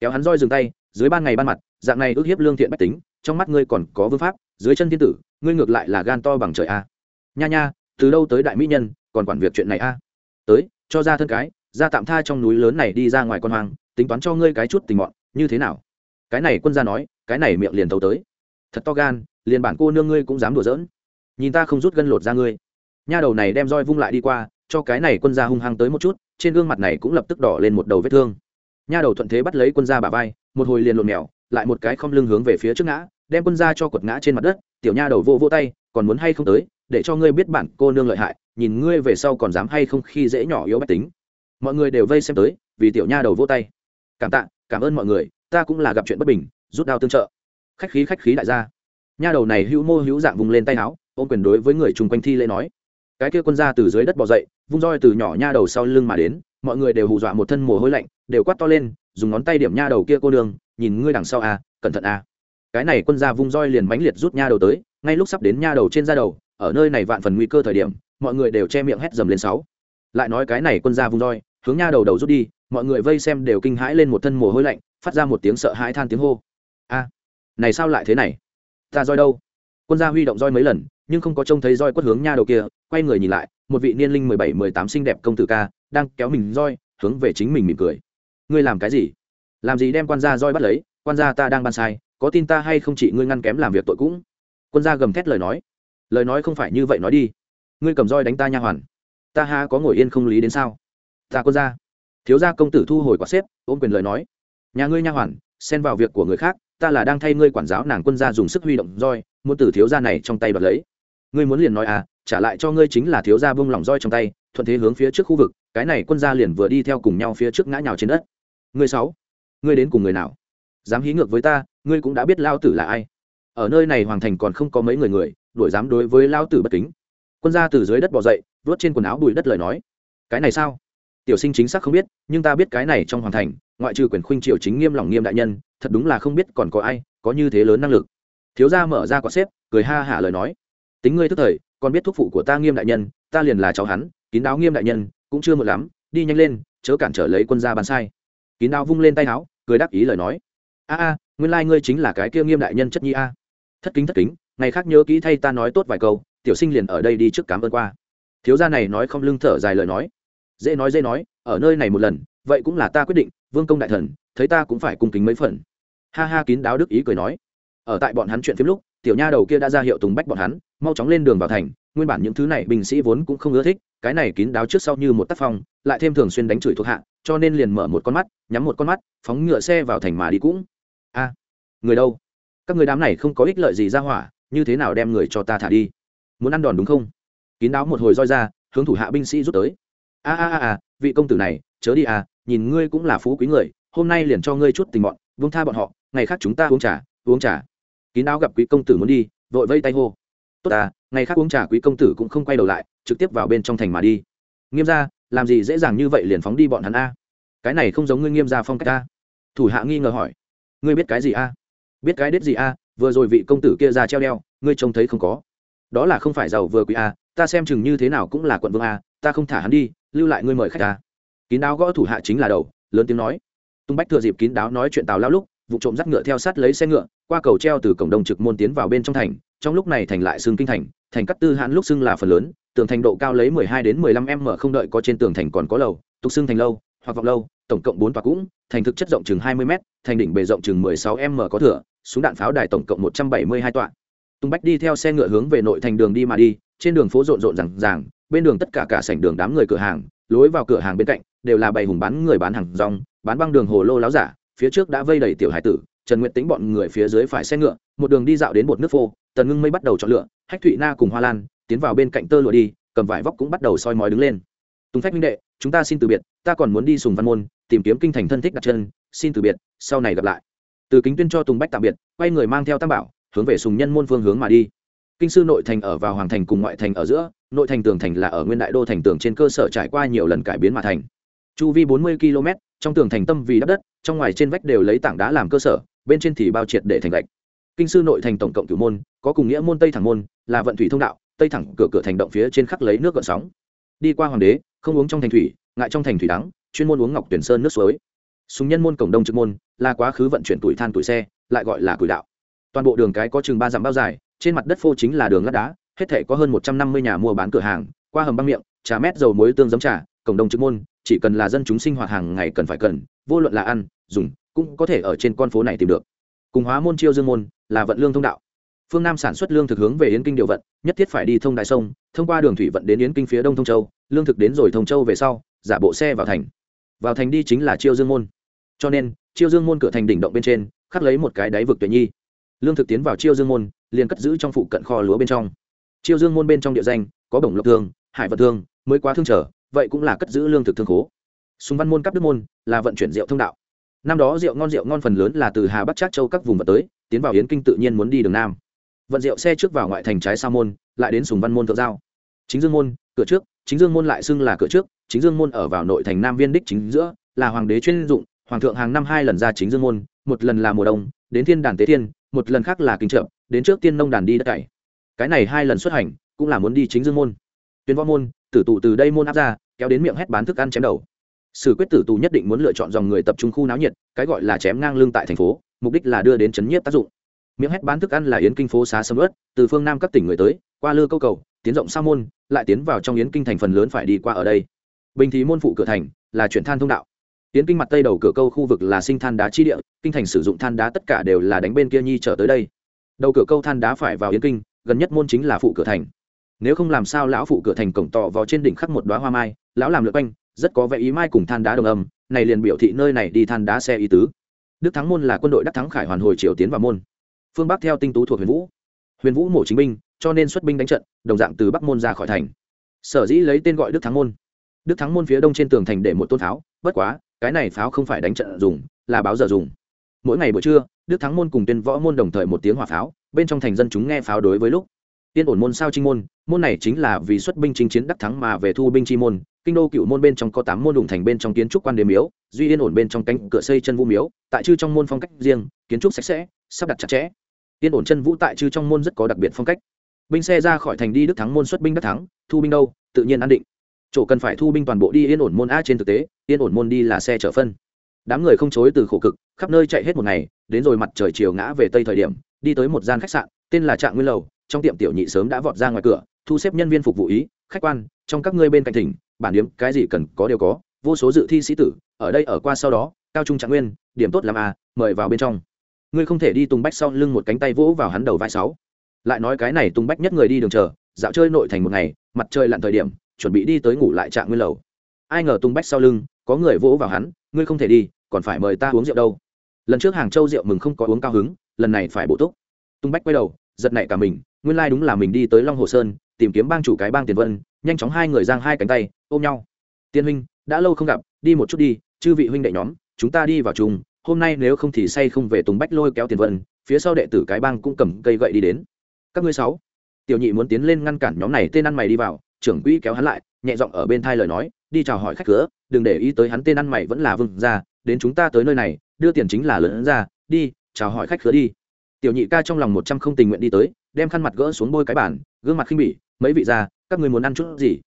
kéo hắn roi dừng tay, dưới ban ngày ban mặt, dạng này ước hiếp lương thiện bách tính, trong mắt ngươi còn có vương pháp, dưới chân thiên tử, ngươi ngược lại là gan to bằng trời a. Nha nha, từ đâu tới đại mỹ nhân, còn quản việc chuyện này a? Tới, cho ra thân cái, ra tạm tha trong núi lớn này đi ra ngoài con hoang, tính toán cho ngươi cái chút tình mọn, như thế nào? Cái này quân gia nói, cái này miệng liền thấu tới. Thật to gan, liền bản cô nương ngươi cũng dám đùa giỡn. Nhìn ta không rút gân lột ra ngươi. Nha đầu này đem roi vung lại đi qua, cho cái này quân gia hung hăng tới một chút, trên gương mặt này cũng lập tức đỏ lên một đầu vết thương nha đầu thuận thế bắt lấy quân gia bà vai, một hồi liền lộn mèo, lại một cái không lưng hướng về phía trước ngã, đem quân gia cho quật ngã trên mặt đất, tiểu nha đầu vô vô tay, còn muốn hay không tới, để cho ngươi biết bản cô nương lợi hại, nhìn ngươi về sau còn dám hay không khi dễ nhỏ yếu bách tính. Mọi người đều vây xem tới, vì tiểu nha đầu vô tay. Cảm tạ, cảm ơn mọi người, ta cũng là gặp chuyện bất bình, rút đao tương trợ. Khách khí khách khí đại gia. Nha đầu này hữu mô hữu dạng vùng lên tay áo, ôm quyền đối với người chung quanh thi lễ nói. Cái kia quân ra từ dưới đất bỏ dậy, vung roi từ nhỏ nha đầu sau lưng mà đến, mọi người đều hù dọa một thân mồ hôi lạnh đều quát to lên, dùng ngón tay điểm nha đầu kia cô đường nhìn ngươi đằng sau à cẩn thận à. Cái này quân gia vung roi liền mãnh liệt rút nha đầu tới, ngay lúc sắp đến nha đầu trên da đầu, ở nơi này vạn phần nguy cơ thời điểm, mọi người đều che miệng hét dầm lên sáu. Lại nói cái này quân gia vung roi, hướng nha đầu đầu rút đi, mọi người vây xem đều kinh hãi lên một thân mồ hôi lạnh, phát ra một tiếng sợ hãi than tiếng hô. A này sao lại thế này? Ta roi đâu? Quân gia huy động roi mấy lần, nhưng không có trông thấy roi quất hướng nha đầu kia, quay người nhìn lại, một vị niên linh mười bảy, mười tám xinh đẹp công tử ca, đang kéo mình roi, hướng về chính mình mỉm cười ngươi làm cái gì? Làm gì đem quan gia roi bắt lấy? Quan gia ta đang ban sai, có tin ta hay không chỉ ngươi ngăn kém làm việc tội cũng? Quân gia gầm thét lời nói. Lời nói không phải như vậy nói đi. Ngươi cầm roi đánh ta nha hoàn. Ta ha có ngồi yên không lý đến sao? Ta quân gia. Thiếu gia công tử thu hồi quả xếp, ôm quyền lời nói. Nhà ngươi nha hoàn, xen vào việc của người khác, ta là đang thay ngươi quản giáo nàng quân gia dùng sức huy động roi, muốn từ thiếu gia này trong tay đoạt lấy. Ngươi muốn liền nói à trả lại cho ngươi chính là thiếu gia bông lỏng roi trong tay, thuận thế hướng phía trước khu vực, cái này quân gia liền vừa đi theo cùng nhau phía trước ngã nhào trên đất ngươi sáu, ngươi đến cùng người nào? Dám hí ngược với ta, ngươi cũng đã biết lao tử là ai. Ở nơi này hoàng thành còn không có mấy người người, đuổi dám đối với lao tử bất kính. Quân gia từ dưới đất bò dậy vuốt trên quần áo bùi đất lời nói. Cái này sao? Tiểu sinh chính xác không biết, nhưng ta biết cái này trong hoàng thành, ngoại trừ quyền khuynh triều chính nghiêm lòng nghiêm đại nhân, thật đúng là không biết còn có ai, có như thế lớn năng lực. Thiếu gia mở ra quả xếp, cười ha hả lời nói. Tính ngươi tức thời, còn biết thúc phụ của ta nghiêm đại nhân, ta liền là cháu hắn, kín đáo nghiêm đại nhân, cũng chưa một lắm, đi nhanh lên, chớ cản trở lấy quân gia bàn sai kín đáo vung lên tay áo, cười đáp ý lời nói. A a, nguyên lai ngươi chính là cái kia nghiêm đại nhân chất nhi a. Thất kính thất kính, ngày khác nhớ kỹ thay ta nói tốt vài câu, tiểu sinh liền ở đây đi trước cám ơn qua. Thiếu gia này nói không lưng thở dài lời nói. Dễ nói dễ nói, ở nơi này một lần, vậy cũng là ta quyết định, vương công đại thần, thấy ta cũng phải cung kính mấy phần. Ha ha kín đáo đức ý cười nói. Ở tại bọn hắn chuyện phim lúc, tiểu nha đầu kia đã ra hiệu tùng bách bọn hắn, mau chóng lên đường vào thành nguyên bản những thứ này binh sĩ vốn cũng không ưa thích, cái này kín đáo trước sau như một tác phong, lại thêm thường xuyên đánh chửi thuộc hạ, cho nên liền mở một con mắt, nhắm một con mắt, phóng ngựa xe vào thành mà đi cũng. A, người đâu? Các người đám này không có ích lợi gì ra hỏa, như thế nào đem người cho ta thả đi? Muốn ăn đòn đúng không? Kín đáo một hồi roi ra, hướng thủ hạ binh sĩ rút tới. A a a vị công tử này, chớ đi à nhìn ngươi cũng là phú quý người, hôm nay liền cho ngươi chút tình bọn vung tha bọn họ, ngày khác chúng ta uống trà uống trà. Kín đáo gặp quý công tử muốn đi, vội vây tay hô tốt à ngày khác uống trà quý công tử cũng không quay đầu lại, trực tiếp vào bên trong thành mà đi. Nghiêm ra làm gì dễ dàng như vậy liền phóng đi bọn hắn a? Cái này không giống ngươi nghiêm ra phong cách a thủ hạ nghi ngờ hỏi. Ngươi biết cái gì a? Biết cái đết gì a? Vừa rồi vị công tử kia ra treo đeo, ngươi trông thấy không có. Đó là không phải giàu vừa quý a, ta xem chừng như thế nào cũng là quận vương a, ta không thả hắn đi, lưu lại ngươi mời khách a. kín đáo gõ thủ hạ chính là đầu, lớn tiếng nói. Tung bách thừa dịp kín đáo nói chuyện tào lao lúc, vụ trộm dắt ngựa theo sát lấy xe ngựa, qua cầu treo từ cổng đông trực môn tiến vào bên trong thành trong lúc này thành lại xương kinh thành thành cắt tư hãn lúc xưng là phần lớn, tường thành độ cao lấy mười hai đến mười lăm m không đợi có trên tường thành còn có lầu, tục xưng thành lâu, hoặc vọng lâu, tổng cộng bốn tòa cũng, thành thực chất rộng chừng hai mươi m thành đỉnh bề rộng chừng mười sáu m có thửa, súng đạn pháo đài tổng cộng một trăm bảy mươi hai tọa. Tung bách đi theo xe ngựa hướng về nội thành đường đi mà đi, trên đường phố rộn rộn rằng ràng, bên đường tất cả cả sảnh đường đám người cửa hàng, lối vào cửa hàng bên cạnh, đều là bày hùng bán người bán hàng rong, bán băng đường hồ lô láo giả, phía trước đã vây đầy tiểu hải tử trần nguyện tính bọn người phía dưới phải xe ngựa, một đường đi dạo đến một nước phô, tần ngưng mây bắt đầu chọn lựa, hách thụy na cùng hoa lan, tiến vào bên cạnh tơ lụa đi, cầm vải vóc cũng bắt đầu soi mói đứng lên. Tùng phách minh đệ, chúng ta xin từ biệt, ta còn muốn đi sùng văn môn, tìm kiếm kinh thành thân thích đặt chân, xin từ biệt, sau này gặp lại. Từ kính tuyên cho tùng bách tạm biệt, quay người mang theo tam bảo, hướng về sùng nhân môn phương hướng mà đi. Kinh sư nội thành ở vào hoàng thành cùng ngoại thành ở giữa, nội thành tường thành là ở nguyên đại đô thành tường trên cơ sở trải qua nhiều lần cải biến mà thành. Chu vi bốn mươi km trong tường thành tâm vì đắp đất, trong ngoài trên vách đều lấy tảng đá làm cơ sở bên trên thì bao triệt để thành gạch. Kinh sư nội thành tổng cộng cửu môn, có cùng nghĩa môn tây thẳng môn, là vận thủy thông đạo, tây thẳng cửa cửa thành động phía trên khắc lấy nước gợn sóng. Đi qua hoàng đế, không uống trong thành thủy, ngại trong thành thủy đắng, chuyên môn uống ngọc tuyển sơn nước suối. Súng nhân môn cổng đông trực môn, là quá khứ vận chuyển tuổi than tuổi xe, lại gọi là củi đạo. Toàn bộ đường cái có chừng ba dặm bao dài, trên mặt đất phô chính là đường lát đá, hết thể có hơn một trăm năm mươi nhà mua bán cửa hàng, qua hầm băng miệng, trà mét dầu muối tương giấm trà, cổng đông trực môn, chỉ cần là dân chúng sinh hoạt hàng ngày cần phải cần, vô luận là ăn, dùng cũng có thể ở trên con phố này tìm được. Cùng hóa môn chiêu dương môn là vận lương thông đạo. Phương nam sản xuất lương thực hướng về yến kinh điều vận, nhất thiết phải đi thông đại sông, thông qua đường thủy vận đến yến kinh phía đông thông châu, lương thực đến rồi thông châu về sau, giả bộ xe vào thành. Vào thành đi chính là chiêu dương môn. Cho nên, chiêu dương môn cửa thành đỉnh động bên trên, khắc lấy một cái đáy vực tuệ nhi. Lương thực tiến vào chiêu dương môn, liền cất giữ trong phụ cận kho lúa bên trong. Chiêu dương môn bên trong địa danh, có bổng lộc thương hải vật thương mới quá thương trở, vậy cũng là cất giữ lương thực thương khố. Súng văn môn cấp đức môn là vận chuyển rượu thông đạo năm đó rượu ngon rượu ngon phần lớn là từ hà bắc trác châu các vùng vật tới, tiến vào yến kinh tự nhiên muốn đi đường nam. Vận rượu xe trước vào ngoại thành trái sa môn, lại đến sùng văn môn thượng giao. Chính dương môn, cửa trước, chính dương môn lại xưng là cửa trước, chính dương môn ở vào nội thành nam viên đích chính giữa, là hoàng đế chuyên dụng, hoàng thượng hàng năm hai lần ra chính dương môn, một lần là mùa đông, đến thiên đàn tế thiên, một lần khác là kinh trợ, đến trước tiên nông đàn đi đất cày. Cái này hai lần xuất hành, cũng là muốn đi chính dương môn. Tuyến võ môn, tử tụ từ đây môn áp ra, kéo đến miệng hét bán thức ăn chém đầu sử quyết tử tù nhất định muốn lựa chọn dòng người tập trung khu náo nhiệt, cái gọi là chém ngang lương tại thành phố, mục đích là đưa đến chấn nhiếp tác dụng. Miệng hét bán thức ăn là yến kinh phố xá sầm ớt từ phương nam các tỉnh người tới, qua lư câu cầu, tiến rộng sa môn, lại tiến vào trong yến kinh thành phần lớn phải đi qua ở đây. Bình thì môn phụ cửa thành, là chuyển than thông đạo. Yến kinh mặt tây đầu cửa câu khu vực là sinh than đá chi địa, kinh thành sử dụng than đá tất cả đều là đánh bên kia nhi trở tới đây. Đầu cửa câu than đá phải vào yến kinh, gần nhất môn chính là phụ cửa thành. Nếu không làm sao lão phụ cửa thành cổng tọ vào trên đỉnh khắc một đoá hoa mai, lão làm lượt quanh rất có vẻ ý mai cùng than đá đồng âm, này liền biểu thị nơi này đi than đá xe ý tứ. Đức thắng môn là quân đội đắc thắng khải hoàn hồi triều tiến vào môn. Phương bắc theo tinh tú thuộc huyền vũ. Huyền vũ mổ chính binh, cho nên xuất binh đánh trận, đồng dạng từ bắc môn ra khỏi thành. Sở dĩ lấy tên gọi đức thắng môn. Đức thắng môn phía đông trên tường thành để một tôn pháo, bất quá, cái này pháo không phải đánh trận dùng, là báo giờ dùng. Mỗi ngày buổi trưa, đức thắng môn cùng tuyên võ môn đồng thời một tiếng hỏa pháo, bên trong thành dân chúng nghe pháo đối với lúc tiên ổn môn sao trinh môn môn này chính là vì xuất binh chinh chiến đắc thắng mà về thu binh chi môn. Kinh đô cựu môn bên trong có tám môn đụng thành bên trong kiến trúc quan đế miếu, duy yên ổn bên trong cánh cửa xây chân vũ miếu, tại chư trong môn phong cách riêng, kiến trúc sạch sẽ, sắp đặt chặt chẽ. Yên ổn chân vũ tại chư trong môn rất có đặc biệt phong cách. Binh xe ra khỏi thành đi đức thắng môn xuất binh đắc thắng, thu binh đâu, tự nhiên an định. Chỗ cần phải thu binh toàn bộ đi yên ổn môn a trên thực tế, yên ổn môn đi là xe chở phân. Đám người không chối từ khổ cực, khắp nơi chạy hết một ngày, đến rồi mặt trời chiều ngã về tây thời điểm, đi tới một gian khách sạn, tên là trạng nguyên lầu trong tiệm tiểu nhị sớm đã vọt ra ngoài cửa, thu xếp nhân viên phục vụ ý, khách quan, trong các ngươi bên cạnh thỉnh, bản điếm cái gì cần có đều có, vô số dự thi sĩ tử, ở đây ở qua sau đó, cao trung trạng nguyên, điểm tốt làm à mời vào bên trong. Ngươi không thể đi tung bách sau lưng một cánh tay vỗ vào hắn đầu vai sáu. Lại nói cái này tung bách nhất người đi đường chờ, dạo chơi nội thành một ngày, mặt trời lặn thời điểm, chuẩn bị đi tới ngủ lại trạng nguyên lầu. Ai ngờ tung bách sau lưng, có người vỗ vào hắn, ngươi không thể đi, còn phải mời ta uống rượu đâu. Lần trước hàng châu rượu mừng không có uống cao hứng, lần này phải bổ túc. Tung bách quay đầu giật nảy cả mình, nguyên lai đúng là mình đi tới long hồ sơn, tìm kiếm bang chủ cái bang tiền vân, nhanh chóng hai người giang hai cánh tay, ôm nhau. Tiên huynh, đã lâu không gặp, đi một chút đi, chư vị huynh đệ nhóm, chúng ta đi vào chung, hôm nay nếu không thì say không về tùng bách lôi kéo tiền vân, phía sau đệ tử cái bang cũng cầm cây gậy đi đến. Các ngươi sáu. Tiểu nhị muốn tiến lên ngăn cản nhóm này tên ăn mày đi vào, trưởng quỹ kéo hắn lại, nhẹ giọng ở bên thai lời nói, đi chào hỏi khách cửa, đừng để ý tới hắn tên ăn mày vẫn là vương ra đến chúng ta tới nơi này, đưa tiền chính là lớn ra, đi, chào hỏi khách cửa đi tiểu nhị ca trong lòng một trăm không tình nguyện đi tới, đem khăn mặt gỡ xuống bôi cái bản gương mặt khinh bỉ, mấy vị ra các người muốn ăn chút gì?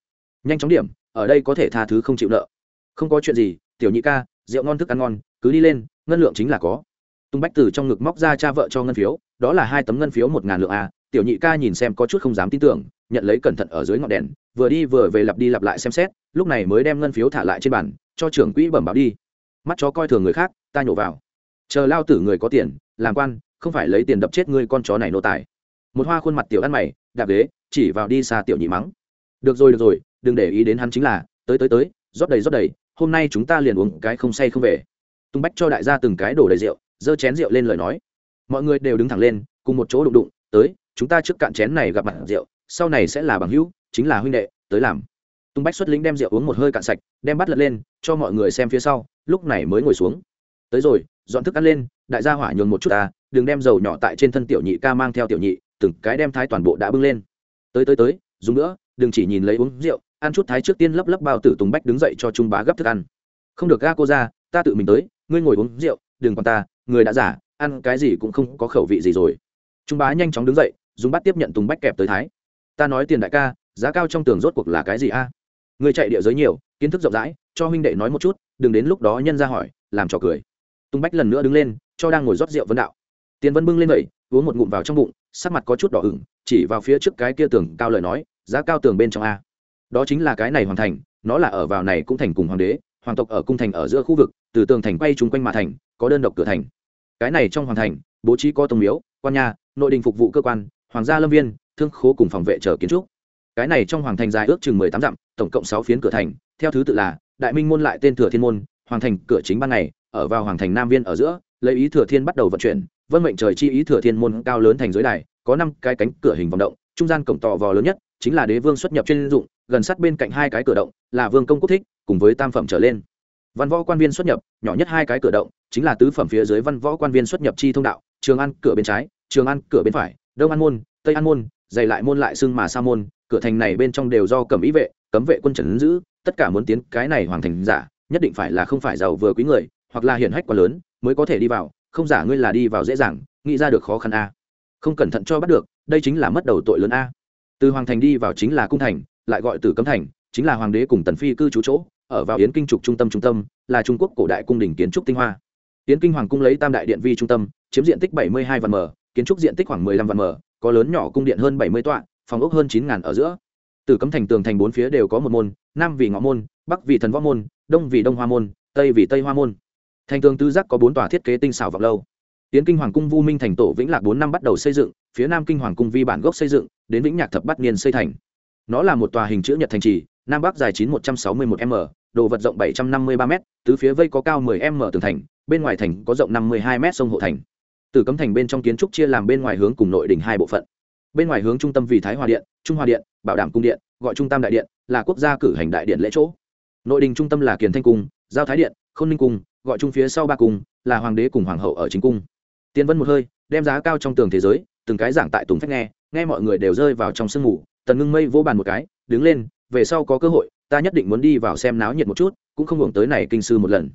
Nhanh chóng điểm, ở đây có thể tha thứ không chịu nợ. Không có chuyện gì, tiểu nhị ca, rượu ngon thức ăn ngon, cứ đi lên, ngân lượng chính là có. Tung bách từ trong ngực móc ra cha vợ cho ngân phiếu, đó là hai tấm ngân phiếu một ngàn lượng a tiểu nhị ca nhìn xem có chút không dám tin tưởng, nhận lấy cẩn thận ở dưới ngọn đèn, vừa đi vừa về lặp đi lặp lại xem xét, lúc này mới đem ngân phiếu thả lại trên bàn, cho trưởng quỹ bẩm báo đi. Mắt chó coi thường người khác, ta nhổ vào. Chờ lao tử người có tiền, làm quan không phải lấy tiền đập chết ngươi con chó này nô tài. Một hoa khuôn mặt tiểu ăn mày, đạp ghế, chỉ vào đi xa tiểu nhị mắng. Được rồi được rồi, đừng để ý đến hắn chính là, tới tới tới, rót đầy rót đầy, hôm nay chúng ta liền uống cái không say không về. Tung bách cho đại gia từng cái đổ đầy rượu, giơ chén rượu lên lời nói. Mọi người đều đứng thẳng lên, cùng một chỗ đụng đụng, tới, chúng ta trước cạn chén này gặp mặt rượu, sau này sẽ là bằng hữu, chính là huynh đệ, tới làm. Tung bách xuất lĩnh đem rượu uống một hơi cạn sạch, đem bắt lật lên, cho mọi người xem phía sau, lúc này mới ngồi xuống. Tới rồi, dọn thức ăn lên đại gia hỏa nhường một chút ta, đừng đem dầu nhỏ tại trên thân tiểu nhị ca mang theo tiểu nhị, từng cái đem thái toàn bộ đã bưng lên. Tới tới tới, dùng nữa, đừng chỉ nhìn lấy uống rượu, ăn chút thái trước tiên lấp lấp bao tử tùng bách đứng dậy cho trung bá gấp thức ăn. Không được ga cô ra, ta tự mình tới, ngươi ngồi uống rượu, đừng còn ta, người đã giả, ăn cái gì cũng không có khẩu vị gì rồi. Trung bá nhanh chóng đứng dậy, dùng bát tiếp nhận tùng bách kẹp tới thái. Ta nói tiền đại ca, giá cao trong tường rốt cuộc là cái gì a? Người chạy địa giới nhiều, kiến thức rộng rãi, cho huynh đệ nói một chút, đừng đến lúc đó nhân ra hỏi, làm trò cười tùng bách lần nữa đứng lên, cho đang ngồi rót rượu vấn đạo. Tiền vân bưng lên vậy, uống một ngụm vào trong bụng, sắc mặt có chút đỏ ửng, chỉ vào phía trước cái kia tường cao lời nói, giá cao tường bên trong a. Đó chính là cái này hoàn thành, nó là ở vào này cũng thành cùng hoàng đế, hoàng tộc ở cung thành ở giữa khu vực, từ tường thành quay chung quanh mà thành, có đơn độc cửa thành. Cái này trong hoàng thành, bố trí có tông miếu, quan nhà, nội đình phục vụ cơ quan, hoàng gia lâm viên, thương khố cùng phòng vệ chờ kiến trúc. Cái này trong hoàng thành dài ước chừng mười tám dặm, tổng cộng sáu phiến cửa thành, theo thứ tự là, đại minh môn lại tên thừa thiên môn, hoàng thành cửa chính ban ngày ở vào hoàng thành nam viên ở giữa, lấy ý thừa thiên bắt đầu vận chuyển. Vân mệnh trời chi ý thừa thiên môn cao lớn thành dưới đài, có năm cái cánh cửa hình vòng động, trung gian cổng tò vò lớn nhất chính là đế vương xuất nhập chuyên dụng, gần sát bên cạnh hai cái cửa động, là vương công quốc thích, cùng với tam phẩm trở lên. Văn võ quan viên xuất nhập, nhỏ nhất hai cái cửa động, chính là tứ phẩm phía dưới văn võ quan viên xuất nhập chi thông đạo, trường an cửa bên trái, trường an cửa bên phải, đông an môn, tây an môn, dày lại môn lại xưng mà sa môn, cửa thành này bên trong đều do cẩm ý vệ, cấm vệ quân trần giữ, tất cả muốn tiến cái này hoàng thành giả, nhất định phải là không phải giàu vừa quý người hoặc là hiển hách quá lớn, mới có thể đi vào, không giả ngươi là đi vào dễ dàng, nghĩ ra được khó khăn a. Không cẩn thận cho bắt được, đây chính là mất đầu tội lớn a. Từ hoàng thành đi vào chính là cung thành, lại gọi từ cấm thành, chính là hoàng đế cùng tần phi cư trú chỗ, ở vào yến kinh trục trung tâm trung tâm, là trung quốc cổ đại cung đình kiến trúc tinh hoa. Yến kinh hoàng cung lấy tam đại điện vi trung tâm, chiếm diện tích bảy mươi hai vạn m, kiến trúc diện tích khoảng 15 vạn m, có lớn nhỏ cung điện hơn bảy mươi tọa, phòng ốc hơn chín ngàn ở giữa. Từ cấm thành tường thành bốn phía đều có một môn, nam vì ngõ môn, bắc vì thần võ môn, đông vì đông hoa môn, tây vì tây hoa môn thành tường tứ giác có bốn tòa thiết kế tinh xảo vọng lâu. Tiến kinh hoàng cung vu minh thành tổ vĩnh lạc bốn năm bắt đầu xây dựng, phía nam kinh hoàng cung vi bản gốc xây dựng, đến vĩnh nhạc thập bát niên xây thành. Nó là một tòa hình chữ nhật thành trì, nam bắc dài chín một trăm sáu mươi một m đồ vật rộng bảy trăm năm mươi ba m tứ phía vây có cao 10 m tường thành, bên ngoài thành có rộng năm mươi hai m sông hộ thành. Từ cấm thành bên trong kiến trúc chia làm bên ngoài hướng cùng nội đỉnh hai bộ phận. Bên ngoài hướng trung tâm vì thái hòa điện, trung hòa điện, bảo đảm cung điện, gọi trung tâm đại điện, là quốc gia cử hành đại điện lễ chỗ. Nội đình trung tâm là kiền thanh cung, giao thái điện k h ô n ninh cung gọi chung phía sau ba cung, là hoàng đế cùng hoàng hậu ở chính cung. Tiên vân một hơi, đem giá cao trong tường thế giới, từng cái giảng tại tùng phách nghe nghe mọi người đều rơi vào trong sương mù, tần ngưng mây vô bàn một cái, đứng lên, về sau có cơ hội, ta nhất định muốn đi vào xem náo nhiệt một chút, cũng không hưởng tới này kinh sư một lần.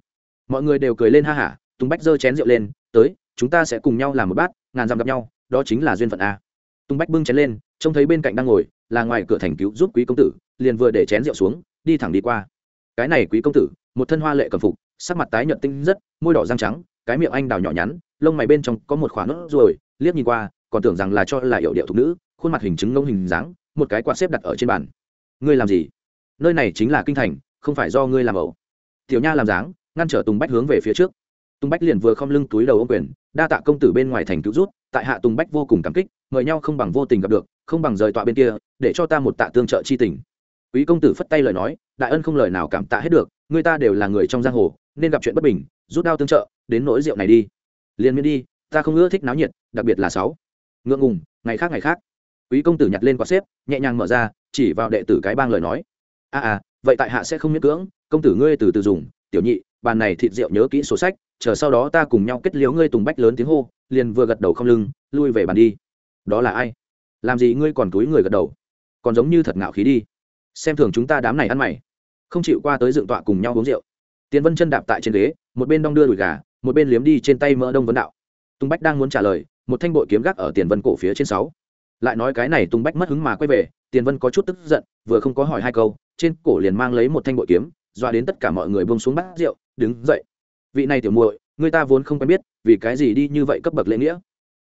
Mọi người đều cười lên ha hả, tùng bách giơ chén rượu lên, tới, chúng ta sẽ cùng nhau làm một bát, ngàn dặm gặp nhau, đó chính là duyên phận a. Tùng bách bưng chén lên, trông thấy bên cạnh đang ngồi, là ngoài cửa thành cứu giúp quý công tử, liền vừa để chén rượu xuống, đi thẳng đi qua. Cái này quý công tử, một thân hoa lệ cầm phục sắc mặt tái nhợt tinh rất, môi đỏ răng trắng, cái miệng anh đào nhỏ nhắn, lông mày bên trong có một khoả nốt ruồi, liếc nhìn qua, còn tưởng rằng là cho là hiệu điệu thục nữ, khuôn mặt hình chứng ngông hình dáng, một cái quạt xếp đặt ở trên bàn. Ngươi làm gì? Nơi này chính là kinh thành, không phải do ngươi làm ẩu. Tiểu nha làm dáng, ngăn trở tùng bách hướng về phía trước. Tùng bách liền vừa không lưng túi đầu ô quyền, đa tạ công tử bên ngoài thành cứu rút tại hạ tùng bách vô cùng cảm kích, mời nhau không bằng vô tình gặp được, không bằng rời tọa bên kia, để cho ta một tạ tương trợ chi tình. Quý công tử phất tay lời nói, đại ân không lời nào cảm tạ hết được, người ta đều là người trong giang hồ nên gặp chuyện bất bình rút đao tương trợ đến nỗi rượu này đi. Liền miễn đi ta không ưa thích náo nhiệt đặc biệt là sáu. Ngượng ngùng ngày khác ngày khác. Quý công tử nhặt lên quạt xếp nhẹ nhàng mở ra chỉ vào đệ tử cái bang lời nói. A à, à vậy tại hạ sẽ không miễn cưỡng công tử ngươi từ từ dùng. Tiểu nhị bàn này thịt rượu nhớ kỹ sổ sách chờ sau đó ta cùng nhau kết liếu ngươi tùng bách lớn tiếng hô liền vừa gật đầu không lưng lui về bàn đi. Đó là ai? Làm gì ngươi còn túi người gật đầu? Còn giống như thật ngạo khí đi. Xem thường chúng ta đám này ăn mày. Không chịu qua tới dựng tọa cùng nhau uống rượu tiến vân chân đạp tại trên ghế, một bên đong đưa đùi gà, một bên liếm đi trên tay mỡ đông vấn đạo. Tùng bách đang muốn trả lời, một thanh bội kiếm gác ở tiền vân cổ phía trên sáu. Lại nói cái này tùng bách mất hứng mà quay về, tiền vân có chút tức giận, vừa không có hỏi hai câu, trên cổ liền mang lấy một thanh bội kiếm, dọa đến tất cả mọi người buông xuống bát rượu, đứng dậy. Vị này tiểu muội, người ta vốn không quen biết, vì cái gì đi như vậy cấp bậc lễ nghĩa?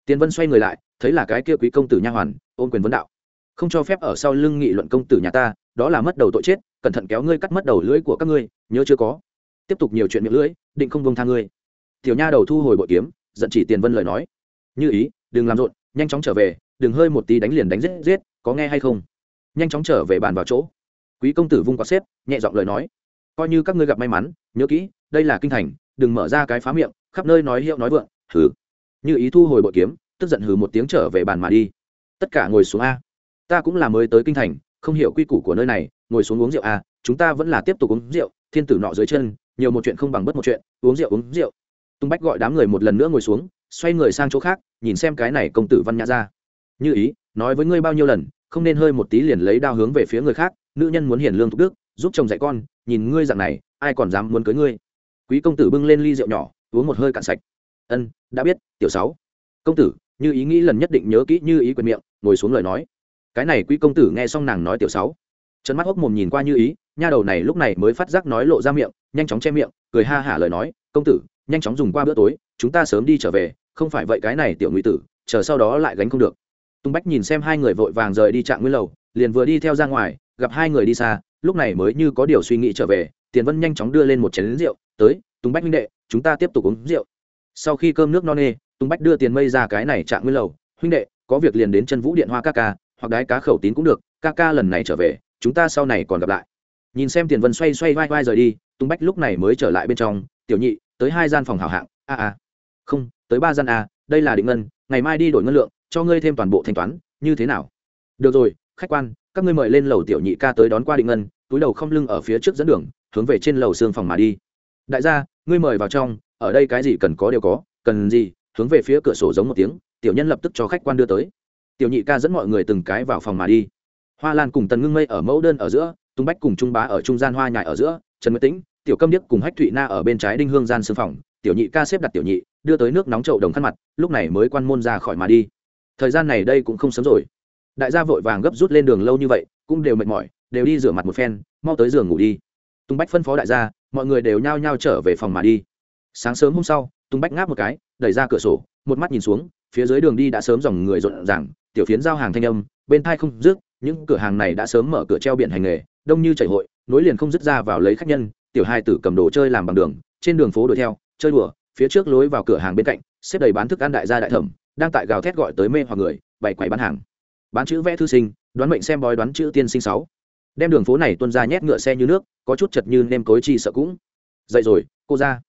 Tiền vân xoay người lại, thấy là cái kia quý công tử nha hoàn, ôm quyền vấn đạo. Không cho phép ở sau lưng nghị luận công tử nhà ta, đó là mất đầu tội chết, cẩn thận kéo ngươi cắt mất đầu lưỡi của các ngươi, nhớ chưa có? Tiếp tục nhiều chuyện miệng lưỡi, định không bông tha ngươi. Tiểu nha đầu thu hồi bội kiếm, giận chỉ tiền vân lời nói. Như ý, đừng làm rộn, nhanh chóng trở về, đừng hơi một tí đánh liền đánh giết giết, có nghe hay không? Nhanh chóng trở về bàn vào chỗ. Quý công tử vung quạt xếp, nhẹ giọng lời nói. Coi như các ngươi gặp may mắn, nhớ kỹ, đây là kinh thành, đừng mở ra cái phá miệng, khắp nơi nói hiệu nói vượng, hừ. Như ý thu hồi bội kiếm, tức giận hừ một tiếng trở về bàn mà đi. Tất cả ngồi xuống a. Ta cũng là mới tới kinh thành, không hiểu quy củ của nơi này, ngồi xuống uống rượu a, chúng ta vẫn là tiếp tục uống rượu, thiên tử nọ dưới chân nhiều một chuyện không bằng bất một chuyện, uống rượu uống rượu. Tung bách gọi đám người một lần nữa ngồi xuống, xoay người sang chỗ khác, nhìn xem cái này công tử văn nhã ra. Như ý, nói với ngươi bao nhiêu lần, không nên hơi một tí liền lấy đao hướng về phía người khác, nữ nhân muốn hiền lương thục đức, giúp chồng dạy con, nhìn ngươi dạng này, ai còn dám muốn cưới ngươi? Quý công tử bưng lên ly rượu nhỏ, uống một hơi cạn sạch. Ân, đã biết, tiểu sáu. Công tử, như ý nghĩ lần nhất định nhớ kỹ như ý quyền miệng, ngồi xuống lời nói. Cái này quý công tử nghe xong nàng nói tiểu sáu trần mắt hốc mồm nhìn qua như ý, nha đầu này lúc này mới phát giác nói lộ ra miệng, nhanh chóng che miệng, cười ha hả lời nói, công tử, nhanh chóng dùng qua bữa tối, chúng ta sớm đi trở về, không phải vậy cái này tiểu ngụy tử, chờ sau đó lại gánh không được. Tung bách nhìn xem hai người vội vàng rời đi trạng nguyên lầu, liền vừa đi theo ra ngoài, gặp hai người đi xa, lúc này mới như có điều suy nghĩ trở về, tiền vân nhanh chóng đưa lên một chén lính rượu, tới tùng bách minh đệ, chúng ta tiếp tục uống rượu. Sau khi cơm nước no nê tùng bách đưa tiền mây ra cái này trạng nguyên lầu, huynh đệ, có việc liền đến chân vũ điện hoa ca ca, hoặc đái cá khẩu tín cũng được, ca ca lần này trở về chúng ta sau này còn gặp lại. Nhìn xem tiền vân xoay xoay vai vai rời đi Tung bách lúc này mới trở lại bên trong, tiểu nhị, tới hai gian phòng hảo hạng, a a. Không, tới ba gian a, đây là định ngân, ngày mai đi đổi ngân lượng, cho ngươi thêm toàn bộ thanh toán, như thế nào? Được rồi, khách quan, các ngươi mời lên lầu tiểu nhị ca tới đón qua định ngân, túi đầu không lưng ở phía trước dẫn đường, hướng về trên lầu xương phòng mà đi. Đại gia, ngươi mời vào trong, ở đây cái gì cần có đều có, cần gì, hướng về phía cửa sổ giống một tiếng, tiểu nhân lập tức cho khách quan đưa tới. Tiểu nhị ca dẫn mọi người từng cái vào phòng mà đi hoa lan cùng tần ngưng mây ở mẫu đơn ở giữa tung bách cùng trung bá ở trung gian hoa nhài ở giữa, trần nguyệt tĩnh, tiểu câm điếc cùng hách thụy na ở bên trái đinh hương gian xương phòng, tiểu nhị ca xếp đặt tiểu nhị, đưa tới nước nóng trậu đồng khăn mặt, lúc này mới quan môn ra khỏi mà đi. Thời gian này đây cũng không sớm rồi. Đại gia vội vàng gấp rút lên đường lâu như vậy, cũng đều mệt mỏi, đều đi rửa mặt một phen, mau tới giường ngủ đi. Tung bách phân phó đại gia, mọi người đều nhao nhao trở về phòng mà đi. Sáng sớm hôm sau tung bách ngáp một cái, đẩy ra cửa sổ, một mắt nhìn xuống, phía dưới đường đi đã sớm dòng người rộn ràng, tiểu phiến giao hàng thanh âm, bên thai không rước những cửa hàng này đã sớm mở cửa treo biển hành nghề, đông như chảy hội, nối liền không dứt ra vào lấy khách nhân, tiểu hai tử cầm đồ chơi làm bằng đường, trên đường phố đuổi theo, chơi đùa, phía trước lối vào cửa hàng bên cạnh, xếp đầy bán thức ăn đại gia đại thẩm, đang tại gào thét gọi tới mê hoặc người, bày quầy bán hàng. Bán chữ vẽ thư sinh, đoán mệnh xem bói đoán chữ tiên sinh sáu. Đem đường phố này tuân ra nhét ngựa xe như nước, có chút chật như nêm cối chi sợ cũng. Dậy rồi, cô ra.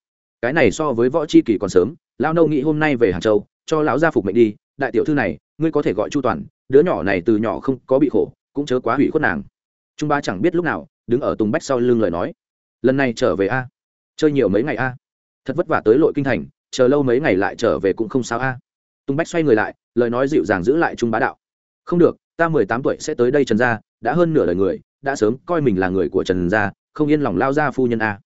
Cái này so với võ chi kỳ còn sớm lao nâu nghĩ hôm nay về hàng châu, cho lão gia phục mệnh đi, đại tiểu thư này, ngươi có thể gọi chu toàn đứa nhỏ này từ nhỏ không có bị khổ, cũng chớ quá hủy khuất nàng. Trung ba chẳng biết lúc nào, đứng ở tùng bách sau lưng lời nói, lần này trở về a, chơi nhiều mấy ngày a, thật vất vả tới lội kinh thành, chờ lâu mấy ngày lại trở về cũng không sao a. Tùng bách xoay người lại, lời nói dịu dàng giữ lại trung bá đạo, không được, ta mười tám tuổi sẽ tới đây trần gia, đã hơn nửa đời người, đã sớm coi mình là người của trần gia, không yên lòng lao ra phu nhân a.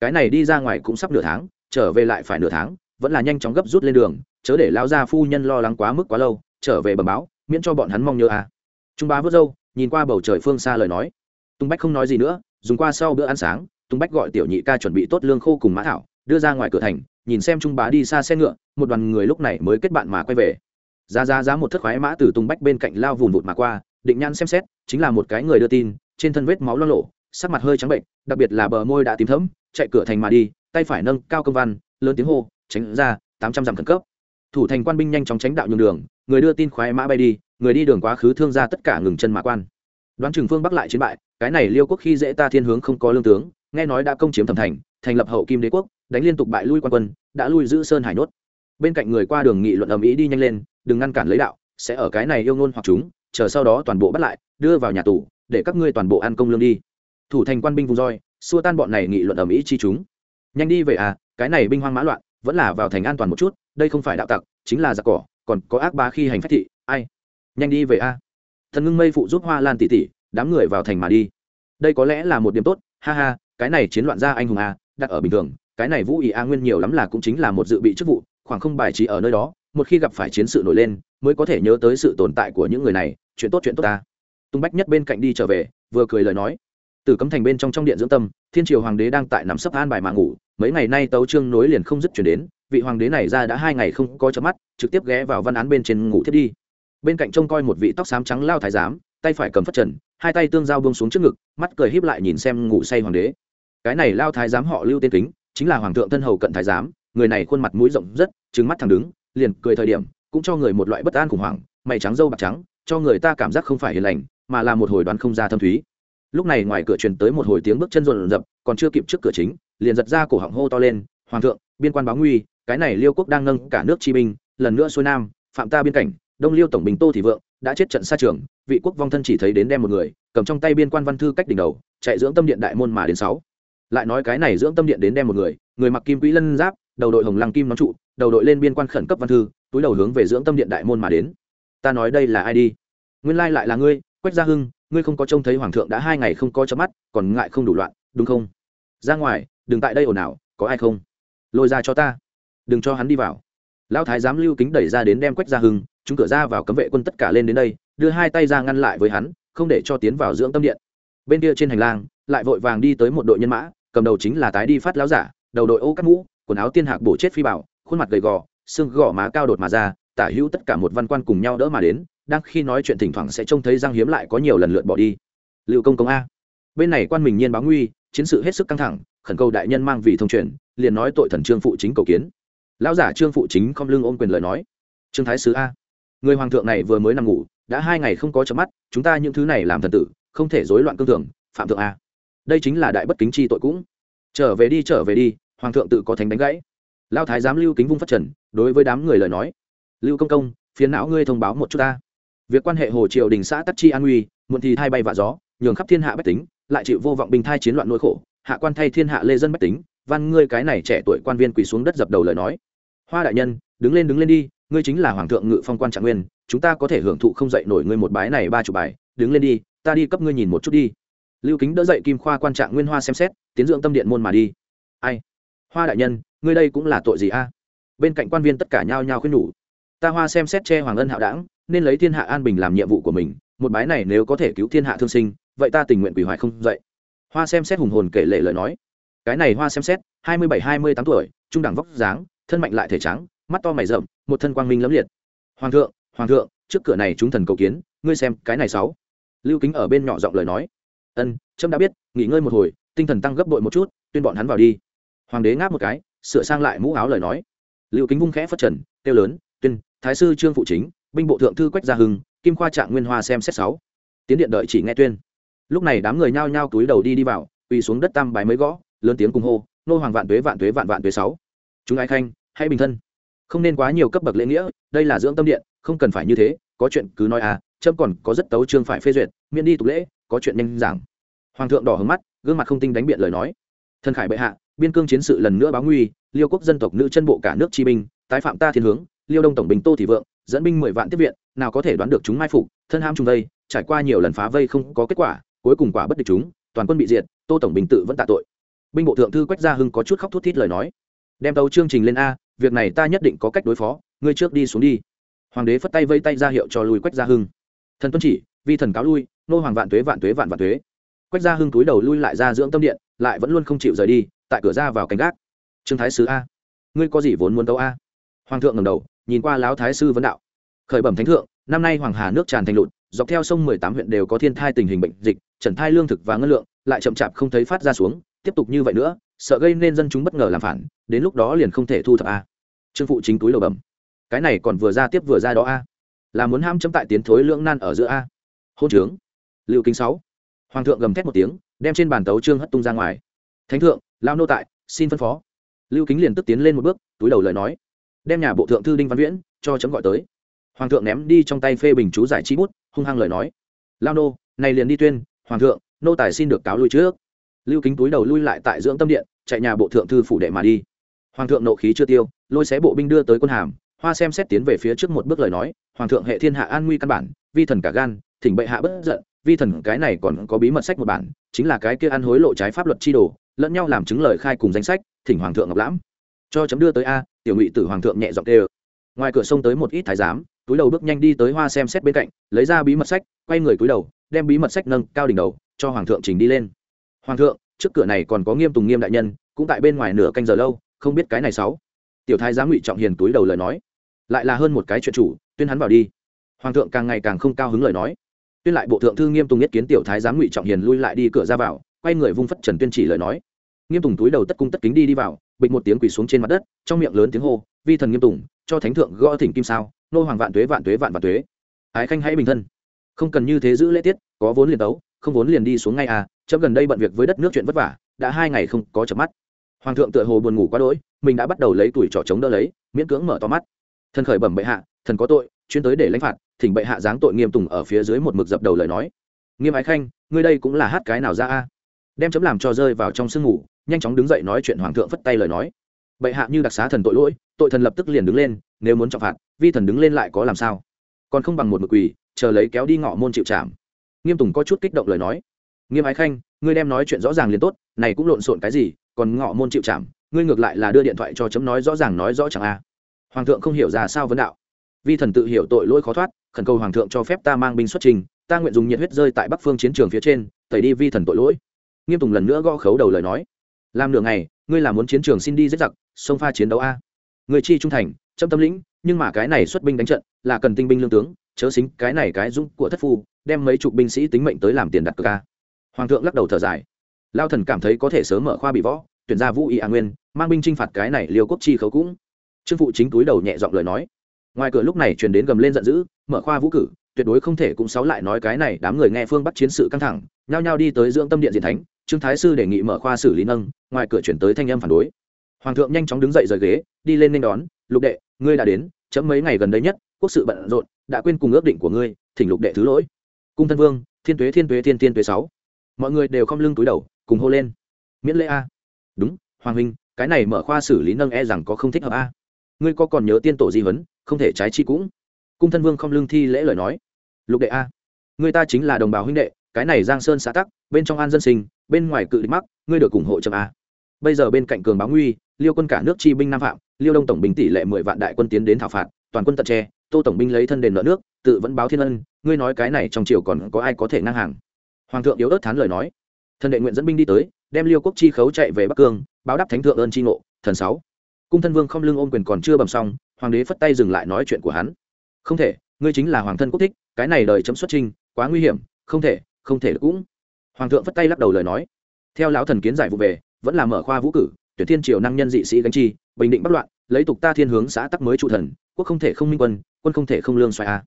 Cái này đi ra ngoài cũng sắp nửa tháng, trở về lại phải nửa tháng, vẫn là nhanh chóng gấp rút lên đường, chớ để lao ra phu nhân lo lắng quá mức quá lâu, trở về bầm báo miễn cho bọn hắn mong nhớ à, trung bá vớt râu nhìn qua bầu trời phương xa lời nói. Tùng bách không nói gì nữa dùng qua sau bữa ăn sáng tùng bách gọi tiểu nhị ca chuẩn bị tốt lương khô cùng mã thảo đưa ra ngoài cửa thành nhìn xem trung bá đi xa xe ngựa một đoàn người lúc này mới kết bạn mà quay về. Giá giá giá một thất khoái mã từ tùng bách bên cạnh lao vùn vụt mà qua định nhăn xem xét chính là một cái người đưa tin trên thân vết máu lo lộ sắc mặt hơi trắng bệnh đặc biệt là bờ môi đã tím thấm chạy cửa thành mà đi tay phải nâng cao công văn lớn tiếng hô tránh ra tám trăm dặm khẩn cấp. Thủ thành quan binh nhanh chóng tránh đạo nhường đường người đưa tin khoái mã bay đi, người đi đường quá khứ thương ra tất cả ngừng chân mã quan. Đoán chừng phương bắc lại chiến bại, cái này liêu quốc khi dễ ta thiên hướng không có lương tướng, nghe nói đã công chiếm thẩm thành thành lập hậu kim đế quốc, đánh liên tục bại lui quan quân, đã lui giữ sơn hải nốt. Bên cạnh người qua đường nghị luận ầm ĩ đi nhanh lên, đừng ngăn cản lấy đạo, sẽ ở cái này yêu ngôn hoặc chúng, chờ sau đó toàn bộ bắt lại, đưa vào nhà tù, để các ngươi toàn bộ ăn công lương đi. Thủ thành quan binh vùng roi, xua tan bọn này nghị luận ầm ĩ chi chúng. Nhanh đi về à cái này binh hoang mã loạn, vẫn là vào thành an toàn một chút, đây không phải đạo tặc, chính là giặc cỏ còn có ác bá khi hành phách thị, ai? Nhanh đi về a. Thần ngưng mây phụ giúp hoa lan tỉ tỉ đám người vào thành mà đi. Đây có lẽ là một điểm tốt, ha ha, cái này chiến loạn gia anh hùng a, đặt ở bình thường, cái này vũ ý a nguyên nhiều lắm là cũng chính là một dự bị chức vụ, khoảng không bài trí ở nơi đó, một khi gặp phải chiến sự nổi lên, mới có thể nhớ tới sự tồn tại của những người này, chuyện tốt chuyện tốt ta. Tung bách nhất bên cạnh đi trở về, vừa cười lời nói. Từ cấm thành bên trong trong điện dưỡng tâm, thiên triều hoàng đế đang tại nằm sấp an bài mà ngủ, mấy ngày nay tấu trương nối liền không dứt chuyển đến vị hoàng đế này ra đã hai ngày không có chớp mắt, trực tiếp ghé vào văn án bên trên ngủ thiết đi. Bên cạnh trông coi một vị tóc xám trắng lao thái giám, tay phải cầm phất trần, hai tay tương giao bông xuống trước ngực, mắt cười híp lại nhìn xem ngủ say hoàng đế. Cái này lao thái giám họ lưu tên kính, chính là hoàng thượng thân hầu cận thái giám, người này khuôn mặt mũi rộng rất trứng mắt thẳng đứng, liền cười thời điểm, cũng cho người một loại bất an khủng hoảng, mày trắng dâu bạc trắng, cho người ta cảm giác không phải hiền lành, mà là một hồi đoán không ra thâm thúy. Lúc này ngoài cửa truyền tới một hồi tiếng bước chân rộn rập, còn chưa kịp trước cửa chính, liền giật ra cổ họng hô to lên, hoàng thượng, biên quan báo nguy cái này liêu quốc đang nâng cả nước chi binh, lần nữa xuôi nam, phạm ta biên cảnh, đông liêu tổng bình tô thị vượng đã chết trận xa trường, vị quốc vong thân chỉ thấy đến đem một người, cầm trong tay biên quan văn thư cách đỉnh đầu, chạy dưỡng tâm điện đại môn mà đến sáu. Lại nói cái này dưỡng tâm điện đến đem một người người mặc kim quỹ lân giáp, đầu đội hồng lăng kim nón trụ, đầu đội lên biên quan khẩn cấp văn thư, túi đầu hướng về dưỡng tâm điện đại môn mà đến. Ta nói đây là ai đi? Nguyên lai lại là ngươi, quách gia hưng, ngươi không có trông thấy hoàng thượng đã hai ngày không có chớp mắt, còn ngại không đủ loạn, đúng không? Ra ngoài, đừng tại đây ồn ào, có ai không? Lôi ra cho ta đừng cho hắn đi vào. Lão thái giám lưu kính đẩy ra đến đem quách ra hưng, chúng cửa ra vào cấm vệ quân tất cả lên đến đây, đưa hai tay ra ngăn lại với hắn, không để cho tiến vào dưỡng tâm điện. Bên kia trên hành lang, lại vội vàng đi tới một đội nhân mã, cầm đầu chính là tái đi phát lão giả, đầu đội ô cắt mũ, quần áo tiên hạc bổ chết phi bảo khuôn mặt gầy gò, xương gò má cao đột mà ra, tả hữu tất cả một văn quan cùng nhau đỡ mà đến, đang khi nói chuyện thỉnh thoảng sẽ trông thấy giang hiếm lại có nhiều lần lượt bỏ đi. Liệu công công a. Bên này quan mình nhiên báo nguy, chiến sự hết sức căng thẳng, khẩn cầu đại nhân mang vị thông truyền, liền nói tội thần trương phụ chính cầu kiến lão giả trương phụ chính không lưng ôm quyền lời nói. Trương thái sứ a, người hoàng thượng này vừa mới nằm ngủ, đã hai ngày không có chớp mắt, chúng ta những thứ này làm thần tử, không thể rối loạn cương thường, phạm thượng a. Đây chính là đại bất kính chi tội cũng. Trở về đi, trở về đi, hoàng thượng tự có thánh đánh gãy. Lao thái giám lưu kính vung phát trần, đối với đám người lời nói. Lưu công công phiến não ngươi thông báo một chút ta. Việc quan hệ hồ triều đình xã tắc chi an nguy muộn thì thay bay vạ gió, nhường khắp thiên hạ bách tính, lại chịu vô vọng bình thai chiến loạn nỗi khổ, hạ quan thay thiên hạ lê dân bách tính. Văn ngươi cái này trẻ tuổi quan viên quỳ xuống đất dập đầu lời nói hoa đại nhân, đứng lên đứng lên đi, ngươi chính là hoàng thượng ngự phong quan trạng nguyên, chúng ta có thể hưởng thụ không dậy nổi ngươi một bái này ba chục bài, đứng lên đi, ta đi cấp ngươi nhìn một chút đi. Lưu kính đỡ dậy kim khoa quan trạng nguyên hoa xem xét, tiến dưỡng tâm điện môn mà đi. Ai? Hoa đại nhân, ngươi đây cũng là tội gì a? Bên cạnh quan viên tất cả nhao nhao khuyên nhủ. Ta hoa xem xét che hoàng ân hạo đảng, nên lấy thiên hạ an bình làm nhiệm vụ của mình, một bái này nếu có thể cứu thiên hạ thương sinh, vậy ta tình nguyện quỷ hoại không dậy. Hoa xem xét hùng hồn kể lệ lời nói. Cái này hoa xem xét, hai mươi bảy, hai mươi tám tuổi, trung đẳng vóc dáng thân mạnh lại thể trắng, mắt to mày rậm, một thân quang minh lẫm liệt. Hoàng thượng hoàng thượng, trước cửa này chúng thần cầu kiến, ngươi xem, cái này sáu. Lưu kính ở bên nhỏ giọng lời nói. Ân, trâm đã biết, nghỉ ngơi một hồi, tinh thần tăng gấp bội một chút, tuyên bọn hắn vào đi. Hoàng đế ngáp một cái, sửa sang lại mũ áo lời nói. Lưu kính vung khẽ phất trần, kêu lớn, tuyên, thái sư trương phụ chính, binh bộ thượng thư quách gia hưng, kim khoa trạng nguyên hoa xem xét sáu. Tiến điện đợi chỉ nghe tuyên. Lúc này đám người nhao nhao túi đầu đi đi vào, quỳ xuống đất tam bài mới gõ, lớn tiếng cùng hô, nô hoàng vạn tuế vạn tuế, vạn vạn tuế sáu chúng ai khanh, hãy bình thân. Không nên quá nhiều cấp bậc lễ nghĩa, đây là dưỡng tâm điện, không cần phải như thế, có chuyện cứ nói à trâm còn có rất tấu chương phải phê duyệt, miễn đi tục lễ, có chuyện nhanh giảng. Hoàng thượng đỏ hứng mắt, gương mặt không tinh đánh biện lời nói. Thần khải bệ hạ, biên cương chiến sự lần nữa báo nguy, liêu quốc dân tộc nữ chân bộ cả nước chi binh, tái phạm ta thiên hướng, liêu đông tổng bình tô thị vượng, dẫn binh mười vạn tiếp viện, nào có thể đoán được chúng mai phục, thân ham trung vây, trải qua nhiều lần phá vây không có kết quả, cuối cùng quả bất địch chúng, toàn quân bị diệt, tô tổng bình tự vẫn tạ tội. Binh bộ thượng thư quách gia hưng có chút khóc thút thít lời nói đem tấu chương trình lên a, việc này ta nhất định có cách đối phó, ngươi trước đi xuống đi. Hoàng đế phất tay vây tay ra hiệu cho lùi quách gia hưng. Thần tuân chỉ, vi thần cáo lui, nô hoàng vạn tuế vạn tuế vạn vạn tuế. Quách gia hưng túi đầu lui lại ra dưỡng tâm điện, lại vẫn luôn không chịu rời đi, tại cửa ra vào cánh gác. Trương thái sứ a, ngươi có gì vốn muốn tấu a? Hoàng thượng ngầm đầu, nhìn qua láo thái sư vấn đạo. Khởi bẩm thánh thượng, năm nay hoàng hà nước tràn thành lụt, dọc theo sông mười tám huyện đều có thiên thai tình hình bệnh dịch, trần thai lương thực và ngân lượng lại chậm chạp không thấy phát ra xuống, tiếp tục như vậy nữa sợ gây nên dân chúng bất ngờ làm phản, đến lúc đó liền không thể thu thập a. Trương phụ chính túi lầu bẩm, cái này còn vừa ra tiếp vừa ra đó a. Là muốn ham chấm tại tiến thối lưỡng nan ở giữa a. Hôn trướng. Liệu kính sáu. Hoàng thượng gầm thét một tiếng, đem trên bàn tấu trương hất tung ra ngoài. Thánh thượng lao nô tại, xin phân phó. Lưu kính liền tức tiến lên một bước, túi đầu lời nói. Đem nhà bộ thượng thư đinh văn viễn, cho chấm gọi tới. Hoàng thượng ném đi trong tay phê bình chú giải chi bút, hung hăng lời nói. Lao nô, này liền đi tuyên, hoàng thượng, nô tài xin được cáo lui trước lưu kính túi đầu lui lại tại dưỡng tâm điện, chạy nhà bộ thượng thư phủ đệ mà đi. Hoàng thượng nộ khí chưa tiêu, lôi xé bộ binh đưa tới quân hàm, hoa xem xét tiến về phía trước một bước lời nói, hoàng thượng hệ thiên hạ an nguy căn bản, vi thần cả gan, thỉnh bệ hạ bất giận, vi thần cái này còn có bí mật sách một bản, chính là cái kia ăn hối lộ trái pháp luật chi đồ, lẫn nhau làm chứng lời khai cùng danh sách, thỉnh hoàng thượng ngọc lãm. Cho chấm đưa tới a, tiểu ngụy tử hoàng thượng nhẹ giọng tê ngoài cửa sông tới một ít thái giám, túi đầu bước nhanh đi tới hoa xem xét bên cạnh, lấy ra bí mật sách, quay người túi đầu, đem bí mật sách nâng cao đỉnh đầu, cho hoàng thượng trình đi lên hoàng thượng, trước cửa này còn có nghiêm tùng nghiêm đại nhân, cũng tại bên ngoài nửa canh giờ lâu, không biết cái này sáu. Tiểu thái giám ngụy trọng hiền túi đầu lời nói. Lại là hơn một cái chuyện chủ, tuyên hắn vào đi. Hoàng thượng càng ngày càng không cao hứng lời nói. Tuyên lại bộ thượng thư nghiêm tùng nhất kiến tiểu thái giám ngụy trọng hiền lui lại đi cửa ra vào, quay người vung phất trần tuyên chỉ lời nói. Nghiêm tùng túi đầu tất cung tất kính đi đi vào, bịch một tiếng quỳ xuống trên mặt đất, trong miệng lớn tiếng hô, vi thần nghiêm tùng, cho thánh thượng gõ thỉnh kim sao, nô hoàng vạn tuế vạn tuế vạn vạn tuế. Ái khanh hãy bình thân. Không cần như thế giữ lễ tiết, có vốn liền tấu không vốn liền đi xuống ngay à chấm gần đây bận việc với đất nước chuyện vất vả, đã hai ngày không có chợp mắt. Hoàng thượng tựa hồ buồn ngủ quá đỗi, mình đã bắt đầu lấy tuổi trỏ chống đỡ lấy, miễn cưỡng mở to mắt. Thần khởi bẩm bệ hạ, thần có tội, chuyên tới để lãnh phạt, thỉnh bệ hạ giáng tội nghiêm tùng ở phía dưới một mực dập đầu lời nói. Nghiêm ái khanh, ngươi đây cũng là hát cái nào ra a? Đem chấm làm cho rơi vào trong sương ngủ, nhanh chóng đứng dậy nói chuyện hoàng thượng phất tay lời nói. Bệ hạ như đặc xá thần tội lỗi, tội thần lập tức liền đứng lên, nếu muốn trọng phạt, vi thần đứng lên lại có làm sao? Còn không bằng một mực quỳ, chờ lấy kéo đi ngọ môn chịu trảm nghiêm tùng có chút kích động lời nói. Nghiêm ái khanh ngươi đem nói chuyện rõ ràng liền tốt này cũng lộn xộn cái gì còn ngọ môn chịu chạm, ngươi ngược lại là đưa điện thoại cho chấm nói rõ ràng nói rõ chẳng a hoàng thượng không hiểu ra sao vấn đạo. Vi thần tự hiểu tội lỗi khó thoát khẩn cầu hoàng thượng cho phép ta mang binh xuất trình ta nguyện dùng nhiệt huyết rơi tại bắc phương chiến trường phía trên tẩy đi vi thần tội lỗi. Nghiêm tùng lần nữa gõ khấu đầu lời nói. Làm nửa ngày ngươi là muốn chiến trường xin đi giết giặc sông pha chiến đấu a. Người chi trung thành châm tâm lĩnh nhưng mà cái này xuất binh đánh trận là cần tinh binh lương tướng chớ xính cái này cái dũng của thất phu đem mấy chục binh sĩ tính mệnh tới làm tiền đặt cược a hoàng thượng lắc đầu thở dài. Lao thần cảm thấy có thể sớm mở khoa bị võ, tuyển ra vũ y a nguyên, mang binh chinh phạt cái này liều quốc chi khấu cũng. Trương phụ chính túi đầu nhẹ giọng lời nói. Ngoài cửa lúc này truyền đến gầm lên giận dữ, mở khoa vũ cử, tuyệt đối không thể cũng sáu lại nói cái này đám người nghe phương bắt chiến sự căng thẳng, nhao nhao đi tới dưỡng tâm điện diện thánh, trương thái sư đề nghị mở khoa xử lý nâng, ngoài cửa chuyển tới thanh âm phản đối. Hoàng thượng nhanh chóng đứng dậy rời ghế, đi lên nên đón, lục đệ, ngươi đã đến, chấm mấy ngày gần đây nhất, quốc sự bận rộn, đã quên cùng ước định của ngươi, thỉnh lục đệ thứ lỗi cung thân vương, thiên tuế thiên tuế, thiên tiên tuế sáu. Mọi người đều không lưng túi đầu, cùng hô lên. Miễn lễ a. Đúng, hoàng huynh, cái này mở khoa xử lý nâng e rằng có không thích hợp a. Ngươi có còn nhớ tiên tổ di huấn, không thể trái chi cũng. Cung thân vương không lưng thi lễ lời nói. Lục đệ a, người ta chính là đồng bào huynh đệ, cái này giang sơn xã tắc, bên trong an dân sinh, bên ngoài cự địch mắc, ngươi được ủng hộ chậm a. Bây giờ bên cạnh cường báo nguy, liêu quân cả nước chi binh nam phạm, liêu đông tổng binh tỷ lệ mười vạn đại quân tiến đến thảo phạt, toàn quân tận tre, tô tổng binh lấy thân đền nợ nước tự vẫn báo thiên ân, ngươi nói cái này trong triều còn có ai có thể ngang hàng? Hoàng thượng yếu ớt thán lời nói. Thần đệ nguyện dẫn binh đi tới, đem liêu quốc chi khấu chạy về bắc cương, báo đáp thánh thượng ơn chi ngộ, thần sáu. Cung thân vương không lưng ôm quyền còn chưa bầm xong, hoàng đế phất tay dừng lại nói chuyện của hắn. Không thể, ngươi chính là hoàng thân quốc thích, cái này đời chấm xuất trinh quá nguy hiểm, không thể không thể được cũng. Hoàng thượng phất tay lắc đầu lời nói. Theo lão thần kiến giải vụ về, vẫn là mở khoa vũ cử, tuyển thiên triều năng nhân dị sĩ gánh chi, bình định bất loạn, lấy tục ta thiên hướng xã tắc mới trụ thần, quốc không thể không minh quân quân không thể không lương xoài a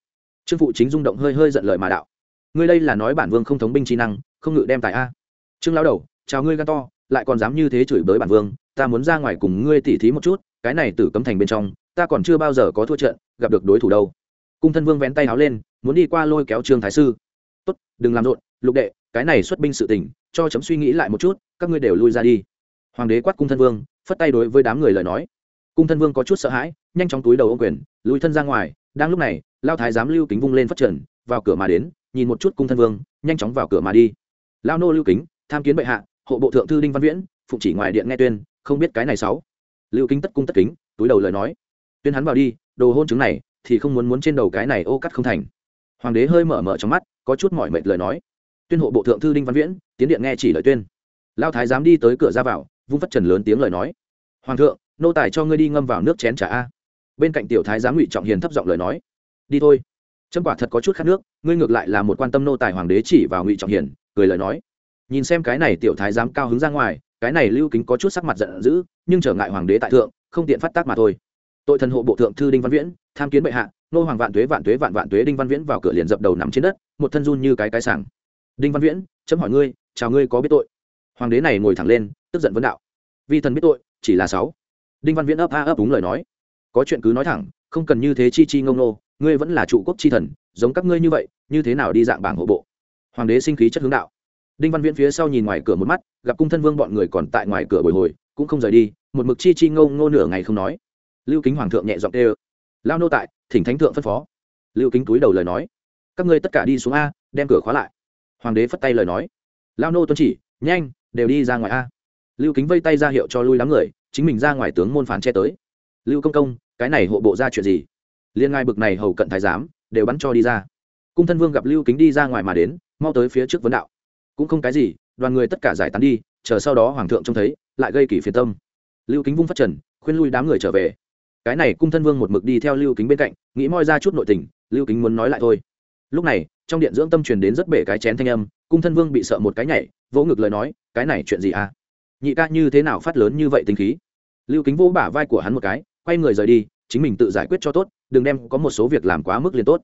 trương phụ chính rung động hơi hơi giận lời mà đạo. Ngươi đây là nói bản vương không thống binh trí năng, không ngự đem tài a. Trương lao đầu, chào ngươi gan to, lại còn dám như thế chửi bới bản vương, ta muốn ra ngoài cùng ngươi tỉ thí một chút, cái này tử cấm thành bên trong, ta còn chưa bao giờ có thua trận, gặp được đối thủ đâu. Cung thân vương vén tay háo lên, muốn đi qua lôi kéo trương thái sư. Tốt, đừng làm rộn, lục đệ, cái này xuất binh sự tình, cho chấm suy nghĩ lại một chút, các ngươi đều lui ra đi. Hoàng đế quát cung thân vương, phất tay đối với đám người lời nói. Cung thân vương có chút sợ hãi, nhanh chóng túi đầu ô quyền, lùi thân ra ngoài đang lúc này, lao thái giám lưu kính vung lên phát trần, vào cửa mà đến, nhìn một chút cung thân vương, nhanh chóng vào cửa mà đi. Lao nô lưu kính, tham kiến bệ hạ, hộ bộ thượng thư đinh văn viễn phụng chỉ ngoài điện nghe tuyên, không biết cái này sáu. Lưu kính tất cung tất kính, túi đầu lời nói. Tuyên hắn vào đi, đồ hôn chứng này, thì không muốn muốn trên đầu cái này ô cắt không thành. Hoàng đế hơi mở mở trong mắt, có chút mỏi mệt lời nói. Tuyên hộ bộ thượng thư đinh văn viễn, tiến điện nghe chỉ lời tuyên. Lao thái dám đi tới cửa ra vào, vung phất trần lớn tiếng lời nói. Hoàng thượng, nô tài cho ngươi đi ngâm vào nước chén trà a bên cạnh tiểu thái giám ngụy trọng hiền thấp giọng lời nói đi thôi trâm quả thật có chút khát nước ngươi ngược lại là một quan tâm nô tài hoàng đế chỉ vào ngụy trọng hiền cười lời nói nhìn xem cái này tiểu thái giám cao hứng ra ngoài cái này lưu kính có chút sắc mặt giận dữ nhưng trở ngại hoàng đế tại thượng không tiện phát tác mà thôi tội thần hộ bộ thượng thư đinh văn viễn tham kiến bệ hạ nô hoàng vạn tuế vạn tuế vạn vạn tuế đinh văn viễn vào cửa liền dập đầu nằm trên đất một thân run như cái cái sảng đinh văn viễn chấm hỏi ngươi chào ngươi có biết tội hoàng đế này ngồi thẳng lên tức giận vấn đạo vi thần biết tội chỉ là sáu đinh văn viễn ấp a ấp đúng lời nói có chuyện cứ nói thẳng, không cần như thế chi chi ngông nô, ngươi vẫn là trụ quốc chi thần, giống các ngươi như vậy, như thế nào đi dạng bảng hộ bộ? Hoàng đế sinh khí chất hướng đạo. Đinh văn viễn phía sau nhìn ngoài cửa một mắt, gặp cung thân vương bọn người còn tại ngoài cửa bồi hồi, cũng không rời đi, một mực chi chi ngông ngô nửa ngày không nói. Lưu kính hoàng thượng nhẹ giọng tê ơ lao nô tại, thỉnh thánh thượng phân phó. Lưu kính túi đầu lời nói, các ngươi tất cả đi xuống a, đem cửa khóa lại. Hoàng đế phất tay lời nói, lao nô tuân chỉ, nhanh, đều đi ra ngoài a. Lưu kính vây tay ra hiệu cho lui đám người, chính mình ra ngoài tướng môn phán che tới lưu công công, cái này hộ bộ ra chuyện gì? Liên ngai bực này hầu cận thái giám, đều bắn cho đi ra. Cung thân vương gặp lưu kính đi ra ngoài mà đến, mau tới phía trước vấn đạo. Cũng không cái gì, đoàn người tất cả giải tán đi, chờ sau đó hoàng thượng trông thấy, lại gây kỷ phiền tâm. Lưu kính vung phát trần, khuyên lui đám người trở về. Cái này cung thân vương một mực đi theo lưu kính bên cạnh, nghĩ moi ra chút nội tình, lưu kính muốn nói lại thôi. Lúc này, trong điện dưỡng tâm truyền đến rất bể cái chén thanh âm, cung thân vương bị sợ một cái nhảy, vỗ ngực lời nói, cái này chuyện gì à? Nhị ca như thế nào phát lớn như vậy tính khí? Lưu kính vỗ bả vai của hắn một cái quay người rời đi, chính mình tự giải quyết cho tốt, đừng đem có một số việc làm quá mức liền tốt.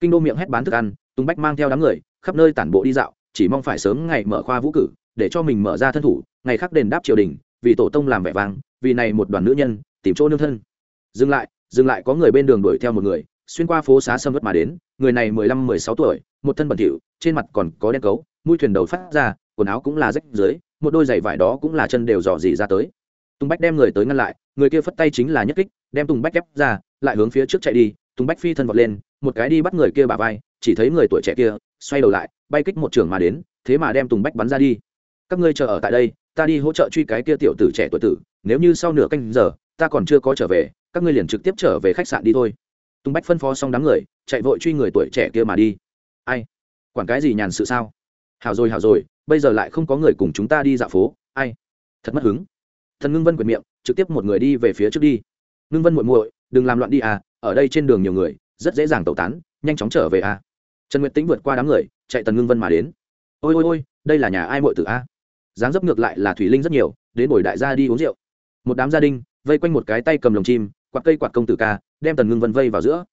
Kinh đô miệng hét bán thức ăn, tùng bách mang theo đám người, khắp nơi tản bộ đi dạo, chỉ mong phải sớm ngày mở khoa vũ cử, để cho mình mở ra thân thủ, ngày khác đền đáp triều đình, vì tổ tông làm vẻ vang, vì này một đoàn nữ nhân, tìm chỗ nương thân. Dừng lại dừng lại có người bên đường đuổi theo một người, xuyên qua phố xá sâm vất mà đến, người này mười lăm, mười sáu tuổi, một thân bẩn thỉu, trên mặt còn có đen cấu, mũi thuyền đầu phát ra, quần áo cũng là rách dưới, một đôi giày vải đó cũng là chân đều dò dỉ ra tới tùng bách đem người tới ngăn lại, người kia phất tay chính là nhất kích, đem tùng bách ép ra, lại hướng phía trước chạy đi, tùng bách phi thân vọt lên, một cái đi bắt người kia bà vai, chỉ thấy người tuổi trẻ kia, xoay đầu lại, bay kích một trường mà đến, thế mà đem tùng bách bắn ra đi. Các ngươi chờ ở tại đây, ta đi hỗ trợ truy cái kia tiểu tử trẻ tuổi tử, nếu như sau nửa canh giờ, ta còn chưa có trở về, các ngươi liền trực tiếp trở về khách sạn đi thôi. Tùng bách phân phó xong đám người, chạy vội truy người tuổi trẻ kia mà đi. Ai? Quản cái gì nhàn sự sao? Hảo rồi hảo rồi, bây giờ lại không có người cùng chúng ta đi dạo phố. Ai? Thật mất hứng thần ngưng vân quyệt miệng, trực tiếp một người đi về phía trước đi. Ngưng vân muội muội, đừng làm loạn đi à ở đây trên đường nhiều người, rất dễ dàng tẩu tán, nhanh chóng trở về à. Trần nguyệt tĩnh vượt qua đám người, chạy tần ngưng vân mà đến. Ôi ôi ôi, đây là nhà ai muội tử a? Dáng dấp ngược lại là thủy linh rất nhiều, đến buổi đại gia đi uống rượu. Một đám gia đình, vây quanh một cái tay cầm lồng chim, quạt cây quạt công tử ca, đem tần ngưng vân vây vào giữa.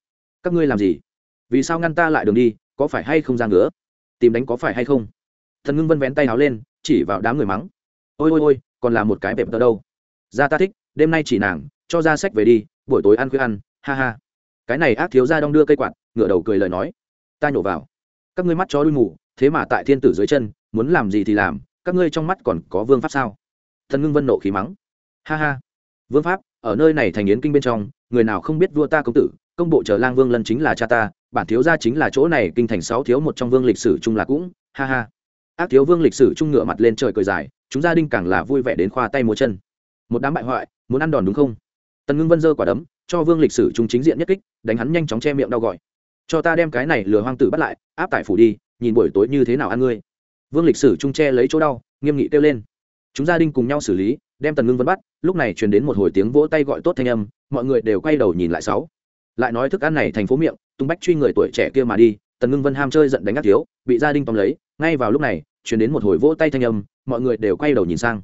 Các ngươi làm gì? Vì sao ngăn ta lại đường đi, có phải hay không ra ngứa tìm đánh có phải hay không? Thần ngưng vân vén tay áo lên, chỉ vào đám người mắng ôi ôi ôi, còn là một cái bẹp tơ đâu. Ra ta thích, đêm nay chỉ nàng, cho ra sách về đi, buổi tối ăn khuya ăn, ha ha. Cái này ác thiếu ra đong đưa cây quạt, ngửa đầu cười lời nói. Ta nhổ vào. Các ngươi mắt chó đuôi mù, thế mà tại thiên tử dưới chân, muốn làm gì thì làm, các ngươi trong mắt còn có vương pháp sao? Thần ngưng vân nộ khí mắng. Ha ha. Vương pháp, ở nơi này thành yến kinh bên trong, người nào không biết vua ta công tử, công bộ chờ lang vương lân chính là cha ta, bản thiếu gia chính là chỗ này, kinh thành sáu thiếu một trong vương lịch sử chung là cũng, ha ha ác thiếu vương lịch sử trung ngựa mặt lên trời cười dài, chúng gia đình càng là vui vẻ đến khoa tay múa chân. Một đám bại hoại, muốn ăn đòn đúng không? Tần ngưng vân dơ quả đấm, cho vương lịch sử trung chính diện nhất kích, đánh hắn nhanh chóng che miệng đau gọi. Cho ta đem cái này lừa hoang tử bắt lại, áp tải phủ đi, nhìn buổi tối như thế nào ăn ngươi. Vương lịch sử trung che lấy chỗ đau, nghiêm nghị kêu lên. Chúng gia đình cùng nhau xử lý, đem tần ngưng vân bắt, lúc này truyền đến một hồi tiếng vỗ tay gọi tốt thanh âm, mọi người đều quay đầu nhìn lại sáu. Lại nói thức ăn này thành phố miệng, tung bách truy người tuổi trẻ kia mà đi tần ngưng vân ham chơi giận đánh ác thiếu, bị gia đình tóm lấy, ngay vào lúc này, truyền đến một hồi vỗ tay thanh âm, mọi người đều quay đầu nhìn sang.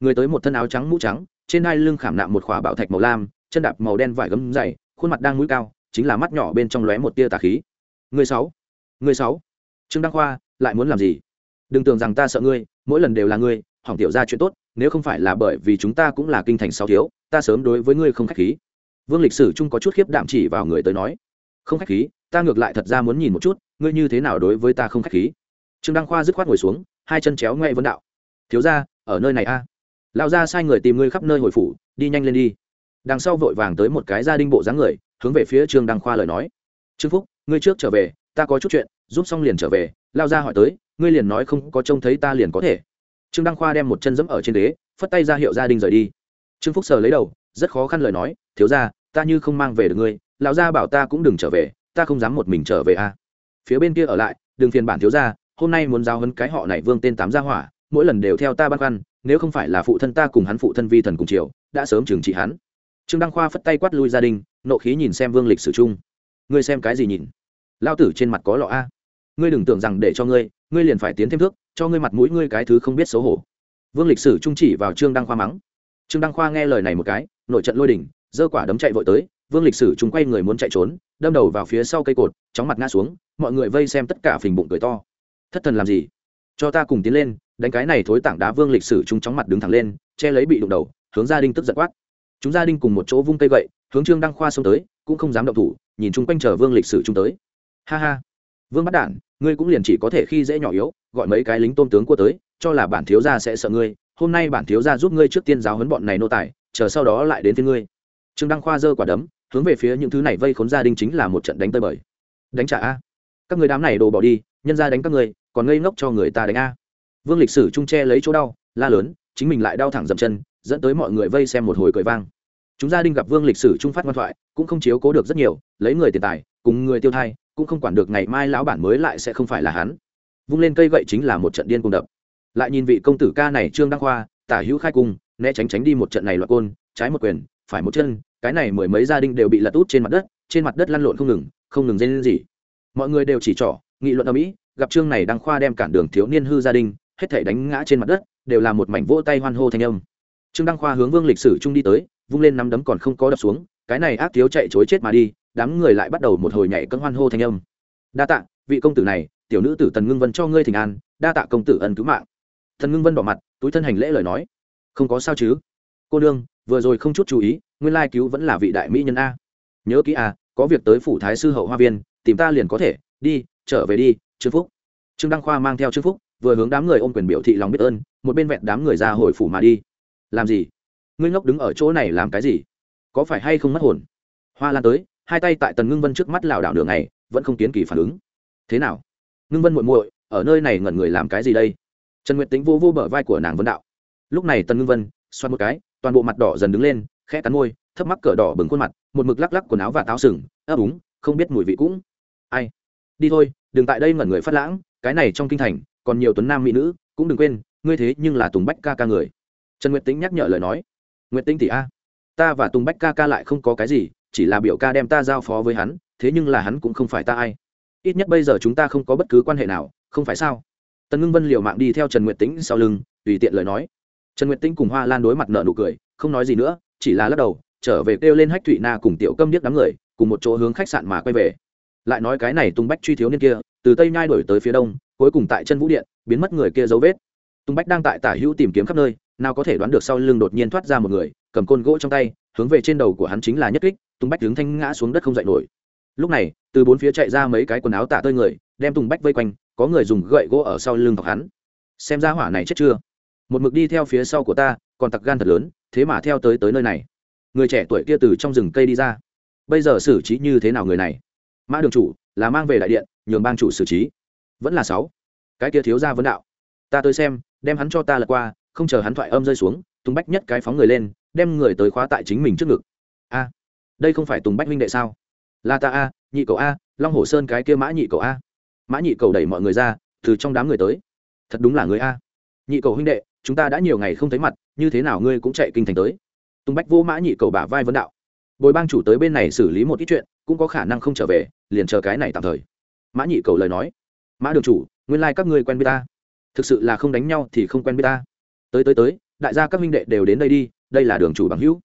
Người tới một thân áo trắng mũ trắng, trên hai lưng khảm nạm một khỏa bảo thạch màu lam, chân đạp màu đen vải gấm dày, khuôn mặt đang mũi cao, chính là mắt nhỏ bên trong lóe một tia tà khí. Người sáu người sáu. Trương đăng khoa, lại muốn làm gì? Đừng tưởng rằng ta sợ ngươi, mỗi lần đều là ngươi, hỏng tiểu ra chuyện tốt, nếu không phải là bởi vì chúng ta cũng là kinh thành sáu thiếu, ta sớm đối với ngươi không khách khí. Vương lịch sử chung có chút khiếp đạm chỉ vào người tới nói không khách khí, ta ngược lại thật ra muốn nhìn một chút, ngươi như thế nào đối với ta không khách khí? Trương đăng khoa dứt khoát ngồi xuống, hai chân chéo ngoe vấn đạo. Thiếu ra ở nơi này a. À. lão ra sai người tìm ngươi khắp nơi hồi phủ, đi nhanh lên đi. Đằng sau vội vàng tới một cái gia đình bộ dáng người, hướng về phía trương đăng khoa lời nói. Trương phúc, ngươi trước trở về, ta có chút chuyện, giúp xong liền trở về. Lao ra hỏi tới, ngươi liền nói không có trông thấy ta liền có thể. Trương đăng khoa đem một chân dẫm ở trên đế, phất tay ra hiệu gia đình rời đi. Trương phúc sờ lấy đầu, rất khó khăn lời nói, thiếu ra ta như không mang về được ngươi lão gia bảo ta cũng đừng trở về ta không dám một mình trở về a. À. phía bên kia ở lại đừng phiền bản thiếu gia, hôm nay muốn giao hấn cái họ này vương tên tám gia hỏa mỗi lần đều theo ta băn khoăn nếu không phải là phụ thân ta cùng hắn phụ thân vi thần cùng triều đã sớm trừng trị hắn. Trương đăng khoa phất tay quát lui gia đình nộ khí nhìn xem vương lịch sử chung. Ngươi xem cái gì nhìn? Lao tử trên mặt có lọ a. Ngươi đừng tưởng rằng để cho ngươi ngươi liền phải tiến thêm thước cho ngươi mặt mũi ngươi cái thứ không biết xấu hổ. Vương lịch sử trung chỉ vào trương đăng khoa mắng. Trương đăng khoa nghe lời này một cái nội trận lôi đỉnh giơ quả đấm chạy vội tới vương lịch sử chúng quay người muốn chạy trốn, đâm đầu vào phía sau cây cột, chóng mặt ngã xuống, mọi người vây xem tất cả phình bụng cười to. Thất thần làm gì? Cho ta cùng tiến lên, đánh cái này thối tảng đá vương lịch sử chúng chóng mặt đứng thẳng lên, che lấy bị đụng đầu, hướng gia đình tức giận quát. Chúng gia đình cùng một chỗ vung cây gậy, hướng trương đăng khoa xông tới, cũng không dám động thủ, nhìn chung quanh chờ vương lịch sử chúng tới. Ha ha. Vương bắt đản, ngươi cũng liền chỉ có thể khi dễ nhỏ yếu, gọi mấy cái lính tôn tướng qua tới, cho là bản thiếu gia sẽ sợ ngươi, hôm nay bản thiếu gia giúp ngươi trước tiên giáo huấn bọn này nô tài, chờ sau đó lại đến với ngươi. Trương đăng khoa giơ quả đấm hướng về phía những thứ này vây khốn gia đình chính là một trận đánh tơi bời. Đánh trả a. Các người đám này đồ bỏ đi, nhân ra đánh các người, còn ngây ngốc cho người ta đánh a. Vương lịch sử trung tre lấy chỗ đau, la lớn, chính mình lại đau thẳng dậm chân, dẫn tới mọi người vây xem một hồi cười vang. Chúng gia đình gặp vương lịch sử trung phát ngoan thoại, cũng không chiếu cố được rất nhiều, lấy người tiền tài, cùng người tiêu thai, cũng không quản được ngày mai lão bản mới lại sẽ không phải là hắn. Vung lên cây gậy chính là một trận điên cùng đập. Lại nhìn vị công tử ca này trương đăng khoa, tả hữu khai cung, né tránh tránh đi một trận này loại côn, trái một quyền, phải một chân cái này mười mấy gia đình đều bị lật út trên mặt đất, trên mặt đất lăn lộn không ngừng không ngừng dây lên gì mọi người đều chỉ trỏ, nghị luận ở mỹ, gặp trương này đăng khoa đem cản đường thiếu niên hư gia đình, hết thể đánh ngã trên mặt đất, đều là một mảnh vỗ tay hoan hô thanh âm. Trương đăng khoa hướng vương lịch sử trung đi tới, vung lên nắm đấm còn không có đập xuống, cái này ác thiếu chạy chối chết mà đi, đám người lại bắt đầu một hồi nhảy cân hoan hô thanh âm. Đa tạ, vị công tử này, tiểu nữ tử tần ngưng vân cho ngươi thỉnh an, đa tạ công tử ân cứu mạng. Thần ngưng vân bỏ mặt, túi thân hành lễ lời nói. Không có sao chứ? Cô đương vừa rồi không chút chú ý nguyên lai cứu vẫn là vị đại mỹ nhân a. Nhớ kỹ a, có việc tới phủ thái sư hậu hoa viên, tìm ta liền có thể, đi, trở về đi, trương phúc. Trương đăng khoa mang theo trương phúc, vừa hướng đám người ôm quyền biểu thị lòng biết ơn, một bên vẹn đám người ra hồi phủ mà đi. Làm gì? Ngươi ngốc đứng ở chỗ này làm cái gì? Có phải hay không mất hồn? Hoa lan tới, hai tay tại tần ngưng vân trước mắt lảo đảo đường này vẫn không kiến kỳ phản ứng. Thế nào? Ngưng vân muội muội, ở nơi này ngẩn người làm cái gì đây? Trần nguyệt tính vô vô bờ vai của nàng vân đạo. Lúc này tần ngưng vân xoan một cái, toàn bộ mặt đỏ dần đứng lên khẽ cắn môi, thấp mắc cỡ đỏ bừng khuôn mặt, một mực lắc lắc quần áo và táo sừng, ấp úng, không biết mùi vị cũng ai. Đi thôi, đừng tại đây ngẩn người phát lãng, cái này trong kinh thành, còn nhiều tuấn nam mỹ nữ, cũng đừng quên, ngươi thế nhưng là tùng bách ca ca người. Trần nguyệt tính nhắc nhở lời nói. Nguyệt tính tỷ a, ta và tùng bách ca ca lại không có cái gì, chỉ là biểu ca đem ta giao phó với hắn, thế nhưng là hắn cũng không phải ta ai. Ít nhất bây giờ chúng ta không có bất cứ quan hệ nào, không phải sao? Tần ngưng vân liều mạng đi theo trần nguyệt tĩnh sau lưng, tùy tiện lời nói. Trần nguyệt tĩnh cùng hoa lan đối mặt nợ nụ cười, không nói gì nữa chỉ là lắc đầu, trở về kêu lên hách thụy na cùng tiểu câm điếc đám người, cùng một chỗ hướng khách sạn mà quay về. Lại nói cái này tung bách truy thiếu niên kia, từ tây nhai đổi tới phía đông, cuối cùng tại chân vũ điện, biến mất người kia dấu vết. Tung bách đang tại tả hữu tìm kiếm khắp nơi, nào có thể đoán được sau lưng đột nhiên thoát ra một người, cầm côn gỗ trong tay, hướng về trên đầu của hắn chính là nhất kích, tung bách đứng thanh ngã xuống đất không dậy nổi. Lúc này, từ bốn phía chạy ra mấy cái quần áo tả tơi người, đem tùng bách vây quanh, có người dùng gậy gỗ ở sau lưng thọc hắn. Xem ra hỏa này chết chưa? Một mực đi theo phía sau của ta, còn tặc gan thật lớn thế mà theo tới tới nơi này. Người trẻ tuổi kia từ trong rừng cây đi ra. Bây giờ xử trí như thế nào người này? Mã đường chủ, là mang về đại điện, nhường bang chủ xử trí. Vẫn là sáu. Cái kia thiếu ra vấn đạo. Ta tới xem, đem hắn cho ta lật qua, không chờ hắn thoại âm rơi xuống, tùng bách nhất cái phóng người lên, đem người tới khóa tại chính mình trước ngực. A, đây không phải tùng bách huynh đệ sao? Là ta a, nhị cầu a, long hồ sơn cái kia mã nhị cầu a. Mã nhị cầu đẩy mọi người ra, từ trong đám người tới. Thật đúng là người a. Nhị cầu huynh đệ chúng ta đã nhiều ngày không thấy mặt, như thế nào ngươi cũng chạy kinh thành tới. Tùng bách vô mã nhị cầu bả vai vấn đạo. Bồi bang chủ tới bên này xử lý một ít chuyện, cũng có khả năng không trở về, liền chờ cái này tạm thời. Mã nhị cầu lời nói. Mã đường chủ, nguyên lai、like、các ngươi quen biết ta. Thực sự là không đánh nhau thì không quen biết ta. Tới tới tới, đại gia các minh đệ đều đến đây đi, đây là đường chủ bằng hữu.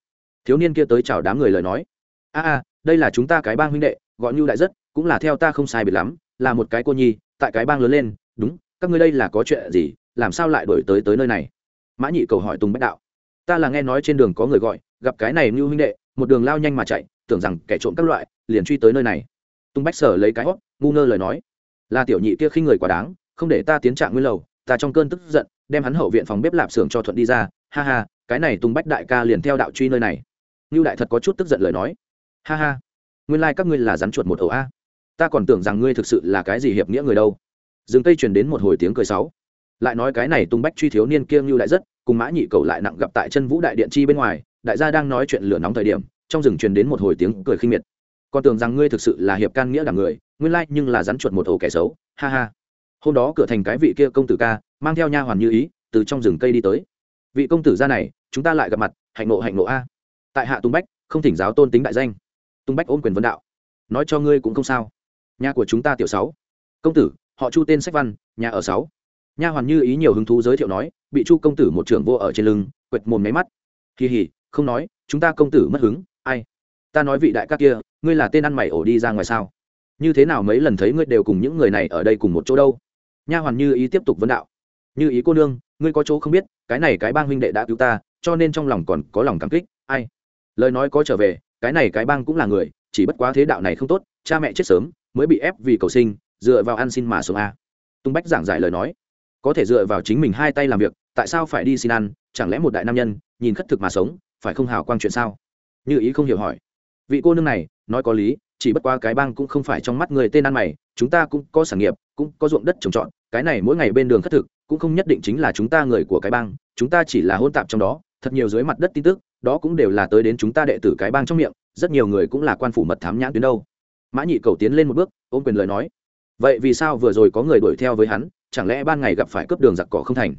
Thiếu niên kia tới chào đám người lời nói. A a, đây là chúng ta cái bang huynh đệ, gọi như đại rất, cũng là theo ta không sai biệt lắm, là một cái cô nhi, tại cái bang lớn lên, đúng, các ngươi đây là có chuyện gì làm sao lại đổi tới tới nơi này? Mã nhị cầu hỏi tùng bách đạo. Ta là nghe nói trên đường có người gọi, gặp cái này như huynh đệ, một đường lao nhanh mà chạy, tưởng rằng kẻ trộm các loại, liền truy tới nơi này. Tung bách sở lấy cái hót ngu ngơ lời nói. Là tiểu nhị kia khinh người quá đáng, không để ta tiến trạng nguyên lầu, ta trong cơn tức giận, đem hắn hậu viện phòng bếp lạp xưởng cho thuận đi ra. Ha ha, cái này tung bách đại ca liền theo đạo truy nơi này. Như đại thật có chút tức giận lời nói. Ha ha, nguyên lai、like、các ngươi là rắn chuột một ẩu a. Ta còn tưởng rằng ngươi thực sự là cái gì hiệp nghĩa người đâu. Dừng tây truyền đến một hồi tiếng cười sáu lại nói cái này tung bách truy thiếu niên kiêng như lại rất, cùng mã nhị cầu lại nặng gặp tại chân vũ đại điện chi bên ngoài, đại gia đang nói chuyện lửa nóng thời điểm, trong rừng truyền đến một hồi tiếng cười khinh miệt. Con tưởng rằng ngươi thực sự là hiệp can nghĩa đảng người, nguyên lai nhưng là rắn chuột một ổ kẻ xấu, ha ha. Hôm đó cửa thành cái vị kia công tử ca, mang theo nha hoàn như ý, từ trong rừng cây đi tới. Vị công tử gia này, chúng ta lại gặp mặt, hạnh nộ hạnh nộ a. Tại hạ tung bách, không thỉnh giáo tôn tính đại danh. Tung bách ôm quyền vấn đạo. Nói cho ngươi cũng không sao. Nhà của chúng ta tiểu sáu. Công tử, họ chu tên sách văn, nhà ở sáu nha hoàn như ý nhiều hứng thú giới thiệu nói, bị chu công tử một trưởng vô ở trên lưng, quệt mồm máy mắt. Kỳ hỉ không nói, chúng ta công tử mất hứng, ai? Ta nói vị đại ca kia, ngươi là tên ăn mày ổ đi ra ngoài sao? Như thế nào mấy lần thấy ngươi đều cùng những người này ở đây cùng một chỗ đâu? Nha hoàn như ý tiếp tục vấn đạo. Như ý cô nương, ngươi có chỗ không biết, cái này cái bang huynh đệ đã cứu ta, cho nên trong lòng còn có lòng cảm kích, ai? Lời nói có trở về, cái này cái bang cũng là người, chỉ bất quá thế đạo này không tốt, cha mẹ chết sớm, mới bị ép vì cầu sinh, dựa vào ăn xin mà sống a. Tung bách giảng giải lời nói có thể dựa vào chính mình hai tay làm việc, tại sao phải đi xin ăn? Chẳng lẽ một đại nam nhân, nhìn khất thực mà sống, phải không hào quang chuyện sao? Như ý không hiểu hỏi. Vị cô nương này, nói có lý, chỉ bất qua cái bang cũng không phải trong mắt người tên ăn mày, chúng ta cũng có sản nghiệp, cũng có ruộng đất trồng trọt, cái này mỗi ngày bên đường khất thực, cũng không nhất định chính là chúng ta người của cái bang, chúng ta chỉ là hôn tạp trong đó, thật nhiều dưới mặt đất tin tức, đó cũng đều là tới đến chúng ta đệ tử cái bang trong miệng, rất nhiều người cũng là quan phủ mật thám nhãn tuyến đâu. Mã nhị cầu tiến lên một bước, ôm quyền lời nói. Vậy vì sao vừa rồi có người đuổi theo với hắn chẳng lẽ ban ngày gặp phải cướp đường giặc cỏ không thành?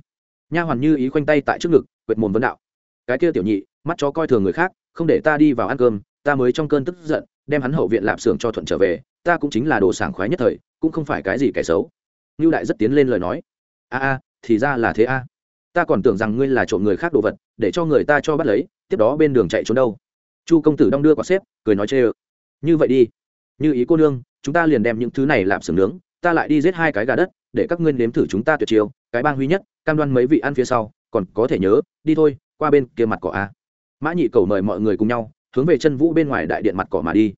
Nha hoàn như ý khoanh tay tại trước ngực, quệt mồm vấn đạo. Cái kia tiểu nhị, mắt chó coi thường người khác, không để ta đi vào ăn cơm, ta mới trong cơn tức giận, đem hắn hậu viện lạp xưởng cho thuận trở về, ta cũng chính là đồ sảng khoái nhất thời, cũng không phải cái gì kẻ xấu. Ngưu đại rất tiến lên lời nói. A a, thì ra là thế a. Ta còn tưởng rằng ngươi là trộm người khác đồ vật, để cho người ta cho bắt lấy, tiếp đó bên đường chạy trốn đâu. Chu công tử đong đưa quả xếp, cười nói chê ơ. Như vậy đi. Như ý cô nương, chúng ta liền đem những thứ này làm sừng nướng, ta lại đi giết hai cái gà đất để các ngươi nếm thử chúng ta tuyệt chiêu, cái bang huy nhất, cam đoan mấy vị ăn phía sau, còn có thể nhớ, đi thôi, qua bên kia mặt cỏ a. Mã nhị cầu mời mọi người cùng nhau, hướng về chân vũ bên ngoài đại điện mặt cỏ mà đi.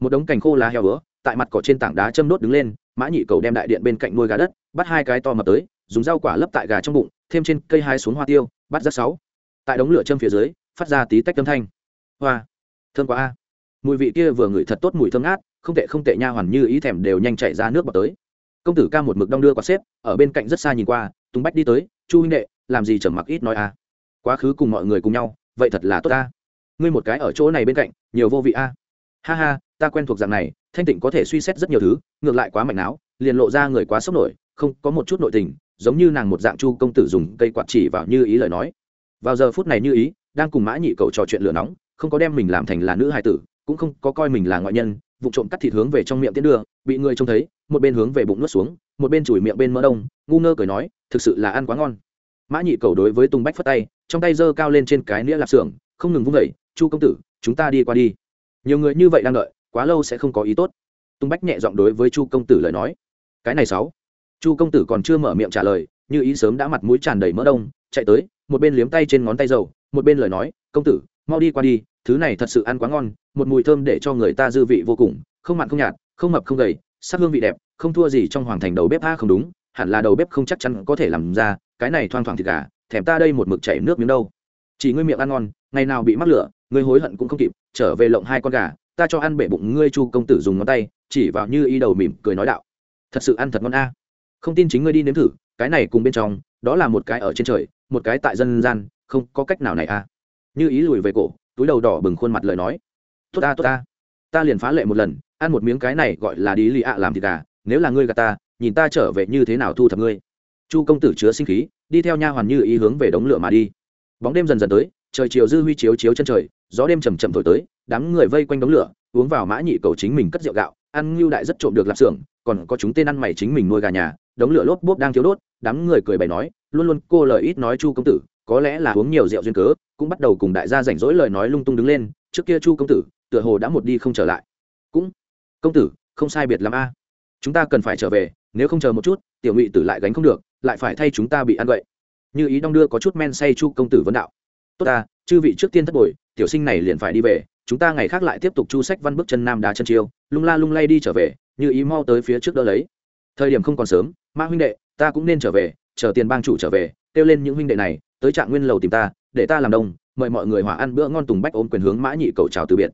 Một đống cành khô lá heo ứa tại mặt cỏ trên tảng đá châm đốt đứng lên, mã nhị cầu đem đại điện bên cạnh nuôi gà đất, bắt hai cái to mập tới, dùng rau quả lấp tại gà trong bụng, thêm trên cây hai xuống hoa tiêu, bắt rất sáu. Tại đống lửa châm phía dưới, phát ra tí tách âm thanh. Hoa, thơm quá a. Mùi vị kia vừa ngửi thật tốt, mùi thơm ngát, không tệ không tệ nha hoàn như ý thèm đều nhanh chạy ra nước bọt tới công tử ca một mực đong đưa quạt xếp, ở bên cạnh rất xa nhìn qua, tùng bách đi tới, chu huynh đệ, làm gì trầm mặc ít nói a? Quá khứ cùng mọi người cùng nhau, vậy thật là tốt ta ngươi một cái ở chỗ này bên cạnh, nhiều vô vị a. Ha ha, ta quen thuộc dạng này, thanh tịnh có thể suy xét rất nhiều thứ, ngược lại quá mạnh não, liền lộ ra người quá sốc nổi, không có một chút nội tình, giống như nàng một dạng chu công tử dùng cây quạt chỉ vào như ý lời nói. Vào giờ phút này như ý, đang cùng mã nhị cậu trò chuyện lửa nóng, không có đem mình làm thành là nữ hài tử, cũng không có coi mình là ngoại nhân vụ trộm cắt thịt hướng về trong miệng tiến đưa, bị người trông thấy, một bên hướng về bụng nuốt xuống, một bên chùi miệng bên mỡ đông, ngu ngơ cười nói, thực sự là ăn quá ngon. Mã nhị cầu đối với tung bách phất tay, trong tay giơ cao lên trên cái nĩa lạp xưởng, không ngừng vung vẩy chu công tử, chúng ta đi qua đi. Nhiều người như vậy đang đợi, quá lâu sẽ không có ý tốt. Tung bách nhẹ giọng đối với chu công tử lời nói, cái này sáu. Chu công tử còn chưa mở miệng trả lời, như ý sớm đã mặt mũi tràn đầy mỡ đông, chạy tới, một bên liếm tay trên ngón tay dầu, một bên lời nói, công tử mau đi qua đi, thứ này thật sự ăn quá ngon, một mùi thơm để cho người ta dư vị vô cùng, không mặn không nhạt, không mập không gầy, sắc hương vị đẹp, không thua gì trong hoàng thành đầu bếp a không đúng, hẳn là đầu bếp không chắc chắn có thể làm ra, cái này thoang thoảng thịt gà, thèm ta đây một mực chảy nước miếng đâu. Chỉ ngươi miệng ăn ngon, ngày nào bị mắc lửa, ngươi hối hận cũng không kịp, trở về lộng hai con gà, ta cho ăn bể bụng ngươi chu công tử dùng ngón tay, chỉ vào như y đầu mỉm cười nói đạo. Thật sự ăn thật ngon a. Không tin chính ngươi đi nếm thử, cái này cùng bên trong, đó là một cái ở trên trời, một cái tại dân gian, không có cách nào này a như ý lùi về cổ, túi đầu đỏ bừng khuôn mặt lời nói. Tốt ta tốt ta. Ta liền phá lệ một lần, ăn một miếng cái này gọi là đi lì ạ làm thịt gà, nếu là ngươi gà ta, nhìn ta trở về như thế nào thu thập ngươi. Chu công tử chứa sinh khí, đi theo nha hoàn như ý hướng về đống lửa mà đi. Bóng đêm dần dần tới, trời chiều dư huy chiếu chiếu chân trời, gió đêm chầm chậm thổi tới, đám người vây quanh đống lửa, uống vào mã nhị cầu chính mình cất rượu gạo, ăn ngưu đại rất trộm được lạp xưởng, còn có chúng tên ăn mày chính mình nuôi gà nhà, đống lửa lốp bốp đang thiếu đốt, đám người cười bày nói, luôn luôn cô lời ít nói chu công tử có lẽ là uống nhiều rượu duyên cớ, cũng bắt đầu cùng đại gia rảnh rỗi lời nói lung tung đứng lên, trước kia chu công tử, tựa hồ đã một đi không trở lại. Cũng, công tử, không sai biệt l a. Chúng ta cần phải trở về, nếu không chờ một chút, tiểu ngụy tử lại gánh không được, lại phải thay chúng ta bị ăn vậy. Như ý đong đưa có chút men say chu công tử vấn đạo. Tốt ta, chư vị trước tiên thất bội, tiểu sinh này liền phải đi về, chúng ta ngày khác lại tiếp tục chu sách văn bước chân nam đá chân chiêu, lung la lung lay đi trở về, như ý mau tới phía trước đỡ lấy. Thời điểm không còn sớm, ma huynh đệ, ta cũng nên trở về, chờ tiền bang chủ trở về, kêu lên những huynh đệ này tới trạng nguyên lầu tìm ta, để ta làm đông mời mọi người hòa ăn bữa ngon tùng bách ôm quyền hướng mã nhị cầu chào từ biệt.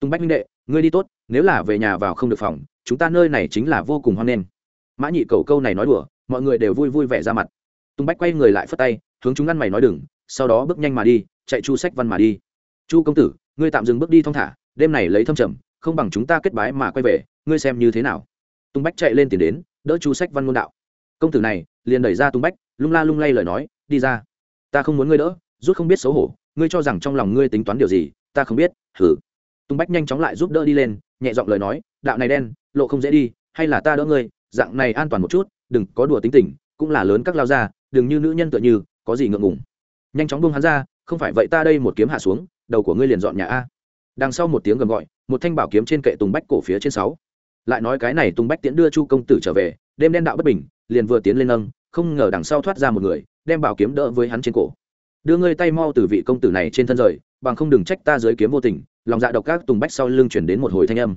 Tùng bách minh đệ, ngươi đi tốt, nếu là về nhà vào không được phòng, chúng ta nơi này chính là vô cùng hoan nghênh. Mã nhị cầu câu này nói đùa, mọi người đều vui vui vẻ ra mặt. Tùng bách quay người lại phất tay, hướng chúng ăn mày nói đừng, sau đó bước nhanh mà đi, chạy chu sách văn mà đi. Chu công tử, ngươi tạm dừng bước đi thong thả, đêm này lấy thâm trầm, không bằng chúng ta kết bái mà quay về, ngươi xem như thế nào? Tùng bách chạy lên tiền đến, đỡ chu sách văn ngôn đạo. Công tử này, liền đẩy ra tùng bách, lung la lung lay lời nói, đi ra ta không muốn ngươi đỡ, rút không biết xấu hổ, ngươi cho rằng trong lòng ngươi tính toán điều gì, ta không biết hử tùng bách nhanh chóng lại giúp đỡ đi lên, nhẹ giọng lời nói, đạo này đen, lộ không dễ đi, hay là ta đỡ ngươi, dạng này an toàn một chút, đừng có đùa tính tình, cũng là lớn các lao ra đừng như nữ nhân tựa như, có gì ngượng ngùng. Nhanh chóng buông hắn ra, không phải vậy ta đây một kiếm hạ xuống, đầu của ngươi liền dọn nhà a. Đằng sau một tiếng gầm gọi, một thanh bảo kiếm trên kệ tùng bách cổ phía trên sáu. Lại nói cái này tùng bách tiễn đưa chu công tử trở về, đêm đen đạo bất bình, liền vừa tiến lên nâng, không ngờ đằng sau thoát ra một người đem bảo kiếm đỡ với hắn trên cổ. Đưa ngươi tay mau từ vị công tử này trên thân rời, bằng không đừng trách ta dưới kiếm vô tình, lòng dạ độc các tùng bách sau lưng chuyển đến một hồi thanh âm.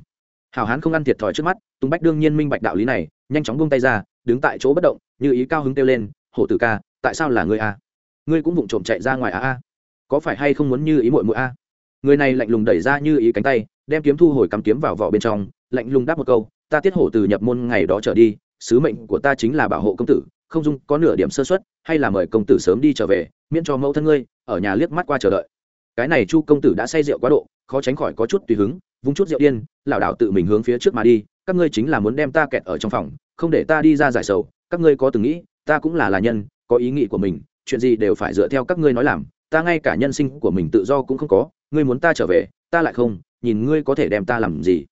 Hảo hán không ăn thiệt thòi trước mắt, tùng bách đương nhiên minh bạch đạo lý này, nhanh chóng buông tay ra, đứng tại chỗ bất động, như ý cao hứng kêu lên, hổ tử ca, tại sao là ngươi a? Ngươi cũng vụng trộm chạy ra ngoài a a. Có phải hay không muốn như ý muội muội a? Người này lạnh lùng đẩy ra như ý cánh tay, đem kiếm thu hồi cắm kiếm vào vỏ bên trong, lạnh lùng đáp một câu, ta tiết hổ từ nhập môn ngày đó trở đi, sứ mệnh của ta chính là bảo hộ công tử không dung có nửa điểm sơ xuất hay là mời công tử sớm đi trở về, miễn cho mẫu thân ngươi ở nhà liếc mắt qua chờ đợi. Cái này chu công tử đã say rượu quá độ, khó tránh khỏi có chút tùy hứng, vung chút rượu điên, lảo đảo tự mình hướng phía trước mà đi, các ngươi chính là muốn đem ta kẹt ở trong phòng, không để ta đi ra giải sầu, các ngươi có từng nghĩ, ta cũng là là nhân, có ý nghĩ của mình, chuyện gì đều phải dựa theo các ngươi nói làm, ta ngay cả nhân sinh của mình tự do cũng không có, ngươi muốn ta trở về, ta lại không, nhìn ngươi có thể đem ta làm gì.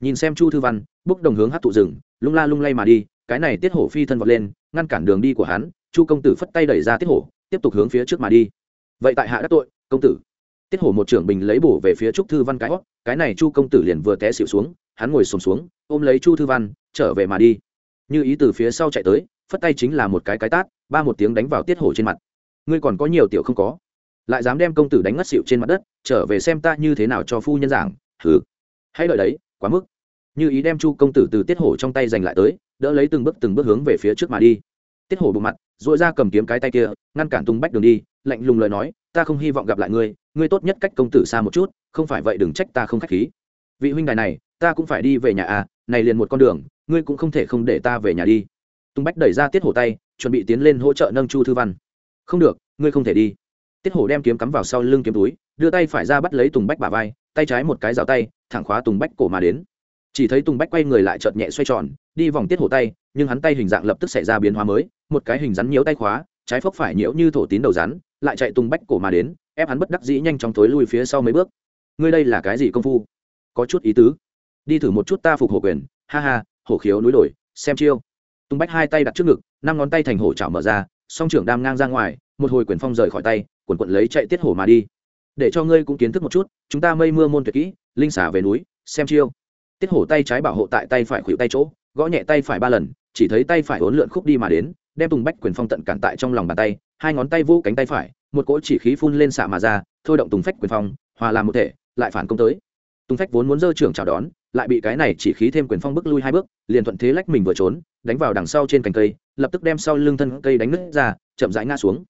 Nhìn xem chu thư văn, bốc đồng hướng hát tụ rừng, lung la lung lay mà đi, cái này tiết hổ phi thân vọt lên ngăn cản đường đi của hắn chu công tử phất tay đẩy ra tiết hổ tiếp tục hướng phía trước mà đi. Vậy tại hạ đắc tội công tử. Tiết hổ một trưởng bình lấy bổ về phía trúc thư văn cái hót cái này chu công tử liền vừa té xịu xuống hắn ngồi sồn xuống, xuống ôm lấy chu thư văn trở về mà đi. Như ý từ phía sau chạy tới phất tay chính là một cái cái tát ba một tiếng đánh vào tiết hổ trên mặt. Ngươi còn có nhiều tiểu không có. Lại dám đem công tử đánh ngất xịu trên mặt đất trở về xem ta như thế nào cho phu nhân giảng thử hãy đợi đấy quá mức. Như ý đem chu công tử từ tiết hổ trong tay giành lại tới đỡ lấy từng bước từng bước hướng về phía trước mà đi. Tiết hổ bụng mặt dội ra cầm kiếm cái tay kia, ngăn cản tung bách đường đi, lạnh lùng lời nói, ta không hy vọng gặp lại ngươi ngươi tốt nhất cách công tử xa một chút, không phải vậy đừng trách ta không k h á c h khí. Vị huynh đài này, ta cũng phải đi về nhà à này liền một con đường, ngươi cũng không thể không để ta về nhà đi. Tung bách đẩy ra tiết hổ tay, chuẩn bị tiến lên hỗ trợ nâng chu thư văn. Không được, ngươi không thể đi. Tiết hổ đem kiếm cắm vào sau lưng kiếm túi, đưa tay phải ra bắt lấy tùng bách bà vai, tay trái một cái rào tay, thẳng khóa tùng bách cổ mà đến chỉ thấy tùng bách quay người lại chợt nhẹ xoay tròn, đi vòng tiết hổ tay, nhưng hắn tay hình dạng lập tức xảy ra biến hóa mới, một cái hình rắn nhiễu tay khóa, trái phốc phải nhiễu như thổ tín đầu rắn, lại chạy tùng bách cổ mà đến, ép hắn bất đắc dĩ nhanh chóng thối lui phía sau mấy bước. Ngươi đây là cái gì công phu? Có chút ý tứ. Đi thử một chút ta phục hổ quyền. Ha ha, hổ khiếu núi đổi xem chiêu. Tung bách hai tay đặt trước ngực, năm ngón tay thành hổ chảo mở ra, song trưởng đam ngang ra ngoài, một hồi quyền phong rời khỏi tay quần quận lấy chạy tiết hổ mà đi. Để cho ngươi cũng kiến thức một chút, chúng ta mây mưa môn tuyệt kỹ, linh xả về núi, xem chiêu tiết hổ tay trái bảo hộ tại tay phải khuỷu tay chỗ, gõ nhẹ tay phải ba lần, chỉ thấy tay phải hỗn lượn khúc đi mà đến, đem tùng bách quyền phong tận cản tại trong lòng bàn tay, hai ngón tay vô cánh tay phải, một cỗ chỉ khí phun lên xạ mà ra, thôi động tùng phách quyền phong, hòa làm một thể, lại phản công tới. Tùng phách vốn muốn dơ trưởng chào đón, lại bị cái này chỉ khí thêm quyền phong bước lui hai bước, liền thuận thế lách mình vừa trốn, đánh vào đằng sau trên cành cây, lập tức đem sau lưng thân cây đánh nứt ra, chậm rãi ngã xuống.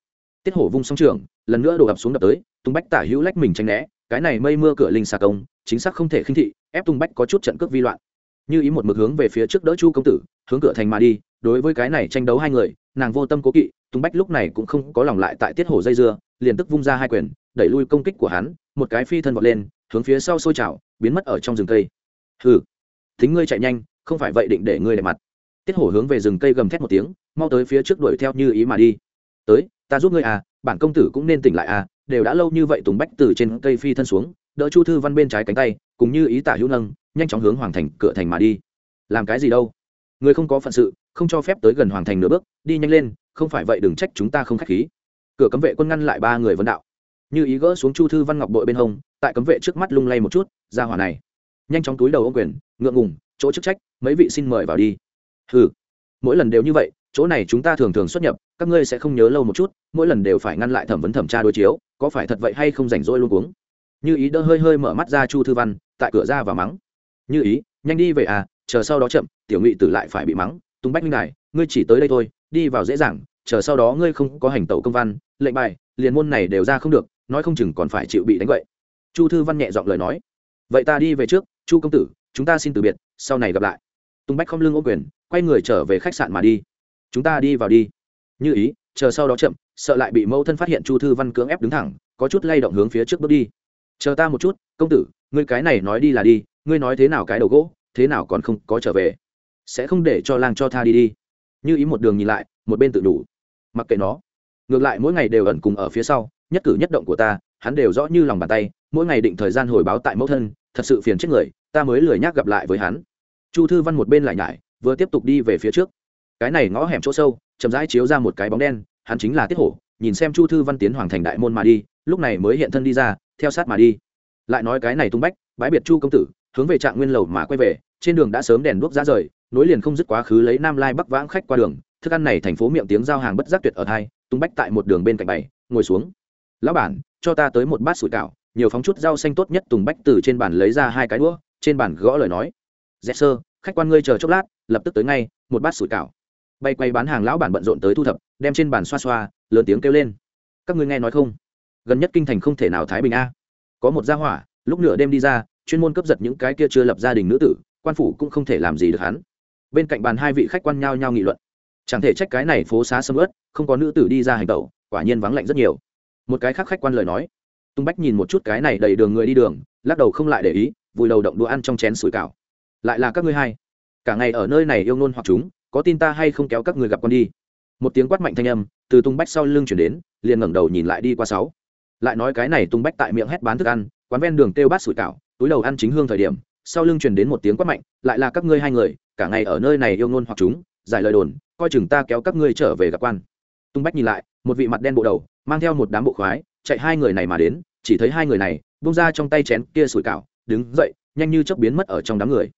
Tiết hổ vung song trường lần nữa đổ ập xuống đập tới tung bách tả hữu lách mình tranh né cái này mây mưa cửa linh xà công, chính xác không thể khinh thị, ép tung bách có chút trận cước vi loạn. Như ý một mực hướng về phía trước đỡ chu công tử, hướng cửa thành mà đi, đối với cái này tranh đấu hai người, nàng vô tâm cố kỵ, tung bách lúc này cũng không có lòng lại tại tiết hổ dây dưa, liền tức vung ra hai quyền, đẩy lui công kích của hắn, một cái phi thân vọt lên, hướng phía sau sôi trào, biến mất ở trong rừng cây. Hừ, thính ngươi chạy nhanh, không phải vậy định để ngươi để mặt. Tiết hổ hướng về rừng cây gầm thét một tiếng, mau tới phía trước đuổi theo như ý mà đi. Tới, ta giúp ngươi à bản công tử cũng nên tỉnh lại à đều đã lâu như vậy tùng bách từ trên cây phi thân xuống, đỡ chu thư văn bên trái cánh tay, cùng như ý tả hữu nâng, nhanh chóng hướng hoàng thành cửa thành mà đi. Làm cái gì đâu? Người không có phận sự, không cho phép tới gần hoàng thành nửa bước, đi nhanh lên, không phải vậy đừng trách chúng ta không k h á c h khí. Cửa cấm vệ quân ngăn lại ba người vấn đạo. Như ý gỡ xuống chu thư văn ngọc bội bên hông, tại cấm vệ trước mắt lung lay một chút, ra hỏa này. Nhanh chóng túi đầu ô quyền, ngượng ngùng, chỗ chức trách, mấy vị xin mời vào đi. Ừ mỗi lần đều như vậy, chỗ này chúng ta thường thường xuất nhập, các ngươi sẽ không nhớ lâu một chút, mỗi lần đều phải ngăn lại thẩm vấn thẩm tra đối chiếu có phải thật vậy hay không rảnh rỗi luôn uống như ý đỡ hơi hơi mở mắt ra chu thư văn, tại cửa ra và mắng. Như ý, nhanh đi về à chờ sau đó chậm, tiểu ngụy tử lại phải bị mắng. Tung bách minh này ngươi chỉ tới đây thôi, đi vào dễ dàng, chờ sau đó ngươi không có hành tẩu công văn, lệnh bài, liền môn này đều ra không được, nói không chừng còn phải chịu bị đánh vậy chu thư văn nhẹ giọng lời nói. Vậy ta đi về trước, chu công tử, chúng ta xin từ biệt, sau này gặp lại. Tung bách không lưng ô quyền, quay người trở về khách sạn mà đi. Chúng ta đi vào đi. Như ý, chờ sau đó chậm sợ lại bị mẫu thân phát hiện chu thư văn cưỡng ép đứng thẳng, có chút lay động hướng phía trước bước đi. Chờ ta một chút, công tử, ngươi cái này nói đi là đi, ngươi nói thế nào cái đầu gỗ, thế nào còn không có trở về. Sẽ không để cho lang cho tha đi đi. Như ý một đường nhìn lại, một bên tự đủ. Mặc kệ nó. Ngược lại mỗi ngày đều ẩn cùng ở phía sau, nhất cử nhất động của ta, hắn đều rõ như lòng bàn tay, mỗi ngày định thời gian hồi báo tại mẫu thân, thật sự phiền chết người, ta mới lười nhác gặp lại với hắn. Chu thư văn một bên lại nhải, vừa tiếp tục đi về phía trước. Cái này ngõ hẻm chỗ sâu, chậm rãi chiếu ra một cái bóng đen hắn chính là tiết hổ, nhìn xem chu thư văn tiến hoàng thành đại môn mà đi, lúc này mới hiện thân đi ra, theo sát mà đi. Lại nói cái này tung bách bãi biệt chu công tử, hướng về trạng nguyên lầu mà quay về, trên đường đã sớm đèn đuốc ra rời, nối liền không dứt quá khứ lấy nam lai bắc vãng khách qua đường, thức ăn này thành phố miệng tiếng giao hàng bất giác tuyệt ở thai, tung bách tại một đường bên cạnh bày, ngồi xuống. Lão bản, cho ta tới một bát sủi cảo, nhiều phóng chút rau xanh tốt nhất. Tùng bách từ trên bàn lấy ra hai cái đũa, trên bàn gõ lời nói. Dẹp sơ, khách quan ngươi chờ chốc lát, lập tức tới ngay, một bát sủi cảo bay quay bán hàng lão bản bận rộn tới thu thập, đem trên bàn xoa xoa, lớn tiếng kêu lên. Các ngươi nghe nói không? Gần nhất kinh thành không thể nào thái bình a. Có một gia hỏa, lúc nửa đêm đi ra, chuyên môn cấp giật những cái kia chưa lập gia đình nữ tử, quan phủ cũng không thể làm gì được hắn. Bên cạnh bàn hai vị khách quan nhao nhao nghị luận. Chẳng thể trách cái này phố xá sầm ớt không có nữ tử đi ra hành tẩu, quả nhiên vắng lạnh rất nhiều. Một cái khác khách quan lời nói. Tung bách nhìn một chút cái này đầy đường người đi đường, lắc đầu không lại để ý vùi đầu động đũa ăn trong chén sủi cảo. Lại là các ngươi hai. Cả ngày ở nơi này yêu nôn hoặc chúng có tin ta hay không kéo các người gặp con đi. Một tiếng quát mạnh thanh âm, từ tung bách sau lưng chuyển đến, liền ngẩng đầu nhìn lại đi qua sáu. Lại nói cái này tung bách tại miệng hét bán thức ăn, quán ven đường kêu bát sủi cảo, túi đầu ăn chính hương thời điểm, sau lưng truyền đến một tiếng quát mạnh, lại là các ngươi hai người, cả ngày ở nơi này yêu ngôn hoặc chúng, giải lời đồn, coi chừng ta kéo các ngươi trở về gặp quan. Tung bách nhìn lại, một vị mặt đen bộ đầu, mang theo một đám bộ khoái, chạy hai người này mà đến, chỉ thấy hai người này bung ra trong tay chén kia sủi cảo, đứng dậy, nhanh như chớp biến mất ở trong đám người.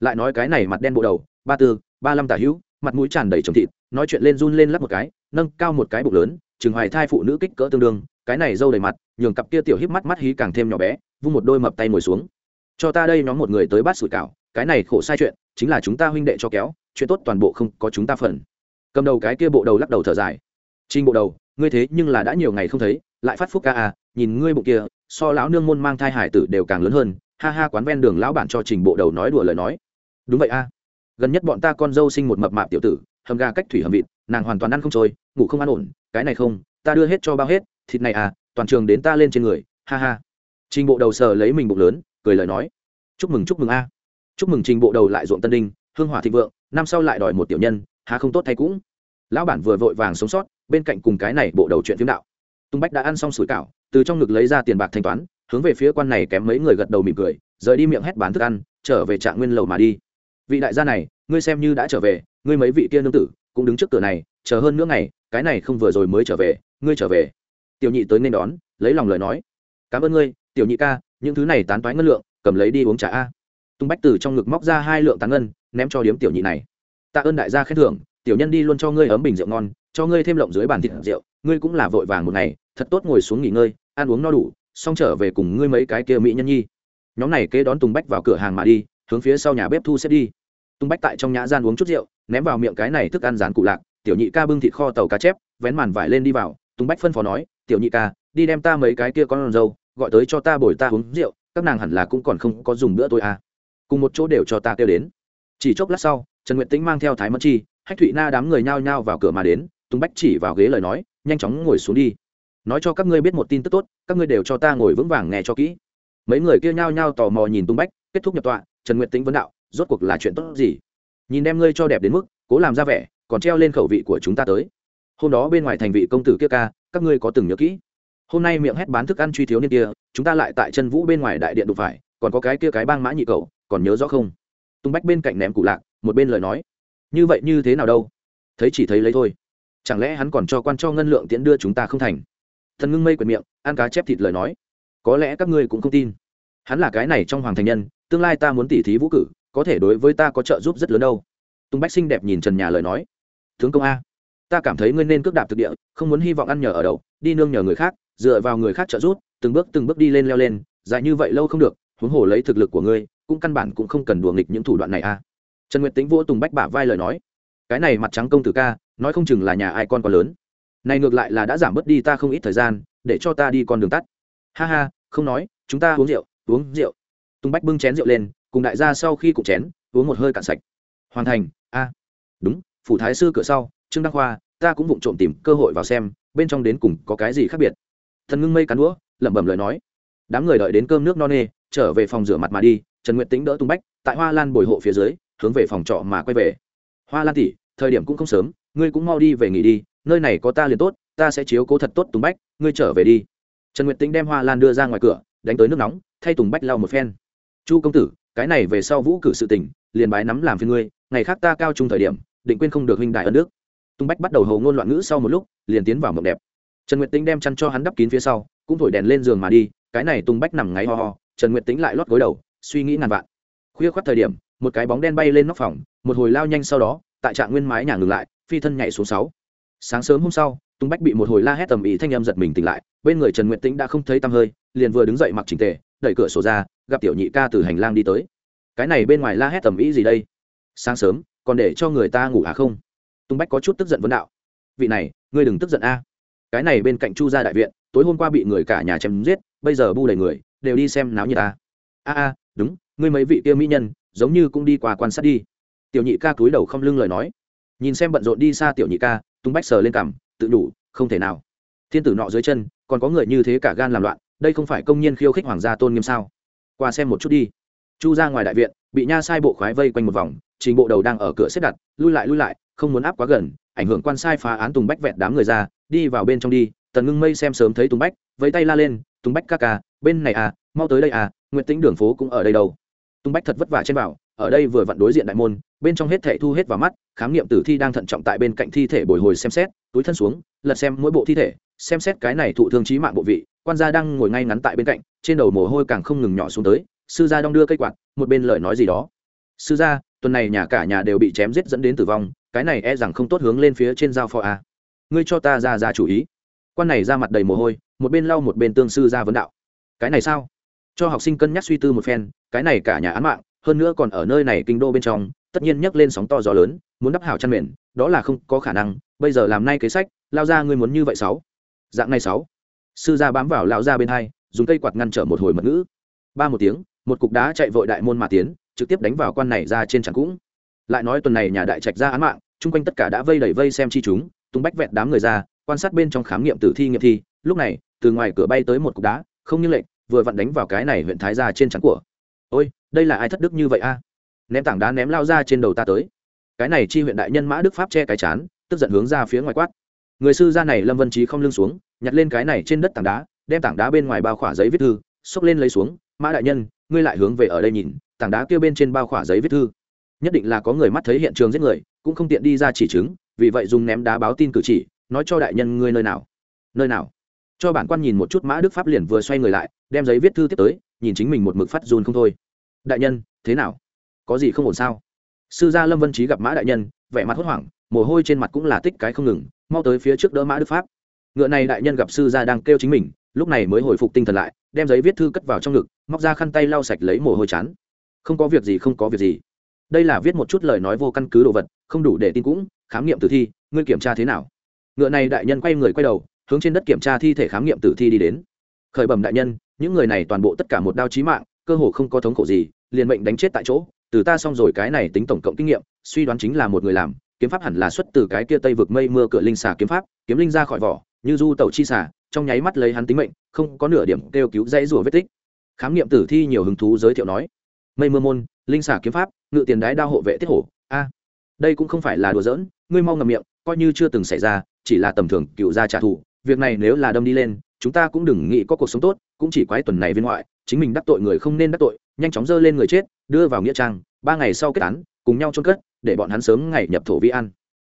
Lại nói cái này mặt đen bộ đầu, ba tư ba lăm tả hữu, mặt mũi tràn đầy trồng thịt, nói chuyện lên run lên lắp một cái, nâng cao một cái bụng lớn chừng hoài thai phụ nữ kích cỡ tương đương, cái này dâu đầy mặt, nhường cặp kia tiểu híp mắt mắt hí càng thêm nhỏ bé, vung một đôi mập tay ngồi xuống. Cho ta đây nhóm một người tới bát sủi cảo, cái này khổ sai chuyện, chính là chúng ta huynh đệ cho kéo, chuyện tốt toàn bộ không có chúng ta phần. Cầm đầu cái kia bộ đầu lắc đầu thở dài. Trinh bộ đầu, ngươi thế nhưng là đã nhiều ngày không thấy, lại phát phúc ca à nhìn ngươi bụng kia, so lão nương môn mang thai hải tử đều càng lớn hơn, ha ha quán ven đường lão bản cho trình bộ đầu nói đùa lời nói. Đúng vậy a gần nhất bọn ta con dâu sinh một mập mạp tiểu tử, hầm gà cách thủy hầm vịt, nàng hoàn toàn ăn không trôi, ngủ không ăn ổn, cái này không, ta đưa hết cho bao hết, thịt này à toàn trường đến ta lên trên người, ha ha. Trình bộ đầu sờ lấy mình bụng lớn, cười lời nói, chúc mừng chúc mừng a. Chúc mừng trình bộ đầu lại ruộng tân đinh, hương hỏa thịnh vượng, năm sau lại đòi một tiểu nhân, há không tốt thay cũng. Lão bản vừa vội vàng sống sót, bên cạnh cùng cái này bộ đầu chuyện phiếm đạo. Tung bách đã ăn xong sủi cảo, từ trong ngực lấy ra tiền bạc thanh toán, hướng về phía quan này kém mấy người gật đầu mỉm cười, rời đi miệng hét bán thức ăn, trở về trạng nguyên lầu mà đi vị đại gia này, ngươi xem như đã trở về, ngươi mấy vị kia nương tử cũng đứng trước cửa này, chờ hơn nữa ngày, cái này không vừa rồi mới trở về, ngươi trở về. Tiểu nhị tới nên đón, lấy lòng lời nói. Cảm ơn ngươi, tiểu nhị ca, những thứ này tán toái ngân lượng, cầm lấy đi uống trà a. Tung bách từ trong ngực móc ra hai lượng tán ngân, ném cho điếm tiểu nhị này. Tạ ơn đại gia khen thưởng, tiểu nhân đi luôn cho ngươi ấm bình rượu ngon, cho ngươi thêm lộng dưới bàn thịt rượu, ngươi cũng là vội vàng một ngày, thật tốt ngồi xuống nghỉ ngơi, ăn uống no đủ, xong trở về cùng ngươi mấy cái kia mỹ nhân nhi. Nhóm này kế đón tùng bách vào cửa hàng mà đi hướng phía sau nhà bếp thu xếp đi. Tung bách tại trong nhã gian uống chút rượu, ném vào miệng cái này thức ăn rán cụ lạc, tiểu nhị ca bưng thịt kho tàu cá chép, vén màn vải lên đi vào. Tung bách phân phó nói, tiểu nhị ca, đi đem ta mấy cái kia con râu gọi tới cho ta bồi ta uống rượu, các nàng hẳn là cũng còn không có dùng bữa tôi à. cùng một chỗ đều cho ta kêu đến. Chỉ chốc lát sau, trần nguyệt tĩnh mang theo thái mẫn chi, hách thụy na đám người nhao nhao vào cửa mà đến tùng bách chỉ vào ghế lời nói, nhanh chóng ngồi xuống đi. Nói cho các ngươi biết một tin tức tốt, các ngươi đều cho ta ngồi vững vàng nghe cho kỹ. Mấy người kia nhao nhao tò mò nhìn tung bách, kết thúc nhập tọa trần nguyệt tĩnh vấn đạo, rốt cuộc là chuyện tốt gì? Nhìn đem ngươi cho đẹp đến mức, cố làm ra vẻ, còn treo lên khẩu vị của chúng ta tới. Hôm đó bên ngoài thành vị công tử kia ca, các ngươi có từng nhớ kỹ? Hôm nay miệng hét bán thức ăn truy thiếu niên kia, chúng ta lại tại chân vũ bên ngoài đại điện đụng phải, còn có cái kia cái bang mã nhị cầu còn nhớ rõ không? Tung bách bên cạnh ném cụ lạc, một bên lời nói, như vậy như thế nào đâu? Thấy chỉ thấy lấy thôi. Chẳng lẽ hắn còn cho quan cho ngân lượng tiễn đưa chúng ta không thành? Thần ngưng mây quyệt miệng, ăn cá chép thịt lời nói, có lẽ các ngươi cũng không tin. Hắn là cái này trong hoàng thành nhân tương lai ta muốn tỉ thí vũ cử, có thể đối với ta có trợ giúp rất lớn đâu. Tùng bách xinh đẹp nhìn trần nhà lời nói. Tướng công a, ta cảm thấy ngươi nên cước đạp thực địa, không muốn hy vọng ăn nhờ ở đậu, đi nương nhờ người khác, dựa vào người khác trợ giúp, từng bước từng bước đi lên leo lên, dài như vậy lâu không được, huống hồ lấy thực lực của ngươi, cũng căn bản cũng không cần đùa nghịch những thủ đoạn này a. Trần nguyệt tính vỗ tùng bách bả vai lời nói. Cái này mặt trắng công tử ca, nói không chừng là nhà ai con quá lớn. Này ngược lại là đã giảm bớt đi ta không ít thời gian, để cho ta đi con đường tắt. Ha ha, không nói, chúng ta uống rượu uống rượu tung bách bưng chén rượu lên, cùng đại gia sau khi cụng chén, uống một hơi cạn sạch. Hoàn thành, a, đúng, phủ thái sư cửa sau, trương đăng khoa, ta cũng vụng trộm tìm cơ hội vào xem, bên trong đến cùng có cái gì khác biệt. Thần ngưng mây cắn đũa, lẩm bẩm lời nói. Đám người đợi đến cơm nước no nê, trở về phòng rửa mặt mà đi, trần nguyệt tính đỡ tung bách, tại hoa lan bồi hộ phía dưới, hướng về phòng trọ mà quay về. Hoa lan tỉ thời điểm cũng không sớm, ngươi cũng mau đi về nghỉ đi, nơi này có ta liền tốt, ta sẽ chiếu cố thật tốt tùng bách, ngươi trở về đi. Trần nguyệt tính đem hoa lan đưa ra ngoài cửa, đánh tới nước nóng, thay tùng bách lau một phen chu công tử, cái này về sau vũ cử sự tỉnh liền bái nắm làm phiên ngươi, ngày khác ta cao trung thời điểm, định quên không được huynh đại ân đức. Tung bách bắt đầu hầu ngôn loạn ngữ sau một lúc, liền tiến vào mộng đẹp. Trần nguyệt tính đem chăn cho hắn đắp kín phía sau, cũng thổi đèn lên giường mà đi, cái này Tung bách nằm ngáy ho ho, trần nguyệt tính lại lót gối đầu, suy nghĩ ngàn vạn. Khuya khoắt thời điểm, một cái bóng đen bay lên nóc phòng, một hồi lao nhanh sau đó, tại trạng nguyên mái nhà ngừng lại, phi thân nhảy xuống sáu. Sáng sớm hôm sau, tung bách bị một hồi la hét tầm ý thanh em giật mình tỉnh lại, bên người trần Nguyệt tĩnh đã không thấy tăm hơi, liền vừa đứng dậy mặc chỉnh tề đẩy cửa sổ ra, gặp tiểu nhị ca từ hành lang đi tới. Cái này bên ngoài la hét tầm ý gì đây? Sáng sớm, còn để cho người ta ngủ à không? Tung bách có chút tức giận vấn đạo. Vị này, ngươi đừng tức giận a. Cái này bên cạnh chu gia đại viện, tối hôm qua bị người cả nhà chém giết, bây giờ bu đầy người, đều đi xem náo như ta. A a, đúng, ngươi mấy vị kia mỹ nhân, giống như cũng đi qua quan sát đi. Tiểu nhị ca cúi đầu không lưng lời nói. Nhìn xem bận rộn đi xa tiểu nhị ca, tung bách sờ lên cằm, tự đủ, không thể nào. Thiên tử nọ dưới chân, còn có người như thế cả gan làm loạn đây không phải công nhiên khiêu khích hoàng gia tôn nghiêm sao? Qua xem một chút đi. Chu ra ngoài đại viện, bị nha sai bộ khoái vây quanh một vòng, trình bộ đầu đang ở cửa xếp đặt, lui lại lui lại, không muốn áp quá gần, ảnh hưởng quan sai phá án tùng bách vẹn đám người ra, đi vào bên trong đi, tần ngưng mây xem sớm thấy tùng bách, vẫy tay la lên, tùng bách ca ca, bên này à mau tới đây à nguyện tính đường phố cũng ở đây đâu. Tùng bách thật vất vả trên bảo ở đây vừa vặn đối diện đại môn, bên trong hết thệ thu hết vào mắt, khám nghiệm tử thi đang thận trọng tại bên cạnh thi thể bồi hồi xem xét, túi thân xuống, lật xem mỗi bộ thi thể, xem xét cái này thụ thương trí mạng bộ vị quan gia đang ngồi ngay ngắn tại bên cạnh, trên đầu mồ hôi càng không ngừng nhỏ xuống tới, sư gia đong đưa cây quạt, một bên lời nói gì đó. Sư gia, tuần này nhà cả nhà đều bị chém giết dẫn đến tử vong, cái này e rằng không tốt hướng lên phía trên giao phò a. Ngươi cho ta ra ra chủ ý. Quan này ra mặt đầy mồ hôi, một bên lau một bên tương sư ra vấn đạo. Cái này sao? Cho học sinh cân nhắc suy tư một phen, cái này cả nhà án mạng, hơn nữa còn ở nơi này kinh đô bên trong, tất nhiên nhấc lên sóng to gió lớn, muốn đắp hảo chăn mền, đó là không có khả năng, bây giờ làm nay kế sách, lao ra ngươi muốn như vậy sáu? Dạng này sáu? Sư gia bám vào lão gia bên hai, dùng cây quạt ngăn trở một hồi mật ngữ. Ba một tiếng, một cục đá chạy vội đại môn mà tiến, trực tiếp đánh vào quan này ra trên tràng cũng. Lại nói tuần này nhà đại trạch ra án mạng, chung quanh tất cả đã vây đẩy vây xem chi chúng, tung bách vẹn đám người ra, quan sát bên trong khám nghiệm tử thi nghiệm thi, lúc này, từ ngoài cửa bay tới một cục đá, không như lệnh, vừa vặn đánh vào cái này huyện thái ra trên trắng của. Ôi, đây là ai thất đức như vậy a? Ném tảng đá ném lao ra trên đầu ta tới. Cái này chi huyện đại nhân mã đức pháp che cái chán, tức giận hướng ra phía ngoài quát. Người sư gia này lâm vân trí không lưng xuống nhặt lên cái này trên đất tảng đá, đem tảng đá bên ngoài bao khỏa giấy viết thư, xốc lên lấy xuống, mã đại nhân, ngươi lại hướng về ở đây nhìn, tảng đá kia bên trên bao khỏa giấy viết thư. Nhất định là có người mắt thấy hiện trường giết người, cũng không tiện đi ra chỉ chứng, vì vậy dùng ném đá báo tin cử chỉ, nói cho đại nhân ngươi nơi nào. Nơi nào? Cho bản quan nhìn một chút mã đức pháp liền vừa xoay người lại, đem giấy viết thư tiếp tới, nhìn chính mình một mực phát run không thôi. Đại nhân, thế nào? Có gì không ổn sao? Sư gia lâm vân trí gặp mã đại nhân, vẻ mặt hốt hoảng, mồ hôi trên mặt cũng là tích cái không ngừng, mau tới phía trước đỡ mã đức pháp ngựa này đại nhân gặp sư gia đang kêu chính mình, lúc này mới hồi phục tinh thần lại, đem giấy viết thư cất vào trong ngực, móc ra khăn tay lau sạch lấy mồ hôi chán. Không có việc gì, không có việc gì. Đây là viết một chút lời nói vô căn cứ đồ vật, không đủ để tin cũng, khám nghiệm tử thi, ngươi kiểm tra thế nào? Ngựa này đại nhân quay người quay đầu, hướng trên đất kiểm tra thi thể khám nghiệm tử thi đi đến. Khởi bẩm đại nhân, những người này toàn bộ tất cả một đao chí mạng, cơ hồ không có thống khổ gì, liền mệnh đánh chết tại chỗ. Từ ta xong rồi cái này tính tổng cộng kinh nghiệm, suy đoán chính là một người làm, kiếm pháp hẳn là xuất từ cái kia tây vực mây mưa cửa linh xà kiếm pháp, kiếm linh ra khỏi vỏ như du tẩu chi xả, trong nháy mắt lấy hắn tính mệnh không có nửa điểm kêu cứu dãy rùa vết tích. Khám nghiệm tử thi nhiều hứng thú giới thiệu nói mây mưa môn linh xả kiếm pháp ngự tiền đái đao hộ vệ tiết hổ a đây cũng không phải là đùa giỡn ngươi mau ngầm miệng coi như chưa từng xảy ra chỉ là tầm thường cựu gia trả thù việc này nếu là đâm đi lên chúng ta cũng đừng nghĩ có cuộc sống tốt cũng chỉ quái tuần này viên ngoại chính mình đắc tội người không nên đắc tội nhanh chóng dơ lên người chết đưa vào nghĩa trang ba ngày sau kết án cùng nhau trôn cất để bọn hắn sớm ngày nhập thổ vi ăn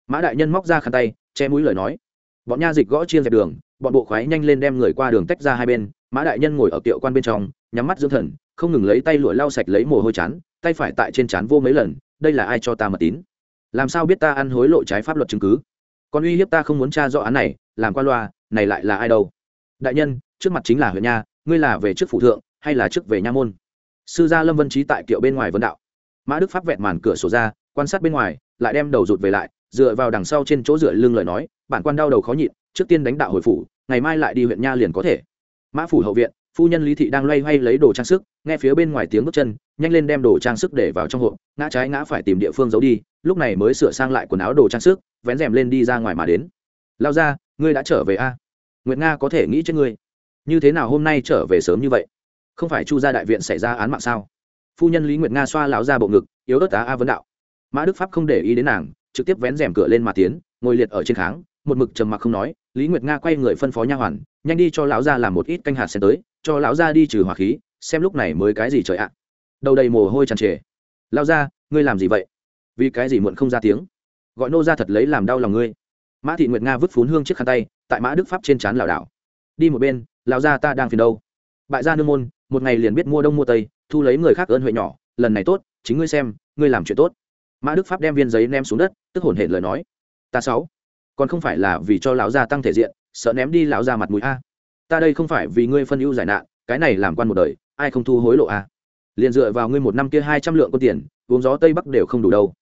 mã đại nhân móc ra khăn tay che mũi lời nói bọn nha dịch gõ chiên dẹp đường, bọn bộ khoái nhanh lên đem người qua đường tách ra hai bên, mã đại nhân ngồi ở tiệu quan bên trong, nhắm mắt dưỡng thần, không ngừng lấy tay lụa lau sạch lấy mồ hôi chán, tay phải tại trên chán vô mấy lần, đây là ai cho ta mật tín? Làm sao biết ta ăn hối lộ trái pháp luật chứng cứ? Còn uy hiếp ta không muốn tra rõ án này, làm qua loa, này lại là ai đâu? Đại nhân, trước mặt chính là huyện nha, ngươi là về trước phủ thượng, hay là trước về nha môn? Sư gia lâm vân trí tại kiệu bên ngoài vân đạo. Mã đức pháp vẹn màn cửa sổ ra, quan sát bên ngoài lại đem đầu rụt về lại, dựa vào đằng sau trên chỗ dựa lưng lời nói, bản quan đau đầu khó nhịn, trước tiên đánh đạo hồi phủ, ngày mai lại đi huyện nha liền có thể. Mã phủ hậu viện, phu nhân lý thị đang loay hoay lấy đồ trang sức, nghe phía bên ngoài tiếng bước chân, nhanh lên đem đồ trang sức để vào trong hộp, ngã trái ngã phải tìm địa phương giấu đi, lúc này mới sửa sang lại quần áo đồ trang sức, vén rèm lên đi ra ngoài mà đến. Lao ra ngươi đã trở về a? À? nguyệt nga có thể nghĩ chết ngươi. Như thế nào hôm nay trở về sớm như vậy? Không phải chu gia đại viện xảy ra án mạng sao? Phu nhân lý nguyệt nga xoa lão ra bộ ngực, yếu ớt tá a vấn đạo mã đức pháp không để ý đến nàng, trực tiếp vén rèm cửa lên mà tiến, ngồi liệt ở trên kháng, một mực trầm mặc không nói, lý nguyệt nga quay người phân phó nha hoàn, nhanh đi cho lão gia làm một ít canh hạt sen tới, cho lão gia đi trừ hỏa khí, xem lúc này mới cái gì trời ạ. Đầu đầy mồ hôi tràn trề. Lao ra ngươi làm gì vậy? Vì cái gì muộn không ra tiếng? Gọi nô ra thật lấy làm đau lòng ngươi. Mã thị nguyệt nga vứt phún hương chiếc khăn tay, tại mã đức pháp trên trán lảo đảo. Đi một bên, lão gia ta đang phiền đâu? Bại gia nương môn, một ngày liền biết mua đông mua tây, thu lấy người khác ơn huệ nhỏ, lần này tốt, chính ngươi xem, ngươi làm chuyện tốt mã đức pháp đem viên giấy ném xuống đất, tức hổn hển lời nói. Ta sáu, còn không phải là vì cho lão gia tăng thể diện, sợ ném đi lão gia mặt mũi a. Ta đây không phải vì ngươi phân ưu giải nạn, cái này làm quan một đời, ai không thu hối lộ a? Liền dựa vào ngươi một năm kia hai trăm lượng con tiền, uống gió tây bắc đều không đủ đâu.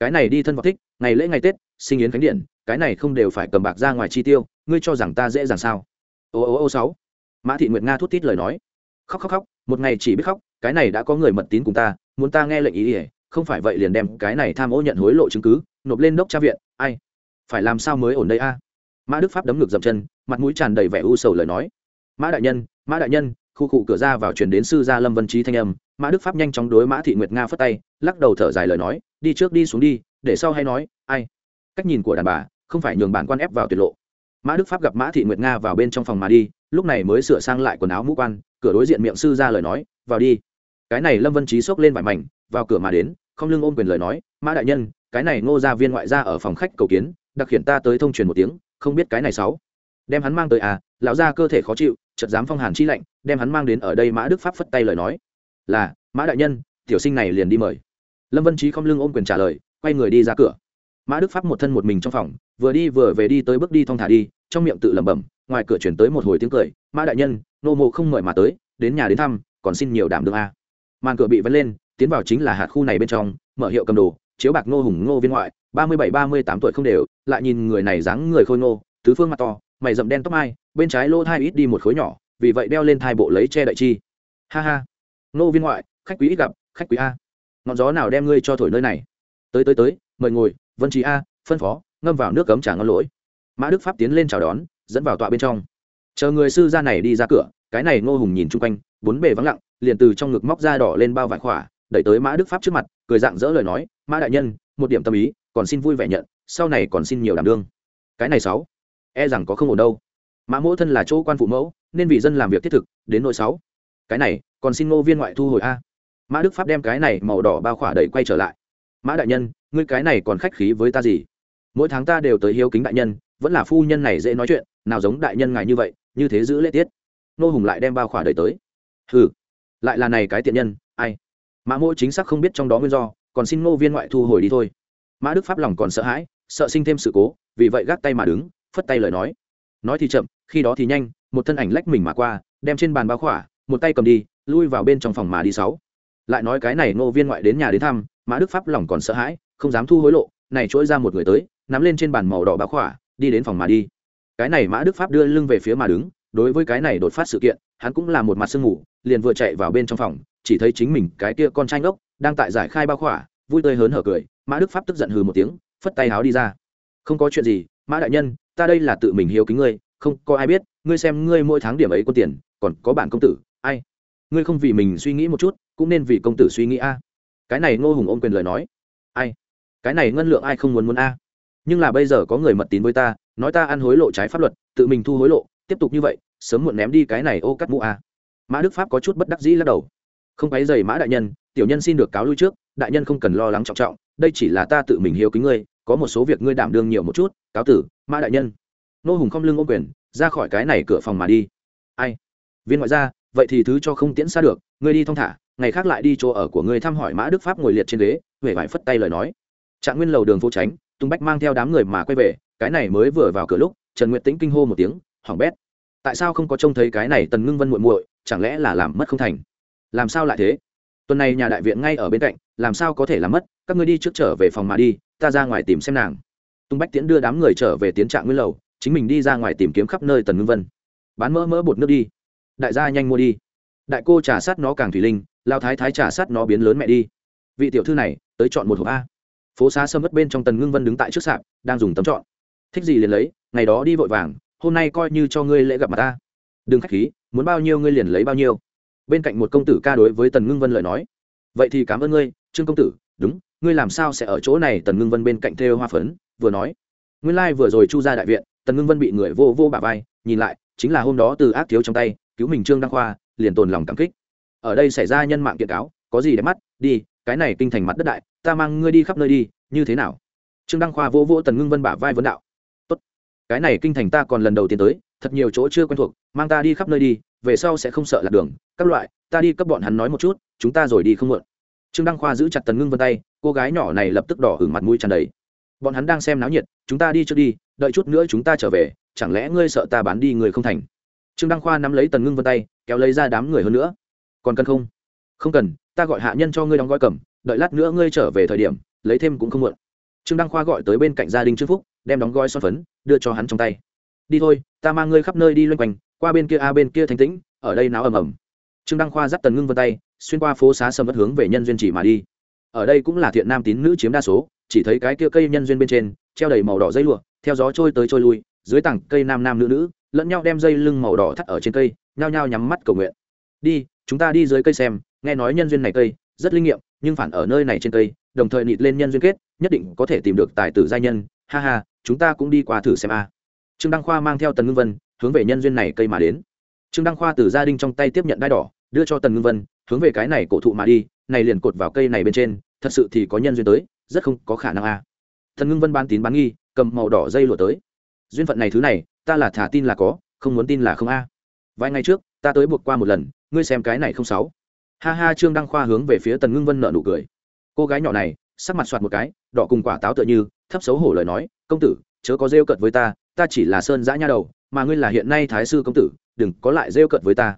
Cái này đi thân vào thích, ngày lễ ngày tết, sinh yến khánh điện, cái này không đều phải cầm bạc ra ngoài chi tiêu, ngươi cho rằng ta dễ dàng sao? Ô ô ô sáu, mã thị nguyệt nga thút tít lời nói. Khóc khóc khóc, một ngày chỉ biết khóc, cái này đã có người mật tín cùng ta, muốn ta nghe lệnh ý ỉa không phải vậy liền đem cái này tham ô nhận hối lộ chứng cứ, nộp lên đốc tra viện. Ai? Phải làm sao mới ổn đây a? Mã đức pháp đấm ngược dậm chân, mặt mũi tràn đầy vẻ u sầu lời nói. Mã đại nhân, mã đại nhân, khu cụ cửa ra vào chuyển đến sư gia lâm vân trí thanh âm. Mã đức pháp nhanh chóng đối mã thị nguyệt nga phất tay, lắc đầu thở dài lời nói, đi trước đi xuống đi, để sau hay nói, ai? Cách nhìn của đàn bà, không phải nhường bản quan ép vào tuyệt lộ. Mã đức pháp gặp mã thị nguyệt nga vào bên trong phòng mà đi, lúc này mới sửa sang lại quần áo mũ quan, cửa đối diện miệng sư ra lời nói, vào đi. Cái này lâm vân trí xốc lên vải mảnh, vào cửa mà đến không lưng ôm quyền lời nói, mã đại nhân, cái này ngô gia viên ngoại gia ở phòng khách cầu kiến, đặc khiển ta tới thông truyền một tiếng, không biết cái này sáu. Đem hắn mang tới à lão gia cơ thể khó chịu, chợt dám phong hàn chi lạnh, đem hắn mang đến ở đây mã đức pháp phất tay lời nói. Là, mã đại nhân, tiểu sinh này liền đi mời. Lâm vân trí không lưng ôm quyền trả lời, quay người đi ra cửa. Mã đức pháp một thân một mình trong phòng, vừa đi vừa về đi tới bước đi thong thả đi, trong miệng tự lẩm bẩm, ngoài cửa chuyển tới một hồi tiếng cười, mã đại nhân nô mộ không mời mà tới, đến nhà đến thăm, còn xin nhiều đảm đương a. Màn cửa bị vấn lên tiến vào chính là hạt khu này bên trong, mở hiệu cầm đồ, chiếu bạc nô hùng ngô viên ngoại, ba mươi bảy, ba mươi tám tuổi không đều, lại nhìn người này dáng người khôi ngô, tứ phương mặt to, mày rậm đen tóc mai, bên trái lỗ thai ít đi một khối nhỏ, vì vậy đeo lên thai bộ lấy che đậy chi. Ha ha. Nô viên ngoại, khách quý ít gặp, khách quý a. Ngọn gió nào đem ngươi cho thổi nơi này? Tới tới tới, mời ngồi, vân trí a, phân phó, ngâm vào nước cấm trả ngon lỗi. Mã đức pháp tiến lên chào đón, dẫn vào tọa bên trong. Chờ người sư gia này đi ra cửa, cái này ngô hùng nhìn chung quanh, bốn bề vắng lặng, liền từ trong ngực móc ra đỏ lên bao vải khỏa đẩy tới mã đức pháp trước mặt, cười dạng dỡ lời nói, mã đại nhân, một điểm tâm ý, còn xin vui vẻ nhận, sau này còn xin nhiều đảm đương. Cái này sáu e rằng có không ổn đâu. Mã mỗ thân là chỗ quan phụ mẫu, nên vì dân làm việc thiết thực, đến nội sáu. Cái này, còn xin ngô viên ngoại thu hồi a. Mã đức pháp đem cái này màu đỏ bao khỏa đẩy quay trở lại. Mã đại nhân, ngươi cái này còn khách khí với ta gì? Mỗi tháng ta đều tới hiếu kính đại nhân, vẫn là phu nhân này dễ nói chuyện, nào giống đại nhân ngài như vậy, như thế giữ lễ tiết. Nô hùng lại đem bao khỏa đẩy tới. Ừ lại là này cái tiện nhân, ai? Mã mỗi chính xác không biết trong đó nguyên do, còn xin ngô viên ngoại thu hồi đi thôi. Mã đức pháp lòng còn sợ hãi, sợ sinh thêm sự cố, vì vậy gác tay mà đứng, phất tay lời nói. Nói thì chậm, khi đó thì nhanh, một thân ảnh lách mình mà qua, đem trên bàn bao khỏa, một tay cầm đi, lui vào bên trong phòng mà đi sáu. Lại nói cái này ngô viên ngoại đến nhà đến thăm, mã đức pháp lòng còn sợ hãi, không dám thu hối lộ, này trỗi ra một người tới, nắm lên trên bàn màu đỏ bao khỏa, đi đến phòng mà đi. Cái này mã đức pháp đưa lưng về phía mà đứng, đối với cái này đột phát sự kiện hắn cũng là một mặt sương ngủ, liền vừa chạy vào bên trong phòng, chỉ thấy chính mình cái kia con trai ngốc đang tại giải khai bao khỏa, vui tươi hớn hở cười, mã đức pháp tức giận hừ một tiếng, phất tay háo đi ra. Không có chuyện gì, mã đại nhân, ta đây là tự mình hiếu kính ngươi, không có ai biết, ngươi xem ngươi mỗi tháng điểm ấy có tiền, còn có bản công tử, ai? Ngươi không vì mình suy nghĩ một chút, cũng nên vì công tử suy nghĩ a. Cái này ngô hùng ôm quyền lời nói. Ai? Cái này ngân lượng ai không muốn muốn a? Nhưng là bây giờ có người mật tín với ta, nói ta ăn hối lộ trái pháp luật, tự mình thu hối lộ, tiếp tục như vậy sớm muộn ném đi cái này ô cắt mũ a mã đức pháp có chút bất đắc dĩ lắc đầu. Không quấy dày mã đại nhân, tiểu nhân xin được cáo lui trước, đại nhân không cần lo lắng trọng trọng, đây chỉ là ta tự mình hiếu kính ngươi, có một số việc ngươi đảm đương nhiều một chút, cáo tử, mã đại nhân. Nô hùng không lưng ô quyền, ra khỏi cái này cửa phòng mà đi. Ai? Viên ngoại gia, vậy thì thứ cho không tiễn xa được, ngươi đi thong thả, ngày khác lại đi chỗ ở của ngươi thăm hỏi mã đức pháp ngồi liệt trên ghế huệ vải phất tay lời nói. Trạng nguyên lầu đường phố tránh, tung bách mang theo đám người mà quay về, cái này mới vừa vào cửa lúc, trần nguyệt tĩnh kinh hô một tiếng hỏng bét tại sao không có trông thấy cái này tần ngưng vân muội muội, chẳng lẽ là làm mất không thành? Làm sao lại thế? Tuần này nhà đại viện ngay ở bên cạnh, làm sao có thể làm mất? Các ngươi đi trước trở về phòng mà đi, ta ra ngoài tìm xem nàng. Tung bách tiễn đưa đám người trở về tiến trạng nguyên lầu, chính mình đi ra ngoài tìm kiếm khắp nơi tần ngưng vân. Bán mỡ mỡ bột nước đi. Đại gia nhanh mua đi. Đại cô trả sát nó càng thủy linh, lao thái thái trả sát nó biến lớn mẹ đi. Vị tiểu thư này, tới chọn một hộp a. Phố xá sâm mất bên trong tần ngưng vân đứng tại trước sạp, đang dùng tấm chọn. Thích gì liền lấy, ngày đó đi vội vàng hôm nay coi như cho ngươi lễ gặp mặt ta. Đừng k h á c h khí, muốn bao nhiêu ngươi liền lấy bao nhiêu. Bên cạnh một công tử ca đối với tần ngưng vân lời nói. Vậy thì cảm ơn ngươi, trương công tử, đúng, ngươi làm sao sẽ ở chỗ này? Tần ngưng vân bên cạnh thêu hoa phấn, vừa nói. Nguyên lai、like、vừa rồi chu ra đại viện, tần ngưng vân bị người vô vô bà vai, nhìn lại, chính là hôm đó từ ác thiếu trong tay, cứu mình trương đăng khoa, liền tồn lòng cảm kích. Ở đây xảy ra nhân mạng kiện cáo, có gì để mắt? Đi, cái này kinh thành mặt đất đại, ta mang ngươi đi khắp nơi đi, như thế nào? Trương đăng khoa vô vô tần ngưng vân bả vai vấn đạo cái này kinh thành ta còn lần đầu tiên tới, thật nhiều chỗ chưa quen thuộc, mang ta đi khắp nơi đi, về sau sẽ không sợ lạc đường. Các loại, ta đi cấp bọn hắn nói một chút, chúng ta rồi đi không mượn trương đăng khoa giữ chặt tần ngưng vân tay, cô gái nhỏ này lập tức đỏ hửng mặt mũi tràn đầy. Bọn hắn đang xem náo nhiệt, chúng ta đi trước đi, đợi chút nữa chúng ta trở về, chẳng lẽ ngươi sợ ta bán đi người không thành? Trương đăng khoa nắm lấy tần ngưng vân tay, kéo lấy ra đám người hơn nữa. Còn cần không? Không cần, ta gọi hạ nhân cho ngươi đóng gói cầm, đợi lát nữa ngươi trở về thời điểm, lấy thêm cũng không muộn. Trương đăng khoa gọi tới bên cạnh gia đình trương phúc đem đóng gói son phấn, đưa cho hắn trong tay. Đi thôi, ta mang ngươi khắp nơi đi loanh quanh, qua bên kia a, bên kia thanh tĩnh, ở đây náo ầm ầm. Trương đăng khoa dắt tần ngưng vân tay, xuyên qua phố xá sầm vất hướng về nhân duyên chỉ mà đi. Ở đây cũng là thiện nam tín nữ chiếm đa số, chỉ thấy cái kia cây nhân duyên bên trên, treo đầy màu đỏ dây lụa, theo gió trôi tới trôi lui, dưới tảng cây nam nam nữ nữ, lẫn nhau đem dây lưng màu đỏ thắt ở trên cây, nhao nhao nhắm mắt cầu nguyện. Đi, chúng ta đi dưới cây xem, nghe nói nhân duyên này cây, rất linh nghiệm, nhưng phản ở nơi này trên cây, đồng thời nịt lên nhân duyên kết, nhất định có thể tìm được tài tử giai nhân, ha ha chúng ta cũng đi qua thử xem a. Trương đăng khoa mang theo tần ngưng vân, hướng về nhân duyên này cây mà đến. Trương đăng khoa từ gia đình trong tay tiếp nhận đai đỏ, đưa cho tần ngưng vân, hướng về cái này cổ thụ mà đi, này liền cột vào cây này bên trên, thật sự thì có nhân duyên tới, rất không có khả năng a. Tần ngưng vân ban tín bán nghi, cầm màu đỏ dây lụa tới. Duyên phận này thứ này, ta là thả tin là có, không muốn tin là không a. Vài ngày trước, ta tới buộc qua một lần, ngươi xem cái này không sáu. Ha ha, trương đăng khoa hướng về phía tần ngưng vân nợ nụ cười. Cô gái nhỏ này sắc mặt soạt một cái, đỏ cùng quả táo tựa như, thấp xấu hổ lời nói, công tử, chớ có rêu cợt với ta ta chỉ là sơn giã nha đầu, mà ngươi là hiện nay thái sư công tử, đừng có lại rêu cợt với ta.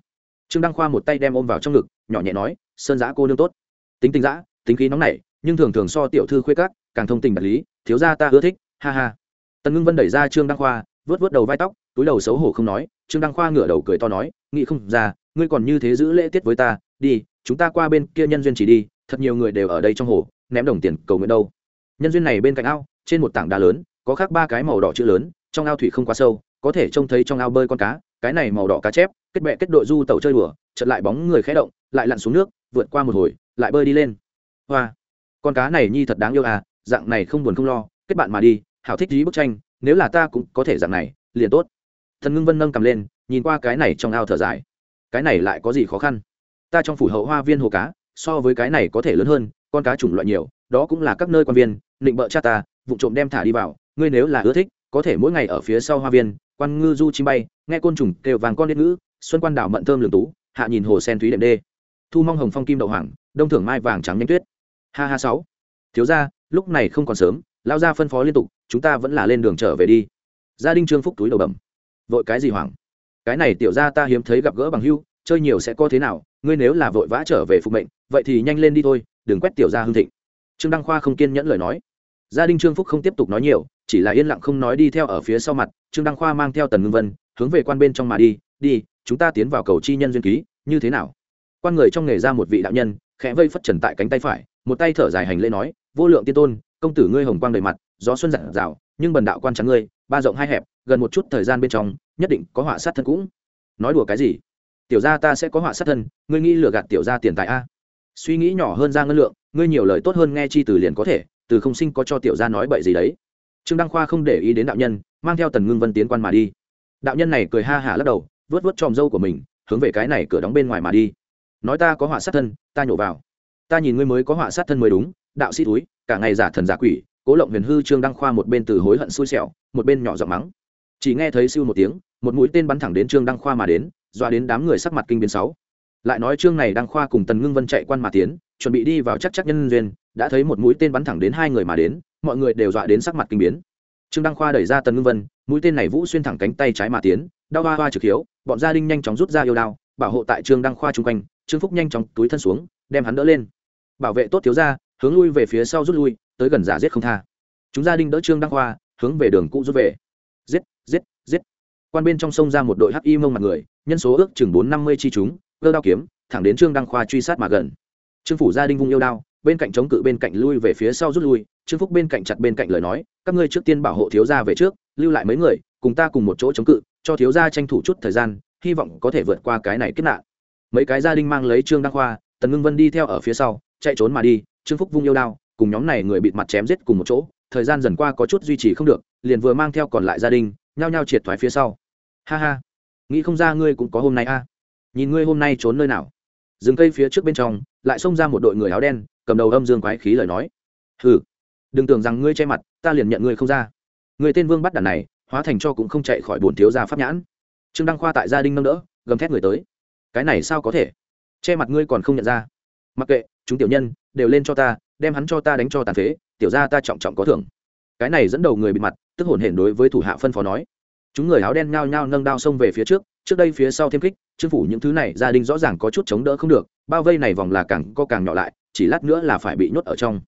Trương đăng khoa một tay đem ôm vào trong ngực, nhỏ nhẹ nói, sơn giã cô nương tốt. Tính tình giã tính khí nóng nảy, nhưng thường thường so tiểu thư khuê các, càng thông tình đạt lý, thiếu gia ta ưa thích, ha ha. Tần ngưng vân đẩy ra trương đăng khoa vớt vớt đầu vai tóc, túi đầu xấu hổ không nói, trương đăng khoa ngửa đầu cười to nói, nghĩ không ra, ngươi còn như thế giữ lễ tiết với ta, đi, chúng ta qua bên kia nhân duyên chỉ đi, thật nhiều người đều ở đây trong hồ ném đồng tiền cầu nguyện đâu. Nhân duyên này bên cạnh ao, trên một tảng đá lớn, có khác ba cái màu đỏ chữ lớn, trong ao thủy không quá sâu, có thể trông thấy trong ao bơi con cá, cái này màu đỏ cá chép, kết bẹ kết đội du tàu chơi đùa chật lại bóng người khé động, lại lặn xuống nước, vượt qua một hồi, lại bơi đi lên. Hoa, con cá này nhi thật đáng yêu à dạng này không buồn không lo, kết bạn mà đi, hảo thích dí bức tranh, nếu là ta cũng có thể dạng này, liền tốt. Thần ngưng vân nâng cầm lên, nhìn qua cái này trong ao thở dài. Cái này lại có gì khó khăn? Ta trong phủ hậu hoa viên hồ cá, so với cái này có thể lớn hơn con cá chủng loại nhiều, đó cũng là các nơi quan viên định bợ cha ta vụ trộm đem thả đi vào, ngươi nếu là ưa thích, có thể mỗi ngày ở phía sau hoa viên, quan ngư du chim bay, nghe côn trùng kêu vàng con đít ngữ, xuân quan đảo mận thơm lường tú, hạ nhìn hồ sen thúy đệm đê. Thu mong hồng phong kim đậu hoàng, đông thưởng mai vàng trắng nhanh tuyết. Ha ha sáu. Thiếu ra lúc này không còn sớm lao ra phân phó liên tục, chúng ta vẫn là lên đường trở về đi. Gia đình trương phúc túi đầu bẩm. Vội cái gì hoảng? Cái này tiểu ra ta hiếm thấy gặp gỡ bằng hưu, chơi nhiều sẽ có thế nào, ngươi nếu là vội vã trở về phục mệnh, vậy thì nhanh lên đi thôi đừng quét tiểu ra hương thịnh. Trương đăng khoa không kiên nhẫn lời nói. Gia đình trương phúc không tiếp tục nói nhiều, chỉ là yên lặng không nói đi theo ở phía sau mặt, trương đăng khoa mang theo tần ngưng vân, hướng về quan bên trong mà đi đi, chúng ta tiến vào cầu chi nhân duyên ký, như thế nào? Quan người trong nghề ra một vị đạo nhân, khẽ vây phất trần tại cánh tay phải, một tay thở dài hành lễ nói, vô lượng tiên tôn, công tử ngươi hồng quang đầy mặt, gió xuân giản rào nhưng bần đạo quan trắng ngươi, ba rộng hai hẹp, gần một chút thời gian bên trong, nhất định có họa sát thân cũng. Nói đùa cái gì? Tiểu gia ta sẽ có họa sát thân, ngươi nghĩ lừa gạt tiểu gia tiền tài a? Suy nghĩ nhỏ hơn ra ngân lượng, ngươi nhiều lời tốt hơn nghe chi từ liền có thể, từ không sinh có cho tiểu gia nói bậy gì đấy. Trương đăng khoa không để ý đến đạo nhân, mang theo tần ngưng vân tiến quan mà đi. Đạo nhân này cười ha hả lắc đầu vớt vớt tròm dâu của mình, hướng về cái này cửa đóng bên ngoài mà đi. Nói ta có họa sát thân, ta nhổ vào. Ta nhìn ngươi mới có họa sát thân mới đúng, đạo sĩ túi, cả ngày giả thần giả quỷ, cố lộng huyền hư trương đăng khoa một bên từ hối hận xui xẻo, một bên nhỏ giọng mắng. Chỉ nghe thấy siêu một tiếng, một mũi tên bắn thẳng đến trương đăng khoa mà đến dọa đến đám người sắc mặt kinh biến sáu lại nói trương này đang khoa cùng tần ngưng vân chạy quan mà tiến, chuẩn bị đi vào chắc chắc nhân duyên, đã thấy một mũi tên bắn thẳng đến hai người mà đến, mọi người đều dọa đến sắc mặt kinh biến. Trương đăng khoa đẩy ra tần ngưng vân, mũi tên này vũ xuyên thẳng cánh tay trái mà tiến, đau hoa hoa trực hiếu, bọn gia đình nhanh chóng rút ra yêu đao, bảo hộ tại trương đăng khoa chung quanh, trương phúc nhanh chóng túi thân xuống, đem hắn đỡ lên. Bảo vệ tốt thiếu ra hướng lui về phía sau rút lui, tới gần giả giết không tha. Chúng gia đình đỡ trương đăng khoa, hướng về đường cũ rút về. Giết giết giết. Quan bên trong sông ra một đội hắc y mông mặt người, nhân số ước chừng bốn năm mươi chi chúng cơ đao kiếm, thẳng đến trương đăng khoa truy sát mà gần. Trương phủ gia đình vung yêu đao, bên cạnh chống cự bên cạnh lui về phía sau rút lui, trương phúc bên cạnh chặt bên cạnh lời nói, các ngươi trước tiên bảo hộ thiếu gia về trước, lưu lại mấy người, cùng ta cùng một chỗ chống cự, cho thiếu gia tranh thủ chút thời gian, hy vọng có thể vượt qua cái này kết nạn. Mấy cái gia đình mang lấy trương đăng khoa, tần ngưng vân đi theo ở phía sau, chạy trốn mà đi, trương phúc vung yêu đao, cùng nhóm này người bịt mặt chém giết cùng một chỗ, thời gian dần qua có chút duy trì không được, liền vừa mang theo còn lại gia đình, nhao nhao triệt thoái phía sau. Ha ha, nghĩ không ra ngươi cũng có hôm nay a nhìn ngươi hôm nay trốn nơi nào? Rừng cây phía trước bên trong, lại xông ra một đội người áo đen, cầm đầu âm dương quái khí lời nói. Hừ, đừng tưởng rằng ngươi che mặt, ta liền nhận ngươi không ra. Người tên vương bắt đàn này, hóa thành cho cũng không chạy khỏi bổn thiếu gia pháp nhãn. Trương đăng khoa tại gia đình nâng đỡ, gầm thét người tới. Cái này sao có thể? Che mặt ngươi còn không nhận ra. Mặc kệ, chúng tiểu nhân, đều lên cho ta, đem hắn cho ta đánh cho tàn phế, tiểu ra ta trọng trọng có thưởng. Cái này dẫn đầu người bị mặt, tức hồn hển đối với thủ hạ phân phó nói. Chúng người áo đen nhao nhao nâng đao xông về phía trước trước đây phía sau thêm kích chưng phủ những thứ này gia đình rõ ràng có chút chống đỡ không được, bao vây này vòng là càng co càng nhỏ lại, chỉ lát nữa là phải bị nhốt ở trong.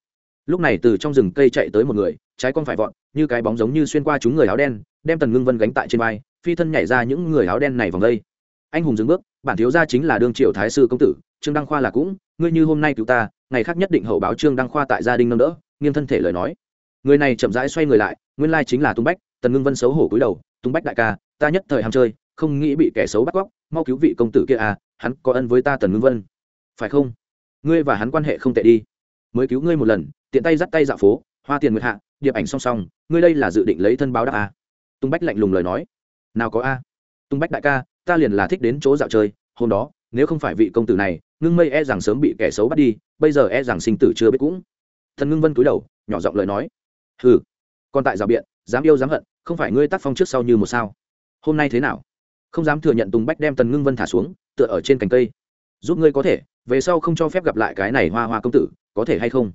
Lúc này từ trong rừng cây chạy tới một người, trái con phải vọn như cái bóng giống như xuyên qua chúng người áo đen, đem tần ngưng vân gánh tại trên vai, phi thân nhảy ra những người áo đen này vòng đây. Anh hùng dừng bước, bản thiếu gia chính là đương triệu thái sư công tử, trương đăng khoa là cũng, ngươi như hôm nay cứu ta, ngày khác nhất định hậu báo trương đăng khoa tại gia đình nâng đỡ, nghiêng thân thể lời nói. Người này chậm rãi xoay người lại, nguyên lai chính là tung bách, tần ngưng vân xấu hổ cúi đầu tung bách đại ca, ta nhất thời ham chơi không nghĩ bị kẻ xấu bắt cóc, mau cứu vị công tử kia à hắn có ân với ta tần ngưng vân. Phải không? Ngươi và hắn quan hệ không tệ đi. Mới cứu ngươi một lần, tiện tay dắt tay dạo phố, hoa tiền nguyệt hạ, điệp ảnh song song, ngươi đây là dự định lấy thân báo đáp à. tung bách lạnh lùng lời nói. Nào có a? Tung bách đại ca, ta liền là thích đến chỗ dạo chơi, hôm đó, nếu không phải vị công tử này, ngưng mây e rằng sớm bị kẻ xấu bắt đi, bây giờ e rằng sinh tử chưa biết cũng. Thần ngưng vân cúi đầu, nhỏ giọng lời nói. Hừ, còn tại rào biện, dám yêu dám hận, không phải ngươi tác phong trước sau như một sao. Hôm nay thế nào? Không dám thừa nhận tùng bách đem tần ngưng vân thả xuống, tựa ở trên cành cây. Giúp ngươi có thể, về sau không cho phép gặp lại cái này hoa hoa công tử, có thể hay không?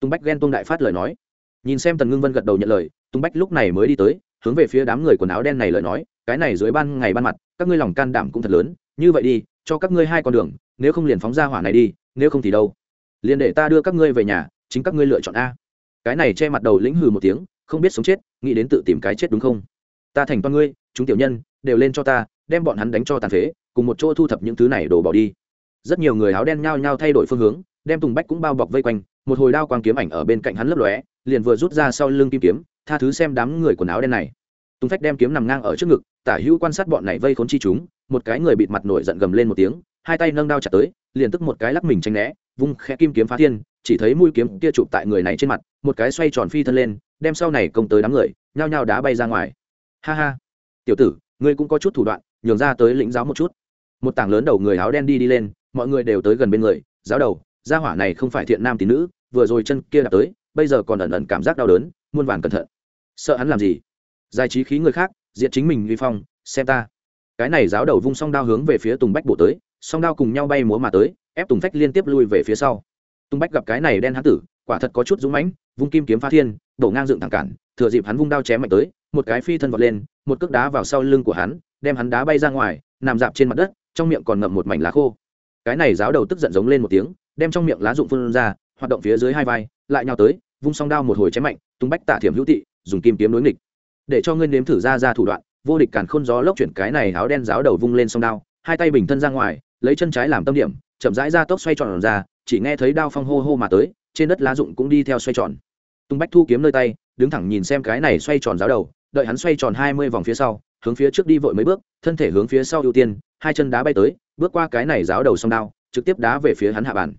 Tùng bách ghen tôn đại phát lời nói. Nhìn xem tần ngưng vân gật đầu nhận lời, tùng bách lúc này mới đi tới, hướng về phía đám người quần áo đen này lời nói, cái này dưới ban ngày ban mặt, các ngươi lòng can đảm cũng thật lớn, như vậy đi, cho các ngươi hai con đường, nếu không liền phóng ra hỏa này đi, nếu không thì đâu? Liền để ta đưa các ngươi về nhà, chính các ngươi lựa chọn a. Cái này che mặt đầu lĩnh hừ một tiếng, không biết sống chết, nghĩ đến tự tìm cái chết đúng không? Ta thành toàn ngươi, chúng tiểu nhân, đều lên cho ta đem bọn hắn đánh cho tàn phế, cùng một chỗ thu thập những thứ này đổ bỏ đi. Rất nhiều người áo đen nhao nhao thay đổi phương hướng, đem tùng bách cũng bao bọc vây quanh, một hồi đao quang kiếm ảnh ở bên cạnh hắn lấp lóe, liền vừa rút ra sau lưng kim kiếm, tha thứ xem đám người quần áo đen này. Tùng phách đem kiếm nằm ngang ở trước ngực, tả hữu quan sát bọn này vây khốn chi chúng, một cái người bịt mặt nổi giận gầm lên một tiếng, hai tay nâng đao chặt tới, liền tức một cái lắc mình tranh né, vung khẽ kim kiếm phá thiên, chỉ thấy mũi kiếm kia chụp tại người này trên mặt, một cái xoay tròn phi thân lên, đem sau này công tới đám người, nhao nhao đá bay ra ngoài. Ha ha. Tiểu tử, ngươi cũng có chút thủ đoạn nhường ra tới lĩnh giáo một chút. Một tảng lớn đầu người áo đen đi đi lên, mọi người đều tới gần bên người, giáo đầu, gia hỏa này không phải thiện nam tín nữ, vừa rồi chân kia đạp tới, bây giờ còn ẩn ẩn cảm giác đau đớn, muôn vàn cẩn thận. Sợ hắn làm gì? Giải trí khí người khác, diệt chính mình vi phong, xem ta. Cái này giáo đầu vung song đao hướng về phía tùng bách bổ tới, song đao cùng nhau bay múa mà tới, ép tùng phách liên tiếp lui về phía sau. Tùng bách gặp cái này đen hán tử, quả thật có chút dũng mãnh, vung kim kiếm phá thiên, đổ ngang dựng thẳng cản, thừa dịp hắn vung đao chém mạnh tới, một cái phi thân vọt lên, một cước đá vào sau lưng của hắn đem hắn đá bay ra ngoài, nằm dạp trên mặt đất, trong miệng còn ngậm một mảnh lá khô. Cái này giáo đầu tức giận giống lên một tiếng, đem trong miệng lá rụng phun ra, hoạt động phía dưới hai vai, lại nhào tới, vung song đao một hồi chém mạnh, tung bách tạ thiểm hữu tị, dùng kim kiếm đối nghịch. Để cho ngươi nếm thử ra ra thủ đoạn, vô địch càn khôn gió lốc chuyển cái này áo đen giáo đầu vung lên song đao, hai tay bình thân ra ngoài, lấy chân trái làm tâm điểm, chậm rãi ra tốc xoay tròn ra, chỉ nghe thấy đao phong hô hô mà tới, trên đất lá rụng cũng đi theo xoay tròn. Tung bách thu kiếm nơi tay, đứng thẳng nhìn xem cái này xoay tròn giáo đầu đợi hắn xoay tròn hai mươi vòng phía sau, hướng phía trước đi vội mấy bước, thân thể hướng phía sau ưu tiên, hai chân đá bay tới, bước qua cái này giáo đầu song đao, trực tiếp đá về phía hắn hạ bàn.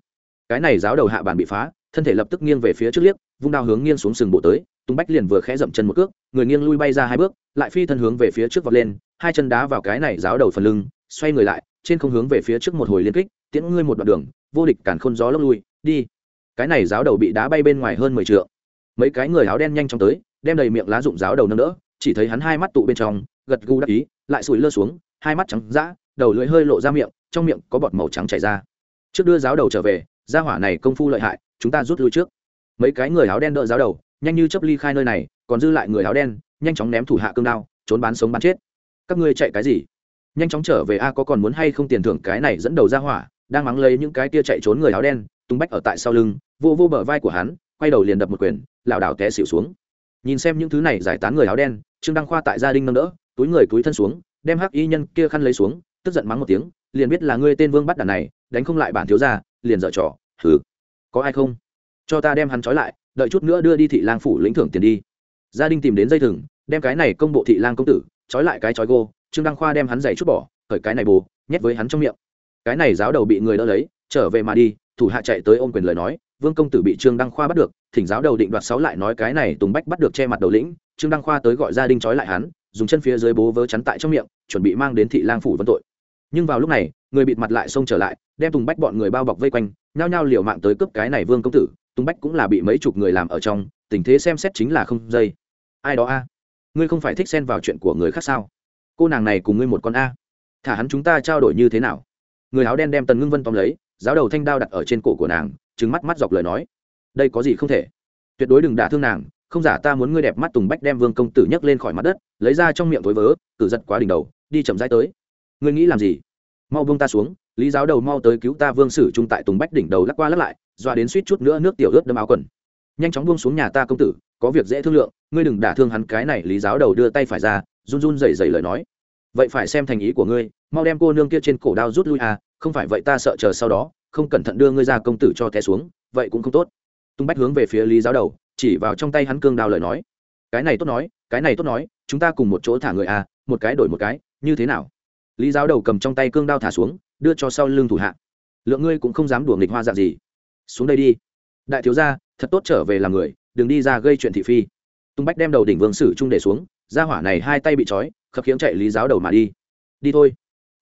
Cái này giáo đầu hạ bàn bị phá, thân thể lập tức nghiêng về phía trước liếc, vung đao hướng nghiêng xuống sừng bộ tới, tung bách liền vừa khẽ dậm chân một cước, người nghiêng lui bay ra hai bước, lại phi thân hướng về phía trước vọt lên, hai chân đá vào cái này giáo đầu phần lưng, xoay người lại, trên không hướng về phía trước một hồi liên kích, tiễn ngươi một đoạn đường, vô địch cản khôn gió lốc lui, đi. Cái này giáo đầu bị đá bay bên ngoài hơn mười trượng. Mấy cái người áo đen nhanh chóng tới, đem đầy miệng lá dụng giáo đầu nâng đỡ chỉ thấy hắn hai mắt tụ bên trong, gật gù đắc ý, lại sủi lơ xuống, hai mắt trắng dã, đầu lưỡi hơi lộ ra miệng, trong miệng có bọt màu trắng chảy ra. Trước đưa giáo đầu trở về, gia hỏa này công phu lợi hại, chúng ta rút lui trước. Mấy cái người áo đen đỡ giáo đầu, nhanh như chấp ly khai nơi này, còn dư lại người áo đen, nhanh chóng ném thủ hạ cương đao, trốn bán sống bán chết. Các ngươi chạy cái gì? Nhanh chóng trở về a, có còn muốn hay không tiền thưởng cái này dẫn đầu ra hỏa, đang mắng lấy những cái tia chạy trốn người áo đen, tung bách ở tại sau lưng, vô vô bờ vai của hắn, quay đầu liền đập một quyền, lảo đảo té xịu xuống nhìn xem những thứ này giải tán người áo đen trương đăng khoa tại gia đình nâng đỡ túi người túi thân xuống đem hắc y nhân kia khăn lấy xuống tức giận mắng một tiếng liền biết là ngươi tên vương bắt đàn này đánh không lại bản thiếu gia liền dở trò thử có ai không? Cho ta đem hắn trói lại đợi chút nữa đưa đi thị lang phủ lĩnh thưởng tiền đi. Gia đình tìm đến dây thừng đem cái này công bộ thị lang công tử trói lại cái trói gô trương đăng khoa đem hắn giày chút bỏ khởi cái này bù, nhét với hắn trong miệng. Cái này giáo đầu bị người đỡ lấy trở về mà đi thủ hạ chạy tới ôm quyền lời nói vương công tử bị trương đăng khoa bắt được, thỉnh giáo đầu định đoạt sáu lại nói cái này tùng bách bắt được che mặt đầu lĩnh, trương đăng khoa tới gọi gia đình trói lại hắn, dùng chân phía dưới bố vớ chắn tại trong miệng, chuẩn bị mang đến thị lang phủ vân tội. Nhưng vào lúc này, người bịt mặt lại xông trở lại, đem tùng bách bọn người bao bọc vây quanh, nhao nhao liều mạng tới cướp cái này vương công tử, tùng bách cũng là bị mấy chục người làm ở trong, tình thế xem xét chính là không dây. Ai đó a? Ngươi không phải thích xen vào chuyện của người khác sao? Cô nàng này cùng ngươi một con a. Thả hắn chúng ta trao đổi như thế nào? Người áo đen đem tần ngưng vân tóm lấy, giáo đầu thanh đao đặt ở trên cổ của nàng trứng mắt mắt dọc lời nói. Đây có gì không thể? Tuyệt đối đừng đả thương nàng, không giả ta muốn ngươi đẹp mắt tùng bách đem vương công tử nhấc lên khỏi mặt đất, lấy ra trong miệng thối vớ, tử giật quá đỉnh đầu, đi chậm rãi tới. Ngươi nghĩ làm gì? Mau vương ta xuống, lý giáo đầu mau tới cứu ta vương sử trung tại tùng bách đỉnh đầu lắc qua lắc lại doa đến suýt chút nữa nước tiểu ướt đâm áo quần. Nhanh chóng buông xuống nhà ta công tử, có việc dễ thương lượng, ngươi đừng đả thương hắn, cái này lý giáo đầu đưa tay phải ra, run run rẩy rẩy lời nói. Vậy phải xem thành ý của ngươi, mau đem cô nương kia trên cổ đao rút lui à không phải vậy ta sợ chờ sau đó không cẩn thận đưa ngươi ra công tử cho té xuống, vậy cũng không tốt. Tung bách hướng về phía lý giáo đầu, chỉ vào trong tay hắn cương đao lời nói. Cái này tốt nói, cái này tốt nói, chúng ta cùng một chỗ thả người à một cái đổi một cái, như thế nào? Lý giáo đầu cầm trong tay cương đao thả xuống, đưa cho sau lưng thủ hạ. Lượng ngươi cũng không dám đùa nghịch hoa dạng gì. Xuống đây đi. Đại thiếu gia, thật tốt trở về làm người, đừng đi ra gây chuyện thị phi. Tung bách đem đầu đỉnh vương sử trung để xuống ra hỏa này hai tay bị trói, khập khiễng chạy lý giáo đầu mà đi. Đi thôi.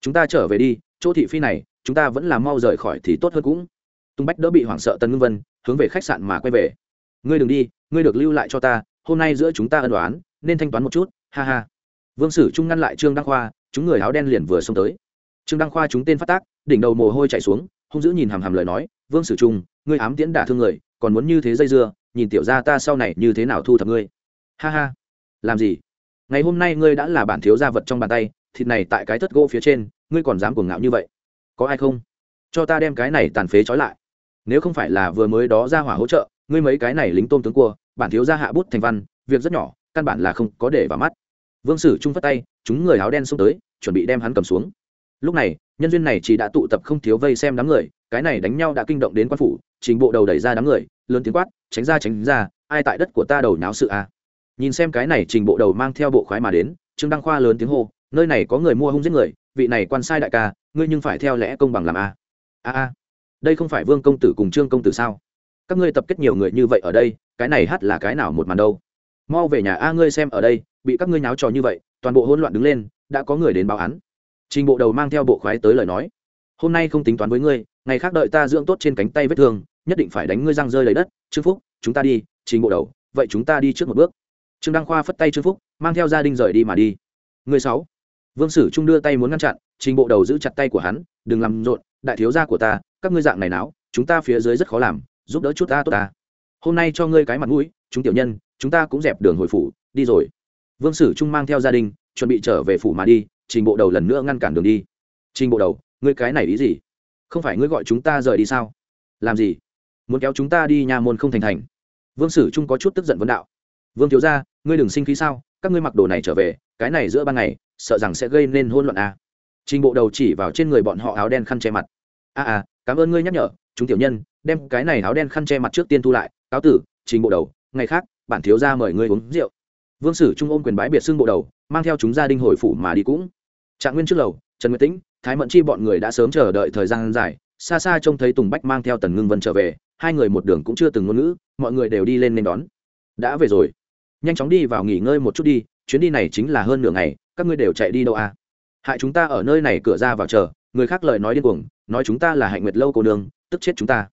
Chúng ta trở về đi, chỗ thị phi này chúng ta vẫn làm mau rời khỏi thì tốt hơn cũng. Tung bách đỡ bị hoảng sợ tần ngưng vân, hướng về khách sạn mà quay về. Ngươi đừng đi, ngươi được lưu lại cho ta, hôm nay giữa chúng ta ân đoán nên thanh toán một chút, ha ha. Vương sử trung ngăn lại trương đăng khoa, chúng người áo đen liền vừa xông tới. Trương đăng khoa chúng tên phát tác, đỉnh đầu mồ hôi chạy xuống, hung dữ nhìn hàm hàm lời nói, vương sử trung, ngươi ám tiễn đả thương người, còn muốn như thế dây dưa, nhìn tiểu ra ta sau này như thế nào thu thập ngươi. Ha ha. Làm gì? Ngày hôm nay ngươi đã là bản thiếu gia vật trong bàn tay, thịt này tại cái thất gỗ phía trên, ngươi còn dám cuồng ngạo như vậy? Có ai không? Cho ta đem cái này tàn phế trói lại. Nếu không phải là vừa mới đó ra hỏa hỗ trợ, ngươi mấy cái này lính tôm tướng cua, bản thiếu gia hạ bút thành văn, việc rất nhỏ, căn bản là không có để vào mắt. Vương sử trung phất tay, chúng người áo đen xông tới, chuẩn bị đem hắn cầm xuống. Lúc này, nhân duyên này chỉ đã tụ tập không thiếu vây xem đám người, cái này đánh nhau đã kinh động đến quan phủ, trình bộ đầu đẩy ra đám người, lớn tiếng quát, tránh ra tránh ra, ai tại đất của ta đầu náo sự à? Nhìn xem cái này trình bộ đầu mang theo bộ khoái mà đến, trương đăng khoa lớn tiếng hô, nơi này có người mua hung giết người vị này quan sai đại ca, ngươi nhưng phải theo lẽ công bằng làm a. A a. Đây không phải vương công tử cùng trương công tử sao? Các ngươi tập kết nhiều người như vậy ở đây, cái này hát là cái nào một màn đâu? Mau về nhà a ngươi xem ở đây, bị các ngươi nháo trò như vậy, toàn bộ hỗn loạn đứng lên, đã có người đến báo án. Trình bộ đầu mang theo bộ khoái tới lời nói. Hôm nay không tính toán với ngươi, ngày khác đợi ta dưỡng tốt trên cánh tay vết thương, nhất định phải đánh ngươi răng rơi lấy đất. Trương phúc, chúng ta đi, trình bộ đầu, vậy chúng ta đi trước một bước. Trương đăng khoa phất tay trương phúc, mang theo gia đình rời đi mà đi. Người sáu vương sử trung đưa tay muốn ngăn chặn, trình bộ đầu giữ chặt tay của hắn, đừng làm rộn, đại thiếu gia của ta, các ngươi dạng này náo, chúng ta phía dưới rất khó làm, giúp đỡ chút ta tốt ta. Hôm nay cho ngươi cái mặt mũi, chúng tiểu nhân, chúng ta cũng dẹp đường hồi phủ, đi rồi. Vương sử trung mang theo gia đình, chuẩn bị trở về phủ mà đi, trình bộ đầu lần nữa ngăn cản đường đi. Trình bộ đầu, ngươi cái này ý gì? Không phải ngươi gọi chúng ta rời đi sao? Làm gì? Muốn kéo chúng ta đi nhà môn không thành thành? Vương sử trung có chút tức giận vấn đạo. Vương thiếu gia, ngươi đừng sinh khí sao? Các ngươi mặc đồ này trở về, cái này giữa ban ngày sợ rằng sẽ gây nên hôn loạn à. trình bộ đầu chỉ vào trên người bọn họ áo đen khăn che mặt. A à, à cảm ơn ngươi nhắc nhở chúng tiểu nhân đem cái này áo đen khăn che mặt trước tiên thu lại. Cáo tử trình bộ đầu ngày khác bản thiếu gia mời ngươi uống rượu. Vương sử trung ôm quyền bái biệt xưng bộ đầu mang theo chúng gia đình hồi phủ mà đi cũng. Trạng nguyên trước lầu trần nguyệt tĩnh thái mẫn chi bọn người đã sớm chờ đợi thời gian dài. Xa xa trông thấy tùng bách mang theo tần ngưng vân trở về hai người một đường cũng chưa từng ngôn ngữ mọi người đều đi lên nên đón. Đã về rồi. Nhanh chóng đi vào nghỉ ngơi một chút đi chuyến đi này chính là hơn nửa ngày, các ngươi đều chạy đi đâu à? Hại chúng ta ở nơi này cửa ra vào chờ, người khác lời nói điên cuồng, nói chúng ta là hạnh nguyệt lâu cô nương, tức chết chúng ta.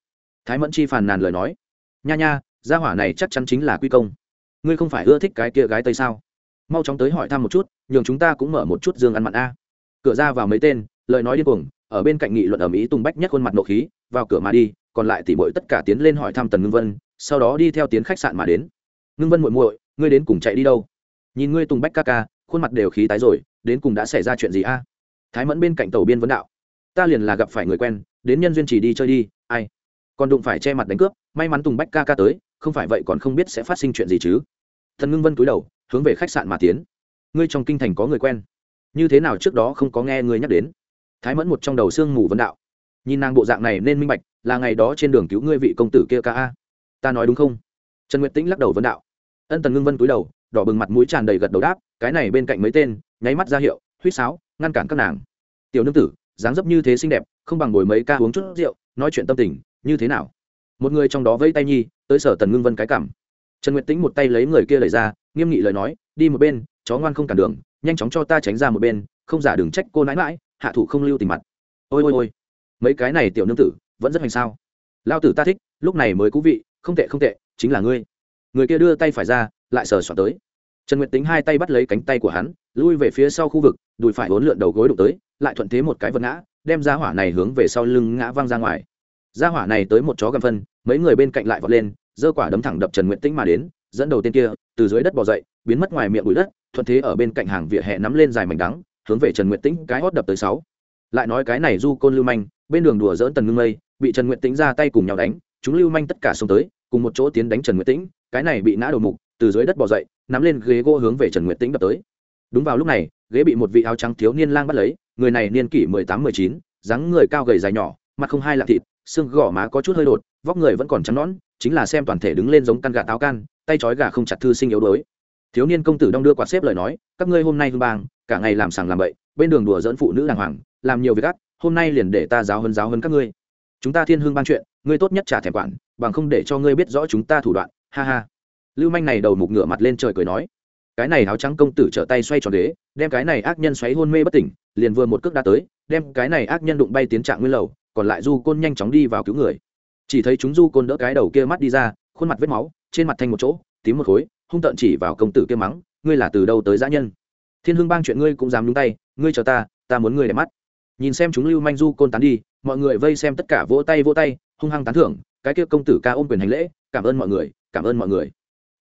Thái mẫn chi phàn nàn lời nói. Nha nha, gia hỏa này chắc chắn chính là quy công. Ngươi không phải ưa thích cái kia gái tây sao? Mau chóng tới hỏi thăm một chút, nhường chúng ta cũng mở một chút dương ăn mặn a. Cửa ra vào mấy tên, lời nói điên cuồng, ở bên cạnh nghị luận ở mỹ tung bách nhất khuôn mặt nộ khí, vào cửa mà đi, còn lại tỉ bội tất cả tiến lên hỏi thăm tần ngưng vân, sau đó đi theo tiến khách sạn mà đến. Ngưng vân muội muội, ngươi đến cùng chạy đi đâu? Nhìn ngươi tùng bách ca ca, khuôn mặt đều khí tái rồi, đến cùng đã xảy ra chuyện gì a? Thái mẫn bên cạnh tàu biên vấn đạo. Ta liền là gặp phải người quen, đến nhân duyên chỉ đi chơi đi, ai? Còn đụng phải che mặt đánh cướp, may mắn tùng bách ca ca tới, không phải vậy còn không biết sẽ phát sinh chuyện gì chứ. Thần ngưng vân cúi đầu, hướng về khách sạn mà tiến. Ngươi trong kinh thành có người quen. Như thế nào trước đó không có nghe ngươi nhắc đến? Thái mẫn một trong đầu sương mù vấn đạo. Nhìn nàng bộ dạng này nên minh bạch, là ngày đó trên đường cứu ngươi vị công tử kia ca a. Ta nói đúng không? Trần nguyệt tĩnh lắc đầu vấn đạo. Ân tần ngưng vân cúi đầu đỏ bừng mặt mũi tràn đầy gật đầu đáp, cái này bên cạnh mấy tên, nháy mắt ra hiệu, huýt sáo, ngăn cản các nàng. Tiểu nương tử, dáng dấp như thế xinh đẹp, không bằng ngồi mấy ca uống chút rượu, nói chuyện tâm tình, như thế nào? Một người trong đó vẫy tay nhi, tới sở tần ngưng vân cái cảm trần nguyệt tĩnh một tay lấy người kia lời ra, nghiêm nghị lời nói, đi một bên, chó ngoan không cản đường, nhanh chóng cho ta tránh ra một bên, không giả đừng trách cô nãi mãi hạ thủ không lưu tình mặt. Ôi ôi ôi, mấy cái này tiểu nương tử, vẫn rất hoành sao. Lao tử ta thích, lúc này mới cú vị, không tệ không tệ, chính là ngươi. Người kia đưa tay phải ra lại sờ soạn tới. Trần nguyệt tính hai tay bắt lấy cánh tay của hắn, lui về phía sau khu vực, đùi phải hốn lượn đầu gối đụng tới, lại thuận thế một cái vật ngã, đem ra hỏa này hướng về sau lưng ngã văng ra ngoài. Ra hỏa này tới một chó gầm phân, mấy người bên cạnh lại vọt lên, giơ quả đấm thẳng đập trần nguyệt tĩnh mà đến, dẫn đầu tên kia, từ dưới đất bò dậy, biến mất ngoài miệng bụi đất, thuận thế ở bên cạnh hàng vỉa hè nắm lên dài mảnh đắng, hướng về trần nguyệt tĩnh cái hót đập tới sáu. Lại nói cái này du côn lưu manh, bên đường đùa dỡn tần ngưng mây, bị trần nguyệt tĩnh ra tay cùng nhau đánh, chúng lưu manh tất cả xông tới, cùng một chỗ tiến đánh trần nguyệt tĩnh, cái này bị ngã đầu mục từ dưới đất bò dậy, nắm lên ghế gỗ hướng về trần nguyệt tĩnh đập tới. Đúng vào lúc này, ghế bị một vị áo trắng thiếu niên lang bắt lấy, người này niên kỷ mười tám, mười chín, dáng người cao gầy dài nhỏ, mặt không hai lạ thịt, xương gò má có chút hơi đột, vóc người vẫn còn trắng nõn, chính là xem toàn thể đứng lên giống căn gà táo can, tay trói gà không chặt thư sinh yếu đuối. Thiếu niên công tử đong đưa quạt xếp lời nói, các ngươi hôm nay hương bang, cả ngày làm sàng làm bậy, bên đường đùa dẫn phụ nữ đàng hoàng, làm nhiều việc ác, hôm nay liền để ta giáo hơn giáo hơn các ngươi. Chúng ta thiên hương bang chuyện, ngươi tốt nhất trả thèm quản, bằng không để cho ngươi biết rõ chúng ta thủ đoạn, ha ha lưu manh này đầu mục ngửa mặt lên trời cười nói, cái này áo trắng công tử trở tay xoay tròn đế đem cái này ác nhân xoáy hôn mê bất tỉnh, liền vừa một cước đã tới, đem cái này ác nhân đụng bay tiến trạng nguyên lầu, còn lại du côn nhanh chóng đi vào cứu người. Chỉ thấy chúng du côn đỡ cái đầu kia mắt đi ra, khuôn mặt vết máu, trên mặt thanh một chỗ, tím một khối, hung tợn chỉ vào công tử kia mắng, ngươi là từ đâu tới giã nhân? Thiên hương bang chuyện ngươi cũng dám nhúng tay, ngươi chờ ta ta muốn ngươi để mắt. Nhìn xem chúng lưu manh du côn tán đi, mọi người vây xem tất cả vỗ tay vỗ tay, hung hăng tán thưởng, cái kia công tử ca ôm quyền hành lễ, cảm ơn mọi người, cảm ơn mọi người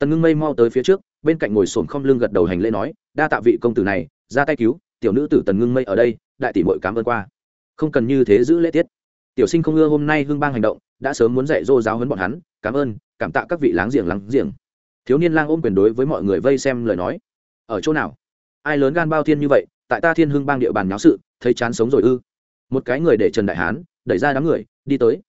tần ngưng mây mau tới phía trước, bên cạnh ngồi sồn không lưng gật đầu hành lễ nói, đa tạ vị công tử này, ra tay cứu, tiểu nữ tử tần ngưng mây ở đây, đại tỷ mội cảm ơn qua. Không cần như thế giữ lễ tiết. Tiểu sinh không ưa hôm nay hương bang hành động, đã sớm muốn dạy dô giáo hấn bọn hắn, cảm ơn, cảm tạ các vị láng giềng láng giềng. Thiếu niên lang ôm quyền đối với mọi người vây xem lời nói. Ở chỗ nào? Ai lớn gan bao thiên như vậy, tại ta thiên hương bang địa bàn nháo sự, thấy chán sống rồi ư? Một cái người để trần đại hán, đẩy ra đám người, đi tới.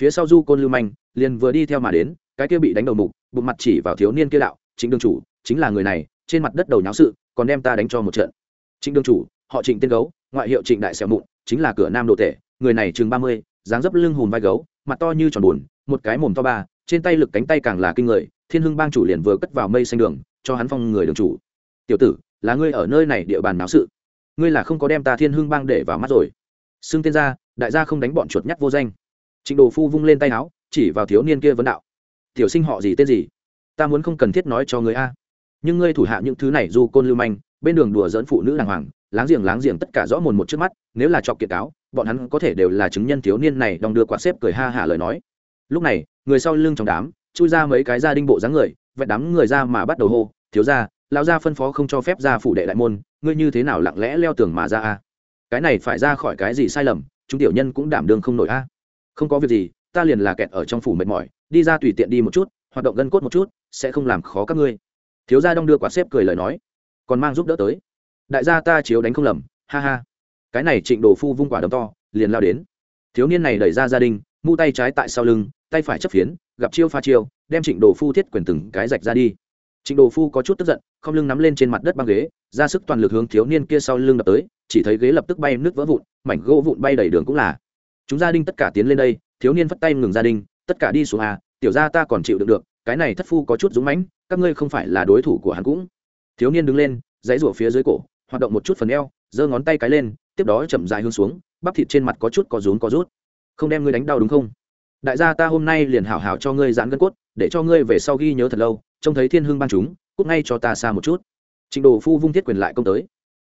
Phía sau du côn lưu manh, liền vừa đi theo mà đến, cái kia bị đánh đầu mục bụng mặt chỉ vào thiếu niên kia đạo chính đương chủ, chính là người này, trên mặt đất đầu nháo sự, còn đem ta đánh cho một trận. Trịnh đương chủ, họ trịnh tên gấu, ngoại hiệu trịnh đại xẻo mụn, chính là cửa nam độ tể, người này chừng ba mươi, dáng dấp lưng hùm vai gấu, mặt to như tròn buồn một cái mồm to ba, trên tay lực cánh tay càng là kinh người, thiên hưng bang chủ liền vừa cất vào mây xanh đường, cho hắn phong người đường chủ. Tiểu tử, là ngươi ở nơi này địa bàn náo sự. Ngươi là không có đem ta thiên hưng bang để vào mắt rồi. Xưng tên ra, đại gia không đánh bọn chuột nhắt vô danh. Trịnh đồ phu vung lên tay áo, chỉ vào thiếu niên kia vấn đạo tiểu sinh họ gì tên gì? Ta muốn không cần thiết nói cho người a. Nhưng ngươi thủ hạ những thứ này, du côn lưu manh, bên đường đùa dỡn phụ nữ đàng hoàng, láng giềng láng giềng tất cả rõ mồn một trước mắt, nếu là chọc kiệt cáo bọn hắn có thể đều là chứng nhân thiếu niên này, đong đưa quạt xếp cười ha hả lời nói. Lúc này, người sau lưng trong đám, chui ra mấy cái gia đinh bộ dáng người, vẹn đám người ra mà bắt đầu hô, thiếu ra lão gia phân phó không cho phép ra phủ đệ đại môn, ngươi như thế nào lặng lẽ leo tường mà ra a? Cái này phải ra khỏi cái gì sai lầm, chúng tiểu nhân cũng đảm đương không nổi a. Không có việc gì, ta liền là kẹt ở trong phủ mệt mỏi đi ra tùy tiện đi một chút, hoạt động gân cốt một chút, sẽ không làm khó các ngươi. Thiếu gia đong đưa quả xếp cười lời nói. Còn mang giúp đỡ tới. Đại gia ta chiếu đánh không lầm, ha ha. Cái này trịnh đồ phu vung quả đấm to, liền lao đến. Thiếu niên này đẩy ra gia đình, mu tay trái tại sau lưng, tay phải chấp phiến, gặp chiêu pha chiêu, đem trịnh đồ phu thiết quyền từng cái rạch ra đi. Trịnh đồ phu có chút tức giận, không lưng nắm lên trên mặt đất băng ghế, ra sức toàn lực hướng thiếu niên kia sau lưng đập tới, chỉ thấy ghế lập tức bay, nước vỡ vụn, mảnh gỗ vụn bay đầy đường cũng là. Chúng gia đình tất cả tiến lên đây, thiếu niên vất tay ngừng gia đình tất cả đi xuống à tiểu ra ta còn chịu được được, cái này thất phu có chút dũng mãnh, các ngươi không phải là đối thủ của hắn cũng. Thiếu niên đứng lên, dãy rủa phía dưới cổ, hoạt động một chút phần eo, giơ ngón tay cái lên, tiếp đó chậm dài hướng xuống, bắp thịt trên mặt có chút có rún có rút. Không đem ngươi đánh đau đúng không? Đại gia ta hôm nay liền hảo hảo cho ngươi giãn gân cốt, để cho ngươi về sau ghi nhớ thật lâu, trông thấy thiên hương ban chúng, cút ngay cho ta xa một chút. Trình đồ phu vung thiết quyền lại công tới.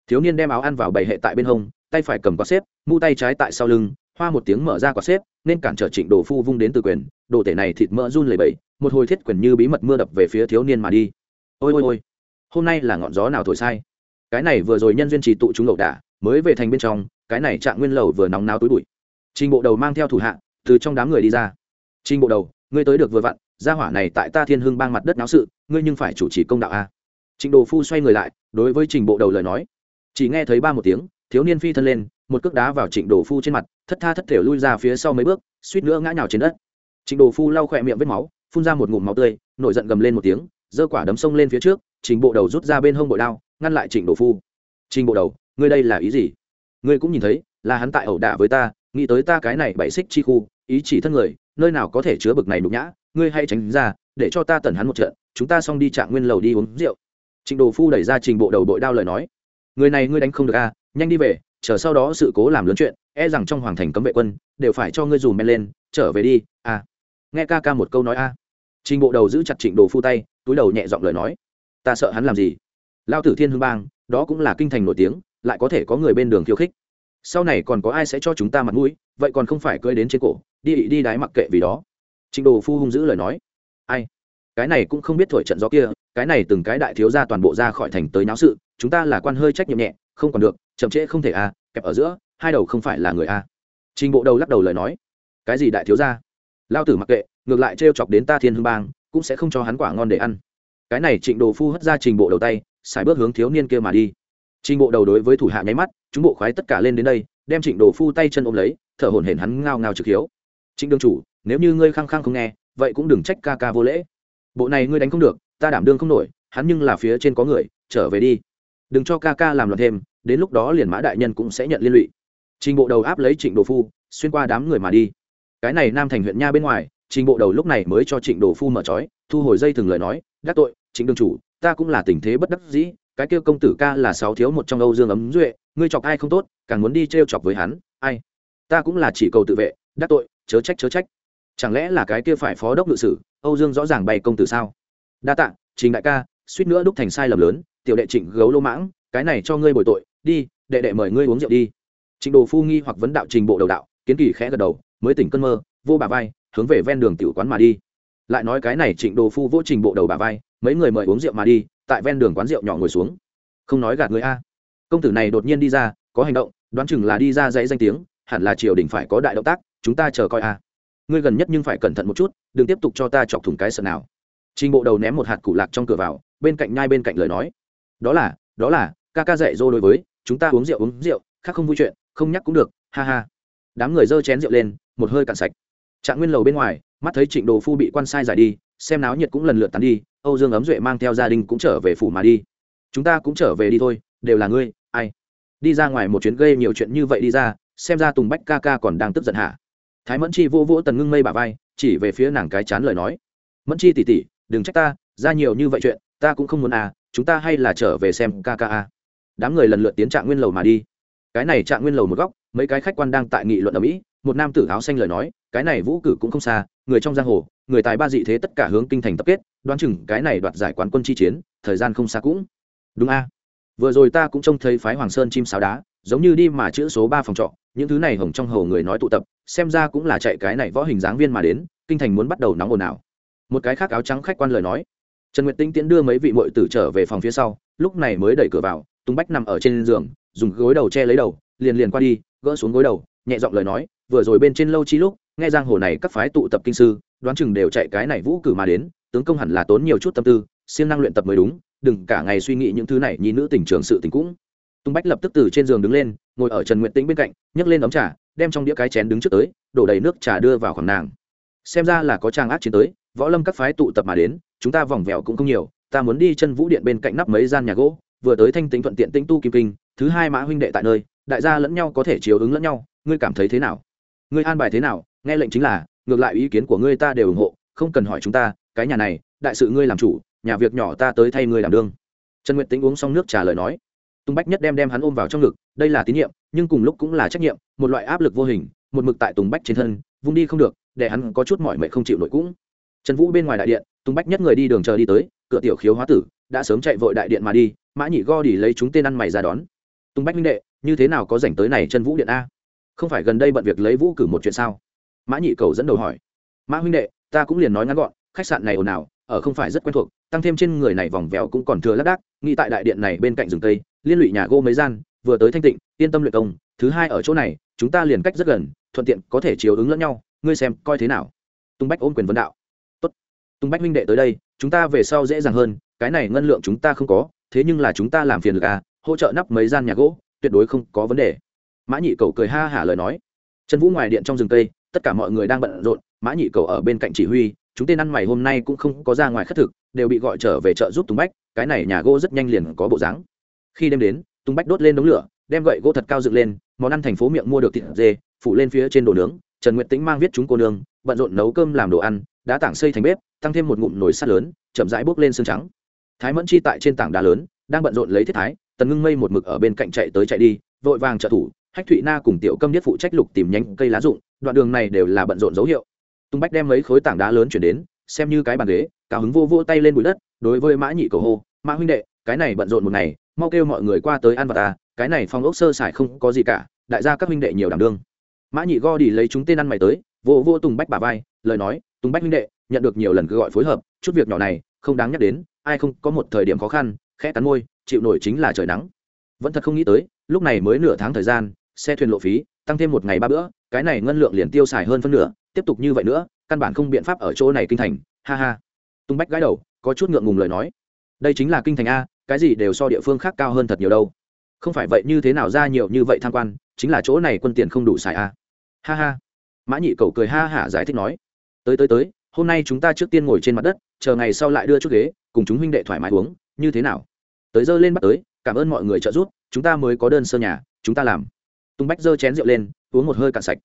Thiếu niên đem áo ăn vào bầy hệ tại bên hông, tay phải cầm quạt xếp, mu tay trái tại sau lưng hoa một tiếng mở ra quả xếp, nên cản trở trịnh đồ phu vung đến từ quyền, đồ tể này thịt mỡ run lầy bẫy một hồi thiết quyền như bí mật mưa đập về phía thiếu niên mà đi. Ôi ôi ôi, hôm nay là ngọn gió nào thổi sai? Cái này vừa rồi nhân duyên trì tụ chúng lậu đả, mới về thành bên trong, cái này trạng nguyên lầu vừa nóng náo túi bụi. Trình bộ đầu mang theo thủ hạ, từ trong đám người đi ra. Trình bộ đầu, ngươi tới được vừa vặn, gia hỏa này tại ta thiên hưng bang mặt đất náo sự, ngươi nhưng phải chủ trì công đạo a. Trình đồ phu xoay người lại, đối với trình bộ đầu lời nói. Chỉ nghe thấy ba một tiếng thiếu niên phi thân lên, một cước đá vào trịnh đồ phu trên mặt, thất tha thất thể lui ra phía sau mấy bước, suýt nữa ngã nhào trên đất. Trịnh đồ phu lau khỏe miệng vết máu, phun ra một ngụm máu tươi, nổi giận gầm lên một tiếng, giơ quả đấm sông lên phía trước, trình bộ đầu rút ra bên hông bội đao, ngăn lại trịnh đồ phu. Trình bộ đầu, ngươi đây là ý gì? Ngươi cũng nhìn thấy, là hắn tại ẩu đả với ta, nghĩ tới ta cái này bậy xích chi khu, ý chỉ thân người, nơi nào có thể chứa bực này nhục nhã, ngươi hay tránh ra, để cho ta tẩn hắn một trận, chúng ta xong đi trạng nguyên lầu đi uống rượu. Trịnh đồ phu đẩy ra trình bộ đầu bội đao lời nói. Người này ngươi đánh không được a nhanh đi về chờ sau đó sự cố làm lớn chuyện e rằng trong hoàng thành cấm vệ quân đều phải cho ngươi dùm men lên trở về đi À, nghe ca ca một câu nói a. Trình bộ đầu giữ chặt trịnh đồ phu tay túi đầu nhẹ giọng lời nói. Ta sợ hắn làm gì? Lao tử thiên hương bang đó cũng là kinh thành nổi tiếng lại có thể có người bên đường khiêu khích. Sau này còn có ai sẽ cho chúng ta mặt mũi vậy còn không phải cưỡi đến trên cổ đi đi đái mặc kệ vì đó. Trịnh đồ phu hung giữ lời nói. Ai? Cái này cũng không biết thổi trận gió kia cái này từng cái đại thiếu ra toàn bộ ra khỏi thành tới náo sự chúng ta là quan hơi trách nhiệm nhẹ không còn được chậm trễ không thể a à, kẹp ở giữa hai đầu không phải là người a à. trình bộ đầu lắc đầu lời nói. Cái gì đại thiếu gia, lao tử mặc kệ ngược lại trêu chọc đến ta thiên hương bang cũng sẽ không cho hắn quả ngon để ăn. Cái này trịnh đồ phu hất ra trình bộ đầu tay xài bước hướng thiếu niên kia mà đi. Trình bộ đầu đối với thủ hạ nháy mắt chúng bộ khoái tất cả lên đến đây đem trịnh đồ phu tay chân ôm lấy thở hổn hển hắn ngao ngao trực hiếu. Trịnh đương chủ nếu như ngươi khăng khăng không nghe vậy cũng đừng trách ca ca vô lễ. Bộ này ngươi đánh không được ta đảm đương không nổi hắn nhưng là phía trên có người trở về đi. Đừng cho ca ca làm loạn thêm đến lúc đó liền mã đại nhân cũng sẽ nhận liên lụy. Trình bộ đầu áp lấy trịnh đồ phu, xuyên qua đám người mà đi. Cái này nam thành huyện nha bên ngoài, trình bộ đầu lúc này mới cho trịnh đồ phu mở trói, thu hồi dây từng lời nói, đắc tội chính đương chủ, ta cũng là tình thế bất đắc dĩ, cái kia công tử ca là sáu thiếu một trong âu dương ấm duệ, ngươi chọc ai không tốt, càng muốn đi t r e o chọc với hắn, ai? Ta cũng là chỉ cầu tự vệ, đắc tội, chớ trách chớ trách. Chẳng lẽ là cái kia phải phó đốc ngự sử, âu dương rõ ràng bày công tử sao? Đa tạ, trình đại ca, suýt nữa đúc thành sai lầm lớn, tiểu đệ trịnh gấu lô mãng, cái này cho ngươi bồi tội đi, đệ đệ mời ngươi uống rượu đi. Trịnh đồ phu nghi hoặc vấn đạo trình bộ đầu đạo, kiến kỳ khẽ gật đầu, mới tỉnh cơn mơ, vô bà vai, hướng về ven đường tiểu quán mà đi. Lại nói cái này trịnh đồ phu vỗ trình bộ đầu bà vai, mấy người mời uống rượu mà đi, tại ven đường quán rượu nhỏ ngồi xuống. Không nói gạt người a. Công tử này đột nhiên đi ra, có hành động, đoán chừng là đi ra dãy danh tiếng, hẳn là triều đình phải có đại động tác, chúng ta chờ coi a. Ngươi gần nhất nhưng phải cẩn thận một chút, đừng tiếp tục cho ta chọc thủng cái sợ nào. Trình bộ đầu ném một hạt củ lạc trong cửa vào, bên cạnh nhai bên cạnh lời nói. Đó là đó là ca ca dạy dô đối với, chúng ta uống rượu uống rượu, khác không vui chuyện, không nhắc cũng được, ha ha. Đám người dơ chén rượu lên, một hơi cạn sạch. Trạng nguyên lầu bên ngoài, mắt thấy trịnh đồ phu bị quan sai giải đi, xem náo nhiệt cũng lần lượt tán đi, âu dương ấm duệ mang theo gia đình cũng trở về phủ mà đi. Chúng ta cũng trở về đi thôi, đều là ngươi, ai? Đi ra ngoài một chuyến gây nhiều chuyện như vậy đi ra, xem ra tùng bách ca ca còn đang tức giận hạ thái mẫn chi vô vỗ tần ngưng mây bà vai, chỉ về phía nàng cái chán lời nói. Mẫn chi tỉ tỉ, đừng trách ta, ra nhiều như vậy chuyện, ta cũng không muốn à chúng ta hay là trở về xem ca ca à đám người lần lượt tiến trạng nguyên lầu mà đi. Cái này trạng nguyên lầu một góc, mấy cái khách quan đang tại nghị luận ở mỹ, một nam tử áo xanh lời nói, cái này vũ cử cũng không xa, người trong giang hồ, người tài ba dị thế tất cả hướng kinh thành tập kết, đoán chừng cái này đoạt giải quán quân chi chiến, thời gian không xa cũng. Đúng a. Vừa rồi ta cũng trông thấy phái hoàng sơn chim sáo đá, giống như đi mà chữ số ba phòng trọ, những thứ này hồng trong hầu người nói tụ tập, xem ra cũng là chạy cái này võ hình dáng viên mà đến, kinh thành muốn bắt đầu nóng ồn ào. Một cái khác áo trắng khách quan lời nói, trần nguyệt tinh tiễn đưa mấy vị mội tử trở về phòng phía sau, lúc này mới đẩy cửa vào tung bách nằm ở trên giường, dùng gối đầu che lấy đầu, liền liền qua đi, gỡ xuống gối đầu, nhẹ giọng lời nói, vừa rồi bên trên lâu chi lúc, nghe giang hồ này các phái tụ tập kinh sư, đoán chừng đều chạy cái này vũ cử mà đến, tướng công hẳn là tốn nhiều chút tâm tư, siêng năng luyện tập mới đúng, đừng cả ngày suy nghĩ những thứ này như nữ tình trường sự tình cũng. Tung bách lập tức từ trên giường đứng lên, ngồi ở trần nguyện tĩnh bên cạnh, nhấc lên ấm trà, đem trong đĩa cái chén đứng trước tới, đổ đầy nước trà đưa vào khoảng nàng. Xem ra là có trang ác chiến tới, võ lâm các phái tụ tập mà đến, chúng ta vòng vèo cũng không nhiều, ta muốn đi chân vũ điện bên cạnh nắp mấy gian nhà gỗ vừa tới thanh tính thuận tiện tĩnh tu kim kinh, thứ hai mã huynh đệ tại nơi, đại gia lẫn nhau có thể chiếu ứng lẫn nhau, ngươi cảm thấy thế nào? Ngươi an bài thế nào? Nghe lệnh chính là, ngược lại ý kiến của ngươi ta đều ủng hộ, không cần hỏi chúng ta, cái nhà này, đại sự ngươi làm chủ, nhà việc nhỏ ta tới thay ngươi làm đương. Trần nguyệt tính uống xong nước trả lời nói. Tung bách nhất đem đem hắn ôm vào trong ngực, đây là tín nhiệm, nhưng cùng lúc cũng là trách nhiệm, một loại áp lực vô hình, một mực tại tùng bách trên thân, vung đi không được, để hắn có chút mỏi mệt không chịu nổi cũng. Trần vũ bên ngoài đại điện tùng bách nhất người đi đường chờ đi tới, cửa tiểu khiếu hóa tử đã sớm chạy vội đại điện mà đi, mã nhị go đi lấy chúng tên ăn mày ra đón. Tùng bách minh đệ, như thế nào có rảnh tới này chân vũ điện a? Không phải gần đây bận việc lấy vũ cử một chuyện sao? Mã nhị cầu dẫn đầu hỏi. Mã huynh đệ, ta cũng liền nói ngắn gọn, khách sạn này ồn ào, ở không phải rất quen thuộc, tăng thêm trên người này vòng vèo cũng còn thừa lác đác, nghĩ tại đại điện này bên cạnh rừng tây liên lụy nhà gỗ mấy gian, vừa tới thanh tịnh, yên tâm luyện công, thứ hai ở chỗ này, chúng ta liền cách rất gần, thuận tiện có thể chiếu ứng lẫn nhau, ngươi xem coi thế nào? Tung bách ôm quyền vấn đạo. Tốt. Tung bách huynh đệ tới đây, chúng ta về sau dễ dàng hơn cái này ngân lượng chúng ta không có, thế nhưng là chúng ta làm phiền được à hỗ trợ nắp mấy gian nhà gỗ, tuyệt đối không có vấn đề. Mã nhị cầu cười ha hả lời nói. Trần vũ ngoài điện trong rừng tây tất cả mọi người đang bận rộn, mã nhị cầu ở bên cạnh chỉ huy, chúng tên ăn mày hôm nay cũng không có ra ngoài khất thực, đều bị gọi trở về chợ giúp tùng bách, cái này nhà gỗ rất nhanh liền có bộ dáng. Khi đêm đến, tùng bách đốt lên đống lửa, đem gậy gỗ thật cao dựng lên, món ăn thành phố miệng mua được thịt dê, phủ lên phía trên đồ nướng, trần nguyệt tĩnh mang viết chúng cô nương, bận rộn nấu cơm làm đồ ăn, đã tảng xây thành bếp, tăng thêm một ngụm nồi sắt lớn, chậm rãi bốc lên xương trắng thái mẫn chi tại trên tảng đá lớn, đang bận rộn lấy thiết thái, tần ngưng mây một mực ở bên cạnh chạy tới chạy đi, vội vàng trợ thủ, hách thụy na cùng tiểu câm nhất phụ trách lục tìm nhánh cây lá rụng đoạn đường này đều là bận rộn dấu hiệu. Tung bách đem mấy khối tảng đá lớn chuyển đến, xem như cái bàn ghế, cao hứng vô vô tay lên bụi đất, đối với mã nhị cầu hô, mã huynh đệ, cái này bận rộn một ngày, mau kêu mọi người qua tới ăn vào ta cái này phong ốc sơ sài không có gì cả, đại gia các huynh đệ nhiều đảm đương. Mã nhị go đi lấy chúng tên ăn mày tới, vô vô tùng bách bà vai, lời nói tùng bách huynh đệ, nhận được nhiều lần cứ gọi phối hợp, chút việc nhỏ này, không đáng nhắc đến ai không có một thời điểm khó khăn, khẽ cắn môi, chịu nổi chính là trời nắng. Vẫn thật không nghĩ tới, lúc này mới nửa tháng thời gian, xe thuyền lộ phí, tăng thêm một ngày ba bữa, cái này ngân lượng liền tiêu xài hơn phân nửa, tiếp tục như vậy nữa, căn bản không biện pháp ở chỗ này kinh thành. Ha ha. Tung bách gái đầu, có chút ngượng ngùng lời nói. Đây chính là kinh thành a, cái gì đều so địa phương khác cao hơn thật nhiều đâu. Không phải vậy như thế nào ra nhiều như vậy tham quan, chính là chỗ này quân tiền không đủ xài a. Ha ha. Mã nhị cầu cười ha hả giải thích nói. Tới tới tới, hôm nay chúng ta trước tiên ngồi trên mặt đất, chờ ngày sau lại đưa chút ghế cùng chúng huynh đệ thoải mái uống, như thế nào? Tới dơ lên bắt tới, cảm ơn mọi người trợ giúp, chúng ta mới có đơn sơ nhà, chúng ta làm. Tung bách dơ chén rượu lên, uống một hơi cạn sạch.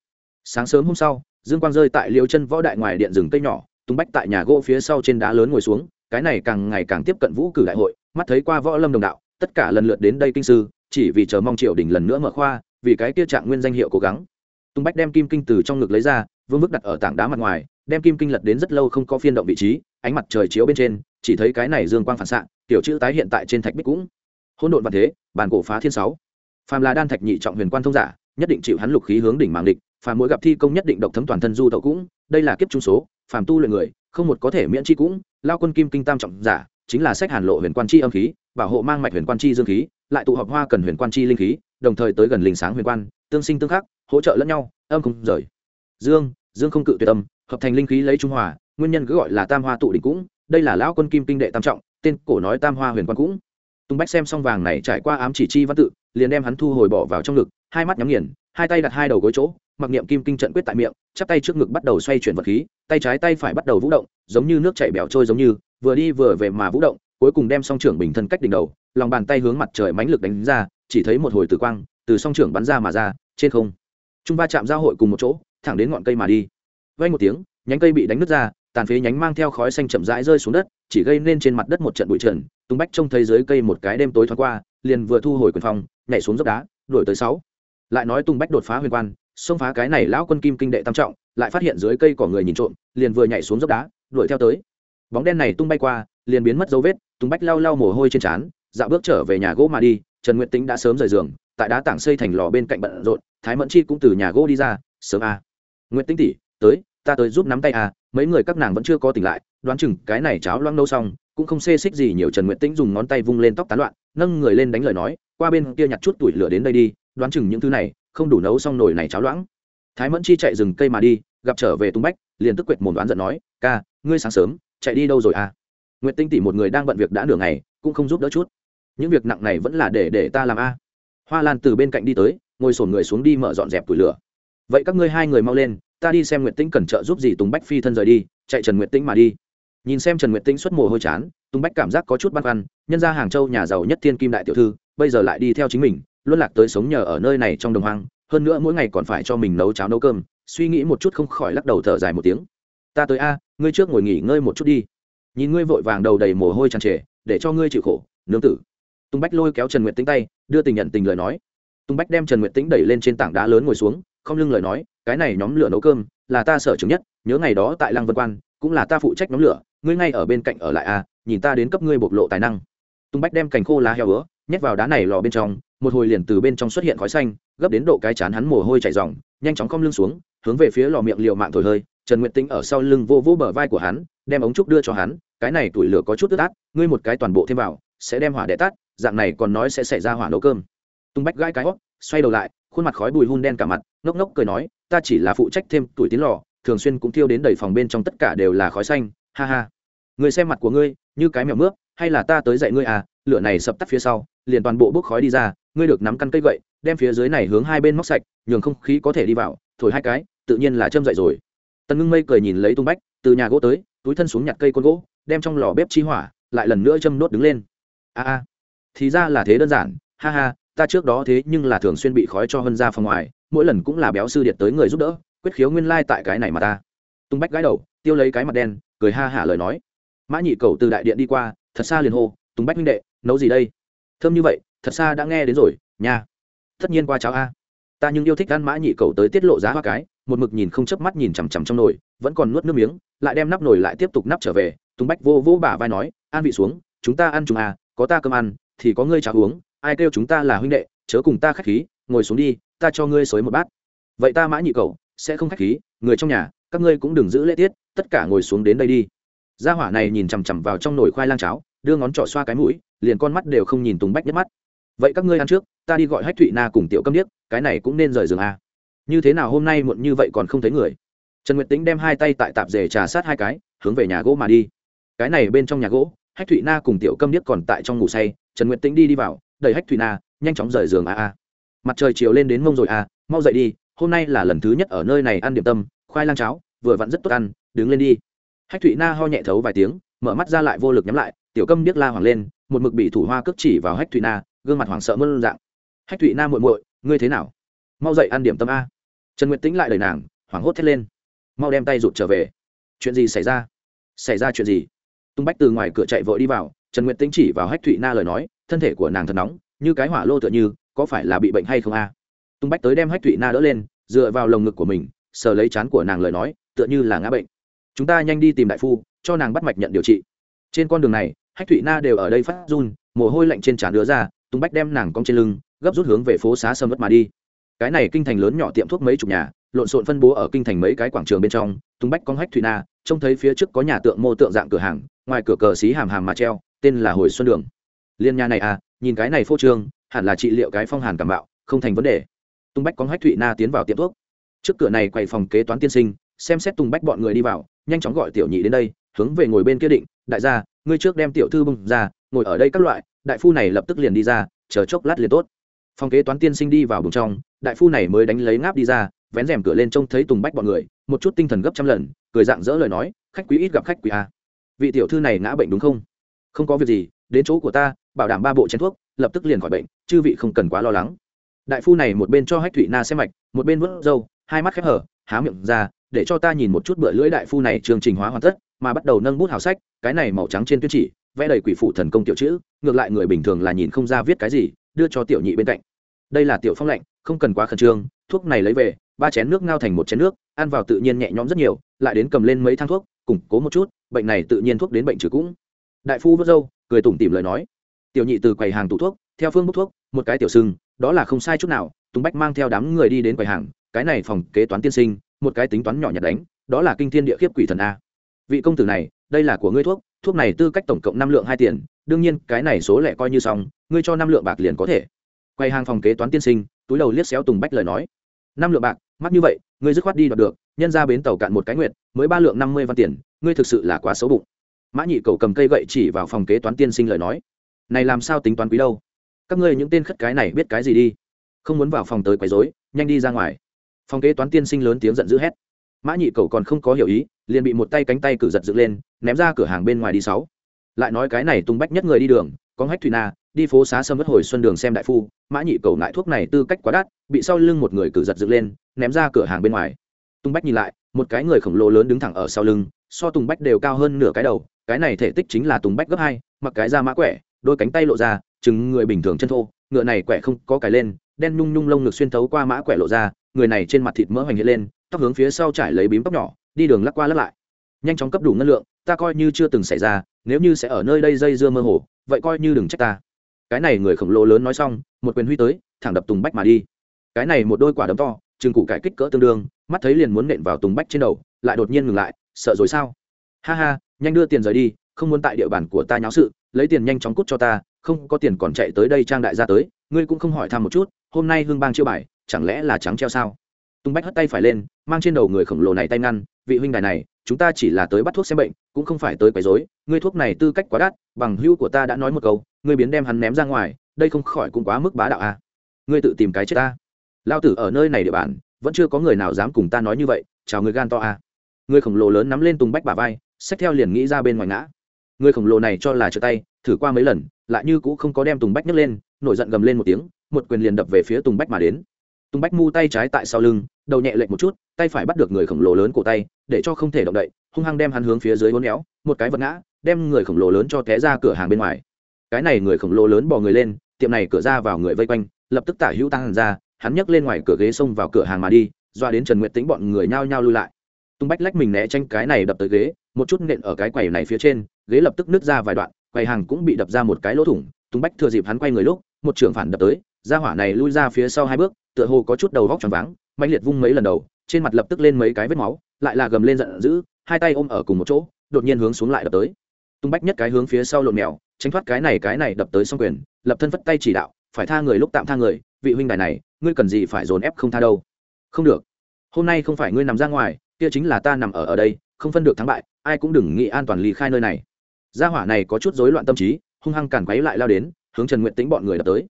Sáng sớm hôm sau, dương quang rơi tại liễu chân võ đại ngoài điện rừng cây nhỏ, tung bách tại nhà gỗ phía sau trên đá lớn ngồi xuống, cái này càng ngày càng tiếp cận vũ cử đại hội, mắt thấy qua võ lâm đồng đạo, tất cả lần lượt đến đây kinh sư, chỉ vì chờ mong triều đình lần nữa mở khoa, vì cái kia trạng nguyên danh hiệu cố gắng. Tung bách đem kim kinh từ trong ngực lấy ra, vương vức đặt ở tảng đá mặt ngoài, đem kim kinh lật đến rất lâu không có phiên động vị trí, ánh mặt trời chiếu bên trên chỉ thấy cái này dương quang phản xạ, tiểu chữ tái hiện tại trên thạch bích cũng. Hỗn độn văn thế bản cổ phá thiên sáu. Phàm là đan thạch nhị trọng huyền quan thông giả, nhất định chịu hắn lục khí hướng đỉnh mạng địch, phàm mỗi gặp thi công nhất định độc thấm toàn thân du tẩu cũng, đây là kiếp trung số, phàm tu luyện người, không một có thể miễn chi cũng. Lao quân kim kinh tam trọng giả, chính là sách hàn lộ huyền quan chi âm khí, bảo hộ mang mạch huyền quan chi dương khí, lại tụ họp hoa cần huyền quan chi linh khí, đồng thời tới gần linh sáng huyền quan, tương sinh tương khắc, hỗ trợ lẫn nhau, âm không rời. Dương dương không cự tuyệt âm, hợp thành linh khí lấy trung hòa, nguyên nhân cứ gọi là tam hoa tụ đỉnh cũng đây là lão quân kim kinh đệ tam trọng, tên cổ nói tam hoa huyền quan cũng. Tùng bách xem xong vàng này trải qua ám chỉ chi văn tự, liền đem hắn thu hồi bỏ vào trong ngực, hai mắt nhắm nghiền, hai tay đặt hai đầu gối chỗ, mặc niệm kim kinh trận quyết tại miệng, chắp tay trước ngực bắt đầu xoay chuyển vật khí, tay trái tay phải bắt đầu vũ động, giống như nước chảy bẻo trôi giống như, vừa đi vừa về mà vũ động, cuối cùng đem song trưởng bình thân cách đỉnh đầu, lòng bàn tay hướng mặt trời mãnh lực đánh ra, chỉ thấy một hồi tử quang, từ song trưởng bắn ra mà ra, trên không. Chúng va chạm giao hội cùng một chỗ, thẳng đến ngọn cây mà đi. Vay một tiếng, nhánh cây bị đánh nứt ra tàn phế nhánh mang theo khói xanh chậm rãi rơi xuống đất, chỉ gây nên trên mặt đất một trận bụi trần tung bách trông thấy dưới cây một cái đêm tối thoáng qua, liền vừa thu hồi quyền phòng, nhảy xuống dốc đá, đuổi tới sáu lại nói tung bách đột phá huyền quan, xông phá cái này lão quân kim kinh đệ tam trọng, lại phát hiện dưới cây có người nhìn trộm, liền vừa nhảy xuống dốc đá, đuổi theo tới bóng đen này tung bay qua, liền biến mất dấu vết tung bách lau lau mồ hôi trên trán dạo bước trở về nhà gỗ mà đi, trần nguyện tính đã sớm rời giường, tại đá tảng xây thành lò bên cạnh bận rộn, thái mẫn chi cũng từ nhà gỗ đi ra, sớm a à. nguyệt tính tỉ tới ta tới giúp nắm tay à mấy người các nàng vẫn chưa có tỉnh lại, đoán chừng cái này cháo loang nâu xong, cũng không xê xích gì nhiều trần nguyệt tĩnh dùng ngón tay vung lên tóc tán loạn, nâng người lên đánh lời nói, qua bên kia nhặt chút tuổi lửa đến đây đi, đoán chừng những thứ này, không đủ nấu xong nồi này cháo loãng. Thái mẫn chi chạy rừng cây mà đi, gặp trở về tung bách, liền tức quệt mồm đoán giận nói, ca, ngươi sáng sớm, chạy đi đâu rồi à? Nguyệt tinh tỉ một người đang bận việc đã nửa ngày, cũng không giúp đỡ chút. Những việc nặng này vẫn là để để ta làm a. Hoa lan từ bên cạnh đi tới, ngồi sổn người xuống đi mở dọn dẹp tủi lửa. Vậy các ngươi hai người mau lên ta đi xem nguyệt tĩnh cần trợ giúp gì tùng bách phi thân rời đi, chạy trần nguyệt tĩnh mà đi. Nhìn xem trần nguyệt tĩnh xuất mồ hôi chán, tùng bách cảm giác có chút băn khoăn, nhân ra hàng châu nhà giàu nhất thiên kim đại tiểu thư, bây giờ lại đi theo chính mình, luân lạc tới sống nhờ ở nơi này trong đồng hoang, hơn nữa mỗi ngày còn phải cho mình nấu cháo nấu cơm, suy nghĩ một chút không khỏi lắc đầu thở dài một tiếng. Ta tới a, ngươi trước ngồi nghỉ ngơi một chút đi. Nhìn ngươi vội vàng đầu đầy mồ hôi tràn trề, để cho ngươi chịu khổ, nương tử. Tùng bách lôi kéo trần nguyệt tĩnh tay, đưa tình nhận tình lời nói. Tùng bách đem trần nguyệt tĩnh đẩy lên trên tảng đá lớn ngồi xuống không lưng lời nói, cái này nhóm lửa nấu cơm, là ta sở trường nhất, nhớ ngày đó tại lăng vân quan, cũng là ta phụ trách nhóm lửa, ngươi ngay ở bên cạnh ở lại a nhìn ta đến cấp ngươi bộc lộ tài năng. Tung bách đem cành khô lá heo ứa, nhét vào đá này lò bên trong, một hồi liền từ bên trong xuất hiện khói xanh, gấp đến độ cái chán hắn mồ hôi chảy ròng, nhanh chóng cong lưng xuống, hướng về phía lò miệng liều mạng thổi hơi, trần nguyệt tĩnh ở sau lưng vô vô bờ vai của hắn, đem ống trúc đưa cho hắn, cái này tuổi lửa có chút tức át, ngươi một cái toàn bộ thêm vào, sẽ đem hỏa đẻ tắt, dạng này còn nói sẽ xảy ra hỏa nấu cơm. Tung bách gãi cái hót, xoay đầu lại, khuôn mặt khói bùi hun đen cả mặt ngốc ngốc cười nói, ta chỉ là phụ trách thêm tuổi tiến lò, thường xuyên cũng thiêu đến đầy phòng bên trong tất cả đều là khói xanh, ha ha. Người xem mặt của ngươi, như cái mèo mướp, hay là ta tới dạy ngươi à lửa này sập tắt phía sau, liền toàn bộ bốc khói đi ra, ngươi được nắm căn cây gậy, đem phía dưới này hướng hai bên móc sạch, nhường không khí có thể đi vào, thổi hai cái, tự nhiên là châm dậy rồi. Tần ngưng mây cười nhìn lấy tung bách, từ nhà gỗ tới, túi thân xuống nhặt cây con gỗ, đem trong lò bếp chi hỏa, lại lần nữa châm nốt đứng lên. A a, thì ra là thế đơn giản, ha ha, ta trước đó thế nhưng là thường xuyên bị khói cho hân ra phòng ngoài mỗi lần cũng là béo sư điện tới người giúp đỡ, quyết khiếu nguyên lai tại cái này mà ta. Tung bách gái đầu, tiêu lấy cái mặt đen, cười ha hả lời nói. Mã nhị cầu từ đại điện đi qua, thật xa liền hô tùng bách huynh đệ, nấu gì đây? Thơm như vậy, thật xa đã nghe đến rồi, nha. Tất nhiên qua cháo a. Ta nhưng yêu thích ăn mã nhị cầu tới tiết lộ giá hoa cái. Một mực nhìn không chớp mắt nhìn chằm chằm trong nồi, vẫn còn nuốt nước miếng, lại đem nắp nồi lại tiếp tục nắp trở về. Tùng bách vô vô bả vai nói, an vị xuống, chúng ta ăn chúng à có ta cơm ăn, thì có ngươi cháo uống, ai kêu chúng ta là huynh đệ, chớ cùng ta khách khí ngồi xuống đi, ta cho ngươi xới một bát. Vậy ta mã nhị cầu sẽ không khách khí, người trong nhà, các ngươi cũng đừng giữ lễ tiết, tất cả ngồi xuống đến đây đi. Gia hỏa này nhìn chằm chằm vào trong nồi khoai lang cháo, đưa ngón trỏ xoa cái mũi, liền con mắt đều không nhìn tùng bách nhất mắt. Vậy các ngươi ăn trước, ta đi gọi hách thụy na cùng tiểu câm điếc, cái này cũng nên rời giường à. như thế nào hôm nay muộn như vậy còn không thấy người? Trần nguyệt tính đem hai tay tại tạp dề trà sát hai cái, hướng về nhà gỗ mà đi. Cái này bên trong nhà gỗ, hách thụy na cùng tiểu câm điếc còn tại trong ngủ say, trần nguyệt tính đi đi vào, đẩy hách thụy na, nhanh chóng rời giường a a mặt trời chiều lên đến mông rồi à, mau dậy đi hôm nay là lần thứ nhất ở nơi này ăn điểm tâm khoai lang cháo vừa vặn rất tốt ăn đứng lên đi. Hách thụy na ho nhẹ thấu vài tiếng mở mắt ra lại vô lực nhắm lại tiểu câm điếc la hoàng lên một mực bị thủ hoa cước chỉ vào hách thụy na gương mặt hoảng sợ mơn dạng. Hách thụy na muội muội ngươi thế nào? Mau dậy ăn điểm tâm a. Trần nguyệt tĩnh lại lời nàng hoảng hốt thét lên. Mau đem tay rụt trở về. Chuyện gì xảy ra? Xảy ra chuyện gì? Tung bách từ ngoài cửa chạy vội đi vào trần nguyệt tĩnh chỉ vào hách thụy na lời nói thân thể của nàng thật nóng như cái hỏa lô tựa như có phải là bị bệnh hay không a? Tung bách tới đem hách thụy na đỡ lên, dựa vào lồng ngực của mình, sờ lấy chán của nàng lời nói, tựa như là ngã bệnh. Chúng ta nhanh đi tìm đại phu, cho nàng bắt mạch nhận điều trị. Trên con đường này, hách thụy na đều ở đây phát run, mồ hôi lạnh trên trán đứa ra, tung bách đem nàng cong trên lưng, gấp rút hướng về phố xá sâm vất mà đi. Cái này kinh thành lớn nhỏ tiệm thuốc mấy chục nhà, lộn xộn phân bố ở kinh thành mấy cái quảng trường bên trong, tung bách con hách thụy na, trông thấy phía trước có nhà tượng mô tượng dạng cửa hàng, ngoài cửa cờ xí hàm hàm mà treo, tên là hồi xuân đường. Liên nhà này à nhìn cái này phô trương hẳn là trị liệu cái phong hàn cảm bạo không thành vấn đề. Tung bách có hách thụy na tiến vào tiệm thuốc. Trước cửa này quầy phòng kế toán tiên sinh, xem xét tung bách bọn người đi vào, nhanh chóng gọi tiểu nhị đến đây, hướng về ngồi bên kia định, đại gia, ngươi trước đem tiểu thư bưng ra, ngồi ở đây các loại, đại phu này lập tức liền đi ra, chờ chốc lát liền tốt. Phòng kế toán tiên sinh đi vào bùng trong, đại phu này mới đánh lấy ngáp đi ra, vén rèm cửa lên trông thấy tùng bách bọn người, một chút tinh thần gấp trăm lần, cười dạng dỡ lời nói, khách quý ít gặp khách quý a vị tiểu thư này ngã bệnh đúng không? Không có việc gì, đến chỗ của ta, bảo đảm ba bộ chén thuốc lập tức liền khỏi bệnh chư vị không cần quá lo lắng. Đại phu này một bên cho hách thụy na xem mạch một bên vớt râu hai mắt khép hở há miệng ra để cho ta nhìn một chút bữa lưỡi đại phu này chương trình hóa hoàn tất mà bắt đầu nâng bút hào sách cái này màu trắng trên tuyên chỉ vẽ đầy quỷ phụ thần công tiểu chữ ngược lại người bình thường là nhìn không ra viết cái gì đưa cho tiểu nhị bên cạnh. Đây là tiểu phong Lạnh, không cần quá khẩn trương thuốc này lấy về ba chén nước ngao thành một chén nước ăn vào tự nhiên nhẹ nhõm rất nhiều lại đến cầm lên mấy thang thuốc củng cố một chút bệnh này tự nhiên thuốc đến bệnh trừ cũng. Đại phu vớt râu cười tủm tỉm lời nói tiểu nhị từ quầy hàng tủ thuốc, theo phương bốc thuốc, một cái tiểu sưng đó là không sai chút nào, tùng bách mang theo đám người đi đến quầy hàng, cái này phòng kế toán tiên sinh, một cái tính toán nhỏ nhặt đánh, đó là kinh thiên địa khiếp quỷ thần a. Vị công tử này, đây là của ngươi thuốc thuốc này tư cách tổng cộng năm lượng hai tiền, đương nhiên, cái này số lẻ coi như xong, ngươi cho năm lượng bạc liền có thể. Quay hàng phòng kế toán tiên sinh, túi đầu liếc xéo tùng bách lời nói. Năm lượng bạc, mắc như vậy, ngươi dứt khoát đi đoạt được, nhân ra bến tàu cạn một cái nguyện mới ba lượng năm mươi văn tiền, ngươi thực sự là quá xấu bụng. Mã nhị cầu cầm cây gậy chỉ vào phòng kế toán tiên sinh lời nói này làm sao tính toán quý đâu? Các ngươi những tên khất cái này biết cái gì đi? Không muốn vào phòng tới quấy rối, nhanh đi ra ngoài. Phòng kế toán tiên sinh lớn tiếng giận dữ hét. Mã nhị cầu còn không có hiểu ý, liền bị một tay cánh tay cử giật dựng lên, ném ra cửa hàng bên ngoài đi sáu. Lại nói cái này tung bách nhất người đi đường, có hách thủy na, đi phố xá sâm mất hồi xuân đường xem đại phu, mã nhị cầu lại thuốc này tư cách quá đắt, bị sau lưng một người cử giật dựng lên, ném ra cửa hàng bên ngoài. Tung bách nhìn lại, một cái người khổng lồ lớn đứng thẳng ở sau lưng, so tùng bách đều cao hơn nửa cái đầu, cái này thể tích chính là tùng bách gấp hai, mặc cái da mã quẻ đôi cánh tay lộ ra, chừng người bình thường chân thô, ngựa này quẻ không có cái lên, đen nhung nhung lông ngực xuyên thấu qua mã quẻ lộ ra, người này trên mặt thịt mỡ hoành hiện lên, tóc hướng phía sau trải lấy bím tóc nhỏ, đi đường lắc qua lắc lại. Nhanh chóng cấp đủ ngân lượng, ta coi như chưa từng xảy ra, nếu như sẽ ở nơi đây dây dưa mơ hồ, vậy coi như đừng trách ta. Cái này người khổng lồ lớn nói xong, một quyền huy tới, thẳng đập tùng bách mà đi. Cái này một đôi quả đấm to, chừng cụ cải kích cỡ tương đương, mắt thấy liền muốn nện vào tùng bách trên đầu, lại đột nhiên ngừng lại, sợ rồi sao? Ha ha, nhanh đưa tiền rời đi không muốn tại địa bàn của ta nháo sự, lấy tiền nhanh chóng cút cho ta, không có tiền còn chạy tới đây trang đại gia tới, ngươi cũng không hỏi thăm một chút, hôm nay hương bang chiêu bài, chẳng lẽ là trắng treo sao tung bách hất tay phải lên, mang trên đầu người khổng lồ này tay ngăn, vị huynh đài này, chúng ta chỉ là tới bắt thuốc xem bệnh, cũng không phải tới quấy rối, ngươi thuốc này tư cách quá đắt, bằng hữu của ta đã nói một câu, ngươi biến đem hắn ném ra ngoài, đây không khỏi cũng quá mức bá đạo à. ngươi tự tìm cái chết ta lao tử ở nơi này địa bàn, vẫn chưa có người nào dám cùng ta nói như vậy, chào người gan to à. người khổng lồ lớn nắm lên tùng bách bà vai, xách theo liền nghĩ ra bên ngoài ngã người khổng lồ này cho là trượt tay, thử qua mấy lần, lại như cũng không có đem tùng bách nhấc lên, nổi giận gầm lên một tiếng, một quyền liền đập về phía tùng bách mà đến. Tùng bách mu tay trái tại sau lưng, đầu nhẹ lệch một chút, tay phải bắt được người khổng lồ lớn cổ tay, để cho không thể động đậy, hung hăng đem hắn hướng phía dưới hôn éo, một cái vật ngã, đem người khổng lồ lớn cho té ra cửa hàng bên ngoài. Cái này người khổng lồ lớn bò người lên, tiệm này cửa ra vào người vây quanh, lập tức tả hữu tăng hẳn ra, hắn nhấc lên ngoài cửa ghế xông vào cửa hàng mà đi, doa đến trần nguyện tính bọn người nhao nhao lui lại. Tung bách lách mình né tranh cái này đập tới ghế, một chút nện ở cái quầy này phía trên ghế lập tức nứt ra vài đoạn, quầy hàng cũng bị đập ra một cái lỗ thủng tung bách thừa dịp hắn quay người lúc, một trưởng phản đập tới ra hỏa này lui ra phía sau hai bước, tựa hồ có chút đầu vóc tròn váng mạnh liệt vung mấy lần đầu, trên mặt lập tức lên mấy cái vết máu, lại là gầm lên giận dữ, hai tay ôm ở cùng một chỗ, đột nhiên hướng xuống lại đập tới. Tung bách nhất cái hướng phía sau lộn mèo, tránh thoát cái này cái này đập tới xong quyền, lập thân phất tay chỉ đạo, phải tha người lúc tạm tha người, vị huynh đài này, ngươi cần gì phải dồn ép không tha đâu. Không được. Hôm nay không phải ngươi nằm ra ngoài, kia chính là ta nằm ở ở đây, không phân được thắng bại, ai cũng đừng nghĩ an toàn ly khai nơi này gia hỏa này có chút rối loạn tâm trí, hung hăng càn quấy lại lao đến, hướng trần nguyện tính bọn người đập tới.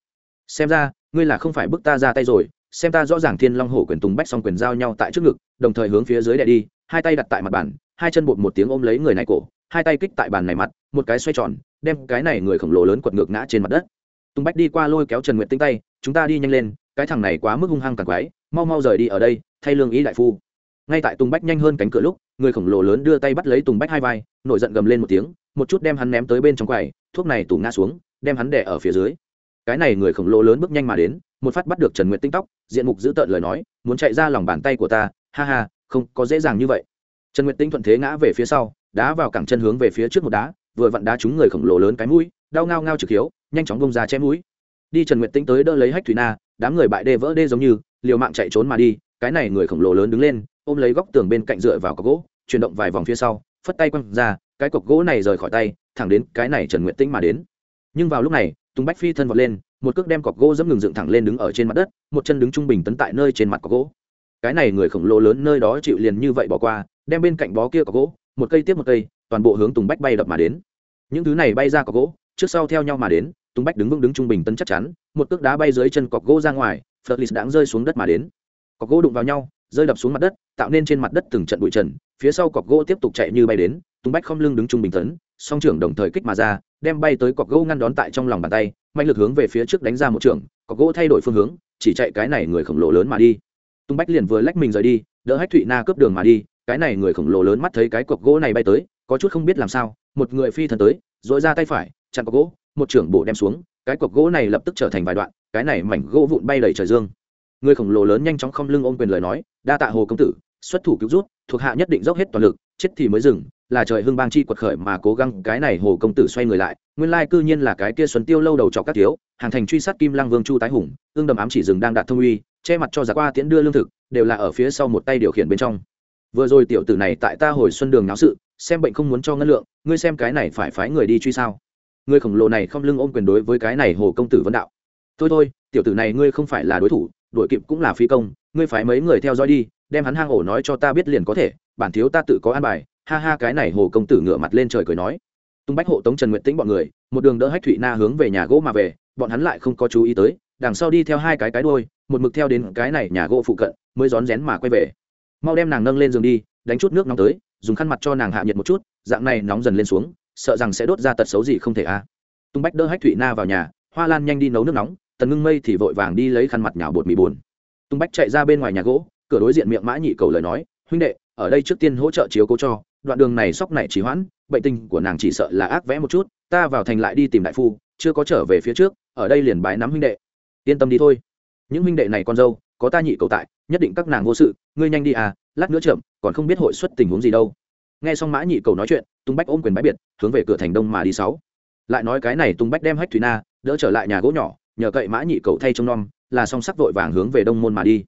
Xem ra, ngươi là không phải bức ta ra tay rồi, xem ta rõ ràng thiên long hổ quyền tùng bách xong quyền giao nhau tại trước ngực, đồng thời hướng phía dưới đè đi, hai tay đặt tại mặt bàn, hai chân bột một tiếng ôm lấy người này cổ, hai tay kích tại bàn này mặt, một cái xoay tròn, đem cái này người khổng lồ lớn quật ngược ngã trên mặt đất. Tùng bách đi qua lôi kéo trần nguyện tinh tay, chúng ta đi nhanh lên, cái thằng này quá mức hung hăng càng quái mau mau rời đi ở đây, thay lương ý đại phu. Ngay tại tùng bách nhanh hơn cánh cửa lúc, người khổng lồ lớn đưa tay bắt lấy tùng bách hai vai, nổi giận gầm lên một tiếng một chút đem hắn ném tới bên trong quầy, thuốc này tủ ngã xuống, đem hắn đẻ ở phía dưới. Cái này người khổng lồ lớn bước nhanh mà đến, một phát bắt được trần nguyệt tinh tóc, diện mục giữ tợn lời nói, muốn chạy ra lòng bàn tay của ta, ha ha, không có dễ dàng như vậy. Trần nguyệt tinh thuận thế ngã về phía sau, đá vào cẳng chân hướng về phía trước một đá, vừa vặn đá trúng người khổng lồ lớn cái mũi, đau ngao ngao trực hiếu, nhanh chóng bông ra chém mũi. Đi trần nguyệt tinh tới đỡ lấy hách thủy na, đám người bại đê vỡ đê giống như, liều mạng chạy trốn mà đi, cái này người khổng lồ lớn đứng lên, ôm lấy góc tường bên cạnh dựa vào cọc gỗ, chuyển động vài vòng phía sau, phất tay quăng ra cái cọc gỗ này rời khỏi tay, thẳng đến cái này trần nguyệt tĩnh mà đến. Nhưng vào lúc này, tùng bách phi thân vọt lên, một cước đem cọc gỗ dẫm ngừng dựng thẳng lên đứng ở trên mặt đất, một chân đứng trung bình tấn tại nơi trên mặt cọc gỗ. Cái này người khổng lồ lớn nơi đó chịu liền như vậy bỏ qua, đem bên cạnh bó kia cọc gỗ, một cây tiếp một cây, toàn bộ hướng tùng bách bay đập mà đến. Những thứ này bay ra cọc gỗ, trước sau theo nhau mà đến, tùng bách đứng vững đứng trung bình tấn chắc chắn, một cước đá bay dưới chân cọc gỗ ra ngoài, phật lì đáng rơi xuống đất mà đến. Cọc gỗ đụng vào nhau, rơi đập xuống mặt đất, tạo nên trên mặt đất từng trận bụi trần, phía sau cọc gỗ tiếp tục chạy như bay đến tung bách không lưng đứng trung bình tấn, song trưởng đồng thời kích mà ra, đem bay tới cọc gỗ ngăn đón tại trong lòng bàn tay, mạnh lực hướng về phía trước đánh ra một trưởng. cọc gỗ thay đổi phương hướng, chỉ chạy cái này người khổng lồ lớn mà đi tung bách liền vừa lách mình rời đi, đỡ hách thụy na cướp đường mà đi, cái này người khổng lồ lớn mắt thấy cái cọc gỗ này bay tới, có chút không biết làm sao, một người phi thần tới dội ra tay phải, chặn cọc gỗ, một trưởng bổ đem xuống, cái cọc gỗ này lập tức trở thành vài đoạn, cái này mảnh gỗ vụn bay đầy trời dương người khổng lồ lớn nhanh chóng không lưng ôm quyền lời nói, đa tạ hồ công tử, xuất thủ cứu rút thuộc hạ nhất định dốc hết toàn lực, chết thì mới dừng là trời hưng bang chi quật khởi mà cố gắng cái này hồ công tử xoay người lại, nguyên lai cư nhiên là cái kia xuân tiêu lâu đầu trọc các thiếu, hàng thành truy sát kim lăng vương chu tái hùng, ương đầm ám chỉ rừng đang đạt thông uy, che mặt cho giá qua tiễn đưa lương thực, đều là ở phía sau một tay điều khiển bên trong. Vừa rồi tiểu tử này tại ta hồi xuân đường náo sự, xem bệnh không muốn cho ngân lượng, ngươi xem cái này phải phái người đi truy sao? Ngươi khổng lồ này không lưng ôm quyền đối với cái này hồ công tử vấn đạo. Thôi thôi, tiểu tử này ngươi không phải là đối thủ đội kịp cũng là phi công, ngươi phải mấy người theo dõi đi, đem hắn hang ổ nói cho ta biết liền có thể, bản thiếu ta tự có an bài ha ha cái này hồ công tử ngửa mặt lên trời cười nói. Tung bách hộ tống trần nguyện tĩnh bọn người, một đường đỡ hách thụy na hướng về nhà gỗ mà về, bọn hắn lại không có chú ý tới, đằng sau đi theo hai cái cái đôi một mực theo đến cái này nhà gỗ phụ cận, mới rón rén mà quay về. Mau đem nàng nâng lên giường đi, đánh chút nước nóng tới, dùng khăn mặt cho nàng hạ nhiệt một chút, dạng này nóng dần lên xuống, sợ rằng sẽ đốt ra tật xấu gì không thể a. Tung bách đỡ hách thụy na vào nhà, hoa lan nhanh đi nấu nước nóng, tần ngưng mây thì vội vàng đi lấy khăn mặt nhào bột mì buồn. Tung bách chạy ra bên ngoài nhà gỗ, cửa đối diện miệng mã nhị cầu lời nói, huynh đệ, ở đây trước tiên hỗ trợ chiếu cố cho đoạn đường này sóc này chỉ hoãn, bệnh tình của nàng chỉ sợ là ác vẽ một chút, ta vào thành lại đi tìm đại phu, chưa có trở về phía trước, ở đây liền bái nắm huynh đệ. Yên tâm đi thôi. Những huynh đệ này con dâu, có ta nhị cầu tại, nhất định các nàng vô sự, ngươi nhanh đi à lát nữa chậm, còn không biết hội xuất tình huống gì đâu. Nghe xong mã nhị cầu nói chuyện, tung bách ôm quyền bái biệt, hướng về cửa thành đông mà đi sáu. Lại nói cái này tung bách đem hách thủy na, đỡ trở lại nhà gỗ nhỏ, nhờ cậy mã nhị cầu thay trông nom, là song sắc vội vàng hướng về đông môn mà đi.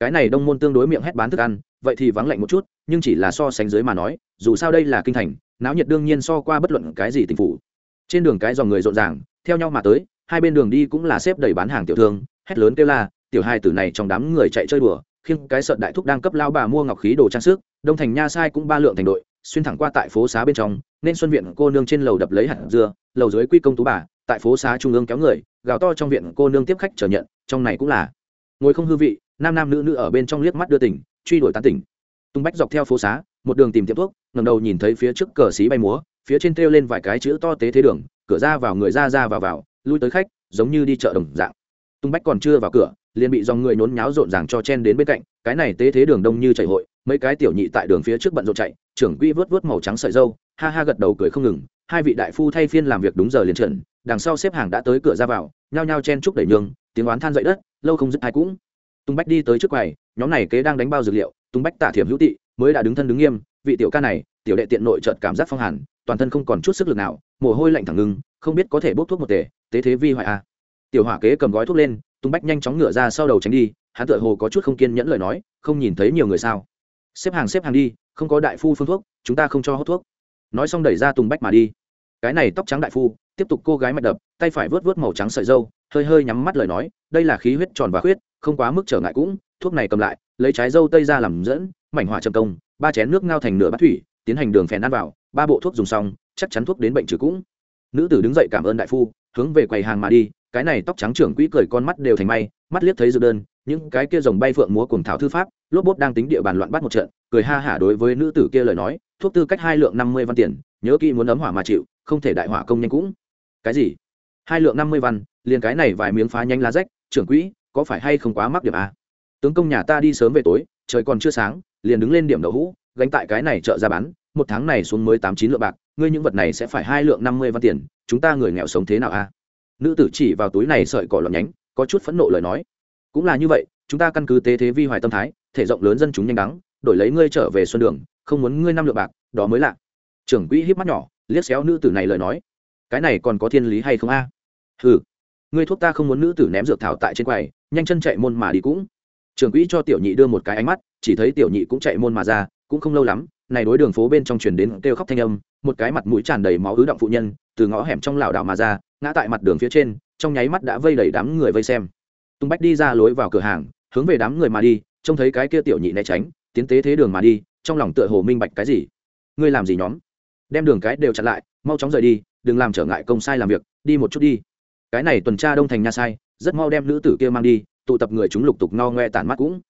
Cái này đông môn tương đối miệng hét bán thức ăn, vậy thì vắng lạnh một chút nhưng chỉ là so sánh dưới mà nói, dù sao đây là kinh thành, náo nhiệt đương nhiên so qua bất luận cái gì tình phủ. Trên đường cái dòng người rộn ràng, theo nhau mà tới, hai bên đường đi cũng là xếp đầy bán hàng tiểu thương, hét lớn kêu la, tiểu hai tử này trong đám người chạy chơi đùa, khiêng cái sợn đại thúc đang cấp lao bà mua ngọc khí đồ trang sức, đông thành nha sai cũng ba lượng thành đội, xuyên thẳng qua tại phố xá bên trong, nên xuân viện cô nương trên lầu đập lấy hạt dưa, lầu dưới quy công tú bà, tại phố xá trung ương kéo người, gào to trong viện cô nương tiếp khách trở nhận, trong này cũng là. Ngồi không hư vị, nam nam nữ nữ ở bên trong liếc mắt đưa tỉnh, truy đuổi tán tỉnh tung bách dọc theo phố xá, một đường tìm tiệm thuốc ngầm đầu nhìn thấy phía trước cờ xí bay múa, phía trên treo lên vài cái chữ to tế thế đường, cửa ra vào người ra ra vào vào, lui tới khách, giống như đi chợ đồng dạng. Tung bách còn chưa vào cửa, liền bị dòng người nhốn nháo rộn ràng cho chen đến bên cạnh, cái này tế thế đường đông như chảy hội, mấy cái tiểu nhị tại đường phía trước bận rộn chạy, trưởng quỹ vớt vớt màu trắng sợi dâu ha ha gật đầu cười không ngừng, hai vị đại phu thay phiên làm việc đúng giờ liền trận đằng sau xếp hàng đã tới cửa ra vào, nhao nhao chen chúc đẩy nhường, tiếng oán than dậy đất, lâu không dứt ai cũng. Tung bách đi tới trước quầy, nhóm này kế đang đánh bao dược liệu tung bách tả thiểm hữu tị mới đã đứng thân đứng nghiêm vị tiểu ca này tiểu đệ tiện nội trợt cảm giác phong hàn toàn thân không còn chút sức lực nào mồ hôi lạnh thẳng ngưng không biết có thể bốc thuốc một tể tế thế vi hoại a à. tiểu hỏa kế cầm gói thuốc lên tung bách nhanh chóng ngựa ra sau đầu tránh đi hắn tựa hồ có chút không kiên nhẫn lời nói không nhìn thấy nhiều người sao. Xếp hàng xếp hàng đi không có đại phu phương thuốc chúng ta không cho hốt thuốc. Nói xong đẩy ra tùng bách mà đi. Cái này tóc trắng đại phu tiếp tục cô gái mạch đập tay phải vớt vớt màu trắng sợi dâu hơi hơi nhắm mắt lời nói đây là khí huyết tròn và khuyết, không quá mức trở ngại cũng thuốc này cầm lại lấy trái dâu tây ra làm dẫn, mảnh hỏa trầm công, ba chén nước ngao thành nửa bát thủy, tiến hành đường phèn ăn vào, ba bộ thuốc dùng xong, chắc chắn thuốc đến bệnh trừ cũng. Nữ tử đứng dậy cảm ơn đại phu, hướng về quầy hàng mà đi, cái này tóc trắng trưởng quỹ cười con mắt đều thành may, mắt liếc thấy dự đơn, những cái kia rồng bay phượng múa cùng thảo thư pháp, lốp bốt đang tính địa bàn loạn bắt một trận, cười ha hả đối với nữ tử kia lời nói, thuốc tư cách hai lượng năm mươi văn tiền, nhớ kỹ muốn ấm hỏa mà chịu, không thể đại hỏa công nhanh cũng. Cái gì? Hai lượng năm mươi văn, liền cái này vài miếng phá nhanh lá rách, trưởng quỹ, có phải hay không quá mắc điểm à? Tướng công nhà ta đi sớm về tối, trời còn chưa sáng, liền đứng lên điểm đậu hũ, gánh tại cái này chợ ra bán, một tháng này xuống mới tám chín lượng bạc, ngươi những vật này sẽ phải hai lượng năm mươi văn tiền, chúng ta người nghèo sống thế nào a à? nữ tử chỉ vào túi này sợi cỏ lọt nhánh, có chút phẫn nộ lời nói cũng là như vậy, chúng ta căn cứ tế thế vi hoài tâm thái, thể rộng lớn dân chúng nhanh đắng, đổi lấy ngươi trở về xuân đường, không muốn ngươi năm lượng bạc, đó mới lạ trưởng quỹ híp mắt nhỏ, liếc xéo nữ tử này lời nói cái này còn có thiên lý hay không a à? ừ ngươi thuốc ta không muốn nữ tử ném dược thảo tại trên quầy, nhanh chân chạy môn mà đi cũng trưởng quỹ cho tiểu nhị đưa một cái ánh mắt, chỉ thấy tiểu nhị cũng chạy môn mà ra, cũng không lâu lắm, này đối đường phố bên trong truyền đến kêu khóc thanh âm, một cái mặt mũi tràn đầy máu ứ động phụ nhân, từ ngõ hẻm trong lảo đảo mà ra, ngã tại mặt đường phía trên, trong nháy mắt đã vây đầy đám người vây xem. Tung bách đi ra lối vào cửa hàng, hướng về đám người mà đi, trông thấy cái kia tiểu nhị né tránh, tiến tế thế đường mà đi, trong lòng tựa hồ minh bạch cái gì. Ngươi làm gì nhóm? Đem đường cái đều chặn lại, mau chóng rời đi, đừng làm trở ngại công sai làm việc, đi một chút đi. Cái này tuần tra đông thành nha sai, rất mau đem nữ tử kia mang đi tụ tập người chúng lục tục no ngoe tản mắt cũng.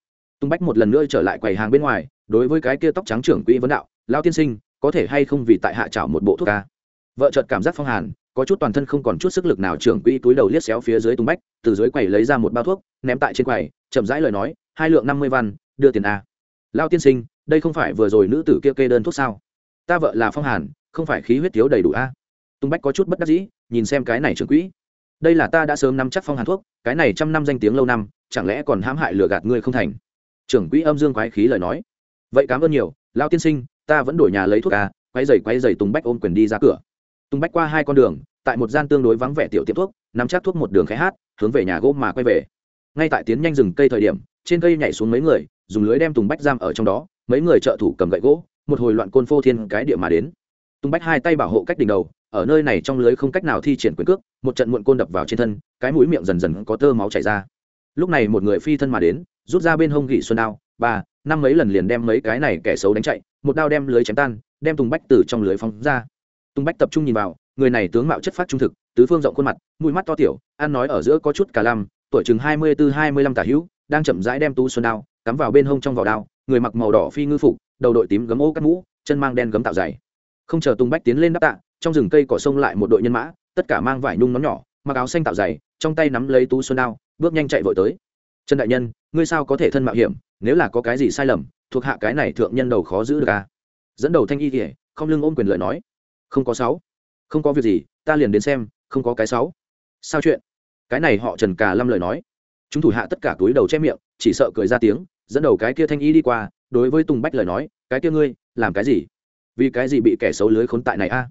Tung bách một lần nữa trở lại quầy hàng bên ngoài, đối với cái kia tóc trắng trưởng quỹ vấn đạo, lao tiên sinh, có thể hay không vì tại hạ chảo một bộ thuốc ca? Vợ chợt cảm giác phong hàn, có chút toàn thân không còn chút sức lực nào trưởng quỹ túi đầu liếc xéo phía dưới tung bách, từ dưới quầy lấy ra một bao thuốc, ném tại trên quầy, chậm rãi lời nói, hai lượng năm mươi văn, đưa tiền a. Lao tiên sinh, đây không phải vừa rồi nữ tử kia kê đơn thuốc sao? Ta vợ là phong hàn, không phải khí huyết thiếu đầy đủ a. Tung bách có chút bất đắc dĩ, nhìn xem cái này trưởng quỹ đây là ta đã sớm nắm chắc phong hàn thuốc, cái này trăm năm danh tiếng lâu năm, chẳng lẽ còn hãm hại lừa gạt ngươi không thành? Trưởng quỹ âm dương quái khí lời nói. Vậy cảm ơn nhiều lao tiên sinh, ta vẫn đổi nhà lấy thuốc à quay dày quay dày tùng bách ôm quyền đi ra cửa. Tùng bách qua hai con đường, tại một gian tương đối vắng vẻ tiểu tiệm thuốc, nắm chắc thuốc một đường khẽ hát, hướng về nhà gỗ mà quay về. Ngay tại tiến nhanh rừng cây thời điểm, trên cây nhảy xuống mấy người, dùng lưới đem tùng bách giam ở trong đó, mấy người trợ thủ cầm gậy gỗ, một hồi loạn côn phô thiên cái địa mà đến. Tùng bách hai tay bảo hộ cách đỉnh đầu ở nơi này trong lưới không cách nào thi triển quyền cước, một trận muộn côn đập vào trên thân, cái mũi miệng dần dần có tơ máu chảy ra. Lúc này một người phi thân mà đến, rút ra bên hông gỉ xuân đao, ba, năm mấy lần liền đem mấy cái này kẻ xấu đánh chạy, một đao đem lưới chém tan, đem tùng bách từ trong lưới phóng ra. Tùng bách tập trung nhìn vào, người này tướng mạo chất phát trung thực, tứ phương rộng khuôn mặt, mũi mắt to tiểu, ăn nói ở giữa có chút cả lăm, tuổi chừng hai mươi tư, hai mươi lăm tả hữu, đang chậm rãi đem tú xuân đao, cắm vào bên hông trong vỏ đao, người mặc màu đỏ phi ngư phục, đầu đội tím gấm ô cắt mũ, chân mang đen gấm tạo dày. Không chờ tùng bách tiến lên đắp tạ trong rừng cây cỏ sông lại một đội nhân mã, tất cả mang vải nhung nón nhỏ, mặc áo xanh tạo dày trong tay nắm lấy tú xuân đao, bước nhanh chạy vội tới. Trần đại nhân, ngươi sao có thể thân mạo hiểm? Nếu là có cái gì sai lầm, thuộc hạ cái này thượng nhân đầu khó giữ được à? Dẫn đầu thanh y kỉa không lưng ôm quyền lợi nói. Không có sáu. Không có việc gì, ta liền đến xem, không có cái sáu. Sao chuyện? Cái này họ trần cà lâm lời nói. Chúng thủ hạ tất cả túi đầu che miệng, chỉ sợ cười ra tiếng, dẫn đầu cái kia thanh y đi qua, đối với tùng bách lời nói, cái kia ngươi, làm cái gì? Vì cái gì bị kẻ xấu lưới khốn tại này a?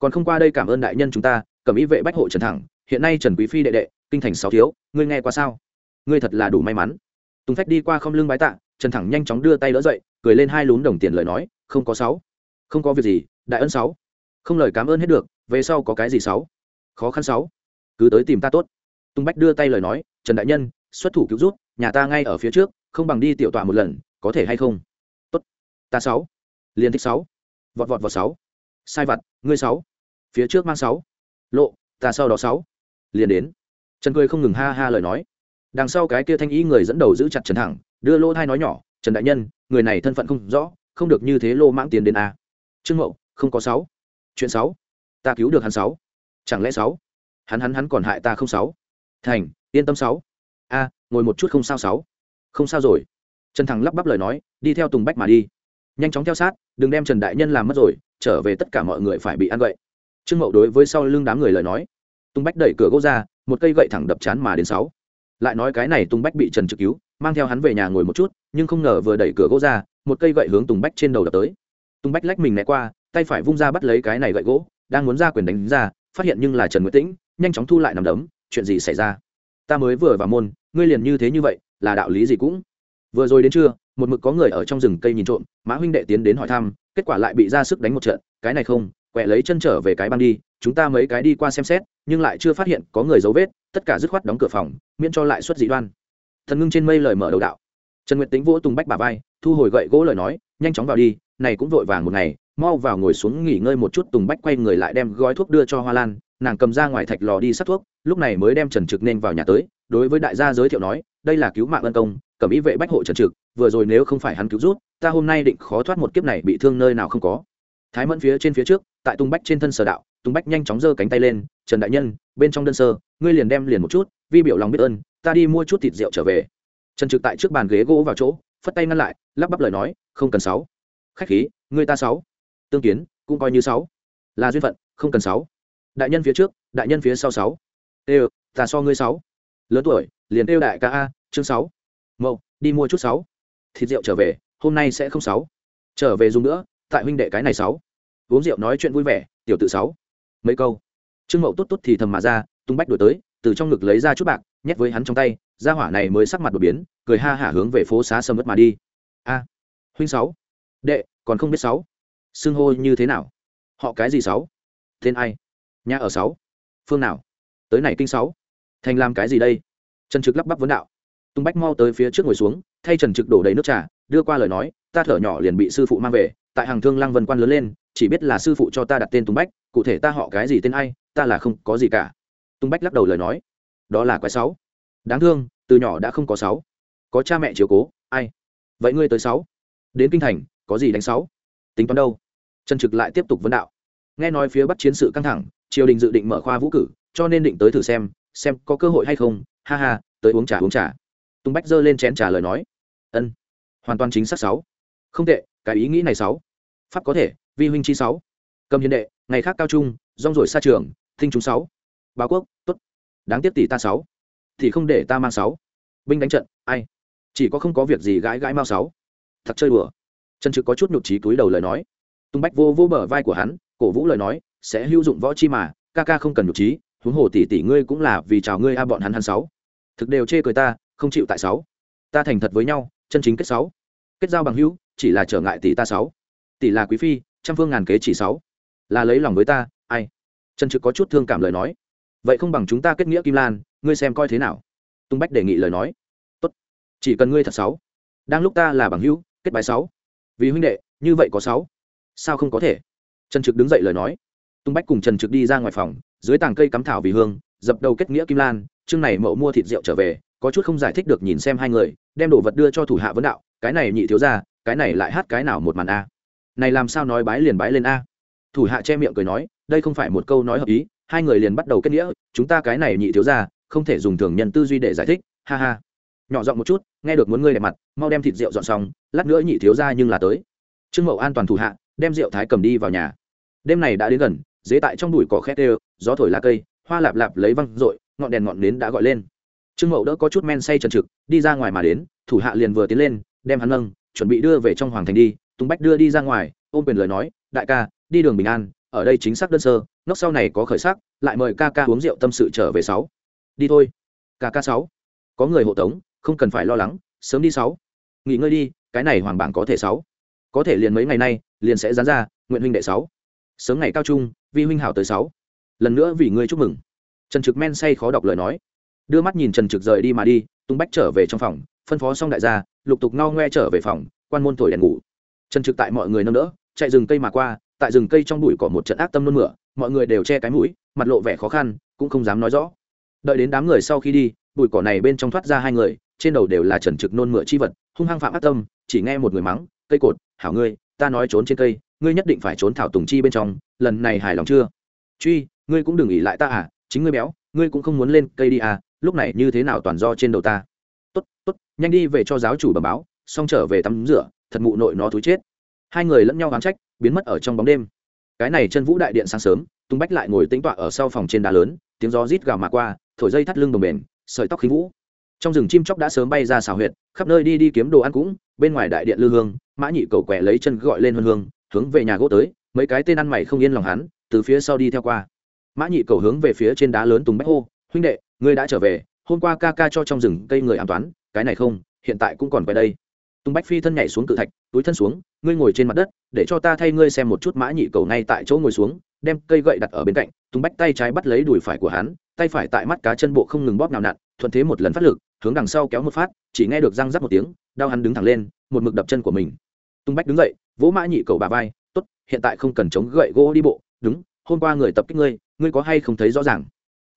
Còn không qua đây cảm ơn đại nhân chúng ta cầm ý vệ bách hộ trần thẳng, hiện nay trần quý phi đệ đệ, kinh thành sáu thiếu, ngươi nghe qua sao? Ngươi thật là đủ may mắn. Tùng phách đi qua không lưng bái tạ, trần thẳng nhanh chóng đưa tay đỡ dậy, cười lên hai lún đồng tiền lời nói, không có sáu. Không có việc gì, đại ân sáu. Không lời cảm ơn hết được, về sau có cái gì sáu? Khó khăn sáu. Cứ tới tìm ta tốt. Tùng bách đưa tay lời nói, trần đại nhân, xuất thủ cứu rút nhà ta ngay ở phía trước, không bằng đi tiểu tọa một lần, có thể hay không? Tốt. Ta sáu. Liên thích sáu. Vọt vọt vào sáu. Sai vặt, ngươi sáu phía trước mang sáu. Lộ, ta sau đó sáu. Liền đến. Trần cười không ngừng ha ha lời nói. Đằng sau cái kia thanh ý người dẫn đầu giữ chặt trần thẳng, đưa lô thai nói nhỏ, trần đại nhân, người này thân phận không rõ, không được như thế lô mãng tiền đến a. Trương mậu, không có sáu. Chuyện sáu? Ta cứu được hắn sáu. Chẳng lẽ sáu? Hắn hắn hắn còn hại ta không sáu? Thành, yên tâm sáu. A, ngồi một chút không sao sáu. Không sao rồi. Trần thẳng lắp bắp lời nói, đi theo tùng bách mà đi. Nhanh chóng theo sát, đừng đem trần đại nhân làm mất rồi, trở về tất cả mọi người phải bị ăn gậy trương mậu đối với sau lưng đám người lời nói, tùng bách đẩy cửa gỗ ra, một cây gậy thẳng đập chán mà đến sáu. Lại nói cái này tùng bách bị trần trực cứu, mang theo hắn về nhà ngồi một chút, nhưng không ngờ vừa đẩy cửa gỗ ra, một cây gậy hướng tùng bách trên đầu đập tới. Tùng bách lách mình né qua, tay phải vung ra bắt lấy cái này gậy gỗ, đang muốn ra quyền đánh ra, phát hiện nhưng là trần nguyễn tĩnh, nhanh chóng thu lại nằm đấm, chuyện gì xảy ra? Ta mới vừa vào môn, ngươi liền như thế như vậy, là đạo lý gì cũng? Vừa rồi đến trưa, một mực có người ở trong rừng cây nhìn trộm, mã huynh đệ tiến đến hỏi thăm, kết quả lại bị ra sức đánh một trận, cái này không quẹ lấy chân trở về cái băng đi, chúng ta mấy cái đi qua xem xét, nhưng lại chưa phát hiện có người dấu vết, tất cả dứt khoát đóng cửa phòng, miễn cho lại xuất dị đoan. Thần ngưng trên mây lời mở đầu đạo. Trần nguyệt tính vỗ tùng bách bà vai, thu hồi gậy gỗ lời nói, nhanh chóng vào đi, này cũng vội vàng một ngày, mau vào ngồi xuống nghỉ ngơi một chút tùng bách quay người lại đem gói thuốc đưa cho hoa lan, nàng cầm ra ngoài thạch lò đi sắt thuốc, lúc này mới đem trần trực nên vào nhà tới, đối với đại gia giới thiệu nói, đây là cứu mạng ân công, cầm ý vệ bách hộ trần trực, vừa rồi nếu không phải hắn cứu rút ta hôm nay định khó thoát một kiếp này bị thương nơi nào không có thái mẫn phía trên phía trước, tại tung bách trên thân sở đạo, tung bách nhanh chóng giơ cánh tay lên, trần đại nhân, bên trong đơn sơ, ngươi liền đem liền một chút, vi biểu lòng biết ơn, ta đi mua chút thịt rượu trở về. Trần trực tại trước bàn ghế gỗ vào chỗ, phất tay ngăn lại, lắp bắp lời nói, không cần sáu. Khách khí, ngươi ta sáu. Tương kiến, cũng coi như sáu. Là duyên phận, không cần sáu. Đại nhân phía trước, đại nhân phía sau sáu. Ê ta so ngươi sáu. Lớn tuổi, liền kêu đại ca a, chương sáu. Mậu, đi mua chút sáu. Thịt rượu trở về, hôm nay sẽ không sáu. Trở về dùng nữa tại huynh đệ cái này sáu. Uống rượu nói chuyện vui vẻ, tiểu tự sáu. Mấy câu. Trương mậu tốt tốt thì thầm mà ra, tung bách đổi tới, từ trong ngực lấy ra chút bạc, nhét với hắn trong tay, gia hỏa này mới sắc mặt đột biến, cười ha hả hướng về phố xá sầm mất mà đi. A, huynh sáu. Đệ, còn không biết sáu. Xưng hô như thế nào? Họ cái gì sáu? Tên ai? Nhà ở sáu? Phương nào? Tới này kinh sáu. Thành làm cái gì đây? Trần trực lắp bắp vấn đạo. Tung bách mau tới phía trước ngồi xuống, thay trần trực đổ đầy nước trà, đưa qua lời nói, ta thở nhỏ liền bị sư phụ mang về tại hàng thương lăng vân quan lớn lên, chỉ biết là sư phụ cho ta đặt tên tùng bách, cụ thể ta họ cái gì tên ai, ta là không có gì cả. Tùng bách lắc đầu lời nói. Đó là quái sáu. Đáng thương, từ nhỏ đã không có sáu. Có cha mẹ chiếu cố, ai? Vậy ngươi tới sáu. Đến kinh thành, có gì đánh sáu? Tính toán đâu? Trần trực lại tiếp tục vấn đạo. Nghe nói phía bắc chiến sự căng thẳng, triều đình dự định mở khoa vũ cử, cho nên định tới thử xem xem có cơ hội hay không. Ha ha, tới uống trà uống trà. Tùng bách giơ lên chén trà lời nói. Ân, hoàn toàn chính xác sáu không tệ, cái ý nghĩ này sáu. Pháp có thể, vi huynh chi sáu. Cầm hiền đệ, ngày khác cao trung, rong rổi xa trường, thinh chúng sáu. Báo quốc, tốt. Đáng tiếc tỷ ta sáu. Thì không để ta mang sáu. Binh đánh trận, ai? Chỉ có không có việc gì gãi gãi mau sáu. Thật chơi đùa. Trần trực có chút nhụt trí túi đầu lời nói. Tung bách vô vô bờ vai của hắn, cổ vũ lời nói, sẽ hữu dụng võ chi mà, ca ca không cần nhụt trí huống hồ tỷ tỷ ngươi cũng là vì chào ngươi a bọn hắn hắn sáu. Thực đều chê cười ta, không chịu tại sáu. Ta thành thật với nhau, chân chính kết sáu. Kết giao bằng hữu chỉ là trở ngại tỷ ta sáu. Tỷ là quý phi, trăm phương ngàn kế chỉ sáu. Là lấy lòng với ta, ai? Trần trực có chút thương cảm lời nói. Vậy không bằng chúng ta kết nghĩa kim lan, ngươi xem coi thế nào? Tung bách đề nghị lời nói. Tốt. Chỉ cần ngươi thật sáu. Đang lúc ta là bằng hữu, kết bài sáu. Vì huynh đệ, như vậy có sáu. Sao không có thể? Trần trực đứng dậy lời nói. Tung bách cùng trần trực đi ra ngoài phòng, dưới tàng cây cắm thảo vì hương, dập đầu kết nghĩa kim lan chương này mậu mua thịt rượu trở về, có chút không giải thích được nhìn xem hai người, đem đồ vật đưa cho thủ hạ vấn đạo, cái này nhị thiếu ra cái này lại hát cái nào một màn a? Này làm sao nói bái liền bái lên a? Thủ hạ che miệng cười nói, đây không phải một câu nói hợp ý, hai người liền bắt đầu kết nghĩa, chúng ta cái này nhị thiếu ra không thể dùng thường nhân tư duy để giải thích, ha ha. Nhỏ giọng một chút, nghe được muốn ngươi đẹp mặt, mau đem thịt rượu dọn xong, lát nữa nhị thiếu ra nhưng là tới. Trương mậu an toàn thủ hạ, đem rượu thái cầm đi vào nhà. Đêm này đã đến gần, dế tại trong đùi cỏ khét đều, gió thổi lá cây, hoa lạp lạp lấy văng r ngọn đèn ngọn nến đã gọi lên. Trương mậu đỡ có chút men say trần trực, đi ra ngoài mà đến, thủ hạ liền vừa tiến lên, đem hắn nâng chuẩn bị đưa về trong hoàng thành đi, tùng bách đưa đi ra ngoài, ôm quyền lời nói, đại ca, đi đường bình an, ở đây chính xác đơn sơ nóc sau này có khởi sắc, lại mời ca ca uống rượu tâm sự trở về sáu. Đi thôi. Ca ca sáu. Có người hộ tống, không cần phải lo lắng, sớm đi sáu. Nghỉ ngơi đi, cái này hoàng bảng có thể sáu. Có thể liền mấy ngày nay, liền sẽ dán ra, nguyện huynh đệ sáu. Sớm ngày cao trung, vi huynh hảo tới sáu. Lần nữa vì ngươi chúc mừng. Trần trực men say khó đọc lời nói. Đưa mắt nhìn trần trực rời đi mà đi tung bách trở về trong phòng phân phó xong đại gia, lục tục no ngoe trở về phòng, quan môn thổi đèn ngủ. Trần trực tại mọi người nâng đỡ, chạy rừng cây mà qua, tại rừng cây trong bụi cỏ một trận ác tâm nôn mửa, mọi người đều che cái mũi, mặt lộ vẻ khó khăn, cũng không dám nói rõ. Đợi đến đám người sau khi đi, bụi cỏ này bên trong thoát ra hai người, trên đầu đều là trần trực nôn mửa chi vật, hung hăng phạm ác tâm, chỉ nghe một người mắng, cây cột, hảo ngươi, ta nói trốn trên cây, ngươi nhất định phải trốn thảo tùng chi bên trong, lần này hài lòng chưa? Truy, ngươi cũng đừng ỉ lại ta à chính ngươi béo, ngươi cũng không muốn lên cây đi à lúc này như thế nào toàn do trên đầu ta? Tốt tốt, nhanh đi về cho giáo chủ bẩm báo, xong trở về tắm rửa, thật mụ nội nó thúi chết. Hai người lẫn nhau oán trách, biến mất ở trong bóng đêm. Cái này chân vũ đại điện sáng sớm, tung bách lại ngồi tĩnh tọa ở sau phòng trên đá lớn, tiếng gió rít gào mà qua, thổi dây thắt lưng đồng bền, sợi tóc khí vũ. Trong rừng chim chóc đã sớm bay ra xào huyệt, khắp nơi đi đi kiếm đồ ăn cũng, bên ngoài đại điện lư hương, mã nhị cầu quẹ lấy chân gọi lên hương hương, hướng về nhà gỗ tới, mấy cái tên ăn mày không yên lòng hắn, từ phía sau đi theo qua. Mã nhị cầu hướng về phía trên đá lớn tùng bách hô, huynh đệ, ngươi đã trở về hôm qua ca ca cho trong rừng cây người an toán, cái này không, hiện tại cũng còn về đây. Tùng bách phi thân nhảy xuống cự thạch, túi thân xuống, ngươi ngồi trên mặt đất, để cho ta thay ngươi xem một chút mã nhị cầu ngay tại chỗ ngồi xuống, đem cây gậy đặt ở bên cạnh tùng bách tay trái bắt lấy đùi phải của hắn, tay phải tại mắt cá chân bộ không ngừng bóp nào nặn, thuận thế một lần phát lực, hướng đằng sau kéo một phát, chỉ nghe được răng rắc một tiếng, đau hắn đứng thẳng lên, một mực đập chân của mình. Tùng bách đứng dậy, vỗ mã nhị cầu bà vai, tốt, hiện tại không cần chống gậy gỗ đi bộ, đúng, hôm qua người tập kích ngươi ngươi có hay không thấy rõ ràng?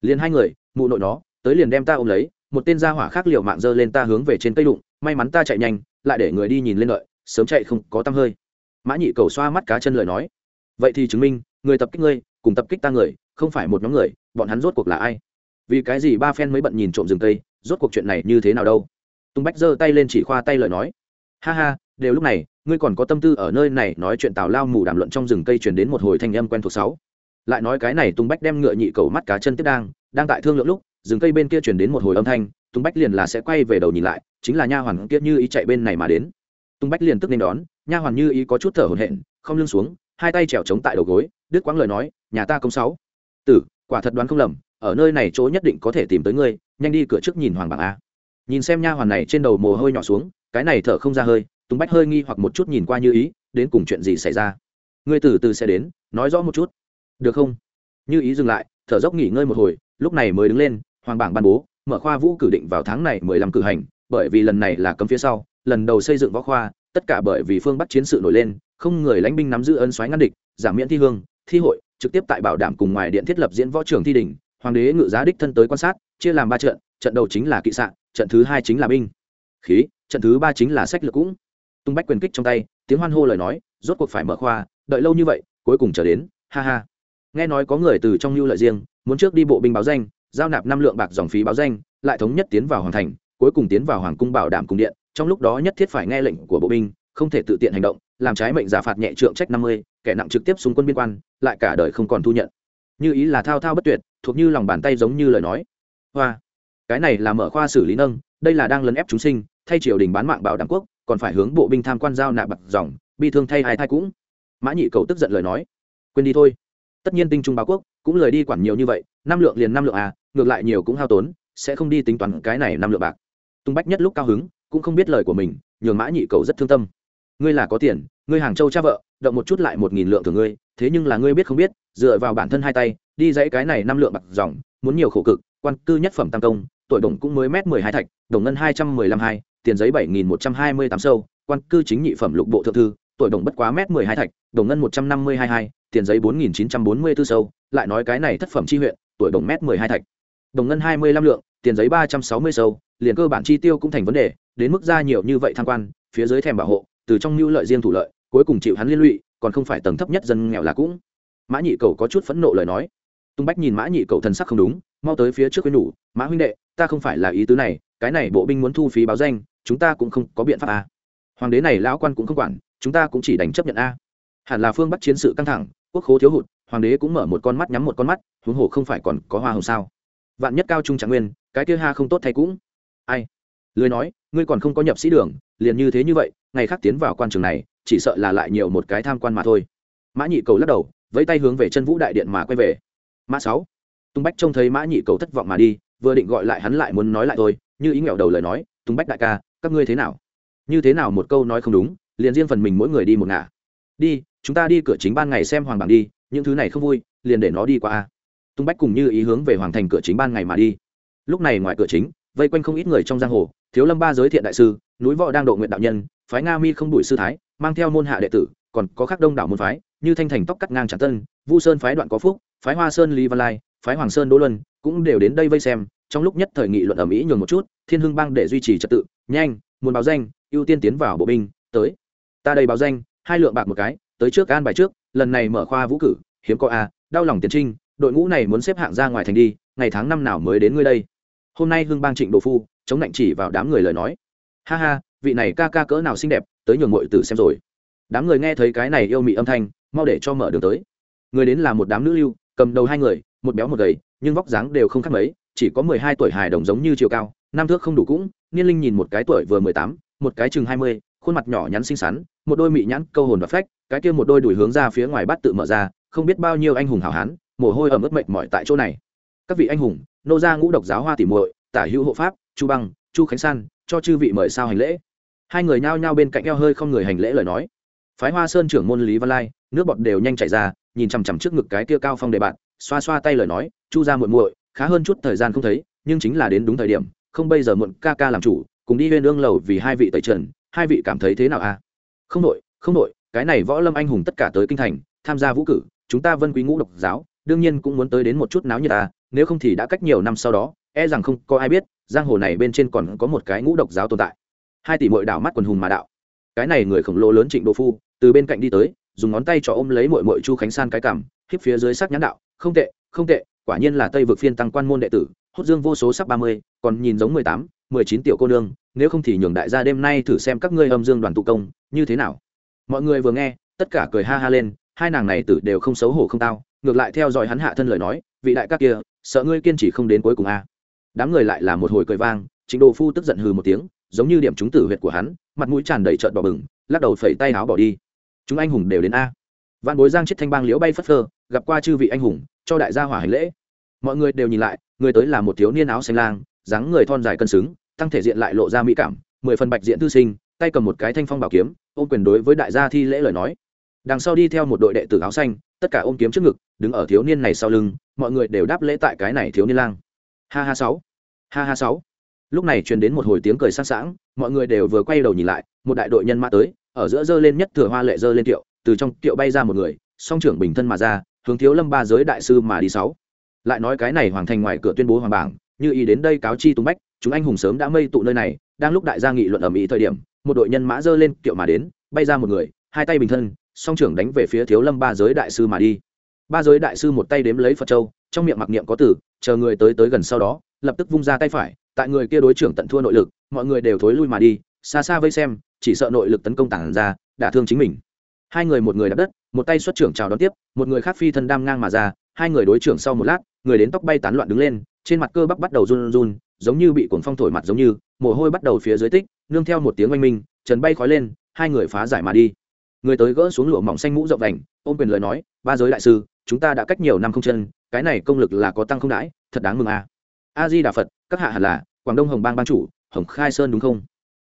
Liền hai người, mụ nội nó tới liền đem ta ôm lấy, một tên gia hỏa khác liều mạng dơ lên ta hướng về trên cây đụng, may mắn ta chạy nhanh, lại để người đi nhìn lên lợi, sớm chạy không có tăm hơi. Mã nhị cầu xoa mắt cá chân lời nói. Vậy thì chứng minh, người tập kích ngươi, cùng tập kích ta người, không phải một nhóm người, bọn hắn rốt cuộc là ai? Vì cái gì ba phen mới bận nhìn trộm rừng cây, rốt cuộc chuyện này như thế nào đâu? Tùng bách giơ tay lên chỉ khoa tay lời nói. Ha ha, đều lúc này, ngươi còn có tâm tư ở nơi này nói chuyện tào lao mù đàm luận trong rừng cây truyền đến một hồi thanh âm quen thuộc sáu. Lại nói cái này tùng bách đem ngựa nhị cầu mắt cá chân tiếp đang đang tại thương lượng lúc rừng cây bên kia truyền đến một hồi âm thanh, tùng bách liền là sẽ quay về đầu nhìn lại, chính là nha hoàn kia như ý chạy bên này mà đến. Tùng bách liền tức nên đón, nha hoàn như ý có chút thở hổn hển, không lưng xuống, hai tay trèo trống tại đầu gối, đứt quãng lời nói, nhà ta công sáu. Tử, quả thật đoán không lầm, ở nơi này chỗ nhất định có thể tìm tới ngươi, nhanh đi cửa trước nhìn hoàng bảng a. Nhìn xem nha hoàn này trên đầu mồ hôi nhỏ xuống, cái này thở không ra hơi, tùng bách hơi nghi hoặc một chút nhìn qua như ý, đến cùng chuyện gì xảy ra? Ngươi từ từ sẽ đến, nói rõ một chút. Được không? Như ý dừng lại, thở dốc nghỉ ngơi một hồi, lúc này mới đứng lên hoàng bảng ban bố, mở khoa vũ cử định vào tháng này mười lăm cử hành, bởi vì lần này là cấm phía sau, lần đầu xây dựng võ khoa, tất cả bởi vì phương bắc chiến sự nổi lên, không người lãnh binh nắm giữ ân xoáy ngăn địch, giảm miễn thi hương, thi hội, trực tiếp tại bảo đảm cùng ngoài điện thiết lập diễn võ trường thi đình, hoàng đế ngự giá đích thân tới quan sát, chia làm ba trận trận đầu chính là kỵ sạn, trận thứ hai chính là binh. Khí, trận thứ ba chính là sách lược cũng. Tung bách quyền kích trong tay, tiếng hoan hô lời nói, rốt cuộc phải mở khoa, đợi lâu như vậy, cuối cùng trở đến, ha ha. Nghe nói có người từ trong lưu lợi riêng, muốn trước đi bộ binh báo danh giao nạp năm lượng bạc dòng phí báo danh, lại thống nhất tiến vào hoàng thành, cuối cùng tiến vào hoàng cung bảo đảm cung điện. Trong lúc đó nhất thiết phải nghe lệnh của bộ binh, không thể tự tiện hành động, làm trái mệnh giả phạt nhẹ trượng trách năm mươi, kẻ nặng trực tiếp xung quân biên quan, lại cả đời không còn thu nhận. Như ý là thao thao bất tuyệt, thuộc như lòng bàn tay giống như lời nói. Hoa, cái này là mở khoa xử lý nâng, đây là đang lấn ép chúng sinh, thay triều đình bán mạng bảo đảm quốc, còn phải hướng bộ binh tham quan giao nạp bạc dòng, bi thương thay hai thai cũng. Mã nhị cầu tức giận lời nói. Quên đi thôi tất nhiên tinh trung báo quốc cũng lời đi quản nhiều như vậy, năm lượng liền năm lượng à ngược lại nhiều cũng hao tốn, sẽ không đi tính toán cái này năm lượng bạc. Tung bách nhất lúc cao hứng, cũng không biết lời của mình, nhường mã nhị cầu rất thương tâm. Ngươi là có tiền, ngươi hàng châu cha vợ, động một chút lại một nghìn lượng thường ngươi, thế nhưng là ngươi biết không biết, dựa vào bản thân hai tay, đi dãy cái này năm lượng bạc dòng, muốn nhiều khổ cực, quan cư nhất phẩm tam công, tuổi đồng cũng mới mét mười hai thạch, đồng ngân hai trăm mười lăm hai, tiền giấy bảy nghìn một trăm hai mươi tám sâu, quan cư chính nhị phẩm lục bộ thượng thư, tuổi đồng bất quá mét mười hai thạch, đồng ngân một trăm năm mươi hai hai tiền giấy bốn nghìn chín trăm bốn mươi b ố sâu, lại nói cái này thất phẩm chi huyện, tuổi đồng mét mười hai thạch. Đồng ngân hai mươi lăm lượng, tiền giấy ba trăm sáu mươi sâu, liền cơ bản chi tiêu cũng thành vấn đề, đến mức ra nhiều như vậy tham quan, phía dưới thèm bảo hộ, từ trong mưu lợi riêng thủ lợi, cuối cùng chịu hắn liên lụy, còn không phải tầng thấp nhất dân nghèo là cũng. Mã nhị cầu có chút phẫn nộ lời nói. Tung bách nhìn mã nhị cầu thần sắc không đúng, mau tới phía trước khuyên nhủ, mã huynh đệ, ta không phải là ý tứ này, cái này bộ binh muốn thu phí báo danh, chúng ta cũng không có biện pháp a hoàng đế này lão quan cũng không quản, chúng ta cũng chỉ đành chấp nhận a. Hẳn là phương bắc chiến sự căng thẳng quốc khố thiếu hụt, hoàng đế cũng mở một con mắt nhắm một con mắt, huống hồ không phải còn có hoa hồng sao? Vạn nhất cao trung trạng nguyên, cái kia ha không tốt thay cũng. Ai? Lười nói, ngươi còn không có nhập sĩ đường, liền như thế như vậy, ngày khác tiến vào quan trường này, chỉ sợ là lại nhiều một cái tham quan mà thôi. Mã nhị cầu lắc đầu, vẫy tay hướng về chân vũ đại điện mà quay về. Mã sáu. Tung bách trông thấy mã nhị cầu thất vọng mà đi, vừa định gọi lại hắn lại muốn nói lại thôi, như ý nghèo đầu lời nói tung bách đại ca, các ngươi thế nào? Như thế nào một câu nói không đúng, liền riêng phần mình mỗi người đi một ngả đi, chúng ta đi cửa chính ban ngày xem hoàng bảng đi, những thứ này không vui, liền để nó đi qua tung bách cùng như ý hướng về hoàng thành cửa chính ban ngày mà đi. Lúc này ngoài cửa chính, vây quanh không ít người trong giang hồ, thiếu lâm ba giới thiện đại sư, núi võ đang độ nguyện đạo nhân, phái nga mi không đuổi sư thái, mang theo môn hạ đệ tử, còn có các đông đảo môn phái, như thanh thành tóc cắt ngang tràn tân, vu sơn phái đoạn có phúc, phái hoa sơn, lý văn lai, phái hoàng sơn, đỗ luân, cũng đều đến đây vây xem, trong lúc nhất thời nghị luận ở mỹ nhường một chút, thiên hưng bang để duy trì trật tự, nhanh, muốn báo danh, ưu tiên tiến vào bộ binh, tới. Ta đây báo danh hai lượng bạc một cái, tới trước an bài trước, lần này mở khoa vũ cử, hiếm có a, đau lòng tiến trinh, đội ngũ này muốn xếp hạng ra ngoài thành đi, ngày tháng năm nào mới đến ngươi đây? Hôm nay hưng bang trịnh đồ phu, chống lạnh chỉ vào đám người lời nói. Ha ha, vị này ca ca cỡ nào xinh đẹp, tới nhường ngội tử xem rồi. Đám người nghe thấy cái này yêu mị âm thanh, mau để cho mở đường tới. Người đến là một đám nữ lưu, cầm đầu hai người, một béo một gầy, nhưng vóc dáng đều không khác mấy, chỉ có mười hai tuổi hài đồng giống như chiều cao, nam thước không đủ cũng, niên linh nhìn một cái tuổi vừa mười tám, một cái chừng hai mươi khuôn mặt nhỏ nhắn xinh xắn, một đôi mị nhãn câu hồn và phách, cái kia một đôi đuổi hướng ra phía ngoài bát tự mở ra, không biết bao nhiêu anh hùng hảo hán, mồ hôi ẩm ướt mệt mỏi tại chỗ này. Các vị anh hùng, nô gia ngũ độc giáo hoa tỉ muội, tả hữu hộ pháp, chu băng, chu khánh san, cho chư vị mời sao hành lễ. Hai người nhao nhao bên cạnh eo hơi không người hành lễ lời nói. Phái hoa sơn trưởng môn lý văn lai, nước bọt đều nhanh chảy ra, nhìn chằm chằm trước ngực cái kia cao phong đề bạn, xoa xoa tay lời nói, chu ra muội muội, khá hơn chút thời gian không thấy, nhưng chính là đến đúng thời điểm, không bây giờ muộn ca ca làm chủ, cùng đi huyên ương lầu vì hai vị tẩy trần hai vị cảm thấy thế nào a à? không đội không đội, cái này võ lâm anh hùng tất cả tới kinh thành, tham gia vũ cử, chúng ta vân quý ngũ độc giáo, đương nhiên cũng muốn tới đến một chút náo như ta à, nếu không thì đã cách nhiều năm sau đó e rằng không có ai biết, giang hồ này bên trên còn có một cái ngũ độc giáo tồn tại hai tỷ mội đảo mắt quần hùng mà đạo cái này người khổng lồ lớn trịnh đô phu, từ bên cạnh đi tới, dùng ngón tay cho ôm lấy mội mội chu khánh san cái cảm khiếp phía dưới sắc nhãn đạo, không tệ không tệ, quả nhiên là tây vực phiên tăng quan môn đệ tử, hốt dương vô số sắp ba mươi, còn nhìn giống mười tám mười chín tiểu cô nương, nếu không thì nhường đại gia đêm nay thử xem các ngươi âm dương đoàn tụ công, như thế nào? Mọi người vừa nghe, tất cả cười ha ha lên, hai nàng này tử đều không xấu hổ không tao, ngược lại theo dõi hắn hạ thân lời nói, vị đại các kia, sợ ngươi kiên trì không đến cuối cùng a đám người lại là một hồi cười vang, trịnh đồ phu tức giận hừ một tiếng, giống như điểm trúng tử huyệt của hắn, mặt mũi tràn đầy trợn bỏ bừng, lắc đầu phẩy tay áo bỏ đi. Chúng anh hùng đều đến a. Vạn bối giang chết thanh bang liễu bay phất phơ, gặp qua chư vị anh hùng, cho đại gia hỏa hành lễ. Mọi người đều nhìn lại, người tới là một thiếu niên áo xanh lang dáng người thon dài cân xứng, tăng thể diện lại lộ ra mỹ cảm, mười phần bạch diện thư sinh, tay cầm một cái thanh phong bảo kiếm, ôm quyền đối với đại gia thi lễ lời nói. Đằng sau đi theo một đội đệ tử áo xanh, tất cả ôm kiếm trước ngực, đứng ở thiếu niên này sau lưng, mọi người đều đáp lễ tại cái này thiếu niên lang. Ha ha sáu, ha ha sáu. Lúc này truyền đến một hồi tiếng cười sang sảng, mọi người đều vừa quay đầu nhìn lại, một đại đội nhân mã tới, ở giữa dơ lên nhất thừa hoa lệ dơ lên tiệu từ trong tiệu bay ra một người, song trưởng bình thân mà ra, hướng thiếu lâm ba giới đại sư mà đi sáu. Lại nói cái này hoàng thành ngoài cửa tuyên bố hoàng bảng như ý đến đây cáo chi tung bách, chúng anh hùng sớm đã mây tụ nơi này, đang lúc đại gia nghị luận ở ý thời điểm, một đội nhân mã dơ lên kiệu mà đến, bay ra một người, hai tay bình thân, song trưởng đánh về phía thiếu lâm ba giới đại sư mà đi. Ba giới đại sư một tay đếm lấy phật châu, trong miệng mặc niệm có tử chờ người tới tới gần sau đó, lập tức vung ra tay phải, tại người kia đối trưởng tận thua nội lực, mọi người đều thối lui mà đi, xa xa vây xem, chỉ sợ nội lực tấn công tản ra, đả thương chính mình. Hai người một người đập đất, một tay xuất trưởng chào đón tiếp, một người khác phi thân đam ngang mà ra, hai người đối trưởng sau một lát, người đến tóc bay tán loạn đứng lên trên mặt cơ bắp bắt đầu run run, giống như bị cuồng phong thổi mặt giống như, mồ hôi bắt đầu phía dưới tích, nương theo một tiếng oanh minh, trần bay khói lên, hai người phá giải mà đi. Người tới gỡ xuống lụa mỏng xanh mũ rộng đành, ôm quyền lời nói, ba giới đại sư, chúng ta đã cách nhiều năm không chân, cái này công lực là có tăng không đãi, thật đáng mừng a. A di đà phật, các hạ hẳn là, quảng đông hồng bang ban chủ, hồng khai sơn đúng không?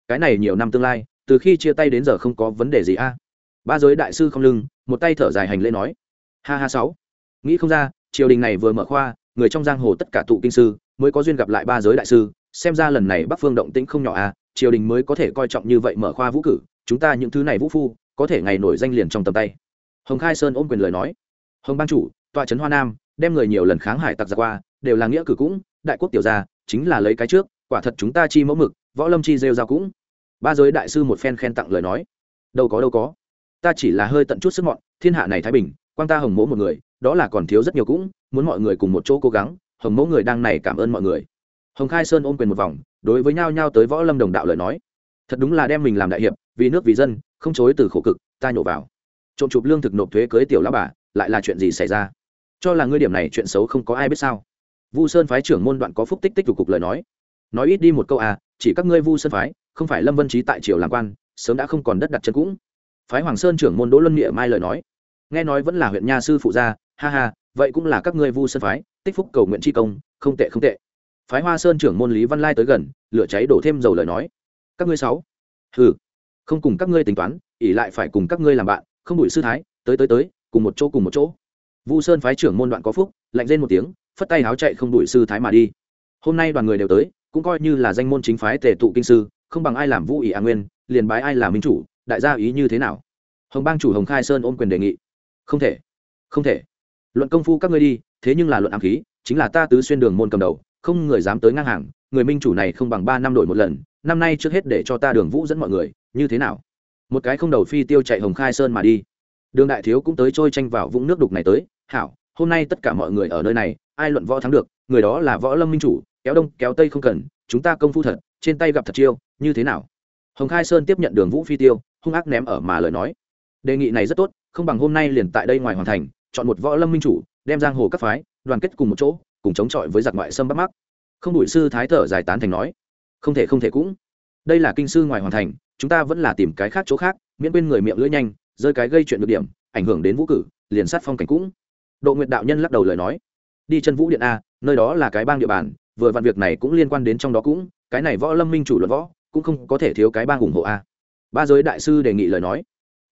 Cái này nhiều năm tương lai, từ khi chia tay đến giờ không có vấn đề gì a. Ba giới đại sư không lưng, một tay thở dài hành lễ nói, ha ha sáu, nghĩ không ra, triều đình này vừa mở khoa người trong giang hồ tất cả tụ kinh sư mới có duyên gặp lại ba giới đại sư. Xem ra lần này bắc phương động tĩnh không nhỏ a triều đình mới có thể coi trọng như vậy mở khoa vũ cử, chúng ta những thứ này vũ phu, có thể ngày nổi danh liền trong tầm tay. Hồng khai sơn ôm quyền lời nói. Hồng ban chủ, tọa trấn hoa nam, đem người nhiều lần kháng hải tặc ra qua, đều là nghĩa cử cũng, đại quốc tiểu gia, chính là lấy cái trước, quả thật chúng ta chi mẫu mực, võ lâm chi rêu ra cũng. Ba giới đại sư một phen khen tặng lời nói. Đâu có đâu có. Ta chỉ là hơi tận chút sức mọn, thiên hạ này thái bình quan ta hồng mỗ một người đó là còn thiếu rất nhiều cũng, muốn mọi người cùng một chỗ cố gắng, hồng Mẫu người đang này cảm ơn mọi người. Hồng khai sơn ôm quyền một vòng, đối với nhau nhau tới võ lâm đồng đạo lời nói. Thật đúng là đem mình làm đại hiệp, vì nước vì dân, không chối từ khổ cực ta nhổ vào. Trộm chụp lương thực nộp thuế cưới tiểu lão bà, lại là chuyện gì xảy ra? Cho là ngươi điểm này chuyện xấu không có ai biết sao? Vu sơn phái trưởng môn đoạn có phúc tích tích cục lời nói. Nói ít đi một câu à chỉ các ngươi vu sơn phái, không phải lâm vân trí tại triều làm quan, sớm đã không còn đất đặt chân cũng. Phái hoàng sơn trưởng môn đỗ luân nghĩa mai lời nói. Nghe nói vẫn là huyện nha sư phụ gia ha ha, vậy cũng là các ngươi vu sơn phái, tích phúc cầu nguyện tri công, không tệ không tệ. Phái hoa sơn trưởng môn lý văn lai tới gần, lửa cháy đổ thêm dầu lời nói. Các ngươi sáu, hừ, không cùng các ngươi tính toán ỉ lại phải cùng các ngươi làm bạn, không đuổi sư thái, tới tới tới, cùng một chỗ cùng một chỗ. Vu sơn phái trưởng môn đoạn có phúc, lạnh lên một tiếng, phất tay háo chạy không đuổi sư thái mà đi. Hôm nay đoàn người đều tới, cũng coi như là danh môn chính phái tề tụ kinh sư, không bằng ai làm vũ ỷ a nguyên, liền bái ai làm minh chủ, đại gia ý như thế nào? Hồng bang chủ hồng khai sơn ôm quyền đề nghị. Không thể không thể luận công phu các ngươi đi, thế nhưng là luận ám khí, chính là ta tứ xuyên đường môn cầm đầu, không người dám tới ngang hàng, người minh chủ này không bằng ba năm đổi một lần, năm nay trước hết để cho ta đường vũ dẫn mọi người, như thế nào? Một cái không đầu phi tiêu chạy hồng khai sơn mà đi. Đường đại thiếu cũng tới trôi tranh vào vũng nước đục này tới, hảo, hôm nay tất cả mọi người ở nơi này, ai luận võ thắng được, người đó là võ lâm minh chủ, kéo đông, kéo tây không cần, chúng ta công phu thật, trên tay gặp thật chiêu, như thế nào? Hồng khai sơn tiếp nhận đường vũ phi tiêu, hung ác ném ở mà lời nói. Đề nghị này rất tốt, không bằng hôm nay liền tại đây ngoài hoàn thành chọn một võ lâm minh chủ, đem giang hồ các phái, đoàn kết cùng một chỗ, cùng chống chọi với giặc ngoại xâm bắc mắc không đủi sư thái thở giải tán thành nói, không thể không thể cũng. Đây là kinh sư ngoài hoàn thành, chúng ta vẫn là tìm cái khác chỗ khác, miễn quên người miệng lưỡi nhanh, rơi cái gây chuyện được điểm, ảnh hưởng đến vũ cử, liền sát phong cảnh cũng. Độ nguyện đạo nhân lắc đầu lời nói, đi chân vũ điện a, nơi đó là cái bang địa bàn, vừa vặn việc này cũng liên quan đến trong đó cũng, cái này võ lâm minh chủ luận võ, cũng không có thể thiếu cái bang ủng hộ a. Ba giới đại sư đề nghị lời nói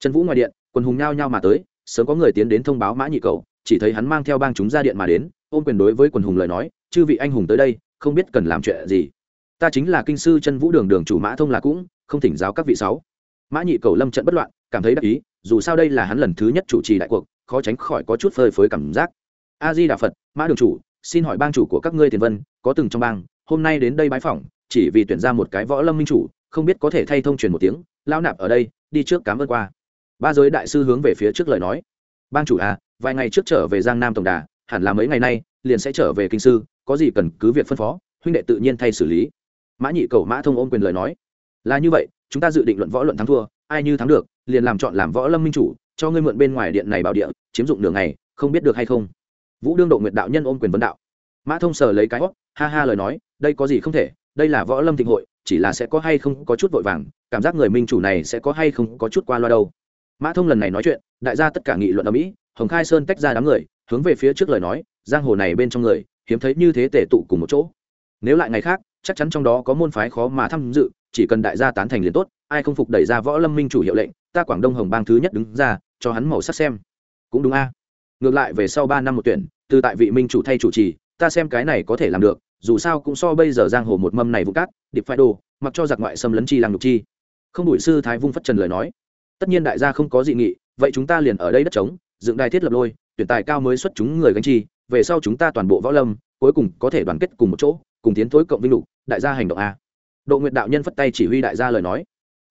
trần vũ ngoài điện quần hùng nhao nhao mà tới sớm có người tiến đến thông báo mã nhị cầu, chỉ thấy hắn mang theo bang chúng ra điện mà đến, ôm quyền đối với quần hùng lời nói, chư vị anh hùng tới đây, không biết cần làm chuyện gì. Ta chính là kinh sư chân vũ đường đường chủ mã thông là cũng, không thỉnh giáo các vị sáu. Mã nhị cầu lâm trận bất loạn, cảm thấy đắc ý, dù sao đây là hắn lần thứ nhất chủ trì đại cuộc, khó tránh khỏi có chút phơi phới cảm giác. A di đà phật, mã đường chủ, xin hỏi bang chủ của các ngươi tiền vân, có từng trong bang, hôm nay đến đây bái phỏng, chỉ vì tuyển ra một cái võ lâm minh chủ, không biết có thể thay thông truyền một tiếng lao nạp ở đây, đi trước cám ơn qua ba giới đại sư hướng về phía trước lời nói. Bang chủ à vài ngày trước trở về giang nam tổng đà, hẳn là mấy ngày nay, liền sẽ trở về kinh sư, có gì cần cứ việc phân phó, huynh đệ tự nhiên thay xử lý. Mã nhị cầu mã thông ôm quyền lời nói. Là như vậy, chúng ta dự định luận võ luận thắng thua, ai như thắng được, liền làm chọn làm võ lâm minh chủ, cho ngươi mượn bên ngoài điện này bảo địa, chiếm dụng đường này không biết được hay không. Vũ đương độ nguyện đạo nhân ôm quyền vấn đạo. Mã thông sờ lấy cái hót ha ha lời nói, đây có gì không thể, đây là võ lâm thịnh hội, chỉ là sẽ có hay không có chút vội vàng, cảm giác người minh chủ này sẽ có hay không có chút qua loa đâu mã thông lần này nói chuyện, đại gia tất cả nghị luận ở mỹ, hồng khai sơn tách ra đám người, hướng về phía trước lời nói, giang hồ này bên trong người, hiếm thấy như thế tể tụ cùng một chỗ. Nếu lại ngày khác, chắc chắn trong đó có môn phái khó mà tham dự, chỉ cần đại gia tán thành liền tốt, ai không phục đẩy ra võ lâm minh chủ hiệu lệnh, ta quảng đông hồng bang thứ nhất đứng ra, cho hắn màu sắc xem. Cũng đúng a. Ngược lại về sau ba năm một tuyển, từ tại vị minh chủ thay chủ trì, ta xem cái này có thể làm được, dù sao cũng so bây giờ giang hồ một mâm này vụ cát, điệp phai đồ, mặc cho giặc ngoại xâm lấn chi làm nhục chi. Không đủi sư thái vung phất trần lời nói tất nhiên đại gia không có dị nghị, vậy chúng ta liền ở đây đất trống, dựng đài thiết lập lôi, tuyển tài cao mới xuất chúng người gánh chi, về sau chúng ta toàn bộ võ lâm, cuối cùng có thể đoàn kết cùng một chỗ, cùng tiến thối cộng vinh lục, đại gia hành động a. Độ nguyện đạo nhân phất tay chỉ huy đại gia lời nói.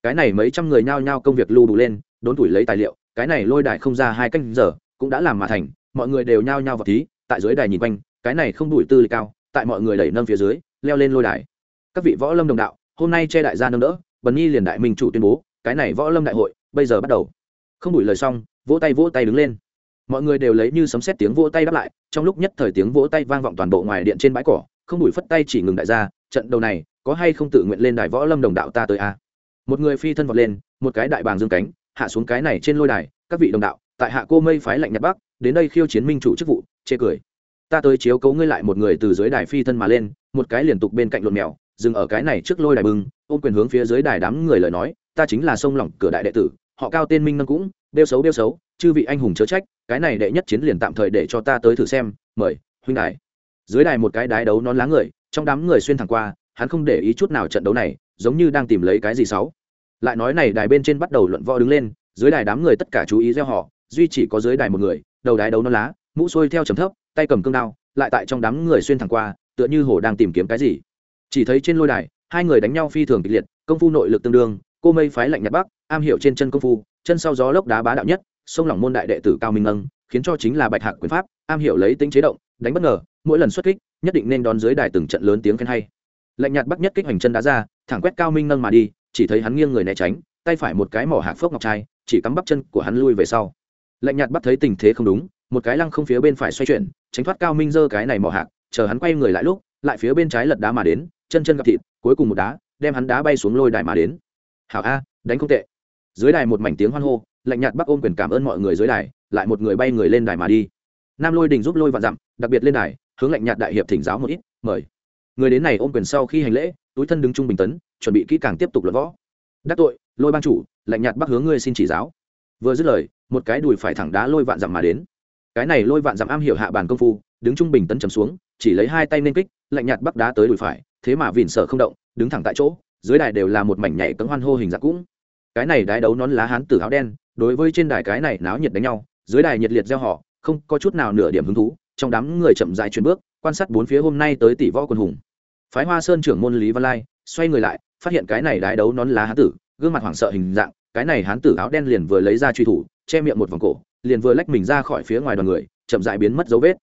Cái này mấy trăm người nhao nhao công việc lưu đủ lên, đốn tuổi lấy tài liệu, cái này lôi đài không ra hai canh giờ, cũng đã làm mà thành, mọi người đều nhao nhao vào thí, tại dưới đài nhìn quanh, cái này không đuổi tư lịch cao, tại mọi người đẩy nâng phía dưới, leo lên lôi đài. Các vị võ lâm đồng đạo, hôm nay che đại gia nâng đỡ, bần nhi liền đại minh chủ tuyên bố, cái này võ lâm đại hội bây giờ bắt đầu. Không đủi lời xong, vỗ tay vỗ tay đứng lên. Mọi người đều lấy như sấm xét tiếng vỗ tay đáp lại, trong lúc nhất thời tiếng vỗ tay vang vọng toàn bộ ngoài điện trên bãi cỏ, không đủi phất tay chỉ ngừng đại gia, trận đầu này, có hay không tự nguyện lên đài võ lâm đồng đạo ta tới a? Một người phi thân vọt lên, một cái đại bàng dương cánh, hạ xuống cái này trên lôi đài, các vị đồng đạo, tại hạ cô mây phái lạnh nhật bắc, đến đây khiêu chiến minh chủ chức vụ, chê cười. Ta tới chiếu cấu ngươi lại một người từ dưới đài phi thân mà lên, một cái liên tục bên cạnh lộn mèo, dừng ở cái này trước lôi đài bưng, ôm quyền hướng phía dưới đài đám người lời nói, ta chính là sông lỏng cửa đại đệ tử họ cao tên minh nâng cũng đeo xấu đeo xấu, chư vị anh hùng chớ trách, cái này đệ nhất chiến liền tạm thời để cho ta tới thử xem, mời, huynh đài. Dưới đài một cái đái đấu non lá người, trong đám người xuyên thẳng qua, hắn không để ý chút nào trận đấu này, giống như đang tìm lấy cái gì xấu. Lại nói này đài bên trên bắt đầu luận võ đứng lên, dưới đài đám người tất cả chú ý gieo họ, duy chỉ có dưới đài một người, đầu đái đấu non lá, mũ xuôi theo trầm thấp, tay cầm cương đao, lại tại trong đám người xuyên thẳng qua, tựa như hồ đang tìm kiếm cái gì. Chỉ thấy trên lôi đài, hai người đánh nhau phi thường kịch liệt, công phu nội lực tương đương, cô mây phái lạnh nhạt bắc am hiểu trên chân công phu, chân sau gió lốc đá bá đạo nhất, sông lỏng môn đại đệ tử cao minh âng khiến cho chính là bạch hạc quyền pháp, am hiểu lấy tính chế động, đánh bất ngờ, mỗi lần xuất kích, nhất định nên đón dưới đài từng trận lớn tiếng khen hay. Lạnh nhạt bắc nhất kích hoành chân đá ra, thẳng quét cao minh nâng mà đi, chỉ thấy hắn nghiêng người né tránh, tay phải một cái mỏ hạc phước ngọc trai, chỉ cắm bắp chân của hắn lui về sau. Lạnh nhạt bắt thấy tình thế không đúng, một cái lăng không phía bên phải xoay chuyển, tránh thoát cao minh dơ cái này mỏ hạc, chờ hắn quay người lại lúc, lại phía bên trái lật đá mà đến, chân chân gặp thịt, cuối cùng một đá, đem hắn đá bay xuống lôi đài mà đến. Hảo a, đánh không tệ dưới đài một mảnh tiếng hoan hô, lạnh nhạt bắc ôm quyền cảm ơn mọi người dưới đài, lại một người bay người lên đài mà đi. Nam lôi đình giúp lôi vạn dặm, đặc biệt lên đài, hướng lạnh nhạt đại hiệp thỉnh giáo một ít, mời. Người đến này ôm quyền sau khi hành lễ, túi thân đứng trung bình tấn, chuẩn bị kỹ càng tiếp tục luận võ. Đắc tội, lôi ban chủ, lạnh nhạt bắc hướng ngươi xin chỉ giáo. Vừa dứt lời, một cái đùi phải thẳng đá lôi vạn dặm mà đến. Cái này lôi vạn dặm am hiểu hạ bàn công phu, đứng trung bình tấn chầm xuống, chỉ lấy hai tay nên kích, lạnh nhạt bắc đá tới đùi phải, thế mà vỉn sở không động, đứng thẳng tại chỗ, dưới đài đều là một mảnh nhảy cấm hoan hô hình dạng cũng cái này đái đấu nón lá hán tử áo đen, đối với trên đài cái này náo nhiệt đánh nhau, dưới đài nhiệt liệt gieo họ, không có chút nào nửa điểm hứng thú, trong đám người chậm dại chuyển bước, quan sát bốn phía hôm nay tới tỷ võ quân hùng. Phái hoa sơn trưởng môn lý văn lai xoay người lại, phát hiện cái này đái đấu nón lá hán tử, gương mặt hoảng sợ hình dạng, cái này hán tử áo đen liền vừa lấy ra truy thủ, che miệng một vòng cổ, liền vừa lách mình ra khỏi phía ngoài đoàn người, chậm dại biến mất dấu vết.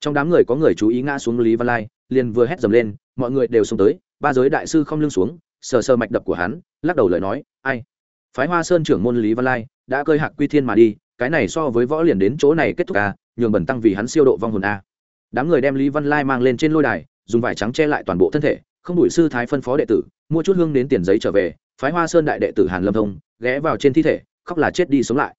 Trong đám người có người chú ý ngã xuống lý văn lai, liền vừa hét dầm lên, mọi người đều xuống tới, ba giới đại sư không lưng xuống, sờ sờ mạch đập của hắn, lắc đầu lời nói, ai phái hoa sơn trưởng môn lý văn lai đã cơi hạc quy thiên mà đi, cái này so với võ liền đến chỗ này kết thúc a nhường bẩn tăng vì hắn siêu độ vong hồn a đám người đem lý văn lai mang lên trên lôi đài, dùng vải trắng che lại toàn bộ thân thể, không đuổi sư thái phân phó đệ tử, mua chút hương đến tiền giấy trở về, phái hoa sơn đại đệ tử hàn lâm thông ghé vào trên thi thể, khóc là chết đi sống lại.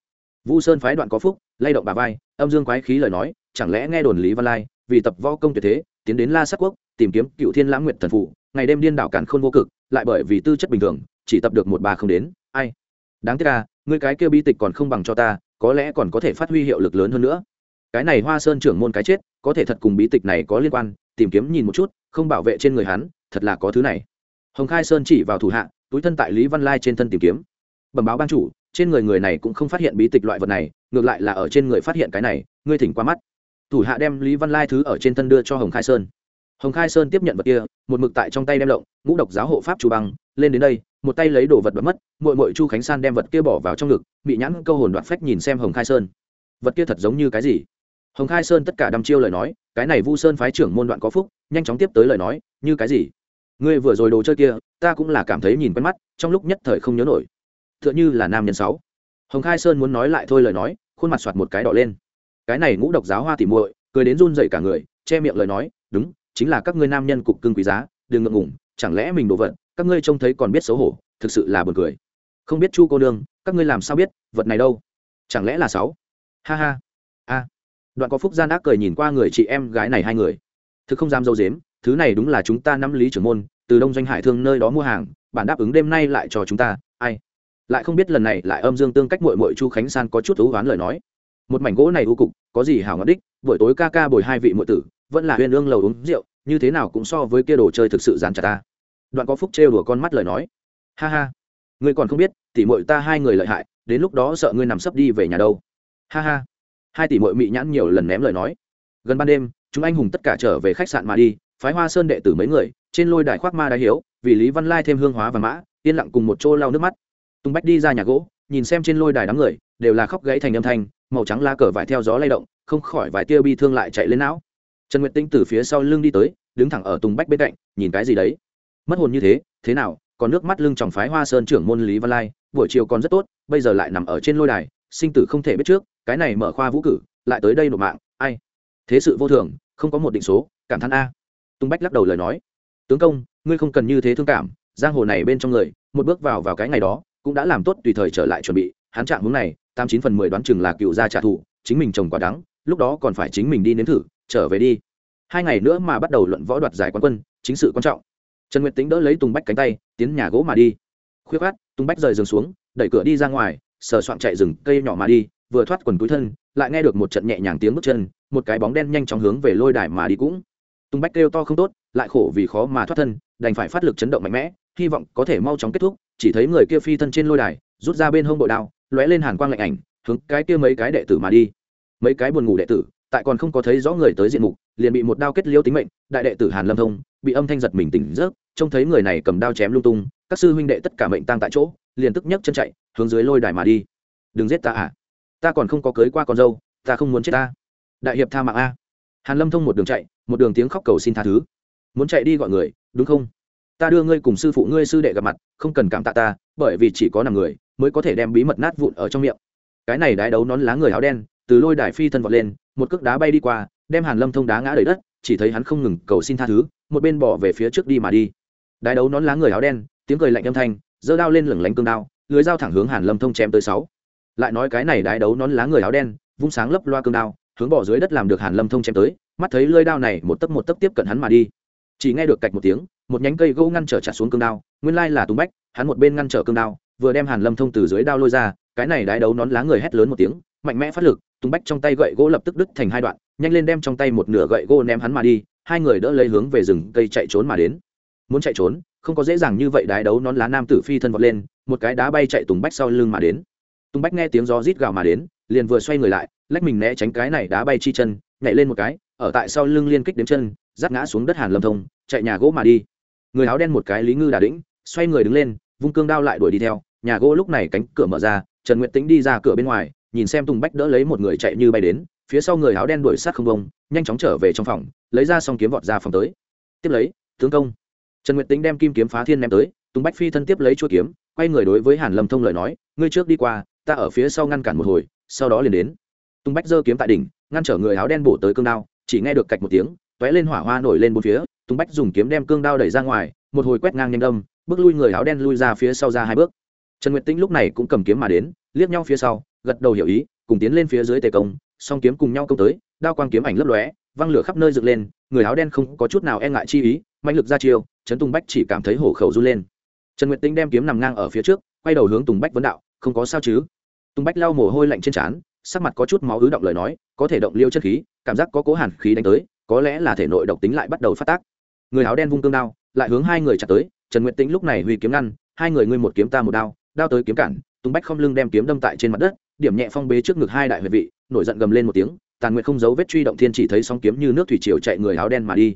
Vu sơn phái đoạn có phúc, lay động bà vai, âm dương quái khí lời nói, chẳng lẽ nghe đồn lý văn lai vì tập võ công tuyệt thế, tiến đến la sắc quốc, tìm kiếm cựu thiên lãng nguyện thần phụ, ngày đêm điên đảo cản khôn vô cực, lại bởi vì tư chất bình thường, chỉ tập được một ba không đến, ai? Đáng tiếc à ngươi cái kia bi tịch còn không bằng cho ta, có lẽ còn có thể phát huy hiệu lực lớn hơn nữa. Cái này hoa sơn trưởng môn cái chết, có thể thật cùng bí tịch này có liên quan, tìm kiếm nhìn một chút, không bảo vệ trên người hắn, thật là có thứ này. Hồng khai sơn chỉ vào thủ hạ, túi thân tại lý văn lai trên thân tìm kiếm. Bẩm báo ban chủ, trên người người này cũng không phát hiện bí tịch loại vật này, ngược lại là ở trên người phát hiện cái này, ngươi thỉnh qua mắt. Thủ hạ đem lý văn lai thứ ở trên thân đưa cho hồng khai sơn hồng khai sơn tiếp nhận vật kia, một mực tại trong tay đem lộng, ngũ độc giáo hộ pháp chu băng, lên đến đây, một tay lấy đồ vật bật mất mội mội chu khánh san đem vật kia bỏ vào trong ngực, bị nhãn câu hồn đoạn phách nhìn xem hồng khai sơn. Vật kia thật giống như cái gì? Hồng khai sơn tất cả đăm chiêu lời nói, cái này vu sơn phái trưởng môn đoạn có phúc, nhanh chóng tiếp tới lời nói, như cái gì? Ngươi vừa rồi đồ chơi kia, ta cũng là cảm thấy nhìn quen mắt, trong lúc nhất thời không nhớ nổi. T h ư ợ n h ư là nam nhân sáu. Hồng khai sơn muốn nói lại thôi lời nói, khuôn mặt soạt một cái đỏ lên. Cái này ngũ độc giáo hoa tỉ muội, cười đến run dậy cả người, che miệng lời nói, đúng chính là các ngươi nam nhân cục cưng quý giá, đừng ngượng ngủng chẳng lẽ mình đồ vật, các ngươi trông thấy còn biết xấu hổ, thực sự là buồn cười. Không biết chu cô nương, các ngươi làm sao biết, vật này đâu? Chẳng lẽ là sáu? Ha ha. A. Đoạn có phúc gian ác cười nhìn qua người chị em gái này hai người. Thực không dám dâu dếm, thứ này đúng là chúng ta nắm lý trưởng môn, từ đông doanh hải thương nơi đó mua hàng, bản đáp ứng đêm nay lại cho chúng ta, ai? Lại không biết lần này lại âm dương tương cách mội mội chu khánh san có chút thú ván lời nói. Một mảnh gỗ này u cục, có gì hảo ngọt đích, buổi tối ca ca bồi hai vị mội tử vẫn là huyền ương lầu uống rượu, như thế nào cũng so với kia đồ chơi thực sự dàn chặt ta. Đoạn có phúc trêu đùa con mắt lời nói. Ha ha. Ngươi còn không biết tỉ mội ta hai người lợi hại, đến lúc đó sợ ngươi nằm sấp đi về nhà đâu. Ha ha. Hai tỷ mội mị nhãn nhiều lần ném lời nói. Gần ban đêm, chúng anh hùng tất cả trở về khách sạn mà đi, phái hoa sơn đệ tử mấy người, trên lôi đài khoác ma đá hiếu, vì lý văn lai thêm hương hóa và mã, yên lặng cùng một chỗ lau nước mắt. Tùng bách đi ra nhà gỗ, nhìn xem trên lôi đài đám người, đều là khóc gãy thành âm thanh, màu trắng la cờ vải theo gió lay động, không khỏi vài tia bi thương lại chạy lên não trần nguyệt tinh từ phía sau lưng đi tới, đứng thẳng ở tùng bách bên cạnh, nhìn cái gì đấy? Mất hồn như thế thế nào còn nước mắt lưng tròng phái hoa sơn trưởng môn lý văn lai, buổi chiều còn rất tốt, bây giờ lại nằm ở trên lôi đài, sinh tử không thể biết trước, cái này mở khoa vũ cử, lại tới đây nộp mạng, ai? Thế sự vô thường, không có một định số, cảm thán a. Tung bách lắc đầu lời nói. Tướng công, ngươi không cần như thế thương cảm, giang hồ này bên trong người, một bước vào vào cái ngày đó, cũng đã làm tốt tùy thời trở lại chuẩn bị, hắn trạng hướng này, tám chín phần mười đoán chừng là cựu gia trả thù, chính mình trồng quả đắng, lúc đó còn phải chính mình đi nếm thử trở về đi. Hai ngày nữa mà bắt đầu luận võ đoạt giải quán quân, chính sự quan trọng. Trần nguyệt tính đỡ lấy tùng bách cánh tay, tiến nhà gỗ mà đi. Khuyết khát tùng bách rời giường xuống, đẩy cửa đi ra ngoài, sờ soạn chạy rừng cây nhỏ mà đi, vừa thoát quần túi thân, lại nghe được một trận nhẹ nhàng tiếng bước chân, một cái bóng đen nhanh chóng hướng về lôi đài mà đi cũng. Tùng bách kêu to không tốt, lại khổ vì khó mà thoát thân, đành phải phát lực chấn động mạnh mẽ, hy vọng có thể mau chóng kết thúc, chỉ thấy người kia phi thân trên lôi đài, rút ra bên hông bội đao, lóe lên hàn quang lạnh ảnh, hướng cái kia mấy cái đệ tử mà đi. Mấy cái buồn ngủ đệ tử tại còn không có thấy rõ người tới diện mục, liền bị một đao kết liêu tính mệnh, đại đệ tử hàn lâm thông, bị âm thanh giật mình tỉnh giấc, trông thấy người này cầm đao chém lung tung, các sư huynh đệ tất cả mệnh tang tại chỗ, liền tức nhấc chân chạy, hướng dưới lôi đài mà đi. Đừng giết ta à? Ta còn không có cưới qua con dâu, ta không muốn chết ta. Đại hiệp tha mạng a. Hàn lâm thông một đường chạy, một đường tiếng khóc cầu xin tha thứ. Muốn chạy đi gọi người, đúng không? Ta đưa ngươi cùng sư phụ ngươi sư đệ gặp mặt, không cần cảm tạ ta, bởi vì chỉ có nằm người, mới có thể đem bí mật nát vụn ở trong miệng. Cái này đái đấu nón lá người áo đen, từ lôi đài phi thân vọt lên một cước đá bay đi qua, đem hàn lâm thông đá ngã đầy đất, chỉ thấy hắn không ngừng cầu xin tha thứ, một bên bỏ về phía trước đi mà đi. Đái đấu nón lá người áo đen, tiếng cười lạnh âm thanh, giơ đao lên lửng lánh cương đao, lưới dao thẳng hướng hàn lâm thông chém tới sáu. Lại nói cái này đái đấu nón lá người áo đen, vung sáng lấp loa cương đao, hướng bỏ dưới đất làm được hàn lâm thông chém tới, mắt thấy lưỡi đao này một tấc một tấc tiếp cận hắn mà đi. Chỉ nghe được cạch một tiếng, một nhánh cây gỗ ngăn trở chặt xuống cương đao, nguyên lai là túng bách, hắn một bên ngăn trở cương đao, vừa đem hàn lâm thông từ dưới đao lôi ra, cái này đái đấu nón lá người hét lớn một tiếng mạnh mẽ phát lực tung bách trong tay gậy gỗ lập tức đứt thành hai đoạn, nhanh lên đem trong tay một nửa gậy gỗ ném hắn mà đi, hai người đỡ lấy hướng về rừng cây chạy trốn mà đến. Muốn chạy trốn, không có dễ dàng như vậy đái đấu nón lá nam tử phi thân vọt lên, một cái đá bay chạy tùng bách sau lưng mà đến. Tùng bách nghe tiếng gió rít gào mà đến, liền vừa xoay người lại, lách mình né tránh cái này đá bay chi chân, nhảy lên một cái, ở tại sau lưng liên kích đến chân giáp ngã xuống đất hàn lâm thông, chạy nhà gỗ mà đi. Người áo đen một cái lý ngư đà đĩnh, xoay người đứng lên, vung cương đao lại đuổi đi theo, nhà gỗ lúc này cánh cửa mở ra, trần nguyệt tĩnh đi ra cửa bên ngoài nhìn xem tùng bách đỡ lấy một người chạy như bay đến, phía sau người áo đen đuổi sát không bông nhanh chóng trở về trong phòng, lấy ra xong kiếm vọt ra phòng tới. Tiếp lấy, tướng công. Trần nguyệt tĩnh đem kim kiếm phá thiên ném tới, tùng bách phi thân tiếp lấy chuỗi kiếm, quay người đối với hàn lâm thông lời nói, ngươi trước đi qua, ta ở phía sau ngăn cản một hồi, sau đó liền đến. Tùng bách giơ kiếm tại đỉnh, ngăn trở người áo đen bổ tới cương đao, chỉ nghe được cạch một tiếng, tóe lên hỏa hoa nổi lên bốn phía, tùng bách dùng kiếm đem cương đao đẩy ra ngoài, một hồi quét ngang nhanh đâm, bước lui người áo đen lui ra phía sau ra hai bước. Trần nguyệt tĩnh lúc này cũng cầm kiếm mà đến, liếc nhau phía sau gật đầu hiểu ý, cùng tiến lên phía dưới tề công, song kiếm cùng nhau công tới, đao quang kiếm ảnh lấp lóe, văng lửa khắp nơi dựng lên, người áo đen không có chút nào e ngại chi ý mạnh lực ra chiêu, trấn tùng bách chỉ cảm thấy hổ khẩu run lên. Trần nguyệt tĩnh đem kiếm nằm ngang ở phía trước, quay đầu hướng tùng bách vấn đạo, không có sao chứ? Tùng bách lau mồ hôi lạnh trên trán, sắc mặt có chút máu ứ động lời nói, có thể động liêu chất khí, cảm giác có cố hàn khí đánh tới, có lẽ là thể nội độc tính lại bắt đầu phát tác. Người áo đen vung cương đao, lại hướng hai người chặt tới, trần nguyệt tĩnh lúc này huy kiếm ngăn, hai người ngươi một kiếm ta một đao đao tới kiếm cản. Tùng bách không lưng đem kiếm đâm tại trên mặt đất điểm nhẹ phong bế trước ngực hai đại huyệt vị, nổi giận gầm lên một tiếng, tàn nguyệt không giấu vết truy động thiên chỉ thấy sóng kiếm như nước thủy triều chạy người áo đen mà đi.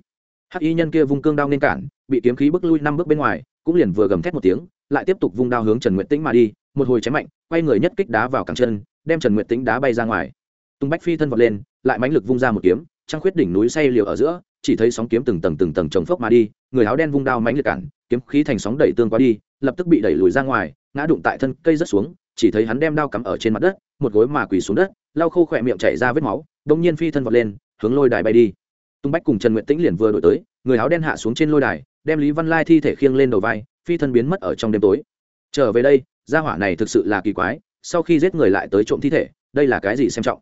Hắc y nhân kia vung cương đao nên cản, bị kiếm khí bước lui năm bước bên ngoài, cũng liền vừa gầm thét một tiếng, lại tiếp tục vung đao hướng trần nguyệt tĩnh mà đi, một hồi chém mạnh, quay người nhất kích đá vào cẳng chân, đem trần nguyệt tĩnh đá bay ra ngoài. Tung bách phi thân vọt lên, lại mãnh lực vung ra một kiếm, trăng khuyết đỉnh núi say liều ở giữa, chỉ thấy sóng kiếm từng tầng từng tầng chồng phốc mà đi, người áo đen vung đao mãnh lực cản, kiếm khí thành sóng đẩy tương qua đi, lập tức bị đẩy lùi ra ngoài, ngã đụng tại thân cây rất xuống chỉ thấy hắn đem đao cắm ở trên mặt đất, một gối mà quỳ xuống đất, lau khô khỏe miệng chảy ra vết máu đông nhiên phi thân vọt lên, hướng lôi đài bay đi. Tung bách cùng trần nguyện tĩnh liền vừa đổi tới, người áo đen hạ xuống trên lôi đài, đem lý văn lai thi thể khiêng lên đầu vai, phi thân biến mất ở trong đêm tối. Trở về đây, gia hỏa này thực sự là kỳ quái, sau khi giết người lại tới trộm thi thể, đây là cái gì xem trọng?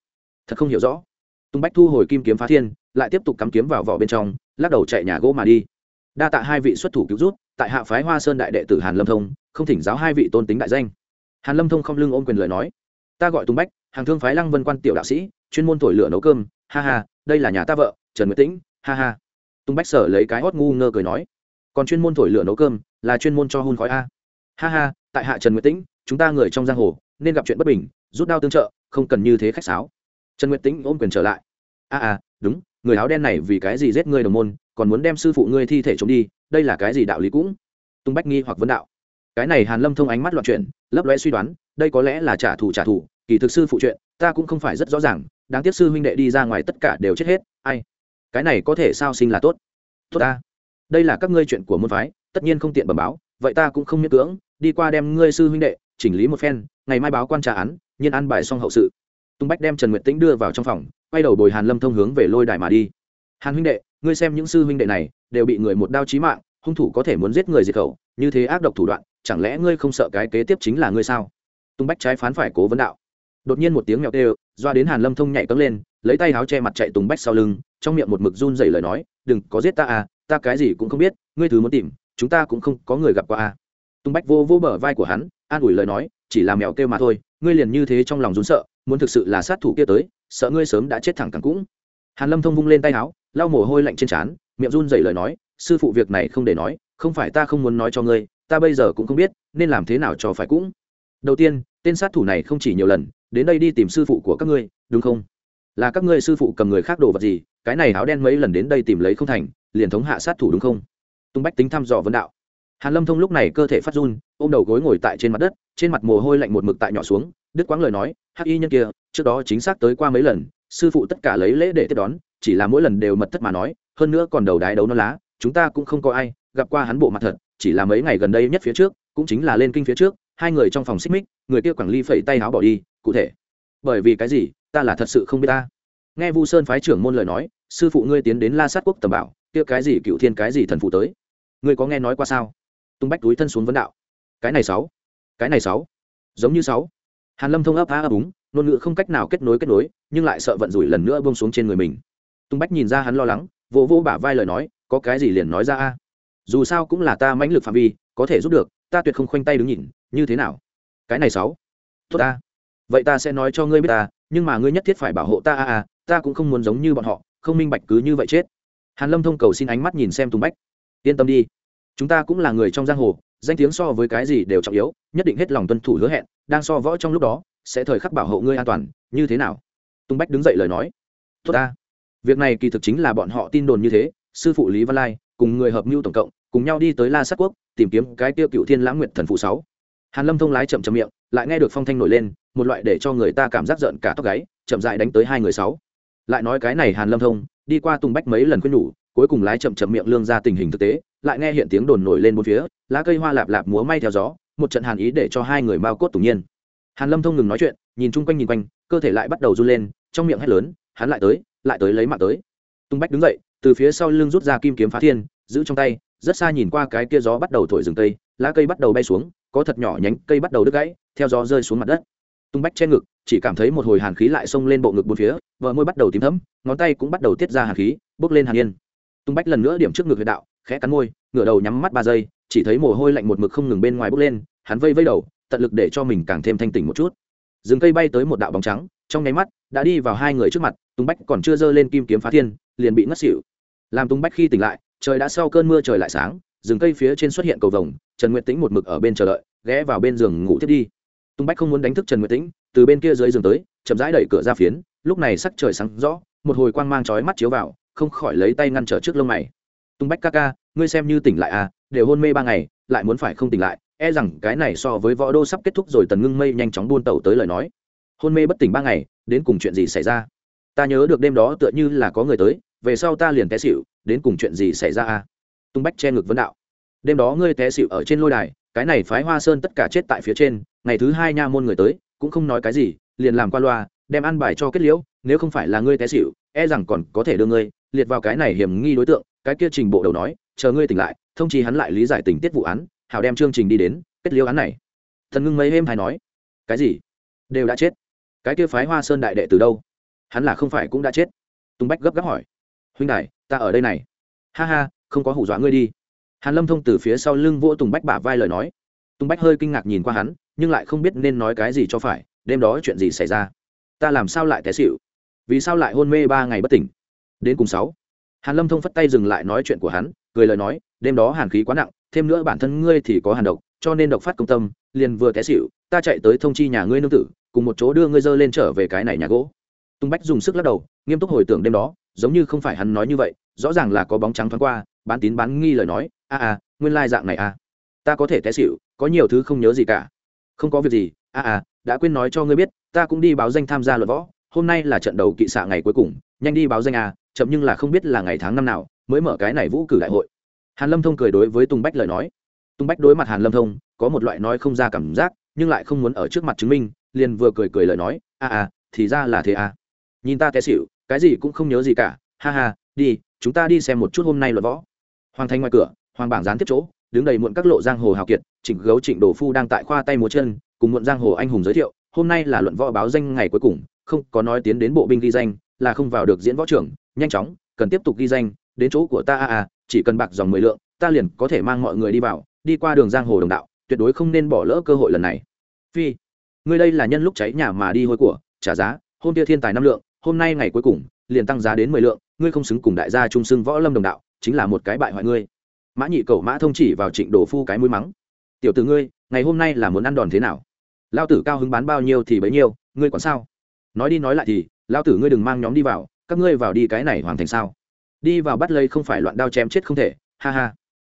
Thật không hiểu rõ. Tung bách thu hồi kim kiếm phá thiên, lại tiếp tục cắm kiếm vào vỏ bên trong, lắc đầu chạy nhà gỗ mà đi. Đa tạ hai vị xuất thủ cứu rút tại hạ phái hoa sơn đại đệ tử hàn lâm thông, không thỉnh giáo hai vị tôn tính đại danh hàn lâm thông không lưng ôm quyền lời nói. Ta gọi tùng bách hàng thương phái lăng vân quan tiểu đạo sĩ chuyên môn thổi lửa nấu cơm. Ha ha đây là nhà ta vợ trần nguyệt tĩnh. Ha ha. Tùng bách sở lấy cái hót ngu ngơ cười nói. Còn chuyên môn thổi lửa nấu cơm là chuyên môn cho hun khói a. Ha ha tại hạ trần nguyệt tĩnh chúng ta người trong giang hồ nên gặp chuyện bất bình rút đao tương trợ không cần như thế khách sáo. Trần nguyệt tĩnh ôm quyền trở lại. A à, à đúng người áo đen này vì cái gì giết ngươi đồng môn còn muốn đem sư phụ ngươi thi thể trốn đi đây là cái gì đạo lý cũng. Tung bách nghi hoặc vấn đạo cái này hàn lâm thông ánh mắt loạn chuyện lấp lóe suy đoán, đây có lẽ là trả thù trả thù, kỳ thực sư phụ chuyện, ta cũng không phải rất rõ ràng, đáng tiếc sư huynh đệ đi ra ngoài tất cả đều chết hết, ai? Cái này có thể sao sinh là tốt? Tốt ta. Đây là các ngươi chuyện của môn phái, tất nhiên không tiện bẩm báo, vậy ta cũng không miễn cưỡng, đi qua đem ngươi sư huynh đệ, chỉnh lý một phen, ngày mai báo quan trả án nhiên ăn bài xong hậu sự. Tung bách đem trần nguyệt tĩnh đưa vào trong phòng, quay đầu bồi hàn lâm thông hướng về lôi đài mà đi. Hàn huynh đệ, ngươi xem những sư huynh đệ này, đều bị người một đao chí mạng, hung thủ có thể muốn giết người diệt khẩu, như thế ác độc thủ đoạn chẳng lẽ ngươi không sợ cái kế tiếp chính là ngươi sao? Tung bách trái phán phải cố vấn đạo. Đột nhiên một tiếng mèo kêu, doa đến hàn lâm thông nhảy cấm lên, lấy tay áo che mặt chạy tùng bách sau lưng, trong miệng một mực run dày lời nói, đừng có giết ta à ta cái gì cũng không biết, ngươi thứ muốn tìm, chúng ta cũng không có người gặp qua à. Tùng bách vô vô bờ vai của hắn, an ủi lời nói, chỉ là mèo kêu mà thôi, ngươi liền như thế trong lòng run sợ, muốn thực sự là sát thủ kia tới, sợ ngươi sớm đã chết thẳng cẳng cũng. Hàn lâm thông vung lên tay áo lau mồ hôi lạnh trên trán, miệng run dày lời nói, sư phụ việc này không để nói, không phải ta không muốn nói cho ngươi ta bây giờ cũng không biết, nên làm thế nào cho phải cũng. Đầu tiên, tên sát thủ này không chỉ nhiều lần, đến đây đi tìm sư phụ của các ngươi, đúng không? Là các ngươi sư phụ cầm người khác đồ vật gì, cái này áo đen mấy lần đến đây tìm lấy không thành, liền thống hạ sát thủ đúng không? Tung bách tính thăm dò vấn đạo. Hàn lâm thông lúc này cơ thể phát run, ôm đầu gối ngồi tại trên mặt đất, trên mặt mồ hôi lạnh một mực tại nhỏ xuống, đứt quãng lời nói, hắc y nhân kia, trước đó chính xác tới qua mấy lần, sư phụ tất cả lấy lễ để tiếp đón, chỉ là mỗi lần đều mật thất mà nói, hơn nữa còn đầu đái đấu nó lá, chúng ta cũng không có ai gặp qua hắn bộ mặt thật chỉ là mấy ngày gần đây nhất phía trước, cũng chính là lên kinh phía trước, hai người trong phòng xích mích, người kia quảng ly phẩy tay áo bỏ đi, cụ thể. Bởi vì cái gì? Ta là thật sự không biết ta. Nghe vu sơn phái trưởng môn lời nói, sư phụ ngươi tiến đến la sát quốc tầm bảo, kia cái gì cựu thiên cái gì thần phụ tới? Ngươi có nghe nói qua sao? Tung bách túi thân xuống vấn đạo. Cái này sáu. Cái này sáu. Giống như sáu. Hàn lâm thông ấp á ấp úng ngôn ngữ không cách nào kết nối kết nối, nhưng lại sợ vận rủi lần nữa bông xuống trên người mình. Tung bách nhìn ra hắn lo lắng, vỗ vỗ bả vai lời nói, có cái gì liền nói ra a? Dù sao cũng là ta mãnh lực phạm vi, có thể giúp được, ta tuyệt không khoanh tay đứng nhìn, như thế nào? Cái này sáu. Tốt ta. Vậy ta sẽ nói cho ngươi biết ta, nhưng mà ngươi nhất thiết phải bảo hộ ta a a, ta cũng không muốn giống như bọn họ, không minh bạch cứ như vậy chết. Hàn lâm thông cầu xin ánh mắt nhìn xem tùng bách. Yên tâm đi. Chúng ta cũng là người trong giang hồ, danh tiếng so với cái gì đều trọng yếu, nhất định hết lòng tuân thủ hứa hẹn, đang so võ trong lúc đó, sẽ thời khắc bảo hộ ngươi an toàn, như thế nào? Tùng bách đứng dậy lời nói. Tốt ta. Việc này kỳ thực chính là bọn họ tin đồn như thế, sư phụ lý văn lai cùng người hợp mưu tổng cộng cùng nhau đi tới la sát quốc, tìm kiếm cái tiêu cựu thiên lãng nguyệt thần phụ sáu. Hàn lâm thông lái chậm chậm miệng, lại nghe được phong thanh nổi lên, một loại để cho người ta cảm giác giận cả tóc gáy, chậm dại đánh tới hai người sáu. Lại nói cái này hàn lâm thông, đi qua tùng bách mấy lần khuyên nhủ, cuối cùng lái chậm chậm miệng lương ra tình hình thực tế, lại nghe hiện tiếng đồn nổi lên bốn phía, lá cây hoa lạp lạp múa may theo gió, một trận hàn ý để cho hai người mau cốt tủng nhiên. Hàn lâm thông ngừng nói chuyện, nhìn chung quanh nhìn quanh, cơ thể lại bắt đầu run lên, trong miệng hét lớn, hắn lại tới lại tới lấy mạng tới. Tung bách đứng dậy, từ phía sau lưng rút ra kim kiếm phá thiên, giữ trong tay rất xa nhìn qua cái kia gió bắt đầu thổi rừng cây, lá cây bắt đầu bay xuống, có thật nhỏ nhánh cây bắt đầu đứt gãy, theo gió rơi xuống mặt đất. Tung bách che ngực, chỉ cảm thấy một hồi hàn khí lại xông lên bộ ngực bốn phía, vợ môi bắt đầu tím thấm ngón tay cũng bắt đầu tiết ra hàn khí, bước lên hàn yên. Tung bách lần nữa điểm trước ngực huyệt đạo, khẽ cắn môi, ngửa đầu nhắm mắt ba giây, chỉ thấy mồ hôi lạnh một mực không ngừng bên ngoài bốc lên, hắn vây vây đầu, tận lực để cho mình càng thêm thanh tỉnh một chút. Rừng cây bay tới một đạo bóng trắng, trong nháy mắt, đã đi vào hai người trước mặt, tung bách còn chưa giơ lên kim kiếm phá thiên, liền bị ngất xỉu. Làm tung bách khi tỉnh lại trời đã sau cơn mưa trời lại sáng, rừng cây phía trên xuất hiện cầu vồng, trần nguyệt tĩnh một mực ở bên chờ đợi, ghé vào bên giường ngủ thiết đi. Tung bách không muốn đánh thức trần nguyệt tĩnh, từ bên kia dưới giường tới, chậm rãi đẩy cửa ra phiến, lúc này sắc trời sáng rõ, một hồi quang mang chói mắt chiếu vào, không khỏi lấy tay ngăn trở trước lông mày. Tung bách ca ca, ngươi xem như tỉnh lại à đều hôn mê ba ngày, lại muốn phải không tỉnh lại e rằng cái này so với võ đô sắp kết thúc rồi tần ngưng mây nhanh chóng buôn tàu tới lời nói. Hôn mê bất tỉnh ba ngày, đến cùng chuyện gì xảy ra? Ta nhớ được đêm đó tựa như là có người tới về sau ta liền té xịu đến cùng chuyện gì xảy ra à tung bách che ngực vấn đạo. Đêm đó ngươi té xịu ở trên lôi đài, cái này phái hoa sơn tất cả chết tại phía trên, ngày thứ hai nha môn người tới, cũng không nói cái gì, liền làm qua loa, đem ăn bài cho kết liễu, nếu không phải là ngươi té xịu e rằng còn có thể đưa ngươi, liệt vào cái này hiểm nghi đối tượng, cái kia trình bộ đầu nói, chờ ngươi tỉnh lại, thông chi hắn lại lý giải tình tiết vụ án, hảo đem chương trình đi đến, kết liễu án này. Thần ngưng mấy êm hay nói, cái gì? Đều đã chết. Cái kia phái hoa sơn đại đệ từ đâu? Hắn là không phải cũng đã chết. Tùng bách gấp gáp hỏi huynh đại ta ở đây này. Ha ha, không có hủ dọa ngươi đi. Hàn lâm thông từ phía sau lưng vỗ tùng bách bả vai lời nói. Tùng bách hơi kinh ngạc nhìn qua hắn, nhưng lại không biết nên nói cái gì cho phải, đêm đó chuyện gì xảy ra? Ta làm sao lại té xịu vì sao lại hôn mê ba ngày bất tỉnh? Đến cùng sáu. Hàn lâm thông phất tay dừng lại nói chuyện của hắn, cười lời nói, đêm đó hàn khí quá nặng, thêm nữa bản thân ngươi thì có hàn độc, cho nên độc phát công tâm, liền vừa té xịu ta chạy tới thông chi nhà ngươi nương tử, cùng một chỗ đưa ngươi dơ lên trở về cái này nhà gỗ tung bách dùng sức lắc đầu, nghiêm túc hồi tưởng đêm đó, giống như không phải hắn nói như vậy, rõ ràng là có bóng trắng thoáng qua, bán tín bán nghi lời nói, a a, nguyên lai dạng này a ta có thể té xịu có nhiều thứ không nhớ gì cả. Không có việc gì, a a, đã quên nói cho ngươi biết, ta cũng đi báo danh tham gia luận võ, hôm nay là trận đầu kỵ xạ ngày cuối cùng, nhanh đi báo danh a chậm nhưng là không biết là ngày tháng năm nào mới mở cái này vũ cử đại hội. Hàn lâm thông cười đối với tùng bách lời nói. Tùng bách đối mặt hàn lâm thông, có một loại nói không ra cảm giác, nhưng lại không muốn ở trước mặt chứng minh, liền vừa cười cười lời nói, a a, thì ra là thế a nhìn ta té xỉu, cái gì cũng không nhớ gì cả. Ha ha, đi, chúng ta đi xem một chút hôm nay luận võ. Hoàng thành ngoài cửa, hoàng bảng gián tiếp chỗ, đứng đầy muộn các lộ giang hồ hào kiệt, trịnh gấu, trịnh đồ phu đang tại khoa tay múa chân, cùng muộn giang hồ anh hùng giới thiệu, hôm nay là luận võ báo danh ngày cuối cùng, không có nói tiến đến bộ binh ghi danh, là không vào được diễn võ trưởng, nhanh chóng, cần tiếp tục ghi danh, đến chỗ của ta a a, chỉ cần bạc dòng mười lượng, ta liền có thể mang mọi người đi vào, đi qua đường giang hồ đồng đạo, tuyệt đối không nên bỏ lỡ cơ hội lần này. Phi, ngươi đây là nhân lúc cháy nhà mà đi hôi của, trả giá, hôm kia thiên tài năm lượng hôm nay ngày cuối cùng, liền tăng giá đến mười lượng, ngươi không xứng cùng đại gia trung xưng võ lâm đồng đạo, chính là một cái bại hoại ngươi. Mã nhị cầu mã thông chỉ vào trịnh đồ phu cái mũi mắng. Tiểu tử ngươi, ngày hôm nay là muốn ăn đòn thế nào? Lao tử cao hứng bán bao nhiêu thì bấy nhiêu, ngươi còn sao? Nói đi nói lại thì, lao tử ngươi đừng mang nhóm đi vào, các ngươi vào đi cái này hoàn thành sao? Đi vào bắt lấy không phải loạn đao chém chết không thể, ha ha.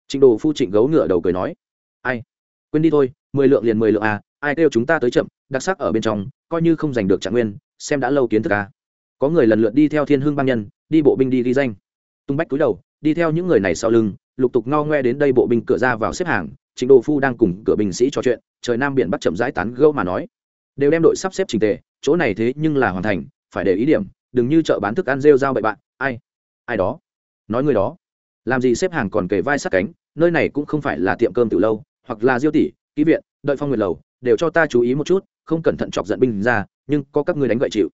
Trịnh đồ phu trịnh gấu ngựa đầu cười nói. Ai? Quên đi thôi, mười lượng liền mười lượng à ai kêu chúng ta tới chậm, đặc sắc ở bên trong, coi như không giành được trạng nguyên, xem đã lâu kiến thức à có người lần lượt đi theo thiên hương bang nhân, đi bộ binh đi ghi danh. Tung bách cúi đầu, đi theo những người này sau lưng, lục tục ngao ngoe đến đây bộ binh cửa ra vào xếp hàng, trịnh đồ phu đang cùng cửa binh sĩ trò chuyện, trời nam biển bắc chậm rãi tán gâu mà nói. Đều đem đội sắp xếp trình tề, chỗ này thế nhưng là hoàn thành, phải để ý điểm, đừng như chợ bán thức ăn rêu rao bậy bạn, ai ai đó, nói người đó. Làm gì xếp hàng còn kề vai sát cánh, nơi này cũng không phải là tiệm cơm từ lâu, hoặc là diêu tỷ, ký viện, đợi phong nguyệt lầu, đều cho ta chú ý một chút, không cẩn thận chọc giận binh ra, nhưng có các ngươi đánh gậy chịu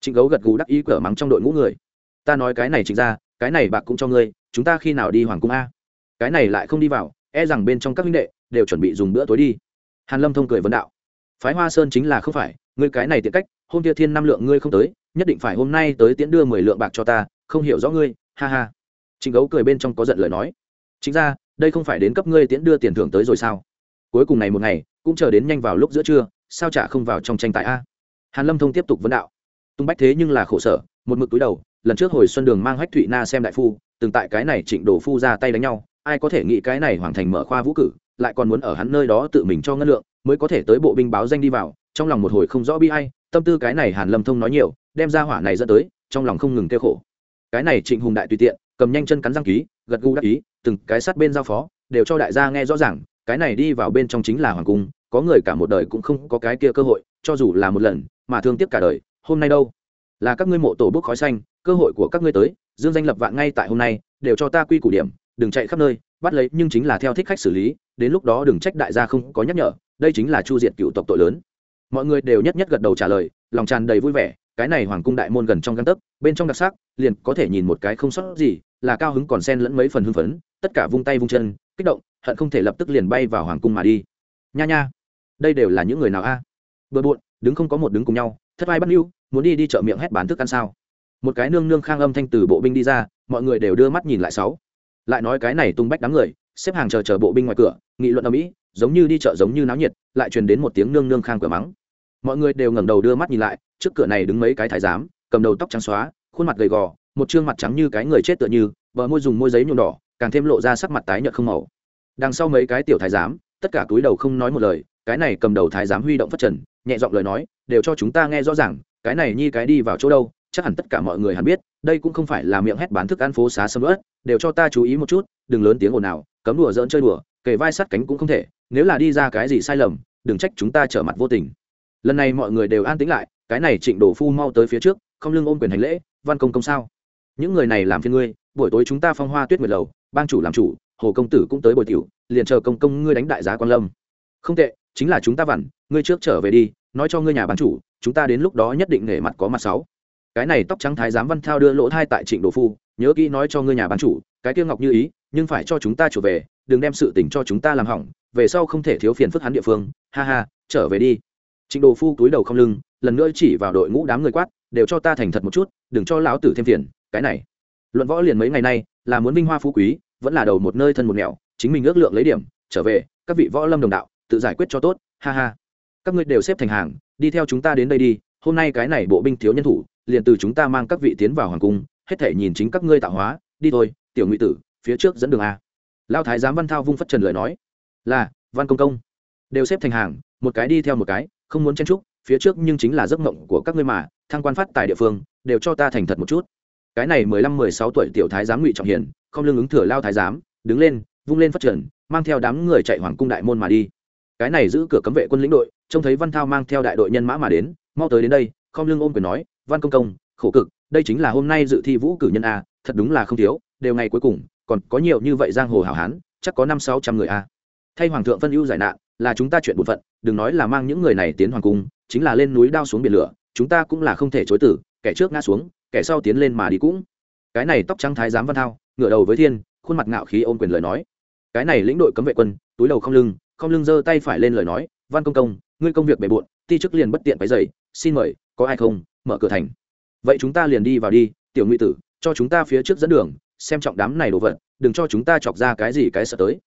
trịnh gấu gật gù đắc ý cở mắng trong đội ngũ người. Ta nói cái này trịnh ra cái này bạc cũng cho ngươi, chúng ta khi nào đi hoàng cung a? Cái này lại không đi vào e rằng bên trong các huynh đệ đều chuẩn bị dùng bữa tối đi. Hàn lâm thông cười vấn đạo. Phái hoa sơn chính là không phải, ngươi cái này tiện cách, hôm kia thiên năm lượng ngươi không tới, nhất định phải hôm nay tới tiễn đưa mười lượng bạc cho ta, không hiểu rõ ngươi, ha ha. Trịnh gấu cười bên trong có giận lời nói. Chính ra đây không phải đến cấp ngươi tiễn đưa tiền thưởng tới rồi sao? Cuối cùng này một ngày, cũng chờ đến nhanh vào lúc giữa trưa, sao chả không vào trong tranh tài a? Hàn lâm thông tiếp tục vấn đạo tung bách thế nhưng là khổ sở, một mực túi đầu, lần trước hồi xuân đường mang hách thụy na xem đại phu, từng tại cái này trịnh đồ phu ra tay đánh nhau, ai có thể nghĩ cái này hoàng thành mở khoa vũ cử, lại còn muốn ở hắn nơi đó tự mình cho ngân lượng, mới có thể tới bộ binh báo danh đi vào, trong lòng một hồi không rõ bi ai, tâm tư cái này hàn lâm thông nói nhiều, đem ra hỏa này dẫn tới, trong lòng không ngừng kêu khổ. Cái này trịnh hùng đại tùy tiện, cầm nhanh chân cắn răng ký, gật gù đắc ý, từng cái sát bên giao phó, đều cho đại gia nghe rõ ràng, cái này đi vào bên trong chính là hoàng cung, có người cả một đời cũng không có cái kia cơ hội, cho dù là một lần, mà thương tiếc cả đời hôm nay đâu? Là các ngươi mộ tổ bốc khói xanh, cơ hội của các ngươi tới, dương danh lập vạn ngay tại hôm nay, đều cho ta quy củ điểm, đừng chạy khắp nơi, bắt lấy, nhưng chính là theo thích khách xử lý, đến lúc đó đừng trách đại gia không có nhắc nhở, đây chính là chu diệt cựu tộc tội lớn. Mọi người đều nhất nhất gật đầu trả lời, lòng tràn đầy vui vẻ, cái này hoàng cung đại môn gần trong găng tấc, bên trong đặc sắc, liền có thể nhìn một cái không sót gì, là cao hứng còn xen lẫn mấy phần hưng phấn, tất cả vung tay vung chân, kích động, hận không thể lập tức liền bay vào hoàng cung mà đi. Nha nha, đây đều là những người nào a? À? bừa bộn, đứng không có một đứng cùng nhau thất vai bắt lưu muốn đi đi chợ miệng hét bán thức ăn sao? Một cái nương nương khang âm thanh từ bộ binh đi ra, mọi người đều đưa mắt nhìn lại sáu. Lại nói cái này tung bách đám người, xếp hàng chờ chờ bộ binh ngoài cửa, nghị luận ở mỹ giống như đi chợ giống như náo nhiệt, lại truyền đến một tiếng nương nương khang cửa mắng. Mọi người đều ngẩng đầu đưa mắt nhìn lại, trước cửa này đứng mấy cái thái giám, cầm đầu tóc trắng xóa, khuôn mặt gầy gò, một trương mặt trắng như cái người chết tựa như, bờ môi dùng môi giấy nhuộm đỏ, càng thêm lộ ra sắc mặt tái nhợt không màu. Đằng sau mấy cái tiểu thái giám, tất cả túi đầu không nói một lời, cái này cầm đầu thái giám huy động phát trần nhẹ giọng lời nói, đều cho chúng ta nghe rõ ràng, cái này nhi cái đi vào chỗ đâu, chắc hẳn tất cả mọi người hẳn biết, đây cũng không phải là miệng hét bán thức ăn phố xá sầm ớt đều cho ta chú ý một chút, đừng lớn tiếng ồn nào cấm đùa dỡn chơi đùa, kề vai sát cánh cũng không thể, nếu là đi ra cái gì sai lầm, đừng trách chúng ta trở mặt vô tình. Lần này mọi người đều an tĩnh lại, cái này trịnh đổ phu mau tới phía trước, không lưng ôm quyền hành lễ, văn công công sao? Những người này làm phiên ngươi, buổi tối chúng ta phong hoa tuyết nguyệt lầu, bang chủ làm chủ, hồ công tử cũng tới bồi tiểu, liền chờ công công ngươi đánh đại giá quan lâm. Không tệ, chính là chúng ta vặn ngươi trước trở về đi, nói cho ngươi nhà bán chủ, chúng ta đến lúc đó nhất định nể mặt có mặt sáu. Cái này tóc trắng thái giám văn thao đưa lỗ thai tại trịnh đồ phu, nhớ kỹ nói cho ngươi nhà bán chủ, cái kia ngọc như ý, nhưng phải cho chúng ta trở về, đừng đem sự tình cho chúng ta làm hỏng, về sau không thể thiếu phiền phức hắn địa phương, ha ha, trở về đi. Trịnh đồ phu túi đầu không lưng, lần nữa chỉ vào đội ngũ đám người quát, đều cho ta thành thật một chút, đừng cho lão tử thêm phiền, cái này. Luận võ liền mấy ngày nay, là muốn vinh hoa phú quý, vẫn là đầu một nơi thân một nẻo, chính mình ước lượng lấy điểm, trở về, các vị võ lâm đồng đạo, tự giải quyết cho tốt, ha ha các ngươi đều xếp thành hàng, đi theo chúng ta đến đây đi, hôm nay cái này bộ binh thiếu nhân thủ, liền từ chúng ta mang các vị tiến vào hoàng cung, hết thể nhìn chính các ngươi tạo hóa, đi thôi, tiểu ngụy tử, phía trước dẫn đường a. Lao thái giám văn thao vung phất trần lời nói, là, văn công công, đều xếp thành hàng, một cái đi theo một cái, không muốn chen trúc phía trước nhưng chính là giấc mộng của các ngươi mà, thăng quan phát tại địa phương, đều cho ta thành thật một chút. Cái này mười lăm, mười sáu tuổi tiểu thái giám ngụy trọng hiền, không lương ứng thừa lao thái giám, đứng lên, vung lên phát triển mang theo đám người chạy hoàng cung đại môn mà đi. Cái này giữ cửa cấm vệ quân lĩnh đội trông thấy văn thao mang theo đại đội nhân mã mà đến, mau tới đến đây không lương ôm quyền nói, văn công công, khổ cực, đây chính là hôm nay dự thi vũ cử nhân a, thật đúng là không thiếu, đều ngày cuối cùng, còn có nhiều như vậy giang hồ hảo hán, chắc có năm sáu trăm người a. Thay hoàng thượng phân ưu giải nạn, là chúng ta chuyện bổn phận, đừng nói là mang những người này tiến hoàng cung, chính là lên núi đao xuống biển lửa, chúng ta cũng là không thể chối tử, kẻ trước ngã xuống, kẻ sau tiến lên mà đi cũng. Cái này tóc trắng thái giám văn thao, ngửa đầu với thiên, khuôn mặt ngạo khí ôm quyền lời nói. Cái này lĩnh đội cấm vệ quân, túi đầu không lưng không lưng giơ tay phải lên lời nói, văn công công ngươi công việc bề bộn, ti chức liền bất tiện váy dày xin mời, có ai không, mở cửa thành. Vậy chúng ta liền đi vào đi, tiểu ngụy tử, cho chúng ta phía trước dẫn đường, xem trọng đám này đồ vật, đừng cho chúng ta chọc ra cái gì cái sợ tới.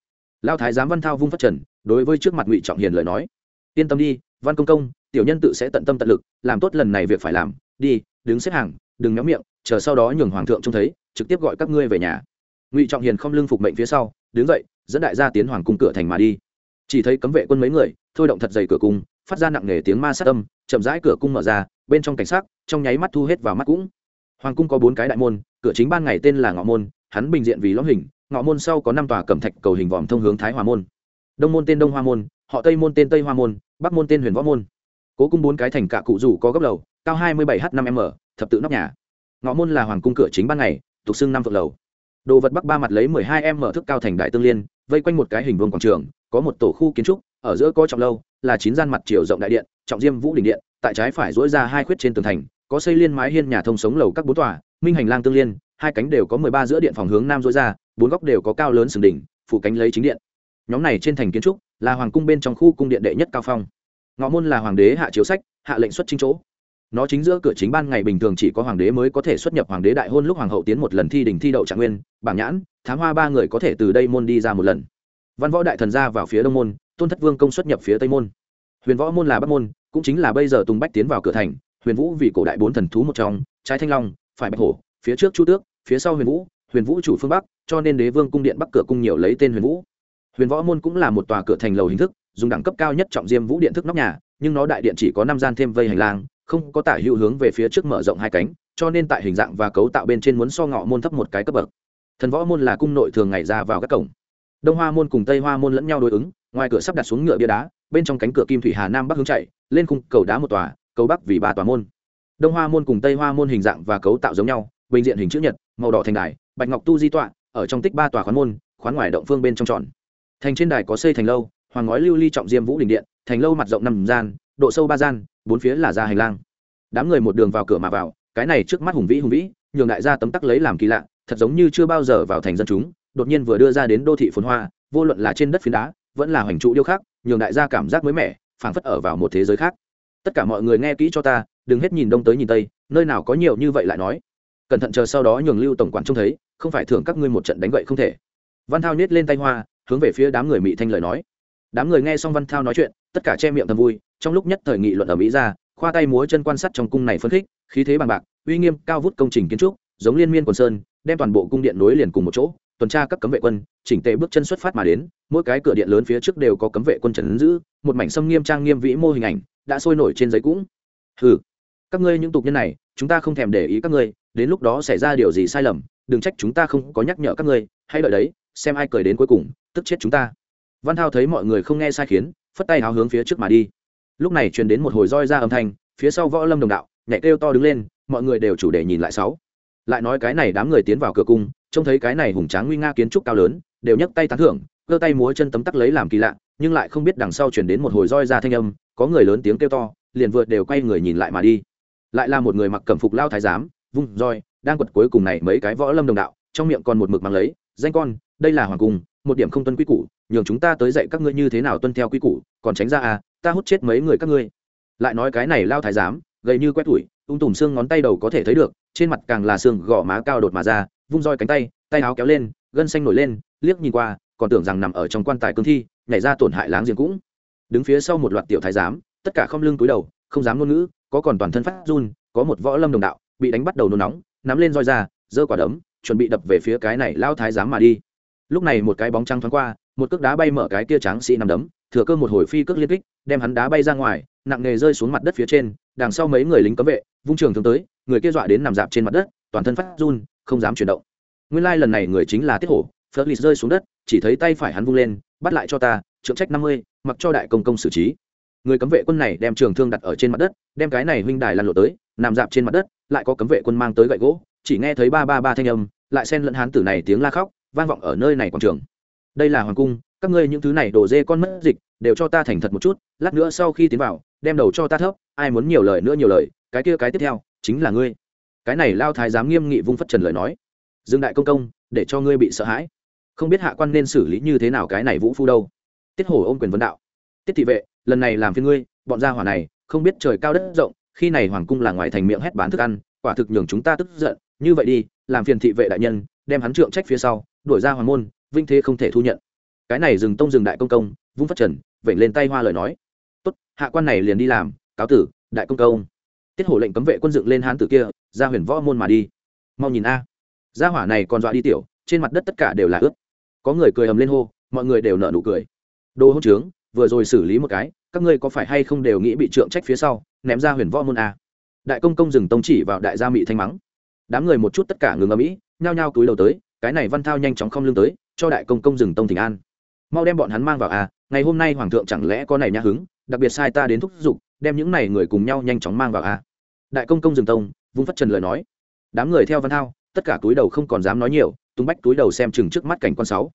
Lao thái giám văn thao vung phát trần, đối với trước mặt ngụy trọng hiền lời nói. Yên tâm đi, văn công công, tiểu nhân tự sẽ tận tâm tận lực, làm tốt lần này việc phải làm, đi, đứng xếp hàng, đừng nhóm miệng, chờ sau đó nhường hoàng thượng trông thấy, trực tiếp gọi các ngươi về nhà. Ngụy trọng hiền không lưng phục mệnh phía sau, đứng dậy, dẫn đại gia tiến hoàng cung cửa thành mà đi chỉ thấy cấm vệ quân mấy người, thôi động thật dày cửa cung, phát ra nặng nề tiếng ma sát âm, chậm rãi cửa cung mở ra, bên trong cảnh sát trong nháy mắt thu hết vào mắt cũng. Hoàng cung có bốn cái đại môn, cửa chính ban ngày tên là ngọ môn, hắn bình diện vì lõm hình, ngọ môn sau có năm tòa cẩm thạch cầu hình vòm thông hướng thái hòa môn. Đông môn tên đông hoa môn, họ tây môn tên tây hoa môn, bắc môn tên huyền võ môn. Cố cung bốn cái thành cả cụ rủ có gấp lầu, cao hai mươi bảy h năm m, thập tự nóc nhà. Ngọ môn là hoàng cung cửa chính ban ngày, tục xưng năm phượng lầu đồ vật bắc ba mặt lấy mười hai em mở thức cao thành đại tương liên, vây quanh một cái hình vuông quảng trường, có một tổ khu kiến trúc, ở giữa có trọng lâu, là chín gian mặt chiều rộng đại điện, trọng diêm vũ đình điện, tại trái phải dỗi ra hai khuyết trên tường thành, có xây liên mái hiên nhà thông sống lầu các bốn tòa, minh hành lang tương liên, hai cánh đều có mười ba giữa điện phòng hướng nam dỗi ra, bốn góc đều có cao lớn sừng đỉnh, phủ cánh lấy chính điện. Nhóm này trên thành kiến trúc, là hoàng cung bên trong khu cung điện đệ nhất cao phong. Ngọ môn là hoàng đế hạ chiếu sách, hạ lệnh xuất chính chỗ nó chính giữa cửa chính ban ngày bình thường chỉ có hoàng đế mới có thể xuất nhập hoàng đế đại hôn lúc hoàng hậu tiến một lần thi đình thi đậu trạng nguyên, bảng nhãn, thám hoa ba người có thể từ đây môn đi ra một lần. Văn võ đại thần ra vào phía đông môn, tôn thất vương công xuất nhập phía tây môn. Huyền võ môn là bắc môn, cũng chính là bây giờ tùng bách tiến vào cửa thành, huyền vũ vì cổ đại bốn thần thú một trong, trái thanh long, phải bạch hổ, phía trước chu tước, phía sau huyền vũ huyền vũ chủ phương bắc, cho nên đế vương cung điện bắc cửa cung nhiều lấy tên huyền vũ. Huyền võ môn cũng là một tòa cửa thành lầu hình thức, dùng đẳng cấp cao nhất trọng diêm vũ điện thức nóc nhà, nhưng nó đại điện chỉ có năm gian thêm vây hành lang không có tả hữu hướng về phía trước mở rộng hai cánh, cho nên tại hình dạng và cấu tạo bên trên muốn so ngọ môn thấp một cái cấp bậc. Thần võ môn là cung nội thường ngày ra vào các cổng. Đông hoa môn cùng tây hoa môn lẫn nhau đối ứng, ngoài cửa sắp đặt xuống ngựa bia đá, bên trong cánh cửa kim thủy hà nam bắc hướng chạy, lên khung cầu đá một tòa, cầu bắc vì ba tòa môn. Đông hoa môn cùng tây hoa môn hình dạng và cấu tạo giống nhau, bình diện hình chữ nhật, màu đỏ thành đài, bạch ngọc tu di tọa, ở trong tích ba tòa khoán môn, khoán ngoài động phương bên trong tròn. Thành trên đài có xây thành lâu, hoàng ngói lưu ly trọng diêm vũ đình điện, thành lâu mặt rộng năm gian độ sâu ba gian, bốn phía là ra hành lang. Đám người một đường vào cửa mà vào, cái này trước mắt hùng vĩ hùng vĩ, nhường đại gia tấm tắc lấy làm kỳ lạ, thật giống như chưa bao giờ vào thành dân chúng, đột nhiên vừa đưa ra đến đô thị phồn hoa, vô luận là trên đất phiến đá, vẫn là hoành trụ điêu khắc, nhường đại gia cảm giác mới mẻ, phảng phất ở vào một thế giới khác. Tất cả mọi người nghe kỹ cho ta, đừng hết nhìn đông tới nhìn tây, nơi nào có nhiều như vậy lại nói. Cẩn thận chờ sau đó nhường lưu tổng quản trông thấy, không phải thưởng các ngươi một trận đánh gậy không thể. Văn thao nhét lên tay hoa, hướng về phía đám người mỹ thanh lời nói. Đám người nghe xong văn thao nói chuyện, tất cả che miệng thầm vui trong lúc nhất thời nghị luận ở mỹ ra, khoa tay múa chân quan sát trong cung này phân khích, khí thế bằng bạc, uy nghiêm cao vút công trình kiến trúc, giống liên miên quần sơn, đem toàn bộ cung điện nối liền cùng một chỗ, tuần tra các cấm vệ quân, chỉnh tề bước chân xuất phát mà đến, mỗi cái cửa điện lớn phía trước đều có cấm vệ quân trần giữ, một mảnh sâm nghiêm trang nghiêm vĩ mô hình ảnh, đã sôi nổi trên giấy cũng. Hừ, các ngươi những tục nhân này, chúng ta không thèm để ý các ngươi, đến lúc đó xảy ra điều gì sai lầm, đừng trách chúng ta không có nhắc nhở các ngươi, hãy đợi đấy, xem ai cười đến cuối cùng, tức chết chúng ta. Văn thao thấy mọi người không nghe sai khiến, phất tay háo hướng phía trước mà đi lúc này truyền đến một hồi roi ra âm thanh, phía sau võ lâm đồng đạo nhảy kêu to đứng lên, mọi người đều chủ đề nhìn lại sáu. Lại nói cái này đám người tiến vào cửa cung, trông thấy cái này hùng tráng nguy nga kiến trúc cao lớn, đều nhấc tay tán thưởng, cơ tay múa chân tấm tắc lấy làm kỳ lạ, nhưng lại không biết đằng sau chuyển đến một hồi roi ra thanh âm, có người lớn tiếng kêu to, liền vượt đều quay người nhìn lại mà đi. Lại là một người mặc cẩm phục lao thái giám, vung roi, đang quật cuối cùng này mấy cái võ lâm đồng đạo, trong miệng còn một mực mang lấy, danh con, đây là hoàng cung, một điểm không tuân quy củ, nhường chúng ta tới dạy các ngươi như thế nào tuân theo quy củ, còn tránh ra à ta hút chết mấy người các ngươi. Lại nói cái này lao thái giám, gầy như quét tủi ung tùm xương ngón tay đầu có thể thấy được, trên mặt càng là xương gò má cao đột mà ra, vung roi cánh tay tay áo kéo lên, gân xanh nổi lên, liếc nhìn qua, còn tưởng rằng nằm ở trong quan tài cương thi, nhảy ra tổn hại láng giềng cũng. Đứng phía sau một loạt tiểu thái giám, tất cả không lưng túi đầu, không dám ngôn ngữ, có còn toàn thân phát run, có một võ lâm đồng đạo, bị đánh bắt đầu nôn nóng, nắm lên roi ra, giơ quả đấm, chuẩn bị đập về phía cái này lao thái giám mà đi. Lúc này một cái bóng trắng thoáng qua, một cước đá bay mở cái kia tráng sĩ nằm đấm, thừa cơ một hồi phi cước liên kích đem hắn đá bay ra ngoài, nặng nề rơi xuống mặt đất phía trên, đằng sau mấy người lính cấm vệ, vung trường thường tới, người kia dọa đến nằm dạp trên mặt đất, toàn thân phát run, không dám chuyển động. Nguyên lai lần này người chính là tiết hổ, phớt lì rơi xuống đất, chỉ thấy tay phải hắn vung lên, bắt lại cho ta, trượng trách năm mươi, mặc cho đại công công xử trí. Người cấm vệ quân này đem trường thương đặt ở trên mặt đất, đem cái này huynh đài lăn lộ tới, nằm dạp trên mặt đất, lại có cấm vệ quân mang tới gậy gỗ, chỉ nghe thấy ba ba ba thanh âm, lại xen lẫn hán tử này tiếng la khóc, vang vọng ở nơi này quảng trường. Đây là hoàng cung, các ngươi những thứ này đổ dê con mất dịch đều cho ta thành thật một chút, lát nữa sau khi tiến vào, đem đầu cho ta thấp, ai muốn nhiều lời nữa nhiều lời, cái kia cái tiếp theo, chính là ngươi. Cái này lao thái giám nghiêm nghị vung phất trần lời nói. Dương đại công công, để cho ngươi bị sợ hãi. Không biết hạ quan nên xử lý như thế nào cái này vũ phu đâu. Tiết hổ ôm quyền vấn đạo. Tiết thị vệ, lần này làm phiên ngươi, bọn gia hỏa này, không biết trời cao đất rộng, khi này hoàng cung là ngoài thành miệng hét bán thức ăn, quả thực nhường chúng ta tức giận. Như vậy đi, làm phiền thị vệ đại nhân, đem hắn trượng trách phía sau, đuổi ra hoàng môn, vinh thế không thể thu nhận cái này dừng tông dừng đại công công, vung phát trần, vểnh lên tay hoa lời nói. Tốt, hạ quan này liền đi làm, cáo tử, đại công công. Tiết hổ lệnh cấm vệ quân dựng lên hán tử kia, ra huyền võ môn mà đi. Mau nhìn a. Gia hỏa này còn dọa đi tiểu, trên mặt đất tất cả đều là ướt. Có người cười ầm lên hô, mọi người đều nở nụ cười. Đồ hỗn trướng, vừa rồi xử lý một cái, các ngươi có phải hay không đều nghĩ bị trượng trách phía sau, ném ra huyền võ môn a. Đại công công dừng tông chỉ vào đại gia mỹ thanh mắng. Đám người một chút tất cả ngừng ở mỹ nhao nhao túi đầu tới, cái này văn thao nhanh chóng không lưng tới, cho đại công công dừng tông thỉnh an mau đem bọn hắn mang vào à. ngày hôm nay hoàng thượng chẳng lẽ có này nhã hứng, đặc biệt sai ta đến thúc giục, đem những này người cùng nhau nhanh chóng mang vào à. đại công công dừng tông, vung phất trần lời nói đám người theo văn thao, tất cả túi đầu không còn dám nói nhiều, tung bách túi đầu xem chừng trước mắt cảnh con sáu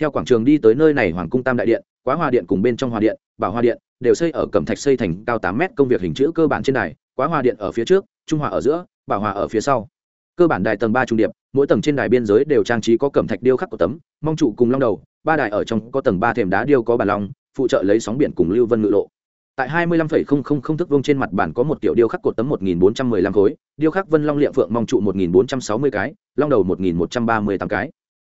theo quảng trường đi tới nơi này hoàng cung tam đại điện, quá hoa điện cùng bên trong hoa điện, bảo hoa điện, đều xây ở cẩm thạch xây thành cao tám mét công việc hình chữ cơ bản trên đài, quá hoa điện ở phía trước, trung hòa ở giữa, bảo hòa ở phía sau cơ bản đài tầng ba trung điệp, mỗi tầng trên đài biên giới đều trang trí có cẩm thạch điêu khắc của tấm, mong trụ cùng long đầu ba đài ở trong có tầng ba thềm đá điêu có bàn long phụ trợ lấy sóng biển cùng lưu vân ngự lộ. Tại hai mươi lăm phẩy không không không thước vông trên mặt bản có một kiểu điêu khắc cột tấm một nghìn bốn trăm mười lăm khối, điêu khắc vân long liệm phượng mong trụ một nghìn bốn trăm sáu mươi cái, long đầu một nghìn một trăm ba mươi tám cái.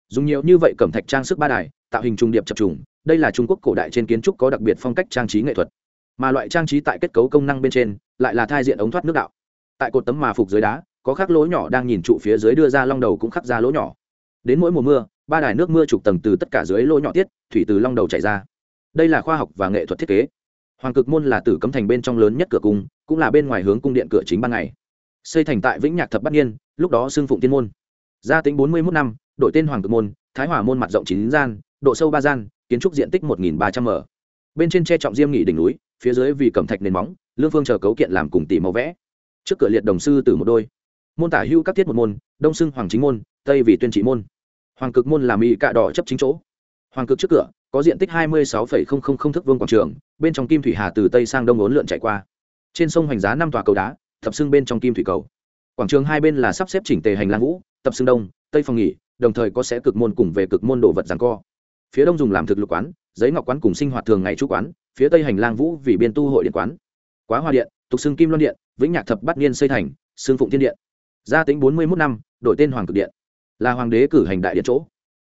Dùng nhiều như vậy cẩm thạch trang sức ba đài, tạo hình trung điệp chập trùng, đây là trung quốc cổ đại trên kiến trúc có đặc biệt phong cách trang trí nghệ thuật. Mà loại trang trí tại kết cấu công năng bên trên, lại là thai diện ống thoát nước đạo. Tại cột tấm mà phục dưới đá, có khắc lỗ nhỏ đang nhìn trụ phía dưới đưa ra long đầu cũng khắc ra lỗ nhỏ đến mỗi mùa mưa, ba đài nước mưa trục tầng từ tất cả dưới lỗ nhỏ tiết, thủy từ long đầu chảy ra. Đây là khoa học và nghệ thuật thiết kế. Hoàng cực môn là tử cấm thành bên trong lớn nhất cửa cung, cũng là bên ngoài hướng cung điện cửa chính ban ngày. Xây thành tại vĩnh nhạc thập bát niên, lúc đó xưng phụng tiên môn. Gia tính bốn mươi một năm đổi tên hoàng cực môn, thái hòa môn mặt rộng chín gian, độ sâu ba gian, kiến trúc diện tích một ba trăm m. Bên trên tre trọng diêm nghỉ đỉnh núi, phía dưới vì cẩm thạch nền móng, lương phương chờ cấu kiện làm cùng tỷ màu vẽ. Trước cửa liệt đồng sư từ một đôi. Môn tả hưu các thiết một môn, đông xưng hoàng chính môn, tây vì tuyên trị môn hoàng cực môn làm mỹ cạ đỏ chấp chính chỗ. Hoàng cực trước cửa, có diện tích hai mươi sáu thước vương quảng trường, bên trong kim thủy hà từ tây sang đông ốn lượn chạy qua. Trên sông hoành giá năm tòa cầu đá tập xưng bên trong kim thủy cầu. Quảng trường hai bên là sắp xếp chỉnh tề hành lang vũ, tập xưng đông, tây phòng nghỉ, đồng thời có sẽ cực môn cùng về cực môn đồ vật giảng co. Phía đông dùng làm thực lục quán, giấy ngọc quán cùng sinh hoạt thường ngày chú quán, phía tây hành lang vũ vì biên tu hội điện quán. Quá hoa điện, tục xưng kim loan điện, vĩnh nhạc thập bát niên xây thành xương phụng thiên điện. Gia tính bốn mươi một năm, đổi tên hoàng cực điện là hoàng đế cử hành đại điện chỗ.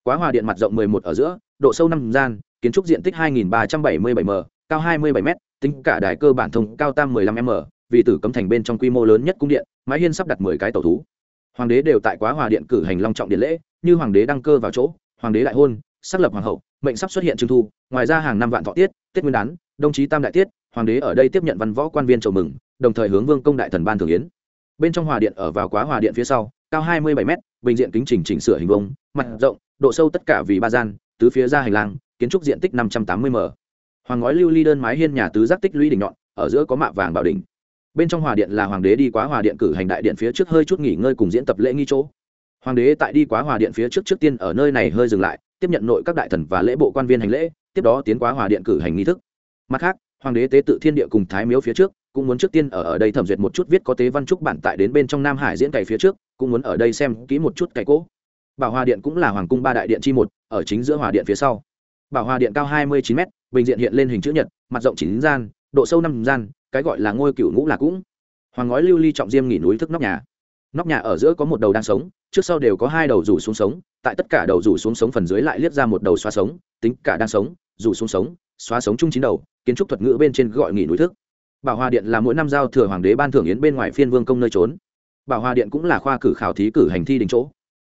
Quá hòa điện mặt rộng mười một ở giữa, độ sâu năm gian, kiến trúc diện tích hai nghìn ba trăm bảy mươi bảy m, cao hai mươi bảy m, tính cả đài cơ bản thông, cao tam mười lăm m, vì tử cấm thành bên trong quy mô lớn nhất cung điện, mái hiên sắp đặt mười cái tàu thú. Hoàng đế đều tại quá hòa điện cử hành long trọng điện lễ, như hoàng đế đăng cơ vào chỗ, hoàng đế đại hôn, xác lập hoàng hậu, mệnh sắp xuất hiện trung thu, ngoài ra hàng năm vạn thọ tiết tết nguyên đán, đồng chí tam đại tiết, hoàng đế ở đây tiếp nhận văn võ quan viên chầu mừng, đồng thời hướng vương công đại thần ban thường yến. Bên trong hòa điện ở vào quá hòa điện phía sau cao hai mươi bảy m bình diện kính chỉnh chỉnh sửa hình vông mặt rộng, độ sâu tất cả vì ba gian, tứ phía ra hành lang, kiến trúc diện tích năm trăm tám mươi m. Hoàng ngói lưu ly đơn mái hiên nhà tứ giác tích lũy đỉnh nhọn, ở giữa có mạ vàng bảo đỉnh. Bên trong hòa điện là hoàng đế đi quá hòa điện cử hành đại điện phía trước hơi chút nghỉ ngơi cùng diễn tập lễ nghi chỗ. Hoàng đế tại đi quá hòa điện phía trước trước tiên ở nơi này hơi dừng lại, tiếp nhận nội các đại thần và lễ bộ quan viên hành lễ, tiếp đó tiến quá hòa điện cử hành nghi thức. Mặt khác, hoàng đế tế tự thiên địa cùng thái miếu phía trước cũng muốn trước tiên ở ở đây thẩm duyệt một chút viết có tế văn trúc bản tại đến bên trong nam hải diễn cày phía trước, cũng muốn ở đây xem kỹ một chút cày cỗ. Bảo hòa điện cũng là hoàng cung ba đại điện chi một, ở chính giữa hòa điện phía sau. Bảo hòa điện cao hai mươi chín m bình diện hiện lên hình chữ nhật, mặt rộng chín gian, độ sâu năm gian, cái gọi là ngôi cựu ngũ là cũng. Hoàng ngói lưu ly trọng diêm nghỉ núi thức nóc nhà. Nóc nhà ở giữa có một đầu đang sống, trước sau đều có hai đầu rủ xuống sống, tại tất cả đầu rủ xuống sống phần dưới lại liếc ra một đầu xóa sống, tính cả đang sống, rủ xuống sống, xóa sống chung chín đầu, kiến trúc thuật ngữ bên trên gọi nghỉ núi thức bảo hòa điện là mỗi năm giao thừa hoàng đế ban thưởng yến bên ngoài phiên vương công nơi trốn. Bảo hòa điện cũng là khoa cử khảo thí cử hành thi đình chỗ.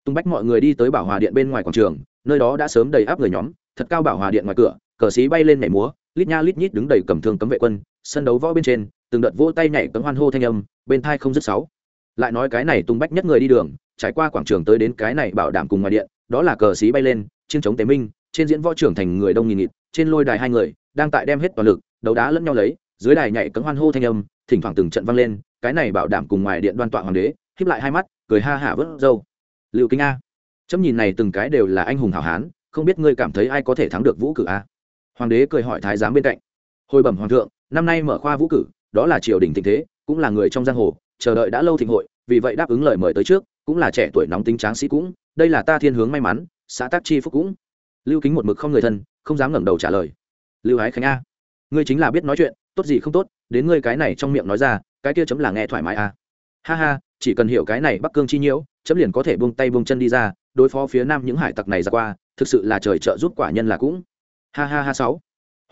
Tung bách mọi người đi tới bảo hòa điện bên ngoài quảng trường, nơi đó đã sớm đầy áp người nhóm, thật cao bảo hòa điện ngoài cửa, cờ xí bay lên nhảy múa, lít nha lít nhít đứng đầy cầm thương cấm vệ quân, sân đấu võ bên trên, từng đợt vỗ tay nhảy cấm hoan hô thanh âm, bên thai không dứt sáu. Lại nói cái này tung bách nhất người đi đường, trải qua quảng trường tới đến cái này bảo đảm cùng ngoài điện, đó là cờ xí bay lên chiến chống tế minh, trên diễn võ trưởng thành người đông nghìn nghịt, trên lôi đài hai người, đang tại đem hết toàn lực, đấu đá lẫn nhau lấy dưới đài nhảy cấm hoan hô thanh âm, thỉnh thoảng từng trận vang lên, cái này bảo đảm cùng ngoài điện đoan tọa hoàng đế, híp lại hai mắt, cười ha hả vớt râu. Liệu kinh a, chấm nhìn này từng cái đều là anh hùng hảo hán, không biết ngươi cảm thấy ai có thể thắng được vũ cử a? Hoàng đế cười hỏi thái giám bên cạnh. Hồi bẩm hoàng thượng, năm nay mở khoa vũ cử, đó là triều đình tình thế, cũng là người trong giang hồ, chờ đợi đã lâu thịnh hội, vì vậy đáp ứng lời mời tới trước, cũng là trẻ tuổi nóng tính tráng sĩ cũng, đây là ta thiên hướng may mắn, xã tác chi phúc cũng. Lưu kính một mực không người thân, không dám ngẩng đầu trả lời. Lưu ái khánh a, ngươi chính là biết nói chuyện tốt gì không tốt, đến ngươi cái này trong miệng nói ra, cái kia chấm là nghe thoải mái à? ha ha, chỉ cần hiểu cái này bắc cương chi nhiễu, chấm liền có thể buông tay buông chân đi ra, đối phó phía nam những hải tặc này ra qua, thực sự là trời trợ giúp quả nhân là cũng. Ha ha ha sáu.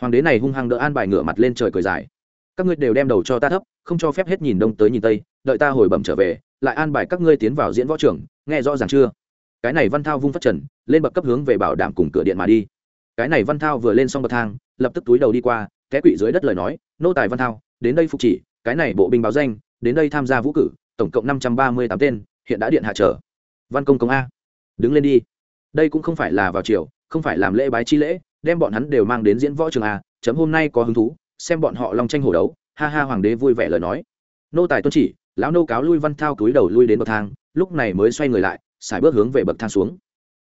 Hoàng đế này hung hăng đỡ an bài ngửa mặt lên trời cười dài. Các ngươi đều đem đầu cho ta thấp, không cho phép hết nhìn đông tới nhìn tây, đợi ta hồi bẩm trở về, lại an bài các ngươi tiến vào diễn võ trưởng nghe rõ ràng chưa? Cái này văn thao vung phát trần, lên bậc cấp hướng về bảo đảm cùng cửa điện mà đi. Cái này văn thao vừa lên xong bậc thang, lập tức túi đầu đi qua té quỵ dưới đất lời nói, nô tài văn thao, đến đây phục chỉ, cái này bộ binh báo danh, đến đây tham gia vũ cử, tổng cộng năm trăm ba mươi tám tên, hiện đã điện hạ trở. Văn công công a. Đứng lên đi. Đây cũng không phải là vào chiều không phải làm lễ bái chi lễ, đem bọn hắn đều mang đến diễn võ trường a, chấm hôm nay có hứng thú, xem bọn họ long tranh hổ đấu, ha ha hoàng đế vui vẻ lời nói. Nô tài tuân chỉ, lão nô cáo lui văn thao cúi đầu lui đến bậc thang, lúc này mới xoay người lại, xài bước hướng về bậc thang xuống.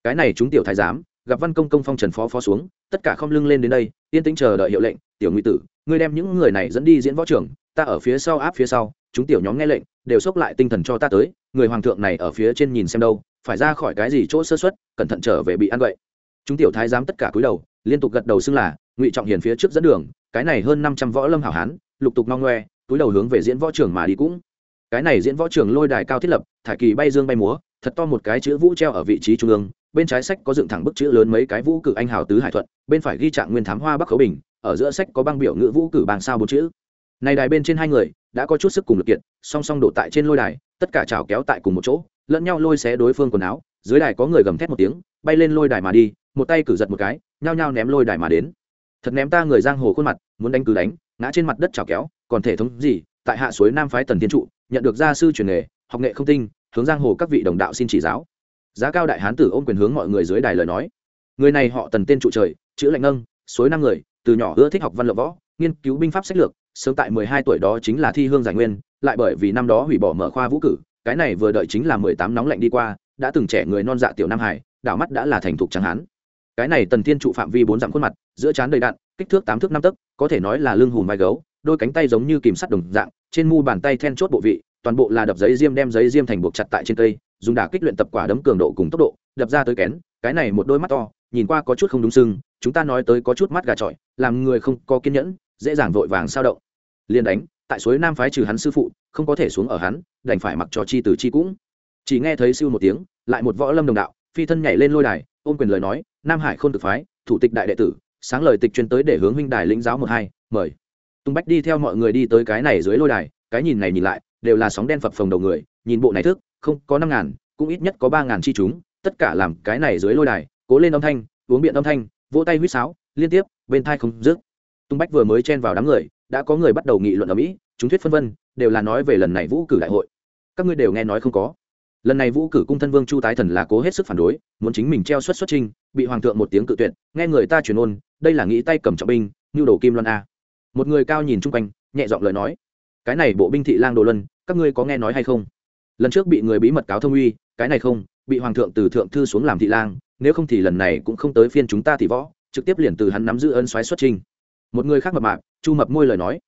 Cái này chúng tiểu thái giám, gặp văn công công phong trần phó phó xuống, tất cả không lưng lên đến đây, yên tĩnh chờ đợi hiệu lệnh tiểu ngụy tử, ngươi đem những người này dẫn đi diễn võ trường, ta ở phía sau áp phía sau, chúng tiểu nhóm nghe lệnh, đều xốc lại tinh thần cho ta tới, người hoàng thượng này ở phía trên nhìn xem đâu, phải ra khỏi cái gì chỗ sơ xuất cẩn thận trở về bị ăn vậy. Chúng tiểu thái giám tất cả cúi đầu, liên tục gật đầu xưng là, ngụy trọng hiền phía trước dẫn đường, cái này hơn năm trăm võ lâm hảo hán, lục tục ngong ngoe túi đầu hướng về diễn võ trường mà đi cũng. Cái này diễn võ trường lôi đài cao thiết lập, thải kỳ bay dương bay múa, thật to một cái chữ vũ treo ở vị trí trung ương bên trái sách có dựng thẳng bức chữ lớn mấy cái vũ cử anh hào tứ hải thuận, bên phải ghi trạng nguyên thám hoa bắc khấu bình, ở giữa sách có băng biểu ngữ vũ cử bàn sao bốn chữ. Này đài bên trên hai người, đã có chút sức cùng lực kiện song song đổ tại trên lôi đài, tất cả chảo kéo tại cùng một chỗ, lẫn nhau lôi xé đối phương quần áo, dưới đài có người gầm thét một tiếng, bay lên lôi đài mà đi, một tay cử giật một cái, nhao nhao ném lôi đài mà đến. Thật ném ta người giang hồ khuôn mặt, muốn đánh cứ đánh, ngã trên mặt đất chảo kéo, còn thể thống gì, tại hạ suối nam phái tần thiên trụ, nhận được gia sư truyền nghề, học nghệ không tinh, hướng giang hồ các vị đồng đạo xin chỉ giáo giá cao đại hán tử ôm quyền hướng mọi người dưới đài lời nói. Người này họ tần tên trụ trời, chữ lạnh nâng suối năm người, từ nhỏ ưa thích học văn lập võ, nghiên cứu binh pháp sách lược, sớm tại mười hai tuổi đó chính là thi hương giải nguyên, lại bởi vì năm đó hủy bỏ mở khoa vũ cử, cái này vừa đợi chính là mười tám nóng lạnh đi qua, đã từng trẻ người non dạ tiểu nam hải, đảo mắt đã là thành thục tráng hán. Cái này tần thiên trụ phạm vi bốn dặm khuôn mặt, giữa trán đầy đạn, kích thước tám thước năm tấc, có thể nói là lưng hùm vai gấu, đôi cánh tay giống như kìm sắt đồng dạng, trên mu bàn tay then chốt bộ vị, toàn bộ là đập giấy diêm đem giấy diêm thành buộc chặt tại trên cây dùng đả kích luyện tập quả đấm cường độ cùng tốc độ, đập ra tới kén, cái này một đôi mắt to, nhìn qua có chút không đúng sưng chúng ta nói tới có chút mắt gà trọi, làm người không có kiên nhẫn, dễ dàng vội vàng sao động. Liền đánh, tại suối nam phái trừ hắn sư phụ, không có thể xuống ở hắn, đành phải mặc cho chi từ chi cũng. Chỉ nghe thấy siêu một tiếng, lại một võ lâm đồng đạo, phi thân nhảy lên lôi đài, ôm quyền lời nói, nam hải khôn thực phái, thủ tịch đại đệ tử, sáng lời tịch chuyên tới để hướng huynh đài lĩnh giáo một hai, mời. Tung bách đi theo mọi người đi tới cái này dưới lôi đài, cái nhìn này nhìn lại, đều là sóng đen phập phồng đầu người, nhìn bộ này thức không có năm ngàn, cũng ít nhất có ba ngàn chi chúng, tất cả làm cái này dưới lôi đài, cố lên âm thanh, uống biện âm thanh, vỗ tay huýt sáo, liên tiếp, bên thai không dứt. Tung bách vừa mới chen vào đám người, đã có người bắt đầu nghị luận ở mỹ, chúng thuyết phân vân, đều là nói về lần này vũ cử đại hội. Các ngươi đều nghe nói không có. Lần này vũ cử cung thân vương chu tái thần là cố hết sức phản đối, muốn chính mình treo xuất xuất trinh bị hoàng thượng một tiếng cự tuyệt, nghe người ta truyền ôn, đây là nghĩ tay cầm trọng binh như đồ kim loan a. Một người cao nhìn chung quanh, nhẹ giọng lời nói, cái này bộ binh thị lang đồ luân, các ngươi có nghe nói hay không? Lần trước bị người bí mật cáo thông uy, cái này không, bị hoàng thượng từ thượng thư xuống làm thị lang, nếu không thì lần này cũng không tới phiên chúng ta thì võ, trực tiếp liền từ hắn nắm giữ ân xoáy xuất trình một người khác mập mạp, chu mập môi lời nói.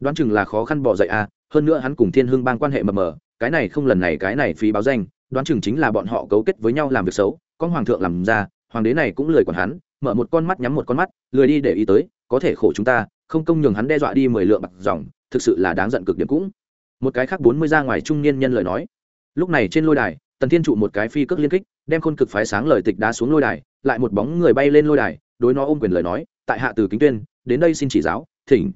Đoán chừng là khó khăn bỏ dậy à hơn nữa hắn cùng thiên hương bang quan hệ mập mờ, cái này không lần này, cái này phí báo danh, đoán chừng chính là bọn họ cấu kết với nhau làm việc xấu con hoàng thượng làm ra, hoàng đế này cũng lười còn hắn, mở một con mắt nhắm một con mắt, lười đi để ý tới, có thể khổ chúng ta, không công nhường hắn đe dọa đi mười lượng bạc dòng, thực sự là đáng giận cực điểm cũng. Một cái khác bốn mươi ra ngoài trung niên nhân lời nói lúc này trên lôi đài, tần thiên trụ một cái phi cước liên kích, đem khôn cực phái sáng lời tịch đá xuống lôi đài, lại một bóng người bay lên lôi đài, đối nó ôm quyền lời nói, tại hạ từ kính tuyên, đến đây xin chỉ giáo, thỉnh.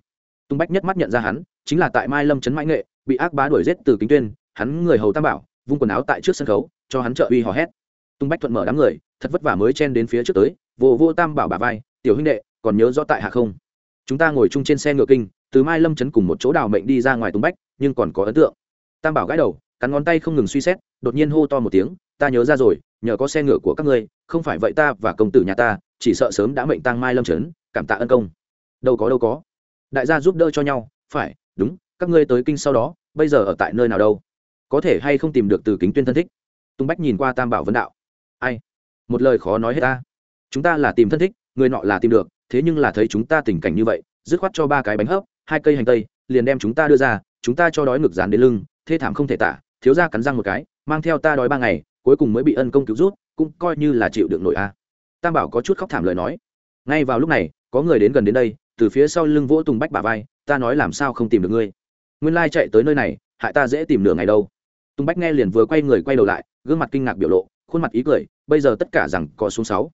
Tung bách nhất mắt nhận ra hắn, chính là tại mai lâm trấn mãi nghệ, bị ác bá đuổi giết từ kính tuyên, hắn người hầu tam bảo, vung quần áo tại trước sân khấu, cho hắn trợ uy hò hét. Tung bách thuận mở đám người, thật vất vả mới chen đến phía trước tới, vô vô tam bảo bà vai, tiểu huynh đệ, còn nhớ rõ tại hạ không? Chúng ta ngồi chung trên xe ngựa kinh, từ mai lâm trấn cùng một chỗ đào mệnh đi ra ngoài tung bách, nhưng còn có ấn tượng. Tam bảo gãi đầu cắn ngón tay không ngừng suy xét, đột nhiên hô to một tiếng, ta nhớ ra rồi, nhờ có xe ngựa của các ngươi, không phải vậy ta và công tử nhà ta, chỉ sợ sớm đã mệnh tăng mai lâm trấn, cảm tạ ân công. Đâu có đâu có. Đại gia giúp đỡ cho nhau. Phải, đúng, các ngươi tới kinh sau đó, bây giờ ở tại nơi nào đâu? Có thể hay không tìm được từ kính tuyên thân thích? Tung bách nhìn qua tam bảo vấn đạo. Ai? Một lời khó nói hết ta. Chúng ta là tìm thân thích, người nọ là tìm được, thế nhưng là thấy chúng ta tình cảnh như vậy, dứt khoát cho ba cái bánh hấp, hai cây hành tây, liền đem chúng ta đưa ra, chúng ta cho đói ngực dán đến lưng, thê thảm không thể tả thiếu gia cắn răng một cái, mang theo ta đói ba ngày, cuối cùng mới bị ân công cứu rút, cũng coi như là chịu được nổi a. Tam bảo có chút khóc thảm lời nói. Ngay vào lúc này, có người đến gần đến đây, từ phía sau lưng vỗ tùng bách bà vai, ta nói làm sao không tìm được ngươi? Nguyên lai chạy tới nơi này, hại ta dễ tìm nửa ngày đâu. Tùng bách nghe liền vừa quay người quay đầu lại, gương mặt kinh ngạc biểu lộ, khuôn mặt ý cười, bây giờ tất cả rằng có xuống sáu.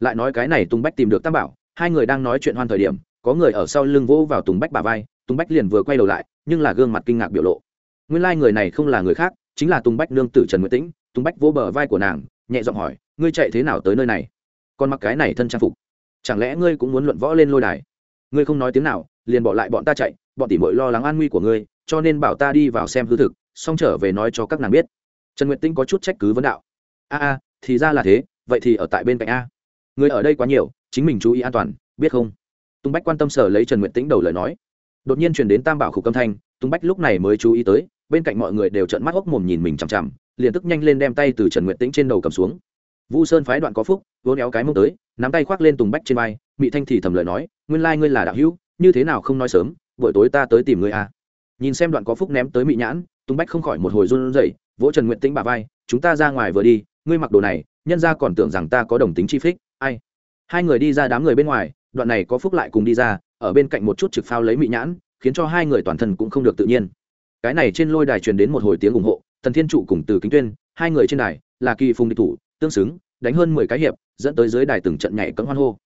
Lại nói cái này tùng bách tìm được tam bảo, hai người đang nói chuyện hoan thời điểm, có người ở sau lưng vỗ vào tùng bách bà vai tùng bách liền vừa quay đầu lại, nhưng là gương mặt kinh ngạc biểu lộ nguyên lai、like、người này không là người khác, chính là tùng bách nương tử trần nguyễn tĩnh. Tùng bách vỗ bờ vai của nàng, nhẹ giọng hỏi, ngươi chạy thế nào tới nơi này? Còn mặc cái này thân trang phục, chẳng lẽ ngươi cũng muốn luận võ lên lôi đài? Ngươi không nói tiếng nào, liền bỏ lại bọn ta chạy, bọn tỉ mội lo lắng an nguy của ngươi, cho nên bảo ta đi vào xem hư thực, xong trở về nói cho các nàng biết. Trần nguyệt tinh có chút trách cứ vấn đạo. A a, thì ra là thế, vậy thì ở tại bên cạnh a. Người ở đây quá nhiều, chính mình chú ý an toàn, biết không? Tung bách quan tâm sở lấy trần nguyệt tĩnh đầu lời nói. Đột nhiên chuyển đến tam bảo khục âm thanh tung bách lúc này mới chú ý tới bên cạnh mọi người đều trợn mắt hốc mồm nhìn mình chằm chằm, liền tức nhanh lên đem tay từ trần nguyệt tĩnh trên đầu cầm xuống. Vu sơn phái đoạn có phúc vốn éo cái mông tới, nắm tay khoác lên tùng bách trên vai, mị thanh thì thầm lời nói, nguyên lai ngươi là đạo hữu, như thế nào không nói sớm, buổi tối ta tới tìm ngươi à? nhìn xem đoạn có phúc ném tới mị nhãn, tùng bách không khỏi một hồi run rẩy, vỗ trần nguyện tĩnh bà vai, chúng ta ra ngoài vừa đi, ngươi mặc đồ này, nhân ra còn tưởng rằng ta có đồng tính chi phích, ai? Hai người đi ra đám người bên ngoài, đoạn này có phúc lại cùng đi ra, ở bên cạnh một chút trực phao lấy mị nhãn, khiến cho hai người toàn thân cũng không được tự nhiên cái này trên lôi đài truyền đến một hồi tiếng ủng hộ, tần thiên trụ cùng từ kính tuyên, hai người trên đài, là kỳ phùng địch thủ, tương xứng, đánh hơn mười cái hiệp, dẫn tới dưới đài từng trận nhảy cẫng hoan hô.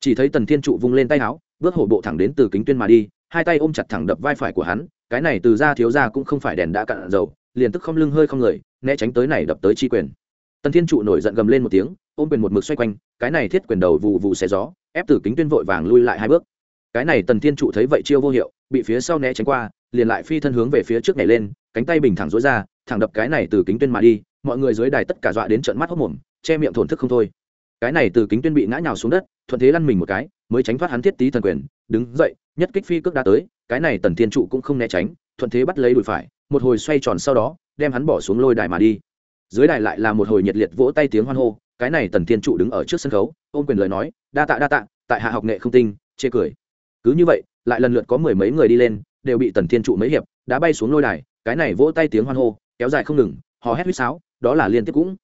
Chỉ thấy tần thiên trụ vung lên tay áo, bước hổ bộ thẳng đến từ kính tuyên mà đi, hai tay ôm chặt thẳng đập vai phải của hắn, cái này từ ra thiếu ra cũng không phải đèn đã cạn dầu, liền tức không lưng hơi không người, né tránh tới này đập tới chi quyền. Tần thiên trụ nổi giận gầm lên một tiếng, ôm quyền một mực xoay quanh, cái này thiết quyền đầu vụ vụ xé gió, ép từ kính tuyên vội vàng lui lại hai bước. Cái này tần thiên trụ thấy vậy chiêu vô hiệu bị phía sau né tránh qua, liền lại phi thân hướng về phía trước nhảy lên, cánh tay bình thẳng dối ra, thẳng đập cái này từ kính tuyên mà đi, mọi người dưới đài tất cả dọa đến trận mắt hốc mồm, che miệng thổn thức không thôi. Cái này từ kính tuyên bị ngã nhào xuống đất, thuận thế lăn mình một cái, mới tránh thoát hắn thiết tý thần quyền, đứng dậy, nhất kích phi cước đã tới, cái này tần thiên trụ cũng không né tránh, thuận thế bắt lấy đùi phải, một hồi xoay tròn sau đó, đem hắn bỏ xuống lôi đài mà đi. Dưới đài lại là một hồi nhiệt liệt vỗ tay tiếng hoan hô, cái này tần thiên trụ đứng ở trước sân khấu, ôm quyền lời nói, đa tạ đa tạ, tại hạ học nghệ không tinh, chê cười. Cứ như vậy lại lần lượt có mười mấy người đi lên, đều bị tần thiên trụ mấy hiệp đã bay xuống lôi đài, cái này vỗ tay tiếng hoan hô, kéo dài không ngừng họ hét huýt sáo, đó là liên tiếp cũng.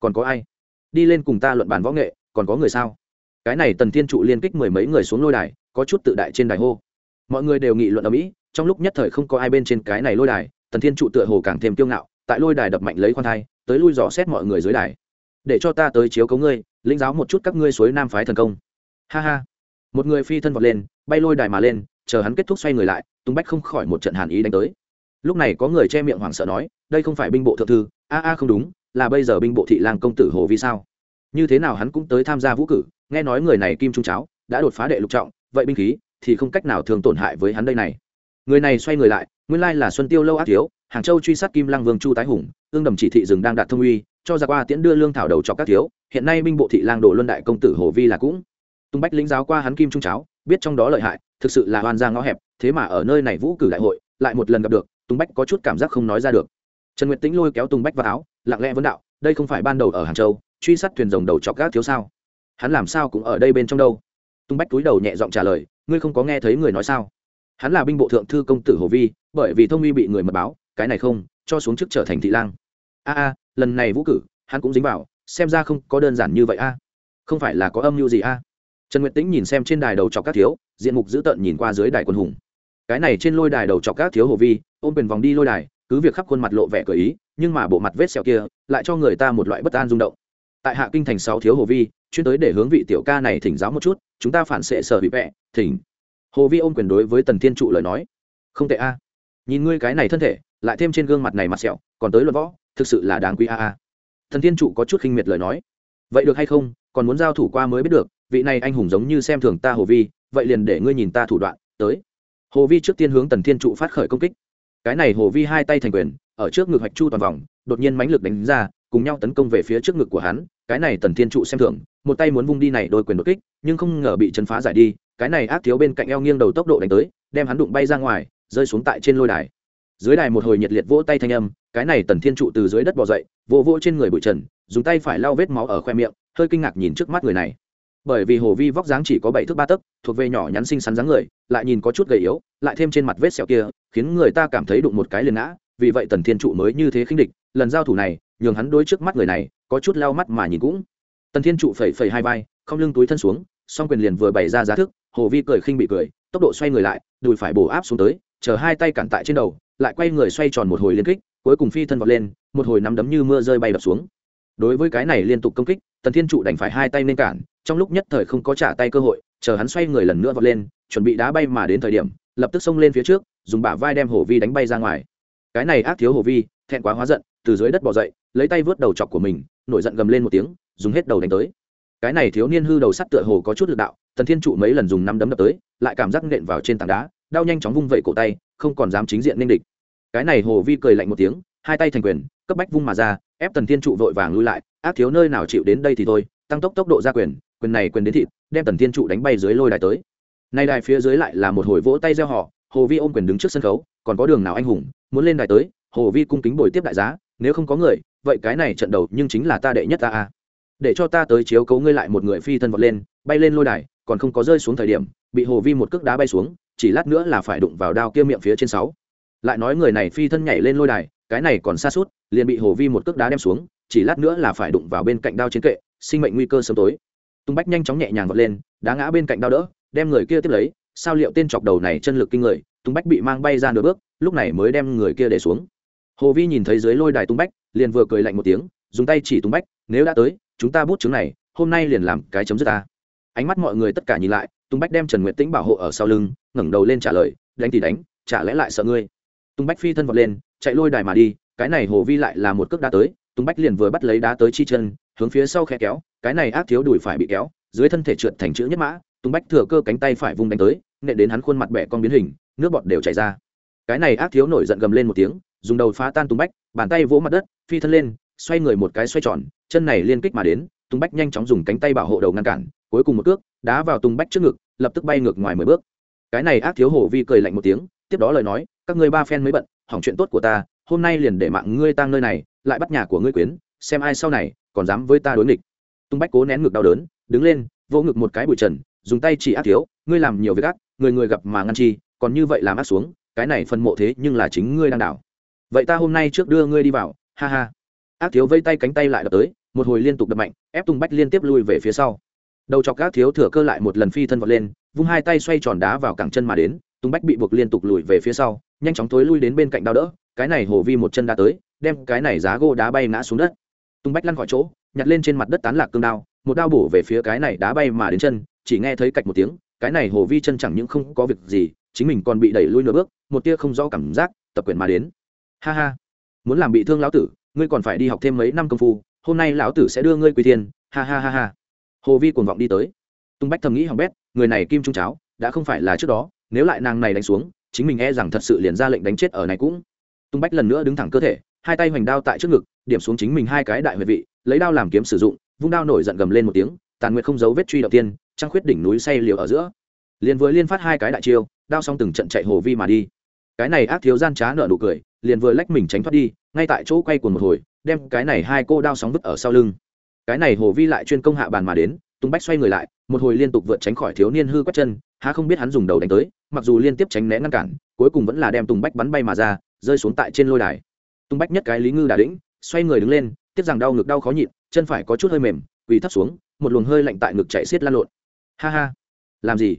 Còn có ai? Đi lên cùng ta luận bàn võ nghệ, còn có người sao? Cái này tần thiên trụ liên kích mười mấy người xuống lôi đài, có chút tự đại trên đài hô. Mọi người đều nghị luận ở mỹ trong lúc nhất thời không có ai bên trên cái này lôi đài, tần thiên trụ tựa hồ càng thêm kiêu ngạo, tại lôi đài đập mạnh lấy khoan thai, tới lui dò xét mọi người dưới đài. Để cho ta tới chiếu cấu ngươi, lĩnh giáo một chút các ngươi suối nam phái thần công. Ha ha. Một người phi thân vọt lên, bay lôi đài mà lên chờ hắn kết thúc xoay người lại tung bách không khỏi một trận hàn ý đánh tới. Lúc này có người che miệng hoảng sợ nói, đây không phải binh bộ thượng thư. A a, không đúng, là bây giờ binh bộ thị lang công tử hồ vi sao? Như thế nào hắn cũng tới tham gia vũ cử, nghe nói người này kim trung cháo đã đột phá đệ lục trọng, vậy binh khí thì không cách nào thường tổn hại với hắn đây này. Người này xoay người lại, nguyên lai là xuân tiêu lâu ác thiếu, hàng châu truy sát kim lăng vương chu tái hùng, ương đầm chỉ thị rừng đang đạt thông uy, cho ra qua tiễn đưa lương thảo đầu cho các thiếu, hiện nay binh bộ thị lang đồ luân đại công tử hồ vi là cũng. Tung bách lĩnh giáo qua hắn kim trung cháo, biết trong đó lợi hại thực sự là hoan ra ngõ hẹp, thế mà ở nơi này vũ cử đại hội, lại một lần gặp được tung bách có chút cảm giác không nói ra được. Trần nguyệt tĩnh lôi kéo tung bách vào áo, lặng lẽ vấn đạo, đây không phải ban đầu ở hàng châu, truy sát thuyền rồng đầu chọc gác thiếu sao? Hắn làm sao cũng ở đây bên trong đâu? Tung bách túi đầu nhẹ giọng trả lời, ngươi không có nghe thấy người nói sao? Hắn là binh bộ thượng thư công tử hồ vi, bởi vì thông uy bị người mật báo, cái này không, cho xuống chức trở thành thị lang. A a, lần này vũ cử, hắn cũng dính vào, xem ra không có đơn giản như vậy a. Không phải là có âm mưu gì a? Trần nguyệt tĩnh nhìn xem trên đài đầu chọc các thiếu, diện mục dữ tợn nhìn qua dưới đài quân hùng. Cái này trên lôi đài đầu chọc các thiếu hồ vi, ôm quyền vòng đi lôi đài, cứ việc khắp khuôn mặt lộ vẻ cởi ý, nhưng mà bộ mặt vết sẹo kia lại cho người ta một loại bất an rung động. Tại hạ kinh thành sáu thiếu hồ vi, chuyên tới để hướng vị tiểu ca này thỉnh giáo một chút, chúng ta phản xệ sở bị vẹ thỉnh. Hồ vi ôm quyền đối với tần thiên trụ lời nói. Không tệ a. Nhìn ngươi cái này thân thể, lại thêm trên gương mặt này mặt sẹo, còn tới luận võ, thực sự là đáng quý a a. Thần thiên trụ có chút khinh miệt lời nói. Vậy được hay không, còn muốn giao thủ qua mới biết được vị này anh hùng giống như xem thường ta hồ vi, vậy liền để ngươi nhìn ta thủ đoạn, tới. Hồ vi trước tiên hướng tần thiên trụ phát khởi công kích. Cái này hồ vi hai tay thành quyền, ở trước ngực hạch chu toàn vòng, đột nhiên mãnh lực đánh ra, cùng nhau tấn công về phía trước ngực của hắn. Cái này tần thiên trụ xem thường, một tay muốn vung đi này đôi quyền đột kích, nhưng không ngờ bị chân phá giải đi. Cái này ác thiếu bên cạnh eo nghiêng đầu tốc độ đánh tới, đem hắn đụng bay ra ngoài, rơi xuống tại trên lôi đài. Dưới đài một hồi nhiệt liệt vỗ tay thanh âm, cái này tần thiên trụ từ dưới đất bò dậy, vỗ vỗ trên người bụi trần, dùng tay phải lau vết máu ở khoe miệng, hơi kinh ngạc nhìn trước mắt người này bởi vì hồ vi vóc dáng chỉ có bảy thước ba tấc, thuộc về nhỏ nhắn xinh xắn dáng người, lại nhìn có chút gầy yếu, lại thêm trên mặt vết sẹo kia, khiến người ta cảm thấy đụng một cái liền ngã. Vì vậy tần thiên trụ mới như thế khinh địch, lần giao thủ này, nhường hắn đôi trước mắt người này, có chút lao mắt mà nhìn cũng. Tần thiên trụ phẩy phẩy hai vai, không lưng túi thân xuống, song quyền liền vừa bày ra giá thức, hồ vi cười khinh bị cười, tốc độ xoay người lại, đùi phải bổ áp xuống tới, chờ hai tay cản tại trên đầu, lại quay người xoay tròn một hồi liên kích, cuối cùng phi thân vọt lên, một hồi nắm đấm như mưa rơi bay đập xuống. Đối với cái này liên tục công kích tần thiên trụ đành phải hai tay nên cản, trong lúc nhất thời không có trả tay cơ hội, chờ hắn xoay người lần nữa vọt lên, chuẩn bị đá bay mà đến thời điểm, lập tức xông lên phía trước, dùng bả vai đem hồ vi đánh bay ra ngoài. Cái này ác thiếu hồ vi, thẹn quá hóa giận, từ dưới đất bỏ dậy, lấy tay vớt đầu chọc của mình, nổi giận gầm lên một tiếng, dùng hết đầu đánh tới. Cái này thiếu niên hư đầu sắt tựa hồ có chút lực đạo, tần thiên trụ mấy lần dùng năm đấm đập tới, lại cảm giác nện vào trên tảng đá, đau nhanh chóng vung vẩy cổ tay, không còn dám chính diện nên địch. Cái này hồ vi cười lạnh một tiếng, hai tay thành quyền, cấp bách vung mà ra, ép tần thiên trụ vội vàng lui lại ác thiếu nơi nào chịu đến đây thì thôi, tăng tốc tốc độ ra quyền quyền này quyền đến thịt, đem tần thiên trụ đánh bay dưới lôi đài tới. Nay đài phía dưới lại là một hồi vỗ tay gieo họ, hồ vi ôm quyền đứng trước sân khấu, còn có đường nào anh hùng muốn lên đài tới, hồ vi cung kính bồi tiếp đại giá, nếu không có người, vậy cái này trận đầu nhưng chính là ta đệ nhất ta a. Để cho ta tới chiếu cấu ngươi lại một người phi thân vọt lên, bay lên lôi đài, còn không có rơi xuống thời điểm, bị hồ vi một cước đá bay xuống, chỉ lát nữa là phải đụng vào đao kia miệng phía trên sáu. Lại nói người này phi thân nhảy lên lôi đài, cái này còn xa suốt, liền bị hồ vi một cước đá đem xuống chỉ lát nữa là phải đụng vào bên cạnh đao chiến kệ, sinh mệnh nguy cơ sớm tối. Tung bách nhanh chóng nhẹ nhàng vọt lên, đá ngã bên cạnh đao đỡ, đem người kia tiếp lấy. Sao liệu tên chọc đầu này chân lực kinh người, tung bách bị mang bay ra nửa bước, lúc này mới đem người kia để xuống. Hồ vi nhìn thấy dưới lôi đài tung bách, liền vừa cười lạnh một tiếng, dùng tay chỉ tung bách, nếu đã tới, chúng ta bút chứng này, hôm nay liền làm cái chấm dứt ta. Ánh mắt mọi người tất cả nhìn lại, tung bách đem trần nguyệt tĩnh bảo hộ ở sau lưng, ngẩng đầu lên trả lời, đánh thì đánh, chả lẽ lại sợ ngươi? Tung bách phi thân vọt lên, chạy lôi đài mà đi, cái này hồ vi lại là một cước đá tới tung bách liền vừa bắt lấy đá tới chi chân, hướng phía sau khe kéo, cái này ác thiếu đùi phải bị kéo, dưới thân thể trượt thành chữ nhất mã tung bách thừa cơ cánh tay phải vung đánh tới, nện đến hắn khuôn mặt bẻ con biến hình, nước bọt đều chảy ra. Cái này ác thiếu nổi giận gầm lên một tiếng, dùng đầu phá tan tung bách, bàn tay vỗ mặt đất, phi thân lên, xoay người một cái xoay tròn, chân này liên kích mà đến tung bách nhanh chóng dùng cánh tay bảo hộ đầu ngăn cản, cuối cùng một cước, đá vào tung bách trước ngực, lập tức bay ngược ngoài mười bước. Cái này ác thiếu hồ vi cười lạnh một tiếng, tiếp đó lời nói, các ngươi ba phen mới bận, hỏng chuyện tốt của ta, hôm nay liền để mạng ngươi tang nơi này lại bắt nhà của ngươi quyến, xem ai sau này còn dám với ta đối nghịch. Tung bách cố nén ngực đau đớn, đứng lên vô ngực một cái bụi trần, dùng tay chỉ ác thiếu, ngươi làm nhiều việc ác, người người gặp mà ngăn chi, còn như vậy làm ác xuống, cái này phân mộ thế nhưng là chính ngươi đang đảo. Vậy ta hôm nay trước đưa ngươi đi vào, ha ha. Ác thiếu vây tay cánh tay lại đập tới, một hồi liên tục đập mạnh, ép tung bách liên tiếp lui về phía sau. Đầu chọc ác thiếu thừa cơ lại một lần phi thân vọt lên, vung hai tay xoay tròn đá vào cẳng chân mà đến, tung bách bị buộc liên tục lùi về phía sau, nhanh chóng tối lui đến bên cạnh đao đỡ, cái này hồ vi một chân đá tới đem cái này giá gỗ đá bay ngã xuống đất. Tung bách lăn khỏi chỗ, nhặt lên trên mặt đất tán lạc cương đao, một đao bổ về phía cái này đá bay mà đến chân, chỉ nghe thấy cạch một tiếng, cái này hồ vi chân chẳng những không có việc gì, chính mình còn bị đẩy lui nửa bước, một tia không rõ cảm giác, tập quyền mà đến. Ha ha, muốn làm bị thương lão tử, ngươi còn phải đi học thêm mấy năm công phu, hôm nay lão tử sẽ đưa ngươi quỳ thiên. ha ha ha ha. Hồ vi cuồng vọng đi tới. Tung bách thầm nghĩ hỏng bét, người này kim trung cháo, đã không phải là trước đó, nếu lại nàng này đánh xuống, chính mình e rằng thật sự liền ra lệnh đánh chết ở này cũng. Tung bách lần nữa đứng thẳng cơ thể hai tay hoành đao tại trước ngực, điểm xuống chính mình hai cái đại huyệt vị, lấy đao làm kiếm sử dụng, vung đao nổi giận gầm lên một tiếng, tàn nguyệt không giấu vết truy đầu tiên, trăng khuyết đỉnh núi say liều ở giữa. Liền với liên phát hai cái đại chiêu, đao xong từng trận chạy hồ vi mà đi. Cái này ác thiếu gian trá nợ nụ cười, liền vừa lách mình tránh thoát đi, ngay tại chỗ quay cuồng một hồi, đem cái này hai cô đao sóng vứt ở sau lưng. Cái này hồ vi lại chuyên công hạ bàn mà đến, tung bách xoay người lại, một hồi liên tục vượt tránh khỏi thiếu niên hư quất chân, há không biết hắn dùng đầu đánh tới, mặc dù liên tiếp tránh né ngăn cản, cuối cùng vẫn là đem tùng bách bắn bay mà ra, rơi xuống tại trên lôi đài tung bách nhất cái lý ngư đà đĩnh, xoay người đứng lên, tiếc rằng đau ngực đau khó nhịn, chân phải có chút hơi mềm, quỳ thấp xuống, một luồng hơi lạnh tại ngực chạy xiết lan lộn. Ha ha. Làm gì?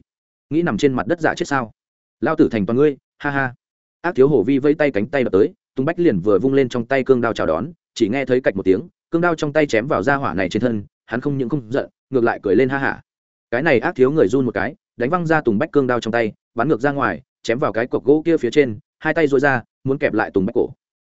Nghĩ nằm trên mặt đất giả chết sao? Lao tử thành toàn ngươi, ha ha. Ác thiếu hổ vi vây tay cánh tay đập tới, tung bách liền vừa vung lên trong tay cương đao chào đón, chỉ nghe thấy cạch một tiếng, cương đao trong tay chém vào da hỏa này trên thân, hắn không những không giận, ngược lại cười lên ha hả cái này ác thiếu người run một cái, đánh văng ra tùng bách cương đao trong tay, bắn ngược ra ngoài, chém vào cái cọc gỗ kia phía trên, hai tay dội ra, muốn kẹp lại tùng bách cổ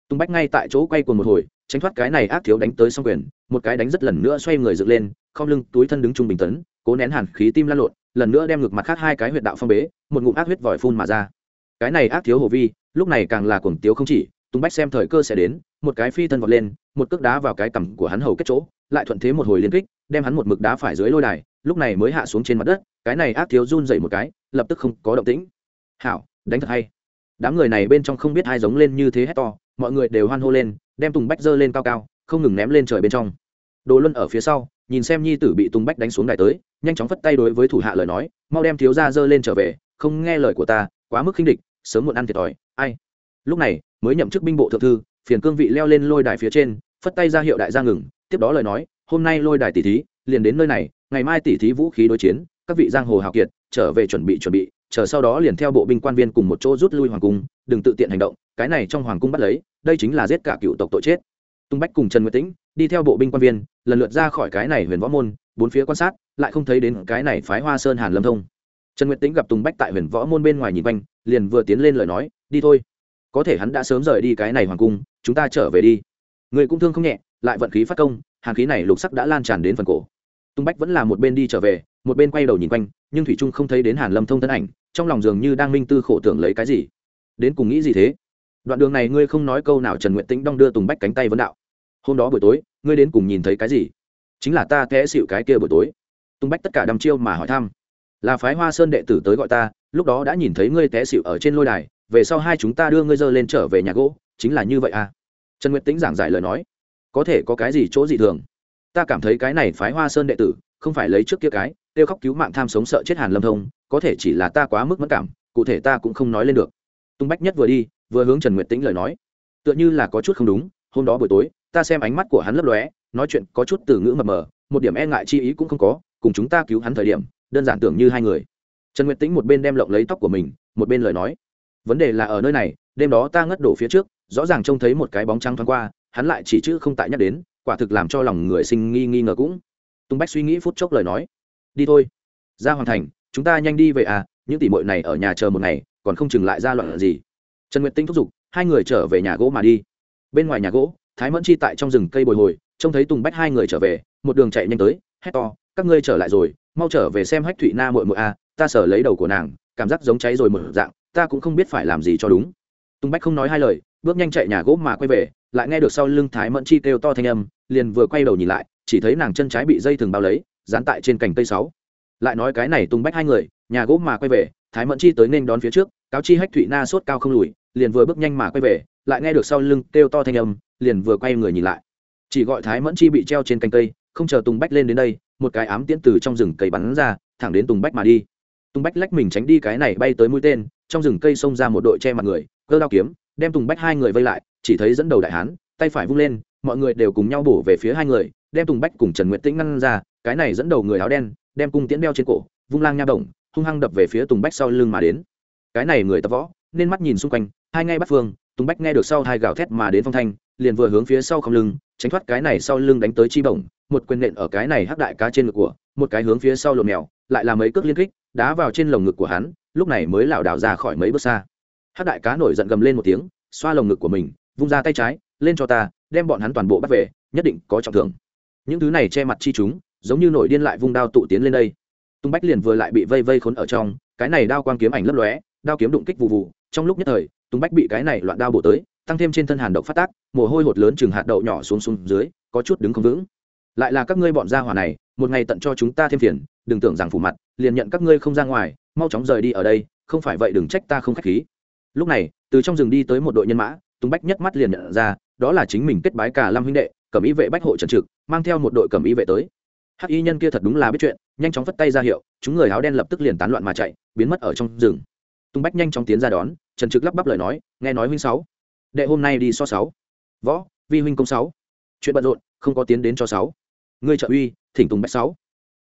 tung bách ngay tại chỗ quay cuồng một hồi, tránh thoát cái này ác thiếu đánh tới s quyền, một cái đánh rất lần nữa xoay người dựng lên không lưng, túi thân đứng trung bình tấn, cố nén hàn khí tim lan lộn, lần nữa đem ngược mặt khác hai cái huyệt đạo phong bế, một ngụm ác huyết vòi phun mà ra. Cái này ác thiếu hồ vi, lúc này càng là cuồng tiếu không chỉ, tung bách xem thời cơ sẽ đến, một cái phi thân vọt lên, một cước đá vào cái cằm của hắn hầu kết chỗ, lại thuận thế một hồi liên kích, đem hắn một mực đá phải dưới lôi đài, lúc này mới hạ xuống trên mặt đất, cái này ác thiếu run dậy một cái, lập tức không có động tĩnh. Hảo, đánh thật hay. Đám người này bên trong không biết hai giống lên như thế hét to mọi người đều hoan hô lên, đem tùng bách dơ lên cao cao, không ngừng ném lên trời bên trong. Đồ luân ở phía sau, nhìn xem nhi tử bị tùng bách đánh xuống đài tới, nhanh chóng phất tay đối với thủ hạ lời nói, mau đem thiếu gia dơ lên trở về, không nghe lời của ta, quá mức khinh địch, sớm muộn ăn thiệt thòi, ai? Lúc này, mới nhậm chức binh bộ thượng thư, phiền cương vị leo lên lôi đài phía trên, phất tay ra hiệu đại gia ngừng, tiếp đó lời nói, hôm nay lôi đài tỷ thí, liền đến nơi này, ngày mai tỷ thí vũ khí đối chiến, các vị giang hồ hào kiệt, trở về chuẩn bị chuẩn bị chờ sau đó liền theo bộ binh quan viên cùng một chỗ rút lui hoàng cung, đừng tự tiện hành động, cái này trong hoàng cung bắt lấy, đây chính là giết cả cựu tộc tội chết. Tung bách cùng trần nguyệt tĩnh đi theo bộ binh quan viên, lần lượt ra khỏi cái này huyền võ môn, bốn phía quan sát, lại không thấy đến cái này phái hoa sơn hàn lâm thông. Trần nguyệt tĩnh gặp tùng bách tại huyền võ môn bên ngoài nhìn quanh, liền vừa tiến lên lời nói, đi thôi. Có thể hắn đã sớm rời đi cái này hoàng cung, chúng ta trở về đi. Người cũng thương không nhẹ, lại vận khí phát công hàng khí này lục sắc đã lan tràn đến phần cổ. Tung bách vẫn là một bên đi trở về, một bên quay đầu nhìn quanh nhưng thủy trung không thấy đến hàn lâm thông thân ảnh trong lòng dường như đang minh tư khổ tưởng lấy cái gì đến cùng nghĩ gì thế đoạn đường này ngươi không nói câu nào trần nguyện tĩnh đong đưa tùng bách cánh tay vấn đạo hôm đó buổi tối ngươi đến cùng nhìn thấy cái gì chính là ta té xịu cái kia buổi tối tùng bách tất cả đăm chiêu mà hỏi thăm là phái hoa sơn đệ tử tới gọi ta lúc đó đã nhìn thấy ngươi té xịu ở trên lôi đài về sau hai chúng ta đưa ngươi dơ lên trở về nhà gỗ chính là như vậy à trần nguyệt tĩnh giảng giải lời nói có thể có cái gì chỗ gì thường ta cảm thấy cái này phái hoa sơn đệ tử không phải lấy trước kia cái kêu khóc cứu mạng tham sống sợ chết hàn lâm thông, có thể chỉ là ta quá mức mất cảm, cụ thể ta cũng không nói lên được. Tung bách nhất vừa đi, vừa hướng trần nguyệt tĩnh lời nói. Tựa như là có chút không đúng, hôm đó buổi tối, ta xem ánh mắt của hắn lấp lóe, nói chuyện có chút từ ngữ mập mờ, một điểm e ngại chi ý cũng không có, cùng chúng ta cứu hắn thời điểm, đơn giản tưởng như hai người. Trần nguyệt tĩnh một bên đem lộng lấy tóc của mình, một bên lời nói. Vấn đề là ở nơi này, đêm đó ta ngất đổ phía trước, rõ ràng trông thấy một cái bóng trăng thoáng qua, hắn lại chỉ chữ không tại nhắc đến, quả thực làm cho lòng người sinh nghi nghi ngờ cũng. Tung bách suy nghĩ phút chốc lời nói đi thôi. Ra hoàn thành chúng ta nhanh đi về à những tỷ muội này ở nhà chờ một ngày còn không chừng lại ra loạn gì. Trần nguyệt tinh thúc giục hai người trở về nhà gỗ mà đi. Bên ngoài nhà gỗ thái mẫn chi tại trong rừng cây bồi hồi trông thấy tùng bách hai người trở về một đường chạy nhanh tới hét to các ngươi trở lại rồi mau trở về xem hách thụy na muội muội a à, ta sở lấy đầu của nàng cảm giác giống cháy rồi một dạng ta cũng không biết phải làm gì cho đúng. Tùng bách không nói hai lời bước nhanh chạy nhà gỗ mà quay về lại nghe được sau lưng thái mẫn chi kêu to thanh âm liền vừa quay đầu nhìn lại chỉ thấy nàng chân trái bị dây thừng bao lấy dán tại trên cành cây sáu. Lại nói cái này tung bách hai người, nhà gỗ mà quay về, thái mẫn chi tới nên đón phía trước, cáo chi hách thụy na sốt cao không lùi, liền vừa bước nhanh mà quay về, lại nghe được sau lưng kêu to thanh âm, liền vừa quay người nhìn lại. Chỉ gọi thái mẫn chi bị treo trên cành cây, không chờ tùng bách lên đến đây, một cái ám tiễn từ trong rừng cây bắn ra, thẳng đến tùng bách mà đi. Tùng bách lách mình tránh đi cái này bay tới mũi tên, trong rừng cây xông ra một đội che mặt người, cơ đao kiếm, đem tùng bách hai người vây lại, chỉ thấy dẫn đầu đại hán, tay phải vung lên, mọi người đều cùng nhau bổ về phía hai người, đem tùng bách cùng trần nguyệt tĩnh ngăn ra cái này dẫn đầu người áo đen, đem cung tiễn đeo trên cổ, vung lang nha động hung hăng đập về phía tùng bách sau lưng mà đến. Cái này người tập võ, nên mắt nhìn xung quanh, hai ngay bắt phương, tùng bách nghe được sau hai gào thét mà đến phong thanh, liền vừa hướng phía sau không lưng, tránh thoát cái này sau lưng đánh tới chi bổng, một quyền nện ở cái này hắc đại cá trên ngực của, một cái hướng phía sau lộn mèo, lại là mấy cước liên kích, đá vào trên lồng ngực của hắn, lúc này mới lảo đảo ra khỏi mấy bước xa. Hắc đại cá nổi giận gầm lên một tiếng, xoa lồng ngực của mình, vung ra tay trái, lên cho ta, đem bọn hắn toàn bộ bắt về, nhất định có trọng thưởng. Những thứ này che mặt chi chúng giống như nổi điên lại vung đao tụ tiến lên đây. Tung bách liền vừa lại bị vây vây khốn ở trong, cái này đao quang kiếm ảnh lấp lóe, đao kiếm đụng kích vụ vụ trong lúc nhất thời, tung bách bị cái này loạn đao bổ tới, tăng thêm trên thân hàn độc phát tác, mồ hôi hột lớn chừng hạt đậu nhỏ xuống xuống dưới, có chút đứng không vững. Lại là các ngươi bọn gia hỏa này, một ngày tận cho chúng ta thêm phiền, đừng tưởng rằng phủ mặt, liền nhận các ngươi không ra ngoài, mau chóng rời đi ở đây, không phải vậy đừng trách ta không khách khí. Lúc này, từ trong rừng đi tới một đội nhân mã, tung bách nhất mắt liền nhận ra, đó là chính mình kết bái cả lâm huynh đệ, cẩm ý vệ bách hộ trần trực, mang theo một đội cẩm ý vệ tới hắc y nhân kia thật đúng là biết chuyện, nhanh chóng vất tay ra hiệu, chúng người áo đen lập tức liền tán loạn mà chạy, biến mất ở trong rừng. Tung bách nhanh chóng tiến ra đón, trần trực lắp bắp lời nói, nghe nói huynh sáu, đệ hôm nay đi so sáu, võ, vi huynh công sáu, chuyện bận rộn, không có tiến đến cho sáu, ngươi trợ uy, thỉnh tùng bách sáu,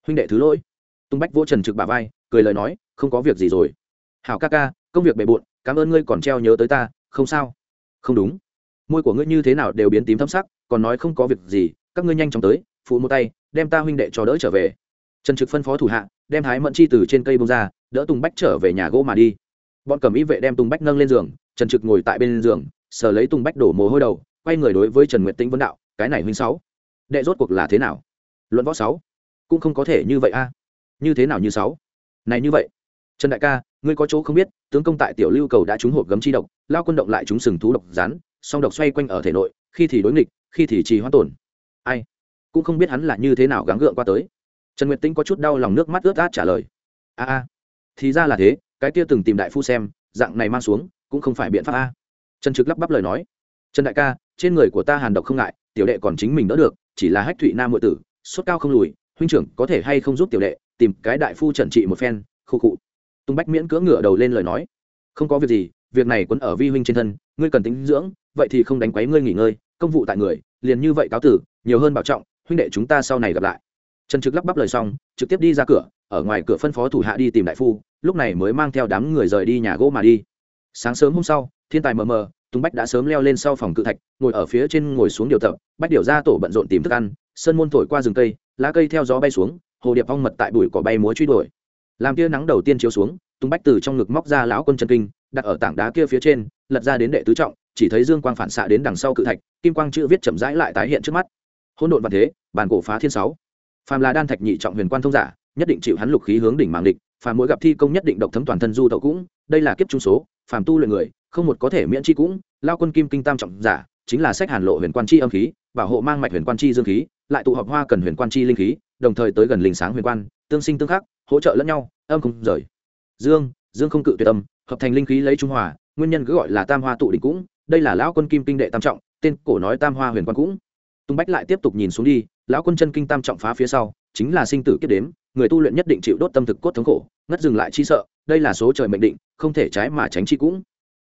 huynh đệ thứ lỗi. Tung bách vỗ trần trực bà vai, cười lời nói, không có việc gì rồi. Hảo ca ca, công việc bề bộn, cảm ơn ngươi còn treo nhớ tới ta, không sao. Không đúng. Môi của ngươi như thế nào đều biến tím thâm sắc, còn nói không có việc gì, các ngươi nhanh chóng tới phụ một tay đem ta huynh đệ cho đỡ trở về. Trần trực phân phó thủ hạ đem thái mẫn chi từ trên cây bông ra đỡ tùng bách trở về nhà gỗ mà đi. Bọn cầm ý vệ đem tùng bách nâng lên giường trần trực ngồi tại bên giường sờ lấy tùng bách đổ mồ hôi đầu quay người đối với trần nguyệt tĩnh vấn đạo cái này huynh sáu đệ rốt cuộc là thế nào? Luận võ sáu cũng không có thể như vậy a. Như thế nào như sáu? Này như vậy trần đại ca ngươi có chỗ không biết tướng công tại tiểu lưu cầu đã trúng hộp gấm chi độc lao quân động lại chúng sừng thú độc rán, song độc xoay quanh ở thể nội khi thì đối nghịch khi thì trì hoãn tổn. Ai? Cũng không biết hắn là như thế nào gắng gượng qua tới. Trần nguyệt tĩnh có chút đau lòng nước mắt ướt át trả lời. A a, thì ra là thế, cái kia từng tìm đại phu xem, dạng này mang xuống, cũng không phải biện pháp a. Trần trực lắp bắp lời nói. Trần đại ca, trên người của ta hàn độc không ngại, tiểu đệ còn chính mình đỡ được, chỉ là hách thụy nam ngụy tử, sốt cao không lùi, huynh trưởng có thể hay không giúp tiểu đệ, tìm cái đại phu trần trị một phen, khu cụ tung bách miễn cưỡng ngửa đầu lên lời nói. Không có việc gì, việc này quấn ở vi huynh trên thân, ngươi cần tính dưỡng, vậy thì không đánh quấy ngươi nghỉ ngơi, công vụ tại người, liền như vậy cáo tử, nhiều hơn bảo trọng huynh đệ, chúng ta sau này gặp lại. Trần trực lắp bắp lời xong, trực tiếp đi ra cửa, ở ngoài cửa phân phó thủ hạ đi tìm đại phu, lúc này mới mang theo đám người rời đi nhà gỗ mà đi. Sáng sớm hôm sau, thiên tài mờ mờ, tùng bách đã sớm leo lên sau phòng cự thạch, ngồi ở phía trên ngồi xuống điều tập, bách điều ra tổ bận rộn tìm thức ăn sơn môn thổi qua rừng cây, lá cây theo gió bay xuống, hồ điệp ong mật tại bụi cỏ bay múa truy đuổi. Làm tia nắng đầu tiên chiếu xuống, tùng bách từ trong ngực móc ra lão quân chân kinh, đặt ở tảng đá kia phía trên, lật ra đến đệ tứ trọng, chỉ thấy dương quang phản xạ đến đằng sau cự thạch, kim quang chữ viết chậm rãi lại tái hiện trước mắt hỗn độn vạn thế, bản cổ phá thiên sáu. Phàm là đan thạch nhị trọng huyền quan thông giả, nhất định chịu hắn lục khí hướng đỉnh mạng địch, phàm mỗi gặp thi công nhất định độc thấm toàn thân du tẩu cũng, đây là kiếp trung số, phàm tu luyện người, không một có thể miễn chi cũng, lao quân kim kinh tam trọng giả, chính là sách hàn lộ huyền quan chi âm khí, bảo hộ mang mạch huyền quan chi dương khí, lại tụ hợp hoa cần huyền quan chi linh khí, đồng thời tới gần linh sáng huyền quan, tương sinh tương khắc, hỗ trợ lẫn nhau, âm không rời. Dương dương không cự tuyệt âm, hợp thành linh khí lấy trung hòa, nguyên nhân cứ gọi là tam hoa tụ đỉnh cũng, đây là lão quân kim kinh đệ tam trọng, tên cổ nói tam hoa huyền quan cũng tung bách lại tiếp tục nhìn xuống đi, lão quân chân kinh tam trọng phá phía sau, chính là sinh tử kiếp đếm, người tu luyện nhất định chịu đốt tâm thực cốt thống khổ, ngất dừng lại chi sợ, đây là số trời mệnh định, không thể trái mà tránh chi cũng.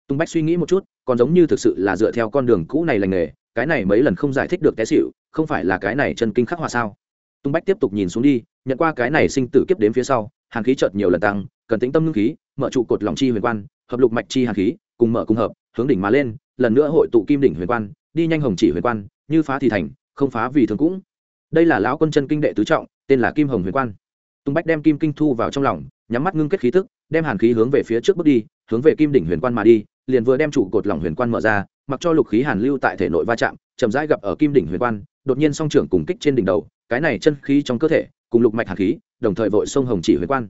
Tung bách suy nghĩ một chút, còn giống như thực sự là dựa theo con đường cũ này lành nghề, cái này mấy lần không giải thích được té xịu không phải là cái này chân kinh khắc họa sao? Tung bách tiếp tục nhìn xuống đi, nhận qua cái này sinh tử kiếp đếm phía sau, hàn khí chợt nhiều lần tăng, cần tĩnh tâm ngưng khí, mở trụ cột lòng chi huyền quan, hợp lục mạch chi hàn khí, cùng mở cùng hợp, hướng đỉnh mà lên, lần nữa hội tụ kim đỉnh huyền quan, đi nhanh hồng chỉ huyền quan như phá thì thành, không phá vì thường cũng. Đây là lão quân chân kinh đệ tứ trọng, tên là kim hồng huyền quan. Tung bách đem kim kinh thu vào trong lòng, nhắm mắt ngưng kết khí tức, đem hàn khí hướng về phía trước bước đi, hướng về kim đỉnh huyền quan mà đi, liền vừa đem trụ cột lỏng huyền quan mở ra, mặc cho lục khí hàn lưu tại thể nội va chạm, chậm rãi gặp ở kim đỉnh huyền quan, đột nhiên song trưởng cùng kích trên đỉnh đầu, cái này chân khí trong cơ thể, cùng lục mạch hàn khí, đồng thời vội sông hồng chỉ huyền quan.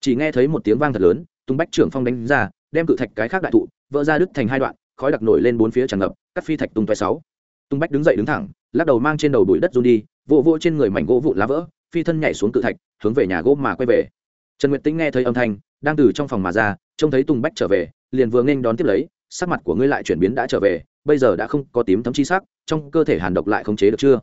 Chỉ nghe thấy một tiếng vang thật lớn tung bách trưởng phong đánh ra, đem cự thạch cái khác đại thụ, vỡ ra đứt thành hai đoạn, khói đặc nổi lên bốn phía tràn ngập, cắt phi thạch tung toé sáu tung bách đứng dậy đứng thẳng, lắc đầu mang trên đầu bụi đất run đi, vỗ vỗ trên người mảnh gỗ vụn lá vỡ, phi thân nhảy xuống cự thạch, hướng về nhà gỗ mà quay về. Trần nguyệt tĩnh nghe thấy âm thanh, đang từ trong phòng mà ra, trông thấy tùng bách trở về, liền vừa nghênh đón tiếp lấy, sắc mặt của ngươi lại chuyển biến đã trở về, bây giờ đã không có tím thấm chi sắc, trong cơ thể hàn độc lại không chế được chưa?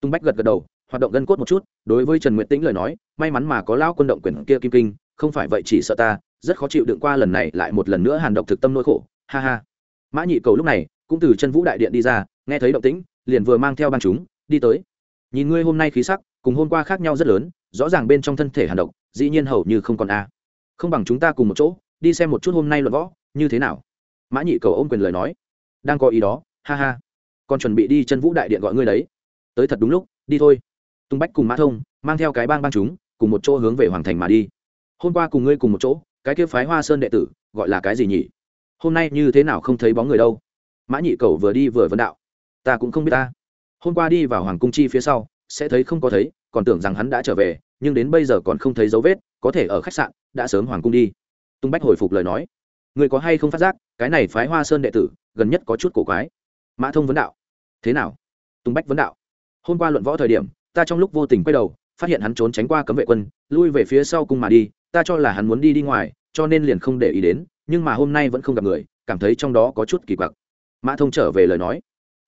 Tùng bách gật gật đầu, hoạt động gân cốt một chút, đối với trần nguyệt tĩnh lời nói, may mắn mà có lão quân động quyền kia kim kinh, không phải vậy chỉ sợ ta, rất khó chịu đựng qua lần này lại một lần nữa hàn độc thực tâm nỗi khổ, ha ha. Mã nhị cầu lúc này cũng từ chân vũ đại điện đi ra nghe thấy động tĩnh, liền vừa mang theo ban chúng, đi tới. Nhìn ngươi hôm nay khí sắc, cùng hôm qua khác nhau rất lớn, rõ ràng bên trong thân thể hàn độc, dĩ nhiên hầu như không còn a. Không bằng chúng ta cùng một chỗ, đi xem một chút hôm nay luận võ, như thế nào? Mã nhị cầu ôm quyền lời nói. Đang có ý đó, ha ha. Còn chuẩn bị đi chân vũ đại điện gọi ngươi đấy. Tới thật đúng lúc, đi thôi. Tung bách cùng mã thông, mang theo cái bang bang chúng, cùng một chỗ hướng về hoàng thành mà đi. Hôm qua cùng ngươi cùng một chỗ, cái kia phái hoa sơn đệ tử, gọi là cái gì nhỉ? Hôm nay như thế nào không thấy bóng người đâu? Mã nhị cầu vừa đi vừa vấn đạo ta cũng không biết ta. Hôm qua đi vào hoàng cung chi phía sau, sẽ thấy không có thấy, còn tưởng rằng hắn đã trở về, nhưng đến bây giờ còn không thấy dấu vết, có thể ở khách sạn, đã sớm hoàng cung đi. Tung bách hồi phục lời nói. Người có hay không phát giác, cái này phái hoa sơn đệ tử, gần nhất có chút cổ quái. Mã thông vấn đạo. Thế nào? Tung bách vấn đạo. Hôm qua luận võ thời điểm, ta trong lúc vô tình quay đầu, phát hiện hắn trốn tránh qua cấm vệ quân, lui về phía sau cung mà đi, ta cho là hắn muốn đi đi ngoài, cho nên liền không để ý đến, nhưng mà hôm nay vẫn không gặp người, cảm thấy trong đó có chút kỳ quặc. Mã thông trở về lời nói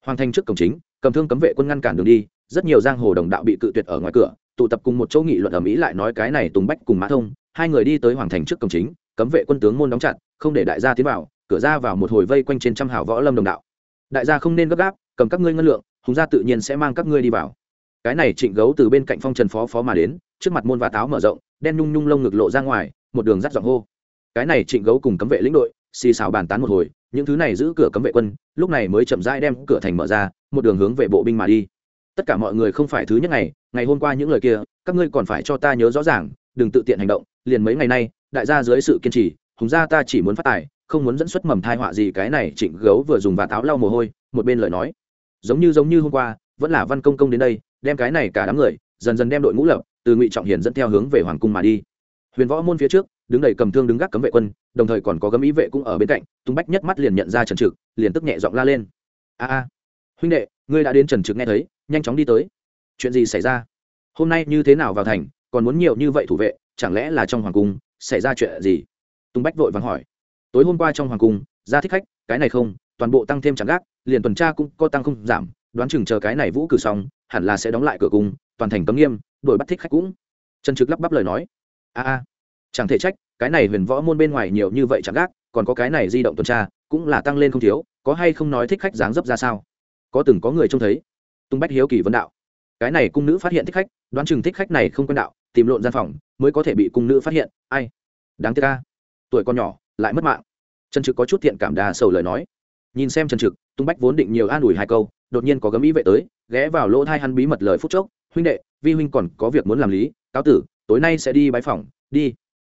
hoàng thành trước cổng chính, cầm thương cấm vệ quân ngăn cản đường đi, rất nhiều giang hồ đồng đạo bị cự tuyệt ở ngoài cửa, tụ tập cùng một chỗ nghị luận ở mỹ lại nói cái này tùng bách cùng mã thông, hai người đi tới hoàng thành trước cổng chính, cấm vệ quân tướng môn đóng chặt, không để đại gia tiến vào, cửa ra vào một hồi vây quanh trên trăm hào võ lâm đồng đạo. Đại gia không nên gấp gáp, cầm các ngươi ngân lượng, hùng gia tự nhiên sẽ mang các ngươi đi vào. Cái này trịnh gấu từ bên cạnh phong trần phó phó mà đến, trước mặt môn và táo mở rộng, đen nhung nhung lông ngực lộ ra ngoài, một đường dắt giọng hô. Cái này trịnh gấu cùng cấm vệ lĩnh đội xì xào bàn tán một hồi, những thứ này giữ cửa cấm vệ quân, lúc này mới chậm rãi đem cửa thành mở ra, một đường hướng về bộ binh mà đi. Tất cả mọi người không phải thứ nhất ngày ngày hôm qua những lời kia, các ngươi còn phải cho ta nhớ rõ ràng, đừng tự tiện hành động, liền mấy ngày nay, đại gia dưới sự kiên trì, hùng gia ta chỉ muốn phát tài, không muốn dẫn xuất mầm thai họa gì cái này trịnh gấu vừa dùng và táo lau mồ hôi, một bên lời nói. Giống như giống như hôm qua, vẫn là văn công công đến đây, đem cái này cả đám người, dần dần đem đội ngũ lập, từ ngụy trọng hiền dẫn theo hướng về hoàng cung mà đi. Huyền võ môn phía trước đứng đầy cầm thương đứng gác cấm vệ quân, đồng thời còn có gấm ý vệ cũng ở bên cạnh, tung bách nhất mắt liền nhận ra trần trực, liền tức nhẹ giọng la lên. A a, huynh đệ, ngươi đã đến trần trực nghe thấy, nhanh chóng đi tới. Chuyện gì xảy ra? Hôm nay như thế nào vào thành, còn muốn nhiều như vậy thủ vệ, chẳng lẽ là trong hoàng cung xảy ra chuyện gì? Tung bách vội vàng hỏi. Tối hôm qua trong hoàng cung, ra thích khách, cái này không, toàn bộ tăng thêm chẳng gác, liền tuần tra cũng có tăng không giảm, đoán chừng chờ cái này vũ cử xong, hẳn là sẽ đóng lại cửa cung, toàn thành cấm nghiêm, đuổi bắt thích khách cũng. Trần trực lắp bắp lời nói. A a chẳng thể trách, cái này huyền võ môn bên ngoài nhiều như vậy chẳng gác, còn có cái này di động tuần tra, cũng là tăng lên không thiếu, có hay không nói thích khách dáng dấp ra sao? Có từng có người trông thấy. Tung bách hiếu kỳ vấn đạo. Cái này cung nữ phát hiện thích khách, đoán chừng thích khách này không quen đạo, tìm lộn gian phòng, mới có thể bị cung nữ phát hiện, ai? Đáng tiếc ca tuổi con nhỏ, lại mất mạng. Trần trực có chút thiện cảm đà sầu lời nói. Nhìn xem trần trực, tung bách vốn định nhiều an ủi hai câu, đột nhiên có gấm ý vệ tới, ghé vào lỗ thai hắn bí mật lời phúc chốc. Huynh đệ, vi huynh còn có việc muốn làm lý, cáo tử, tối nay sẽ đi bái phòng, đi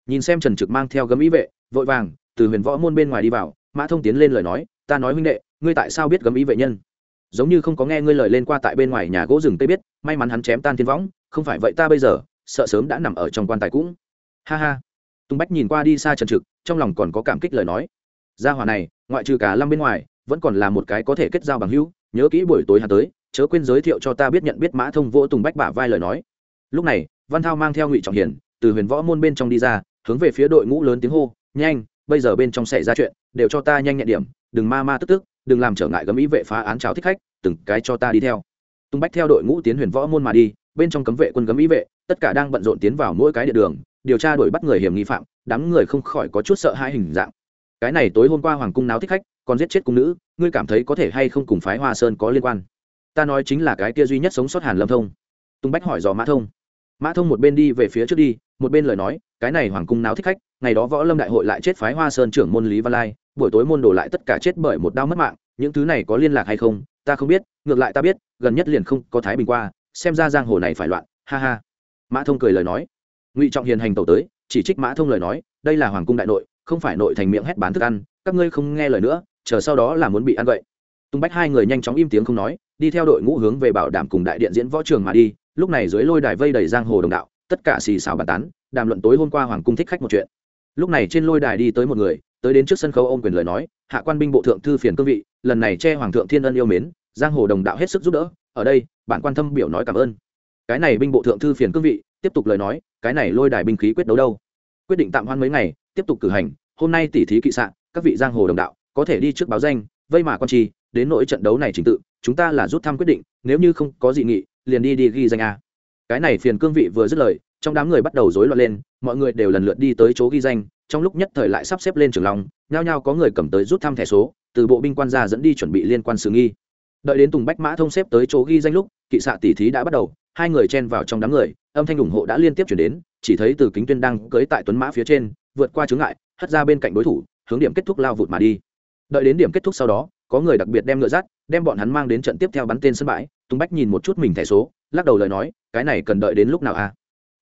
nhìn xem trần trực mang theo gấm ý vệ, vội vàng, từ huyền võ môn bên ngoài đi vào, mã thông tiến lên lời nói, ta nói huynh đệ, ngươi tại sao biết gấm ý vệ nhân? Giống như không có nghe ngươi lời lên qua tại bên ngoài nhà gỗ rừng tây biết, may mắn hắn chém tan thiên võng, không phải vậy ta bây giờ, sợ sớm đã nằm ở trong quan tài cũng. Ha ha. Tùng bách nhìn qua đi xa trần trực, trong lòng còn có cảm kích lời nói. Gia hỏa này, ngoại trừ cả lâm bên ngoài, vẫn còn là một cái có thể kết giao bằng hữu, nhớ kỹ buổi tối hà tới, chớ quên giới thiệu cho ta biết nhận biết mã thông vỗ tùng bách bả vai lời nói. Lúc này, văn thao mang theo ngụy trọng hiển, từ huyền võ môn bên trong đi ra hướng về phía đội ngũ lớn tiếng hô, nhanh, bây giờ bên trong xảy ra chuyện, đều cho ta nhanh nhẹn điểm, đừng ma ma tức tức, đừng làm trở ngại gấm ý vệ phá án cháo thích khách, từng cái cho ta đi theo. Tung bách theo đội ngũ tiến huyền võ môn mà đi, bên trong cấm vệ quân gấm ý vệ, tất cả đang bận rộn tiến vào mỗi cái địa đường, điều tra đuổi bắt người hiểm nghi phạm, đám người không khỏi có chút sợ hãi hình dạng. Cái này tối hôm qua hoàng cung náo thích khách, còn giết chết cung nữ, ngươi cảm thấy có thể hay không cùng phái hoa sơn có liên quan? Ta nói chính là cái kia duy nhất sống sót hàn lâm thông. Tung bách hỏi dò mã thông. Mã thông một bên đi về phía trước đi một bên lời nói, cái này hoàng cung náo thích khách, ngày đó võ lâm đại hội lại chết phái hoa sơn trưởng môn lý văn lai, buổi tối môn đổ lại tất cả chết bởi một đau mất mạng, những thứ này có liên lạc hay không, ta không biết, ngược lại ta biết, gần nhất liền không có thái bình qua, xem ra giang hồ này phải loạn, ha ha. Mã thông cười lời nói. Ngụy trọng hiền hành tẩu tới, chỉ trích mã thông lời nói, đây là hoàng cung đại nội, không phải nội thành miệng hét bán thức ăn, các ngươi không nghe lời nữa, chờ sau đó là muốn bị ăn vậy. Tung bách hai người nhanh chóng im tiếng không nói, đi theo đội ngũ hướng về bảo đảm cùng đại điện diễn võ trường mà đi, lúc này dưới lôi đài vây đầy giang hồ đồng đạo tất cả xì xào bàn tán, đàm luận tối hôm qua hoàng cung thích khách một chuyện. Lúc này trên lôi đài đi tới một người, tới đến trước sân khấu ôm quyền lời nói, hạ quan binh bộ thượng thư phiền cương vị, lần này che hoàng thượng thiên ân yêu mến, giang hồ đồng đạo hết sức giúp đỡ, ở đây, bản quan thâm biểu nói cảm ơn. Cái này binh bộ thượng thư phiền cương vị, tiếp tục lời nói, cái này lôi đài binh khí quyết đấu đâu? Quyết định tạm hoãn mấy ngày, tiếp tục cử hành, hôm nay tỉ thí kỵ sạn các vị giang hồ đồng đạo, có thể đi trước báo danh, vây mà con chi đến nỗi trận đấu này trình tự, chúng ta là rút thăm quyết định, nếu như không có dị nghị, liền đi đi ghi danh a cái này phiền cương vị vừa dứt lời, trong đám người bắt đầu rối loạn lên, mọi người đều lần lượt đi tới chỗ ghi danh, trong lúc nhất thời lại sắp xếp lên trường long, nhao nhao có người cầm tới rút thăm thẻ số, từ bộ binh quan ra dẫn đi chuẩn bị liên quan sự nghi. Đợi đến tùng bách mã thông xếp tới chỗ ghi danh lúc, kỵ xạ tỷ thí đã bắt đầu, hai người chen vào trong đám người, âm thanh ủng hộ đã liên tiếp chuyển đến, chỉ thấy từ kính tuyên đang cưới tại tuấn mã phía trên, vượt qua chướng ngại, hất ra bên cạnh đối thủ, hướng điểm kết thúc lao vụt mà đi. Đợi đến điểm kết thúc sau đó, có người đặc biệt đem ngựa dắt, đem bọn hắn mang đến trận tiếp theo bắn tên sân bãi tùng bách nhìn một chút mình thẻ số, lắc đầu lời nói, cái này cần đợi đến lúc nào a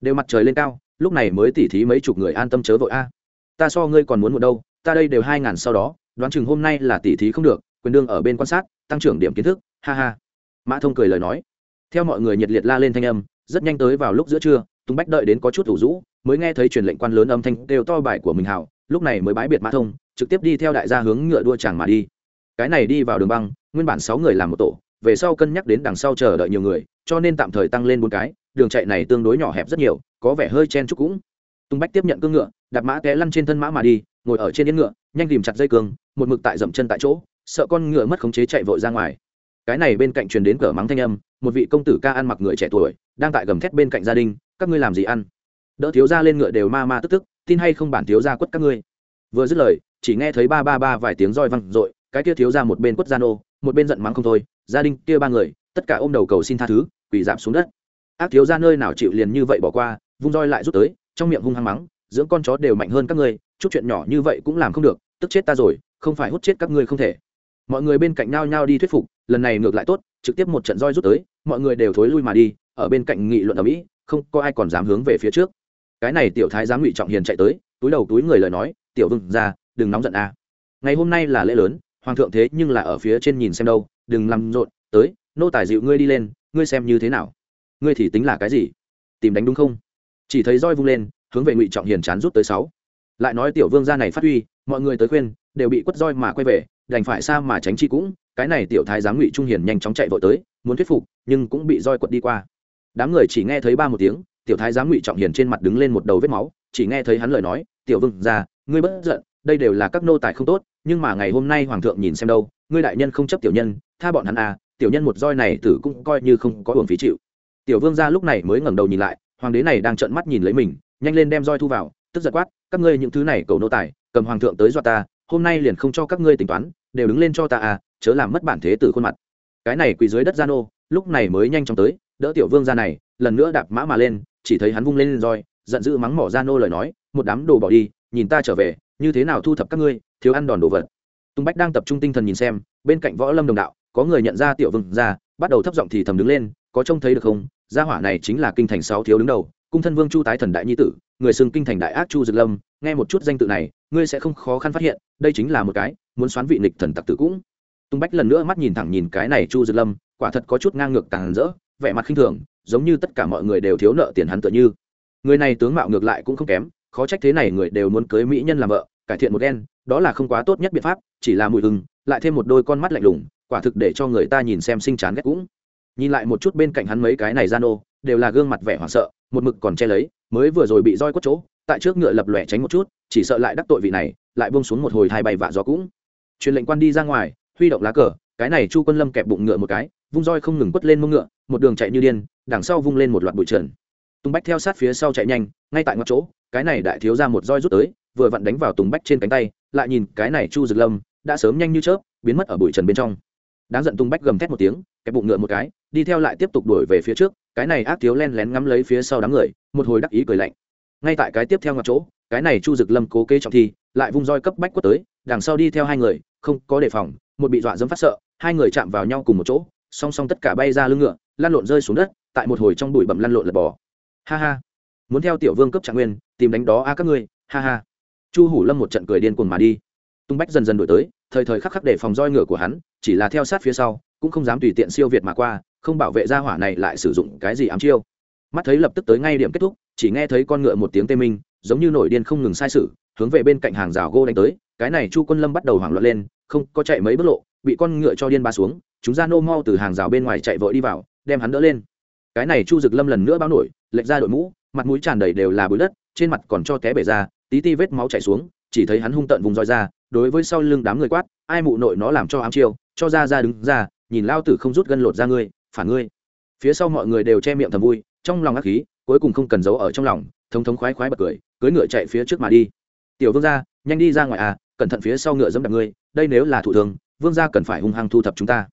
đều mặt trời lên cao, lúc này mới tỉ thí mấy chục người an tâm chớ vội a. Ta so ngươi còn muốn một đâu, ta đây đều hai ngàn sau đó, đoán chừng hôm nay là tỉ thí không được, quyền đương ở bên quan sát, tăng trưởng điểm kiến thức, ha ha. Mã thông cười lời nói. Theo mọi người nhiệt liệt la lên thanh âm, rất nhanh tới vào lúc giữa trưa, tùng bách đợi đến có chút thủ rũ, mới nghe thấy truyền lệnh quan lớn âm thanh đều to bài của mình hảo lúc này mới bái biệt mã thông, trực tiếp đi theo đại gia hướng ngựa đua chàng mà đi. Cái này đi vào đường băng, nguyên bản sáu người làm một tổ về sau cân nhắc đến đằng sau chờ đợi nhiều người, cho nên tạm thời tăng lên bốn cái, đường chạy này tương đối nhỏ hẹp rất nhiều, có vẻ hơi chen chúc cũng. Tung bách tiếp nhận cương ngựa, đạp mã té lăn trên thân mã mà đi, ngồi ở trên yên ngựa, nhanh tìm chặt dây cương một mực tại dậm chân tại chỗ, sợ con ngựa mất khống chế chạy vội ra ngoài. Cái này bên cạnh truyền đến cửa mắng thanh âm, một vị công tử ca ăn mặc người trẻ tuổi, đang tại gầm thét bên cạnh gia đình, các ngươi làm gì ăn? Đỡ thiếu ra lên ngựa đều ma ma tức tức, tin hay không bản thiếu ra quất các ngươi? Vừa dứt lời, chỉ nghe thấy ba ba ba vài tiếng roi văng r ộ i cái kia thiếu ra một bên quất gia nô, một bên giận mắng không thôi gia đình kia ba người, tất cả ôm đầu cầu xin tha thứ, quỳ giảm xuống đất. Ác thiếu ra nơi nào chịu liền như vậy bỏ qua, vung roi lại rút tới, trong miệng hung hăng mắng, dưỡng con chó đều mạnh hơn các ngươi, chút chuyện nhỏ như vậy cũng làm không được, tức chết ta rồi, không phải hút chết các ngươi không thể. Mọi người bên cạnh nhau nhau đi thuyết phục, lần này ngược lại tốt, trực tiếp một trận roi rút tới, mọi người đều thối lui mà đi, ở bên cạnh nghị luận ở mỹ, không có ai còn dám hướng về phía trước. Cái này tiểu thái giám ngụy trọng hiền chạy tới, túi đầu túi người lời nói, tiểu vừng ra đừng nóng giận a. Ngày hôm nay là lễ lớn, hoàng thượng thế nhưng là ở phía trên nhìn xem đâu đừng làm rộn, tới, nô tài dịu ngươi đi lên, ngươi xem như thế nào? Ngươi thì tính là cái gì? Tìm đánh đúng không? Chỉ thấy roi vung lên, hướng về ngụy trọng hiền chán rút tới sáu. Lại nói tiểu vương gia này phát huy, mọi người tới khuyên, đều bị quất roi mà quay về, đành phải xa mà tránh chi cũng, cái này tiểu thái giám ngụy trung hiền nhanh chóng chạy vội tới, muốn thuyết phục, nhưng cũng bị roi quật đi qua. Đám người chỉ nghe thấy ba một tiếng, tiểu thái giám ngụy trọng hiền trên mặt đứng lên một đầu vết máu, chỉ nghe thấy hắn lời nói, tiểu vương gia, ngươi bất giận, đây đều là các nô tài không tốt nhưng mà ngày hôm nay hoàng thượng nhìn xem đâu, ngươi đại nhân không chấp tiểu nhân, tha bọn hắn à tiểu nhân một roi này tử cũng coi như không có hưởng phí chịu. Tiểu vương gia lúc này mới ngẩng đầu nhìn lại, hoàng đế này đang trợn mắt nhìn lấy mình, nhanh lên đem roi thu vào, tức giật quát, các ngươi những thứ này cầu nô tài, cầm hoàng thượng tới dọa ta, hôm nay liền không cho các ngươi tính toán, đều đứng lên cho ta à chớ làm mất bản thế tử khuôn mặt. Cái này quỳ dưới đất gia nô, lúc này mới nhanh chóng tới, đỡ tiểu vương gia này, lần nữa đạp mã mà lên, chỉ thấy hắn vung lên roi, giận dữ mắng mỏ gia nô lời nói, một đám đồ bỏ đi, nhìn ta trở về như thế nào thu thập các ngươi, thiếu ăn đòn đồ vật. Tùng bách đang tập trung tinh thần nhìn xem, bên cạnh võ lâm đồng đạo, có người nhận ra tiểu vương ra, bắt đầu thấp giọng thì thầm đứng lên, có trông thấy được không? Gia hỏa này chính là kinh thành sáu thiếu đứng đầu, cung thân vương chu tái thần đại nhi tử, người xưng kinh thành đại ác chu dực lâm, nghe một chút danh tự này, ngươi sẽ không khó khăn phát hiện, đây chính là một cái, muốn xoán vị nịch thần tặc tử cũng. Tung bách lần nữa mắt nhìn thẳng nhìn cái này chu dực lâm, quả thật có chút ngang ngược tàn rỡ, vẻ mặt khinh thường, giống như tất cả mọi người đều thiếu nợ tiền hắn tựa như. Người này tướng mạo ngược lại cũng không kém khó trách thế này người đều muốn cưới mỹ nhân làm vợ, cải thiện một đen đó là không quá tốt nhất biện pháp, chỉ là mùi hừng, lại thêm một đôi con mắt lạnh lùng, quả thực để cho người ta nhìn xem sinh chán ghét cũng. Nhìn lại một chút bên cạnh hắn mấy cái này gian ô, đều là gương mặt vẻ hoảng sợ, một mực còn che lấy, mới vừa rồi bị roi quất chỗ, tại trước ngựa lập lòe tránh một chút, chỉ sợ lại đắc tội vị này, lại buông xuống một hồi hai bay vạ gió cũng. Truyền lệnh quan đi ra ngoài, huy động lá cờ, cái này chu quân lâm kẹp bụng ngựa một cái, vung roi không ngừng quất lên mông ngựa, một đường chạy như điên, đằng sau vung lên một loạt bụi trần. Tung bách theo sát phía sau chạy nhanh, ngay tại ngọn chỗ cái này đại thiếu ra một roi rút tới, vừa vặn đánh vào tùng bách trên cánh tay, lại nhìn cái này chu dực lâm, đã sớm nhanh như chớp, biến mất ở bụi trần bên trong. Đáng giận tùng bách gầm thét một tiếng, kẹp bụng ngựa một cái, đi theo lại tiếp tục đuổi về phía trước, cái này ác thiếu len lén ngắm lấy phía sau đám người, một hồi đắc ý cười lạnh. Ngay tại cái tiếp theo ngọc chỗ, cái này chu dực lâm cố kế trọng thi, lại vung roi cấp bách quất tới, đằng sau đi theo hai người, không có đề phòng, một bị dọa dẫm phát sợ, hai người chạm vào nhau cùng một chỗ, song song tất cả bay ra lưng ngựa, lăn lộn rơi xuống đất, tại một hồi trong bụi bẩm lăn lộn lật bò. Ha ha muốn theo tiểu vương cấp trạng nguyên, tìm đánh đó a các ngươi, ha ha. Chu hủ lâm một trận cười điên cuồng mà đi. Tung bách dần dần đổi tới, thời thời khắc khắc để phòng roi ngựa của hắn, chỉ là theo sát phía sau, cũng không dám tùy tiện siêu việt mà qua, không bảo vệ gia hỏa này lại sử dụng cái gì ám chiêu. Mắt thấy lập tức tới ngay điểm kết thúc, chỉ nghe thấy con ngựa một tiếng tê minh, giống như nổi điên không ngừng sai sự, hướng về bên cạnh hàng rào gô đánh tới, cái này chu quân lâm bắt đầu hoảng loạn lên, không, có chạy mấy bước lộ, bị con ngựa cho điên ba xuống, chúng ra nô mau từ hàng rào bên ngoài chạy vội đi vào, đem hắn đỡ lên. Cái này chu dực lâm lần nữa báo nổi, lệch ra đội mũ mặt mũi tràn đầy đều là bụi đất, trên mặt còn cho té bể ra, tí ti vết máu chảy xuống, chỉ thấy hắn hung tận vùng roi ra, đối với sau lưng đám người quát, ai mụ nội nó làm cho ám chiêu, cho ra ra đứng ra, nhìn lao tử không rút gân lột ra ngươi, phản ngươi. Phía sau mọi người đều che miệng thầm vui, trong lòng ác khí, cuối cùng không cần giấu ở trong lòng, thống thống khoái khoái bật cười cưới ngựa chạy phía trước mà đi. Tiểu vương gia, nhanh đi ra ngoài à cẩn thận phía sau ngựa dẫm đạp ngươi, đây nếu là thủ thường vương gia cần phải hung hăng thu thập chúng ta.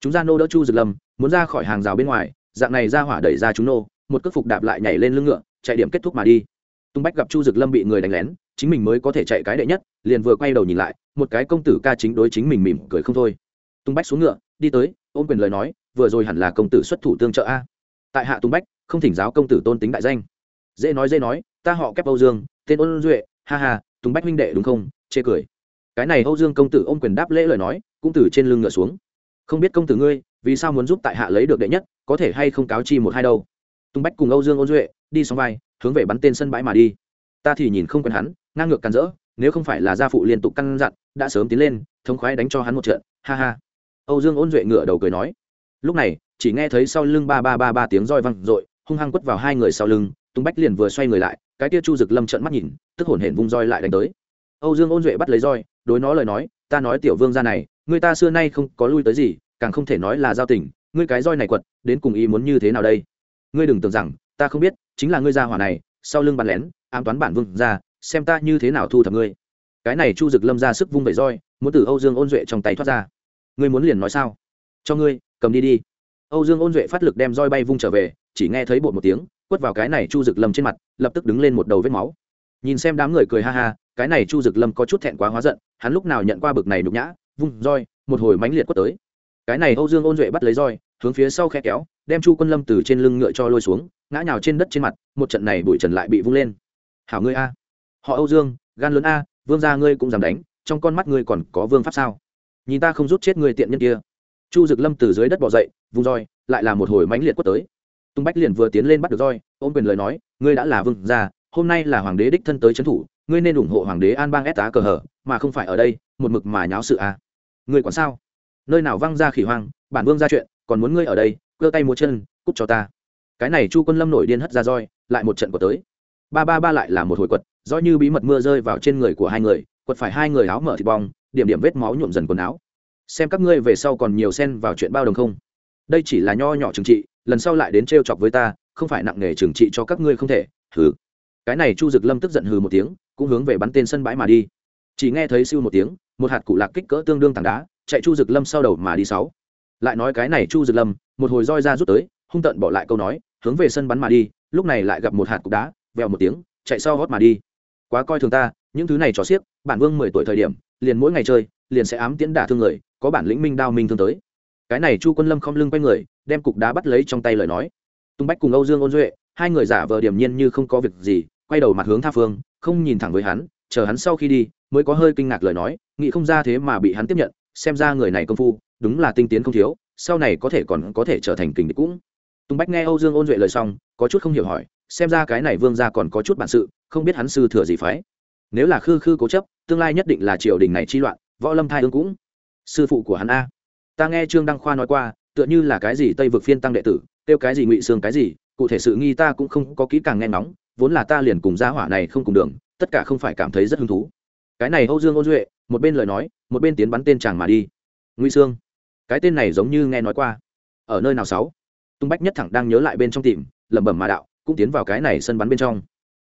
Chúng gia nô đỡ chu dược lâm, muốn ra khỏi hàng rào bên ngoài, dạng này ra hỏa đẩy ra chúng nô một cước phục đạp lại nhảy lên lưng ngựa, chạy điểm kết thúc mà đi. Tung bách gặp chu dực lâm bị người đánh lén, chính mình mới có thể chạy cái đệ nhất, liền vừa quay đầu nhìn lại, một cái công tử ca chính đối chính mình mỉm cười không thôi. Tung bách xuống ngựa, đi tới, ôm quyền lời nói, vừa rồi hẳn là công tử xuất thủ tương trợ a. Tại hạ tung bách, không thỉnh giáo công tử tôn tính đại danh. Dễ nói dễ nói, ta họ kép âu dương, tên ôn duệ, ha ha, tung bách huynh đệ đúng không? Chê cười. Cái này âu dương công tử ôm quyền đáp lễ lời nói, cũng từ trên lưng ngựa xuống. Không biết công tử ngươi, vì sao muốn giúp tại hạ lấy được đệ nhất, có thể hay không cáo chi một hai đâu? Tung bách cùng âu dương ôn duệ đi xong vai, hướng về bắn tên sân bãi mà đi. Ta thì nhìn không quen hắn, ngang ngược càn rỡ, nếu không phải là gia phụ liên tục căn dặn, đã sớm tiến lên, thống khoái đánh cho hắn một trận, ha ha. Âu dương ôn duệ ngửa đầu cười nói. Lúc này, chỉ nghe thấy sau lưng ba ba ba ba tiếng roi văng r ộ i hung hăng quất vào hai người sau lưng tung bách liền vừa xoay người lại, cái tia chu rực lâm trận mắt nhìn, tức hổn hển vung roi lại đánh tới. Âu dương ôn duệ bắt lấy roi, đối nó lời nói, ta nói tiểu vương ra này, người ta xưa nay không có lui tới gì, càng không thể nói là giao tình, ngươi cái roi này quật, đến cùng ý muốn như thế nào đây? Ngươi đừng tưởng rằng ta không biết, chính là ngươi ra hỏa này, sau lưng bắn lén, ám toán bản vương ra, xem ta như thế nào thu thập ngươi. Cái này chu dực lâm ra sức vung vẩy roi, muốn từ âu dương ôn duệ trong tay thoát ra. Ngươi muốn liền nói sao? Cho ngươi, cầm đi đi. Âu dương ôn duệ phát lực đem roi bay vung trở về, chỉ nghe thấy bột một tiếng, quất vào cái này chu dực lâm trên mặt, lập tức đứng lên một đầu vết máu. Nhìn xem đám người cười ha ha, cái này chu dực lâm có chút thẹn quá hóa giận, hắn lúc nào nhận qua bực này nhục nhã, vung roi, một hồi mánh liệt quất tới. Cái này âu dương ôn duệ bắt lấy roi, hướng phía sau khe kéo đem chu quân lâm từ trên lưng ngựa cho lôi xuống, ngã nhào trên đất trên mặt, một trận này bụi trần lại bị vung lên. Hảo ngươi a, họ âu dương, gan lớn a, vương gia ngươi cũng dám đánh, trong con mắt ngươi còn có vương pháp sao? Nhìn ta không rút chết ngươi tiện nhân kia. Chu dực lâm từ dưới đất bỏ dậy vung roi, lại là một hồi mãnh liệt quất tới. Tung bách liền vừa tiến lên bắt được roi, ôm quyền lời nói, ngươi đã là vương gia, hôm nay là hoàng đế đích thân tới trấn thủ, ngươi nên ủng hộ hoàng đế an bang ép tá cờ hở mà không phải ở đây, một mực mà nháo sự a. Ngươi còn sao? Nơi nào văng ra khỉ hoang, bản vương ra chuyện, còn muốn ngươi ở đây cơ tay múa chân, cút cho ta. Cái này chu quân lâm nổi điên hất ra roi, lại một trận của tới. Ba ba ba lại là một hồi quật do như bí mật mưa rơi vào trên người của hai người, quật phải hai người áo mở thịt bong, điểm điểm vết máu nhuộm dần quần áo. Xem các ngươi về sau còn nhiều xen vào chuyện bao đồng không? Đây chỉ là nho nhỏ trừng trị, lần sau lại đến trêu chọc với ta, không phải nặng nề trừng trị cho các ngươi không thể, hừ. Cái này chu dực lâm tức giận hừ một tiếng, cũng hướng về bắn tên sân bãi mà đi. Chỉ nghe thấy siêu một tiếng, một hạt cụ lạc kích cỡ tương đương tảng đá, chạy chu dực lâm sau đầu mà đi sáu lại nói cái này chu dực lâm, một hồi roi ra rút tới, hung tận bỏ lại câu nói, hướng về sân bắn mà đi, lúc này lại gặp một hạt cục đá, vèo một tiếng, chạy sau hót mà đi. Quá coi thường ta, những thứ này trò xiếc, bản vương mười tuổi thời điểm, liền mỗi ngày chơi, liền sẽ ám tiễn đả thương người, có bản lĩnh minh đao minh thương tới. Cái này chu quân lâm không lưng quay người, đem cục đá bắt lấy trong tay lời nói. Tung bách cùng âu dương ôn duệ, hai người giả vờ điểm nhiên như không có việc gì, quay đầu mặt hướng tha phương, không nhìn thẳng với hắn, chờ hắn sau khi đi, mới có hơi kinh ngạc lời nói, nghĩ không ra thế mà bị hắn tiếp nhận xem ra người này công phu, đúng là tinh tiến không thiếu, sau này có thể còn có thể trở thành kình địch cũng. Tùng bách nghe âu dương ôn duệ lời xong, có chút không hiểu hỏi, xem ra cái này vương gia còn có chút bản sự, không biết hắn sư thừa gì phái. Nếu là khư khư cố chấp, tương lai nhất định là triều đình này chi loạn, võ lâm thai ương cũng. Sư phụ của hắn a. Ta nghe trương đăng khoa nói qua, tựa như là cái gì tây vực phiên tăng đệ tử tiêu cái gì ngụy xương cái gì, cụ thể sự nghi ta cũng không có kỹ càng nghe ngóng, vốn là ta liền cùng gia hỏa này không cùng đường, tất cả không phải cảm thấy rất hứng thú cái này âu dương ôn duệ, một bên lời nói, một bên tiến bắn tên chàng mà đi. Ngụy sương, cái tên này giống như nghe nói qua. Ở nơi nào sáu? Tung bách nhất thẳng đang nhớ lại bên trong tìm, lẩm bẩm mà đạo, cũng tiến vào cái này sân bắn bên trong.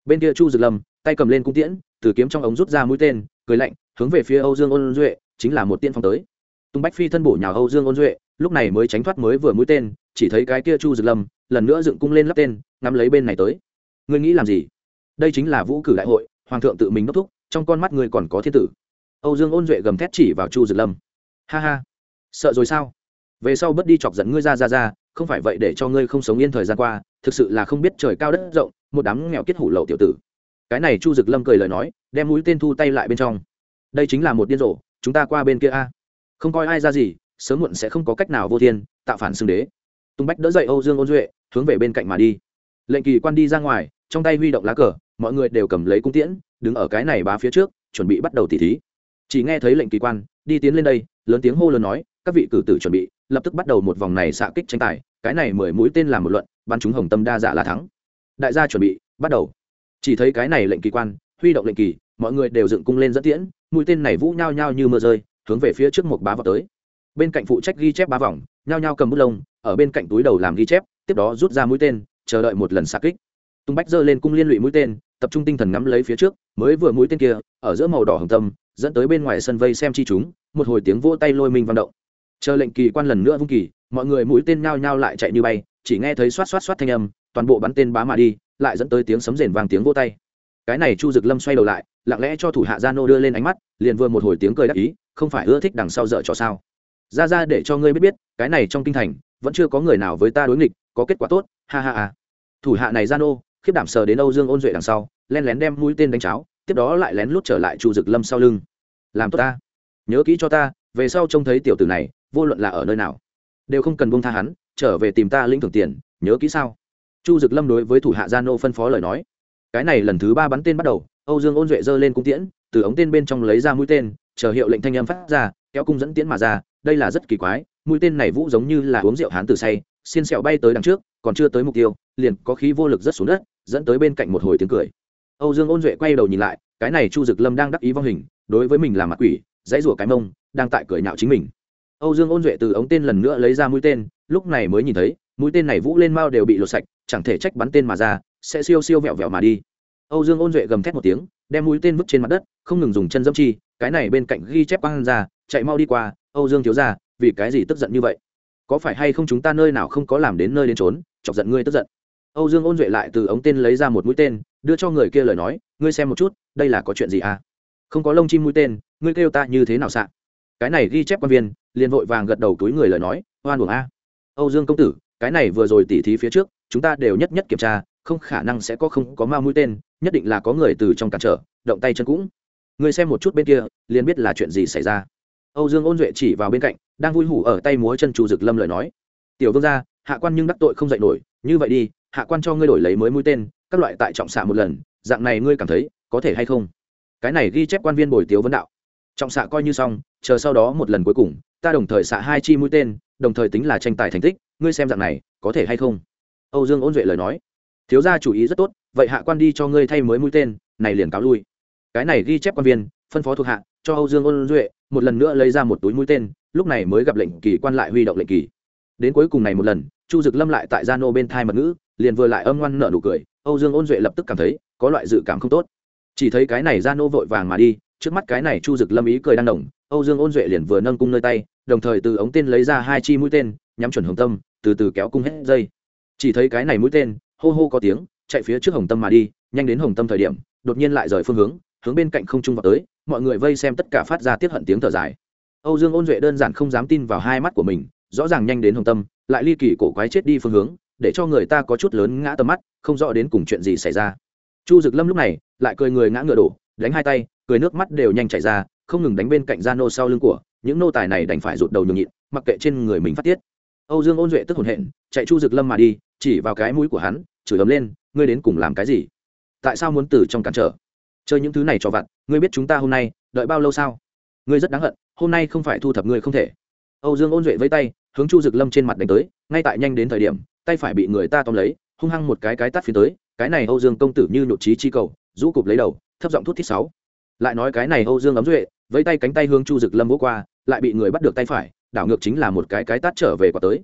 Bên kia chu dực lâm, tay cầm lên cung tiễn, từ kiếm trong ống rút ra mũi tên, cười lạnh, hướng về phía âu dương ôn duệ, chính là một tiên phong tới. Tung bách phi thân bổ nhào âu dương ôn duệ, lúc này mới tránh thoát mới vừa mũi tên, chỉ thấy cái kia chu dực lâm, lần nữa dựng cung lên lắp tên, ngắm lấy bên này tới. Ngươi nghĩ làm gì? Đây chính là vũ cử đại hội, hoàng thượng tự mình đốc thúc trong con mắt ngươi còn có thiên tử. Âu dương ôn duệ gầm thét chỉ vào chu dực lâm. Ha ha, sợ rồi sao? Về sau bất đi chọc giận ngươi ra ra ra, không phải vậy để cho ngươi không sống yên thời gian qua, thực sự là không biết trời cao đất rộng, một đám nghèo kết hủ lậu tiểu tử. Cái này chu dực lâm cười lời nói, đem mũi tên thu tay lại bên trong. Đây chính là một điên rồ, chúng ta qua bên kia a. Không coi ai ra gì, sớm muộn sẽ không có cách nào vô thiên, tạo phản xưng đế. Tung bách đỡ dậy âu dương ôn duệ, hướng về bên cạnh mà đi. Lệnh kỳ quan đi ra ngoài, trong tay huy động lá cờ mọi người đều cầm lấy cung tiễn, đứng ở cái này bá phía trước, chuẩn bị bắt đầu tỉ thí. Chỉ nghe thấy lệnh kỳ quan, đi tiến lên đây, lớn tiếng hô lớn nói, các vị cử tử chuẩn bị, lập tức bắt đầu một vòng này xạ kích tranh tài, cái này mười mũi tên làm một luận, bắn chúng hồng tâm đa dạ là thắng. Đại gia chuẩn bị, bắt đầu. Chỉ thấy cái này lệnh kỳ quan, huy động lệnh kỳ, mọi người đều dựng cung lên dẫn tiễn, mũi tên này vũ nhao nhao như mưa rơi, hướng về phía trước một bá vào tới. Bên cạnh phụ trách ghi chép ba vòng nhao nhao cầm bút lông, ở bên cạnh túi đầu làm ghi chép, tiếp đó rút ra mũi tên, chờ đợi một lần xạ kích. Tung bách giơ lên cung liên lụy mũi tên tập trung tinh thần ngắm lấy phía trước, mới vừa mũi tên kia, ở giữa màu đỏ hồng tâm, dẫn tới bên ngoài sân vây xem chi chúng, một hồi tiếng vỗ tay lôi mình vận động. Chờ lệnh kỳ quan lần nữa vung kỳ, mọi người mũi tên nhao nhao lại chạy như bay, chỉ nghe thấy xoát xoát xoát thanh âm, toàn bộ bắn tên bá mà đi, lại dẫn tới tiếng sấm rền vang tiếng vỗ tay. Cái này chu dực lâm xoay đầu lại, lặng lẽ cho thủ hạ gia nô đưa lên ánh mắt, liền vừa một hồi tiếng cười đắc ý, không phải ưa thích đằng sau dở trò sao. Ra ra để cho ngươi biết biết, cái này trong kinh thành, vẫn chưa có người nào với ta đối nghịch, có kết quả tốt, ha ha ha. Thủ hạ này gia nô khiếp đảm sờ đến âu dương ôn duệ đằng sau len lén đem mũi tên đánh cháo, tiếp đó lại lén lút trở lại chu dực lâm sau lưng. Làm tốt ta. Nhớ kỹ cho ta, về sau trông thấy tiểu tử này, vô luận là ở nơi nào, đều không cần buông tha hắn, trở về tìm ta lĩnh thưởng tiền, nhớ kỹ sao? Chu dực lâm đối với thủ hạ gia nô phân phó lời nói. Cái này lần thứ ba bắn tên bắt đầu, âu dương ôn duệ giơ lên cung tiễn, từ ống tên bên trong lấy ra mũi tên, chờ hiệu lệnh thanh âm phát ra, kéo cung dẫn tiễn mà ra, đây là rất kỳ quái, mũi tên này vũ giống như là uống rượu hán từ say, xiên sẹo bay tới đằng trước, còn chưa tới mục tiêu, liền có khí vô lực rất xuống đất dẫn tới bên cạnh một hồi tiếng cười. Âu dương ôn duệ quay đầu nhìn lại, cái này chu dực lâm đang đắc ý vong hình, đối với mình là mặt quỷ, dãy rủa cái mông, đang tại cười nhạo chính mình. Âu dương ôn duệ từ ống tên lần nữa lấy ra mũi tên, lúc này mới nhìn thấy, mũi tên này vũ lên mao đều bị lột sạch, chẳng thể trách bắn tên mà ra, sẽ siêu siêu vẹo vẹo mà đi. Âu dương ôn duệ gầm thét một tiếng, đem mũi tên vứt trên mặt đất, không ngừng dùng chân dâm chi, cái này bên cạnh ghi chép quang ra, chạy mau đi qua, âu dương thiếu ra vì cái gì tức giận như vậy? Có phải hay không chúng ta nơi nào không có làm đến nơi đến trốn chọc giận ngươi tức giận? Âu dương ôn duệ lại từ ống tên lấy ra một mũi tên, đưa cho người kia lời nói, ngươi xem một chút, đây là có chuyện gì à? Không có lông chim mũi tên, ngươi kêu ta như thế nào sạ cái này ghi chép quan viên, liền vội vàng gật đầu túi người lời nói, oan uổng a. Âu dương công tử, cái này vừa rồi tỉ thí phía trước, chúng ta đều nhất nhất kiểm tra, không khả năng sẽ có không có ma mũi tên, nhất định là có người từ trong cản trở, động tay chân cũng. Ngươi xem một chút bên kia, liền biết là chuyện gì xảy ra. Âu dương ôn duệ chỉ vào bên cạnh, đang vui hủ ở tay múa chân chủ dực lâm lời nói, tiểu vương gia, hạ quan nhưng đắc tội không dạy nổi, như vậy đi hạ quan cho ngươi đổi lấy mới mũi tên, các loại tại trọng xạ một lần, dạng này ngươi cảm thấy có thể hay không? Cái này ghi chép quan viên bồi tiếu vấn đạo. Trọng xạ coi như xong, chờ sau đó một lần cuối cùng, ta đồng thời xạ hai chi mũi tên, đồng thời tính là tranh tài thành tích, ngươi xem dạng này, có thể hay không? Âu dương ôn duệ lời nói. Thiếu gia chủ ý rất tốt, vậy hạ quan đi cho ngươi thay mới mũi tên, này liền cáo lui. Cái này ghi chép quan viên, phân phó thuộc hạ, cho âu dương ôn duệ một lần nữa lấy ra một túi mũi tên, lúc này mới gặp lệnh kỳ quan lại huy động lệnh kỳ. Đến cuối cùng này một lần, chu dực lâm lại tại gia nô bên thai mật ngữ liền vừa lại âm ngoan nợ nụ cười, âu dương ôn duệ lập tức cảm thấy có loại dự cảm không tốt. Chỉ thấy cái này gia nô vội vàng mà đi, trước mắt cái này chu dực lâm ý cười đang đồng âu dương ôn duệ liền vừa nâng cung nơi tay, đồng thời từ ống tên lấy ra hai chi mũi tên, nhắm chuẩn hồng tâm, từ từ kéo cung hết dây. Chỉ thấy cái này mũi tên, hô hô có tiếng, chạy phía trước hồng tâm mà đi, nhanh đến hồng tâm thời điểm, đột nhiên lại rời phương hướng hướng bên cạnh không trung vào tới, mọi người vây xem tất cả phát ra tiết hận tiếng thở dài. Âu dương ôn duệ đơn giản không dám tin vào hai mắt của mình, rõ ràng nhanh đến hồng tâm, lại ly kỳ cổ quái chết đi phương hướng để cho người ta có chút lớn ngã tầm mắt, không rõ đến cùng chuyện gì xảy ra. Chu dực lâm lúc này lại cười người ngã ngựa đổ, đánh hai tay, cười nước mắt đều nhanh chảy ra, không ngừng đánh bên cạnh gia nô sau lưng của, những nô tài này đành phải rụt đầu nhường nhịn, mặc kệ trên người mình phát tiết. Âu dương ôn duệ tức hồn hện chạy chu dực lâm mà đi, chỉ vào cái mũi của hắn, chửi ấm lên, ngươi đến cùng làm cái gì? Tại sao muốn từ trong cản trở? Chơi những thứ này cho vặt, ngươi biết chúng ta hôm nay đợi bao lâu sao? Ngươi rất đáng hận, hôm nay không phải thu thập ngươi không thể. Âu dương ôn duệ với tay, hướng chu dực lâm trên mặt đánh tới, ngay tại nhanh đến thời điểm tay phải bị người ta tóm lấy, hung hăng một cái cái tắt phía tới, cái này âu dương công tử như nhột trí chi cầu, rũ cụp lấy đầu, thấp giọng thút thít sáu. Lại nói cái này âu dương ấm duệ với tay cánh tay hướng chu dực lâm vỗ qua, lại bị người bắt được tay phải, đảo ngược chính là một cái cái tát trở về quả tới.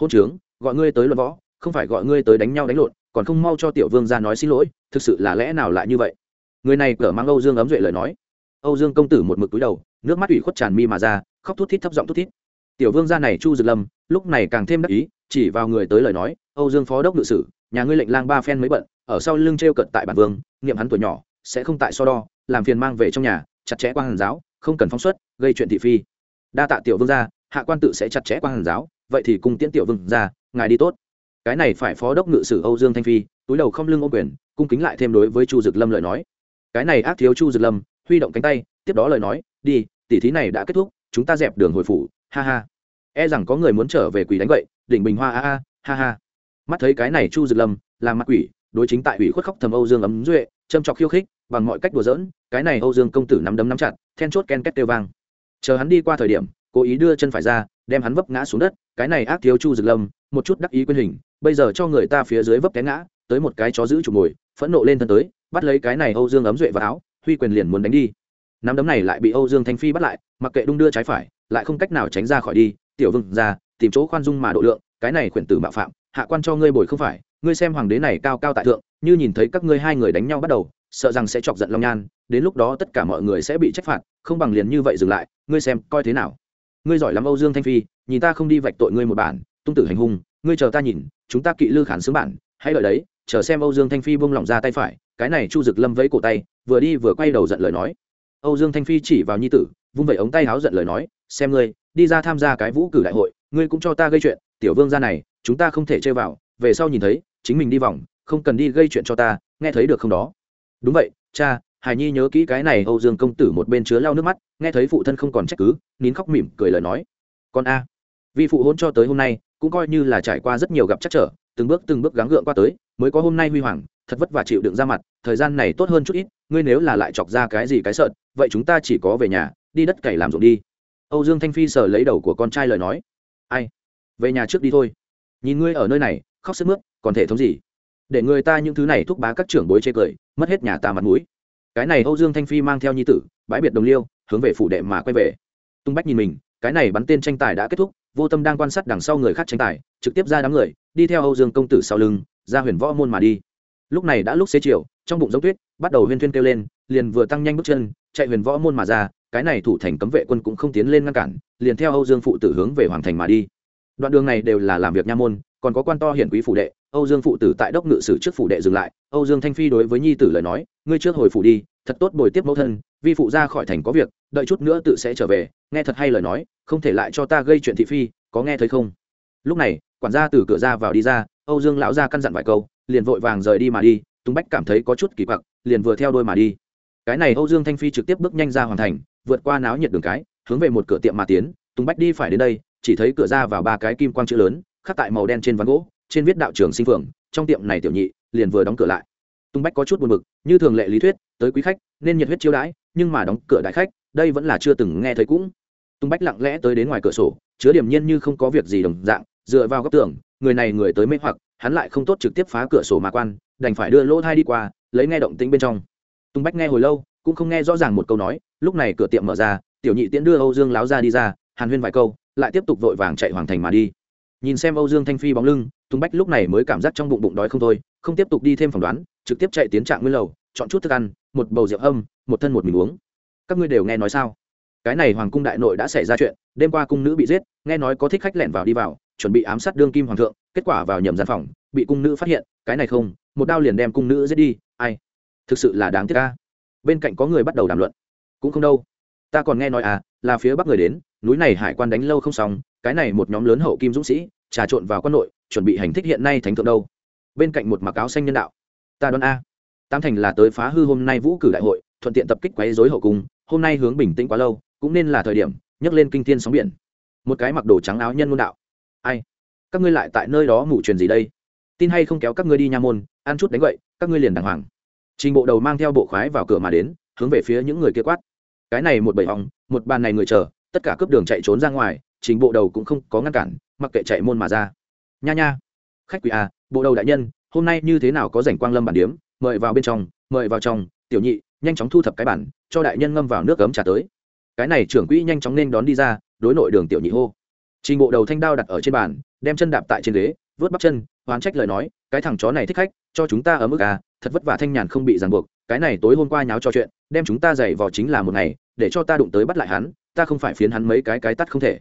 Hôn trướng, gọi ngươi tới luận võ, không phải gọi ngươi tới đánh nhau đánh lộn, còn không mau cho tiểu vương ra nói xin lỗi, thực sự là lẽ nào lại như vậy? Người này cở mang âu dương ấm duệ lời nói. Âu dương công tử một mực túi đầu, nước mắt ủy khuất tràn mi mà ra, khóc thút thít thấp giọng thút thít. Tiểu vương gia này chu dực lâm, lúc này càng thêm đắc ý chỉ vào người tới lời nói, âu dương phó đốc ngự sử, nhà ngươi lệnh lang ba phen mới bận, ở sau lưng t r e o cận tại bản vương nghiệm hắn tuổi nhỏ, sẽ không tại so đo, làm phiền mang về trong nhà, chặt chẽ quan hàn giáo, không cần phóng xuất, gây chuyện thị phi. Đa tạ tiểu vương gia, hạ quan tự sẽ chặt chẽ quan hàn giáo, vậy thì cùng tiễn tiểu vương gia, ngài đi tốt. Cái này phải phó đốc ngự sử âu dương thanh phi, túi đầu không lưng ô quyền, cung kính lại thêm đối với chu dực lâm lời nói. Cái này ác thiếu chu dực lâm, huy động cánh tay, tiếp đó lời nói, đi tỉ thí này đã kết thúc, chúng ta dẹp đường hồi phủ, ha ha e rằng có người muốn trở về quỷ đánh vậy đỉnh bình hoa, a a, ha ha. Mắt thấy cái này chu dực lâm làm mặt quỷ, đối chính tại ủy khuất khóc thầm âu dương ấm duệ, châm trọc khiêu khích, bằng mọi cách đùa giỡn, cái này âu dương công tử nắm đấm nắm chặt, then chốt ken két kêu vang. Chờ hắn đi qua thời điểm, cố ý đưa chân phải ra, đem hắn vấp ngã xuống đất, cái này ác thiếu chu dực lâm, một chút đắc ý quyên hình, bây giờ cho người ta phía dưới vấp té ngã, tới một cái chó giữ chủ mồi, phẫn nộ lên thân tới, bắt lấy cái này âu dương ấm duệ vào áo, huy quyền liền muốn đánh đi. Nắm đấm này lại bị âu dương thanh phi bắt lại, mặc kệ đung đưa trái phải, lại không cách nào tránh ra khỏi đi tiểu vương ra, tìm chỗ khoan dung mà độ lượng, cái này khuyển tử mạo phạm, hạ quan cho ngươi bồi không phải, ngươi xem hoàng đế này cao cao tại thượng, như nhìn thấy các ngươi hai người đánh nhau bắt đầu, sợ rằng sẽ chọc giận long nhan, đến lúc đó tất cả mọi người sẽ bị trách phạt, không bằng liền như vậy dừng lại, ngươi xem coi thế nào. Ngươi giỏi lắm âu dương thanh phi, nhìn ta không đi vạch tội ngươi một bản, tung tử hành hung, ngươi chờ ta nhìn, chúng ta kỵ lư khản xướng bản, hãy đợi đấy, chờ xem âu dương thanh phi buông lỏng ra tay phải, cái này chu dực lâm vẫy cổ tay, vừa đi vừa quay đầu giận lời nói. Âu dương thanh phi chỉ vào nhi tử, vung vẩy ống tay háo giận lời nói, xem ngươi đi ra tham gia cái vũ cử đại hội, ngươi cũng cho ta gây chuyện, tiểu vương gia này, chúng ta không thể chơi vào, về sau nhìn thấy, chính mình đi vòng, không cần đi gây chuyện cho ta, nghe thấy được không đó? Đúng vậy, cha hải nhi nhớ kỹ cái này, âu dương công tử một bên chứa lau nước mắt, nghe thấy phụ thân không còn trách cứ, nín khóc mỉm cười lời nói. Con a, vì phụ hôn cho tới hôm nay, cũng coi như là trải qua rất nhiều gặp chắc trở, từng bước từng bước gắng gượng qua tới, mới có hôm nay huy hoàng, thật vất vả chịu đựng ra mặt, thời gian này tốt hơn chút ít, ngươi nếu là lại chọc ra cái gì cái sợn vậy chúng ta chỉ có về nhà, đi đất cày làm ruộng đi âu dương thanh phi sờ lấy đầu của con trai lời nói. Ai? Về nhà trước đi thôi. Nhìn ngươi ở nơi này, khóc sức mướt, còn thể thống gì? Để người ta những thứ này thúc bá các trưởng bối chê cười, mất hết nhà ta mặt mũi. Cái này âu dương thanh phi mang theo nhi tử, bãi biệt đồng liêu, hướng về phủ đệ mà quay về. Tung bách nhìn mình, cái này bắn tên tranh tài đã kết thúc, vô tâm đang quan sát đằng sau người khác tranh tài, trực tiếp ra đám người, đi theo âu dương công tử sau lưng, ra huyền võ môn mà đi. Lúc này đã lúc xế chiều, trong bụng giống tuyết, bắt đầu huyên thuyên kêu lên, liền vừa tăng nhanh bước chân, chạy huyền võ môn mà ra cái này thủ thành cấm vệ quân cũng không tiến lên ngăn cản, liền theo âu dương phụ tử hướng về hoàng thành mà đi. Đoạn đường này đều là làm việc nha môn, còn có quan to hiển quý phủ đệ, âu dương phụ tử tại đốc ngự sử trước phủ đệ dừng lại, âu dương thanh phi đối với nhi tử lời nói, ngươi trước hồi phủ đi, thật tốt bồi tiếp mẫu thân, vi phụ ra khỏi thành có việc, đợi chút nữa tự sẽ trở về, nghe thật hay lời nói, không thể lại cho ta gây chuyện thị phi, có nghe thấy không? Lúc này, quản gia từ cửa ra vào đi ra, âu dương lão ra căn dặn vài câu, liền vội vàng rời đi mà đi tung bách cảm thấy có chút kỳ quặc, liền vừa theo đôi mà đi. Cái này âu dương thanh phi trực tiếp bước nhanh ra hoàn thành vượt qua náo nhiệt đường cái, hướng về một cửa tiệm mà tiến tung bách đi phải đến đây, chỉ thấy cửa ra vào ba cái kim quang chữ lớn, khắc tại màu đen trên ván gỗ, trên viết đạo trường sinh phường trong tiệm này tiểu nhị liền vừa đóng cửa lại. Tung bách có chút buồn bực, như thường lệ lý thuyết, tới quý khách, nên nhiệt huyết chiêu đãi, nhưng mà đóng cửa đại khách, đây vẫn là chưa từng nghe thấy cũng. Tung bách lặng lẽ tới đến ngoài cửa sổ, chứa điểm nhiên như không có việc gì đồng dạng, dựa vào góc tường, người này người tới mê hoặc, hắn lại không tốt trực tiếp phá cửa sổ mà quan, đành phải đưa lỗ thai đi qua, lấy nghe động tĩnh bên trong. Tung bách nghe hồi lâu cũng không nghe rõ ràng một câu nói lúc này cửa tiệm mở ra tiểu nhị tiễn đưa âu dương láo ra đi ra hàn huyên vài câu lại tiếp tục vội vàng chạy hoàng thành mà đi. Nhìn xem âu dương thanh phi bóng lưng tùng bách lúc này mới cảm giác trong bụng bụng đói không thôi không tiếp tục đi thêm phỏng đoán trực tiếp chạy tiến trạng nguyên lầu chọn chút thức ăn một bầu rượu âm, một thân một mình uống. Các ngươi đều nghe nói sao? Cái này hoàng cung đại nội đã xảy ra chuyện đêm qua cung nữ bị giết nghe nói có thích khách lẻn vào đi vào chuẩn bị ám sát đương kim hoàng thượng kết quả vào nhầm gian phòng bị cung nữ phát hiện cái này không một đao liền đem cung nữ giết đi ai? Thực sự là đáng tiếc ca bên cạnh có người bắt đầu đàm luận. Cũng không đâu. Ta còn nghe nói à là phía bắc người đến, núi này hải quan đánh lâu không xong, cái này một nhóm lớn hậu kim dũng sĩ, trà trộn vào quân nội, chuẩn bị hành thích hiện nay thánh thượng đâu. Bên cạnh một mặc áo xanh nhân đạo. Ta đoán a. Tam thành là tới phá hư hôm nay vũ cử đại hội, thuận tiện tập kích quấy dối hậu cung, hôm nay hướng bình tĩnh quá lâu, cũng nên là thời điểm, nhấc lên kinh thiên sóng biển. Một cái mặc đồ trắng áo nhân môn đạo. Ai? Các ngươi lại tại nơi đó mủ truyền gì đây? Tin hay không kéo các ngươi đi nha môn, ăn chút đánh vậy các ngươi liền đàng hoàng trình bộ đầu mang theo bộ khoái vào cửa mà đến hướng về phía những người kia quát. Cái này một bầy ong, một bàn này người chờ tất cả cướp đường chạy trốn ra ngoài trình bộ đầu cũng không có ngăn cản mặc kệ chạy môn mà ra. Nha nha. Khách quỷ à bộ đầu đại nhân hôm nay như thế nào có rảnh quang lâm bản điếm mời vào bên trong mời vào trong tiểu nhị nhanh chóng thu thập cái bản cho đại nhân ngâm vào nước cấm trà tới. Cái này trưởng quỹ nhanh chóng nên đón đi ra đối nội đường tiểu nhị hô. Trình bộ đầu thanh đao đặt ở trên bàn đem chân đạp tại trên ghế vớt bắp chân hoán trách lời nói cái thằng chó này thích khách cho chúng ta ở mức à thật vất vả thanh nhàn không bị ràng buộc, cái này tối hôm qua nháo trò chuyện, đem chúng ta dày vò chính là một ngày, để cho ta đụng tới bắt lại hắn, ta không phải phiến hắn mấy cái cái tắt không thể.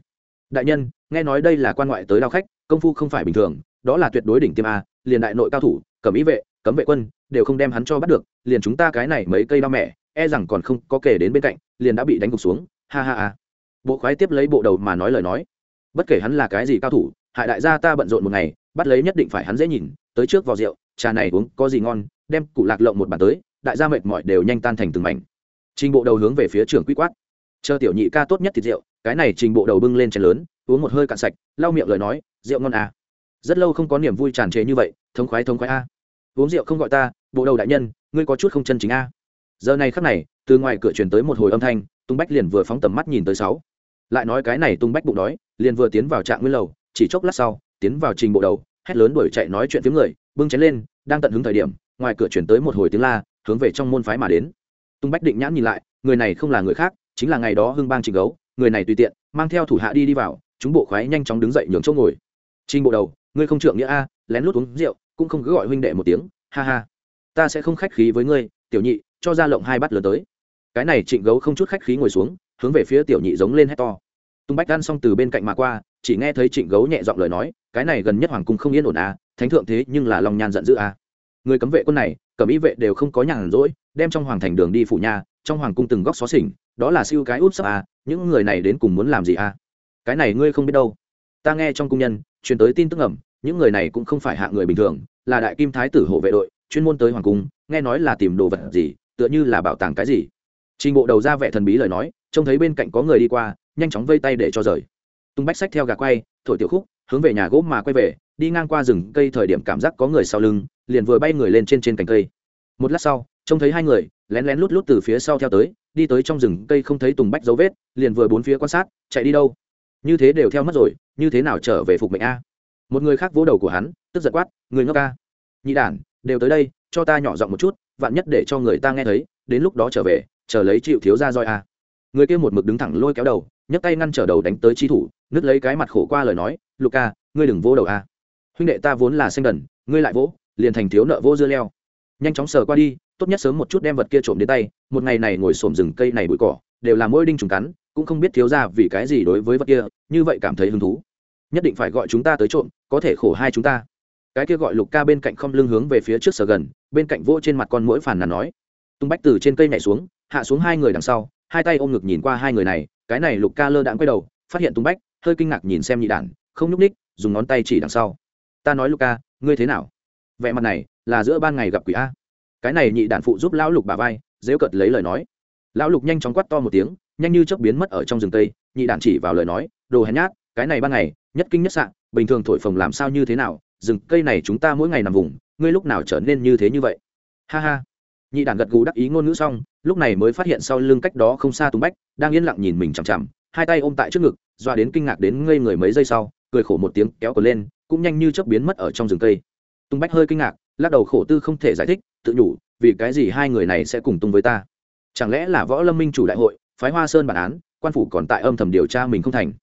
Đại nhân, nghe nói đây là quan ngoại tới đao khách, công phu không phải bình thường, đó là tuyệt đối đỉnh tiêm a, liền đại nội cao thủ cẩm ý vệ, cấm vệ quân, đều không đem hắn cho bắt được, liền chúng ta cái này mấy cây đao mẹ e rằng còn không có kể đến bên cạnh, liền đã bị đánh gục xuống, ha ha ha. Bộ khoái tiếp lấy bộ đầu mà nói lời nói. Bất kể hắn là cái gì cao thủ, hại đại gia ta bận rộn một ngày, bắt lấy nhất định phải hắn dễ nhìn, tới trước vào rượu trà này uống có gì ngon, đem cụ lạc lộng một bàn tới, đại gia mệt mỏi đều nhanh tan thành từng mảnh. Trình bộ đầu hướng về phía trưởng quy quát. Chờ tiểu nhị ca tốt nhất thịt rượu, cái này trình bộ đầu bưng lên chén lớn, uống một hơi cạn sạch, lau miệng lời nói, rượu ngon à? Rất lâu không có niềm vui tràn trề như vậy, thống khoái thống khoái a. Uống rượu không gọi ta, bộ đầu đại nhân, ngươi có chút không chân chính a. Giờ này khắc này, từ ngoài cửa truyền tới một hồi âm thanh tung bách liền vừa phóng tầm mắt nhìn tới sáu. Lại nói cái này tung bách bụng đói, liền vừa tiến vào trạng nguyên lầu, chỉ chốc lát sau, tiến vào trình bộ đầu, hét lớn đuổi chạy nói chuyện với người bưng chén lên, đang tận hứng thời điểm, ngoài cửa chuyển tới một hồi tiếng la, hướng về trong môn phái mà đến. Tung bách định nhãn nhìn lại, người này không là người khác, chính là ngày đó hưng bang trình gấu, người này tùy tiện, mang theo thủ hạ đi đi vào, chúng bộ khoái nhanh chóng đứng dậy nhường chỗ ngồi. Trình bộ đầu, ngươi không trượng nghĩa a, lén lút uống rượu, cũng không cứ gọi huynh đệ một tiếng, ha ha. Ta sẽ không khách khí với ngươi, tiểu nhị, cho ra lộng hai bát lớn tới. Cái này trịnh gấu không chút khách khí ngồi xuống, hướng về phía tiểu nhị giống lên hét to. Tung bách ăn xong từ bên cạnh mà qua chỉ nghe thấy trịnh gấu nhẹ giọng lời nói, cái này gần nhất hoàng cung không yên ổn à thánh thượng thế nhưng là lòng nhan giận dữ à. Người cấm vệ quân này, cẩm ý vệ đều không có nhàn rỗi, đem trong hoàng thành đường đi phủ nhà, trong hoàng cung từng góc xó xỉnh, đó là siêu cái út sắp à những người này đến cùng muốn làm gì à? Cái này ngươi không biết đâu. Ta nghe trong cung nhân truyền tới tin tức ẩm những người này cũng không phải hạ người bình thường, là đại kim thái tử hộ vệ đội, chuyên môn tới hoàng cung, nghe nói là tìm đồ vật gì, tựa như là bảo tàng cái gì. Trình bộ đầu ra vẻ thần bí lời nói, trông thấy bên cạnh có người đi qua, nhanh chóng vây tay để cho rời tung bách sách theo gà quay, thổi tiểu khúc, hướng về nhà gỗ mà quay về, đi ngang qua rừng cây thời điểm cảm giác có người sau lưng, liền vừa bay người lên trên trên cành cây. Một lát sau, trông thấy hai người, lén lén lút lút từ phía sau theo tới, đi tới trong rừng cây không thấy tùng bách dấu vết, liền vừa bốn phía quan sát, chạy đi đâu. Như thế đều theo mất rồi, như thế nào trở về phục mệnh a? Một người khác vỗ đầu của hắn, tức giật quát, người ngốc ca nhị đản, đều tới đây, cho ta nhỏ giọng một chút, vạn nhất để cho người ta nghe thấy, đến lúc đó trở về, chờ lấy chịu thiếu ra roi a. Người kia một mực đứng thẳng lôi kéo đầu nhấc tay ngăn trở đầu đánh tới chi thủ, nứt lấy cái mặt khổ qua lời nói luca ngươi đừng vỗ đầu a. Huynh đệ ta vốn là xanh đần, ngươi lại vỗ, liền thành thiếu nợ vô dưa leo. Nhanh chóng sờ qua đi, tốt nhất sớm một chút đem vật kia trộm đến tay, một ngày này ngồi xổm rừng cây này bụi cỏ, đều là mỗi đinh trùng cắn, cũng không biết thiếu ra vì cái gì đối với vật kia, như vậy cảm thấy hứng thú. Nhất định phải gọi chúng ta tới trộm, có thể khổ hai chúng ta. Cái kia gọi lục ca bên cạnh không lưng hướng về phía trước sở gần, bên cạnh vỗ trên mặt con mũi phản là nói. Tung bách từ trên cây nhảy xuống, hạ xuống hai người đằng sau hai tay ôm ngực nhìn qua hai người này, cái này lục ca lơ đãng quay đầu, phát hiện tung bách, hơi kinh ngạc nhìn xem nhị đản, không nhúc ních dùng ngón tay chỉ đằng sau. Ta nói lục ca, ngươi thế nào? Vẻ mặt này là giữa ban ngày gặp quỷ a. Cái này nhị đản phụ giúp lão lục bà vai dễu cợt lấy lời nói. Lão lục nhanh chóng quắt to một tiếng, nhanh như chớp biến mất ở trong rừng tây, nhị đản chỉ vào lời nói, đồ hèn nhát, cái này ban ngày, nhất kinh nhất sạn bình thường thổi phồng làm sao như thế nào, rừng cây này chúng ta mỗi ngày nằm vùng, ngươi lúc nào trở nên như thế như vậy? Ha ha nhị đản gật gù đắc ý ngôn ngữ xong, lúc này mới phát hiện sau lưng cách đó không xa tùng bách, đang yên lặng nhìn mình chằm chằm, hai tay ôm tại trước ngực doa đến kinh ngạc đến ngây người mấy giây sau, cười khổ một tiếng kéo cờ lên, cũng nhanh như chớp biến mất ở trong rừng cây. Tùng bách hơi kinh ngạc, lắc đầu khổ tư không thể giải thích, tự nhủ, vì cái gì hai người này sẽ cùng tung với ta? Chẳng lẽ là võ lâm minh chủ đại hội, phái hoa sơn bản án, quan phủ còn tại âm thầm điều tra mình không thành?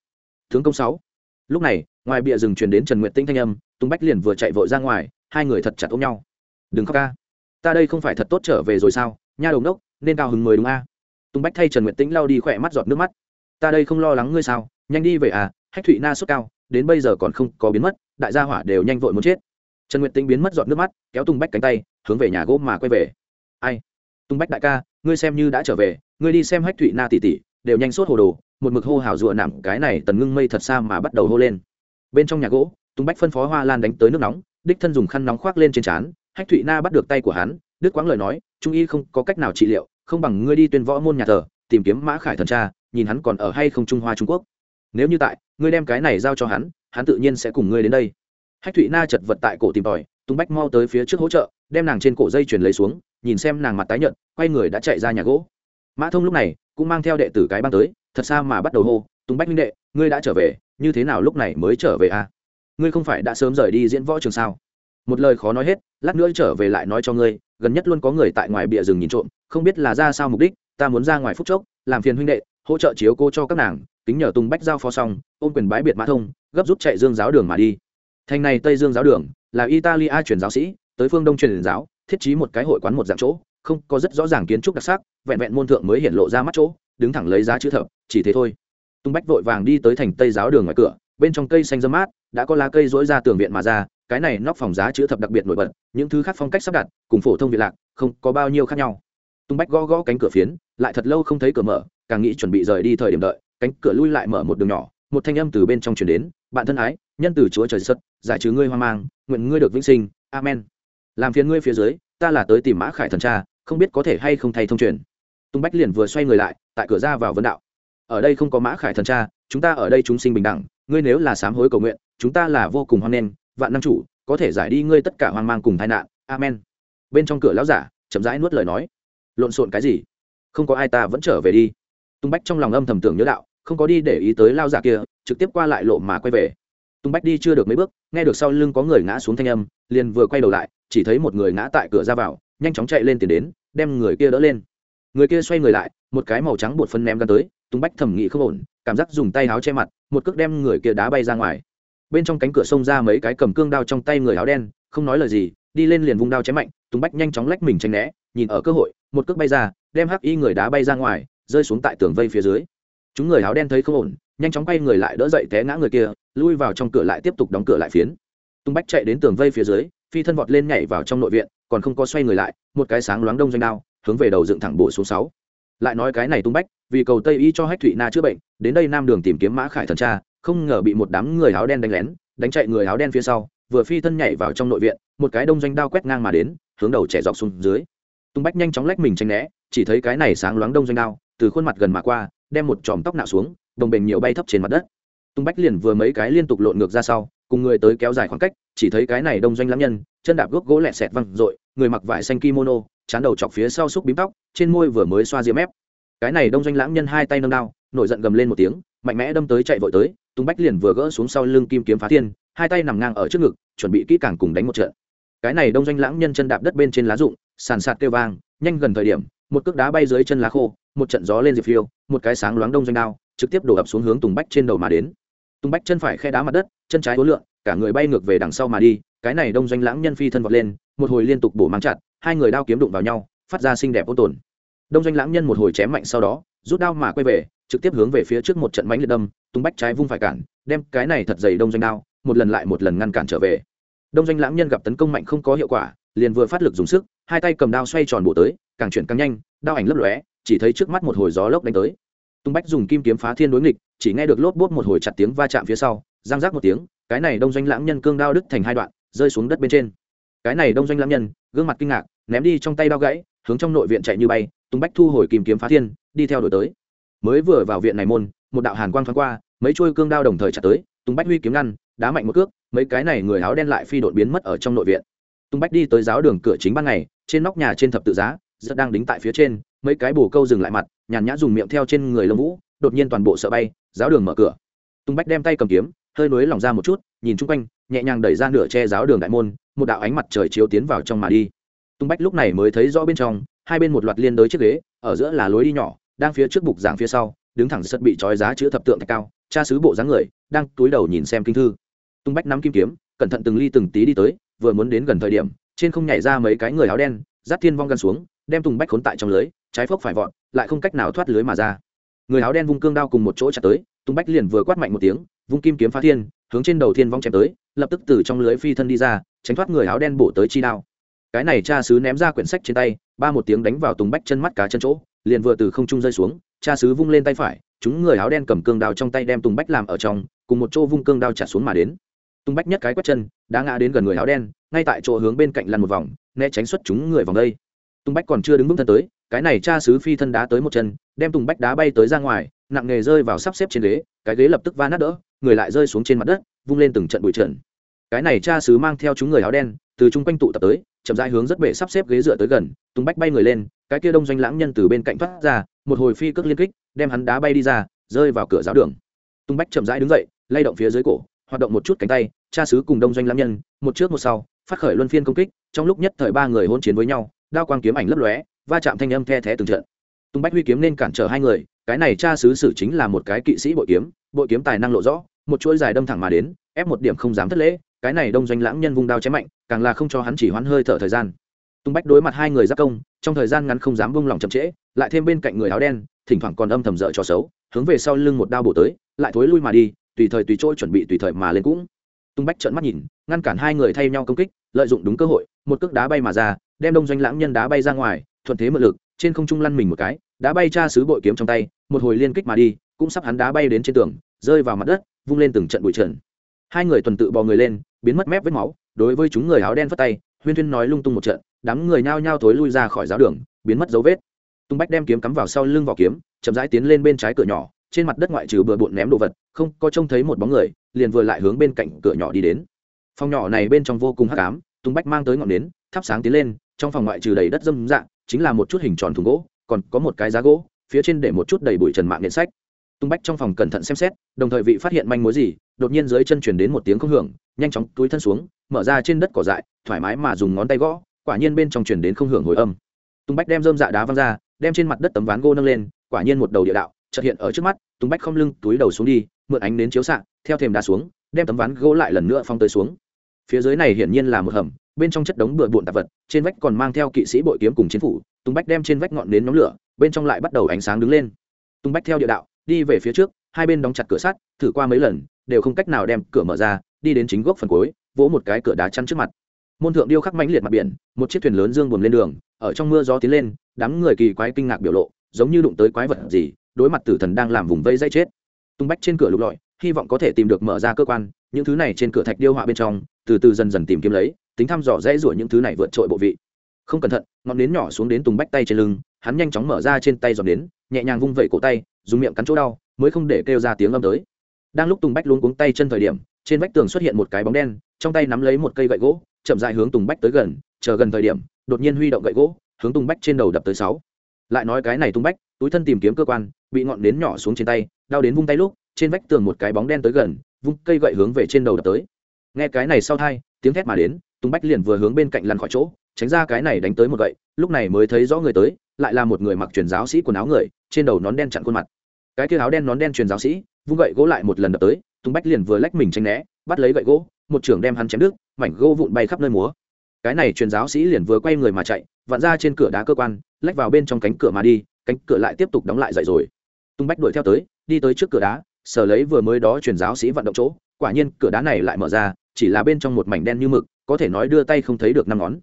Tướng công sáu. Lúc này, ngoài bìa rừng truyền đến trần nguyện tinh thanh âm tung bách liền vừa chạy vội ra ngoài, hai người thật chặt ôm nhau. Đừng khóc ca ta đây không phải thật tốt trở về rồi sao? Nha đồng đốc nên cao hứng mới đúng a. Tung bách thay trần nguyện tĩnh lau đi khỏe mắt giọt nước mắt. Ta đây không lo lắng ngươi sao? Nhanh đi về à hách thụy na sốt cao, đến bây giờ còn không có biến mất, đại gia hỏa đều nhanh vội muốn chết. Trần nguyện tĩnh biến mất giọt nước mắt, kéo tung bách cánh tay, hướng về nhà gỗ mà quay về. Ai? Tung bách đại ca, ngươi xem như đã trở về, ngươi đi xem hách thụy na tỉ tỉ, đều nhanh sốt hồ đồ, một mực hô hào rụa nặng cái này tần ngưng mây thật xa mà bắt đầu hô lên. Bên trong nhà gỗ tung bách phân phó hoa lan đánh tới nước nóng, đích thân dùng khăn nóng khoác lên trên trán hách thụy na bắt được tay của hắn đức quãng lời nói, trung y không có cách nào trị liệu, không bằng ngươi đi tuyên võ môn nhà thờ, tìm kiếm mã khải thần cha nhìn hắn còn ở hay không trung hoa trung quốc. Nếu như tại, ngươi đem cái này giao cho hắn hắn tự nhiên sẽ cùng ngươi đến đây. Hách thụy na chật vật tại cổ tìm tòi, tung bách mau tới phía trước hỗ trợ, đem nàng trên cổ dây chuyền lấy xuống, nhìn xem nàng mặt tái nhợt, quay người đã chạy ra nhà gỗ. Mã thông lúc này cũng mang theo đệ tử cái băng tới, thật xa mà bắt đầu hô, tung bách minh đệ, ngươi đã trở về, như thế nào lúc này mới trở về à? ngươi không phải đã sớm rời đi diễn võ trường sao? Một lời khó nói hết, lát nữa trở về lại nói cho ngươi, gần nhất luôn có người tại ngoài bìa rừng nhìn trộm, không biết là ra sao mục đích, ta muốn ra ngoài phúc chốc, làm phiền huynh đệ, hỗ trợ chiếu cô cho các nàng tính nhờ tung bách giao phó xong, ôm quyền bái biệt mã thông, gấp rút chạy dương giáo đường mà đi. Thành này tây dương giáo đường, là italia truyền giáo sĩ, tới phương đông truyền giáo, thiết trí một cái hội quán một dạng chỗ, không có rất rõ ràng kiến trúc đặc sắc, vẹn vẹn môn thượng mới hiện lộ ra mắt chỗ, đứng thẳng lấy giá chữ thập, chỉ thế thôi. Tung bách vội vàng đi tới thành tây giáo đường ngoài cửa, bên trong cây xanh dâm mát, đã có lá cây rỗi ra tường viện mà ra cái này nóc phòng giá chữ thập đặc biệt nổi bật, những thứ khác phong cách sắp đặt, cùng phổ thông việt lạc, không có bao nhiêu khác nhau. Tung bách gõ gõ cánh cửa phiến, lại thật lâu không thấy cửa mở, càng nghĩ chuẩn bị rời đi thời điểm đợi, cánh cửa lui lại mở một đường nhỏ, một thanh âm từ bên trong chuyển đến, bạn thân ái, nhân từ chúa trời sất giải trừ ngươi hoang mang, nguyện ngươi được vĩnh sinh, amen. Làm phiền ngươi phía dưới, ta là tới tìm mã khải thần cha, không biết có thể hay không thay thông truyền. Tung bách liền vừa xoay người lại, tại cửa ra vào vấn đạo, ở đây không có mã khải thần cha, chúng ta ở đây chúng sinh bình đẳng, ngươi nếu là sám hối cầu nguyện, chúng ta là vô cùng hoan nghênh vạn năng chủ, có thể giải đi ngươi tất cả hoang mang cùng tai nạn. Amen. Bên trong cửa lão giả chậm rãi nuốt lời nói. Lộn xộn cái gì? Không có ai ta vẫn trở về đi. Tung bách trong lòng âm thầm tưởng nhớ đạo, không có đi để ý tới lao giả kia, trực tiếp qua lại lộ mà quay về. Tung bách đi chưa được mấy bước, nghe được sau lưng có người ngã xuống thanh âm, liền vừa quay đầu lại, chỉ thấy một người ngã tại cửa ra vào, nhanh chóng chạy lên tiền đến, đem người kia đỡ lên. Người kia xoay người lại, một cái màu trắng bột phân ném ra tới, tung bách thẩm nghĩ không ổn, cảm giác dùng tay háo che mặt, một cước đem người kia đá bay ra ngoài bên trong cánh cửa xông ra mấy cái cầm cương đao trong tay người áo đen, không nói lời gì, đi lên liền vung đao chém mạnh tung bách nhanh chóng lách mình tranh né, nhìn ở cơ hội, một cước bay ra, đem hắc y người đá bay ra ngoài, rơi xuống tại tường vây phía dưới. Chúng người áo đen thấy không ổn, nhanh chóng quay người lại đỡ dậy té ngã người kia, lui vào trong cửa lại tiếp tục đóng cửa lại phiến. Tung bách chạy đến tường vây phía dưới, phi thân vọt lên nhảy vào trong nội viện, còn không có xoay người lại, một cái sáng loáng đông doanh đao, hướng về đầu dựng thẳng bộ số sáu. Lại nói cái này tung bách, vì cầu tây y cho hách thụy na chữa bệnh, đến đây nam đường tìm kiếm mã khải thần cha không ngờ bị một đám người áo đen đánh lén, đánh chạy người áo đen phía sau, vừa phi thân nhảy vào trong nội viện, một cái đông doanh đao quét ngang mà đến, hướng đầu trẻ dọc xuống dưới. Tung bách nhanh chóng lách mình tranh né, chỉ thấy cái này sáng loáng đông doanh đao, từ khuôn mặt gần mà qua, đem một chòm tóc nạo xuống, đồng bền nhiều bay thấp trên mặt đất. Tung bách liền vừa mấy cái liên tục lộn ngược ra sau, cùng người tới kéo dài khoảng cách, chỉ thấy cái này đông doanh lãng nhân, chân đạp gốc gỗ lẹ sẹt văng r người mặc vải xanh kimono, chán đầu chọc phía sau xúc bím tóc, trên môi vừa mới xoa diễm mép. Cái này đông doanh lãng nhân hai tay nâng đao, nổi giận gầm lên một tiếng mạnh mẽ đâm tới chạy vội tới tung bách liền vừa gỡ xuống sau lưng kim kiếm phá thiên, hai tay nằm ngang ở trước ngực, chuẩn bị kỹ càng cùng đánh một trận. Cái này đông doanh lãng nhân chân đạp đất bên trên lá rụng, sàn sạt kêu vang, nhanh gần thời điểm, một cước đá bay dưới chân lá khô, một trận gió lên diệp phiêu, một cái sáng loáng đông doanh đao, trực tiếp đổ ập xuống hướng tùng bách trên đầu mà đến. Tùng bách chân phải khe đá mặt đất, chân trái hối lượng cả người bay ngược về đằng sau mà đi, cái này đông doanh lãng nhân phi thân vọt lên, một hồi liên tục bổ mang chặt, hai người đao kiếm đụng vào nhau, phát ra xinh đẹp ôn tồn. Đông doanh lãng nhân một hồi chém mạnh sau đó, rút đao mà quay về trực tiếp hướng về phía trước một trận mánh liệt đâm, tung bách trái vung phải cản, đem cái này thật dày đông doanh đao, một lần lại một lần ngăn cản trở về. Đông doanh lãng nhân gặp tấn công mạnh không có hiệu quả, liền vừa phát lực dùng sức, hai tay cầm đao xoay tròn bộ tới, càng chuyển càng nhanh, đao ảnh lấp lóe, chỉ thấy trước mắt một hồi gió lốc đánh tới. Tung bách dùng kim kiếm phá thiên đối nghịch, chỉ nghe được lốp bốt một hồi chặt tiếng va chạm phía sau giang rác một tiếng, cái này đông doanh lãng nhân cương đao đứt thành hai đoạn, rơi xuống đất bên trên. Cái này đông doanh lãng nhân, gương mặt kinh ngạc, ném đi trong tay đao gãy, hướng trong nội viện chạy như bay, tung bách thu hồi kim kiếm phá thiên, đi theo đổi tới mới vừa vào viện này môn, một đạo hàn quang thoáng qua, mấy chuôi cương đao đồng thời chặt tới tung bách huy kiếm ngăn, đá mạnh một cước, mấy cái này người áo đen lại phi đột biến mất ở trong nội viện. Tung bách đi tới giáo đường cửa chính ban ngày, trên nóc nhà trên thập tự giá rất đang đính tại phía trên, mấy cái bồ câu dừng lại mặt, nhàn nhã dùng miệng theo trên người lông vũ, đột nhiên toàn bộ sợ bay, giáo đường mở cửa. Tung bách đem tay cầm kiếm, hơi nối lỏng ra một chút, nhìn chung quanh, nhẹ nhàng đẩy ra nửa che giáo đường đại môn, một đạo ánh mặt trời chiếu tiến vào trong mà đi. Tung bách lúc này mới thấy rõ bên trong, hai bên một loạt liên đới chiếc ghế, ở giữa là lối đi nhỏ đang phía trước bục giảng phía sau, đứng thẳng sất bị trói giá chữ thập tượng thạch cao, cha sứ bộ dáng người, đang túi đầu nhìn xem kinh thư. Tung bách nắm kim kiếm, cẩn thận từng ly từng tí đi tới, vừa muốn đến gần thời điểm, trên không nhảy ra mấy cái người áo đen, giáp thiên vong gần xuống, đem tùng bách khốn tại trong lưới, trái phốc phải vọt, lại không cách nào thoát lưới mà ra. Người áo đen vung cương đao cùng một chỗ chặt tới tùng bách liền vừa quát mạnh một tiếng, vung kim kiếm phá thiên, hướng trên đầu thiên vong chém tới, lập tức từ trong lưới phi thân đi ra, tránh thoát người áo đen bổ tới chi đao. Cái này cha sứ ném ra quyển sách trên tay ba một tiếng đánh vào tùng bách chân mắt cá chân chỗ, liền vừa từ không trung rơi xuống, cha sứ vung lên tay phải, chúng người áo đen cầm cương đao trong tay đem tùng bách làm ở trong, cùng một chỗ vung cương đao trả xuống mà đến. Tùng bách nhất cái quét chân, đã ngã đến gần người áo đen, ngay tại chỗ hướng bên cạnh lăn một vòng, né tránh xuất chúng người vòng đây. Tùng bách còn chưa đứng vững thân tới, cái này cha sứ phi thân đá tới một chân, đem tùng bách đá bay tới ra ngoài, nặng nghề rơi vào sắp xếp trên ghế, cái ghế lập tức va nát đỡ, người lại rơi xuống trên mặt đất, vung lên từng trận bụi trận cái này cha sứ mang theo chúng người áo đen, từ chung quanh tụ tập tới chậm rãi hướng rất bể sắp xếp ghế dựa tới gần, tùng bách bay người lên, cái kia đông doanh lãng nhân từ bên cạnh thoát ra, một hồi phi cước liên kích, đem hắn đá bay đi ra, rơi vào cửa giáo đường. Tùng bách chậm rãi đứng dậy, lay động phía dưới cổ, hoạt động một chút cánh tay, cha sứ cùng đông doanh lãng nhân, một trước một sau, phát khởi luân phiên công kích, trong lúc nhất thời ba người hôn chiến với nhau, đao quang kiếm ảnh lấp lóe, va chạm thanh âm the thé từng trận. Tùng bách huy kiếm nên cản trở hai người, cái này cha sứ sử chính là một cái kỵ sĩ bội kiếm bội kiếm tài năng lộ rõ, một chuỗi dài đâm thẳng mà đến, ép một điểm không dám thất lễ cái này đông doanh lãng nhân vung đao chém mạnh, càng là không cho hắn chỉ hoãn hơi thở thời gian. Tung bách đối mặt hai người giáp công, trong thời gian ngắn không dám vung lòng chậm trễ, lại thêm bên cạnh người áo đen, thỉnh thoảng còn âm thầm dở trò xấu, hướng về sau lưng một đao bổ tới, lại thối lui mà đi, tùy thời tùy chỗ chuẩn bị tùy thời mà lên cũng. Tung bách trợn mắt nhìn, ngăn cản hai người thay nhau công kích, lợi dụng đúng cơ hội, một cước đá bay mà ra, đem đông doanh lãng nhân đá bay ra ngoài, thuận thế mượn lực, trên không trung lăn mình một cái, đá bay cha sứ bội kiếm trong tay, một hồi liên kích mà đi, cũng sắp hắn đá bay đến trên tường, rơi vào mặt đất, vung lên từng trận bụi trần hai người tuần tự bò người lên, biến mất mép vết máu, đối với chúng người áo đen phất tay, huyên thuyên nói lung tung một trận, đám người nhao nhao thối lui ra khỏi giáo đường, biến mất dấu vết. Tung bách đem kiếm cắm vào sau lưng vỏ kiếm, chậm rãi tiến lên bên trái cửa nhỏ, trên mặt đất ngoại trừ bừa bộn ném đồ vật, không có trông thấy một bóng người, liền vừa lại hướng bên cạnh cửa nhỏ đi đến. Phòng nhỏ này bên trong vô cùng hắc ám, tung bách mang tới ngọn nến, thắp sáng tiến lên, trong phòng ngoại trừ đầy đất dâm dạng, chính là một chút hình tròn thùng gỗ, còn có một cái giá gỗ, phía trên để một chút đầy bụi trần mạng điện sách. Tung bách trong phòng cẩn thận xem xét, đồng thời vị phát hiện manh mối gì đột nhiên dưới chân chuyển đến một tiếng không hưởng, nhanh chóng túi thân xuống, mở ra trên đất cỏ dại, thoải mái mà dùng ngón tay gõ, quả nhiên bên trong chuyển đến không hưởng hồi âm. Tung bách đem dơm dạ đá văng ra, đem trên mặt đất tấm ván gỗ nâng lên, quả nhiên một đầu địa đạo, chợt hiện ở trước mắt tung bách không lưng túi đầu xuống đi, mượn ánh đến chiếu xạ, theo thềm đá xuống, đem tấm ván gỗ lại lần nữa phong tới xuống. Phía dưới này hiển nhiên là một hầm, bên trong chất đống bừa bộn tạp vật, trên vách còn mang theo kỵ sĩ bội kiếm cùng chiến phủ tung bách đem trên vách ngọn nến nhóm lửa, bên trong lại bắt đầu ánh sáng đứng lên. Tung bách theo địa đạo, đi về phía trước hai bên đóng chặt cửa sắt, thử qua mấy lần, đều không cách nào đem cửa mở ra, đi đến chính gốc phần cuối, vỗ một cái cửa đá chắn trước mặt. Môn thượng điêu khắc mãnh liệt mặt biển, một chiếc thuyền lớn dương buồm lên đường, ở trong mưa gió tiến lên, đám người kỳ quái kinh ngạc biểu lộ, giống như đụng tới quái vật gì, đối mặt tử thần đang làm vùng vây dây chết. Tung bách trên cửa lục lọi, hy vọng có thể tìm được mở ra cơ quan, những thứ này trên cửa thạch điêu họa bên trong, từ từ dần dần tìm kiếm lấy, tính thăm dò dễ rủa những thứ này vượt trội bộ vị. Không cẩn thận, ngọn nến nhỏ xuống đến tùng bách tay trên lưng, hắn nhanh chóng mở ra trên tay giòn nến, nhẹ nhàng vung vẩy cổ tay, dùng miệng cắn chỗ đau mới không để kêu ra tiếng âm tới. Đang lúc tùng bách luống cuống tay chân thời điểm, trên vách tường xuất hiện một cái bóng đen, trong tay nắm lấy một cây gậy gỗ, chậm dại hướng tùng bách tới gần, chờ gần thời điểm, đột nhiên huy động gậy gỗ, hướng tùng bách trên đầu đập tới sáu. Lại nói cái này tùng bách, túi thân tìm kiếm cơ quan, bị ngọn nến nhỏ xuống trên tay, đau đến vung tay lúc, trên vách tường một cái bóng đen tới gần, vung cây gậy hướng về trên đầu đập tới. Nghe cái này sau thai, tiếng thét mà đến, tùng bách liền vừa hướng bên cạnh lăn khỏi chỗ, tránh ra cái này đánh tới một gậy, lúc này mới thấy rõ người tới, lại là một người mặc truyền giáo sĩ quần áo người, trên đầu nón đen chặn khuôn mặt cái kia áo đen nón đen truyền giáo sĩ, vung gậy gỗ lại một lần đập tới, tùng bách liền vừa lách mình tranh né, bắt lấy gậy gỗ, một trưởng đem hắn chém đứt, mảnh gỗ vụn bay khắp nơi múa. Cái này truyền giáo sĩ liền vừa quay người mà chạy, vặn ra trên cửa đá cơ quan, lách vào bên trong cánh cửa mà đi, cánh cửa lại tiếp tục đóng lại dậy rồi. Tung bách đuổi theo tới, đi tới trước cửa đá, sở lấy vừa mới đó truyền giáo sĩ vận động chỗ, quả nhiên cửa đá này lại mở ra, chỉ là bên trong một mảnh đen như mực, có thể nói đưa tay không thấy được năm ngón.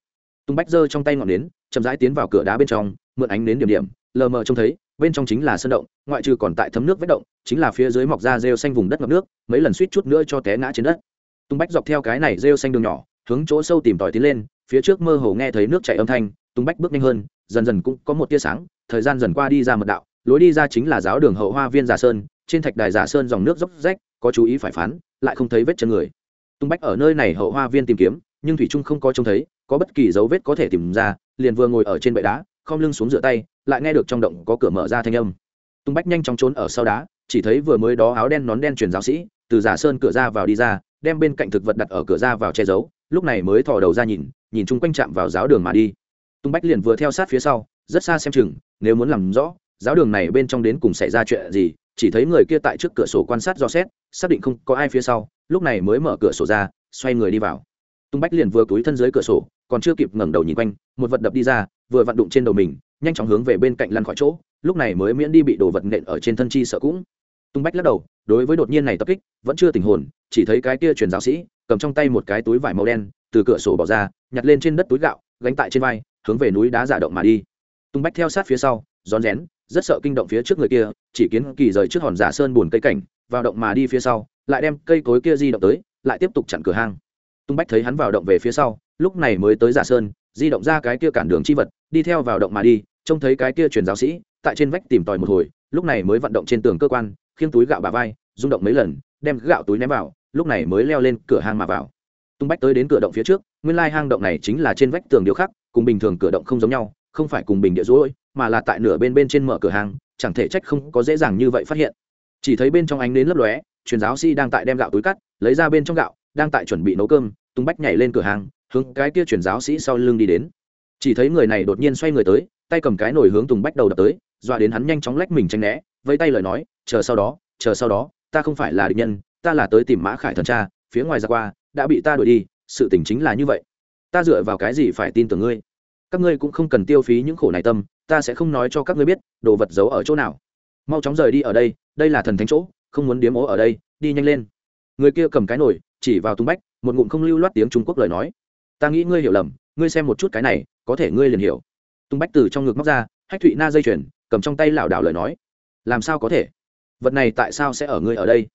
Tung bách giơ trong tay ngọn nến, chậm rãi tiến vào cửa đá bên trong, mượn ánh nến điểm điểm, lờ mờ trông thấy bên trong chính là sân động, ngoại trừ còn tại thấm nước vết động, chính là phía dưới mọc ra rêu xanh vùng đất ngập nước, mấy lần suýt chút nữa cho té ngã trên đất. Tung bách dọc theo cái này rêu xanh đường nhỏ, hướng chỗ sâu tìm tòi tiến lên, phía trước mơ hồ nghe thấy nước chảy âm thanh, tung bách bước nhanh hơn, dần dần cũng có một tia sáng, thời gian dần qua đi ra mật đạo, lối đi ra chính là giáo đường hậu hoa viên giả sơn, trên thạch đài giả sơn dòng nước dốc rách, có chú ý phải phán, lại không thấy vết chân người. Tung bách ở nơi này hậu hoa viên tìm kiếm, nhưng thủy trung không có trông thấy, có bất kỳ dấu vết có thể tìm ra, liền vừa ngồi ở trên bệ đá khom lưng xuống rửa tay, lại nghe được trong động có cửa mở ra thanh âm. Tung bách nhanh chóng trốn ở sau đá, chỉ thấy vừa mới đó áo đen nón đen truyền giáo sĩ, từ giả sơn cửa ra vào đi ra, đem bên cạnh thực vật đặt ở cửa ra vào che giấu, lúc này mới thò đầu ra nhìn nhìn chung quanh chạm vào giáo đường mà đi. Tung bách liền vừa theo sát phía sau, rất xa xem chừng, nếu muốn làm rõ, giáo đường này bên trong đến cùng xảy ra chuyện gì, chỉ thấy người kia tại trước cửa sổ quan sát do xét, xác định không có ai phía sau, lúc này mới mở cửa sổ ra, xoay người đi vào. Tung bách liền vừa túi thân dưới cửa sổ, còn chưa kịp ngẩng đầu nhìn quanh, một vật đập đi ra vừa vặn đụng trên đầu mình, nhanh chóng hướng về bên cạnh lăn khỏi chỗ, lúc này mới miễn đi bị đồ vật nện ở trên thân chi sợ cũng. Tung bách lắc đầu, đối với đột nhiên này tập kích, vẫn chưa tình hồn, chỉ thấy cái kia truyền giáo sĩ, cầm trong tay một cái túi vải màu đen, từ cửa sổ bỏ ra, nhặt lên trên đất túi gạo, gánh tại trên vai, hướng về núi đá giả động mà đi. Tung bách theo sát phía sau, rón rén, rất sợ kinh động phía trước người kia, chỉ kiến kỳ rời trước hòn giả sơn buồn cây cảnh, vào động mà đi phía sau, lại đem cây cối kia di động tới, lại tiếp tục chặn cửa hang. Tung bách thấy hắn vào động về phía sau, lúc này mới tới giả sơn di động ra cái kia cản đường chi vật, đi theo vào động mà đi, trông thấy cái kia truyền giáo sĩ, tại trên vách tìm tòi một hồi, lúc này mới vận động trên tường cơ quan, khiêng túi gạo bà vai, rung động mấy lần, đem gạo túi ném vào, lúc này mới leo lên cửa hang mà vào. Tung bách tới đến cửa động phía trước, nguyên lai hang động này chính là trên vách tường điêu khắc, cùng bình thường cửa động không giống nhau, không phải cùng bình địa rối, mà là tại nửa bên bên trên mở cửa hàng chẳng thể trách không có dễ dàng như vậy phát hiện. Chỉ thấy bên trong ánh đến lấp lóe, truyền giáo sĩ đang tại đem gạo túi cắt, lấy ra bên trong gạo, đang tại chuẩn bị nấu cơm, tung bách nhảy lên cửa hàng hướng cái kia truyền giáo sĩ sau lưng đi đến. Chỉ thấy người này đột nhiên xoay người tới, tay cầm cái nồi hướng tùng bách đầu đập tới, dọa đến hắn nhanh chóng lách mình tranh né với tay lời nói, chờ sau đó, chờ sau đó, ta không phải là địch nhân, ta là tới tìm mã khải thần cha phía ngoài ra qua, đã bị ta đuổi đi, sự tình chính là như vậy. Ta dựa vào cái gì phải tin tưởng ngươi? Các ngươi cũng không cần tiêu phí những khổ này tâm, ta sẽ không nói cho các ngươi biết đồ vật giấu ở chỗ nào. Mau chóng rời đi ở đây đây là thần thánh chỗ, không muốn điếm ố ở đây, đi nhanh lên. Người kia cầm cái nổi chỉ vào tung bách, một ngụm không lưu loát tiếng trung quốc lời nói ta nghĩ ngươi hiểu lầm, ngươi xem một chút cái này, có thể ngươi liền hiểu. Tung bách từ trong ngực móc ra, hách thụy na dây chuyền, cầm trong tay lảo đảo lời nói. Làm sao có thể? Vật này tại sao sẽ ở ngươi ở đây?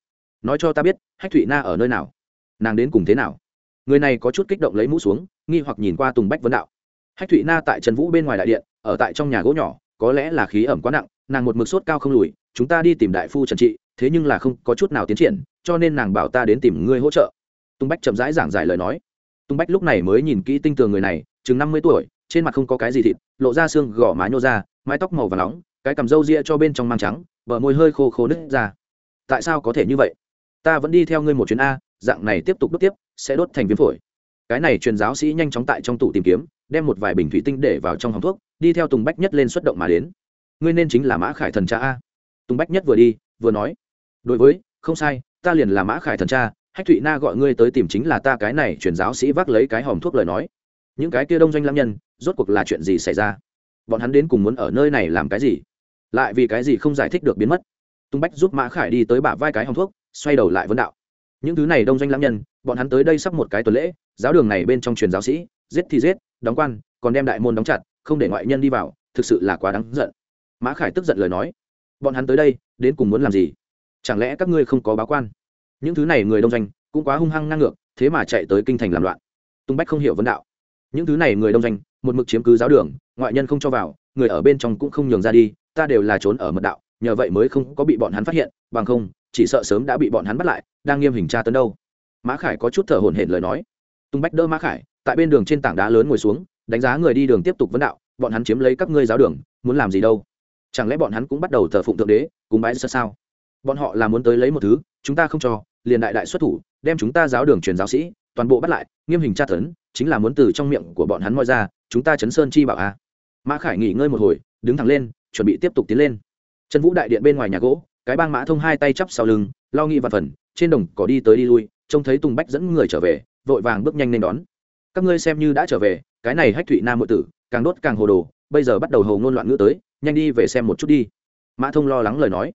Nói cho ta biết, hách thụy na ở nơi nào? Nàng đến cùng thế nào? Người này có chút kích động lấy mũ xuống, nghi hoặc nhìn qua tùng bách vấn đạo. Hách thụy na tại trần vũ bên ngoài đại điện, ở tại trong nhà gỗ nhỏ, có lẽ là khí ẩm quá nặng, nàng một mực sốt cao không lùi, chúng ta đi tìm đại phu trần trị, thế nhưng là không có chút nào tiến triển, cho nên nàng bảo ta đến tìm ngươi hỗ trợ. Tung bách chậm rãi giảng giải lời nói tung bách lúc này mới nhìn kỹ tinh tường người này, chừng năm mươi tuổi, trên mặt không có cái gì thịt, lộ ra xương gò má nhô ra, mái tóc màu và nóng, cái cằm râu ria cho bên trong mang trắng, bờ môi hơi khô khô nứt ra. Tại sao có thể như vậy? Ta vẫn đi theo ngươi một chuyến a, dạng này tiếp tục đốt tiếp, sẽ đốt thành viêm phổi. Cái này truyền giáo sĩ nhanh chóng tại trong tủ tìm kiếm, đem một vài bình thủy tinh để vào trong hòng thuốc, đi theo tùng bách nhất lên xuất động mà đến. Ngươi nên chính là mã khải thần cha a. Tùng bách nhất vừa đi, vừa nói, đối với, không sai, ta liền là mã khải thần cha hách thụy na gọi ngươi tới tìm chính là ta cái này truyền giáo sĩ vác lấy cái hòm thuốc lời nói. Những cái kia đông doanh lam nhân, rốt cuộc là chuyện gì xảy ra? Bọn hắn đến cùng muốn ở nơi này làm cái gì? Lại vì cái gì không giải thích được biến mất? Tung bách giúp mã khải đi tới bả vai cái hòm thuốc, xoay đầu lại vấn đạo. Những thứ này đông doanh lam nhân, bọn hắn tới đây sắp một cái tuần lễ, giáo đường này bên trong truyền giáo sĩ, giết thì giết, đóng quan, còn đem đại môn đóng chặt, không để ngoại nhân đi vào, thực sự là quá đáng giận. Mã khải tức giận lời nói. Bọn hắn tới đây, đến cùng muốn làm gì? Chẳng lẽ các ngươi không có báo quan? Những thứ này người đông doanh cũng quá hung hăng ngang ngược, thế mà chạy tới kinh thành làm loạn. Tung bách không hiểu vấn đạo. Những thứ này người đông doanh, một mực chiếm cứ giáo đường, ngoại nhân không cho vào, người ở bên trong cũng không nhường ra đi, ta đều là trốn ở mật đạo, nhờ vậy mới không có bị bọn hắn phát hiện, bằng không, chỉ sợ sớm đã bị bọn hắn bắt lại, đang nghiêm hình tra tấn đâu. Mã khải có chút thở hổn hển lời nói. Tung bách đỡ mã khải, tại bên đường trên tảng đá lớn ngồi xuống, đánh giá người đi đường tiếp tục vấn đạo, bọn hắn chiếm lấy các ngươi giáo đường, muốn làm gì đâu? Chẳng lẽ bọn hắn cũng bắt đầu thờ phụng thượng đế, cúng bái sơ sao? Bọn họ là muốn tới lấy một thứ, chúng ta không cho liền đại đại xuất thủ, đem chúng ta giáo đường truyền giáo sĩ, toàn bộ bắt lại, nghiêm hình tra tấn, chính là muốn từ trong miệng của bọn hắn moi ra, chúng ta chấn sơn chi bảo a. À. mã khải nghỉ ngơi một hồi, đứng thẳng lên, chuẩn bị tiếp tục tiến lên. Trần vũ đại điện bên ngoài nhà gỗ, cái bang mã thông hai tay chắp sau lưng, lo nghĩ và phần, trên đồng cỏ đi tới đi lui, trông thấy tùng bách dẫn người trở về, vội vàng bước nhanh lên đón. Các ngươi xem như đã trở về, cái này hách thụy nam nội tử, càng đốt càng hồ đồ, bây giờ bắt đầu hầu ngôn loạn ngữ tới, nhanh đi về xem một chút đi. Mã thông lo lắng lời nói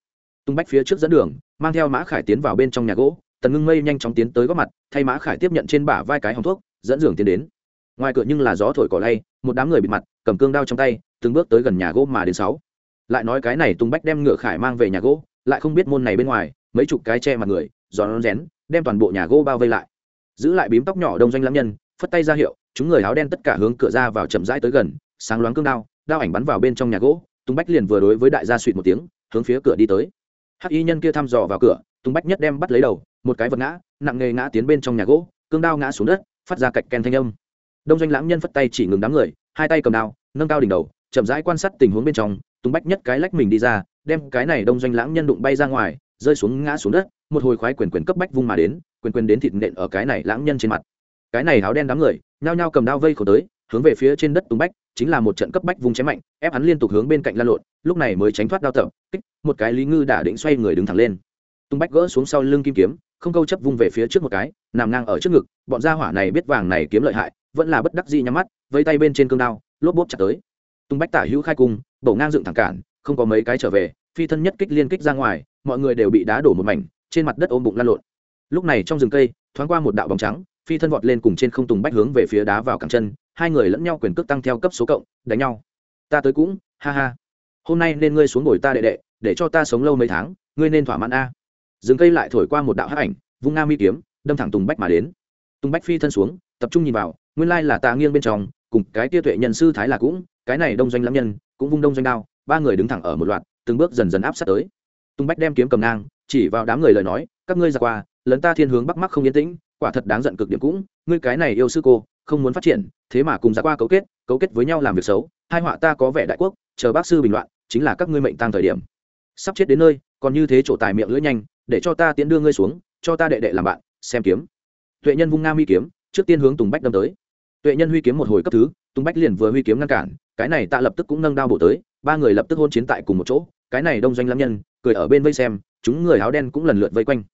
tung bách phía trước dẫn đường, mang theo mã khải tiến vào bên trong nhà gỗ, tần ngưng mây nhanh chóng tiến tới góp mặt, thay mã khải tiếp nhận trên bả vai cái hòng thuốc, dẫn giường tiến đến. Ngoài cửa nhưng là gió thổi cỏ lay, một đám người bịt mặt, cầm cương đao trong tay, từng bước tới gần nhà gỗ mà đến sáu. Lại nói cái này tung bách đem ngựa khải mang về nhà gỗ, lại không biết môn này bên ngoài, mấy chục cái che mặt người, gió rén, đem toàn bộ nhà gỗ bao vây lại. Giữ lại bím tóc nhỏ đông doanh lãm nhân, phất tay ra hiệu, chúng người áo đen tất cả hướng cửa ra vào chậm rãi tới gần, sáng loáng cương đao đao ảnh bắn vào bên trong nhà gỗ tung bách liền vừa đối với đại gia suỵt một tiếng, hướng phía cửa đi tới hắc y nhân kia thăm dò vào cửa tung bách nhất đem bắt lấy đầu, một cái vật ngã, nặng nghề ngã tiến bên trong nhà gỗ, cương đao ngã xuống đất, phát ra cạch ken thanh âm. Đông doanh lãng nhân phất tay chỉ ngừng đám người, hai tay cầm đao, nâng cao đỉnh đầu, chậm rãi quan sát tình huống bên trong tung bách nhất cái lách mình đi ra, đem cái này đông doanh lãng nhân đụng bay ra ngoài, rơi xuống ngã xuống đất, một hồi khoái quyền quyền cấp bách vung mà đến, quyền quyền đến thịt nện ở cái này lãng nhân trên mặt. Cái này áo đen đám người, nhao nhao cầm đao vây khổ tới, hướng về phía trên đất tung bách chính là một trận cấp bách vùng chém mạnh, ép hắn liên tục hướng bên cạnh lan lộn, lúc này mới tránh thoát đao tập, kích, một cái lý ngư đã định xoay người đứng thẳng lên. Tung bách gỡ xuống sau lưng kim kiếm, không câu chấp vung về phía trước một cái, nằm ngang ở trước ngực, bọn gia hỏa này biết vàng này kiếm lợi hại, vẫn là bất đắc dĩ nhắm mắt vây tay bên trên cương đao, lốp bốp chặt tới. Tung bách tả hữu khai cung, bổ ngang dựng thẳng cản, không có mấy cái trở về, phi thân nhất kích liên kích ra ngoài, mọi người đều bị đá đổ một mảnh, trên mặt đất ôm bụng lan lộn. Lúc này trong rừng cây, thoáng qua một đạo bóng trắng, phi thân vọt lên cùng trên không tùng bách hướng về phía đá vào cẳng chân hai người lẫn nhau quyền cước tăng theo cấp số cộng, đánh nhau. Ta tới cũng, ha ha. Hôm nay nên ngươi xuống ngồi ta đệ đệ, để cho ta sống lâu mấy tháng, ngươi nên thỏa mãn a. Dừng cây lại thổi qua một đạo hắc ảnh, vung nga mi kiếm, đâm thẳng tùng bách mà đến. Tùng bách phi thân xuống, tập trung nhìn vào, nguyên lai là ta nghiêng bên trong, cùng cái tia tuệ nhân sư thái là cũng, cái này đông doanh lắm nhân, cũng vung đông doanh đao, ba người đứng thẳng ở một loạt, từng bước dần dần áp sát tới. Tùng bách đem kiếm cầm ngang, chỉ vào đám người lời nói, các ngươi ra qua, lấn ta thiên hướng bắc mắc không yên tĩnh, quả thật đáng giận cực điểm cũng, ngươi cái này yêu sư cô không muốn phát triển, thế mà cùng ra qua cấu kết cấu kết với nhau làm việc xấu, hai họa ta có vẻ đại quốc, chờ bác sư bình loạn chính là các ngươi mệnh tăng thời điểm. Sắp chết đến nơi, còn như thế chỗ tài miệng lưỡi nhanh, để cho ta tiến đưa ngươi xuống, cho ta đệ đệ làm bạn, xem kiếm. Tuệ nhân vung nga huy kiếm, trước tiên hướng tùng bách đâm tới. Tuệ nhân huy kiếm một hồi cấp thứ, tùng bách liền vừa huy kiếm ngăn cản, cái này ta lập tức cũng nâng đao bổ tới, ba người lập tức hôn chiến tại cùng một chỗ, cái này đông doanh lãng nhân, cười ở bên vây xem, chúng người áo đen cũng lần lượt vây quanh.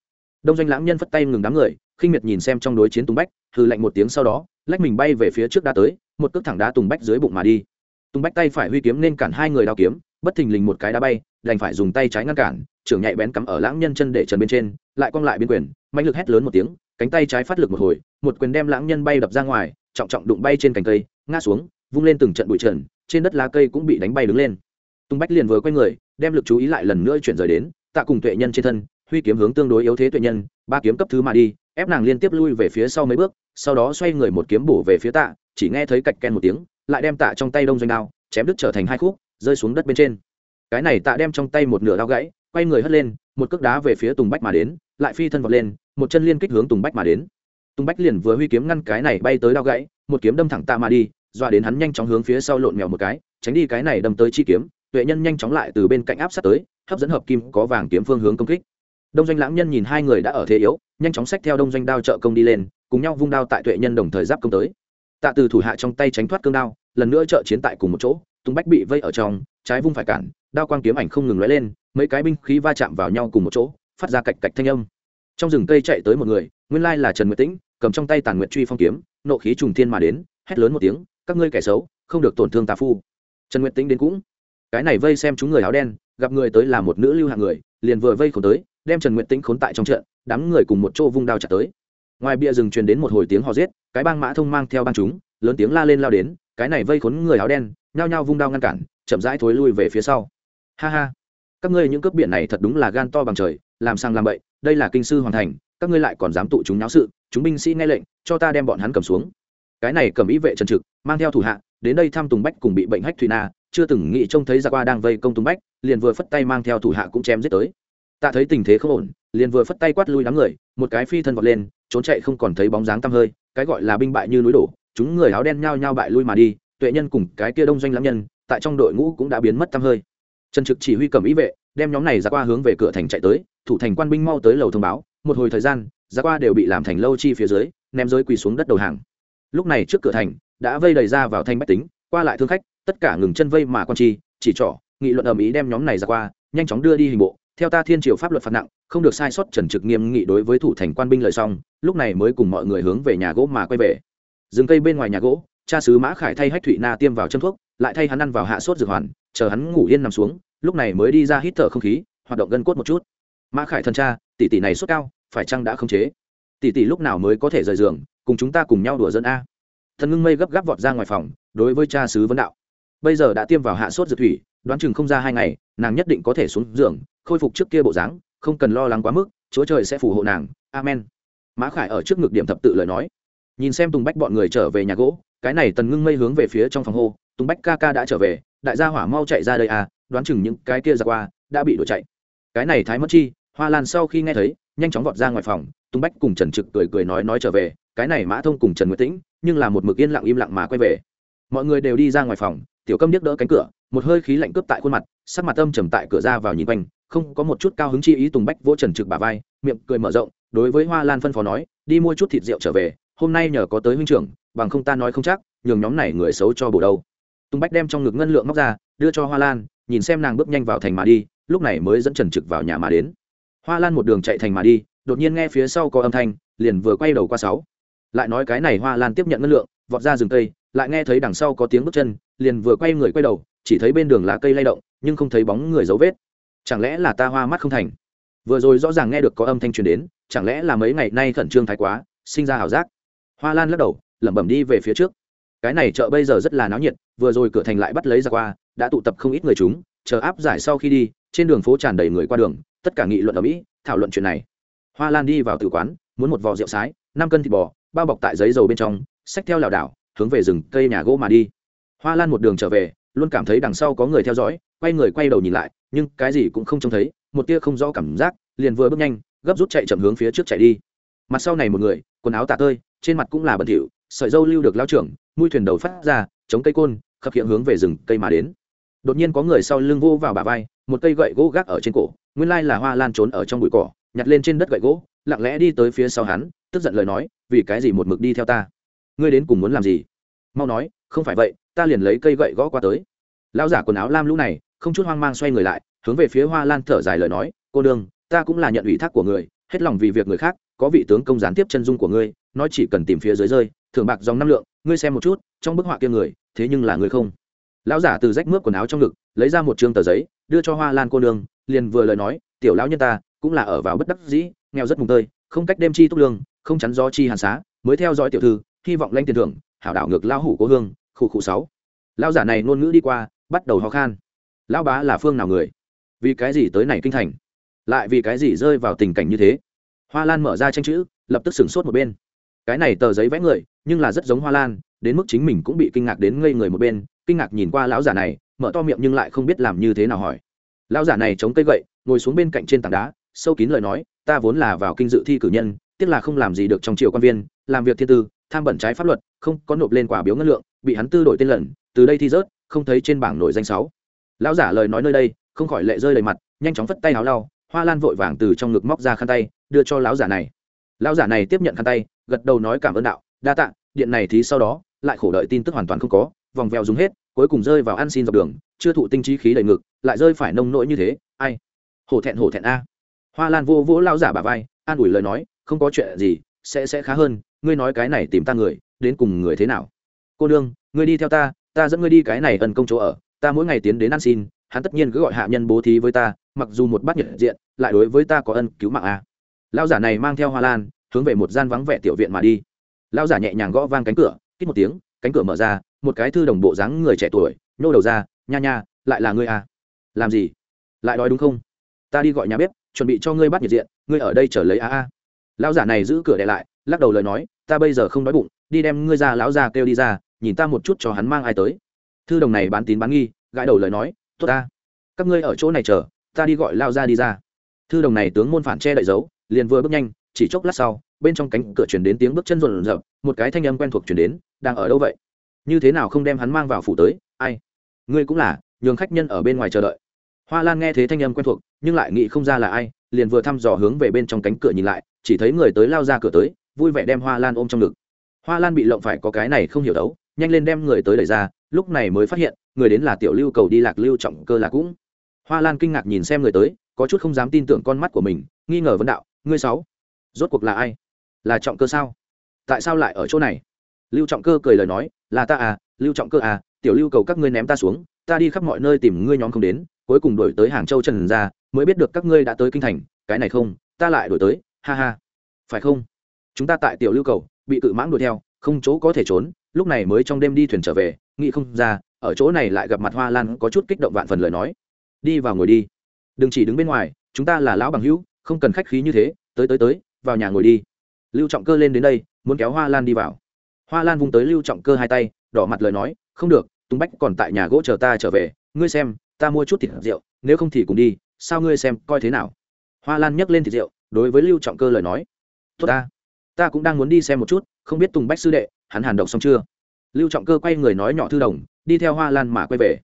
Đông doanh lãng nhân phất tay ngừng đám người, khinh miệt nhìn xem trong đối chiến tùng bách hư lạnh một tiếng sau đó lách mình bay về phía trước đá tới, một cước thẳng đá tùng bách dưới bụng mà đi. Tùng bách tay phải huy kiếm nên cản hai người đao kiếm, bất thình lình một cái đá bay, đành phải dùng tay trái ngăn cản, trưởng nhạy bén cắm ở lãng nhân chân để trần bên trên, lại cong lại biên quyền, mạnh lực hét lớn một tiếng, cánh tay trái phát lực một hồi, một quyền đem lãng nhân bay đập ra ngoài, trọng trọng đụng bay trên cành cây, ngã xuống, vung lên từng trận bụi trần, trên đất lá cây cũng bị đánh bay đứng lên. Tung bách liền vừa quay người, đem lực chú ý lại lần nữa chuyển rời đến, tạ cùng tuệ nhân trên thân, huy kiếm hướng tương đối yếu thế tuệ nhân, ba kiếm cấp thứ mà đi ép nàng liên tiếp lui về phía sau mấy bước, sau đó xoay người một kiếm bổ về phía tạ, chỉ nghe thấy cạch ken một tiếng, lại đem tạ trong tay đông doanh đao, chém đứt trở thành hai khúc, rơi xuống đất bên trên. Cái này tạ đem trong tay một nửa đao gãy, quay người hất lên, một cước đá về phía tùng bách mà đến, lại phi thân vọt lên, một chân liên kích hướng tùng bách mà đến. Tùng bách liền vừa huy kiếm ngăn cái này bay tới đao gãy, một kiếm đâm thẳng tạ mà đi doa đến hắn nhanh chóng hướng phía sau lộn mèo một cái, tránh đi cái này đâm tới chi kiếm, tuệ nhân nhanh chóng lại từ bên cạnh áp sát tới, hấp dẫn hợp kim có vàng kiếm phương hướng công kích đông doanh lãng nhân nhìn hai người đã ở thế yếu, nhanh chóng xách theo đông doanh đao trợ công đi lên, cùng nhau vung đao tại tuệ nhân đồng thời giáp công tới. Tạ từ thủ hạ trong tay tránh thoát cương đao, lần nữa trợ chiến tại cùng một chỗ, tung bách bị vây ở trong, trái vung phải cản, đao quang kiếm ảnh không ngừng lóe lên, mấy cái binh khí va chạm vào nhau cùng một chỗ, phát ra cạch cạch thanh âm. Trong rừng cây chạy tới một người, nguyên lai là trần nguyệt tĩnh, cầm trong tay tàn nguyệt truy phong kiếm, nộ khí trùng thiên mà đến, hét lớn một tiếng, các ngươi kẻ xấu, không được tổn thương tà phu. Trần nguyệt tĩnh đến cũng, cái này vây xem chúng người áo đen, gặp người tới là một nữ lưu hạng người, liền vừa vây khốn tới đem trần nguyệt tĩnh khốn tại trong trận, đám người cùng một chỗ vung đao chặt tới. Ngoài bia rừng truyền đến một hồi tiếng hò giết, cái bang mã thông mang theo bang chúng, lớn tiếng la lên lao đến, cái này vây khốn người áo đen, nhao nhao vung đao ngăn cản, chậm rãi thối lui về phía sau. Ha ha, các ngươi những cướp biển này thật đúng là gan to bằng trời, làm sang làm bậy, đây là kinh sư hoàn thành, các ngươi lại còn dám tụ chúng náo sự, chúng binh sĩ nghe lệnh, cho ta đem bọn hắn cầm xuống. Cái này cầm ý vệ trần trực, mang theo thủ hạ, đến đây thăm tùng bách cùng bị bệnh hách thủy na, chưa từng nghĩ trông thấy ra qua đang vây công tùng bách, liền vừa phất tay mang theo thủ hạ cũng chém giết tới tạ thấy tình thế không ổn, liền vừa phất tay quát lui đám người, một cái phi thân vọt lên, trốn chạy không còn thấy bóng dáng tăm hơi, cái gọi là binh bại như núi đổ, chúng người áo đen nhao nhao bại lui mà đi, tuệ nhân cùng cái kia đông doanh lãm nhân, tại trong đội ngũ cũng đã biến mất tăm hơi. Trần trực chỉ huy cầm ý vệ, đem nhóm này ra qua hướng về cửa thành chạy tới, thủ thành quan binh mau tới lầu thông báo, một hồi thời gian, ra qua đều bị làm thành lâu chi phía dưới, ném giới quỳ xuống đất đầu hàng. Lúc này trước cửa thành đã vây đầy ra vào thanh bách tính, qua lại thương khách, tất cả ngừng chân vây mà quan chi, chỉ trỏ, nghị luận ầm ĩ đem nhóm này ra qua, nhanh chóng đưa đi hình bộ theo ta thiên triều pháp luật phạt nặng, không được sai sót trần trực nghiêm nghị đối với thủ thành quan binh lời xong, lúc này mới cùng mọi người hướng về nhà gỗ mà quay về. Rừng cây bên ngoài nhà gỗ, cha sứ mã khải thay hách thụy na tiêm vào châm thuốc, lại thay hắn ăn vào hạ sốt dược hoàn, chờ hắn ngủ yên nằm xuống, lúc này mới đi ra hít thở không khí, hoạt động gân cốt một chút. Mã khải thân cha, tỷ tỷ này sốt cao, phải chăng đã không chế? Tỷ tỷ lúc nào mới có thể rời giường, cùng chúng ta cùng nhau đùa dân a? Thần ngưng mây gấp gáp vọt ra ngoài phòng, đối với cha sứ vấn đạo. Bây giờ đã tiêm vào hạ sốt dược thủy, đoán chừng không ra hai ngày, nàng nhất định có thể xuống giường khôi phục trước kia bộ dáng, không cần lo lắng quá mức, chúa trời sẽ phù hộ nàng. Amen. Mã khải ở trước ngực điểm thập tự lời nói. Nhìn xem tùng bách bọn người trở về nhà gỗ, cái này tần ngưng mây hướng về phía trong phòng hô, tùng bách ca ca đã trở về, đại gia hỏa mau chạy ra đây à đoán chừng những cái kia ra qua đã bị đuổi chạy. Cái này thái mất chi, hoa lan sau khi nghe thấy, nhanh chóng vọt ra ngoài phòng, tùng bách cùng trần trực cười cười nói nói trở về, cái này mã thông cùng trần nguyệt tĩnh, nhưng là một mực yên lặng im lặng mà quay về. Mọi người đều đi ra ngoài phòng tiểu câm điếc đỡ cánh cửa, một hơi khí lạnh cướp tại khuôn mặt, sắc mặt âm trầm tại cửa ra vào nhìn quanh, không có một chút cao hứng chi ý tùng bách vỗ trần trực bà vai, miệng cười mở rộng, đối với hoa lan phân phó nói, đi mua chút thịt rượu trở về, hôm nay nhờ có tới huynh trưởng, bằng không ta nói không chắc, nhường nhóm này người xấu cho bổ đâu. Tùng bách đem trong ngực ngân lượng móc ra, đưa cho hoa lan, nhìn xem nàng bước nhanh vào thành mà đi, lúc này mới dẫn trần trực vào nhà mà đến. Hoa lan một đường chạy thành mà đi, đột nhiên nghe phía sau có âm thanh, liền vừa quay đầu qua sáu. Lại nói cái này hoa lan tiếp nhận ngân lượng, vọt ra rừng cây lại nghe thấy đằng sau có tiếng bước chân, liền vừa quay người quay đầu, chỉ thấy bên đường lá cây lay động, nhưng không thấy bóng người dấu vết. Chẳng lẽ là ta hoa mắt không thành? Vừa rồi rõ ràng nghe được có âm thanh truyền đến, chẳng lẽ là mấy ngày nay khẩn trương thái quá, sinh ra ảo giác? Hoa lan lắc đầu, lẩm bẩm đi về phía trước. Cái này chợ bây giờ rất là náo nhiệt, vừa rồi cửa thành lại bắt lấy ra qua, đã tụ tập không ít người chúng, chờ áp giải sau khi đi, trên đường phố tràn đầy người qua đường, tất cả nghị luận ở mỹ, thảo luận chuyện này. Hoa lan đi vào tử quán, muốn một vò rượu sái, năm cân thịt bò, bao bọc tại giấy dầu bên trong, xách theo lảo đảo hướng về rừng cây nhà gỗ mà đi. Hoa lan một đường trở về, luôn cảm thấy đằng sau có người theo dõi, quay người quay đầu nhìn lại, nhưng cái gì cũng không trông thấy, một tia không rõ cảm giác, liền vừa bước nhanh, gấp rút chạy chậm hướng phía trước chạy đi. Mặt sau này một người, quần áo tả tơi, trên mặt cũng là bẩn thỉu, sợi dâu lưu được lao trưởng, mũi thuyền đầu phát ra, chống cây côn, khập hiện hướng về rừng cây mà đến. Đột nhiên có người sau lưng vô vào bả vai, một cây gậy gỗ gác ở trên cổ, nguyên lai là hoa lan trốn ở trong bụi cỏ, nhặt lên trên đất gậy gỗ, lặng lẽ đi tới phía sau hắn, tức giận lời nói, vì cái gì một mực đi theo ta? Ngươi đến cùng muốn làm gì? Mau nói, không phải vậy, ta liền lấy cây gậy gõ qua tới. Lão giả quần áo lam lũ này, không chút hoang mang xoay người lại, hướng về phía hoa lan thở dài lời nói, cô đương, ta cũng là nhận ủy thác của người, hết lòng vì việc người khác, có vị tướng công gián tiếp chân dung của ngươi, nói chỉ cần tìm phía dưới rơi, thưởng bạc dòng năm lượng, ngươi xem một chút, trong bức họa kia người, thế nhưng là người không. Lão giả từ rách mướp quần áo trong ngực, lấy ra một chương tờ giấy, đưa cho hoa lan cô đương, liền vừa lời nói, tiểu lão nhân ta, cũng là ở vào bất đắc dĩ, nghèo rất mùng tơi, không cách đêm chi túc lương, không chắn do chi hàn xá, mới theo dõi tiểu thư hy vọng lanh tiền thưởng, hảo đảo ngược lao hủ cố hương, khu khu sáu. Lão giả này ngôn ngữ đi qua, bắt đầu ho khan. Lão bá là phương nào người? Vì cái gì tới này kinh thành? Lại vì cái gì rơi vào tình cảnh như thế? Hoa lan mở ra tranh chữ, lập tức sửng sốt một bên. Cái này tờ giấy vẽ người, nhưng là rất giống hoa lan, đến mức chính mình cũng bị kinh ngạc đến ngây người một bên, kinh ngạc nhìn qua lão giả này, mở to miệng nhưng lại không biết làm như thế nào hỏi. Lão giả này chống cây gậy, ngồi xuống bên cạnh trên tảng đá, sâu kín lời nói, ta vốn là vào kinh dự thi cử nhân, tiếc là không làm gì được trong triều quan viên, làm việc thiên tư tham bẩn trái pháp luật, không có nộp lên quả biếu ngân lượng, bị hắn tư đổi tên lần, từ đây thi rớt, không thấy trên bảng nổi danh sáu. Lão giả lời nói nơi đây, không khỏi lệ rơi đầy mặt, nhanh chóng phất tay áo lau, hoa lan vội vàng từ trong ngực móc ra khăn tay, đưa cho lão giả này. Lão giả này tiếp nhận khăn tay, gật đầu nói cảm ơn đạo, đa tạ, điện này thì sau đó, lại khổ đợi tin tức hoàn toàn không có, vòng vèo dùng hết, cuối cùng rơi vào ăn xin dọc đường, chưa thụ tinh trí khí đầy ngực, lại rơi phải nông nỗi như thế, ai? Hổ thẹn hổ thẹn a. Hoa lan vô vỗ lao giả bà vai, an ủi lời nói, không có chuyện gì, sẽ sẽ khá hơn ngươi nói cái này tìm ta người, đến cùng người thế nào? Cô nương, ngươi đi theo ta ta dẫn ngươi đi cái này ân công chỗ ở, ta mỗi ngày tiến đến ăn xin, hắn tất nhiên cứ gọi hạ nhân bố thí với ta, mặc dù một bát nhiệt diện, lại đối với ta có ân cứu mạng à. a lao giả này mang theo hoa lan, hướng về một gian vắng vẻ tiểu viện mà đi. Lao giả nhẹ nhàng gõ vang cánh cửa kít một tiếng, cánh cửa mở ra, một cái thư đồng bộ dáng người trẻ tuổi, nhô đầu ra, nha nha, lại là ngươi à? Làm gì? Lại đói đúng không? Ta đi gọi nhà bếp, chuẩn bị cho ngươi bắt nhiệt diện, ngươi ở đây chờ lấy a a. Lão giả này giữ cửa để lại lắc đầu lời nói, ta bây giờ không đói bụng, đi đem ngươi ra lão ra kêu đi ra, nhìn ta một chút cho hắn mang ai tới. Thư đồng này bán tín bán nghi, gãi đầu lời nói, tốt ta, các ngươi ở chỗ này chờ, ta đi gọi lao ra đi ra. Thư đồng này tướng môn phản che đậy dấu, liền vừa bước nhanh, chỉ chốc lát sau, bên trong cánh cửa chuyển đến tiếng bước chân rộn rộn, một cái thanh âm quen thuộc chuyển đến, đang ở đâu vậy? Như thế nào không đem hắn mang vào phủ tới? Ai? Ngươi cũng là, nhường khách nhân ở bên ngoài chờ đợi. Hoa lan nghe thấy thanh âm quen thuộc, nhưng lại nghĩ không ra là ai, liền vừa thăm dò hướng về bên trong cánh cửa nhìn lại, chỉ thấy người tới lao ra cửa tới vui vẻ đem hoa lan ôm trong ngực. Hoa lan bị lộng phải có cái này không hiểu đấu, nhanh lên đem người tới đẩy ra, lúc này mới phát hiện, người đến là tiểu lưu cầu đi lạc lưu trọng cơ là cũng. Hoa lan kinh ngạc nhìn xem người tới, có chút không dám tin tưởng con mắt của mình, nghi ngờ vấn đạo, ngươi sáu, rốt cuộc là ai? Là trọng cơ sao? Tại sao lại ở chỗ này? Lưu trọng cơ cười lời nói, là ta à lưu trọng cơ à tiểu lưu cầu các ngươi ném ta xuống, ta đi khắp mọi nơi tìm ngươi nhóm không đến, cuối cùng đổi tới hàng châu trần ra, mới biết được các ngươi đã tới kinh thành, cái này không, ta lại đổi tới, ha ha. Phải không? Chúng ta tại tiểu lưu cầu, bị cự mãng đuổi theo, không chỗ có thể trốn, lúc này mới trong đêm đi thuyền trở về, nghĩ không ra, ở chỗ này lại gặp mặt hoa lan có chút kích động vạn phần lời nói. Đi vào ngồi đi. Đừng chỉ đứng bên ngoài, chúng ta là lão bằng hữu, không cần khách khí như thế, tới tới tới, vào nhà ngồi đi. Lưu trọng cơ lên đến đây, muốn kéo hoa lan đi vào. Hoa lan vung tới lưu trọng cơ hai tay, đỏ mặt lời nói, không được, tùng bách còn tại nhà gỗ chờ ta trở về, ngươi xem, ta mua chút thịt rượu, nếu không thì cùng đi, sao ngươi xem coi thế nào? Hoa lan nhấc lên thịt rượu, đối với lưu trọng cơ lời nói, tốt ta ta cũng đang muốn đi xem một chút, không biết tùng bách sư đệ, hắn hàn độc xong chưa? Lưu trọng cơ quay người nói nhỏ thư đồng, đi theo hoa lan mà quay về.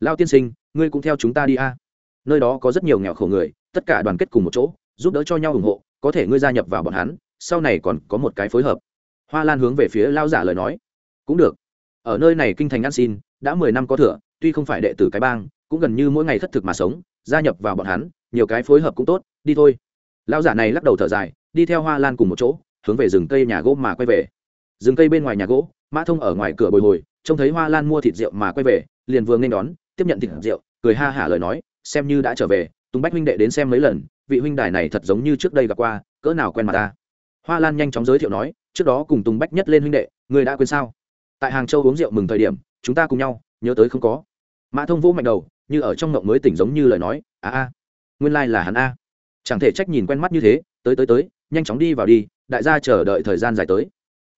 Lao tiên sinh, ngươi cũng theo chúng ta đi a. Nơi đó có rất nhiều nghèo khổ người, tất cả đoàn kết cùng một chỗ, giúp đỡ cho nhau ủng hộ, có thể ngươi gia nhập vào bọn hắn, sau này còn có một cái phối hợp. Hoa lan hướng về phía lao giả lời nói. Cũng được. Ở nơi này kinh thành ăn xin, đã mười năm có thừa tuy không phải đệ tử cái bang, cũng gần như mỗi ngày thất thực mà sống, gia nhập vào bọn hắn, nhiều cái phối hợp cũng tốt, đi thôi. Lão giả này lắc đầu thở dài, đi theo hoa lan cùng một chỗ hướng về rừng cây nhà gỗ mà quay về. Rừng cây bên ngoài nhà gỗ, mã thông ở ngoài cửa bồi hồi, trông thấy hoa lan mua thịt rượu mà quay về, liền vừa nên đón, tiếp nhận thịt rượu, cười ha hả lời nói, xem như đã trở về, tùng bách huynh đệ đến xem mấy lần, vị huynh đài này thật giống như trước đây gặp qua, cỡ nào quen mặt ta. Hoa lan nhanh chóng giới thiệu nói, trước đó cùng tùng bách nhất lên huynh đệ, người đã quên sao? Tại hàng châu uống rượu mừng thời điểm, chúng ta cùng nhau, nhớ tới không có. Mã thông vũ mạnh đầu, như ở trong ngộng mới tỉnh giống như lời nói a a, nguyên là hắn a. Chẳng thể trách nhìn quen mắt như thế, tới tới tới, nhanh chóng đi vào đi đại gia chờ đợi thời gian dài tới.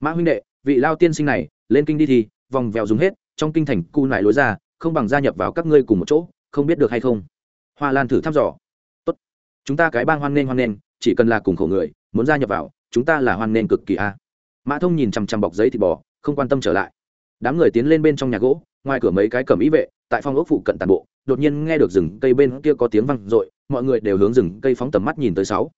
Mã huynh đệ, vị lao tiên sinh này, lên kinh đi thì, vòng vèo dùng hết, trong kinh thành cu nại lối ra, không bằng gia nhập vào các ngươi cùng một chỗ, không biết được hay không? Hoa lan thử thăm dò. Tốt. Chúng ta cái bang hoan nghênh hoan nghênh, chỉ cần là cùng khổ người, muốn gia nhập vào, chúng ta là hoan nghênh cực kỳ a. À. Mã thông nhìn chằm chằm bọc giấy thịt bò, không quan tâm trở lại. Đám người tiến lên bên trong nhà gỗ, ngoài cửa mấy cái cầm ý vệ, tại phòng ốc phụ cận tàn bộ, đột nhiên nghe được rừng cây bên kia có tiếng văng r mọi người đều hướng rừng cây phóng tầm mắt nhìn tới sáu.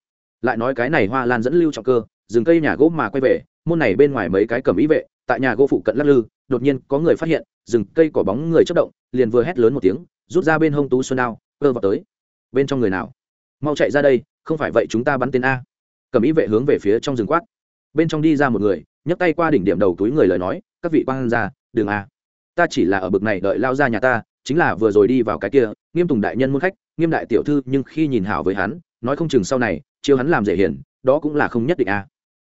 Lại nói cái này hoa lan dẫn lưu trọng cơ rừng cây nhà gỗ mà quay về môn này bên ngoài mấy cái cầm ý vệ tại nhà gỗ phụ cận lắc lư đột nhiên có người phát hiện rừng cây cỏ bóng người chất động liền vừa hét lớn một tiếng rút ra bên hông tú xuân đao cơ vào tới. Bên trong người nào? Mau chạy ra đây không phải vậy chúng ta bắn tên a. Cầm ý vệ hướng về phía trong rừng quát. Bên trong đi ra một người nhấc tay qua đỉnh điểm đầu túi người lời nói các vị quan ra đường a. Ta chỉ là ở bực này đợi lao ra nhà ta chính là vừa rồi đi vào cái kia nghiêm tùng đại nhân muốn khách nghiêm đại tiểu thư nhưng khi nhìn hảo với hắn nói không chừng sau này chiêu hắn làm dễ hiền, đó cũng là không nhất định a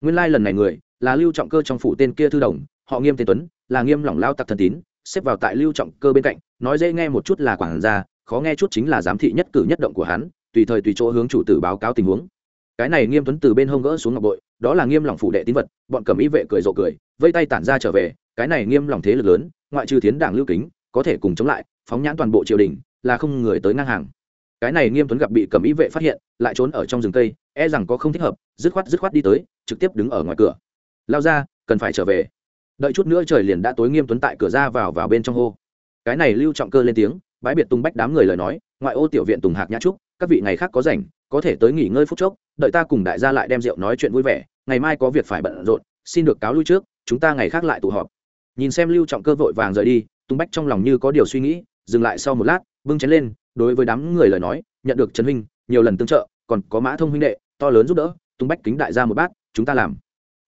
nguyên lai lần này người là lưu trọng cơ trong phủ tên kia thư đồng, họ nghiêm tên tuấn, là nghiêm lỏng lao tặc thần tín, xếp vào tại lưu trọng cơ bên cạnh, nói dễ nghe một chút là quảng gia, khó nghe chút chính là giám thị nhất cử nhất động của hắn, tùy thời tùy chỗ hướng chủ tử báo cáo tình huống. Cái này nghiêm tuấn từ bên hông gỡ xuống ngọc bội, đó là nghiêm lỏng phủ đệ tín vật, bọn cầm ý vệ cười rộ cười, vây tay tản ra trở về, cái này nghiêm lỏng thế lực lớn, ngoại trừ thiến đảng lưu kính, có thể cùng chống lại, phóng nhãn toàn bộ triều đình, là không người tới ngang hàng cái này nghiêm tuấn gặp bị cầm ý vệ phát hiện, lại trốn ở trong rừng cây e rằng có không thích hợp, dứt khoát dứt khoát đi tới, trực tiếp đứng ở ngoài cửa. Lao ra, cần phải trở về. Đợi chút nữa trời liền đã tối, nghiêm tuấn tại cửa ra vào vào bên trong hô. Cái này lưu trọng cơ lên tiếng, bãi biệt tung bách đám người lời nói, ngoại ô tiểu viện tùng hạc nhã trúc, các vị ngày khác có rảnh, có thể tới nghỉ ngơi phút chốc, đợi ta cùng đại gia lại đem rượu nói chuyện vui vẻ, ngày mai có việc phải bận rộn, xin được cáo lui trước, chúng ta ngày khác lại tụ họp. Nhìn xem lưu trọng cơ vội vàng rời đi tung bách trong lòng như có điều suy nghĩ, dừng lại sau một lát, bưng chén lên đối với đám người lời nói, nhận được trần huynh, nhiều lần tương trợ, còn có mã thông huynh đệ, to lớn giúp đỡ, tung bách kính đại gia một bát, chúng ta làm.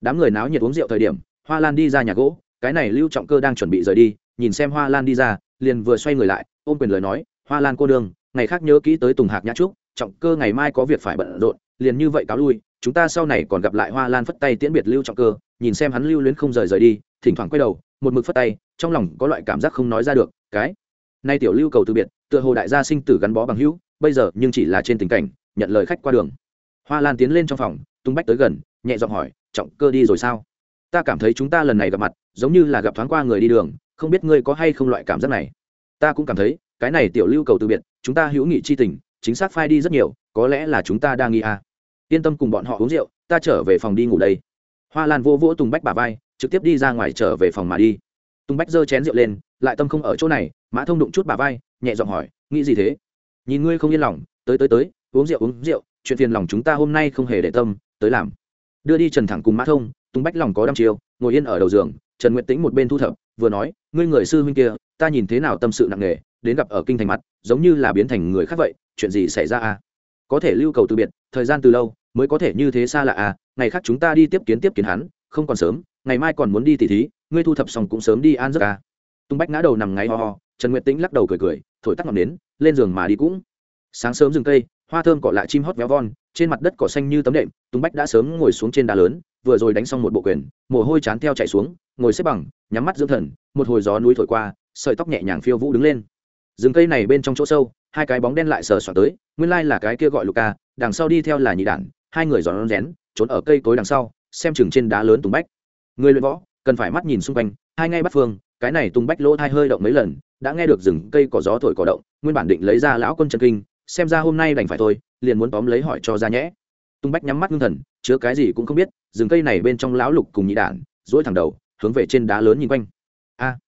Đám người náo nhiệt uống rượu thời điểm, hoa lan đi ra nhà gỗ, cái này lưu trọng cơ đang chuẩn bị rời đi, nhìn xem hoa lan đi ra, liền vừa xoay người lại, ôm quyền lời nói, hoa lan cô đường ngày khác nhớ kỹ tới tùng hạc nhã trúc, trọng cơ ngày mai có việc phải bận rộn, liền như vậy cáo lui, chúng ta sau này còn gặp lại hoa lan phất tay tiễn biệt lưu trọng cơ. Nhìn xem hắn lưu luyến không rời rời đi, thỉnh thoảng quay đầu, một mực phất tay, trong lòng có loại cảm giác không nói ra được, cái, nay tiểu lưu cầu từ biệt tựa hồ đại gia sinh tử gắn bó bằng hữu, bây giờ nhưng chỉ là trên tình cảnh, nhận lời khách qua đường. Hoa lan tiến lên trong phòng, tung bách tới gần, nhẹ giọng hỏi, trọng cơ đi rồi sao? Ta cảm thấy chúng ta lần này gặp mặt, giống như là gặp thoáng qua người đi đường, không biết ngươi có hay không loại cảm giác này. Ta cũng cảm thấy, cái này tiểu lưu cầu từ biệt, chúng ta hữu nghị c h i tình, chính xác phai đi rất nhiều, có lẽ là chúng ta đang nghĩ à. yên tâm cùng bọn họ uống rượu, ta trở về phòng đi ngủ đây. Hoa lan vô vỗ tùng bách bà vai, trực tiếp đi ra ngoài trở về phòng mà đi. Tùng bách giơ chén rượu lên, lại tâm không ở chỗ này, mã thông đụng chút bà vai nhẹ giọng hỏi, nghĩ gì thế? Nhìn ngươi không yên lòng, tới tới tới, uống rượu uống rượu, chuyện phiền lòng chúng ta hôm nay không hề để tâm, tới làm. Đưa đi trần thẳng cùng mã thông, tùng bách lòng có đăm chiêu, ngồi yên ở đầu giường, trần nguyện tĩnh một bên thu thập, vừa nói, ngươi người sư huynh kia, ta nhìn thế nào tâm sự nặng nề, đến gặp ở kinh thành mặt, giống như là biến thành người khác vậy, chuyện gì xảy ra à? Có thể lưu cầu từ biệt, thời gian từ lâu, mới có thể như thế xa lạ à? Ngày khác chúng ta đi tiếp kiến tiếp kiến hắn, không còn sớm, ngày mai còn muốn đi tỉ thí, ngươi thu thập xong cũng sớm đi an giấc à? Tung bách ngã đầu nằm ngáy ho ho trần nguyệt tĩnh lắc đầu cười cười, thổi tắt ngọn nến, lên giường mà đi cũng. Sáng sớm rừng cây, hoa thơm cỏ lại chim hót véo von, trên mặt đất cỏ xanh như tấm đệm, Tùng bách đã sớm ngồi xuống trên đá lớn, vừa rồi đánh xong một bộ quyền, mồ hôi chán theo chạy xuống, ngồi xếp bằng, nhắm mắt dưỡng thần, một hồi gió núi thổi qua, sợi tóc nhẹ nhàng phiêu vũ đứng lên. Rừng cây này bên trong chỗ sâu, hai cái bóng đen lại sờ soạn tới, nguyên lai là cái kia gọi luka, đằng sau đi theo là nhị đản, hai người giòn rén, trốn ở cây cối đằng sau, xem chừng trên đá lớn tùng bách. Người luyện võ, cần phải mắt nhìn xung quanh, hai ngay bắt phương, cái này tùng bách lỗ thai hơi động mấy lần đã nghe được rừng cây có gió thổi cỏ động, nguyên bản định lấy ra lão quân trần kinh, xem ra hôm nay đành phải thôi, liền muốn tóm lấy hỏi cho ra nhẽ. Tung bách nhắm mắt ngưng thần, chứa cái gì cũng không biết, rừng cây này bên trong lão lục cùng nhị đản dỗi thẳng đầu, hướng về trên đá lớn nhìn quanh. A,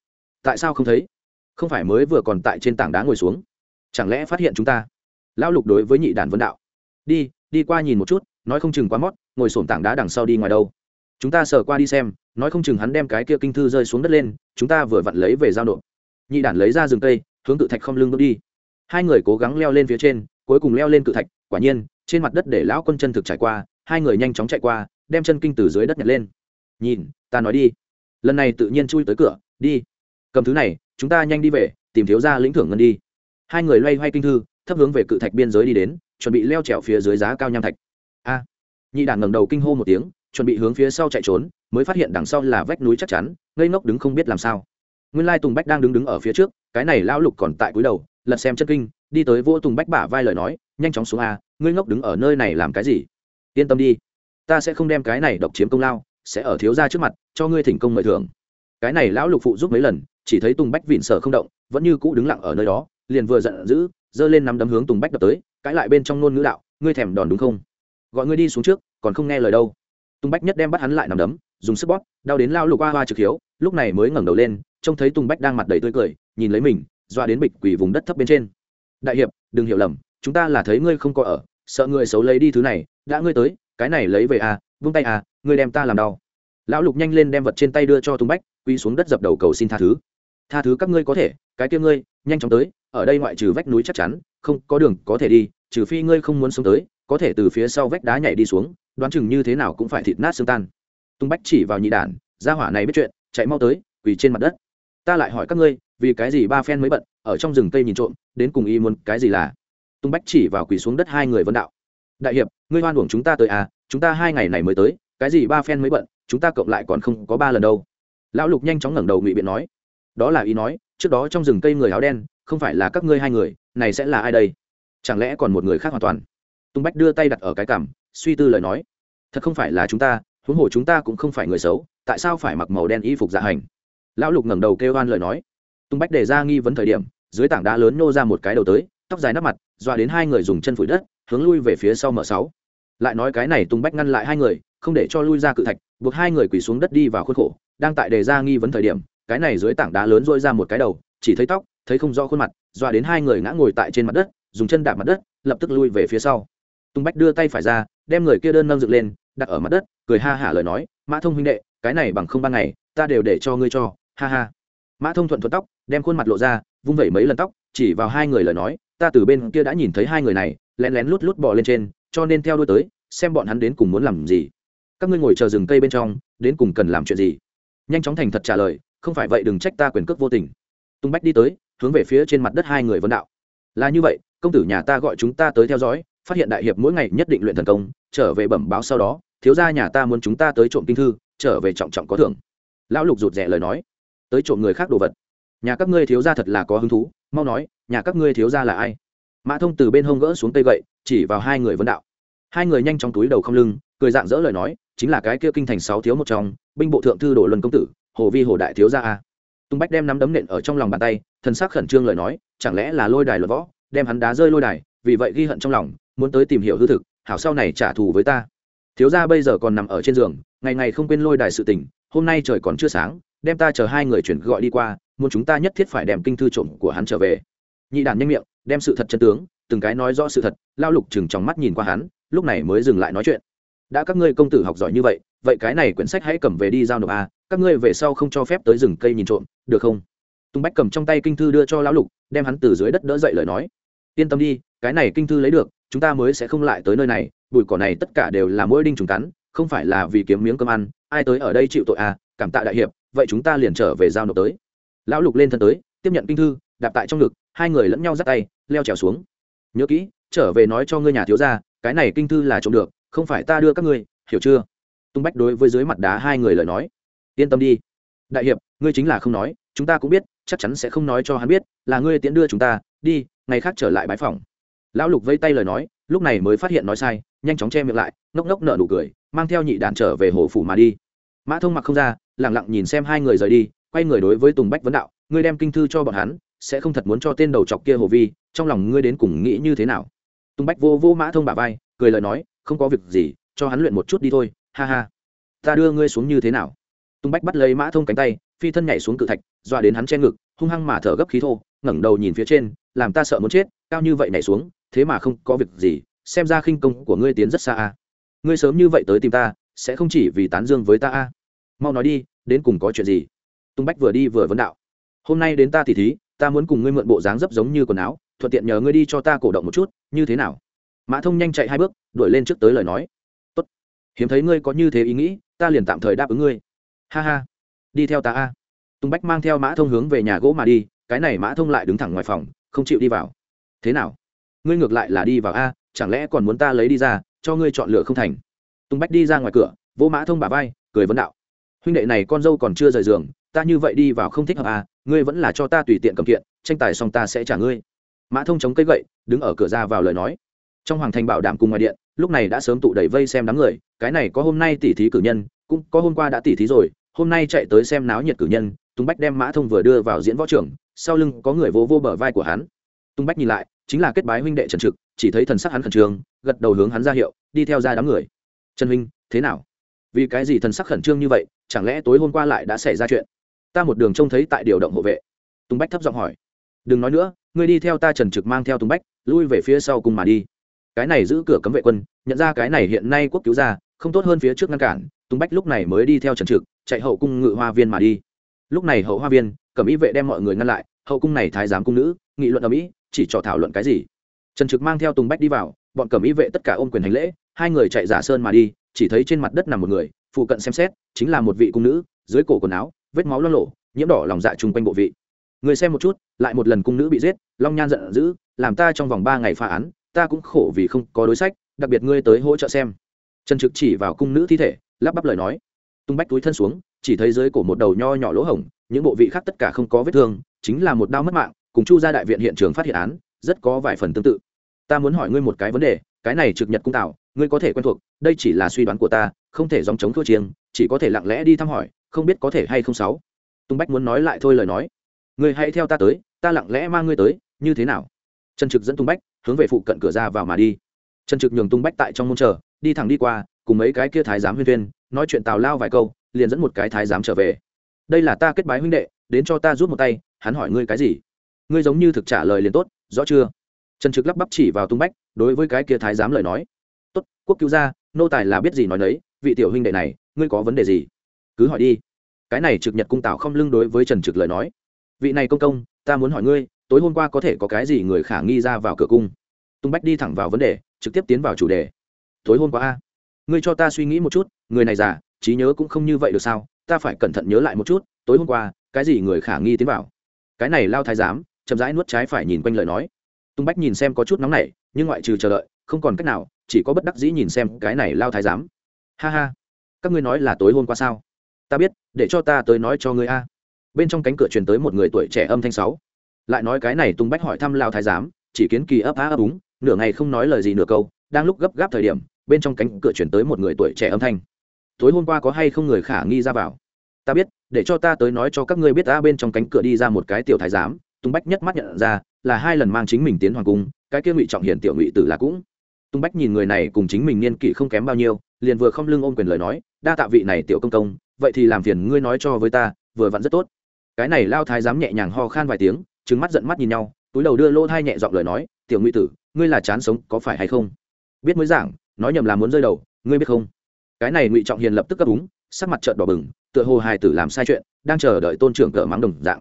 tại sao không thấy? Không phải mới vừa còn tại trên tảng đá ngồi xuống. Chẳng lẽ phát hiện chúng ta? Lão lục đối với nhị đản vân đạo. Đi đi qua nhìn một chút, nói không chừng quá mót, ngồi sổm tảng đá đằng sau đi ngoài đâu. Chúng ta sờ qua đi xem, nói không chừng hắn đem cái kia kinh thư rơi xuống đất lên, chúng ta vừa vặn lấy về giao nộp nhị đản lấy ra rừng cây, hướng cự thạch không lưng bước đi. Hai người cố gắng leo lên phía trên, cuối cùng leo lên cự thạch, quả nhiên, trên mặt đất để lão quân chân thực trải qua, hai người nhanh chóng chạy qua, đem chân kinh từ dưới đất nhặt lên. Nhìn, ta nói đi. Lần này tự nhiên chui tới cửa, đi. Cầm thứ này, chúng ta nhanh đi về, tìm thiếu ra lĩnh thưởng ngân đi. Hai người loay hoay kinh thư, thấp hướng về cự thạch biên giới đi đến, chuẩn bị leo trèo phía dưới giá cao nham thạch. A. Nhị đản ngẩng đầu kinh hô một tiếng, chuẩn bị hướng phía sau chạy trốn, mới phát hiện đằng sau là vách núi chắc chắn, ngây ngốc đứng không biết làm sao nguyên lai tùng bách đang đứng đứng ở phía trước, cái này lão lục còn tại cúi đầu, lật xem chân kinh, đi tới vô tùng bách bả vai lời nói, nhanh chóng xuống a, ngươi ngốc đứng ở nơi này làm cái gì? Yên tâm đi, ta sẽ không đem cái này độc chiếm công lao, sẽ ở thiếu gia trước mặt, cho ngươi thỉnh công mời thưởng. Cái này lão lục phụ giúp mấy lần, chỉ thấy tùng bách vịn sở không động, vẫn như cũ đứng lặng ở nơi đó, liền vừa giận dữ, giơ lên nắm đấm hướng tùng bách đập tới, cãi lại bên trong nôn ngữ đạo, ngươi thèm đòn đúng không? Gọi ngươi đi xuống trước, còn không nghe lời đâu. Tùng bách nhất đem bắt hắn lại nằm đấm, dùng sức bóp, đau đến lao lục hoa hoa trực hiếu, lúc này mới ngẩng đầu lên trông thấy tùng bách đang mặt đầy tươi cười, nhìn lấy mình, doa đến bịch quỷ vùng đất thấp bên trên. Đại hiệp, đừng hiểu lầm, chúng ta là thấy ngươi không có ở, sợ người xấu lấy đi thứ này, đã ngươi tới, cái này lấy về à vung tay à ngươi đem ta làm đau. Lão lục nhanh lên đem vật trên tay đưa cho tùng bách quy xuống đất dập đầu cầu xin tha thứ. Tha thứ các ngươi có thể, cái kia ngươi, nhanh chóng tới, ở đây ngoại trừ vách núi chắc chắn, không có đường có thể đi, trừ phi ngươi không muốn sống tới, có thể từ phía sau vách đá nhảy đi xuống, đoán chừng như thế nào cũng phải thịt nát xương tan. Tung bách chỉ vào nhị đản gia hỏa này biết chuyện, chạy mau tới, quỳ trên mặt đất ta lại hỏi các ngươi, vì cái gì ba phen mới bận, ở trong rừng cây nhìn trộm, đến cùng y muốn cái gì là? Tung bách chỉ vào quỳ xuống đất hai người vân đạo. Đại hiệp, ngươi hoan uổng chúng ta tới à chúng ta hai ngày này mới tới, cái gì ba phen mới bận, chúng ta cộng lại còn không có ba lần đâu. Lão lục nhanh chóng ngẩng đầu ngụy biện nói. Đó là ý nói, trước đó trong rừng cây người áo đen, không phải là các ngươi hai người, này sẽ là ai đây? Chẳng lẽ còn một người khác hoàn toàn? Tung bách đưa tay đặt ở cái cằm, suy tư lời nói. Thật không phải là chúng ta, huống hồ chúng ta cũng không phải người xấu, tại sao phải mặc màu đen y phục dạ hành? Lão lục ngẩng đầu kêu oan lời nói. Tung bách đề ra nghi vấn thời điểm, dưới tảng đá lớn nô ra một cái đầu tới, tóc dài nắp mặt, dọa đến hai người dùng chân phủi đất, hướng lui về phía sau mở sáu. Lại nói cái này tung bách ngăn lại hai người, không để cho lui ra cự thạch, buộc hai người quỳ xuống đất đi vào khuôn khổ. Đang tại đề ra nghi vấn thời điểm, cái này dưới tảng đá lớn dội ra một cái đầu, chỉ thấy tóc, thấy không rõ khuôn mặt, dọa đến hai người ngã ngồi tại trên mặt đất, dùng chân đạp mặt đất, lập tức lui về phía sau. Tung bách đưa tay phải ra, đem người kia đơn nâng dựng lên, đặt ở mặt đất, cười ha hả lời nói, mã thông huynh đệ, cái này bằng không ban ngày, ta đều để cho ngươi cho ha ha. Mã thông thuận thuận tóc, đem khuôn mặt lộ ra, vung vẩy mấy lần tóc, chỉ vào hai người lời nói, ta từ bên kia đã nhìn thấy hai người này, lén lén lút lút bỏ lên trên, cho nên theo đuôi tới, xem bọn hắn đến cùng muốn làm gì. Các ngươi ngồi chờ rừng cây bên trong, đến cùng cần làm chuyện gì? Nhanh chóng thành thật trả lời, không phải vậy đừng trách ta quyền cước vô tình. Tung bách đi tới, hướng về phía trên mặt đất hai người vân đạo. Là như vậy, công tử nhà ta gọi chúng ta tới theo dõi, phát hiện đại hiệp mỗi ngày nhất định luyện thần công, trở về bẩm báo sau đó, thiếu gia nhà ta muốn chúng ta tới trộm kinh thư, trở về trọng trọng có thưởng. Lão lục rụt rè lời nói tới trộm người khác đồ vật. Nhà các ngươi thiếu gia thật là có hứng thú, mau nói, nhà các ngươi thiếu gia là ai? Mã thông từ bên hông gỡ xuống cây gậy, chỉ vào hai người vấn đạo. Hai người nhanh trong túi đầu không lưng, cười dạng dỡ lời nói, chính là cái kia kinh thành sáu thiếu một trong, binh bộ thượng thư đổ luân công tử, hồ vi hồ đại thiếu gia a. Tung bách đem nắm đấm nện ở trong lòng bàn tay thân xác khẩn trương lời nói, chẳng lẽ là lôi đài luật võ, đem hắn đá rơi lôi đài, vì vậy ghi hận trong lòng, muốn tới tìm hiểu hư thực, hảo sau này trả thù với ta. Thiếu gia bây giờ còn nằm ở trên giường, ngày ngày không quên lôi đài sự tình, hôm nay trời còn chưa sáng đem ta chờ hai người chuyển gọi đi qua, muốn chúng ta nhất thiết phải đem kinh thư trộm của hắn trở về. Nhị đàn nhanh miệng, đem sự thật chân tướng, từng cái nói rõ sự thật, lao lục chừng trong mắt nhìn qua hắn, lúc này mới dừng lại nói chuyện. Đã các ngươi công tử học giỏi như vậy vậy cái này quyển sách hãy cầm về đi giao nộp a các ngươi về sau không cho phép tới rừng cây nhìn trộm, được không? Tùng bách cầm trong tay kinh thư đưa cho lão lục, đem hắn từ dưới đất đỡ dậy lời nói. Yên tâm đi, cái này kinh thư lấy được, chúng ta mới sẽ không lại tới nơi này, bụi cỏ này tất cả đều là mỗi đinh trùng cắn, không phải là vì kiếm miếng cơm ăn, ai tới ở đây chịu tội à cảm tạ đại hiệp vậy chúng ta liền trở về giao nộp tới. Lão lục lên thân tới, tiếp nhận kinh thư, đạp tại trong ngực, hai người lẫn nhau dắt tay, leo trèo xuống. Nhớ kỹ, trở về nói cho ngươi nhà thiếu gia, cái này kinh thư là trộm được, không phải ta đưa các ngươi, hiểu chưa? Tung bách đối với dưới mặt đá hai người lời nói. Yên tâm đi. Đại hiệp, ngươi chính là không nói, chúng ta cũng biết, chắc chắn sẽ không nói cho hắn biết, là ngươi tiễn đưa chúng ta, đi, ngày khác trở lại bãi phòng. Lão lục vây tay lời nói, lúc này mới phát hiện nói sai, nhanh chóng che miệng lại, ngốc ngốc nợ nụ cười, mang theo nhị đàn trở về hồ phủ mà đi. Mã thông mặc không ra lẳng lặng nhìn xem hai người rời đi, quay người đối với tùng bách vấn đạo, ngươi đem kinh thư cho bọn hắn, sẽ không thật muốn cho tên đầu chọc kia hồ vi, trong lòng ngươi đến cùng nghĩ như thế nào? Tùng bách vô vô mã thông bả vai, cười lời nói, không có việc gì, cho hắn luyện một chút đi thôi, ha ha. Ta đưa ngươi xuống như thế nào? Tùng bách bắt lấy mã thông cánh tay, phi thân nhảy xuống cự thạch, dọa đến hắn che ngực, hung hăng mà thở gấp khí thô, ngẩng đầu nhìn phía trên, làm ta sợ muốn chết, cao như vậy nhảy xuống, thế mà không có việc gì, xem ra khinh công của ngươi tiến rất xa a. Ngươi sớm như vậy tới tìm ta, sẽ không chỉ vì tán dương với ta a mau nói đi, đến cùng có chuyện gì? Tung bách vừa đi vừa vấn đạo. Hôm nay đến ta thì thí, ta muốn cùng ngươi mượn bộ dáng dấp giống như quần áo, thuận tiện nhờ ngươi đi cho ta cổ động một chút, như thế nào? Mã thông nhanh chạy hai bước, đuổi lên trước tới lời nói. Tốt. Hiếm thấy ngươi có như thế ý nghĩ, ta liền tạm thời đáp ứng ngươi. Ha ha. Đi theo ta a. Tùng bách mang theo mã thông hướng về nhà gỗ mà đi, cái này mã thông lại đứng thẳng ngoài phòng, không chịu đi vào. Thế nào? Ngươi ngược lại là đi vào a, chẳng lẽ còn muốn ta lấy đi ra, cho ngươi chọn lựa không thành? Tùng bách đi ra ngoài cửa vô mã thông bà vai, cười vấn đạo huynh đệ này con dâu còn chưa rời giường ta như vậy đi vào không thích hợp à ngươi vẫn là cho ta tùy tiện cầm kiện tranh tài xong ta sẽ trả ngươi. Mã thông chống cây gậy đứng ở cửa ra vào lời nói. Trong hoàng thành bảo đảm cùng ngoài điện lúc này đã sớm tụ đầy vây xem đám người cái này có hôm nay tỉ thí cử nhân cũng có hôm qua đã tỉ thí rồi hôm nay chạy tới xem náo nhiệt cử nhân tung bách đem mã thông vừa đưa vào diễn võ trưởng sau lưng có người vỗ vô, vô bờ vai của hắn. Tung bách nhìn lại chính là kết bái huynh đệ trần trực chỉ thấy thần sắc hắn khẩn trương gật đầu hướng hắn ra hiệu đi theo ra đám người. Trần huynh thế nào? Vì cái gì thần sắc khẩn trương như vậy chẳng lẽ tối hôm qua lại đã xảy ra chuyện? Ta một đường trông thấy tại điều động hộ vệ. Tùng bách thấp giọng hỏi. Đừng nói nữa, ngươi đi theo ta trần trực mang theo tùng bách, lui về phía sau cùng mà đi. Cái này giữ cửa cấm vệ quân, nhận ra cái này hiện nay quốc cứu ra, không tốt hơn phía trước ngăn cản, tùng bách lúc này mới đi theo trần trực, chạy hậu cung ngự hoa viên mà đi. Lúc này hậu hoa viên, cẩm ý vệ đem mọi người ngăn lại, hậu cung này thái giám cung nữ, nghị luận ở mỹ chỉ trò thảo luận cái gì? Trần trực mang theo tùng bách đi vào, bọn cẩm ý vệ tất cả ôm quyền hành lễ, hai người chạy giả sơn mà đi, chỉ thấy trên mặt đất nằm một người phụ cận xem xét, chính là một vị cung nữ, dưới cổ quần áo, vết máu lo lộ nhiễm đỏ lòng dạ chung quanh bộ vị. Người xem một chút, lại một lần cung nữ bị giết, long nhan giận dữ, làm ta trong vòng ba ngày phá án, ta cũng khổ vì không có đối sách, đặc biệt ngươi tới hỗ trợ xem. Trần trực chỉ vào cung nữ thi thể, lắp bắp lời nói. Tung bách túi thân xuống, chỉ thấy dưới cổ một đầu nho nhỏ lỗ hổng, những bộ vị khác tất cả không có vết thương, chính là một đau mất mạng, cùng chu ra đại viện hiện trường phát hiện án, rất có vài phần tương tự. Ta muốn hỏi ngươi một cái vấn đề, cái này trực nhật cung tạo, ngươi có thể quen thuộc, đây chỉ là suy đoán của ta không thể dòng chống thua chiêng, chỉ có thể lặng lẽ đi thăm hỏi, không biết có thể hay không sáu. Tung bách muốn nói lại thôi lời nói. Người hãy theo ta tới, ta lặng lẽ mang ngươi tới, như thế nào? Trần trực dẫn tung bách, hướng về phụ cận cửa ra vào mà đi. Trần trực nhường tung bách tại trong môn chờ, đi thẳng đi qua, cùng mấy cái kia thái giám huyên viên, nói chuyện tào lao vài câu, liền dẫn một cái thái giám trở về. Đây là ta kết bái huynh đệ, đến cho ta rút một tay, hắn hỏi ngươi cái gì? Ngươi giống như thực trả lời liền tốt, rõ chưa? Trần trực lắp bắp chỉ vào tung bách, đối với cái kia thái giám lời nói. Tốt, quốc cứu gia, nô tài là biết gì nói đấy vị tiểu huynh đệ này ngươi có vấn đề gì? Cứ hỏi đi. Cái này trực nhật cung tạo không lưng đối với trần trực lời nói. Vị này công công ta muốn hỏi ngươi tối hôm qua có thể có cái gì người khả nghi ra vào cửa cung? Tung bách đi thẳng vào vấn đề trực tiếp tiến vào chủ đề. Tối hôm qua a ngươi cho ta suy nghĩ một chút người này già trí nhớ cũng không như vậy được sao? Ta phải cẩn thận nhớ lại một chút tối hôm qua cái gì người khả nghi tiến vào? Cái này lao thái giám chậm rãi nuốt trái phải nhìn quanh lời nói. Tung bách nhìn xem có chút nóng này, nhưng ngoại trừ chờ đợi không còn cách nào chỉ có bất đắc dĩ nhìn xem cái này lao thái giám ha ha. Các ngươi nói là tối hôm qua sao? Ta biết, để cho ta tới nói cho ngươi a. Bên trong cánh cửa truyền tới một người tuổi trẻ âm thanh sáu. Lại nói cái này tung bách hỏi thăm lao thái giám, chỉ kiến kỳ ấp á ấp úng, nửa ngày không nói lời gì nửa câu, đang lúc gấp gáp thời điểm, bên trong cánh cửa chuyển tới một người tuổi trẻ âm thanh. Tối hôm qua có hay không người khả nghi ra vào? Ta biết, để cho ta tới nói cho các ngươi biết ta bên trong cánh cửa đi ra một cái tiểu thái giám tung bách nhất mắt nhận ra, là hai lần mang chính mình tiến hoàng cung, cái kia ngụy trọng hiển tiểu ngụy tử là cũng. Tung bách nhìn người này cùng chính mình niên kỷ không kém bao nhiêu liền vừa không lưng ôm quyền lời nói đa tạ vị này tiểu công công vậy thì làm phiền ngươi nói cho với ta vừa vặn rất tốt. Cái này lao thái dám nhẹ nhàng ho khan vài tiếng trứng mắt giận mắt nhìn nhau túi đầu đưa lỗ thai nhẹ giọng lời nói tiểu ngụy tử ngươi là chán sống có phải hay không? Biết mới giảng nói nhầm là muốn rơi đầu ngươi biết không? Cái này ngụy trọng hiền lập tức cấp đúng, sắc mặt trợn đỏ bừng tựa hồ hài tử làm sai chuyện đang chờ đợi tôn trưởng cỡ mắng đồng dạng.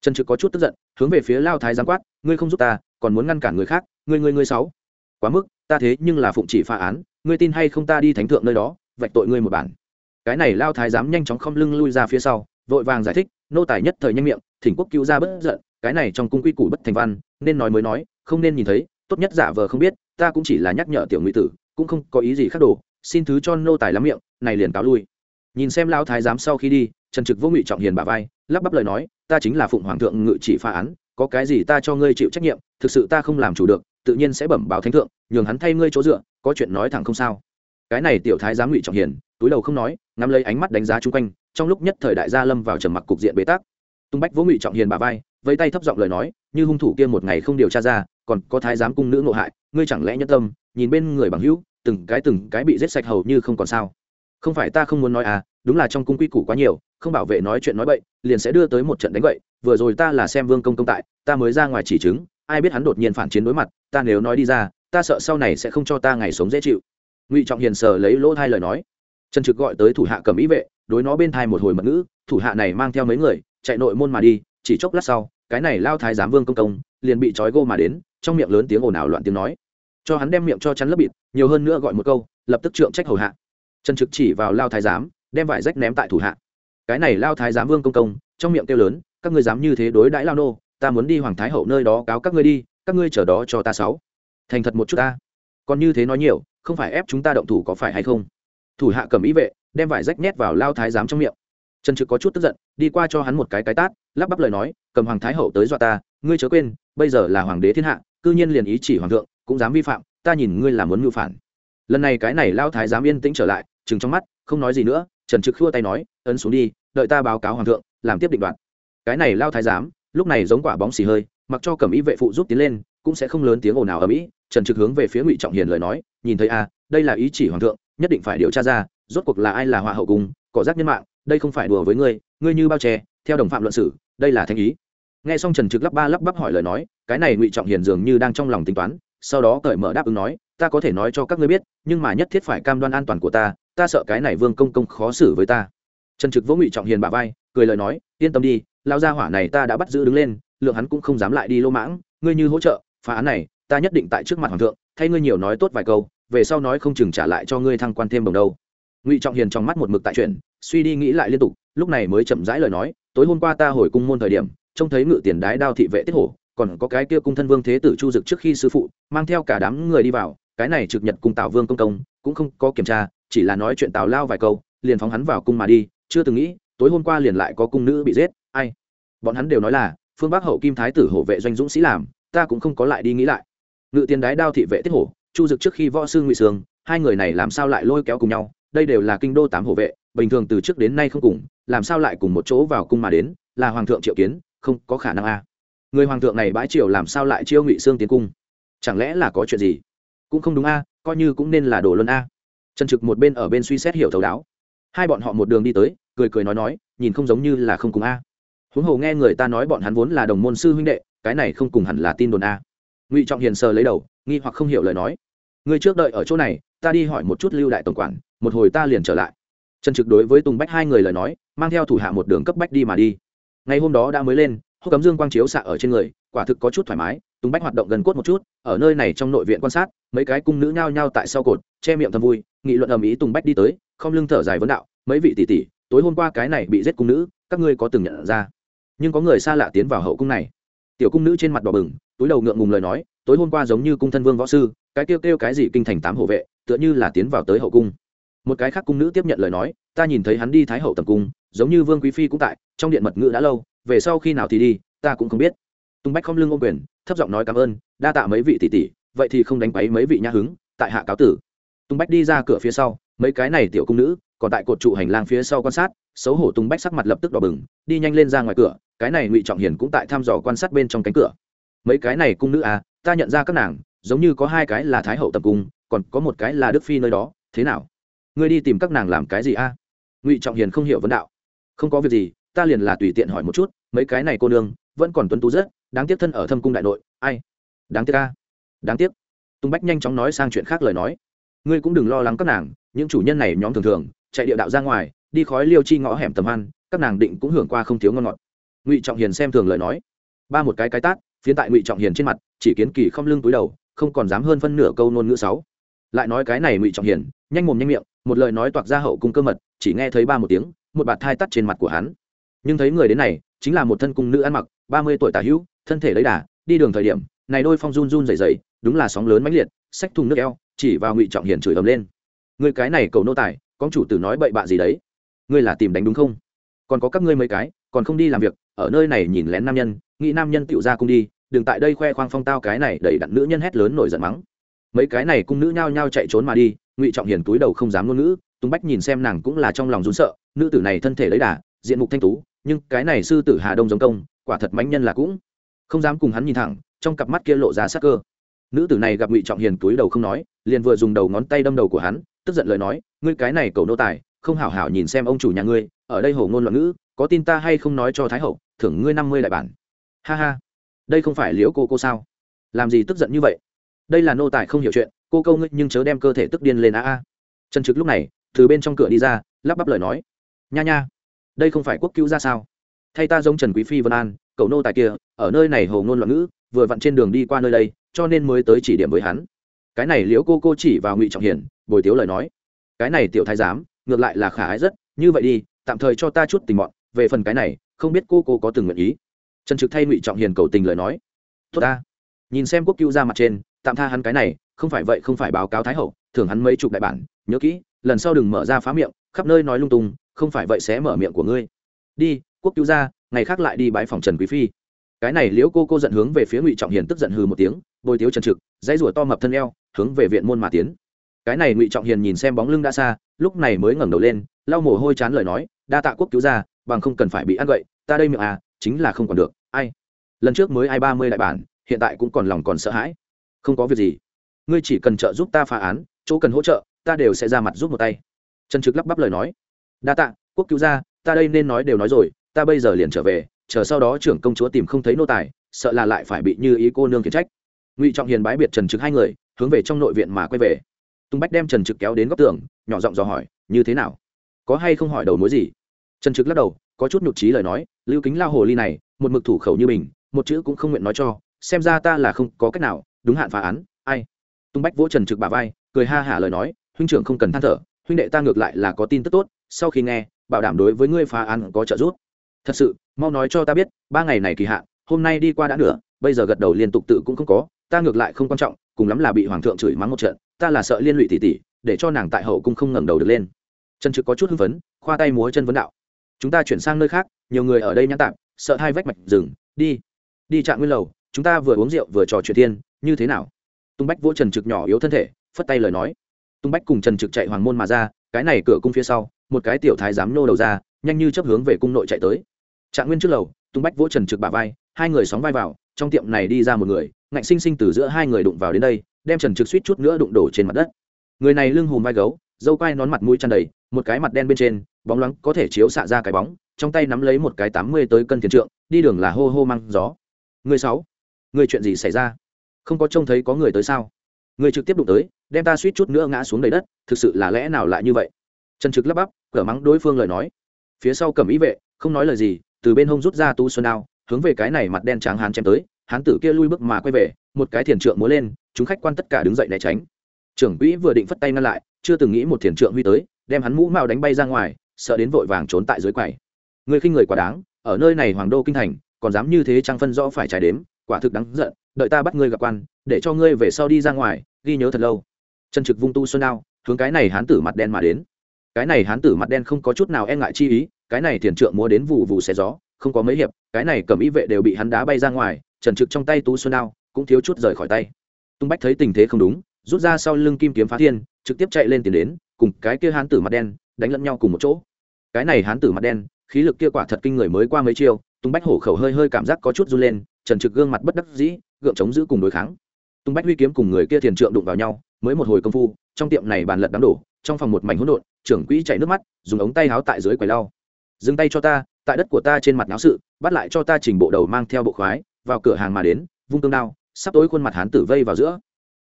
Trần trực có chút tức giận hướng về phía lao thái giám quát ngươi không giúp ta còn muốn ngăn cản người khác ngươi ngươi ngươi sáu. Quá mức ta thế nhưng là phụng chỉ phá án, ngươi tin hay không ta đi thánh thượng nơi đó, vạch tội ngươi một bản. Cái này lao thái giám nhanh chóng không lưng lui ra phía sau, vội vàng giải thích, nô tài nhất thời nhanh miệng, thỉnh quốc cứu ra bất giận, cái này trong cung quy củ bất thành văn, nên nói mới nói, không nên nhìn thấy, tốt nhất giả vờ không biết, ta cũng chỉ là nhắc nhở tiểu ngụy tử, cũng không có ý gì khác đồ, xin thứ cho nô tài lắm miệng, này liền cáo lui. Nhìn xem lao thái giám sau khi đi, trần trực vô ngụy trọng hiền bà vai, lắp bắp lời nói, ta chính là phụng hoàng thượng ngự chỉ phá án, có cái gì ta cho ngươi chịu trách nhiệm, thực sự ta không làm chủ được tự nhiên sẽ bẩm báo thánh thượng, nhường hắn thay ngươi chỗ dựa, có chuyện nói thẳng không sao cái này tiểu thái giám ngụy trọng hiền, túi đầu không nói, ngắm lấy ánh mắt đánh giá chung quanh, trong lúc nhất thời đại gia lâm vào trầm mặc cục diện bế tắc tung bách vỗ ngụy trọng hiền bà vai, vẫy tay thấp giọng lời nói, như hung thủ kia một ngày không điều tra ra, còn có thái giám cung nữ ngộ hại, ngươi chẳng lẽ nhân tâm, nhìn bên người bằng hữu, từng cái từng cái bị giết sạch hầu như không còn sao không phải ta không muốn nói à đúng là trong cung quy củ quá nhiều, không bảo vệ nói chuyện nói bậy, liền sẽ đưa tới một trận đánh vậy. vừa rồi ta là xem vương công công tại, ta mới ra ngoài chỉ chứng ai biết hắn đột nhiên phản chiến đối mặt, ta nếu nói đi ra, ta sợ sau này sẽ không cho ta ngày sống dễ chịu. Ngụy trọng hiền sờ lấy lỗ thai lời nói. Trần trực gọi tới thủ hạ cầm ý vệ, đối nó bên thai một hồi mật ngữ, thủ hạ này mang theo mấy người, chạy nội môn mà đi, chỉ chốc lát sau, cái này lao thái giám vương công công, liền bị trói gô mà đến, trong miệng lớn tiếng ồn ào loạn tiếng nói. Cho hắn đem miệng cho chắn lấp bịt, nhiều hơn nữa gọi một câu, lập tức trượng trách hầu hạ. Trần trực chỉ vào lao thái giám, đem vải rách ném tại thủ hạ. Cái này lao thái giám vương công công, trong miệng kêu lớn, các ngươi dám như thế đối đãi lao nô ta muốn đi hoàng thái hậu nơi đó cáo các ngươi đi, các ngươi chờ đó cho ta sáu. Thành thật một chút ta. Còn như thế nói nhiều, không phải ép chúng ta động thủ có phải hay không? Thủ hạ cầm ý vệ, đem vải rách nhét vào lao thái giám trong miệng. Trần trực có chút tức giận, đi qua cho hắn một cái cái tát, lắp bắp lời nói, cầm hoàng thái hậu tới dọa ta, ngươi chớ quên, bây giờ là hoàng đế thiên hạ, cư nhiên liền ý chỉ hoàng thượng, cũng dám vi phạm, ta nhìn ngươi là muốn mưu phản. Lần này cái này lao thái giám yên tĩnh trở lại chừng trong mắt, không nói gì nữa, trần trực khua tay nói, ấn xuống đi, đợi ta báo cáo hoàng thượng, làm tiếp định đoạn cái này lao thái giám lúc này giống quả bóng xì hơi mặc cho cầm ý vệ phụ giúp tiến lên cũng sẽ không lớn tiếng ồn nào ở mỹ trần trực hướng về phía ngụy trọng hiền lời nói nhìn thấy a à, đây là ý chỉ hoàng thượng nhất định phải điều tra ra rốt cuộc là ai là họa hậu cung cỏ rác nhân mạng đây không phải đùa với ngươi ngươi như bao che theo đồng phạm luận sử đây là thanh ý. Nghe xong trần trực lắp ba lắp bắp hỏi lời nói cái này ngụy trọng hiền dường như đang trong lòng tính toán sau đó cởi mở đáp ứng nói ta có thể nói cho các ngươi biết nhưng mà nhất thiết phải cam đoan an toàn của ta ta sợ cái này vương công công khó xử với ta. Trần trực vỗ ngụy trọng hiền bà vai cười lời nói, yên tâm đi lao gia hỏa này ta đã bắt giữ đứng lên, lượng hắn cũng không dám lại đi lô mãng, ngươi như hỗ trợ, phá án này, ta nhất định tại trước mặt hoàng thượng, thay ngươi nhiều nói tốt vài câu, về sau nói không chừng trả lại cho ngươi thăng quan thêm đồng đâu. Ngụy trọng hiền trong mắt một mực tại chuyện suy đi nghĩ lại liên tục, lúc này mới chậm rãi lời nói, tối hôm qua ta hồi cung môn thời điểm, trông thấy ngự tiền đái đao thị vệ tiết hổ, còn có cái kia cung thân vương thế tử chu dực trước khi sư phụ, mang theo cả đám người đi vào, cái này trực nhật cùng tào vương công công, cũng không có kiểm tra, chỉ là nói chuyện tào lao vài câu, liền phóng hắn vào cung mà đi, chưa từng nghĩ tối hôm qua liền lại có cung nữ bị giết, ai? Bọn hắn đều nói là, phương bắc hậu kim thái tử hộ vệ doanh dũng sĩ làm, ta cũng không có lại đi nghĩ lại. Ngự tiền đái đao thị vệ tiết hổ, chu dực trước khi võ sư ngụy sương, hai người này làm sao lại lôi kéo cùng nhau, đây đều là kinh đô tám hộ vệ, bình thường từ trước đến nay không cùng, làm sao lại cùng một chỗ vào cung mà đến, là hoàng thượng triệu kiến, không có khả năng a. Người hoàng thượng này bãi triều làm sao lại chiêu ngụy sương tiến cung? Chẳng lẽ là có chuyện gì? Cũng không đúng a, coi như cũng nên là đồ luân a. Trần trực một bên ở bên suy xét hiểu thấu đáo. Hai bọn họ một đường đi tới cười cười nói nói, nhìn không giống như là không cùng a. Huống hồ nghe người ta nói bọn hắn vốn là đồng môn sư huynh đệ, cái này không cùng hẳn là tin đồn a. Ngụy trọng hiền sờ lấy đầu, nghi hoặc không hiểu lời nói. Người trước đợi ở chỗ này, ta đi hỏi một chút lưu đại tổng quản, một hồi ta liền trở lại. Trần trực đối với tùng bách hai người lời nói, mang theo thủ hạ một đường cấp bách đi mà đi. Ngày hôm đó đã mới lên hô cấm dương quang chiếu xạ ở trên người, quả thực có chút thoải mái, tùng bách hoạt động gần cốt một chút, ở nơi này trong nội viện quan sát, mấy cái cung nữ nhao nhao tại sau cột, che miệng thầm vui, nghị luận ầm ĩ tùng bách đi tới, không lưng thở dài vấn đạo, mấy vị tỷ tỷ tối hôm qua cái này bị giết cung nữ, các ngươi có từng nhận ra? Nhưng có người xa lạ tiến vào hậu cung này. Tiểu cung nữ trên mặt đỏ bừng, túi đầu ngượng ngùng lời nói, tối hôm qua giống như cung thân vương võ sư, cái kêu kêu cái gì kinh thành tám hộ vệ, tựa như là tiến vào tới hậu cung. Một cái khác cung nữ tiếp nhận lời nói, ta nhìn thấy hắn đi thái hậu tầm cung, giống như vương quý phi cũng tại, trong điện mật ngữ đã lâu, về sau khi nào thì đi, ta cũng không biết. Tung bách không lưng ô quyền, thấp giọng nói cảm ơn, đa tạ mấy vị tỷ tỷ, vậy thì không đánh quấy mấy vị nhã hứng, tại hạ cáo tử. Tung bách đi ra cửa phía sau, mấy cái này tiểu cung nữ còn tại cột trụ hành lang phía sau quan sát, xấu hổ tung bách sắc mặt lập tức đỏ bừng, đi nhanh lên ra ngoài cửa, cái này ngụy trọng hiền cũng tại thăm dò quan sát bên trong cánh cửa. Mấy cái này cung nữ à ta nhận ra các nàng, giống như có hai cái là thái hậu tập cung, còn có một cái là đức phi nơi đó, thế nào? Ngươi đi tìm các nàng làm cái gì a ngụy trọng hiền không hiểu vấn đạo. Không có việc gì, ta liền là tùy tiện hỏi một chút, mấy cái này cô nương, vẫn còn tuấn tú rất, đáng tiếc thân ở thâm cung đại nội, ai? Đáng tiếc a đáng tiếc. Tung bách nhanh chóng nói sang chuyện khác lời nói. Ngươi cũng đừng lo lắng các nàng, những chủ nhân này nhóm thường thường chạy địa đạo ra ngoài, đi khói liêu chi ngõ hẻm tầm ăn các nàng định cũng hưởng qua không thiếu ngon ngọt. Ngụy trọng hiền xem thường lời nói. Ba một cái cái tát, phiến tại ngụy trọng hiền trên mặt, chỉ kiến kỳ không lưng túi đầu, không còn dám hơn phân nửa câu ngôn ngữ sáu. Lại nói cái này ngụy trọng hiền, nhanh mồm nhanh miệng, một lời nói toạc ra hậu cung cơ mật, chỉ nghe thấy ba một tiếng, một bạt thai tắt trên mặt của hắn. Nhưng thấy người đến này, chính là một thân cung nữ ăn mặc, ba mươi tuổi tả hữu, thân thể lấy đà, đi đường thời điểm, này đôi phong run run dày dày đúng là sóng lớn mãnh liệt, xách thùng nước eo, chỉ vào ngụy trọng hiền chửi ầm lên. Người cái này cầu nô tài con chủ tử nói bậy bạ gì đấy? Ngươi là tìm đánh đúng không? Còn có các ngươi mấy cái, còn không đi làm việc, ở nơi này nhìn lén nam nhân, nghĩ nam nhân tựu ra cung đi, đừng tại đây khoe khoang phong tao cái này đẩy đặn nữ nhân hét lớn nổi giận mắng. Mấy cái này cung nữ nhao nhao chạy trốn mà đi, ngụy trọng hiền túi đầu không dám ngôn ngữ, tùng bách nhìn xem nàng cũng là trong lòng rún sợ, nữ tử này thân thể lấy đà, diện mục thanh tú, nhưng cái này sư tử hà đông giống công, quả thật mãnh nhân là cũng. Không dám cùng hắn nhìn thẳng, trong cặp mắt kia lộ ra sắc cơ. Nữ tử này gặp ngụy trọng hiền túi đầu không nói, liền vừa dùng đầu ngón tay đâm đầu của hắn tức giận lời nói, ngươi cái này cầu nô tài, không hảo hảo nhìn xem ông chủ nhà ngươi, ở đây hổ ngôn loạn ngữ, có tin ta hay không nói cho thái hậu, thưởng ngươi năm mươi đại bản. Ha ha, đây không phải liễu cô cô sao? Làm gì tức giận như vậy? Đây là nô tài không hiểu chuyện, cô câu ngươi nhưng chớ đem cơ thể tức điên lên a a trần trực lúc này, từ bên trong cửa đi ra, lắp bắp lời nói. Nha nha, đây không phải quốc cứu ra sao? Thay ta giống trần quý phi vân an cậu nô tài kia, ở nơi này hồ ngôn loạn ngữ, vừa vặn trên đường đi qua nơi đây, cho nên mới tới chỉ điểm với hắn. Cái này liễu cô cô chỉ vào ngụy trọng hiển bồi tiếu lời nói. Cái này tiểu thái giám, ngược lại là khả ái rất, như vậy đi, tạm thời cho ta chút tình mọn, về phần cái này, không biết cô cô có từng nguyện ý. Trần trực thay ngụy trọng hiền cầu tình lời nói. Tốt ta. Nhìn xem quốc cứu ra mặt trên, tạm tha hắn cái này, không phải vậy, không phải báo cáo thái hậu thường hắn mấy chục đại bản, nhớ kỹ, lần sau đừng mở ra phá miệng, khắp nơi nói lung tung, không phải vậy sẽ mở miệng của ngươi. Đi, quốc cứu ra, ngày khác lại đi bãi phòng trần quý phi. Cái này liễu cô cô giận hướng về phía ngụy trọng hiền tức giận hừ một tiếng, bồi tiếu trần trực, dãy rủa to mập thân eo, hướng về viện môn mà tiến cái này ngụy trọng hiền nhìn xem bóng lưng đã xa, lúc này mới ngẩng đầu lên, lau mồ hôi chán lời nói, đa tạ quốc cứu ra bằng không cần phải bị ăn gậy, ta đây miệng à chính là không còn được, ai? Lần trước mới ai ba mươi đại bản, hiện tại cũng còn lòng còn sợ hãi. Không có việc gì, ngươi chỉ cần trợ giúp ta phá án, chỗ cần hỗ trợ, ta đều sẽ ra mặt giúp một tay. Trần trực lắp bắp lời nói. Đa tạ, quốc cứu ra ta đây nên nói đều nói rồi, ta bây giờ liền trở về, chờ sau đó trưởng công chúa tìm không thấy nô tài, sợ là lại phải bị như ý cô nương khiển trách. Ngụy trọng hiền bái biệt trần trực hai người, hướng về trong nội viện mà quay về tung bách đem trần trực kéo đến góc tường nhỏ giọng dò hỏi như thế nào? Có hay không hỏi đầu mối gì? Trần trực lắc đầu có chút nhục trí lời nói lưu kính lao hồ ly này một mực thủ khẩu như mình một chữ cũng không nguyện nói cho xem ra ta là không có cách nào đúng hạn phá án ai? Tung bách vỗ trần trực bà vai cười ha hả lời nói huynh trưởng không cần than thở huynh đệ ta ngược lại là có tin tức tốt sau khi nghe bảo đảm đối với ngươi phá án có trợ giúp. Thật sự mau nói cho ta biết ba ngày này kỳ hạn hôm nay đi qua đã nửa, bây giờ gật đầu liên tục tự cũng không có ta ngược lại không quan trọng cùng lắm là bị hoàng thượng chửi mắng một trận ta là sợ liên lụy tỷ tỷ để cho nàng tại hậu cung không ngẩng đầu được lên. Trần trực có chút hưng phấn, khoa tay múa chân vấn đạo. Chúng ta chuyển sang nơi khác, nhiều người ở đây nhãn tạm, sợ hai vách mạch rừng, đi. Đi trạng nguyên lầu, chúng ta vừa uống rượu vừa trò chuyện thiên, như thế nào? Tung bách vỗ trần trực nhỏ yếu thân thể, phất tay lời nói. Tung bách cùng trần trực chạy hoàng môn mà ra, cái này cửa cung phía sau, một cái tiểu thái giám nô đầu ra, nhanh như chấp hướng về cung nội chạy tới. Trạng nguyên trước lầu, tung bách vỗ trần trực bà vai, hai người sóng vai vào, trong tiệm này đi ra một người, ngạnh sinh sinh từ giữa hai người đụng vào đến đây đem trần trực suýt chút nữa đụng đổ trên mặt đất. Người này lưng hùm vai gấu, dâu quai nón mặt mũi tràn đầy, một cái mặt đen bên trên, bóng loáng có thể chiếu xạ ra cái bóng, trong tay nắm lấy một cái tám mươi tới cân tiền trượng, đi đường là hô hô mang gió. Người sáu, người chuyện gì xảy ra? Không có trông thấy có người tới sao? Người trực tiếp đụng tới, đem ta suýt chút nữa ngã xuống đầy đất, thực sự là lẽ nào lại như vậy? Trần trực lắp bắp cở mắng đối phương lời nói. Phía sau cầm ý vệ, không nói lời gì, từ bên hông rút ra tu xuân đao, hướng về cái này mặt đen trắng hán chém tới, hán tử kia lui bước mà quay về một cái thiền trượng múa lên, chúng khách quan tất cả đứng dậy né tránh. Trưởng quỹ vừa định phất tay ngăn lại, chưa từng nghĩ một thiền trượng huy tới, đem hắn mũ mao đánh bay ra ngoài, sợ đến vội vàng trốn tại dưới quầy. Người khinh người quá đáng, ở nơi này hoàng đô kinh thành, còn dám như thế trang phân rõ phải trái đếm, quả thực đáng giận, đợi ta bắt ngươi gặp quan, để cho ngươi về sau đi ra ngoài, ghi nhớ thật lâu. Chân trực vung tu xuân đao hướng cái này hán tử mặt đen mà đến. Cái này hán tử mặt đen không có chút nào e ngại chi ý, cái này thiền trượng múa đến vụ vụ xé gió, không có mấy hiệp, cái này cầm ý vệ đều bị hắn đá bay ra ngoài trần trực trong tay tú xuân đao cũng thiếu chút rời khỏi tay. Tung bách thấy tình thế không đúng, rút ra sau lưng kim kiếm phá thiên, trực tiếp chạy lên tiền đến, cùng cái kia hán tử mặt đen đánh lẫn nhau cùng một chỗ. Cái này hán tử mặt đen, khí lực kia quả thật kinh người mới qua mấy chiêu, tung bách hổ khẩu hơi hơi cảm giác có chút run lên, trần trực gương mặt bất đắc dĩ, gượng chống giữ cùng đối kháng. Tung bách huy kiếm cùng người kia thiền trượng đụng vào nhau, mới một hồi công phu, trong tiệm này bàn lật đám đổ, trong phòng một mảnh hỗn độn, trưởng quỹ chạy nước mắt, dùng ống tay háo tại dưới quầy lau. Dừng tay cho ta, tại đất của ta trên mặt náo sự, bắt lại cho ta chỉnh bộ đầu mang theo bộ khoái, vào cửa hàng mà đến, vung tương đao sắp tối khuôn mặt hán tử vây vào giữa.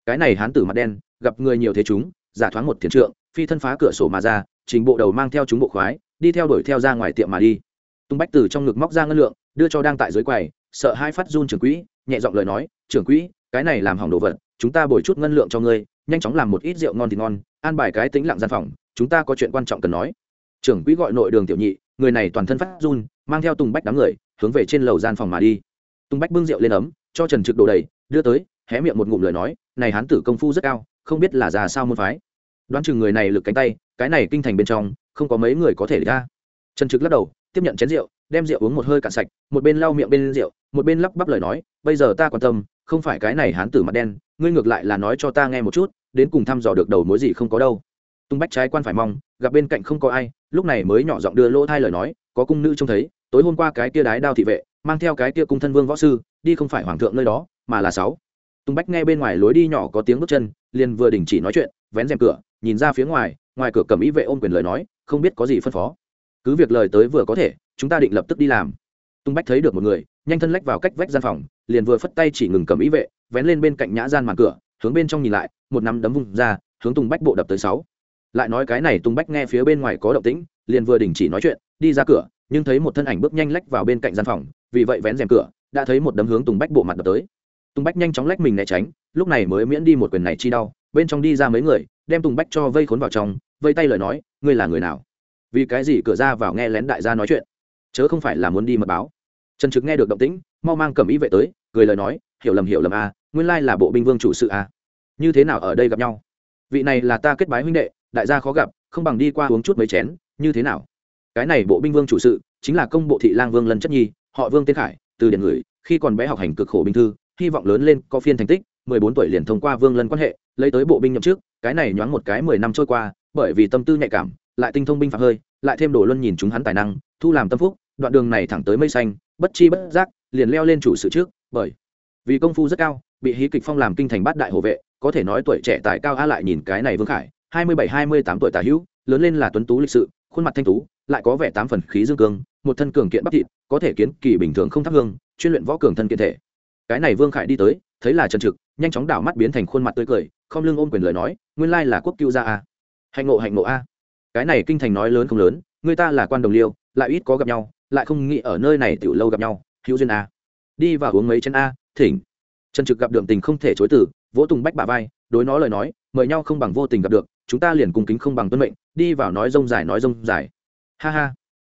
Cái này hán tử mặt đen, gặp người nhiều thế chúng, giả thoáng một thiền trượng, phi thân phá cửa sổ mà ra, trình bộ đầu mang theo chúng bộ khoái, đi theo đuổi theo ra ngoài tiệm mà đi. Tung bách từ trong ngực móc ra ngân lượng, đưa cho đang tại dưới quầy, sợ hai phát run trưởng quỹ, nhẹ giọng lời nói, trưởng quỹ, cái này làm hỏng đồ vật, chúng ta bồi chút ngân lượng cho ngươi, nhanh chóng làm một ít rượu ngon thì ngon, an bài cái tính lặng gian phòng, chúng ta có chuyện quan trọng cần nói. Trưởng quỹ gọi nội đường tiểu nhị, người này toàn thân phát run, mang theo tùng bách đám người, hướng về trên lầu gian phòng mà đi. Tùng bách bưng rượu lên ấm, cho trần trực đồ đầy đưa tới, hé miệng một ngụm lời nói, này hán tử công phu rất cao, không biết là già sao môn phái. Đoán chừng người này lực cánh tay, cái này kinh thành bên trong, không có mấy người có thể ra. Trần trực lắc đầu, tiếp nhận chén rượu, đem rượu uống một hơi cạn sạch, một bên lau miệng bên rượu, một bên lắp bắp lời nói, bây giờ ta quan tâm, không phải cái này hán tử mặt đen, ngươi ngược lại là nói cho ta nghe một chút, đến cùng thăm dò được đầu mối gì không có đâu. Tung bách trái quan phải mong, gặp bên cạnh không có ai, lúc này mới nhỏ giọng đưa lỗ thai lời nói, có cung nữ trông thấy, tối hôm qua cái kia đái đao thị vệ, mang theo cái kia cung thân vương võ sư, đi không phải hoàng thượng nơi đó mà là sáu. Tung bách nghe bên ngoài lối đi nhỏ có tiếng bước chân, liền vừa đình chỉ nói chuyện, vén rèm cửa, nhìn ra phía ngoài ngoài cửa cầm ý vệ ôm quyền lời nói, không biết có gì phân phó. Cứ việc lời tới vừa có thể, chúng ta định lập tức đi làm. Tung bách thấy được một người, nhanh thân lách vào cách vách gian phòng, liền vừa phất tay chỉ ngừng cầm ý vệ, vén lên bên cạnh nhã gian màn cửa, hướng bên trong nhìn lại, một nắm đấm vung ra, hướng tùng bách bộ đập tới sáu. Lại nói cái này tùng bách nghe phía bên ngoài có động tĩnh, liền vừa đình chỉ nói chuyện, đi ra cửa, nhưng thấy một thân ảnh bước nhanh lách vào bên cạnh gian phòng, vì vậy vén rèm cửa, đã thấy một đấm hướng tùng bách bộ mặt đập tới tùng bách nhanh chóng lách mình né tránh lúc này mới miễn đi một quyền này chi đau bên trong đi ra mấy người đem tùng bách cho vây khốn vào trong vây tay lời nói ngươi là người nào? Vì cái gì cửa ra vào nghe lén đại gia nói chuyện? Chớ không phải là muốn đi mật báo. Trần trực nghe được động tĩnh mau mang cầm ý vệ tới cười lời nói hiểu lầm hiểu lầm a à, nguyên lai là bộ binh vương chủ sự a à. như thế nào ở đây gặp nhau? Vị này là ta kết bái huynh đệ đại gia khó gặp không bằng đi qua uống chút mấy chén như thế nào? Cái này bộ binh vương chủ sự chính là công bộ thị lang vương lân chất nhi họ vương tiên khải từ điển người khi còn bé học hành cực khổ binh thư hy vọng lớn lên có phiên thành tích mười bốn tuổi liền thông qua vương lân quan hệ lấy tới bộ binh nhậm chức, cái này nhoáng một cái mười năm trôi qua bởi vì tâm tư nhạy cảm lại tinh thông binh phạm hơi lại thêm đồ luân nhìn chúng hắn tài năng thu làm tâm phúc đoạn đường này thẳng tới mây xanh bất chi bất giác liền leo lên chủ sự trước bởi vì công phu rất cao bị hí kịch phong làm kinh thành bát đại hộ vệ có thể nói tuổi trẻ tài cao a lại nhìn cái này vương khải hai mươi bảy hai mươi tám tuổi tả hữu lớn lên là tuấn tú lịch sự khuôn mặt thanh tú lại có vẻ tám phần khí dương cương một thân cường kiện bắp thịt có thể kiến kỳ bình thường không thắp hương chuyên luyện võ cường thân kiện thể cái này vương khải đi tới thấy là trần trực nhanh chóng đảo mắt biến thành khuôn mặt tươi cười không lưng ôm quyền lời nói nguyên lai là quốc cưu gia a hạnh ngộ hạnh ngộ a cái này kinh thành nói lớn không lớn người ta là quan đồng liêu lại ít có gặp nhau lại không nghĩ ở nơi này tiểu lâu gặp nhau hữu duyên a đi vào uống mấy chân a thỉnh trần trực gặp đường tình không thể chối từ vỗ tùng bách bà vai đối nó lời nói mời nhau không bằng vô tình gặp được chúng ta liền cùng kính không bằng tuân mệnh đi vào nói rông dài nói rông dài ha ha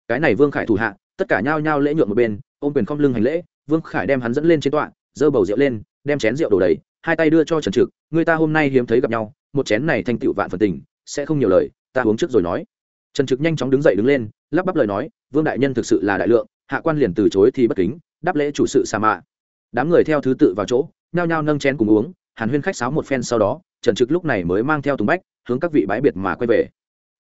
cái này vương khải thủ hạ tất cả nhao nhao lễ nhượng một bên ôm quyền không lưng hành lễ vương khải đem hắn dẫn lên trên tọa giơ bầu rượu lên, đem chén rượu đổ đầy, hai tay đưa cho trần trực người ta hôm nay hiếm thấy gặp nhau, một chén này thanh tựu vạn phần tình, sẽ không nhiều lời, ta uống trước rồi nói. Trần trực nhanh chóng đứng dậy đứng lên, lắp bắp lời nói, vương đại nhân thực sự là đại lượng, hạ quan liền từ chối thì bất kính, đáp lễ chủ sự sa mạ. Đám người theo thứ tự vào chỗ, nhao nhao nâng chén cùng uống, hàn huyên khách sáo một phen sau đó, trần trực lúc này mới mang theo tùng bách, hướng các vị bãi biệt mà quay về.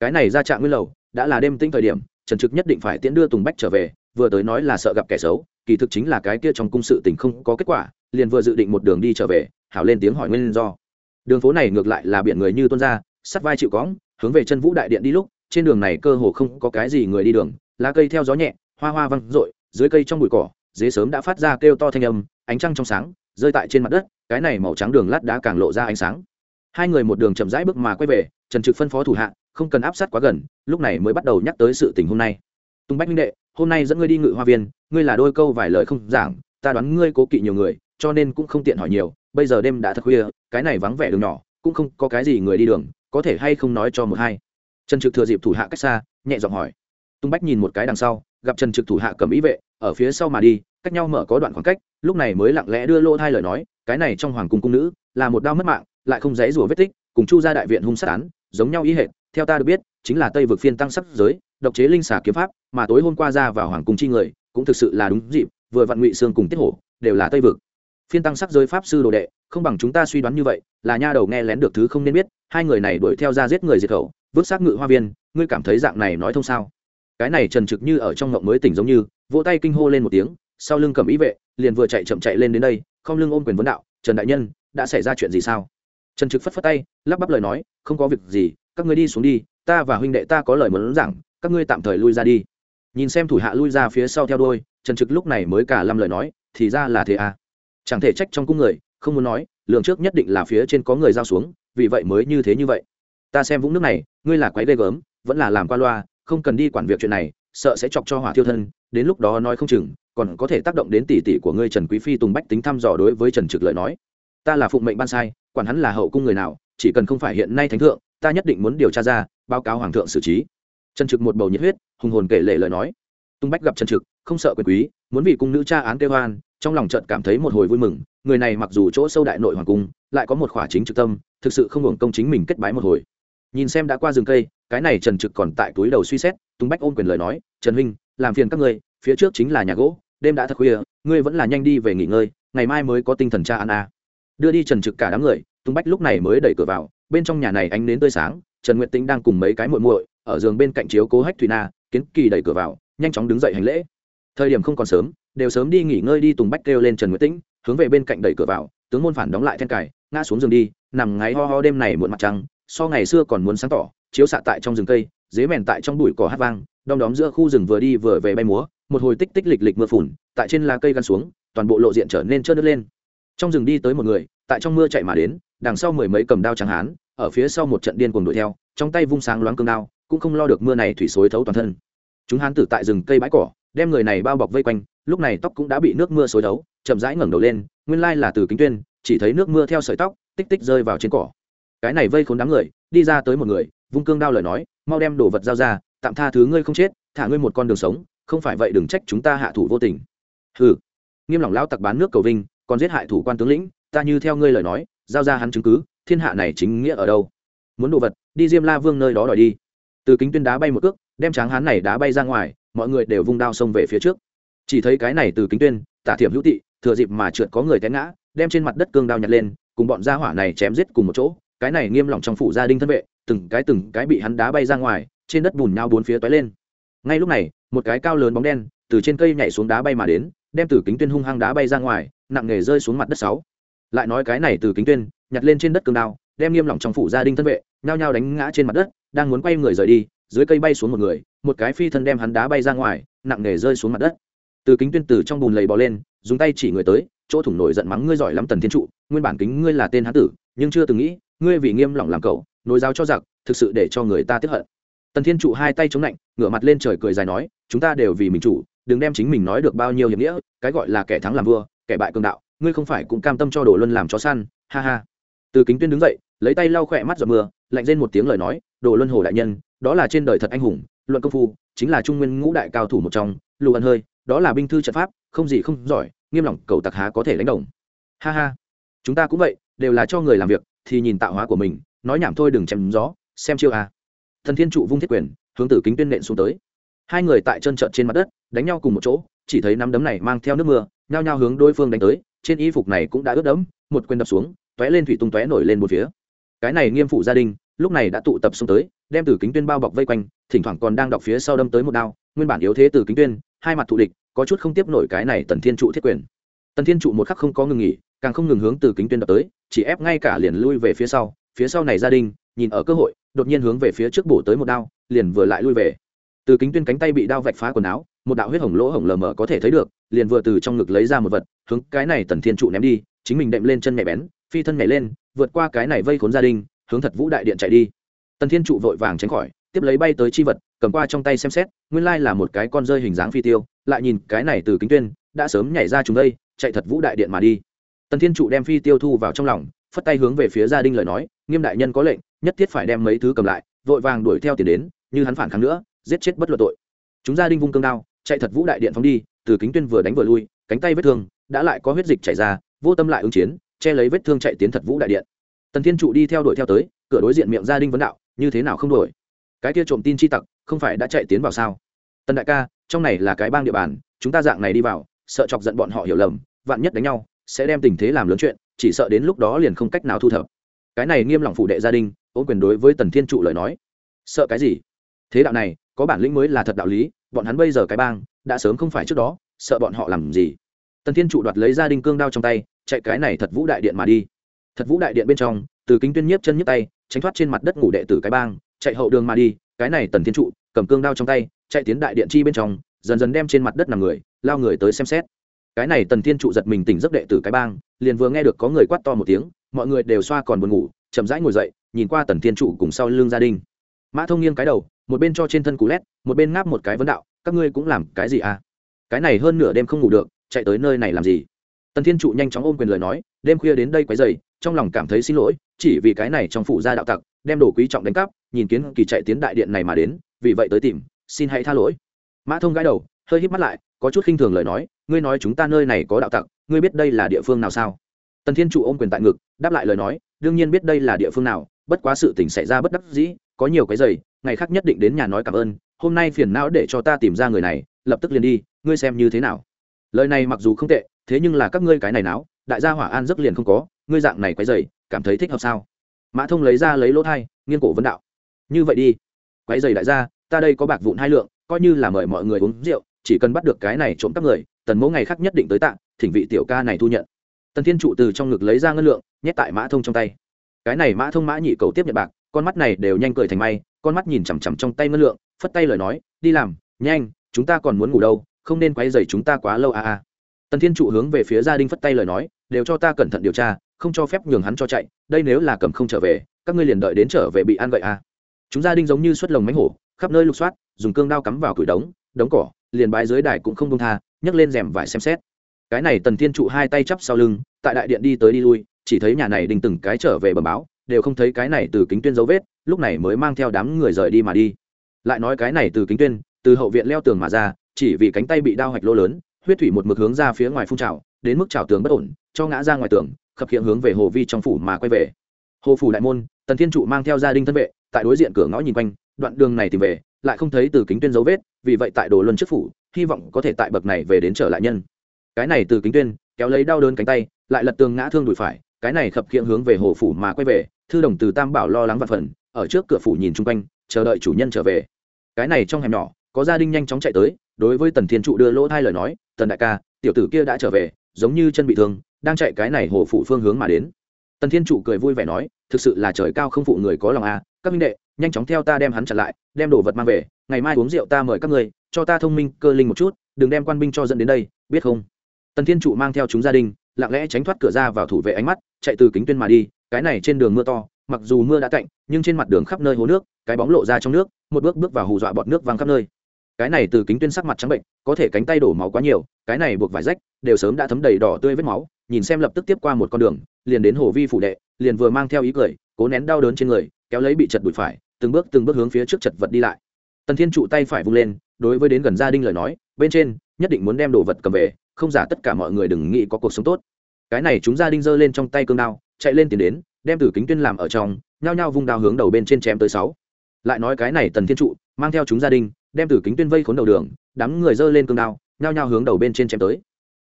Cái này ra trạng nguyên lầu, đã là đêm tinh thời điểm, trần trực nhất định phải tiễn đưa tùng bách trở về vừa tới nói là sợ gặp kẻ xấu, kỳ thực chính là cái kia trong cung sự tình không có kết quả, liền vừa dự định một đường đi trở về, hảo lên tiếng hỏi nguyên do. Đường phố này ngược lại là biển người như tuôn ra, sắt vai chịu cõng hướng về chân vũ đại điện đi lúc, trên đường này cơ hồ không có cái gì người đi đường, lá cây theo gió nhẹ, hoa hoa văng rội dưới cây trong bụi cỏ, dế sớm đã phát ra kêu to thanh âm, ánh trăng trong sáng, rơi tại trên mặt đất, cái này màu trắng đường lát đã càng lộ ra ánh sáng. Hai người một đường chậm rãi bước mà quay về, trần trực phân phó thủ hạ, không cần áp sát quá gần, lúc này mới bắt đầu nhắc tới sự tình hôm nay. Tùng bách minh đệ hôm nay dẫn ngươi đi ngự hoa viên, ngươi là đôi câu vài lời không giảng, ta đoán ngươi cố kỵ nhiều người, cho nên cũng không tiện hỏi nhiều, bây giờ đêm đã thật khuya, cái này vắng vẻ đường nhỏ, cũng không có cái gì người đi đường, có thể hay không nói cho một hai. Trần trực thừa dịp thủ hạ cách xa, nhẹ giọng hỏi. Tung bách nhìn một cái đằng sau, gặp trần trực thủ hạ cầm ý vệ, ở phía sau mà đi, cách nhau mở có đoạn khoảng cách, lúc này mới lặng lẽ đưa lô thai lời nói, cái này trong hoàng cung cung nữ, là một đau mất mạng, lại không dãy rủa vết tích, cùng chu ra đại viện hung sát án, giống nhau ý hệ theo ta được biết, chính là tây vực phiên tăng sắc giới độc chế linh xả kiếm pháp, mà tối hôm qua ra vào hoàng cung chi người, cũng thực sự là đúng dịp, vừa vặn ngụy xương cùng tiết hổ, đều là tây vực. Phiên tăng sắc giới pháp sư đồ đệ, không bằng chúng ta suy đoán như vậy, là nha đầu nghe lén được thứ không nên biết, hai người này đuổi theo ra giết người diệt khẩu, vứt xác ngự hoa viên, ngươi cảm thấy dạng này nói thông sao? Cái này trần trực như ở trong ngộng mới tỉnh giống như, vỗ tay kinh hô lên một tiếng, sau lưng cầm ý vệ, liền vừa chạy chậm chạy lên đến đây, không lưng ôm quyền vấn đạo, trần đại nhân, đã xảy ra chuyện gì sao? Trần trực phất phất tay, lắp bắp lời nói, không có việc gì, các ngươi đi xuống đi, ta và huynh đệ ta có lời muốn rằng các ngươi tạm thời lui ra đi. Nhìn xem thủ hạ lui ra phía sau theo đôi trần trực lúc này mới cả lâm lời nói, thì ra là thế à. Chẳng thể trách trong cung người, không muốn nói lượng trước nhất định là phía trên có người giao xuống, vì vậy mới như thế như vậy. Ta xem vũng nước này, ngươi là quái ghê gớm, vẫn là làm qua loa, không cần đi quản việc chuyện này, sợ sẽ chọc cho hỏa thiêu thân, đến lúc đó nói không chừng, còn có thể tác động đến tỷ tỷ của ngươi trần quý phi tùng bách tính thăm dò đối với trần trực lợi nói. Ta là phụng mệnh ban sai, quản hắn là hậu cung người nào, chỉ cần không phải hiện nay thánh thượng, ta nhất định muốn điều tra ra, báo cáo hoàng thượng xử trí trần trực một bầu nhiệt huyết, hùng hồn kể lệ lời nói. Tung bách gặp trần trực, không sợ quyền quý, muốn vì cung nữ cha án kêu hoan trong lòng trận cảm thấy một hồi vui mừng, người này mặc dù chỗ sâu đại nội hoàng cung, lại có một khỏa chính trực tâm, thực sự không hưởng công chính mình kết bái một hồi. Nhìn xem đã qua rừng cây, cái này trần trực còn tại túi đầu suy xét, tung bách ôm quyền lời nói, trần huynh, làm phiền các ngươi, phía trước chính là nhà gỗ, đêm đã thật khuya, ngươi vẫn là nhanh đi về nghỉ ngơi, ngày mai mới có tinh thần cha ăn a đưa đi trần trực cả đám người, tung bách lúc này mới đẩy cửa vào, bên trong nhà này ánh nến tươi sáng, trần nguyện tĩnh đang cùng mấy cái muội muội ở giường bên cạnh chiếu cố hách thủy na, kiến kỳ đẩy cửa vào, nhanh chóng đứng dậy hành lễ. Thời điểm không còn sớm, đều sớm đi nghỉ ngơi đi tùng bách kêu lên trần nguyễn tĩnh, hướng về bên cạnh đẩy cửa vào, tướng môn phản đóng lại then cài, ngã xuống giường đi, nằm ngáy ho ho đêm này muộn mặt trăng, so ngày xưa còn muốn sáng tỏ, chiếu xạ tại trong rừng cây, dế mèn tại trong bụi cỏ hát vang, đom đóm giữa khu rừng vừa đi vừa về bay múa, một hồi tích tích lịch lịch mưa phùn, tại trên lá cây gắn xuống, toàn bộ lộ diện trở nên trơn nước lên. Trong rừng đi tới một người, tại trong mưa chạy mà đến, đằng sau mười mấy cầm đao trắng hán, ở phía sau một trận điên cuồng đuổi theo, trong tay vung sáng loáng cương đao cũng không lo được mưa này thủy xối thấu toàn thân. Chúng hán tử tại rừng cây bãi cỏ đem người này bao bọc vây quanh lúc này tóc cũng đã bị nước mưa xối thấu, chậm rãi ngẩng đầu lên nguyên lai là từ kính tuyên chỉ thấy nước mưa theo sợi tóc tích tích rơi vào trên cỏ. Cái này vây khốn đám người đi ra tới một người vung cương đao lời nói mau đem đồ vật giao ra tạm tha thứ ngươi không chết thả ngươi một con đường sống không phải vậy đừng trách chúng ta hạ thủ vô tình. Hừ. Nghiêm lỏng lao tặc bán nước cầu vinh còn giết hại thủ quan tướng lĩnh ta như theo ngươi lời nói giao ra hắn chứng cứ thiên hạ này chính nghĩa ở đâu? Muốn đồ vật đi diêm la vương nơi đó đòi đi từ kính tuyên đá bay một cước, đem tráng hán này đá bay ra ngoài, mọi người đều vung đao xông về phía trước. Chỉ thấy cái này từ kính tuyên, tả thiểm hữu tị, thừa dịp mà trượt có người té ngã, đem trên mặt đất cương đao nhặt lên, cùng bọn gia hỏa này chém giết cùng một chỗ. Cái này nghiêm lỏng trong phủ gia đình thân vệ, từng cái từng cái bị hắn đá bay ra ngoài, trên đất bùn nhau bốn phía toái lên. Ngay lúc này, một cái cao lớn bóng đen, từ trên cây nhảy xuống đá bay mà đến, đem từ kính tuyên hung hăng đá bay ra ngoài, nặng nghề rơi xuống mặt đất sáu. Lại nói cái này từ kính tuyên, nhặt lên trên đất cương đao, đem nghiêm lỏng trong phủ gia đình thân vệ, nhao nhao đánh ngã trên mặt đất đang muốn quay người rời đi, dưới cây bay xuống một người, một cái phi thân đem hắn đá bay ra ngoài, nặng nề rơi xuống mặt đất. Từ kính tuyên từ trong bùn lầy bò lên, dùng tay chỉ người tới, chỗ thủng nổi giận mắng ngươi giỏi lắm tần thiên trụ, nguyên bản kính ngươi là tên hán tử, nhưng chưa từng nghĩ, ngươi vì nghiêm lỏng làm cậu, nối giáo cho giặc, thực sự để cho người ta tiếp hận. Tần thiên trụ hai tay chống lạnh, ngửa mặt lên trời cười dài nói, chúng ta đều vì mình chủ, đừng đem chính mình nói được bao nhiêu hiểm nghĩa, cái gọi là kẻ thắng làm vua, kẻ bại cường đạo, ngươi không phải cũng cam tâm cho đồ luân làm chó săn, ha ha. Từ kính tuyên đứng dậy, lấy tay lau khỏe mắt giọt mưa, lạnh lên một tiếng lời nói đồ luân hồ đại nhân, đó là trên đời thật anh hùng, luận công phu, chính là trung nguyên ngũ đại cao thủ một trong, lù ẩn hơi, đó là binh thư trận pháp, không gì không giỏi, nghiêm lỏng cầu tặc há có thể đánh đồng. Ha ha, chúng ta cũng vậy, đều là cho người làm việc, thì nhìn tạo hóa của mình, nói nhảm thôi đừng chém gió, xem chiêu à. thần thiên trụ vung thiết quyền, hướng tử kính tuyên nện xuống tới. Hai người tại chân trợn trên mặt đất, đánh nhau cùng một chỗ, chỉ thấy nắm đấm này mang theo nước mưa, nhao nhao hướng đối phương đánh tới, trên y phục này cũng đã ướt đẫm, một quyền đập xuống, tóe lên thủy tung tóe nổi lên một phía. Cái này nghiêm phụ gia đình lúc này đã tụ tập xuống tới, đem từ kính tuyên bao bọc vây quanh, thỉnh thoảng còn đang đọc phía sau đâm tới một đao, nguyên bản yếu thế từ kính tuyên, hai mặt thù địch, có chút không tiếp nổi cái này tần thiên trụ thiết quyền. Tần thiên trụ một khắc không có ngừng nghỉ, càng không ngừng hướng từ kính tuyên đập tới, chỉ ép ngay cả liền lui về phía sau phía sau này gia đình, nhìn ở cơ hội, đột nhiên hướng về phía trước bổ tới một đao, liền vừa lại lui về. Từ kính tuyên cánh tay bị đao vạch phá quần áo, một đạo huyết hồng lỗ hồng lờ mờ có thể thấy được, liền vừa từ trong ngực lấy ra một vật, hướng cái này tần thiên trụ ném đi, chính mình đệm lên chân nhẹ bén, phi thân nhảy lên, vượt qua cái này vây khốn gia đình hướng thật vũ đại điện chạy đi. Tần thiên trụ vội vàng tránh khỏi, tiếp lấy bay tới chi vật, cầm qua trong tay xem xét, nguyên lai là một cái con rơi hình dáng phi tiêu, lại nhìn, cái này từ kính tuyên, đã sớm nhảy ra chúng đây, chạy thật vũ đại điện mà đi. Tần thiên trụ đem phi tiêu thu vào trong lòng, phất tay hướng về phía gia đình lời nói, nghiêm đại nhân có lệnh, nhất thiết phải đem mấy thứ cầm lại, vội vàng đuổi theo tiền đến, như hắn phản kháng nữa, giết chết bất luận tội. Chúng gia đình vung cương đao, chạy thật vũ đại điện phóng đi, từ kính tuyên vừa đánh vừa lui, cánh tay vết thương, đã lại có huyết dịch chảy ra, vô tâm lại ứng chiến, che lấy vết thương chạy tiến thật vũ đại điện tần thiên trụ đi theo đuổi theo tới, cửa đối diện miệng gia đình vấn đạo, như thế nào không đuổi? Cái kia trộm tin chi tặc, không phải đã chạy tiến vào sao? Tần đại ca, trong này là cái bang địa bàn, chúng ta dạng này đi vào, sợ chọc giận bọn họ hiểu lầm, vạn nhất đánh nhau, sẽ đem tình thế làm lớn chuyện, chỉ sợ đến lúc đó liền không cách nào thu thập. Cái này nghiêm lòng phụ đệ gia đình ôm quyền đối với tần thiên trụ lời nói. Sợ cái gì? Thế đạo này, có bản lĩnh mới là thật đạo lý, bọn hắn bây giờ cái bang, đã sớm không phải trước đó, sợ bọn họ làm gì? Tần thiên trụ đoạt lấy gia đình cương đao trong tay, chạy cái này thật vũ đại điện mà đi thật vũ đại điện bên trong, từ kính tuyên nhiếp chân nhấp tay, tránh thoát trên mặt đất ngủ đệ tử cái bang, chạy hậu đường mà đi, cái này tần thiên trụ, cầm cương đao trong tay, chạy tiến đại điện chi bên trong, dần dần đem trên mặt đất nằm người, lao người tới xem xét. Cái này tần thiên trụ giật mình tỉnh giấc đệ tử cái bang, liền vừa nghe được có người quát to một tiếng, mọi người đều xoa còn buồn ngủ, chậm rãi ngồi dậy, nhìn qua tần thiên trụ cùng sau lưng gia đình. Mã thông nghiêng cái đầu, một bên cho trên thân cú lét, một bên ngáp một cái vấn đạo, các ngươi cũng làm cái gì à? Cái này hơn nửa đêm không ngủ được, chạy tới nơi này làm gì? Tần thiên trụ nhanh chóng ôm quyền lời nói, đêm khuya đến đây quấy dày trong lòng cảm thấy xin lỗi, chỉ vì cái này trong phủ gia đạo tặc, đem đồ quý trọng đánh cắp, nhìn kiến kỳ chạy tiến đại điện này mà đến, vì vậy tới tìm, xin hãy tha lỗi. Mã thông gãi đầu, hơi hít mắt lại, có chút khinh thường lời nói, ngươi nói chúng ta nơi này có đạo tặc, ngươi biết đây là địa phương nào sao? Tần thiên trụ ôm quyền tại ngực, đáp lại lời nói, đương nhiên biết đây là địa phương nào, bất quá sự tình xảy ra bất đắc dĩ, có nhiều cái giày, ngày khác nhất định đến nhà nói cảm ơn, hôm nay phiền não để cho ta tìm ra người này, lập tức liền đi, ngươi xem như thế nào. Lời này mặc dù không tệ, thế nhưng là các ngươi cái này não đại gia hỏa an rất liền không có ngươi dạng này quấy dày cảm thấy thích hợp sao? Mã thông lấy ra lấy lỗ thai, nghiên cổ vấn đạo. Như vậy đi. Quấy dày đại gia, ta đây có bạc vụn hai lượng, coi như là mời mọi người uống rượu, chỉ cần bắt được cái này trộm các người, tần mẫu ngày khác nhất định tới tạng thỉnh vị tiểu ca này thu nhận. Tần thiên trụ từ trong ngực lấy ra ngân lượng, nhét tại mã thông trong tay. Cái này mã thông mã nhị cầu tiếp nhận bạc, con mắt này đều nhanh cười thành may, con mắt nhìn chằm chằm trong tay ngân lượng, phất tay lời nói, đi làm, nhanh, chúng ta còn muốn ngủ đâu, không nên quấy dày chúng ta quá lâu à à tần thiên trụ hướng về phía gia đình phất tay lời nói, đều cho ta cẩn thận điều tra không cho phép nhường hắn cho chạy, đây nếu là cầm không trở về, các ngươi liền đợi đến trở về bị ăn vậy à. Chúng gia đình giống như xuất lồng mánh hổ, khắp nơi lục soát, dùng cương đao cắm vào cửi đống đống cỏ, liền bái dưới đài cũng không đông tha, nhấc lên rèm vải xem xét. Cái này tần thiên trụ hai tay chắp sau lưng, tại đại điện đi tới đi lui, chỉ thấy nhà này đình từng cái trở về bầm báo, đều không thấy cái này từ kính tuyên dấu vết, lúc này mới mang theo đám người rời đi mà đi. Lại nói cái này từ kính tuyên, từ hậu viện leo tường mà ra, chỉ vì cánh tay bị đau hạch lỗ lớn, huyết thủy một mực hướng ra phía ngoài phun trào, đến mức trào tường bất ổn, cho ngã ra ngoài tường khập khiễng hướng về hồ vi trong phủ mà quay về. Hồ phủ đại môn, tần thiên trụ mang theo gia đình thân vệ, tại đối diện cửa ngõ nhìn quanh, đoạn đường này tìm về, lại không thấy từ kính tuyên dấu vết, vì vậy tại đồ luân trước phủ, hy vọng có thể tại bậc này về đến trở lại nhân. Cái này từ kính tuyên, kéo lấy đau đớn cánh tay, lại lật tường ngã thương đùi phải, cái này khập khiễng hướng về hồ phủ mà quay về, thư đồng từ tam bảo lo lắng vạn phần, ở trước cửa phủ nhìn chung quanh, chờ đợi chủ nhân trở về. Cái này trong hẻm nhỏ, có gia đình nhanh chóng chạy tới, đối với tần thiên trụ đưa lỗ hai lời nói, tần đại ca, tiểu tử kia đã trở về, giống như chân bị thương đang chạy cái này hồ phụ phương hướng mà đến. Tần thiên trụ cười vui vẻ nói thực sự là trời cao không phụ người có lòng à các minh đệ nhanh chóng theo ta đem hắn chặn lại đem đồ vật mang về ngày mai uống rượu ta mời các người cho ta thông minh cơ linh một chút đừng đem quan binh cho dẫn đến đây biết không? Tần thiên trụ mang theo chúng gia đình lặng lẽ tránh thoát cửa ra vào thủ vệ ánh mắt chạy từ kính tuyên mà đi cái này trên đường mưa to mặc dù mưa đã tạnh, nhưng trên mặt đường khắp nơi hố nước cái bóng lộ ra trong nước một bước bước vào hù dọa bọt nước văng khắp nơi. Cái này từ kính tuyên sắc mặt trắng bệnh có thể cánh tay đổ máu quá nhiều cái này buộc vải rách đều sớm đã thấm đầy đỏ tươi vết máu nhìn xem lập tức tiếp qua một con đường, liền đến hồ vi phủ đệ, liền vừa mang theo ý cười, cố nén đau đớn trên người, kéo lấy bị chật bụi phải, từng bước từng bước hướng phía trước chật vật đi lại. Tần thiên trụ tay phải vung lên, đối với đến gần gia đình lời nói, bên trên, nhất định muốn đem đồ vật cầm về, không giả tất cả mọi người đừng nghĩ có cuộc sống tốt. Cái này chúng gia đình giơ lên trong tay cương đao, chạy lên tiến đến, đem tử kính tuyên làm ở trong, nhao nhao vung đao hướng đầu bên trên chém tới sáu. Lại nói cái này tần thiên trụ, mang theo chúng gia đình, đem tử kính tuyên vây khốn đầu đường, đám người giơ lên cương đao, nhao nhao hướng đầu bên trên chém tới.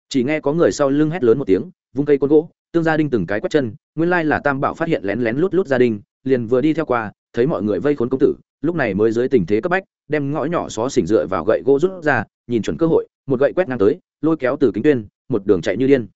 Chỉ nghe có người sau lưng hét lớn một tiếng vung cây côn gỗ, tương gia đình từng cái quét chân, nguyên lai là tam bảo phát hiện lén lén lút lút gia đình, liền vừa đi theo qua, thấy mọi người vây khốn công tử, lúc này mới dưới tình thế cấp bách, đem ngõ nhỏ xó xỉnh dựa vào gậy gỗ rút ra, nhìn chuẩn cơ hội, một gậy quét ngang tới, lôi kéo từ kính tuyên, một đường chạy như điên.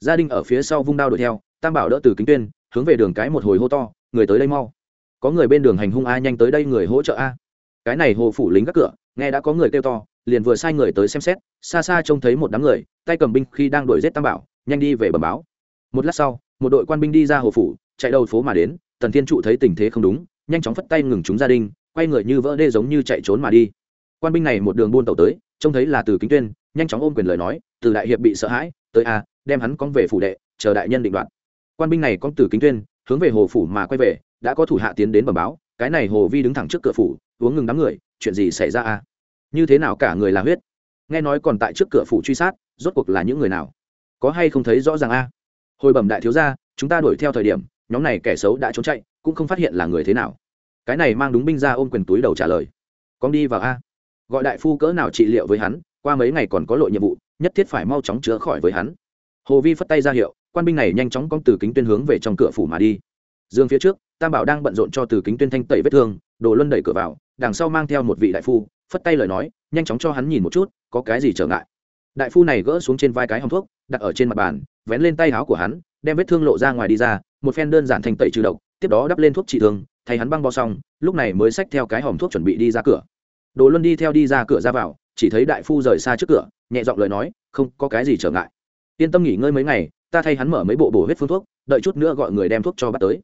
Gia đình ở phía sau vung đao đuổi theo, tam bảo đỡ từ kính tuyên, hướng về đường cái một hồi hô to, người tới đây mau. Có người bên đường hành hung a, nhanh tới đây người hỗ trợ a. Cái này hồ phủ lính các cửa, nghe đã có người kêu to, liền vừa sai người tới xem xét, xa xa trông thấy một đám người, tay cầm binh khi đang đuổi giết tam bảo nhanh đi về bẩm báo. Một lát sau, một đội quan binh đi ra hồ phủ, chạy đầu phố mà đến, tần thiên trụ thấy tình thế không đúng, nhanh chóng phất tay ngừng chúng gia đình, quay người như vỡ đê giống như chạy trốn mà đi. Quan binh này một đường buôn tàu tới, trông thấy là từ kính tuyên, nhanh chóng ôm quyền lời nói, từ đại hiệp bị sợ hãi, tới a đem hắn cóng về phủ đệ, chờ đại nhân định đoạt. Quan binh này con từ kính tuyên, hướng về hồ phủ mà quay về, đã có thủ hạ tiến đến bẩm báo, cái này hồ vi đứng thẳng trước cửa phủ, uống ngừng đám người, chuyện gì xảy ra a như thế nào cả người là huyết? Nghe nói còn tại trước cửa phủ truy sát, rốt cuộc là những người nào? Có hay không thấy rõ ràng a? Hồi bẩm đại thiếu gia, chúng ta đuổi theo thời điểm, nhóm này kẻ xấu đã trốn chạy, cũng không phát hiện là người thế nào. Cái này mang đúng binh ra ôm quyền túi đầu trả lời. Con đi vào a. Gọi đại phu cỡ nào trị liệu với hắn, qua mấy ngày còn có lộ nhiệm vụ, nhất thiết phải mau chóng chữa khỏi với hắn. Hồ vi phất tay ra hiệu, quan binh này nhanh chóng cong từ kính tuyên hướng về trong cửa phủ mà đi. Dương phía trước, tam bảo đang bận rộn cho từ kính tuyên thanh tẩy vết thương, đồ luân đẩy cửa vào, đằng sau mang theo một vị đại phu, phất tay lời nói, nhanh chóng cho hắn nhìn một chút, có cái gì trở ngại. Đại phu này gỡ xuống trên vai cái hòng thuốc đặt ở trên mặt bàn, vén lên tay áo của hắn, đem vết thương lộ ra ngoài đi ra, một phen đơn giản thành tẩy trừ độc, tiếp đó đắp lên thuốc trị thương, thay hắn băng bó xong, lúc này mới xách theo cái hòm thuốc chuẩn bị đi ra cửa. Đồ luân đi theo đi ra cửa ra vào, chỉ thấy đại phu rời xa trước cửa, nhẹ giọng lời nói, không có cái gì trở ngại. Yên tâm nghỉ ngơi mấy ngày, ta thay hắn mở mấy bộ bổ huyết phương thuốc, đợi chút nữa gọi người đem thuốc cho bắt tới.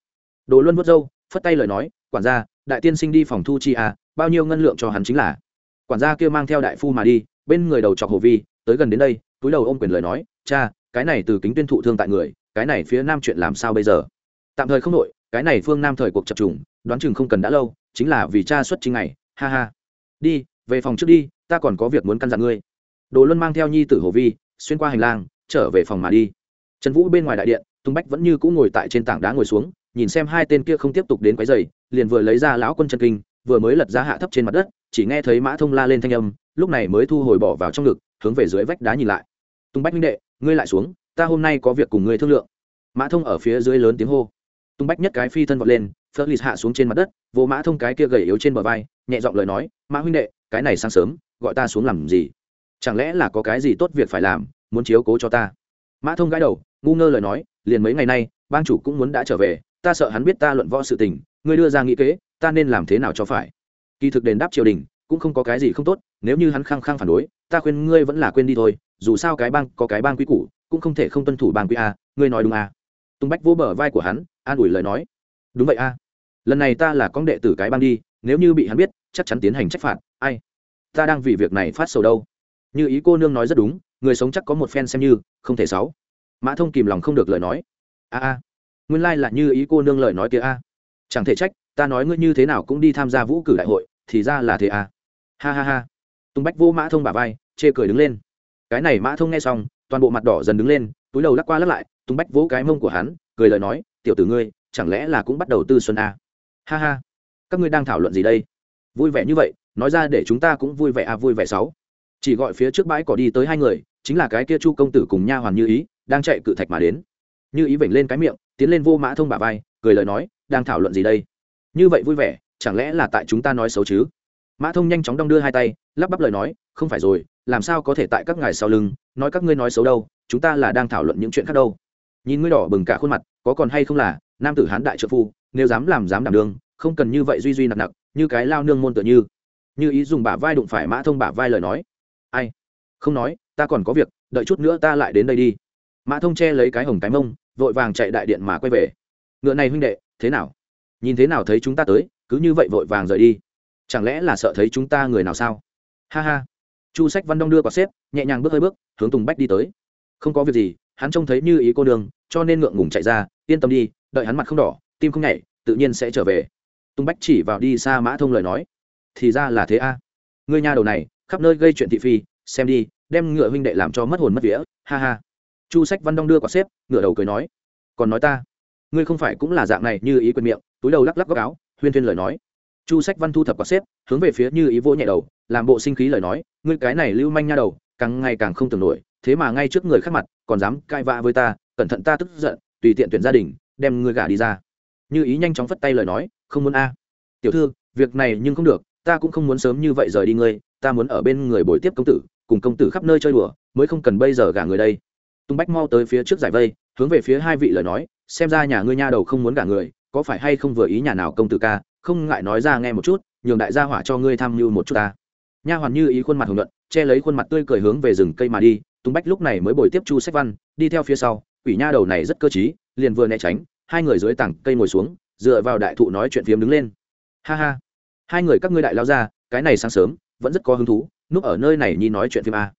Đồ luân vớt râu, phất tay lời nói, quản gia, đại tiên sinh đi phòng thu chi à bao nhiêu ngân lượng cho hắn chính là. Quản gia kia mang theo đại phu mà đi, bên người đầu chọc hồ vi, tới gần đến đây túi đầu ôm quyền lời nói, cha, cái này từ kính tuyên thụ thương tại người, cái này phía nam chuyện làm sao bây giờ? Tạm thời không nội cái này phương nam thời cuộc chập trùng, đoán chừng không cần đã lâu, chính là vì cha xuất chính ngày, ha ha. Đi, về phòng trước đi, ta còn có việc muốn căn dặn ngươi. Đồ luân mang theo nhi tử hồ vi, xuyên qua hành lang, trở về phòng mà đi. Trần vũ bên ngoài đại điện tùng bách vẫn như cũng ngồi tại trên tảng đá ngồi xuống, nhìn xem hai tên kia không tiếp tục đến quấy dày liền vừa lấy ra lão quân chân kinh, vừa mới lật ra hạ thấp trên mặt đất, chỉ nghe thấy mã thông la lên thanh âm, lúc này mới thu hồi bỏ vào trong ngực hướng về dưới vách đá nhìn lại. Tung bách minh đệ, ngươi lại xuống, ta hôm nay có việc cùng ngươi thương lượng. Mã thông ở phía dưới lớn tiếng hô. Tung bách nhất cái phi thân vọt lên, phớt lì hạ xuống trên mặt đất, vô mã thông cái kia gầy yếu trên bờ vai, nhẹ giọng lời nói, mã huynh đệ, cái này sáng sớm, gọi ta xuống làm gì? Chẳng lẽ là có cái gì tốt việc phải làm, muốn chiếu cố cho ta? Mã thông gãi đầu, ngu ngơ lời nói, liền mấy ngày nay, bang chủ cũng muốn đã trở về, ta sợ hắn biết ta luận võ sự tình, ngươi đưa ra nghĩ kế, ta nên làm thế nào cho phải? Kỳ thực đền đáp triều đình cũng không có cái gì không tốt, nếu như hắn khăng khăng phản đối ta khuyên ngươi vẫn là quên đi thôi, dù sao cái bang có cái bang quy củ, cũng không thể không tuân thủ bang quy a, ngươi nói đúng a. Tung bách vỗ bờ vai của hắn, an ủi lời nói. Đúng vậy a. Lần này ta là con đệ tử cái bang đi, nếu như bị hắn biết, chắc chắn tiến hành trách phạt. Ai? Ta đang vì việc này phát sầu đâu. Như ý cô nương nói rất đúng, người sống chắc có một phen xem như, không thể sáu mã thông kìm lòng không được lời nói. A a. Nguyên lai là như ý cô nương lời nói kia a. Chẳng thể trách, ta nói ngươi như thế nào cũng đi tham gia vũ cử đại hội, thì ra là thế a. Ha ha ha tung bách vô mã thông bả vai, chê cười đứng lên. Cái này mã thông nghe xong, toàn bộ mặt đỏ dần đứng lên, túi đầu lắc qua lắc lại tung bách vỗ cái mông của hắn, cười lời nói, tiểu tử ngươi, chẳng lẽ là cũng bắt đầu tư xuân a ha ha, các ngươi đang thảo luận gì đây? Vui vẻ như vậy, nói ra để chúng ta cũng vui vẻ a vui vẻ sáu. Chỉ gọi phía trước bãi cỏ đi tới hai người, chính là cái kia chu công tử cùng nha hoàn như ý, đang chạy cự thạch mà đến. Như ý vểnh lên cái miệng, tiến lên vô mã thông bả vai, cười lời nói, đang thảo luận gì đây? Như vậy vui vẻ, chẳng lẽ là tại chúng ta nói xấu chứ? Mã thông nhanh chóng đong đưa hai tay, lắp bắp lời nói, không phải rồi, làm sao có thể tại các ngài sau lưng, nói các ngươi nói xấu đâu, chúng ta là đang thảo luận những chuyện khác đâu. Nhìn ngươi đỏ bừng cả khuôn mặt, có còn hay không là, nam tử hán đại trợ phu, nếu dám làm dám đảm đương, không cần như vậy duy duy nặng nặng như cái lao nương môn tựa như. Như ý dùng bả vai đụng phải mã thông bả vai lời nói. Ai? Không nói, ta còn có việc, đợi chút nữa ta lại đến đây đi. Mã thông che lấy cái hồng cái mông, vội vàng chạy đại điện mà quay về. Ngựa này huynh đệ, thế nào? Nhìn thế nào thấy chúng ta tới, cứ như vậy vội vàng rời đi chẳng lẽ là sợ thấy chúng ta người nào sao? Ha ha. Chu sách văn đông đưa quả xếp, nhẹ nhàng bước hơi bước, hướng tùng bách đi tới. Không có việc gì, hắn trông thấy như ý cô đường cho nên ngượng ngùng chạy ra, yên tâm đi, đợi hắn mặt không đỏ, tim không nhảy, tự nhiên sẽ trở về. Tùng bách chỉ vào đi xa mã thông lời nói. Thì ra là thế a. À. ngươi nhà đầu này, khắp nơi gây chuyện thị phi, xem đi, đem ngựa huynh đệ làm cho mất hồn mất vía, ha ha. Chu sách văn đông đưa quả xếp ngựa đầu cười nói. Còn nói ta, ngươi không phải cũng là dạng này như ý quyền miệng, túi đầu lắc lắc góc áo, huyên thuyên lời nói chu sách văn thu thập quả xếp, hướng về phía như ý vỗ nhẹ đầu, làm bộ sinh khí lời nói, ngươi cái này lưu manh nha đầu, càng ngày càng không tưởng nổi, thế mà ngay trước người khác mặt, còn dám cãi vã với ta, cẩn thận ta tức giận, tùy tiện tuyển gia đình, đem ngươi gả đi ra. Như ý nhanh chóng phất tay lời nói, không muốn a. Tiểu thư, việc này nhưng không được, ta cũng không muốn sớm như vậy rời đi ngươi, ta muốn ở bên người bồi tiếp công tử, cùng công tử khắp nơi chơi đùa, mới không cần bây giờ gả người đây. Tung bách mau tới phía trước giải vây, hướng về phía hai vị lời nói, xem ra nhà ngươi nha đầu không muốn gả người, có phải hay không vừa ý nhà nào công tử ca không ngại nói ra nghe một chút, nhường đại gia hỏa cho ngươi tham mưu một chút ta. Nha hoàn như ý khuôn mặt hồng luận che lấy khuôn mặt tươi cười hướng về rừng cây mà đi tung bách lúc này mới bồi tiếp chu sách văn, đi theo phía sau, quỷ nha đầu này rất cơ t liền vừa né tránh, hai người dưới tảng cây ngồi xuống, dựa vào đại thụ nói chuyện phiếm đứng lên. Ha ha, hai người các ngươi đại lao ra, cái này sáng sớm, vẫn rất có hứng thú, núp ở nơi này nhi nói chuyện phim a.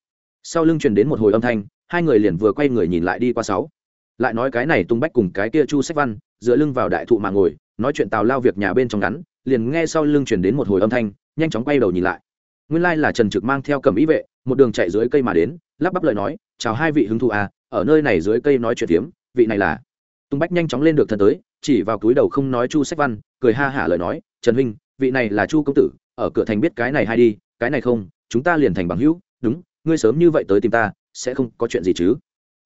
Sau lưng truyền đến một hồi âm thanh, hai người liền vừa quay người nhìn lại đi qua sáu. Lại nói cái này tung bách cùng cái kia chu sách văn, dựa lưng vào đại thụ mà ngồi nói chuyện tào lao việc nhà bên trong ngắn, liền nghe sau lưng truyền đến một hồi âm thanh, nhanh chóng quay đầu nhìn lại. Nguyên lai là trần trực mang theo cầm ý vệ, một đường chạy dưới cây mà đến, lắp bắp lời nói, chào hai vị hứng thú à ở nơi này dưới cây nói chuyện phiếm, vị này là tung bách nhanh chóng lên được thân tới, chỉ vào túi đầu không nói chu sách văn, cười ha hả lời nói, trần huynh, vị này là chu công tử, ở cửa thành biết cái này hay đi, cái này không, chúng ta liền thành bằng hữu, đúng, ngươi sớm như vậy tới tìm ta, sẽ không có chuyện gì chứ.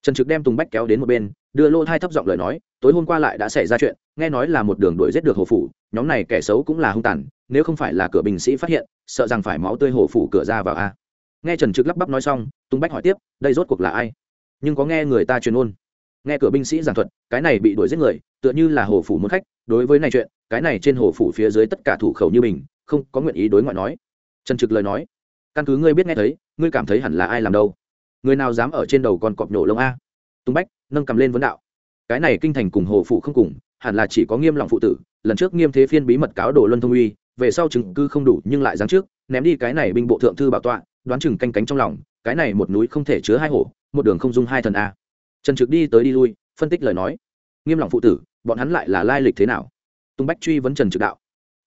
Trần trực đem tùng bách kéo đến một bên, đưa lô thai thấp giọng lời nói tối hôm qua lại đã xảy ra chuyện, nghe nói là một đường đuổi giết được hồ phủ, nhóm này kẻ xấu cũng là hung tàn, nếu không phải là cửa binh sĩ phát hiện, sợ rằng phải máu tươi hồ phủ cửa ra vào a. Nghe trần trực lắp bắp nói xong Tung bách hỏi tiếp, đây rốt cuộc là ai? Nhưng có nghe người ta truyền ôn? Nghe cửa binh sĩ giảng thuật, cái này bị đuổi giết người, tựa như là hồ phủ muốn khách, đối với này chuyện, cái này trên hồ phủ phía dưới tất cả thủ khẩu như mình, không có nguyện ý đối ngoại nói. Trần trực lời nói, căn cứ ngươi biết nghe thấy, ngươi cảm thấy hẳn là ai làm đâu? Người nào dám ở trên đầu con cọp nhổ lông a? Tung bách nâng cầm lên vấn đạo cái này kinh thành cùng hồ phụ không cùng, hẳn là chỉ có nghiêm lòng phụ tử, lần trước nghiêm thế phiên bí mật cáo đồ luân thông uy, về sau chứng cứ không đủ nhưng lại giáng trước ném đi cái này binh bộ thượng thư bảo tọa, đoán chừng canh cánh trong lòng, cái này một núi không thể chứa hai hổ, một đường không dung hai thần a. Trần trực đi tới đi lui, phân tích lời nói. Nghiêm lòng phụ tử, bọn hắn lại là lai lịch thế nào? Tung bách truy vấn trần trực đạo.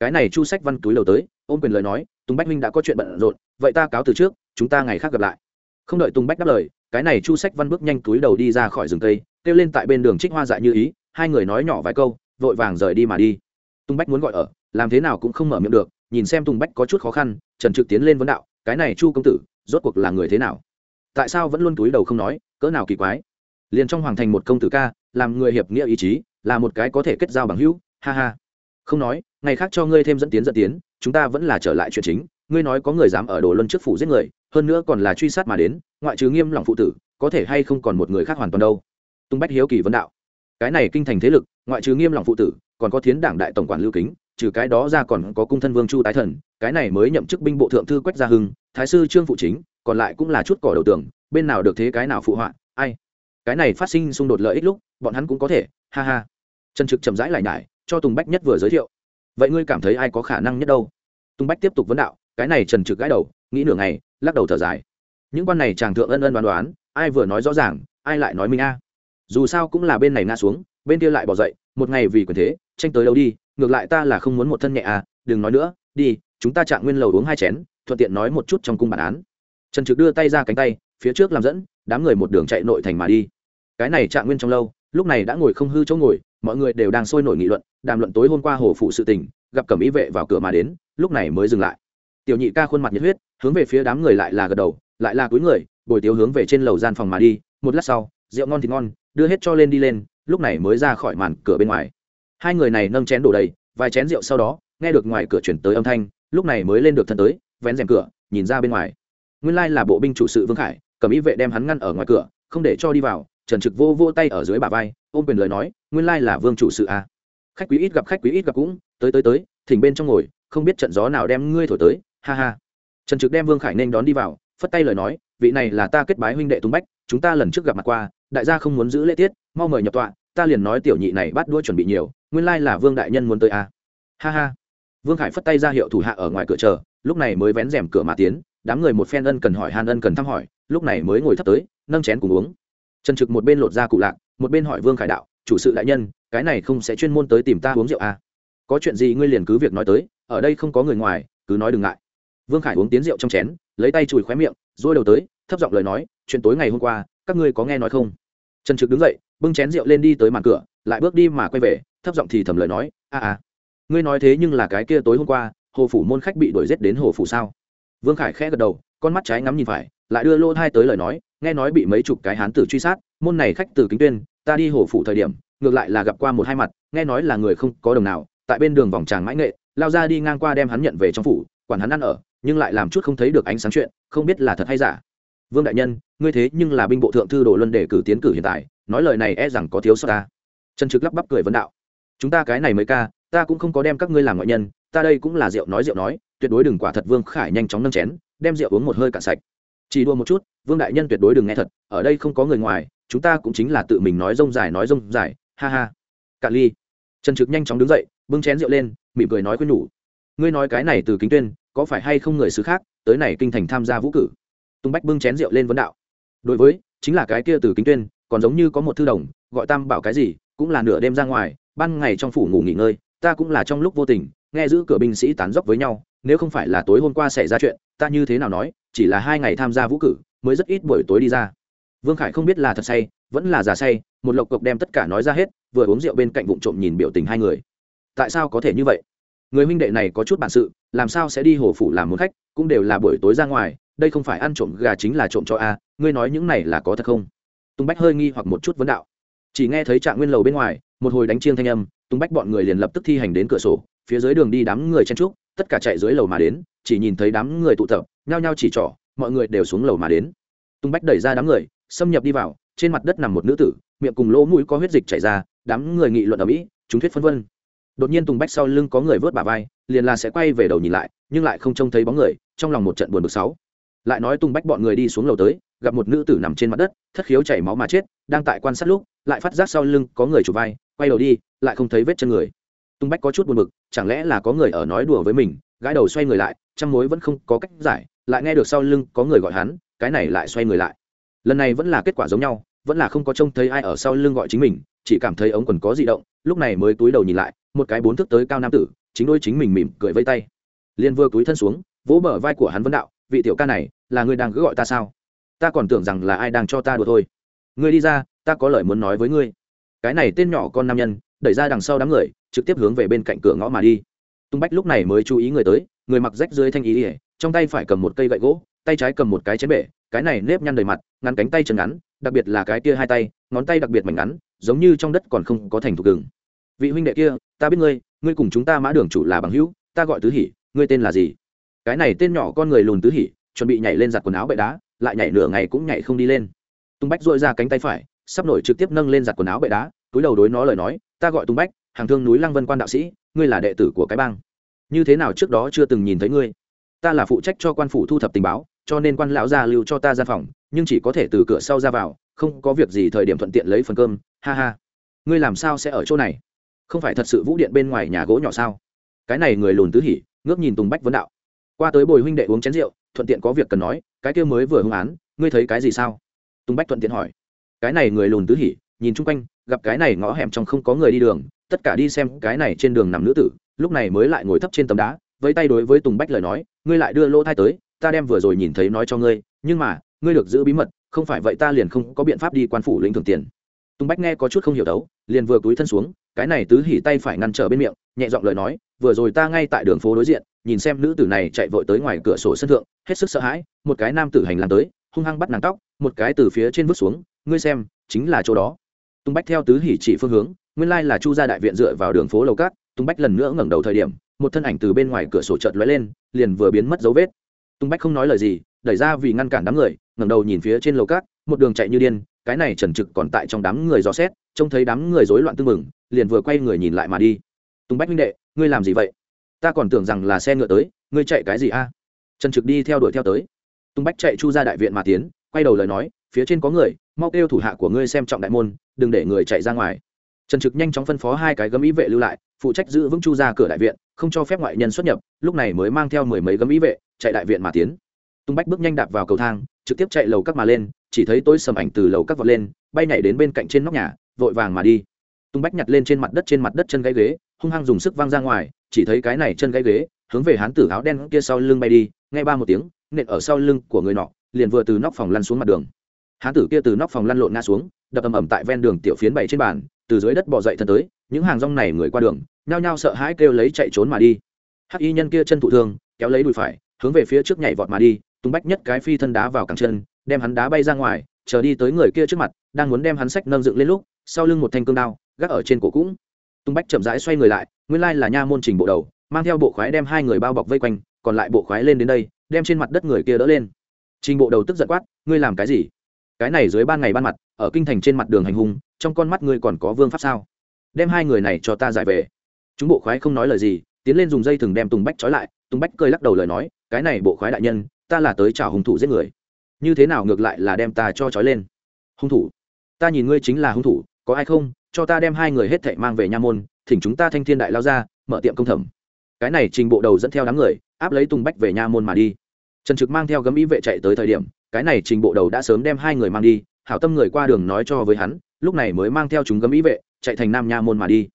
Cái này chu sách văn túi đầu tới, ôm quyền lời nói, tùng bách minh đã có chuyện bận rộn, vậy ta cáo từ trước, chúng ta ngày khác gặp lại. Không đợi tùng bách đáp lời, cái này chu sách văn bước nhanh túi đầu đi ra khỏi rừng cây kêu lên tại bên đường trích hoa dại như ý, hai người nói nhỏ vài câu, vội vàng rời đi mà đi. Tùng bách muốn gọi ở, làm thế nào cũng không mở miệng được, nhìn xem tùng bách có chút khó khăn, trần trực tiến lên vấn đạo, cái này chu công tử, rốt cuộc là người thế nào? Tại sao vẫn luôn túi đầu không nói, cỡ nào kỳ quái? Liền trong hoàng thành một công tử ca, làm người hiệp nghĩa ý chí, là một cái có thể kết giao bằng hữu, ha ha. Không nói, ngày khác cho ngươi thêm dẫn tiến dẫn tiến, chúng ta vẫn là trở lại chuyện chính, ngươi nói có người dám ở đồ luân trước phủ giết người, hơn nữa còn là truy sát mà đến, ngoại trừ nghiêm lòng phụ tử, có thể hay không còn một người khác hoàn toàn đâu? Tung bách hiếu kỳ vấn đạo. Cái này kinh thành thế lực, ngoại trừ nghiêm lòng phụ tử, còn có thiến đảng đại tổng quản lưu kính, trừ cái đó ra còn có cung thân vương chu tái thần, cái này mới nhậm chức binh bộ thượng thư quách gia hưng, thái sư trương phụ chính, còn lại cũng là chút cỏ đầu tường, bên nào được thế cái nào phụ họa, ai. Cái này phát sinh xung đột lợi ích lúc, bọn hắn cũng có thể, ha ha. Trần trực chậm rãi lại nhải, cho tùng bách nhất vừa giới thiệu. Vậy ngươi cảm thấy ai có khả năng nhất đâu? Tùng bách tiếp tục vấn đạo, cái này trần trực gãi đầu, nghĩ nửa ngày, lắc đầu thở dài. Những quan này chàng thượng ân ân đoán đoán, ai vừa nói rõ ràng, ai lại nói mình a? Dù sao cũng là bên này ngã xuống, bên kia lại bỏ dậy, một ngày vì quyền thế, tranh tới đâu đi, ngược lại ta là không muốn một thân nhẹ à đừng nói nữa, đi, chúng ta chạm nguyên lầu uống hai chén, thuận tiện nói một chút trong cung bản án. Trần trực đưa tay ra cánh tay, phía trước làm dẫn, đám người một đường chạy nội thành mà đi. Cái này chạm nguyên trong lâu, lúc này đã ngồi không hư chỗ ngồi, mọi người đều đang sôi nổi nghị luận, đàm luận tối hôm qua hồ phụ sự tình, gặp cẩm ý vệ vào cửa mà đến, lúc này mới dừng lại. Tiểu nhị ca khuôn mặt nhiệt huyết, hướng về phía đám người lại là gật đầu, lại là cuối người, bồi tiếu hướng về trên lầu gian phòng mà đi, một lát sau, rượu ngon thì ngon đưa hết cho lên đi lên, lúc này mới ra khỏi màn cửa bên ngoài. Hai người này nâng chén đổ đầy, vài chén rượu sau đó, nghe được ngoài cửa chuyển tới âm thanh, lúc này mới lên được thân tới, vén rèm cửa, nhìn ra bên ngoài. Nguyên lai là bộ binh chủ sự vương khải, cầm ý vệ đem hắn ngăn ở ngoài cửa, không để cho đi vào, trần trực vô vô tay ở dưới bà vai, ôm quyền lời nói, nguyên lai là vương chủ sự à. khách quý ít gặp khách quý ít gặp cũng, tới tới tới, thỉnh bên trong ngồi, không biết trận gió nào đem ngươi thổi tới, ha ha. Trần trực đem vương khải nên đón đi vào, phất tay lời nói, vị này là ta kết bái huynh đệ tung bách chúng ta lần trước gặp mặt qua, đại gia không muốn giữ lễ tiết, mau mời nhập tọa, ta liền nói tiểu nhị này bắt đuôi chuẩn bị nhiều, nguyên lai là vương đại nhân muốn tới à. ha ha vương khải phất tay ra hiệu thủ hạ ở ngoài cửa chờ, lúc này mới vén rèm cửa mà tiến, đám người một phen ân cần hỏi han ân cần thăm hỏi, lúc này mới ngồi thấp tới, nâng chén cùng uống trần trực một bên lột ra cụ lạc, một bên hỏi vương khải đạo, chủ sự đại nhân, cái này không sẽ chuyên môn tới tìm ta uống rượu à? có chuyện gì ngươi liền cứ việc nói tới, ở đây không có người ngoài, cứ nói đừng ngại vương khải uống tiến rượu trong chén, lấy tay chùi khóe miệng dôi đầu tới thấp giọng lời nói, chuyện tối ngày hôm qua, các ngươi có nghe nói không? Trần trực đứng dậy, bưng chén rượu lên đi tới màn cửa, lại bước đi mà quay về, thấp giọng thì thầm lời nói, a a, ngươi nói thế nhưng là cái kia tối hôm qua, hồ phủ môn khách bị đuổi giết đến hồ phủ sao? Vương khải khẽ gật đầu, con mắt trái ngắm nhìn phải, lại đưa lô thai tới lời nói, nghe nói bị mấy chục cái hán tử truy sát, môn này khách từ kính tuyên, ta đi hồ phủ thời điểm, ngược lại là gặp qua một hai mặt, nghe nói là người không có đồng nào, tại bên đường vòng tràng mãi nghệ, lao ra đi ngang qua đem hắn nhận về trong phủ, quản hắn ăn ở, nhưng lại làm chút không thấy được ánh sáng chuyện, không biết là thật hay giả vương đại nhân, ngươi thế nhưng là binh bộ thượng thư đồ luân để cử tiến cử hiện tại, nói lời này e rằng có thiếu sót ta. Trần trực lắp bắp cười vấn đạo. Chúng ta cái này mới ca, ta cũng không có đem các ngươi làm ngoại nhân, ta đây cũng là rượu nói rượu nói, tuyệt đối đừng quả thật vương khải nhanh chóng nâng chén, đem rượu uống một hơi cạn sạch. Chỉ đua một chút, vương đại nhân tuyệt đối đừng nghe thật, ở đây không có người ngoài, chúng ta cũng chính là tự mình nói rông dài nói rông dài, ha ha. Cạn ly. Trần trực nhanh chóng đứng dậy, bưng chén rượu lên, mỉm cười nói quên nhủ. Ngươi nói cái này từ kính tuyên, có phải hay không người xứ khác, tới này kinh thành tham gia vũ cử? Tung bách bưng chén rượu lên vấn đạo. Đối với, chính là cái kia từ kính tuyên, còn giống như có một thư đồng, gọi tam bảo cái gì, cũng là nửa đêm ra ngoài, ban ngày trong phủ ngủ nghỉ ngơi, ta cũng là trong lúc vô tình, nghe giữ cửa binh sĩ tán dốc với nhau, nếu không phải là tối hôm qua xảy ra chuyện, ta như thế nào nói, chỉ là hai ngày tham gia vũ cử, mới rất ít buổi tối đi ra. Vương khải không biết là thật say, vẫn là giả say, một lộc cộc đem tất cả nói ra hết, vừa uống rượu bên cạnh vụ trộm nhìn biểu tình hai người. Tại sao có thể như vậy? Người huynh đệ này có chút bản sự, làm sao sẽ đi hồ phủ làm một khách, cũng đều là buổi tối ra ngoài đây không phải ăn trộm gà chính là trộm cho a, ngươi nói những này là có thật không? Tùng bách hơi nghi hoặc một chút vấn đạo. Chỉ nghe thấy trạng nguyên lầu bên ngoài, một hồi đánh chiêng thanh âm, tùng bách bọn người liền lập tức thi hành đến cửa sổ, phía dưới đường đi đám người chen trúc tất cả chạy dưới lầu mà đến, chỉ nhìn thấy đám người tụ tập, nhao nhao chỉ trỏ, mọi người đều xuống lầu mà đến. Tùng bách đẩy ra đám người, xâm nhập đi vào, trên mặt đất nằm một nữ tử, miệng cùng lỗ mũi có huyết dịch chảy ra, đám người nghị luận ở mỹ, chúng thuyết phân vân. Đột nhiên tùng bách sau lưng có người vớt bà vai, liền là sẽ quay về đầu nhìn lại, nhưng lại không trông thấy bóng người, trong lòng một trận buồn bực sáu lại nói tung bách bọn người đi xuống lầu tới, gặp một nữ tử nằm trên mặt đất, thất khiếu chảy máu mà chết, đang tại quan sát lúc, lại phát giác sau lưng có người chụp vai, quay đầu đi, lại không thấy vết chân người. Tung bách có chút buồn bực, chẳng lẽ là có người ở nói đùa với mình gái đầu xoay người lại chăm mối vẫn không có cách giải, lại nghe được sau lưng có người gọi hắn, cái này lại xoay người lại. Lần này vẫn là kết quả giống nhau, vẫn là không có trông thấy ai ở sau lưng gọi chính mình, chỉ cảm thấy ống quần có di động, lúc này mới túi đầu nhìn lại, một cái bốn thức tới cao nam tử, chính đôi chính mình mỉm cười vây tay. Liền vừa túi thân xuống, vỗ bờ vai của hắn vấn đạo vị tiểu ca này, là người đang cứ gọi ta sao? Ta còn tưởng rằng là ai đang cho ta đùa thôi. Ngươi đi ra, ta có lời muốn nói với ngươi. Cái này tên nhỏ con nam nhân, đẩy ra đằng sau đám người, trực tiếp hướng về bên cạnh cửa ngõ mà đi. Tung bách lúc này mới chú ý người tới, người mặc rách dưới thanh ý ỉa trong tay phải cầm một cây gậy gỗ, tay trái cầm một cái chén bể, cái này nếp nhăn đầy mặt, ngắn cánh tay chân ngắn, đặc biệt là cái kia hai tay, ngón tay đặc biệt mảnh ngắn, giống như trong đất còn không có thành thục gừng. Vị huynh đệ kia, ta biết ngươi ngươi cùng chúng ta mã đường chủ là bằng hữu, ta gọi tứ hỉ, ngươi tên là gì? Cái này tên nhỏ con người lùn tứ hỉ, chuẩn bị nhảy lên giặt quần áo bệ đá, lại nhảy nửa ngày cũng nhảy không đi lên. Tung bách dội ra cánh tay phải, sắp nổi trực tiếp nâng lên giặt quần áo bệ đá, túi đầu đối nó lời nói, ta gọi tung bách, hàng thương núi lăng vân quan đạo sĩ, ngươi là đệ tử của cái bang. Như thế nào trước đó chưa từng nhìn thấy ngươi? Ta là phụ trách cho quan phủ thu thập tình báo, cho nên quan lão gia lưu cho ta ra phòng, nhưng chỉ có thể từ cửa sau ra vào, không có việc gì thời điểm thuận tiện lấy phần cơm, ha ha. Ngươi làm sao sẽ ở chỗ này? Không phải thật sự vũ điện bên ngoài nhà gỗ nhỏ sao? Cái này người lùn tứ hỉ, ngước nhìn tùng bách vấn đạo qua tới bồi huynh đệ uống chén rượu, thuận tiện có việc cần nói, cái kia mới vừa hung án, ngươi thấy cái gì sao? Tùng bách thuận tiện hỏi. Cái này người lùn tứ hỉ, nhìn chung quanh, gặp cái này ngõ hẻm trong không có người đi đường, tất cả đi xem cái này trên đường nằm nữ tử, lúc này mới lại ngồi thấp trên tấm đá với tay đối với tùng bách lời nói, ngươi lại đưa lỗ thai tới, ta đem vừa rồi nhìn thấy nói cho ngươi, nhưng mà, ngươi được giữ bí mật, không phải vậy ta liền không có biện pháp đi quan phủ lĩnh thường tiền. Tùng bách nghe có chút không hiểu đấu, liền vừa túi thân xuống, cái này tứ hỉ tay phải ngăn trở bên miệng, nhẹ giọng lời nói, vừa rồi ta ngay tại đường phố đối diện nhìn xem nữ tử này chạy vội tới ngoài cửa sổ sân thượng, hết sức sợ hãi, một cái nam tử hành lang tới, hung hăng bắt nàng tóc, một cái từ phía trên vứt xuống, ngươi xem, chính là chỗ đó. Tung bách theo tứ hỉ chỉ phương hướng, nguyên lai là chu gia đại viện dựa vào đường phố lầu cát, tung bách lần nữa ngẩng đầu thời điểm, một thân ảnh từ bên ngoài cửa sổ chợt lóe lên, liền vừa biến mất dấu vết. Tung bách không nói lời gì, đẩy ra vì ngăn cản đám người, ngẩng đầu nhìn phía trên lầu cát, một đường chạy như điên, cái này trần trực còn tại trong đám người dò xét, trông thấy đám người rối loạn tưng mừng liền vừa quay người nhìn lại mà đi. Tùng bách huynh đệ, ngươi làm gì vậy? Ta còn tưởng rằng là xe ngựa tới, ngươi chạy cái gì a? Trần trực đi theo đuổi theo tới. Tung bách chạy chu ra đại viện mà tiến, quay đầu lời nói, phía trên có người, mau kêu thủ hạ của ngươi xem trọng đại môn, đừng để người chạy ra ngoài. Trần trực nhanh chóng phân phó hai cái gấm ý vệ lưu lại, phụ trách giữ vững chu ra cửa đại viện, không cho phép ngoại nhân xuất nhập, lúc này mới mang theo mười mấy gấm ý vệ, chạy đại viện mà tiến. Tung bách bước nhanh đạp vào cầu thang, trực tiếp chạy lầu các mà lên, chỉ thấy tôi sầm ảnh từ lầu các vọt lên, bay nhảy đến bên cạnh trên nóc nhà, vội vàng mà đi. Tung bách nhặt lên trên mặt đất trên mặt đất chân gãy ghế hung hăng dùng sức văng ra ngoài, chỉ thấy cái này chân gãy ghế, hướng về hán tử áo đen kia sau lưng bay đi ngay ba một tiếng, nện ở sau lưng của người nọ, liền vừa từ nóc phòng lăn xuống mặt đường. Hán tử kia từ nóc phòng lăn lộn ngã xuống, đập ầm ầm tại ven đường tiểu phiến bảy trên bàn, từ dưới đất bò dậy thân tới, những hàng rong này người qua đường, nhao nhao sợ hãi kêu lấy chạy trốn mà đi. Hắc y nhân kia chân thụ thương, kéo lấy đùi phải, hướng về phía trước nhảy vọt mà đi, tung bách nhất cái phi thân đá vào cẳng chân, đem hắn đá bay ra ngoài, chờ đi tới người kia trước mặt, đang muốn đem hắn sách nâng dựng lên lúc, sau lưng một thanh cương đao, gác ở trên cổ cũng tung bách chậm rãi xoay người lại, nguyên lai là nha môn trình bộ đầu, mang theo bộ khoái đem hai người bao bọc vây quanh, còn lại bộ khoái lên đến đây, đem trên mặt đất người kia đỡ lên. Trình bộ đầu tức giận quát, ngươi làm cái gì? Cái này dưới ban ngày ban mặt, ở kinh thành trên mặt đường hành hung, trong con mắt ngươi còn có vương pháp sao? Đem hai người này cho ta giải về. Chúng bộ khoái không nói lời gì, tiến lên dùng dây thừng đem tùng bách trói lại. Tùng bách cười lắc đầu lời nói, cái này bộ khoái đại nhân, ta là tới chào hung thủ giết người. Như thế nào ngược lại là đem ta cho trói lên? Hung thủ? Ta nhìn ngươi chính là hung thủ, có ai không? Cho ta đem hai người hết thệ mang về nha môn, thỉnh chúng ta thanh thiên đại lao ra, mở tiệm công thẩm. Cái này trình bộ đầu dẫn theo đám người, áp lấy tùng bách về nha môn mà đi. Trần trực mang theo gấm ý vệ chạy tới thời điểm, cái này trình bộ đầu đã sớm đem hai người mang đi, hảo tâm người qua đường nói cho với hắn, lúc này mới mang theo chúng gấm ý vệ, chạy thành nam nha môn mà đi.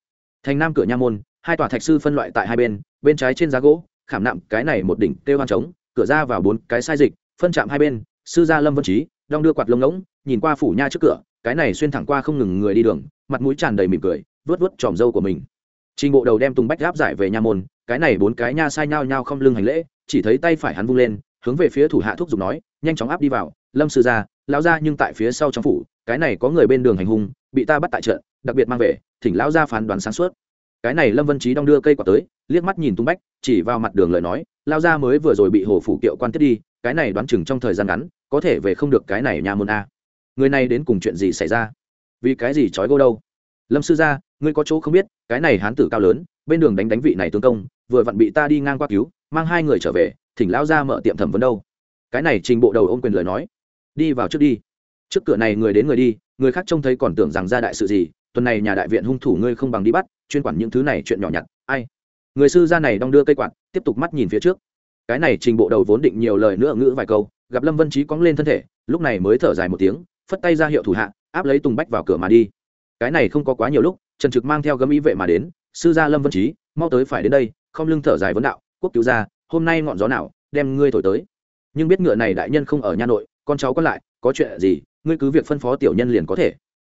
Thành nam cửa nha môn, hai tòa thạch sư phân loại tại hai bên bên trái trên giá gỗ, khảm nạm, cái này một đỉnh kêu hoang trống, cửa ra vào bốn cái sai dịch, phân chạm hai bên, sư gia lâm vân trí, đong đưa quạt lông ngỗng, nhìn qua phủ nha trước cửa cái này xuyên thẳng qua không ngừng người đi đường, mặt mũi tràn đầy mỉm cười, vớt vớt tròm râu của mình. Trình bộ đầu đem tùng bách gáp giải về nha môn, cái này bốn cái nha sai nhao nhao không lưng hành lễ, chỉ thấy tay phải hắn vung lên, hướng về phía thủ hạ thuốc giục nói, nhanh chóng áp đi vào, lâm sư gia, lão gia nhưng tại phía sau trong phủ, cái này có người bên đường hành hung, bị ta bắt tại trận, đặc biệt mang về, thỉnh lão gia phán đoán sáng suốt. Cái này lâm vân trí đong đưa cây quả tới, liếc mắt nhìn tung bách, chỉ vào mặt đường lời nói lao gia mới vừa rồi bị hồ phủ kiệu quan tiếp đi, cái này đoán chừng trong thời gian ngắn, có thể về không được cái này nhà môn a người này đến cùng chuyện gì xảy ra? Vì cái gì trói gô đâu? Lâm sư gia, ngươi có chỗ không biết, cái này hán tử cao lớn, bên đường đánh đánh vị này tướng công, vừa vặn bị ta đi ngang qua cứu, mang hai người trở về, thỉnh lão gia mở tiệm thẩm vấn đâu. Cái này trình bộ đầu ôm quyền lời nói. Đi vào trước đi. Trước cửa này người đến người đi, người khác trông thấy còn tưởng rằng ra đại sự gì, tuần này nhà đại viện hung thủ ngươi không bằng đi bắt, chuyên quản những thứ này chuyện nhỏ nhặt, ai? Người sư gia này đong đưa cây quạt, tiếp tục mắt nhìn phía trước. Cái này trình bộ đầu vốn định nhiều lời nữa ngữ vài câu, gặp lâm vân trí cóng lên thân thể, lúc này mới thở dài một tiếng phất tay ra hiệu thủ hạ, áp lấy tùng bách vào cửa mà đi. Cái này không có quá nhiều lúc, trần trực mang theo gấm ý vệ mà đến, sư gia lâm vân trí, mau tới phải đến đây, không lưng thở dài vấn đạo, quốc cứu gia, hôm nay ngọn gió nào, đem ngươi thổi tới. Nhưng biết ngựa này đại nhân không ở nha nội, con cháu còn lại, có chuyện gì, ngươi cứ việc phân phó tiểu nhân liền có thể.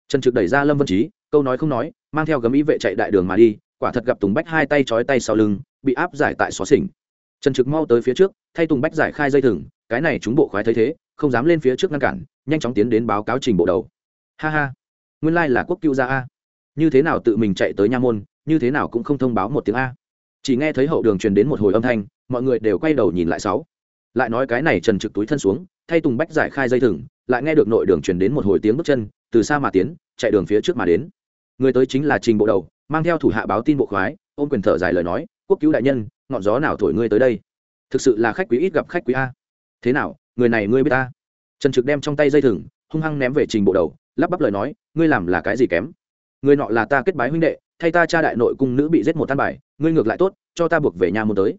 Trần trực đẩy ra lâm vân trí, câu nói không nói, mang theo gấm ý vệ chạy đại đường mà đi, quả thật gặp tùng bách hai tay trói tay sau lưng, bị áp giải tại xó xỉnh. Trần trực mau tới phía trước, thay tùng bách giải khai dây thừng, cái này chúng bộ khoái thấy thế không dám lên phía trước ngăn cản, nhanh chóng tiến đến báo cáo trình bộ đầu. Ha ha, nguyên lai là quốc cựu gia a. Như thế nào tự mình chạy tới nha môn, như thế nào cũng không thông báo một tiếng a. Chỉ nghe thấy hậu đường truyền đến một hồi âm thanh, mọi người đều quay đầu nhìn lại sáu. Lại nói cái này trần trực túi thân xuống, thay tùng bách giải khai dây thừng, lại nghe được nội đường truyền đến một hồi tiếng bước chân, từ xa mà tiến, chạy đường phía trước mà đến. Người tới chính là trình bộ đầu, mang theo thủ hạ báo tin bộ khoái, ôm quyền thở dài lời nói, quốc cứu đại nhân, ngọn gió nào thổi ngươi tới đây? Thực sự là khách quý ít gặp khách quý a. Thế nào người này ngươi biết ta. Trần trực đem trong tay dây thừng, hung hăng ném về trình bộ đầu, lắp bắp lời nói, ngươi làm là cái gì kém? Người nọ là ta kết bái huynh đệ, thay ta cha đại nội cung nữ bị giết một tan bài, ngươi ngược lại tốt, cho ta buộc về nhà môn tới.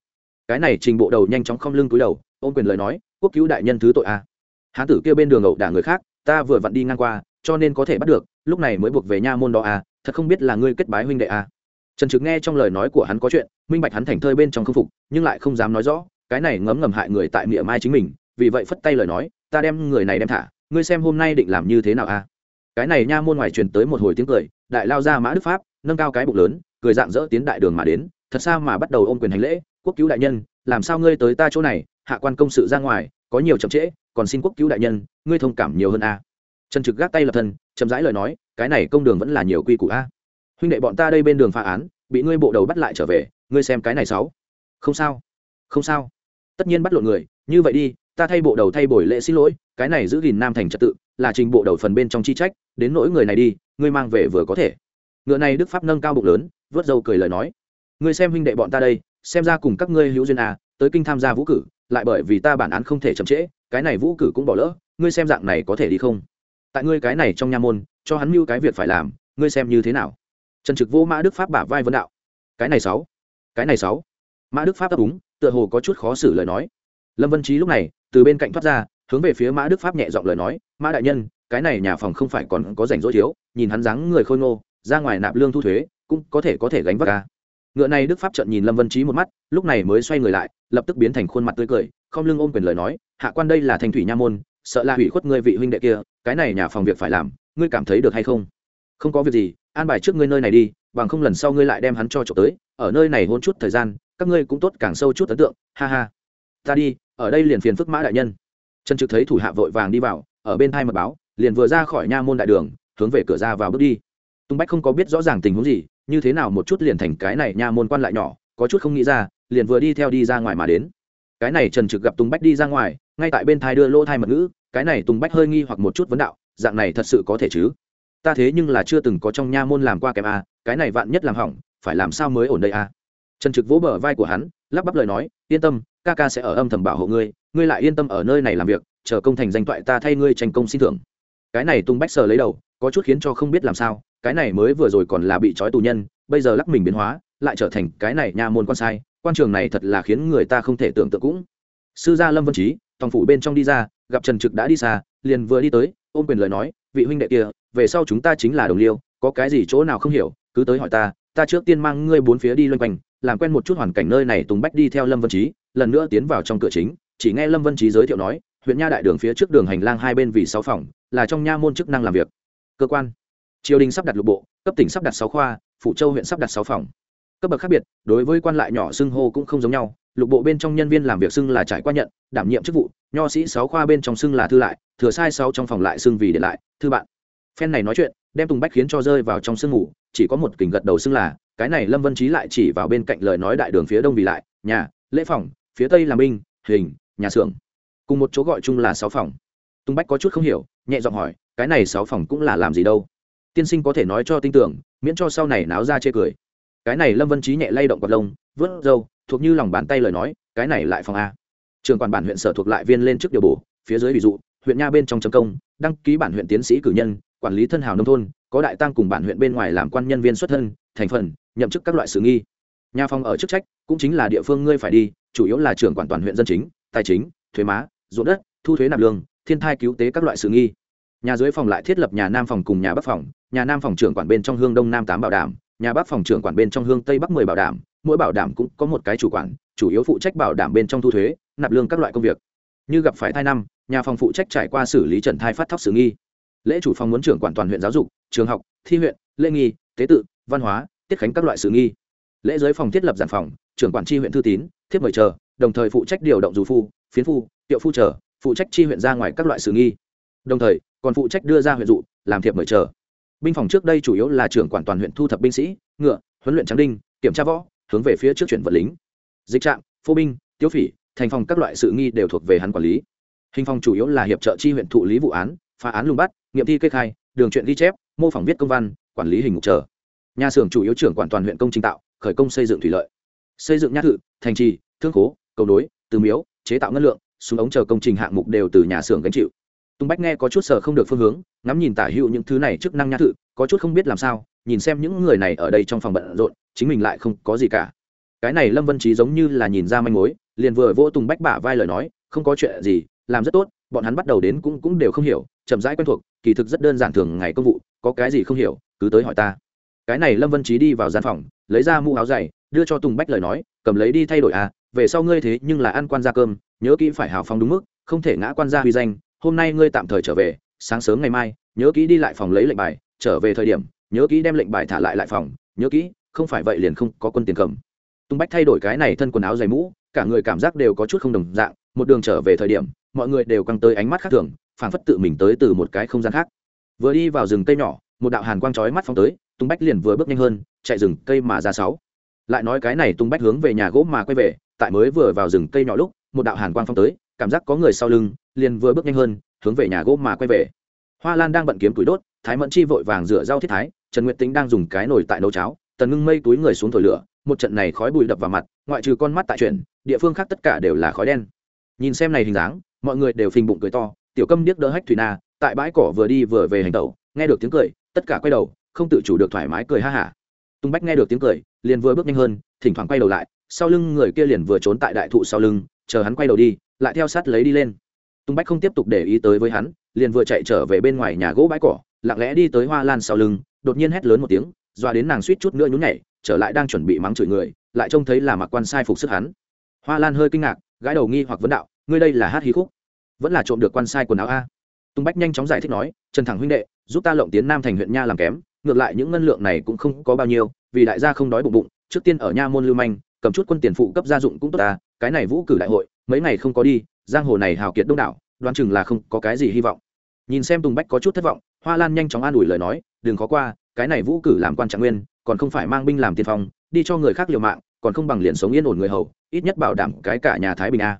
Cái này trình bộ đầu nhanh chóng không lưng túi đầu, ôm quyền lời nói, quốc cứu đại nhân thứ tội a. Hán tử kia bên đường ẩu đả người khác, ta vừa vặn đi ngang qua, cho nên có thể bắt được, lúc này mới buộc về nha môn đó a, thật không biết là ngươi kết bái huynh đệ a. Trần trực nghe trong lời nói của hắn có chuyện, minh bạch hắn thành thơi bên trong k phục, nhưng lại không dám nói rõ, cái này ngấm ngầm hại người tại miệng mai chính mình vì vậy phất tay lời nói, ta đem người này đem thả, ngươi xem hôm nay định làm như thế nào a? Cái này nha môn ngoài truyền tới một hồi tiếng cười, đại lao ra mã đức pháp, nâng cao cái bụng lớn, cười dạng dỡ tiến đại đường mà đến, thật sao mà bắt đầu ôm quyền hành lễ, quốc cứu đại nhân, làm sao ngươi tới ta chỗ này, hạ quan công sự ra ngoài, có nhiều chậm trễ, còn xin quốc cứu đại nhân, ngươi thông cảm nhiều hơn a. Trần trực gác tay lập thân, chậm rãi lời nói, cái này công đường vẫn là nhiều quy củ a. Huynh đệ bọn ta đây bên đường phá án, bị ngươi bộ đầu bắt lại trở về, ngươi xem cái này sáu. Không sao không sao. Tất nhiên bắt lộn người, như vậy đi ta thay bộ đầu thay bồi lễ xin lỗi, cái này giữ gìn nam thành trật tự, là trình bộ đầu phần bên trong chi trách, đến nỗi người này đi, ngươi mang về vừa có thể. Ngựa này đức pháp nâng cao bụng lớn, vớt dâu cười lời nói. Ngươi xem huynh đệ bọn ta đây, xem ra cùng các ngươi hữu duyên à tới kinh tham gia vũ cử, lại bởi vì ta bản án không thể chậm trễ, cái này vũ cử cũng bỏ lỡ, ngươi xem dạng này có thể đi không? Tại ngươi cái này trong nha môn, cho hắn mưu cái việc phải làm, ngươi xem như thế nào? Trần trực vô mã đức pháp bả vai vấn đạo. Cái này sáu. Cái này sáu. Mã đức pháp đáp ứng, tựa hồ có chút khó xử lời nói lâm vân trí lúc này, từ bên cạnh thoát ra, hướng về phía mã đức pháp nhẹ giọng lời nói, mã đại nhân, cái này nhà phòng không phải còn có rảnh rỗi thiếu, nhìn hắn dáng người khôi ngô, ra ngoài nạp lương thu thuế, cũng có thể có thể gánh vác ca. Ngựa này đức pháp trận nhìn lâm vân trí một mắt, lúc này mới xoay người lại, lập tức biến thành khuôn mặt tươi cười, không lưng ôm quyền lời nói, hạ quan đây là thanh thủy nha môn, sợ là hủy khuất ngươi vị huynh đệ kia, cái này nhà phòng việc phải làm, ngươi cảm thấy được hay không? Không có việc gì, an bài trước ngươi nơi này đi, bằng không lần sau ngươi lại đem hắn cho trộm tới, ở nơi này hôn chút thời gian, các ngươi cũng tốt càng sâu chút ấn tượng, ha ha ta đi, ở đây liền phiền phức mã đại nhân. Trần trực thấy thủ hạ vội vàng đi vào, ở bên thai mật báo, liền vừa ra khỏi nha môn đại đường, hướng về cửa ra vào bước đi. Tung bách không có biết rõ ràng tình huống gì, như thế nào một chút liền thành cái này nha môn quan lại nhỏ, có chút không nghĩ ra, liền vừa đi theo đi ra ngoài mà đến. Cái này trần trực gặp tùng bách đi ra ngoài, ngay tại bên thai đưa lỗ thai mật ngữ, cái này tùng bách hơi nghi hoặc một chút vấn đạo, dạng này thật sự có thể chứ? Ta thế nhưng là chưa từng có trong nha môn làm qua kèm a, cái này vạn nhất làm hỏng, phải làm sao mới ổn đây a? Trần trực vỗ bờ vai của hắn lắp bắp lời nói, yên tâm, ca ca sẽ ở âm thầm bảo hộ ngươi ngươi lại yên tâm ở nơi này làm việc, chờ công thành danh toại ta thay ngươi tranh công xin thưởng. Cái này tung bách sờ lấy đầu, có chút khiến cho không biết làm sao, cái này mới vừa rồi còn là bị trói tù nhân, bây giờ lắc mình biến hóa, lại trở thành cái này nha môn quan sai, quan trường này thật là khiến người ta không thể tưởng tượng cũng. Sư gia lâm vân trí tòng phủ bên trong đi ra, gặp trần trực đã đi xa, liền vừa đi tới, ôm quyền lời nói, vị huynh đệ kia, về sau chúng ta chính là đồng liêu, có cái gì chỗ nào không hiểu, cứ tới hỏi ta ta trước tiên mang ngươi bốn phía đi loanh quanh làm quen một chút hoàn cảnh nơi này tùng bách đi theo lâm vân trí, lần nữa tiến vào trong cửa chính, chỉ nghe lâm vân trí giới thiệu nói, huyện nha đại đường phía trước đường hành lang hai bên vì sáu phòng, là trong nha môn chức năng làm việc. Cơ quan. Triều đình sắp đặt lục bộ, cấp tỉnh sắp đặt sáu khoa phụ châu huyện sắp đặt sáu phòng. Cấp bậc khác biệt, đối với quan lại nhỏ xưng hô cũng không giống nhau, lục bộ bên trong nhân viên làm việc xưng là trải qua nhận, đảm nhiệm chức vụ, nho sĩ sáu khoa bên trong xưng là thư lại, thừa sai sáu trong phòng lại xưng vì để lại, thư bạn. Phen này nói chuyện, đem tùng bách khiến cho rơi vào trong sương ngủ chỉ có một kình gật đầu xưng là cái này lâm vân trí lại chỉ vào bên cạnh lời nói đại đường phía đông vì lại, nhà, lễ phòng, phía tây là binh hình, nhà xưởng. Cùng một chỗ gọi chung là sáu phòng. Tùng bách có chút không hiểu, nhẹ giọng hỏi, cái này sáu phòng cũng là làm gì đâu? Tiên sinh có thể nói cho tin tưởng, miễn cho sau này náo ra chê cười. Cái này lâm vân trí nhẹ lay động quạt lông, vớt râu, thuộc như lòng bàn tay lời nói, cái này lại phòng a. Trường quản bản huyện sở thuộc lại viên lên trước điều bổ, phía dưới ví dụ, huyện nha bên trong chấm công, đăng ký bản huyện tiến sĩ cử nhân, quản lý thân hào nông thôn, có đại tăng cùng bản huyện bên ngoài làm quan nhân viên xuất thân thành phần, nhậm chức các loại sự nghi. Nhà phòng ở chức trách cũng chính là địa phương ngươi phải đi, chủ yếu là trưởng quản toàn huyện dân chính, tài chính, thuế má, ruộng đất, thu thuế nạp lương, thiên thai cứu tế các loại sự nghi. Nhà dưới phòng lại thiết lập nhà nam phòng cùng nhà bắc phòng, nhà nam phòng trưởng quản bên trong hương đông nam tám bảo đảm, nhà bắc phòng trưởng quản bên trong hương tây bắc mười bảo đảm, mỗi bảo đảm cũng có một cái chủ quản, chủ yếu phụ trách bảo đảm bên trong thu thuế, nạp lương các loại công việc. Như gặp phải thai năm, nhà phòng phụ trách trải qua xử lý trần thai phát thóc sự nghi. Lễ chủ phòng muốn trưởng quản toàn huyện giáo dục, trường học, thi huyện, lễ nghi, tế tự văn hóa, tiết khánh các loại sự nghi. Lễ giới phòng thiết lập giản phòng, trưởng quản tri huyện thư tín thiết mời chờ, đồng thời phụ trách điều động dù phu, phiến phu, tiệu phu chờ, phụ trách chi huyện ra ngoài các loại sự nghi. Đồng thời, còn phụ trách đưa ra huyện dụ, làm thiệp mời chờ. Binh phòng trước đây chủ yếu là trưởng quản toàn huyện thu thập binh sĩ, ngựa, huấn luyện tráng đinh, kiểm tra võ, hướng về phía trước chuyển vật lính. Dịch trạm, phô binh tiêu phỉ, thành phòng các loại sự nghi đều thuộc về hắn quản lý. Hình phòng chủ yếu là hiệp trợ chi huyện thụ lý vụ án, phá án lùng bắt, nghiệm thi kê khai, đường chuyện ghi chép, mô phỏng viết công văn, quản lý hình mục chờ nhà xưởng chủ yếu trưởng quản toàn huyện công trình tạo, khởi công xây dựng thủy lợi. Xây dựng nhát thự, thành trì, thương khố, cầu đối từ miếu, chế tạo ngân lượng, súng ống chờ công trình hạng mục đều từ nhà xưởng gánh chịu. Tùng bách nghe có chút sợ không được phương hướng, ngắm nhìn tả hữu những thứ này chức năng nhát thự, có chút không biết làm sao, nhìn xem những người này ở đây trong phòng bận rộn, chính mình lại không có gì cả. Cái này lâm vân trí giống như là nhìn ra manh mối, liền vừa vỗ tùng bách bả vai lời nói, không có chuyện gì, làm rất tốt, bọn hắn bắt đầu đến cũng cũng đều không hiểu, chậm rãi quen thuộc, kỳ thực rất đơn giản thường ngày công vụ, có cái gì không hiểu, cứ tới hỏi ta cái này lâm vân trí đi vào gian phòng, lấy ra mũ áo dày, đưa cho tùng bách lời nói, cầm lấy đi thay đổi à về sau ngươi thế nhưng là ăn quan gia cơm, nhớ kỹ phải hào phóng đúng mức, không thể ngã quan gia huy danh, hôm nay ngươi tạm thời trở về, sáng sớm ngày mai, nhớ kỹ đi lại phòng lấy lệnh bài, trở về thời điểm, nhớ kỹ đem lệnh bài thả lại lại phòng, nhớ kỹ, không phải vậy liền không có quân tiền cầm. Tung bách thay đổi cái này thân quần áo dày mũ, cả người cảm giác đều có chút không đồng dạng, một đường trở về thời điểm, mọi người đều căng tới ánh mắt khác thường, phảng phất tự mình tới từ một cái không gian khác. Vừa đi vào rừng cây nhỏ, một đạo hàn quang chói mắt phóng tới tung bách liền vừa bước nhanh hơn, chạy rừng cây mà ra sáu. Lại nói cái này tung bách hướng về nhà gỗ mà quay về, tại mới vừa vào rừng cây nhỏ lúc, một đạo hàn quang phong tới, cảm giác có người sau lưng, liền vừa bước nhanh hơn, hướng về nhà gỗ mà quay về. Hoa lan đang bận kiếm túi đốt, thái mẫn chi vội vàng rửa rau thiết thái, trần nguyệt tính đang dùng cái nồi tại nấu cháo, tần ngưng mây túi người xuống thổi lửa, một trận này khói bụi đập vào mặt, ngoại trừ con mắt tại chuyển, địa phương khác tất cả đều là khói đen. Nhìn xem này hình dáng, mọi người đều phình bụng cười to, tiểu câm điếc đỡ hách thủy na, tại bãi cỏ vừa đi vừa về hành tẩu, nghe được tiếng cười, tất cả quay đầu không tự chủ được thoải mái cười ha hả. Tung bách nghe được tiếng cười, liền vừa bước nhanh hơn, thỉnh thoảng quay đầu lại, sau lưng người kia liền vừa trốn tại đại thụ sau lưng, chờ hắn quay đầu đi, lại theo sát lấy đi lên. Tung bách không tiếp tục để ý tới với hắn, liền vừa chạy trở về bên ngoài nhà gỗ bãi cỏ, lặng lẽ đi tới hoa lan sau lưng, đột nhiên hét lớn một tiếng doa đến nàng suýt chút nữa nhún nhảy, trở lại đang chuẩn bị mắng chửi người, lại trông thấy là mặc quan sai phục sức hắn. Hoa lan hơi kinh ngạc gái đầu nghi hoặc vấn đạo, ngươi đây là hát hí khúc? Vẫn là trộm được quan sai quần áo a? Tung bách nhanh chóng giải thích nói, trần thẳng huynh đệ, giúp ta lộng tiến nam thành huyện nha làm kém ngược lại những ngân lượng này cũng không có bao nhiêu, vì đại gia không đói bụng bụng, trước tiên ở nha môn lưu manh, cầm chút quân tiền phụ cấp gia dụng cũng tốt ta, cái này vũ cử đại hội, mấy ngày không có đi, giang hồ này hào kiệt đông đảo, đoán chừng là không có cái gì hy vọng. Nhìn xem tùng bách có chút thất vọng, hoa lan nhanh chóng an ủi lời nói, đừng khó qua, cái này vũ cử làm quan trạng nguyên, còn không phải mang binh làm tiên phong, đi cho người khác liều mạng, còn không bằng liền sống yên ổn người hầu, ít nhất bảo đảm cái cả nhà thái bình a.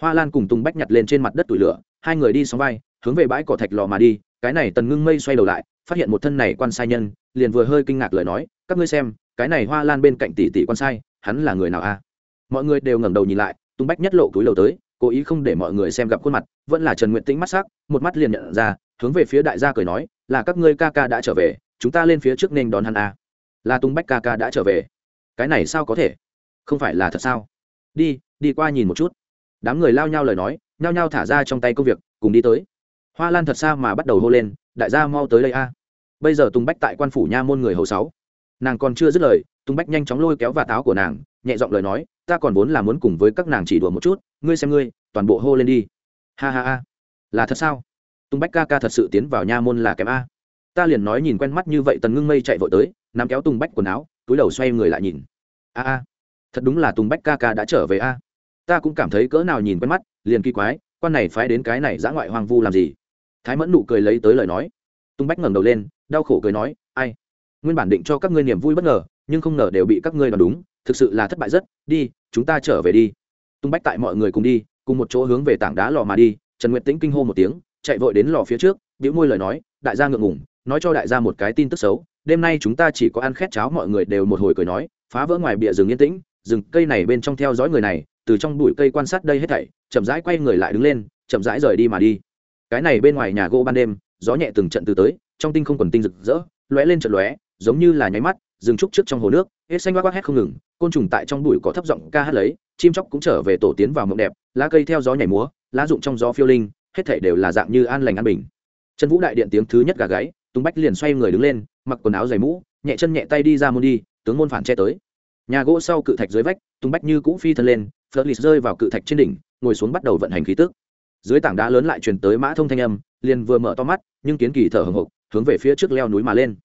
Hoa lan cùng tùng bách nhặt lên trên mặt đất tủi lửa, hai người đi sóng vai, hướng về bãi cỏ thạch lò mà đi, cái này tần ngưng mây xoay đầu lại phát hiện một thân này quan sai nhân, liền vừa hơi kinh ngạc lời nói, các ngươi xem, cái này hoa lan bên cạnh tỷ tỷ quan sai, hắn là người nào a? Mọi người đều ngẩng đầu nhìn lại tung bách nhất lộ túi đầu tới, cố ý không để mọi người xem gặp khuôn mặt, vẫn là trần nguyện tĩnh mắt sắc, một mắt liền nhận ra, hướng về phía đại gia cười nói, là các ngươi ca ca đã trở về, chúng ta lên phía trước nên đón hắn a. Là tung bách ca ca đã trở về. Cái này sao có thể? Không phải là thật sao? Đi đi qua nhìn một chút. Đám người lao nhau lời nói nhao nhao thả ra trong tay công việc, cùng đi tới. Hoa lan thật xa mà bắt đầu hô lên đại gia mau tới đây a. Bây giờ tùng bách tại quan phủ nha môn người hầu sáu. Nàng còn chưa dứt lời, tùng bách nhanh chóng lôi kéo và táo của nàng, nhẹ giọng lời nói, ta còn vốn là muốn cùng với các nàng chỉ đùa một chút, ngươi xem ngươi, toàn bộ hô lên đi. Ha ha ha. Là thật sao? Tùng bách ca ca thật sự tiến vào nha môn là kém a. Ta liền nói nhìn quen mắt như vậy tần ngưng mây chạy vội tới, nắm kéo tùng bách quần áo, túi đầu xoay người lại nhìn. A a. Thật đúng là tùng bách ca ca đã trở về a. Ta cũng cảm thấy cỡ nào nhìn quen mắt, liền kỳ quái, quan này phái đến cái này giã ngoại hoang vu làm gì? Thái mẫn nụ cười lấy tới lời nói. Tung bách ngẩng đầu lên, đau khổ cười nói, ai? Nguyên bản định cho các ngươi niềm vui bất ngờ, nhưng không ngờ đều bị các ngươi đoán đúng, thực sự là thất bại rất, đi, chúng ta trở về đi. Tung bách tại mọi người cùng đi, cùng một chỗ hướng về tảng đá lò mà đi, trần nguyệt tĩnh kinh hô một tiếng, chạy vội đến lò phía trước biểu môi lời nói, đại gia ngượng ngủng nói cho đại gia một cái tin tức xấu, đêm nay chúng ta chỉ có ăn khét cháo mọi người đều một hồi cười nói, phá vỡ ngoài bìa rừng yên tĩnh, rừng cây này bên trong theo dõi người này, từ trong bụi cây quan sát đây hết thảy, chậm rãi quay người lại đứng lên, chậm rãi rời đi mà đi cái này bên ngoài nhà gỗ ban đêm, gió nhẹ từng trận từ tới, trong tinh không còn tinh rực rỡ, lóe lên trận lóe, giống như là nháy mắt dừng trúc trước trong hồ nước, hết xanh quắc quắc hét không ngừng, côn trùng tại trong bụi có thấp giọng ca hát lấy, chim chóc cũng trở về tổ tiến vào mộng đẹp, lá cây theo gió nhảy múa, lá rụng trong gió phiêu linh, hết thảy đều là dạng như an lành an bình. Chân vũ đại điện tiếng thứ nhất gà gáy tung bách liền xoay người đứng lên, mặc quần áo dày mũ, nhẹ chân nhẹ tay đi ra môn đi, tướng môn phản che tới. Nhà gỗ sau cự thạch dưới vách tung bách như cũ phi thân lên phớt lì rơi vào cự thạch trên đỉnh, ngồi xuống bắt đầu vận hành khí tức dưới tảng đá lớn lại truyền tới mã thông thanh âm, liền vừa mở to mắt, nhưng kiến kỳ thở hồng hộc, hướng về phía trước leo núi mà lên.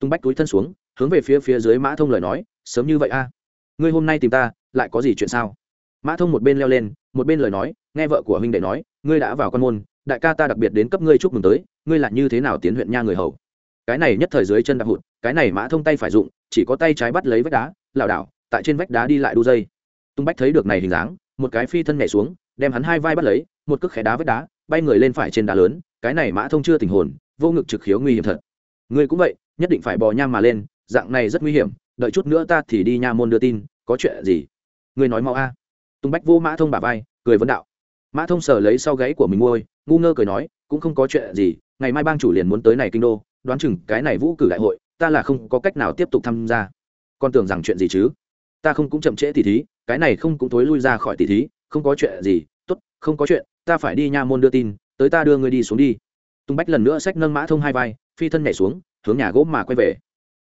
Tung bách túi thân xuống, hướng về phía phía dưới mã thông lời nói, sớm như vậy a, ngươi hôm nay tìm ta, lại có gì chuyện sao? Mã thông một bên leo lên, một bên lời nói, nghe vợ của huynh đệ nói, ngươi đã vào con môn, đại ca ta đặc biệt đến cấp ngươi chúc mừng tới, ngươi là như thế nào tiến huyện nha người hầu? Cái này nhất thời dưới chân đạp hụt, cái này mã thông tay phải dụng, chỉ có tay trái bắt lấy vách đá, lảo đảo, tại trên vách đá đi lại đu dây. Tung bách thấy được này hình dáng, một cái phi thân nhảy xuống, đem hắn hai vai bắt lấy một cước khẽ đá vết đá, bay người lên phải trên đá lớn, cái này mã thông chưa tình hồn, vô ngực trực khiếu nguy hiểm thật. Ngươi cũng vậy, nhất định phải bò nham mà lên, dạng này rất nguy hiểm, đợi chút nữa ta thì đi nha môn đưa tin, có chuyện gì? Ngươi nói mau a. Tung bách vô mã thông bà vai, cười vấn đạo. Mã thông sờ lấy sau gáy của mình ngôi, ngu ngơ cười nói, cũng không có chuyện gì, ngày mai bang chủ liền muốn tới này kinh đô, đoán chừng cái này vũ cử đại hội, ta là không có cách nào tiếp tục tham gia. Con tưởng rằng chuyện gì chứ? Ta không cũng chậm trễ tỷ thí, cái này không cũng thối lui ra khỏi tỷ thí, không có chuyện gì, tốt, không có chuyện ta phải đi nha môn đưa tin, tới ta đưa ngươi đi xuống đi. Tung bách lần nữa xách nâng mã thông hai vai, phi thân nhảy xuống, hướng nhà gỗ mà quay về.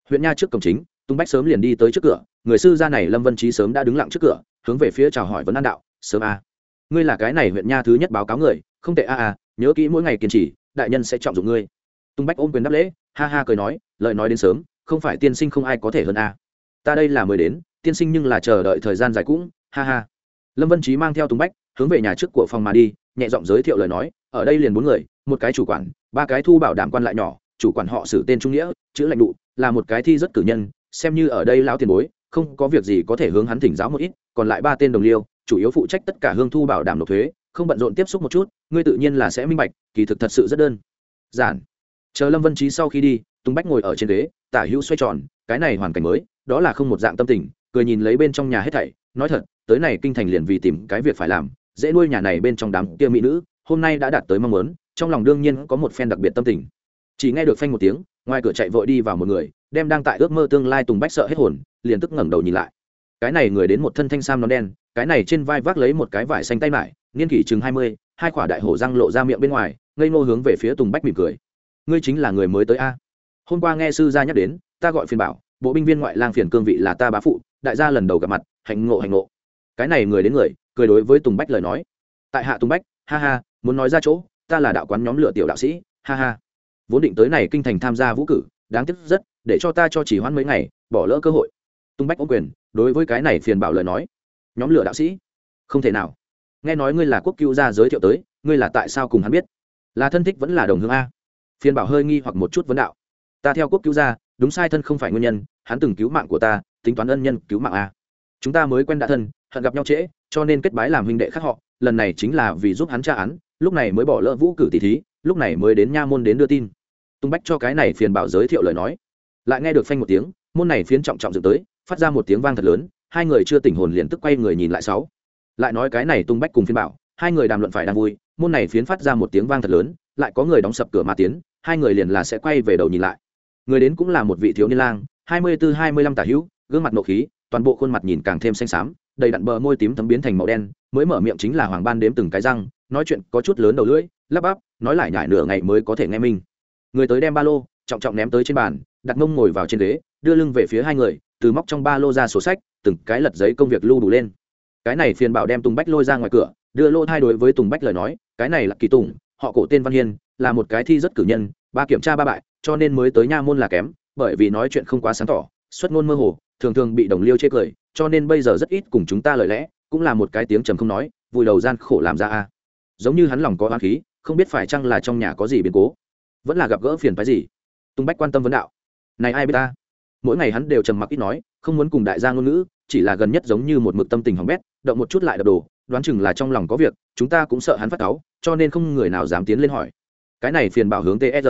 Huyện nha trước cổng chính, tung bách sớm liền đi tới trước cửa, người sư gia này lâm vân trí sớm đã đứng lặng trước cửa, hướng về phía chào hỏi vấn an đạo, sớm a, ngươi là cái này huyện nha thứ nhất báo cáo người, không tệ a a, nhớ kỹ mỗi ngày kiên trì, đại nhân sẽ trọng dụng ngươi. Tung bách ôm quyền đáp lễ, ha ha cười nói, lời nói đến sớm, không phải tiên sinh không ai có thể hơn a. Ta đây là mới đến, tiên sinh nhưng là chờ đợi thời gian dài cũng, ha ha. Lâm vân trí mang theo tùng bách, hướng về nhà trước của phòng mà đi nhẹ giọng giới thiệu lời nói, ở đây liền bốn người, một cái chủ quản, ba cái thu bảo đảm quan lại nhỏ, chủ quản họ xử tên trung nghĩa, chữ lãnh đụ, là một cái thi rất cử nhân, xem như ở đây lao tiền bối, không có việc gì có thể hướng hắn thỉnh giáo một ít, còn lại ba tên đồng liêu, chủ yếu phụ trách tất cả hương thu bảo đảm nộp thuế, không bận rộn tiếp xúc một chút, ngươi tự nhiên là sẽ minh bạch, kỳ thực thật sự rất đơn giản. Chờ lâm vân trí sau khi đi, tùng bách ngồi ở trên ghế, tả hữu xoay tròn, cái này hoàn cảnh mới, đó là không một dạng tâm tình, cười nhìn lấy bên trong nhà hết thảy, nói thật, tới này kinh thành liền vì tìm cái việc phải làm dễ nuôi nhà này bên trong đám kia mỹ nữ, hôm nay đã đạt tới mong muốn, trong lòng đương nhiên có một phen đặc biệt tâm tình. Chỉ nghe được phanh một tiếng, ngoài cửa chạy vội đi vào một người, đem đang tại ước mơ tương lai tùng bách sợ hết hồn, liền tức ngẩng đầu nhìn lại. Cái này người đến một thân thanh sam nón đen, cái này trên vai vác lấy một cái vải xanh tay mải, niên kỷ chừng hai mươi, hai quả đại hổ răng lộ ra miệng bên ngoài, ngây ngô hướng về phía tùng bách mỉm cười. Ngươi chính là người mới tới a. Hôm qua nghe sư gia nhắc đến, ta gọi phiền bảo, bộ binh viên ngoại lang phiền cương vị là ta bá phụ, đại gia lần đầu gặp mặt, hạnh ngộ hạnh ngộ. Cái này người đến người cười đối với tùng bách lời nói. Tại hạ tùng bách, ha ha, muốn nói ra chỗ, ta là đạo quán nhóm lửa tiểu đạo sĩ, ha ha. Vốn định tới này kinh thành tham gia vũ cử, đáng tiếc rất, để cho ta cho chỉ hoãn mấy ngày, bỏ lỡ cơ hội. Tùng bách ô quyền, đối với cái này phiền bảo lời nói. Nhóm lửa đạo sĩ, không thể nào. Nghe nói ngươi là quốc cứu gia giới thiệu tới, ngươi là tại sao cùng hắn biết? Là thân thích vẫn là đồng hương a? Phiền bảo hơi nghi hoặc một chút vấn đạo. Ta theo quốc cứu gia, đúng sai thân không phải nguyên nhân, hắn từng cứu mạng của ta, tính toán ân nhân cứu mạng a. Chúng ta mới quen đã thân, hận gặp nhau trễ cho nên kết bái làm huynh đệ khác họ, lần này chính là vì giúp hắn tra án, lúc này mới bỏ lỡ vũ cử tỷ thí, lúc này mới đến nha môn đến đưa tin. Tung bách cho cái này phiền bảo giới thiệu lời nói. Lại nghe được phanh một tiếng, môn này phiến trọng trọng dựng tới, phát ra một tiếng vang thật lớn, hai người chưa tỉnh hồn liền tức quay người nhìn lại sáu. Lại nói cái này tung bách cùng phiên bảo, hai người đàm luận phải đang vui, môn này phiến phát ra một tiếng vang thật lớn, lại có người đóng sập cửa mà tiến, hai người liền là sẽ quay về đầu nhìn lại. Người đến cũng là một vị thiếu niên lang, hai mươi tư hai mươi lăm tả hữu, gương mặt nộ khí, toàn bộ khuôn mặt nhìn càng thêm xanh xám đầy đặn bờ môi tím thấm biến thành màu đen, mới mở miệng chính là hoàng ban đếm từng cái răng, nói chuyện có chút lớn đầu lưỡi, lắp bắp, nói lại nhải nửa ngày mới có thể nghe mình. Người tới đem ba lô, trọng trọng ném tới trên bàn, đặt mông ngồi vào trên ghế, đưa lưng về phía hai người, từ móc trong ba lô ra sổ sách, từng cái lật giấy công việc lưu đủ lên. Cái này phiền bảo đem tùng bách lôi ra ngoài cửa, đưa lô thay đối với tùng bách lời nói, cái này là kỳ tùng, họ cổ tên văn hiên, là một cái thi rất cử nhân, ba kiểm tra ba bại, cho nên mới tới nha môn là kém, bởi vì nói chuyện không quá sáng tỏ, xuất ngôn mơ hồ, thường thường bị đồng liêu chê cười cho nên bây giờ rất ít cùng chúng ta lời lẽ, cũng là một cái tiếng trầm không nói, vùi đầu gian khổ làm ra a. Giống như hắn lòng có oán khí, không biết phải chăng là trong nhà có gì biến cố. Vẫn là gặp gỡ phiền phái gì? Tung bách quan tâm vấn đạo. Này ai biết ta? Mỗi ngày hắn đều trầm mặc ít nói, không muốn cùng đại gia ngôn ngữ, chỉ là gần nhất giống như một mực tâm tình hỏng bét, động một chút lại đập đồ, đoán chừng là trong lòng có việc, chúng ta cũng sợ hắn phát cáu, cho nên không người nào dám tiến lên hỏi. Cái này phiền bảo hướng tsr